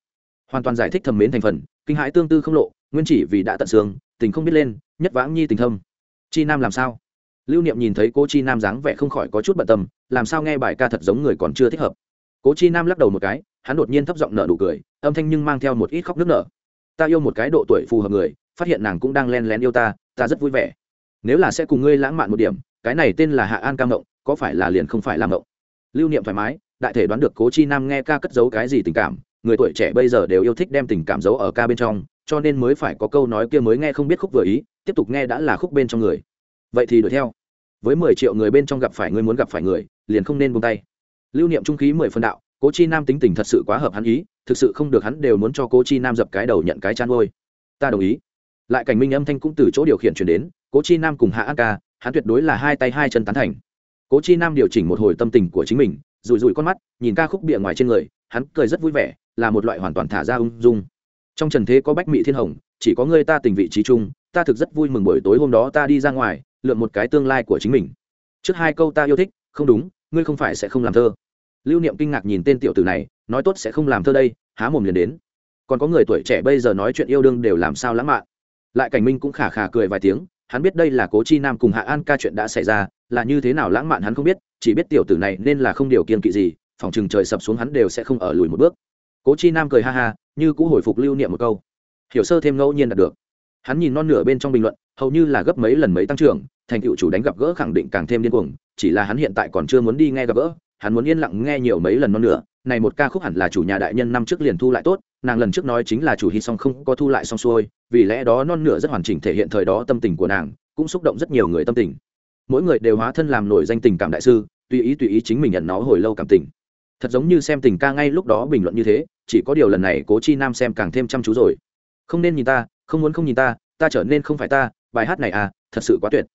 hoàn toàn giải thích thầm mến thành phần, kinh hãi tương tư không lộ, nguyên chỉ vì đã tận xương, tình không biết lên, nhất vãng nhi tình thâm. Chi nam làm sao? Lưu niệm nhìn thấy cô chi nam dáng vẻ không khỏi có chút bận tâm, làm sao nghe bài ca thật giống người còn chưa thích hợp? Cố chi nam lắc đầu một cái, hắn đột nhiên thấp giọng nở nụ cười, âm thanh nhưng mang theo một ít khóc nước nở. Ta yêu một cái độ tuổi phù hợp người, phát hiện nàng cũng đang len lén yêu ta ta rất vui vẻ. Nếu là sẽ cùng ngươi lãng mạn một điểm, cái này tên là hạ an cam mộng, có phải là liền không phải làm ngộng lưu niệm thoải mái, đại thể đoán được cố chi nam nghe ca cất giấu cái gì tình cảm người tuổi trẻ bây giờ đều yêu thích đem tình cảm giấu ở ca bên trong, cho nên mới phải có câu nói kia mới nghe không biết khúc vừa ý, tiếp tục nghe đã là khúc bên trong người. Vậy thì đuổi theo. Với mười triệu người bên trong gặp phải người muốn gặp phải người, liền không nên buông tay. Lưu niệm trung khí mười phân đạo, cố chi nam tính tình thật sự quá hợp hắn ý, thực sự không được hắn đều muốn cho cố chi nam dập cái đầu nhận cái chăn ngôi. Ta đồng ý. Lại cảnh minh âm thanh cũng từ chỗ điều khiển chuyển đến, cố chi nam cùng hạ an ca, hắn tuyệt đối là hai tay hai chân tán thành. Cố chi nam điều chỉnh một hồi tâm tình của chính mình, rủi rủi con mắt, nhìn ca khúc bịa ngoài trên người, hắn cười rất vui vẻ là một loại hoàn toàn thả ra ung dung. Trong trần thế có bách mỹ thiên hồng, chỉ có người ta tình vị trí chung, ta thực rất vui mừng buổi tối hôm đó ta đi ra ngoài, lượn một cái tương lai của chính mình. Trước hai câu ta yêu thích, không đúng, ngươi không phải sẽ không làm thơ. Lưu niệm kinh ngạc nhìn tên tiểu tử này, nói tốt sẽ không làm thơ đây, há mồm liền đến. Còn có người tuổi trẻ bây giờ nói chuyện yêu đương đều làm sao lãng mạn. Lại cảnh minh cũng khả khả cười vài tiếng, hắn biết đây là cố chi nam cùng hạ an ca chuyện đã xảy ra, là như thế nào lãng mạn hắn không biết, chỉ biết tiểu tử này nên là không điều kiên kỵ gì, phòng chừng trời sập xuống hắn đều sẽ không ở lùi một bước cố chi nam cười ha ha, như cũ hồi phục lưu niệm một câu. Hiểu sơ thêm ngẫu nhiên đạt được. Hắn nhìn non nửa bên trong bình luận, hầu như là gấp mấy lần mấy tăng trưởng, thành cựu chủ đánh gặp gỡ khẳng định càng thêm điên cuồng, chỉ là hắn hiện tại còn chưa muốn đi nghe gặp gỡ, hắn muốn yên lặng nghe nhiều mấy lần non nửa, này một ca khúc hẳn là chủ nhà đại nhân năm trước liền thu lại tốt, nàng lần trước nói chính là chủ hy song không có thu lại xong xuôi, vì lẽ đó non nửa rất hoàn chỉnh thể hiện thời đó tâm tình của nàng, cũng xúc động rất nhiều người tâm tình. Mỗi người đều hóa thân làm nổi danh tình cảm đại sư, tùy ý tùy ý chính mình nhận nó hồi lâu cảm tình thật giống như xem tình ca ngay lúc đó bình luận như thế, chỉ có điều lần này cố chi nam xem càng thêm chăm chú rồi. Không nên nhìn ta, không muốn không nhìn ta ta trở nên không phải ta, bài hát này à thật sự quá tuyệt.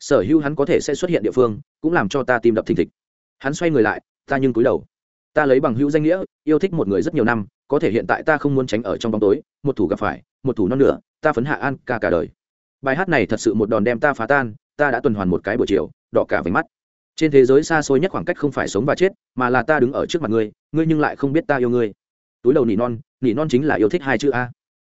Sở hữu hắn có thể sẽ xuất hiện địa phương, cũng làm cho ta tim đập thình thịch. Hắn xoay người lại, ta nhưng cúi đầu. Ta lấy bằng hữu danh nghĩa, yêu thích một người rất nhiều năm, có thể hiện tại ta không muốn tránh ở trong bóng tối, một thủ gặp phải, một thủ non nửa, ta phấn hạ an ca cả đời. Bài hát này thật sự một đòn đem ta phá tan, ta đã tuần hoàn một cái buổi chiều, đỏ cả váy mắt trên thế giới xa xôi nhất khoảng cách không phải sống và chết, mà là ta đứng ở trước mặt ngươi ngươi nhưng lại không biết ta yêu ngươi. Túi đầu nỉ non nỉ non chính là yêu thích hai chữ a.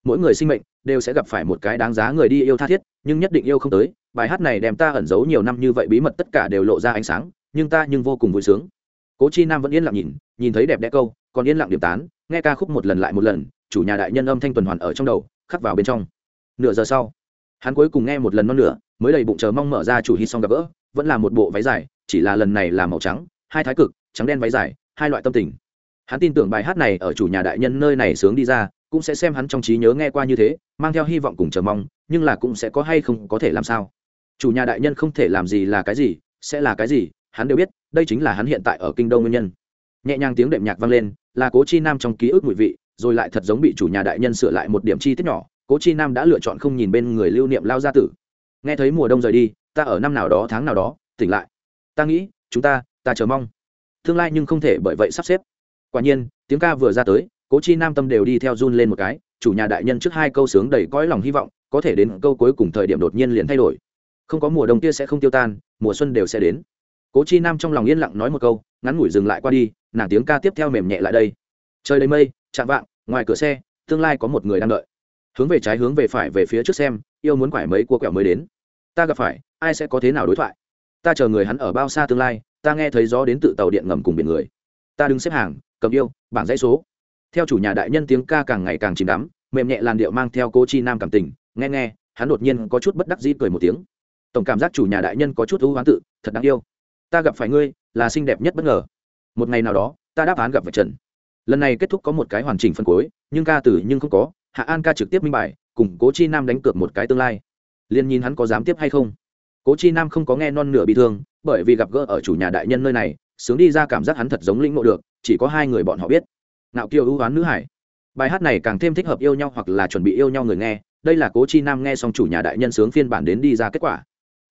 Mỗi người sinh mệnh đều sẽ gặp phải một cái đáng giá người đi yêu tha thiết, nhưng nhất định yêu không tới. Bài hát này đem ta ẩn giấu nhiều năm như vậy, bí mật tất cả đều lộ ra ánh sáng, nhưng ta nhưng vô cùng vui sướng. Cố chi nam vẫn yên lặng nhìn nhìn thấy đẹp đẽ câu, còn yên lặng điểm tán, nghe ca khúc một lần lại một lần, chủ nhà đại nhân âm thanh tuần hoàn ở trong đầu, khắc vào bên trong. Nửa giờ sau, hắn cuối cùng nghe một lần non nửa, mới đầy bụng chờ mong mở ra chủ hy xong gặp gỡ vẫn là một bộ váy dài, chỉ là lần này là màu trắng, hai thái cực, trắng đen váy dài, hai loại tâm tình. Hắn tin tưởng bài hát này ở chủ nhà đại nhân nơi này sướng đi ra, cũng sẽ xem hắn trong trí nhớ nghe qua như thế, mang theo hy vọng cùng chờ mong, nhưng là cũng sẽ có hay không có thể làm sao. Chủ nhà đại nhân không thể làm gì là cái gì, sẽ là cái gì, hắn đều biết, đây chính là hắn hiện tại ở kinh đông nguyên nhân. Nhẹ nhàng tiếng đệm nhạc vang lên, là cố chi nam trong ký ức mùi vị, rồi lại thật giống bị chủ nhà đại nhân sửa lại một điểm chi tiết nhỏ, cố chi nam đã lựa chọn không nhìn bên người lưu niệm lao gia tử. Nghe thấy mùa đông rời đi ta ở năm nào đó, tháng nào đó, tỉnh lại. Ta nghĩ, chúng ta ta chờ mong. Tương lai nhưng không thể bởi vậy sắp xếp. Quả nhiên, tiếng ca vừa ra tới, cố chi nam tâm đều đi theo run lên một cái, chủ nhà đại nhân trước hai câu sướng đầy cõi lòng hy vọng, có thể đến câu cuối cùng thời điểm đột nhiên liền thay đổi. Không có mùa đông kia sẽ không tiêu tan, mùa xuân đều sẽ đến. Cố chi nam trong lòng yên lặng nói một câu, ngắn ngủi dừng lại qua đi, nàng tiếng ca tiếp theo mềm nhẹ lại đây. Trời đầy mây, chạm vạng, ngoài cửa xe, tương lai có một người đang đợi. Hướng về trái hướng về phải về phía trước xem, yêu muốn quải mấy cua quẹo mới đến ta gặp phải, ai sẽ có thế nào đối thoại? Ta chờ người hắn ở bao xa tương lai, ta nghe thấy gió đến tự tàu điện ngầm cùng biển người. Ta đứng xếp hàng, cầm yêu, bảng dãy số. Theo chủ nhà đại nhân tiếng ca càng ngày càng chìm đắm, mềm nhẹ làn điệu mang theo cô chi nam cảm tình, nghe nghe, hắn đột nhiên có chút bất đắc dĩ cười một tiếng. Tổng cảm giác chủ nhà đại nhân có chút ưu hoán tự, thật đáng yêu. Ta gặp phải ngươi, là xinh đẹp nhất bất ngờ. Một ngày nào đó, ta đáp án gặp phải trần. Lần này kết thúc có một cái hoàn chỉnh phân cối nhưng ca tử nhưng không có. Hạ an ca trực tiếp minh bài, cùng cố chi nam đánh cược một cái tương lai liền nhìn hắn có dám tiếp hay không. Cố chi nam không có nghe non nửa bị thương, bởi vì gặp gỡ ở chủ nhà đại nhân nơi này, sướng đi ra cảm giác hắn thật giống lĩnh ngộ được, chỉ có hai người bọn họ biết. Nạo kiều ưu oán nữ hải. Bài hát này càng thêm thích hợp yêu nhau hoặc là chuẩn bị yêu nhau người nghe, đây là cố chi nam nghe xong chủ nhà đại nhân sướng phiên bản đến đi ra kết quả.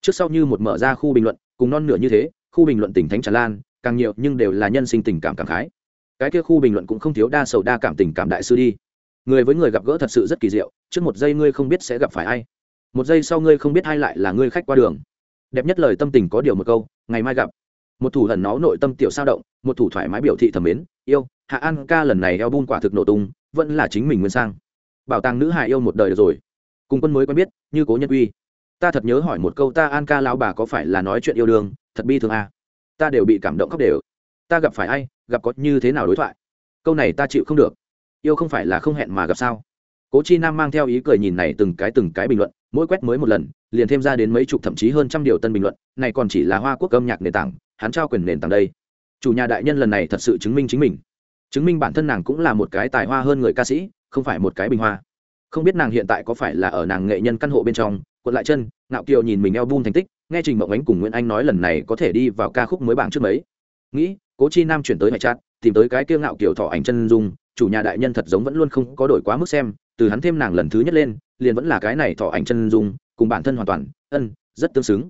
Trước sau như một mở ra khu bình luận, cùng non nửa như thế, khu bình luận tình thánh tràn lan, càng nhiều nhưng đều là nhân sinh tình cảm cảm khái. Cái kia khu bình luận cũng không thiếu đa sầu đa cảm tình cảm đại sư đi. Người với người gặp gỡ thật sự rất kỳ diệu, trước một giây ngươi không biết sẽ gặp phải ai một giây sau ngươi không biết ai lại là ngươi khách qua đường. Đẹp nhất lời tâm tình có điều một câu, ngày mai gặp. Một thủ hận nó nội tâm tiểu sao động, một thủ thoải mái biểu thị thẩm mến, yêu, hạ an ca lần này eo bun quả thực nổ tung, vẫn là chính mình nguyên sang. Bảo tàng nữ hài yêu một đời được rồi. Cùng quân mới quen biết, như cố nhân uy. Ta thật nhớ hỏi một câu ta an ca lão bà có phải là nói chuyện yêu đương, thật bi thương à. ta đều bị cảm động khóc đều. Ta gặp phải ai, gặp có như thế nào đối thoại? Câu này ta chịu không được. Yêu không phải là không hẹn mà gặp sao? Cố chi nam mang theo ý cười nhìn này từng cái từng cái bình luận, mỗi quét mới một lần, liền thêm ra đến mấy chục thậm chí hơn trăm điều tân bình luận, này còn chỉ là hoa quốc âm nhạc nền tảng, hắn trao quyền nền tảng đây. Chủ nhà đại nhân lần này thật sự chứng minh chính mình. Chứng minh bản thân nàng cũng là một cái tài hoa hơn người ca sĩ, không phải một cái bình hoa. Không biết nàng hiện tại có phải là ở nàng nghệ nhân căn hộ bên trong quật lại chân, ngạo kiều nhìn mình eo bun thành tích, nghe trình mộng ánh cùng nguyễn anh nói lần này có thể đi vào ca khúc mới bảng trước mấy. Nghĩ, cố chi nam chuyển tới mẹ chát tìm tới cái kia ngạo kiều thọ ảnh chân dung, chủ nhà đại nhân thật giống vẫn luôn không có đổi quá mức xem từ hắn thêm nàng lần thứ nhất lên, liền vẫn là cái này thọ ảnh chân dung, cùng bản thân hoàn toàn, ân, rất tương xứng.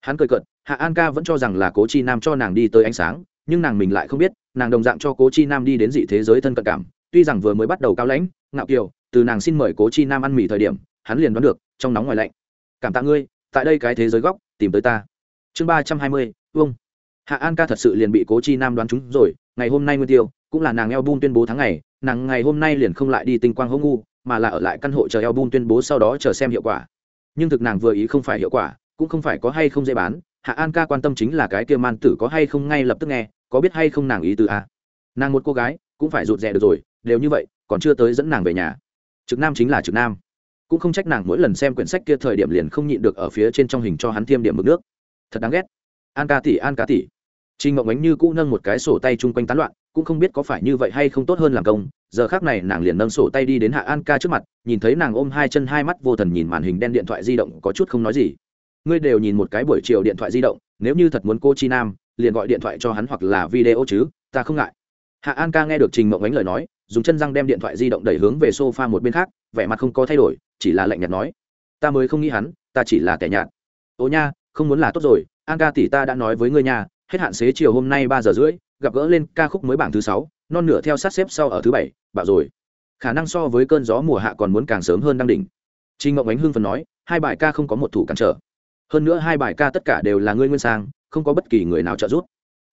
Hắn cười cợt, hạ an ca vẫn cho rằng là cố chi nam cho nàng đi tới ánh sáng, nhưng nàng mình lại không biết, nàng đồng dạng cho cố chi nam đi đến dị thế giới thân cận cảm, tuy rằng vừa mới bắt đầu cao lãnh, ngạo kiều, từ nàng xin mời cố chi nam ăn mì thời điểm, hắn liền đoán được, trong nóng ngoài lạnh. Cảm tạ ngươi, tại đây cái thế giới góc, tìm tới ta. Chương ba trăm hai mươi vâng hạ an ca thật sự liền bị cố chi nam đoán chúng rồi, ngày hôm nay nguyên tiêu, cũng là nàng eo bun tuyên bố tháng ngày, nàng ngày hôm nay liền không lại đi tinh quang hỗ ngu mà là ở lại căn hộ chờ eo tuyên bố sau đó chờ xem hiệu quả. Nhưng thực nàng vừa ý không phải hiệu quả cũng không phải có hay không dễ bán. Hạ an ca quan tâm chính là cái kia man tử có hay không ngay lập tức nghe có biết hay không nàng ý từ a à? nàng một cô gái cũng phải rụt rè được rồi đều như vậy còn chưa tới dẫn nàng về nhà. Trực nam chính là trực nam. Cũng không trách nàng mỗi lần xem quyển sách kia thời điểm liền không nhịn được ở phía trên trong hình cho hắn tiêm điểm mực nước. Thật đáng ghét. An ca tỷ an ca tỷ. Trinh Ngộng Ánh như cũ nâng một cái sổ tay chung quanh tán loạn, cũng không biết có phải như vậy hay không tốt hơn làm công. Giờ khắc này nàng liền nâng sổ tay đi đến Hạ An Ca trước mặt, nhìn thấy nàng ôm hai chân hai mắt vô thần nhìn màn hình đen điện thoại di động có chút không nói gì. Ngươi đều nhìn một cái buổi chiều điện thoại di động, nếu như thật muốn cô Chi Nam, liền gọi điện thoại cho hắn hoặc là video chứ, ta không ngại. Hạ An Ca nghe được Trình mộng Ánh lời nói, dùng chân răng đem điện thoại di động đẩy hướng về sofa một bên khác, vẻ mặt không có thay đổi, chỉ là lạnh nhạt nói: "Ta mới không nghĩ hắn, ta chỉ là tẻ nhạt." "Ô nha, không muốn là tốt rồi, An Ca tỷ ta đã nói với ngươi nha, hết hạn xế chiều hôm nay ba giờ rưỡi gặp gỡ lên ca khúc mới bảng thứ sáu, non nửa theo sát xếp sau ở thứ bảy, bảo rồi. Khả năng so với cơn gió mùa hạ còn muốn càng sớm hơn đang đỉnh. Trinh ngộng ánh Hương phần nói, hai bài ca không có một thủ cản trở. Hơn nữa hai bài ca tất cả đều là ngươi nguyên sang, không có bất kỳ người nào trợ giúp.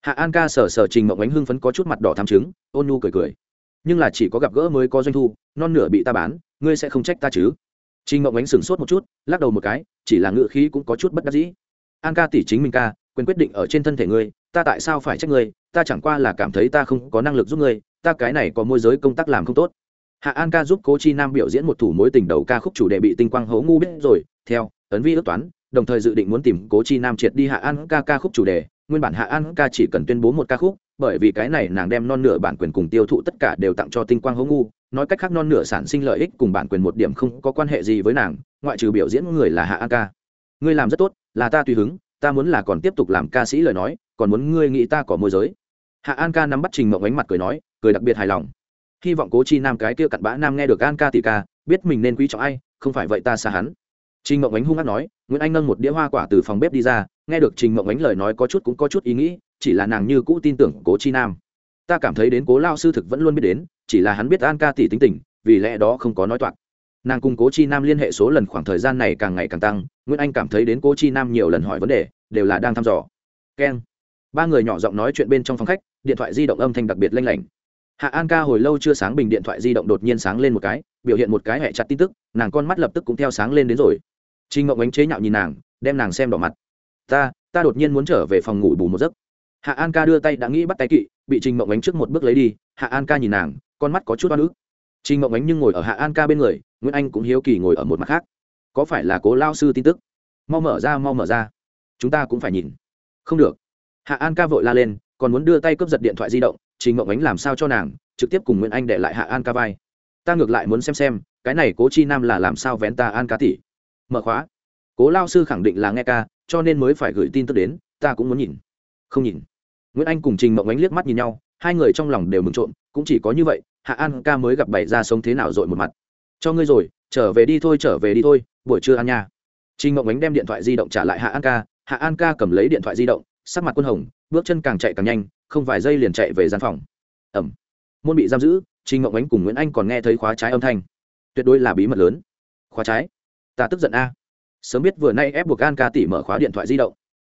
Hạ an ca sờ sờ trình mộng ánh hưng phấn có chút mặt đỏ tham chứng, ôn nhu cười cười. Nhưng là chỉ có gặp gỡ mới có doanh thu, non nửa bị ta bán, ngươi sẽ không trách ta chứ? Trình mộng ánh sửng sốt một chút, lắc đầu một cái, chỉ là ngựa khí cũng có chút bất đắc dĩ. An ca tỷ chính mình ca, quyền quyết định ở trên thân thể ngươi, ta tại sao phải trách ngươi? Ta chẳng qua là cảm thấy ta không có năng lực giúp ngươi, ta cái này có môi giới công tác làm không tốt. Hạ an ca giúp cố chi nam biểu diễn một thủ mối tình đầu ca khúc chủ đề bị tinh quang hố ngu biết rồi, theo, ấn vi ước toán, đồng thời dự định muốn tìm cố chi nam triệt đi hạ an ca ca khúc chủ đề. Nguyên bản hạ an ca chỉ cần tuyên bố một ca khúc, bởi vì cái này nàng đem non nửa bản quyền cùng tiêu thụ tất cả đều tặng cho tinh quang hố ngu, nói cách khác non nửa sản sinh lợi ích cùng bản quyền một điểm không có quan hệ gì với nàng, ngoại trừ biểu diễn người là hạ an ca. Ngươi làm rất tốt, là ta tùy hứng, ta muốn là còn tiếp tục làm ca sĩ lời nói, còn muốn ngươi nghĩ ta có môi giới hạ an ca nắm bắt trình mộng ánh mặt cười nói, cười đặc biệt hài lòng. Hy vọng cố chi nam cái kia cặn bã nam nghe được an ca tỷ ca, biết mình nên quý trọng ai, không phải vậy ta xa hắn. Trình mộng ánh hung hát nói, nguyễn anh nâng một đĩa hoa quả từ phòng bếp đi ra, nghe được trình mộng ánh lời nói có chút cũng có chút ý nghĩ, chỉ là nàng như cũ tin tưởng cố chi nam. Ta cảm thấy đến cố lao sư thực vẫn luôn biết đến, chỉ là hắn biết an ca tỷ tính tình, vì lẽ đó không có nói toạc. Nàng cùng cố chi nam liên hệ số lần khoảng thời gian này càng ngày càng tăng, nguyễn anh cảm thấy đến cố chi nam nhiều lần hỏi vấn đề, đều là đang thăm dò. Keng ba người nhỏ giọng nói chuyện bên trong phòng khách, điện thoại di động âm thanh đặc biệt lanh lảnh. Hạ an ca hồi lâu chưa sáng bình điện thoại di động đột nhiên sáng lên một cái, biểu hiện một cái hẹ chặt tin tức, nàng con mắt lập tức cũng theo sáng lên đến rồi. Trinh Mộng ánh chế nhạo nhìn nàng, đem nàng xem đỏ mặt. Ta ta đột nhiên muốn trở về phòng ngủ bù một giấc. Hạ an ca đưa tay đã nghĩ bắt tay kỵ, bị trình mộng ánh trước một bước lấy đi, hạ an ca nhìn nàng, con mắt có chút oan ức. Trình mộng ánh nhưng ngồi ở hạ an ca bên người, nguyễn anh cũng hiếu kỳ ngồi ở một mặt khác. Có phải là cố lao sư tin tức? Mau mở ra, mau mở ra. Chúng ta cũng phải nhìn. Không được hạ an ca vội la lên, còn muốn đưa tay cướp giật điện thoại di động, trình mộng ánh làm sao cho nàng, trực tiếp cùng nguyễn anh để lại hạ an ca vai. Ta ngược lại muốn xem xem, cái này cố chi nam là làm sao vén ta an ca tỷ. Mở khóa. Cố lao sư khẳng định là nghe ca, cho nên mới phải gửi tin tức đến, ta cũng muốn nhìn. Không nhìn. Nguyễn anh cùng trình mộng ánh liếc mắt nhìn nhau, hai người trong lòng đều mừng trộm, cũng chỉ có như vậy, hạ an ca mới gặp bày ra sống thế nào rồi một mặt. Cho ngươi rồi, trở về đi thôi, trở về đi thôi, buổi trưa ăn nha. Trình mộng ánh đem điện thoại di động trả lại hạ an ca, hạ an ca cầm lấy điện thoại di động sắc mặt quân hồng, bước chân càng chạy càng nhanh, không vài giây liền chạy về gian phòng. Ẩm môn bị giam giữ, trình ngộng ánh cùng nguyễn anh còn nghe thấy khóa trái âm thanh. Tuyệt đối là bí mật lớn. Khóa trái? Ta tức giận a. Sớm biết vừa nay ép buộc an ca tỉ mở khóa điện thoại di động.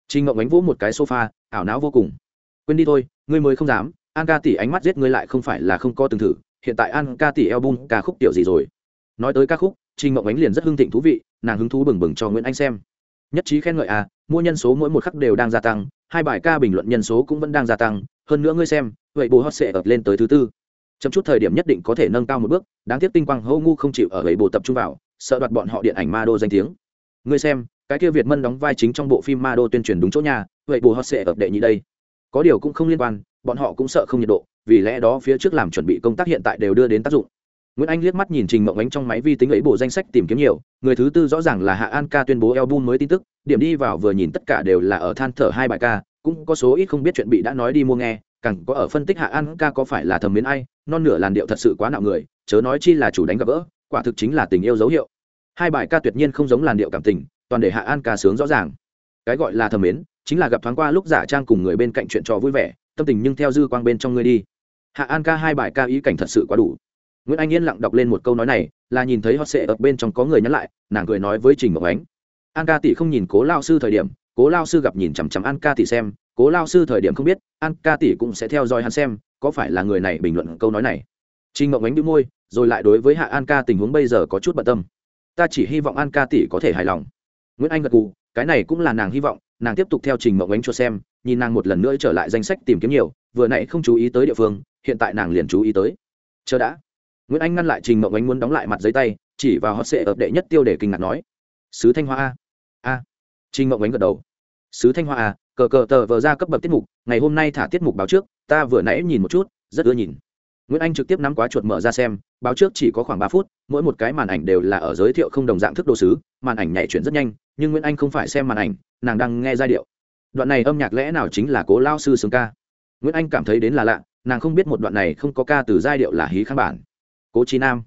Trình ngộng ánh vỗ một cái sofa, ảo não vô cùng. Quên đi thôi, ngươi mới không dám. An ca tỉ ánh mắt giết ngươi lại không phải là không có từng thử. Hiện tại an ca tỉ eo bung ca khúc tiểu gì rồi? Nói tới ca khúc, trình ngộng ánh liền rất hưng thịnh thú vị, nàng hứng thú bừng bừng cho nguyễn anh xem nhất trí khen ngợi à mua nhân số mỗi một khắc đều đang gia tăng, hai bài ca bình luận nhân số cũng vẫn đang gia tăng, hơn nữa ngươi xem, vậy bồ hot sẽ ập lên tới thứ tư. Chậm chút thời điểm nhất định có thể nâng cao một bước, đáng tiếc tinh quang hô ngu không chịu ở vậy bồ tập trung vào, sợ đoạt bọn họ điện ảnh ma đô danh tiếng. Ngươi xem, cái kia việt mân đóng vai chính trong bộ phim ma đô tuyên truyền đúng chỗ nhà, vậy bồ hot sẽ ập đệ nhị đây. Có điều cũng không liên quan, bọn họ cũng sợ không nhiệt độ, vì lẽ đó phía trước làm chuẩn bị công tác hiện tại đều đưa đến tác dụng. Nguyễn Anh liếc mắt nhìn Trình Mộng Ánh trong máy vi tính ấy bộ danh sách tìm kiếm nhiều, người thứ tư rõ ràng là Hạ An Ca tuyên bố album mới tin tức, điểm đi vào vừa nhìn tất cả đều là ở than thở hai bài ca, cũng có số ít không biết chuyện bị đã nói đi mua nghe, càng có ở phân tích Hạ An Ca có phải là thầm mến ai, non nửa làn điệu thật sự quá nạo người, chớ nói chi là chủ đánh gặp gỡ, quả thực chính là tình yêu dấu hiệu. Hai bài ca tuyệt nhiên không giống làn điệu cảm tình, toàn để Hạ An Ca sướng rõ ràng. Cái gọi là thầm mến, chính là gặp thoáng qua lúc giả trang cùng người bên cạnh chuyện trò vui vẻ, tâm tình nhưng theo dư quang bên trong người đi. Hạ An Ca hai bài ca ý cảnh thật sự quá đủ nguyễn anh yên lặng đọc lên một câu nói này, là nhìn thấy hot sệ ở bên trong có người nhắn lại, nàng cười nói với trình ngọc ánh. An ca tỷ không nhìn cố lao sư thời điểm, cố lao sư gặp nhìn chằm chằm an ca tỷ xem, cố lao sư thời điểm không biết, an ca tỷ cũng sẽ theo dõi hắn xem, có phải là người này bình luận câu nói này. Trình ngọc ánh đĩu môi, rồi lại đối với hạ an ca tình huống bây giờ có chút bận tâm. Ta chỉ hy vọng an ca tỷ có thể hài lòng. Nguyễn anh gật cù cái này cũng là nàng hy vọng, nàng tiếp tục theo trình mộng ánh cho xem, nhìn nàng một lần nữa trở lại danh sách tìm kiếm nhiều, vừa nãy không chú ý tới địa phương, hiện tại nàng liền chú ý tới. Chờ đã nguyễn anh ngăn lại trình mộng ánh muốn đóng lại mặt giấy tay, chỉ vào hot sệ ập đệ nhất tiêu để kinh ngạc nói, sứ thanh hoa a. A. Trình mộng ánh gật đầu. Sứ thanh hoa a, cờ cờ tờ vờ ra cấp bậc tiết mục, ngày hôm nay thả tiết mục báo trước, ta vừa nãy nhìn một chút, rất ưa nhìn. Nguyễn anh trực tiếp nắm quá chuột mở ra xem, báo trước chỉ có khoảng ba phút, mỗi một cái màn ảnh đều là ở giới thiệu không đồng dạng thức đồ sứ, màn ảnh nhảy chuyển rất nhanh, nhưng nguyễn anh không phải xem màn ảnh, nàng đang nghe giai điệu. Đoạn này âm nhạc lẽ nào chính là cố lao sư sướng ca? Nguyễn anh cảm thấy đến là lạ, nàng không biết một đoạn này không có ca từ giai điệu là hí kháng bản cố chi nam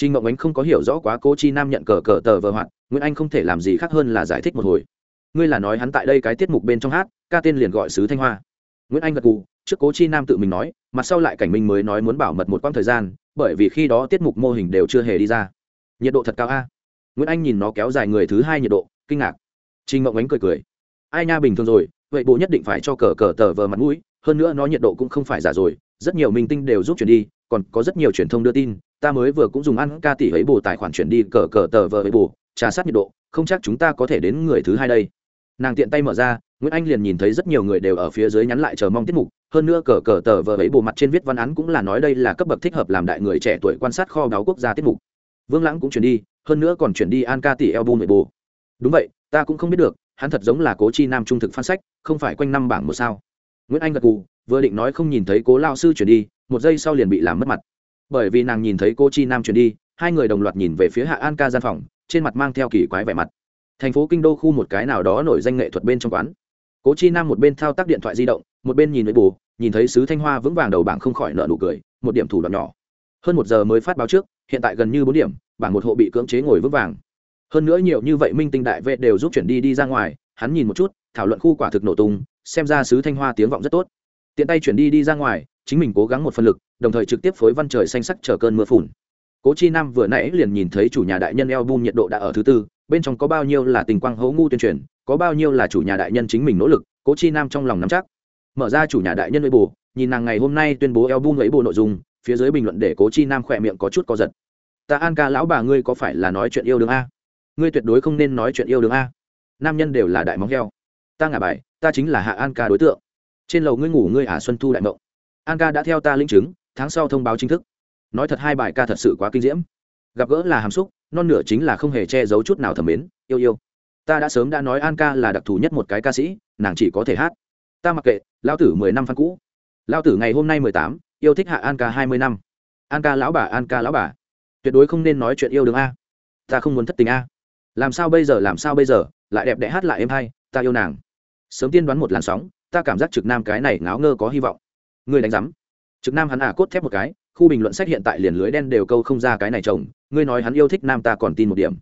Trình Ngộng Ánh không có hiểu rõ quá Cố Chi Nam nhận cờ cờ tờ vờ hoạt, Nguyễn Anh không thể làm gì khác hơn là giải thích một hồi. Ngươi là nói hắn tại đây cái tiết mục bên trong hát, ca tên liền gọi sứ Thanh Hoa. Nguyễn Anh gật cù, trước Cố Chi Nam tự mình nói, mặt sau lại cảnh minh mới nói muốn bảo mật một quãng thời gian, bởi vì khi đó tiết mục mô hình đều chưa hề đi ra. Nhiệt độ thật cao a. Nguyễn Anh nhìn nó kéo dài người thứ hai nhiệt độ, kinh ngạc. Trình Ngộng Ánh cười cười. Ai nha bình thường rồi, vậy bộ nhất định phải cho cờ cờ tờ vờ mặt mũi, hơn nữa nó nhiệt độ cũng không phải giả rồi, rất nhiều minh tinh đều giúp chuyển đi, còn có rất nhiều truyền thông đưa tin, ta mới vừa cũng dùng ăn ca tỷ ấy bù tài khoản chuyển đi cờ cờ tờ vờ ấy bù, trà sát nhiệt độ, không chắc chúng ta có thể đến người thứ hai đây. Nàng tiện tay mở ra, nguyễn anh liền nhìn thấy rất nhiều người đều ở phía dưới nhắn lại chờ mong tiết mục, hơn nữa cờ cờ tờ vờ ấy bù mặt trên viết văn án cũng là nói đây là cấp bậc thích hợp làm đại người trẻ tuổi quan sát kho báu quốc gia tiết mục. Vương lãng cũng chuyển đi, hơn nữa còn chuyển đi an ca tỷ album ấy bù. Đúng vậy, ta cũng không biết được, hắn thật giống là cố chi nam trung thực phan sách, không phải quanh năm bảng một sao. Nguyễn anh gật cù vừa định nói không nhìn thấy cố lao sư chuyển đi một giây sau liền bị làm mất mặt. Bởi vì nàng nhìn thấy cô chi nam chuyển đi, hai người đồng loạt nhìn về phía hạ an ca gian phòng, trên mặt mang theo kỳ quái vẻ mặt. Thành phố kinh đô khu một cái nào đó nổi danh nghệ thuật bên trong quán. Cố chi nam một bên thao tác điện thoại di động, một bên nhìn với bù, nhìn thấy sứ thanh hoa vững vàng đầu bảng không khỏi nợ nụ cười, một điểm thủ đoạn nhỏ. Hơn một giờ mới phát báo trước, hiện tại gần như bốn điểm, bảng một hộ bị cưỡng chế ngồi vững vàng. Hơn nữa nhiều như vậy minh tinh đại vệ đều giúp chuyển đi đi ra ngoài, hắn nhìn một chút, thảo luận khu quả thực nổ tung, xem ra sứ thanh hoa tiếng vọng rất tốt. Tiện tay chuyển đi đi ra ngoài chính mình cố gắng một phần lực, đồng thời trực tiếp phối văn trời xanh sắc chờ cơn mưa phùn. Cố chi nam vừa nãy liền nhìn thấy chủ nhà đại nhân eo bum nhiệt độ đã ở thứ tư, bên trong có bao nhiêu là tình quang hấu ngu tuyên truyền, có bao nhiêu là chủ nhà đại nhân chính mình nỗ lực, cố chi nam trong lòng nắm chắc. Mở ra chủ nhà đại nhân lấy bù, nhìn nàng ngày hôm nay tuyên bố eo bum lấy bộ nội dung, phía dưới bình luận để cố chi nam khỏe miệng có chút co giật. Ta an ca lão bà ngươi có phải là nói chuyện yêu đương a? Ngươi tuyệt đối không nên nói chuyện yêu đương a. Nam nhân đều là đại móng heo. Ta ngả bài, ta chính là hạ an ca đối tượng. Trên lầu ngươi ngủ ngươi ả xuân thu đại mộng an ca đã theo ta linh chứng, tháng sau thông báo chính thức. Nói thật hai bài ca thật sự quá kinh diễm. Gặp gỡ là hàm xúc, non nửa chính là không hề che giấu chút nào thầm mến, yêu yêu. Ta đã sớm đã nói an ca là đặc thù nhất một cái ca sĩ, nàng chỉ có thể hát. Ta mặc kệ, lão tử mười năm phan cũ. Lão tử ngày hôm nay mười tám, yêu thích hạ an ca hai mươi năm. An ca lão bà, an ca lão bà. Tuyệt đối không nên nói chuyện yêu đương a. Ta không muốn thất tình a. Làm sao bây giờ, làm sao bây giờ, lại đẹp đẽ hát lại em hay, ta yêu nàng. Sớm tiên đoán một làn sóng, ta cảm giác trực nam cái này ngáo ngơ có hy vọng ngươi đánh rắm trực nam hắn à cốt thép một cái, khu bình luận sách hiện tại liền lưới đen đều câu không ra cái này chồng, ngươi nói hắn yêu thích nam ta còn tin một điểm.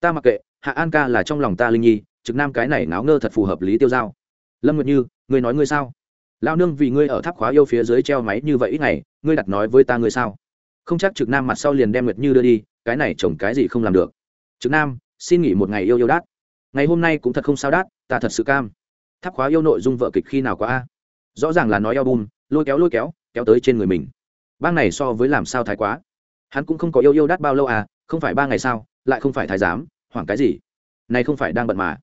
Ta mặc kệ, hạ an ca là trong lòng ta linh nhi, trực nam cái này náo ngơ thật phù hợp lý tiêu giao. Lâm nguyệt như, ngươi nói ngươi sao? Lao nương vì ngươi ở tháp khóa yêu phía dưới treo máy như vậy ít ngày, ngươi đặt nói với ta ngươi sao? Không chắc trực nam mặt sau liền đem nguyệt như đưa đi, cái này chồng cái gì không làm được. Trực nam, xin nghỉ một ngày yêu yêu đát. Ngày hôm nay cũng thật không sao đát, ta thật sự cam. Tháp khóa yêu nội dung vợ kịch khi nào có a? Rõ ràng là nói album lôi kéo lôi kéo kéo tới trên người mình. Bang này so với làm sao thái quá? Hắn cũng không có yêu yêu đắt bao lâu à không phải ba ngày sao lại không phải thái giám hoảng cái gì? Này không phải đang bận mà.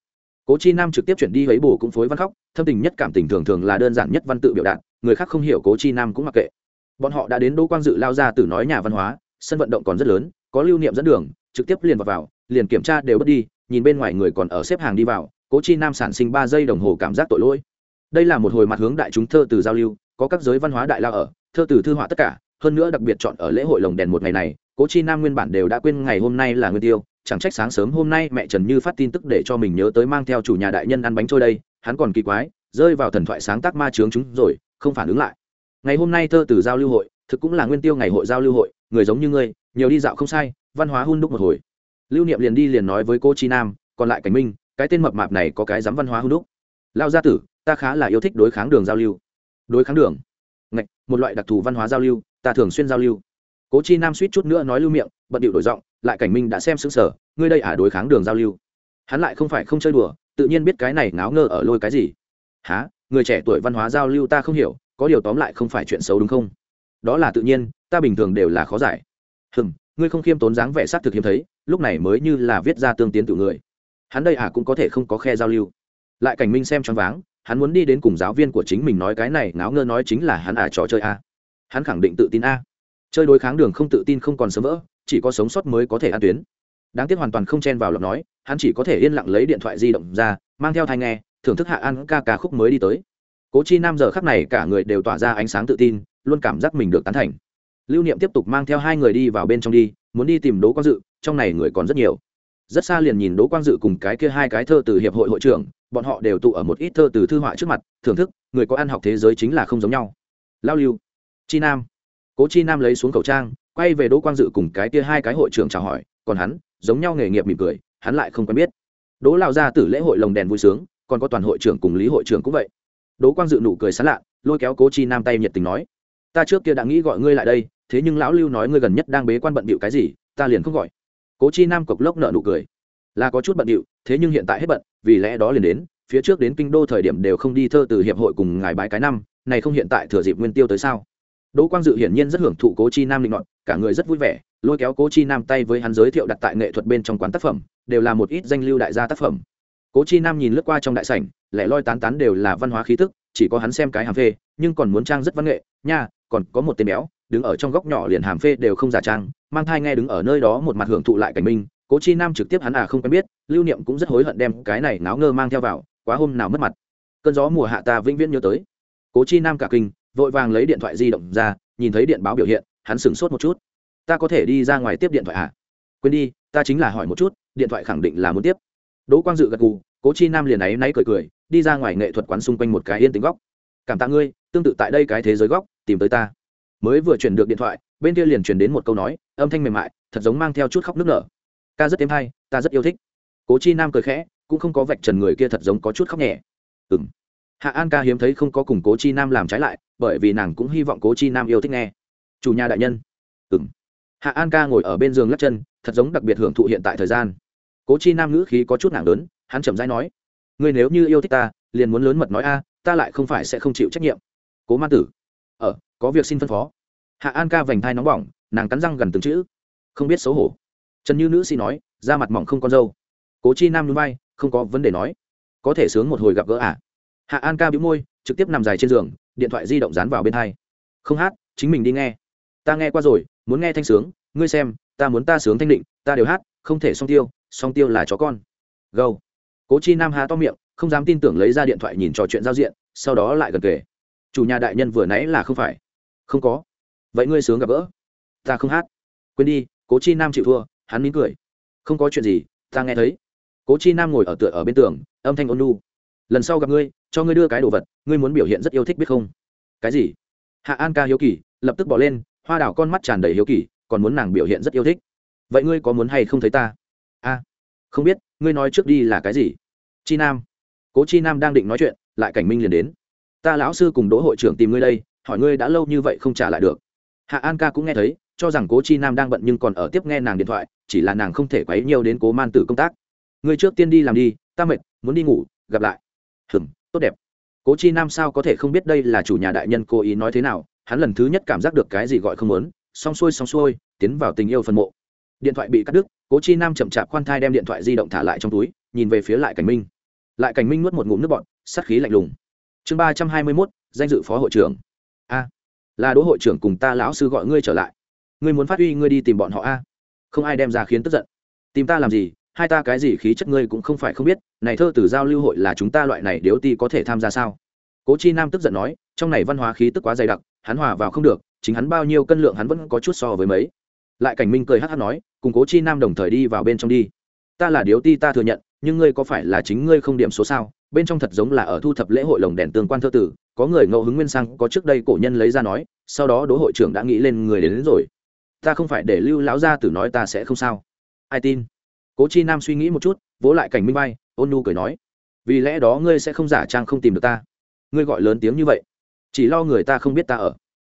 Cố chi nam trực tiếp chuyển đi lấy bù cũng phối văn khóc thâm tình nhất cảm tình thường thường là đơn giản nhất văn tự biểu đạt người khác không hiểu cố chi nam cũng mặc kệ. Bọn họ đã đến đỗ quang dự lao ra từ nói nhà văn hóa sân vận động còn rất lớn có lưu niệm dẫn đường trực tiếp liền vào, vào liền kiểm tra đều bớt đi nhìn bên ngoài người còn ở xếp hàng đi vào cố chi nam sản sinh ba giây đồng hồ cảm giác tội lỗi. Đây là một hồi mặt hướng đại chúng thơ từ giao lưu có các giới văn hóa đại lao ở, thơ từ thư họa tất cả, hơn nữa đặc biệt chọn ở lễ hội lồng đèn một ngày này, cố chi nam nguyên bản đều đã quên ngày hôm nay là nguyên tiêu, chẳng trách sáng sớm hôm nay mẹ trần như phát tin tức để cho mình nhớ tới mang theo chủ nhà đại nhân ăn bánh trôi đây, hắn còn kỳ quái, rơi vào thần thoại sáng tác ma trướng chúng rồi, không phản ứng lại. Ngày hôm nay thơ từ giao lưu hội, thực cũng là nguyên tiêu ngày hội giao lưu hội, người giống như ngươi, nhiều đi dạo không sai, văn hóa hun đúc một hồi. Lưu niệm liền đi liền nói với cô chi nam, còn lại cảnh minh, cái tên mập mạp này có cái dám văn hóa hun đúc. Lao gia tử, ta khá là yêu thích đối kháng đường giao lưu đối kháng đường. Ngạch, một loại đặc thù văn hóa giao lưu, ta thường xuyên giao lưu. Cố chi nam suýt chút nữa nói lưu miệng, bận điệu đổi giọng, lại cảnh minh đã xem xứng sở ngươi đây ả đối kháng đường giao lưu. Hắn lại không phải không chơi đùa, tự nhiên biết cái này ngáo ngơ ở lôi cái gì. Há người trẻ tuổi văn hóa giao lưu ta không hiểu, có điều tóm lại không phải chuyện xấu đúng không? Đó là tự nhiên, ta bình thường đều là khó giải. Hừm, ngươi không khiêm tốn dáng vẻ s á t thực hiếm thấy, lúc này mới như là viết ra tương tiến tự người. Hắn đây ả cũng có thể không có khe giao lưu. Lại cảnh minh xem choáng váng hắn muốn đi đến cùng giáo viên của chính mình nói cái này, ngáo ngơ nói chính là hắn à trò chơi à. hắn khẳng định tự tin a chơi đối kháng đường không tự tin không còn sớm vỡ, chỉ có sống sót mới có thể ăn tuyến. Đáng tiếc hoàn toàn không chen vào lọc nói, hắn chỉ có thể yên lặng lấy điện thoại di động ra, mang theo thai nghe, thưởng thức hạ ăn ca ca khúc mới đi tới. Cố chi nam giờ khắc này cả người đều tỏa ra ánh sáng tự tin, luôn cảm giác mình được tán thành. Lưu niệm tiếp tục mang theo hai người đi vào bên trong đi, muốn đi tìm đỗ quang dự, trong này người còn rất nhiều. Rất xa liền nhìn đỗ quang dự cùng cái kia hai cái thơ từ hiệp hội hội trưởng bọn họ đều tụ ở một ít thơ từ thư họa trước mặt, thưởng thức, người có ăn học thế giới chính là không giống nhau. Lao lưu, chi nam. Cố chi nam lấy xuống khẩu trang, quay về đỗ quang dự cùng cái kia hai cái hội trưởng chào hỏi, còn hắn, giống nhau nghề nghiệp mỉm cười, hắn lại không quen biết. Đỗ lao ra từ lễ hội lồng đèn vui sướng, còn có toàn hội trưởng cùng lý hội trưởng cũng vậy. Đỗ quang dự nụ cười sán lạ, lôi kéo cố chi nam tay nhiệt tình nói, ta trước kia đã nghĩ gọi ngươi lại đây, thế nhưng lão lưu nói ngươi gần nhất đang bế quan bận bịu cái gì, ta liền không gọi. Cố chi nam cộc lốc nợ nụ cười, là có chút bận bịu, thế nhưng hiện tại hết bận vì lẽ đó liền đến, phía trước đến kinh đô thời điểm đều không đi thơ từ hiệp hội cùng ngài bái cái năm, này không hiện tại thừa dịp nguyên tiêu tới sao? Đỗ quang dự hiển nhiên rất hưởng thụ cố chi nam định luận cả người rất vui vẻ, lôi kéo cố chi nam tay với hắn giới thiệu đặt tại nghệ thuật bên trong quán tác phẩm, đều là một ít danh lưu đại gia tác phẩm. Cố chi nam nhìn lướt qua trong đại sảnh, lẻ loi tán tán đều là văn hóa khí tức, chỉ có hắn xem cái hàm phê, nhưng còn muốn trang rất văn nghệ, nha, còn có một tên béo, đứng ở trong góc nhỏ liền hàm phê đều không giả trang, mang thai nghe đứng ở nơi đó một mặt hưởng thụ lại cảnh minh cố chi nam trực tiếp hắn à không quen biết, lưu niệm cũng rất hối hận đem cái này náo ngơ mang theo vào, quá hôm nào mất mặt. Cơn gió mùa hạ ta vĩnh viễn nhớ tới. Cố chi nam cả kinh, vội vàng lấy điện thoại di động ra, nhìn thấy điện báo biểu hiện, hắn sửng sốt một chút. Ta có thể đi ra ngoài tiếp điện thoại à? Quên đi, ta chính là hỏi một chút, điện thoại khẳng định là muốn tiếp. Đỗ quang dự gật gù, cố chi nam liền áy náy cười cười, đi ra ngoài nghệ thuật quán xung quanh một cái yên tính góc. Cảm tạ ngươi, tương tự tại đây cái thế giới góc, tìm tới ta. Mới vừa chuyển được điện thoại, bên kia liền truyền đến một câu nói, âm thanh mềm mại, thật giống mang theo chút khóc nước nở ca rất êm hay ta rất yêu thích. Cố chi nam cười khẽ cũng không có vạch trần người kia thật giống có chút khóc nhẹ. Ừ m hạ an ca hiếm thấy không có cùng cố chi nam làm trái lại bởi vì nàng cũng hy vọng cố chi nam yêu thích nghe. Chủ nhà đại nhân. Ừ m hạ an ca ngồi ở bên giường lắc chân thật giống đặc biệt hưởng thụ hiện tại thời gian. Cố chi nam ngữ khí có chút nặng lớn hắn chậm rãi nói ngươi nếu như yêu thích ta liền muốn lớn mật nói a ta lại không phải sẽ không chịu trách nhiệm. Cố Ma tử. Ở ờ, có việc xin phân phó. Hạ an ca vành thai nóng bỏng nàng cắn răng gần từng chữ. Không biết xấu hổ trần như nữ sĩ nói, da mặt mỏng không con dâu. Cố chi nam núi bay không có vấn đề nói. Có thể sướng một hồi gặp gỡ à? Hạ an ca bĩu môi, trực tiếp nằm dài trên giường, điện thoại di động dán vào bên hai. Không hát, chính mình đi nghe. Ta nghe qua rồi, muốn nghe thanh sướng. Ngươi xem, ta muốn ta sướng thanh định, ta đều hát, không thể song tiêu song tiêu là chó con. Gâu. Cố chi nam há to miệng, không dám tin tưởng lấy ra điện thoại nhìn trò chuyện giao diện, sau đó lại gần kề. Chủ nhà đại nhân vừa nãy là không phải. Không có. Vậy ngươi sướng gặp gỡ. Ta không hát. Quên đi, cố chi nam chịu thua hắn mỉm cười. Không có chuyện gì, ta nghe thấy. Cố chi nam ngồi ở tựa ở bên tường, âm thanh ôn nu lần sau gặp ngươi, cho ngươi đưa cái đồ vật, ngươi muốn biểu hiện rất yêu thích biết không? Cái gì? Hạ an ca hiếu kỳ, lập tức bỏ lên, hoa đảo con mắt tràn đầy hiếu kỳ, còn muốn nàng biểu hiện rất yêu thích. Vậy ngươi có muốn hay không thấy ta? A, không biết, ngươi nói trước đi là cái gì? Chi nam. Cố chi nam đang định nói chuyện, lại cảnh minh liền đến. Ta lão sư cùng đỗ hội trưởng tìm ngươi đây, hỏi ngươi đã lâu như vậy không trả lại được. Hạ an ca cũng nghe thấy cho rằng cố chi nam đang bận nhưng còn ở tiếp nghe nàng điện thoại, chỉ là nàng không thể quấy nhiều đến cố man tử công tác. Ngươi trước tiên đi làm đi, ta mệt, muốn đi ngủ, gặp lại. Hừm tốt đẹp. Cố chi nam sao có thể không biết đây là chủ nhà đại nhân cố ý nói thế nào, hắn lần thứ nhất cảm giác được cái gì gọi không muốn. Xong xuôi xong xuôi, tiến vào tình yêu phân mộ. Điện thoại bị cắt đứt, cố chi nam chậm chạp khoan thai đem điện thoại di động thả lại trong túi, nhìn về phía lại cảnh minh. Lại cảnh minh nuốt một ngụm nước bọn sắt khí lạnh lùng. Chương ba trăm hai mươi mốt, danh dự phó hội trưởng. A, là đỗ hội trưởng cùng ta lão sư gọi ngươi trở lại ngươi muốn phát huy ngươi đi tìm bọn họ a. Không ai đem ra khiến tức giận. Tìm ta làm gì? Hai ta cái gì khí chất ngươi cũng không phải không biết này thơ từ giao lưu hội là chúng ta loại này điếu ti có thể tham gia sao? Cố chi nam tức giận nói trong này văn hóa khí tức quá dày đặc hắn hòa vào không được chính hắn bao nhiêu cân lượng hắn vẫn có chút so với mấy. Lại cảnh minh cười hát hát nói cùng cố chi nam đồng thời đi vào bên trong đi. Ta là điếu ti ta thừa nhận nhưng ngươi có phải là chính ngươi không điểm số sao? Bên trong thật giống là ở thu thập lễ hội lồng đèn tương quan thơ tử có người ngẫu hứng nguyên sang có trước đây cổ nhân lấy ra nói sau đó đỗ hội trưởng đã nghĩ lên người đến, đến rồi ta không phải để lưu lão gia tử nói ta sẽ không sao. Ai tin? Cố chi nam suy nghĩ một chút, vỗ lại cảnh minh bay ôn nu cười nói, vì lẽ đó ngươi sẽ không giả trang không tìm được ta. Ngươi gọi lớn tiếng như vậy, chỉ lo người ta không biết ta ở.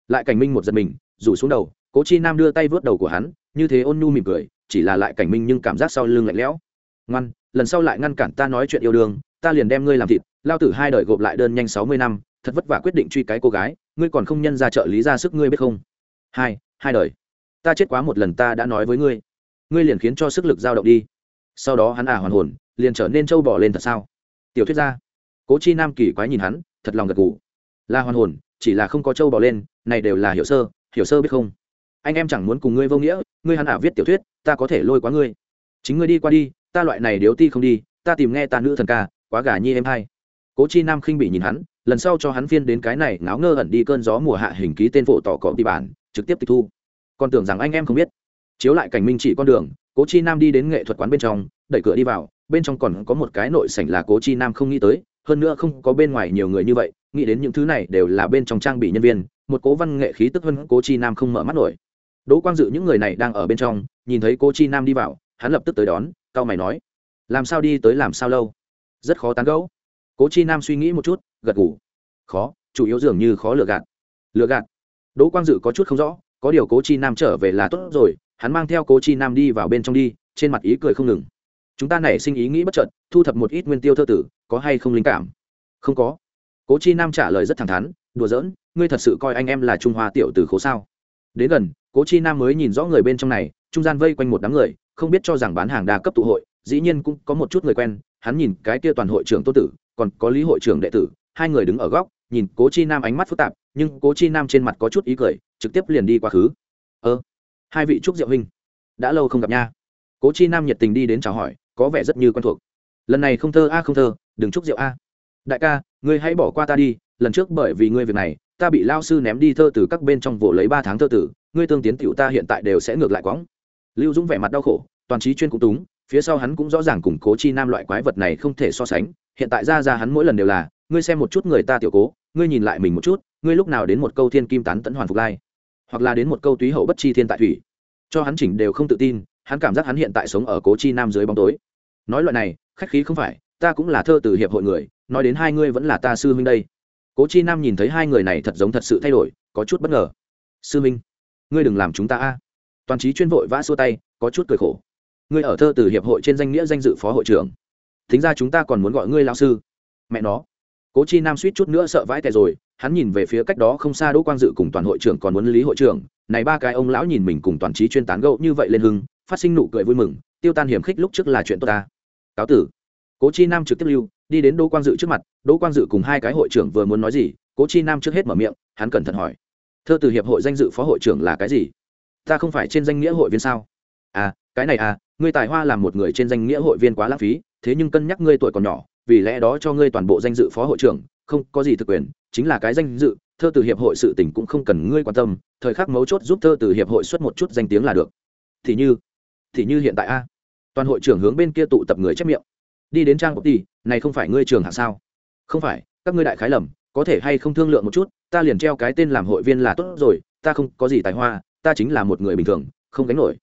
Lại cảnh minh một giật mình, rủ xuống đầu, cố chi nam đưa tay vớt đầu của hắn, như thế ôn nu mỉm cười, chỉ là lại cảnh minh nhưng cảm giác sau lưng lạnh lẽo. Ngoan, lần sau lại ngăn cản ta nói chuyện yêu đương, ta liền đem ngươi làm thịt, lao tử hai đời gộp lại đơn nhanh sáu mươi năm, thật vất vả quyết định truy cái cô gái, ngươi còn không nhân ra trợ lý ra sức ngươi biết không? Hai hai đời ta chết quá một lần ta đã nói với ngươi. Ngươi liền khiến cho sức lực dao động đi. Sau đó hắn à hoàn hồn, liền trở nên trâu bỏ lên thật sao? Tiểu thuyết gia cố chi nam kỳ quái nhìn hắn, thật lòng gật gù. Là hoàn hồn, chỉ là không có châu bỏ lên, này đều là hiểu sơ hiểu sơ biết không? Anh em chẳng muốn cùng ngươi vô nghĩa, ngươi hắn ả à viết tiểu thuyết, ta có thể lôi quá ngươi. Chính ngươi đi qua đi, ta loại này điếu ti không đi, ta tìm nghe ta nữ thần ca, quá gà nhi em hay. Cố chi nam khinh bị nhìn hắn, lần sau cho hắn phiên đến cái này ngáo ngơ ẩn đi cơn gió mùa hạ hình ký tên phổ tỏ cọ đi bản, trực tiếp tịch thu còn tưởng rằng anh em không biết. Chiếu lại cảnh minh chỉ con đường, cố chi nam đi đến nghệ thuật quán bên trong, đẩy cửa đi vào, bên trong còn có một cái nội sảnh là cố chi nam không nghĩ tới, hơn nữa không có bên ngoài nhiều người như vậy, nghĩ đến những thứ này đều là bên trong trang bị nhân viên, một cố văn nghệ khí tức hơn cố chi nam không mở mắt nổi. Đỗ quang dự những người này đang ở bên trong, nhìn thấy cố chi nam đi vào, hắn lập tức tới đón, cao mày nói, làm sao đi tới làm sao lâu? Rất khó tán gẫu. Cố chi nam suy nghĩ một chút, gật ngủ khó, chủ yếu dường như khó lừa gạt. Lừa gạt? Đỗ quang dự có chút không rõ có điều cố chi nam trở về là tốt rồi, hắn mang theo cố chi nam đi vào bên trong đi, trên mặt ý cười không ngừng. Chúng ta nảy sinh ý nghĩ bất chợt, thu thập một ít nguyên tiêu thơ tử, có hay không linh cảm? Không có. Cố chi nam trả lời rất thẳng thắn, đùa giỡn, ngươi thật sự coi anh em là trung hoa tiểu từ khố sao? Đến gần, cố chi nam mới nhìn rõ người bên trong này, trung gian vây quanh một đám người, không biết cho rằng bán hàng đa cấp tụ hội, dĩ nhiên cũng có một chút người quen, hắn nhìn cái kia toàn hội trưởng tô tử, còn có lý hội trưởng đệ tử, hai người đứng ở góc nhìn cố chi nam ánh mắt phức tạp, nhưng cố chi nam trên mặt có chút ý cười, trực tiếp liền đi quá khứ. Ơ, hai vị trúc diệu huynh, đã lâu không gặp nha. Cố chi nam nhiệt tình đi đến chào hỏi, có vẻ rất như quen thuộc. Lần này không thơ a, không thơ, đừng chúc rượu a. Đại ca, ngươi hãy bỏ qua ta đi, lần trước bởi vì ngươi việc này, ta bị lao sư ném đi thơ từ các bên trong vỗ lấy ba tháng thơ tử, ngươi tương tiến tiểu ta hiện tại đều sẽ ngược lại quõng. Lưu dũng vẻ mặt đau khổ, toàn trí chuyên cũng túng, phía sau hắn cũng rõ ràng củng cố chi nam loại quái vật này không thể so sánh, hiện tại ra ra hắn mỗi lần đều là ngươi xem một chút người ta tiểu cố, ngươi nhìn lại mình một chút, ngươi lúc nào đến một câu thiên kim tán tẫn hoàn phục lai, hoặc là đến một câu túy hậu bất chi thiên tại thủy. Cho hắn chỉnh đều không tự tin, hắn cảm giác hắn hiện tại sống ở cố chi nam dưới bóng tối. Nói loại này, khách khí không phải, ta cũng là thơ từ hiệp hội người, nói đến hai ngươi vẫn là ta sư huynh đây. Cố chi nam nhìn thấy hai người này thật giống thật sự thay đổi, có chút bất ngờ. Sư huynh, ngươi đừng làm chúng ta a. Toàn trí chuyên vội vã xua tay, có chút cười khổ. Ngươi ở thơ từ hiệp hội trên danh nghĩa danh dự phó hội trưởng. Thính ra chúng ta còn muốn gọi ngươi lao sư. Mẹ nó cố chi nam suýt chút nữa sợ vãi tè rồi, hắn nhìn về phía cách đó không xa đỗ quang dự cùng toàn hội trưởng còn muốn lý hội trưởng. Này ba cái ông lão nhìn mình cùng toàn trí chuyên tán gẫu như vậy lên hưng, phát sinh nụ cười vui mừng, tiêu tan hiểm khích lúc trước là chuyện tốt ta. Cáo tử. Cố chi nam trực tiếp lưu, đi đến đỗ quang dự trước mặt, đỗ quang dự cùng hai cái hội trưởng vừa muốn nói gì, cố chi nam trước hết mở miệng, hắn cẩn thận hỏi. Thơ từ hiệp hội danh dự phó hội trưởng là cái gì? Ta không phải trên danh nghĩa hội viên sao? À cái này à ngươi tài hoa làm một người trên danh nghĩa hội viên quá lãng phí, thế nhưng cân nhắc ngươi tuổi còn nhỏ vì lẽ đó cho ngươi toàn bộ danh dự phó hội trưởng, không có gì thực quyền, chính là cái danh dự, thơ từ hiệp hội sự tỉnh cũng không cần ngươi quan tâm, thời khắc mấu chốt giúp thơ từ hiệp hội xuất một chút danh tiếng là được. Thì như thì như hiện tại a. Toàn hội trưởng hướng bên kia tụ tập người chép miệng. Đi đến trang bọc đi này không phải ngươi trường hạng sao? Không phải, các ngươi đại khái lầm, có thể hay không thương lượng một chút, ta liền treo cái tên làm hội viên là tốt rồi, ta không có gì tài hoa, ta chính là một người bình thường, không gánh nổi.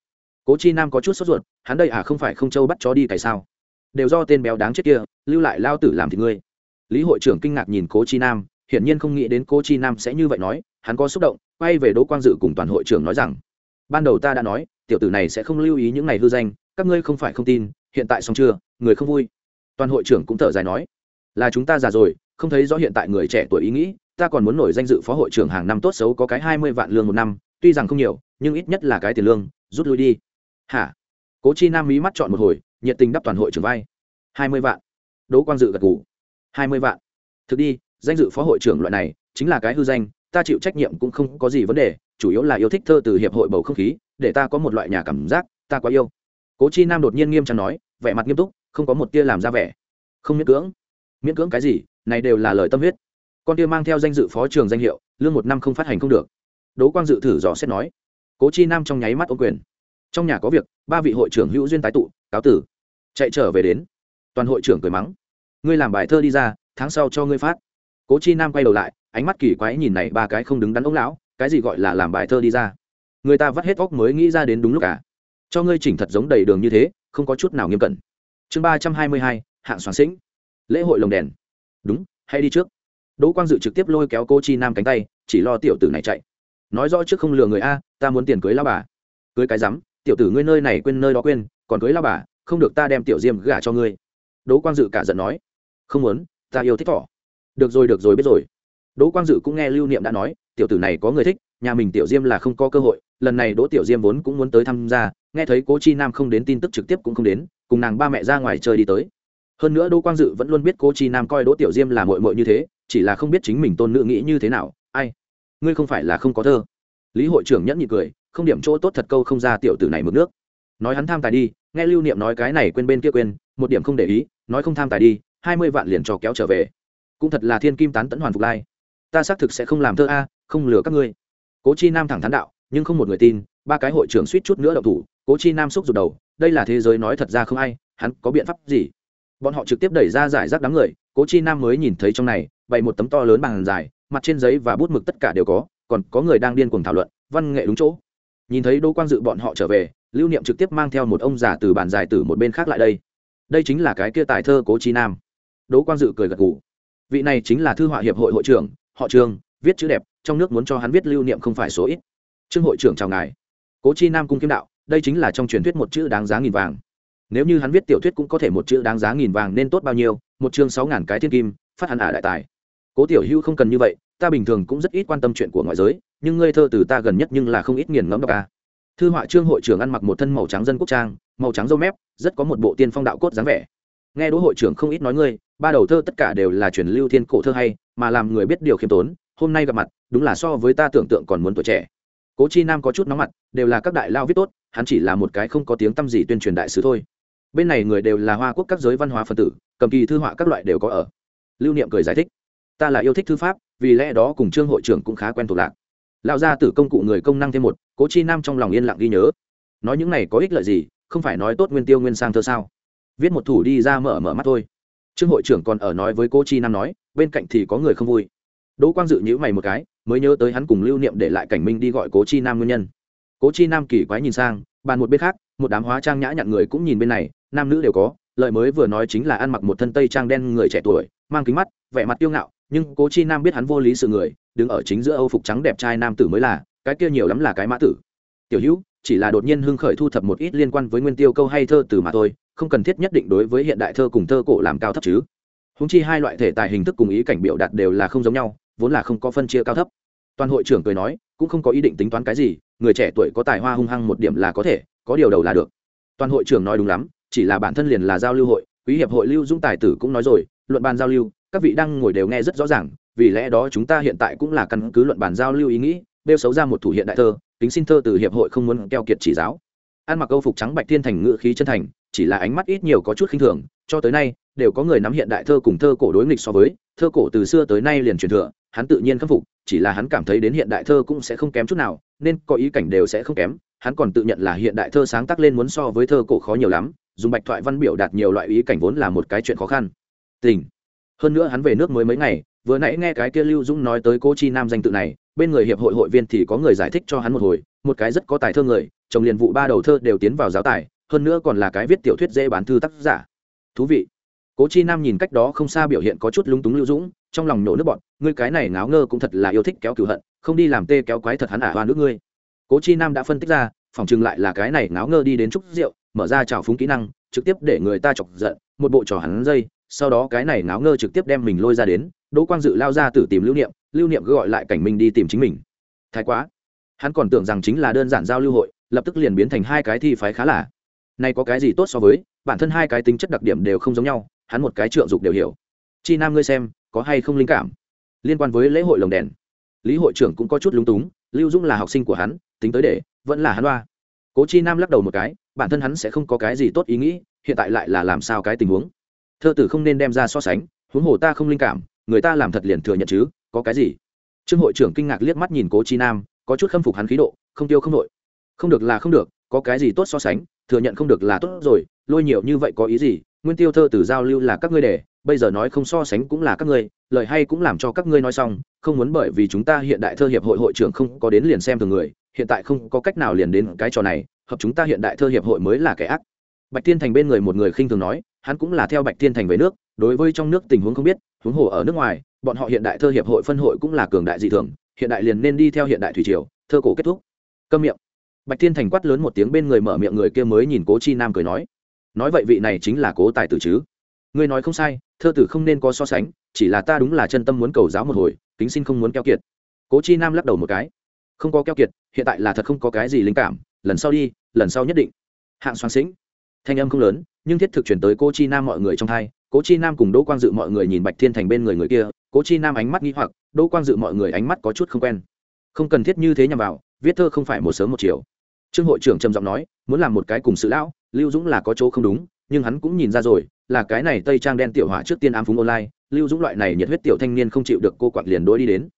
Cố chi nam có chút sốt ruột, hắn đây à không phải không châu bắt chó đi tại sao? Đều do tên béo đáng chết kia, lưu lại lao tử làm thì ngươi. Lý hội trưởng kinh ngạc nhìn cố chi nam, hiển nhiên không nghĩ đến cố chi nam sẽ như vậy nói, hắn có xúc động, quay về đỗ quang dự cùng toàn hội trưởng nói rằng, ban đầu ta đã nói, tiểu tử này sẽ không lưu ý những ngày hư danh, các ngươi không phải không tin, hiện tại xong chưa, người không vui. Toàn hội trưởng cũng thở dài nói, là chúng ta già rồi, không thấy rõ hiện tại người trẻ tuổi ý nghĩ, ta còn muốn nổi danh dự phó hội trưởng hàng năm tốt xấu có cái hai mươi vạn lương một năm, tuy rằng không nhiều, nhưng ít nhất là cái tiền lương, rút lui đi. Hả? Cố chi nam mí mắt chọn một hồi nhiệt tình đắp toàn hội trưởng vai. Hai mươi vạn. Đỗ quang dự gật gù, hai mươi vạn. Thực đi danh dự phó hội trưởng loại này chính là cái hư danh ta chịu trách nhiệm cũng không có gì vấn đề chủ yếu là yêu thích thơ từ hiệp hội bầu không khí để ta có một loại nhà cảm giác ta quá yêu. Cố chi nam đột nhiên nghiêm trang nói vẻ mặt nghiêm túc không có một tia làm ra vẻ. Không miễn cưỡng. Miễn cưỡng cái gì này đều là lời tâm huyết. Con tia mang theo danh dự phó trường danh hiệu lương một năm không phát hành không được. Đỗ quang dự thử dò xét nói. Cố chi nam trong nháy mắt ô quyền. Trong nhà có việc ba vị hội trưởng hữu duyên tái tụ cáo tử. Chạy trở về đến. Toàn hội trưởng cười mắng. Ngươi làm bài thơ đi ra, tháng sau cho ngươi phát. Cố chi nam quay đầu lại, ánh mắt kỳ quái nhìn này ba cái không đứng đắn ống lão, cái gì gọi là làm bài thơ đi ra? Người ta vắt hết óc mới nghĩ ra đến đúng lúc cả cho ngươi chỉnh thật giống đầy đường như thế, không có chút nào nghiêm cẩn. Chương ba trăm hai mươi hai, hạng soạn sĩnh. Lễ hội lồng đèn. Đúng hay đi trước. Đỗ quang dự trực tiếp lôi kéo cô chi nam cánh tay, chỉ lo tiểu tử này chạy. Nói rõ trước không lừa người a, ta muốn tiền cưới lao bà. Cưới cái rắm, tiểu tử ngươi nơi này quên nơi đó quên còn cưới lao bà, không được ta đem tiểu diêm gả cho ngươi. Đỗ quang dự cả giận nói. Không muốn, ta yêu thích thỏ. Được rồi được rồi, biết rồi. Đỗ quang dự cũng nghe lưu niệm đã nói, tiểu tử này có người thích, nhà mình tiểu diêm là không có cơ hội. Lần này đỗ tiểu diêm vốn cũng muốn tới tham gia, nghe thấy cố chi nam không đến tin tức trực tiếp cũng không đến, cùng nàng ba mẹ ra ngoài chơi đi tới. Hơn nữa đỗ quang dự vẫn luôn biết cố chi nam coi đỗ tiểu diêm là mội mội như thế, chỉ là không biết chính mình tôn nữ nghĩ như thế nào. Ai? Ngươi không phải là không có thơ. Lý hội trưởng nhẫn nhị cười, không điểm chỗ tốt thật câu không ra tiểu tử này mực nước nói hắn tham tài đi, nghe lưu niệm nói cái này quên bên kia quên, một điểm không để ý, nói không tham tài đi, hai mươi vạn liền cho kéo trở về. Cũng thật là thiên kim tán tẫn hoàn phục lai. Ta xác thực sẽ không làm thơ a, không lừa các ngươi. Cố chi nam thẳng thắn đạo, nhưng không một người tin, ba cái hội trưởng suýt chút nữa đậu thủ, cố chi nam xúc rụt đầu, đây là thế giới nói thật ra không ai, hắn có biện pháp gì? Bọn họ trực tiếp đẩy ra giải rác đám người, cố chi nam mới nhìn thấy trong này, bày một tấm to lớn bằng dài, mặt trên giấy và bút mực tất cả đều có, còn có người đang điên cuồng thảo luận, văn nghệ đúng chỗ. Nhìn thấy đỗ quang dự bọn họ trở về lưu niệm trực tiếp mang theo một ông già từ bàn dài tử một bên khác lại đây. Đây chính là cái kia tài thơ cố chi nam. Đỗ quang dự cười gật gù. Vị này chính là thư họa hiệp hội hội trưởng, họ trường viết chữ đẹp, trong nước muốn cho hắn viết lưu niệm không phải số ít. Trương hội trưởng chào ngài. Cố chi nam cung kiếm đạo, đây chính là trong truyền thuyết một chữ đáng giá nghìn vàng. Nếu như hắn viết tiểu thuyết cũng có thể một chữ đáng giá nghìn vàng nên tốt bao nhiêu, một chương sáu ngàn cái thiên kim, phát hắn ả đại tài. Cố tiểu hữu không cần như vậy, ta bình thường cũng rất ít quan tâm chuyện của ngoại giới, nhưng ngươi thơ từ ta gần nhất nhưng là không ít nghiền ngẫm đọc ca thư họa trương hội trưởng ăn mặc một thân màu trắng dân quốc trang, màu trắng dâu mép, rất có một bộ tiên phong đạo cốt dáng vẻ. Nghe đỗ hội trưởng không ít nói ngươi, ba đầu thơ tất cả đều là truyền lưu thiên cổ thơ hay, mà làm người biết điều khiêm tốn, hôm nay gặp mặt, đúng là so với ta tưởng tượng còn muốn tuổi trẻ. Cố chi nam có chút nóng mặt, đều là các đại lao viết tốt, hắn chỉ là một cái không có tiếng t â m gì tuyên truyền đại sứ thôi. Bên này người đều là hoa quốc các giới văn hóa phân tử, cầm kỳ thư họa các loại đều có ở. Lưu niệm cười giải thích, ta là yêu thích thư pháp, vì lẽ đó cùng trương hội trưởng cũng khá quen thuộc lạc. Lão gia tử công cụ người công năng thêm một cố chi nam trong lòng yên lặng ghi nhớ. Nói những này có ích lợi gì, không phải nói tốt nguyên tiêu nguyên sang thơ sao? Viết một thủ đi ra mở mở mắt thôi. Trương hội trưởng còn ở nói với cô chi nam nói, bên cạnh thì có người không vui. Đỗ quang dự nhữ mày một cái, mới nhớ tới hắn cùng lưu niệm để lại cảnh minh đi gọi cố chi nam nguyên nhân. Cố chi nam kỳ quái nhìn sang, bàn một bên khác, một đám hóa trang nhã nhặn người cũng nhìn bên này, nam nữ đều có lợi mới vừa nói chính là ăn mặc một thân tây trang đen người trẻ tuổi, mang kính mắt, vẻ mặt tiêu ngạo, nhưng cố chi nam biết hắn vô lý sự người, đứng ở chính giữa âu phục trắng đẹp trai nam tử mới là cái kia nhiều lắm là cái mã tử. Tiểu hữu, chỉ là đột nhiên hưng khởi thu thập một ít liên quan với nguyên tiêu câu hay thơ từ mà thôi, không cần thiết nhất định đối với hiện đại thơ cùng thơ cổ làm cao thấp chứ. Húng chi hai loại thể tài hình thức cùng ý cảnh biểu đạt đều là không giống nhau, vốn là không có phân chia cao thấp. Toàn hội trưởng cười nói, cũng không có ý định tính toán cái gì, người trẻ tuổi có tài hoa hung hăng một điểm là có thể, có điều đầu là được. Toàn hội trưởng nói đúng lắm, chỉ là bản thân liền là giao lưu hội, quý hiệp hội lưu dũng tài tử cũng nói rồi, luận bàn giao lưu, các vị đang ngồi đều nghe rất rõ ràng, vì lẽ đó chúng ta hiện tại cũng là căn cứ luận bàn giao lưu ý nghĩ bêu xấu ra một thủ hiện đại thơ, kính xin thơ từ hiệp hội không muốn keo kiệt chỉ giáo. Ăn mặc câu phục trắng bạch thiên thành ngự khí chân thành, chỉ là ánh mắt ít nhiều có chút khinh thường, cho tới nay, đều có người nắm hiện đại thơ cùng thơ cổ đối nghịch so với, thơ cổ từ xưa tới nay liền truyền thừa, hắn tự nhiên khâm phục, chỉ là hắn cảm thấy đến hiện đại thơ cũng sẽ không kém chút nào, nên có ý cảnh đều sẽ không kém, hắn còn tự nhận là hiện đại thơ sáng tác lên muốn so với thơ cổ khó nhiều lắm, dùng bạch thoại văn biểu đạt nhiều loại ý cảnh vốn là một cái chuyện khó khăn. Tình. Hơn nữa hắn về nước mới mấy ngày, vừa nãy nghe cái kia lưu dũng nói tới cô chi nam danh tự này bên người hiệp hội hội viên thì có người giải thích cho hắn một hồi, một cái rất có tài thơ người, chồng liền vụ ba đầu thơ đều tiến vào giáo tài, hơn nữa còn là cái viết tiểu thuyết dễ bán thư tác giả. Thú vị. Cố chi nam nhìn cách đó không xa biểu hiện có chút lúng túng lưu dũng, trong lòng nhổ nước bọn ngươi cái này ngáo ngơ cũng thật là yêu thích kéo cửu hận, không đi làm tê kéo quái thật hắn à, ả hoa nước ngươi. Cố chi nam đã phân tích ra, phòng chừng lại là cái này ngáo ngơ đi đến trúc rượu, mở ra trào phúng kỹ năng, trực tiếp để người ta chọc giận, một bộ trò hắn dây, sau đó cái này ngáo ngơ trực tiếp đem mình lôi ra đến đỗ quang dự lao ra tử tìm lưu niệm lưu niệm cứ gọi lại cảnh minh đi tìm chính mình. Thái quá. Hắn còn tưởng rằng chính là đơn giản giao lưu hội, lập tức liền biến thành hai cái thi phái khá là. Nay có cái gì tốt so với, bản thân hai cái tính chất đặc điểm đều không giống nhau, hắn một cái trượng dục đều hiểu. Chi nam ngươi xem, có hay không linh cảm? Liên quan với lễ hội lồng đèn. Lý hội trưởng cũng có chút lúng túng, lưu dũng là học sinh của hắn, tính tới để, vẫn là hắn loa cố chi nam lắc đầu một cái, bản thân hắn sẽ không có cái gì tốt ý nghĩ, hiện tại lại là làm sao cái tình huống? Thơ tử không nên đem ra so sánh, huống hồ ta không linh cảm người ta làm thật liền thừa nhận chứ, có cái gì? Trương hội trưởng kinh ngạc liếc mắt nhìn cố chi nam, có chút khâm phục hắn khí độ, không tiêu không nội. Không được là không được, có cái gì tốt so sánh, thừa nhận không được là tốt rồi, lôi nhiều như vậy có ý gì? Nguyên tiêu thơ từ giao lưu là các ngươi để, bây giờ nói không so sánh cũng là các ngươi, lời hay cũng làm cho các ngươi nói xong, không muốn bởi vì chúng ta hiện đại thơ hiệp hội hội trưởng không có đến liền xem thường người, hiện tại không có cách nào liền đến cái trò này, hợp chúng ta hiện đại thơ hiệp hội mới là kẻ ác. Bạch thiên thành bên người một người khinh thường nói hắn cũng là theo bạch thiên thành về nước, đối với trong nước tình huống không biết, huống hồ ở nước ngoài, bọn họ hiện đại thơ hiệp hội phân hội cũng là cường đại dị thường, hiện đại liền nên đi theo hiện đại thủy triều, thơ cổ kết thúc. Câm miệng. Bạch thiên thành quát lớn một tiếng bên người mở miệng người kia mới nhìn cố chi nam cười nói nói vậy vị này chính là cố tài tử chứ? Ngươi nói không sai, thơ tử không nên có so sánh, chỉ là ta đúng là chân tâm muốn cầu giáo một hồi tính xin không muốn keo kiệt. Cố chi nam lắc đầu một cái, không có keo kiệt, hiện tại là thật không có cái gì linh cảm, lần sau đi, lần sau nhất định. Hạng xoan xính thanh âm không lớn nhưng thiết thực chuyển tới cô chi nam mọi người trong thai cố chi nam cùng đỗ quang dự mọi người nhìn bạch thiên thành bên người người kia, cố chi nam ánh mắt nghi hoặc, đỗ quang dự mọi người ánh mắt có chút không quen. Không cần thiết như thế nhằm vào, viết thơ không phải một sớm một chiều. Trương hội trưởng trầm giọng nói, muốn làm một cái cùng sự lão, lưu dũng là có chỗ không đúng, nhưng hắn cũng nhìn ra rồi, là cái này tây trang đen tiểu hỏa trước tiên ám phúng online, lưu dũng loại này nhiệt huyết tiểu thanh niên không chịu được cô quặn liền đối đi đến.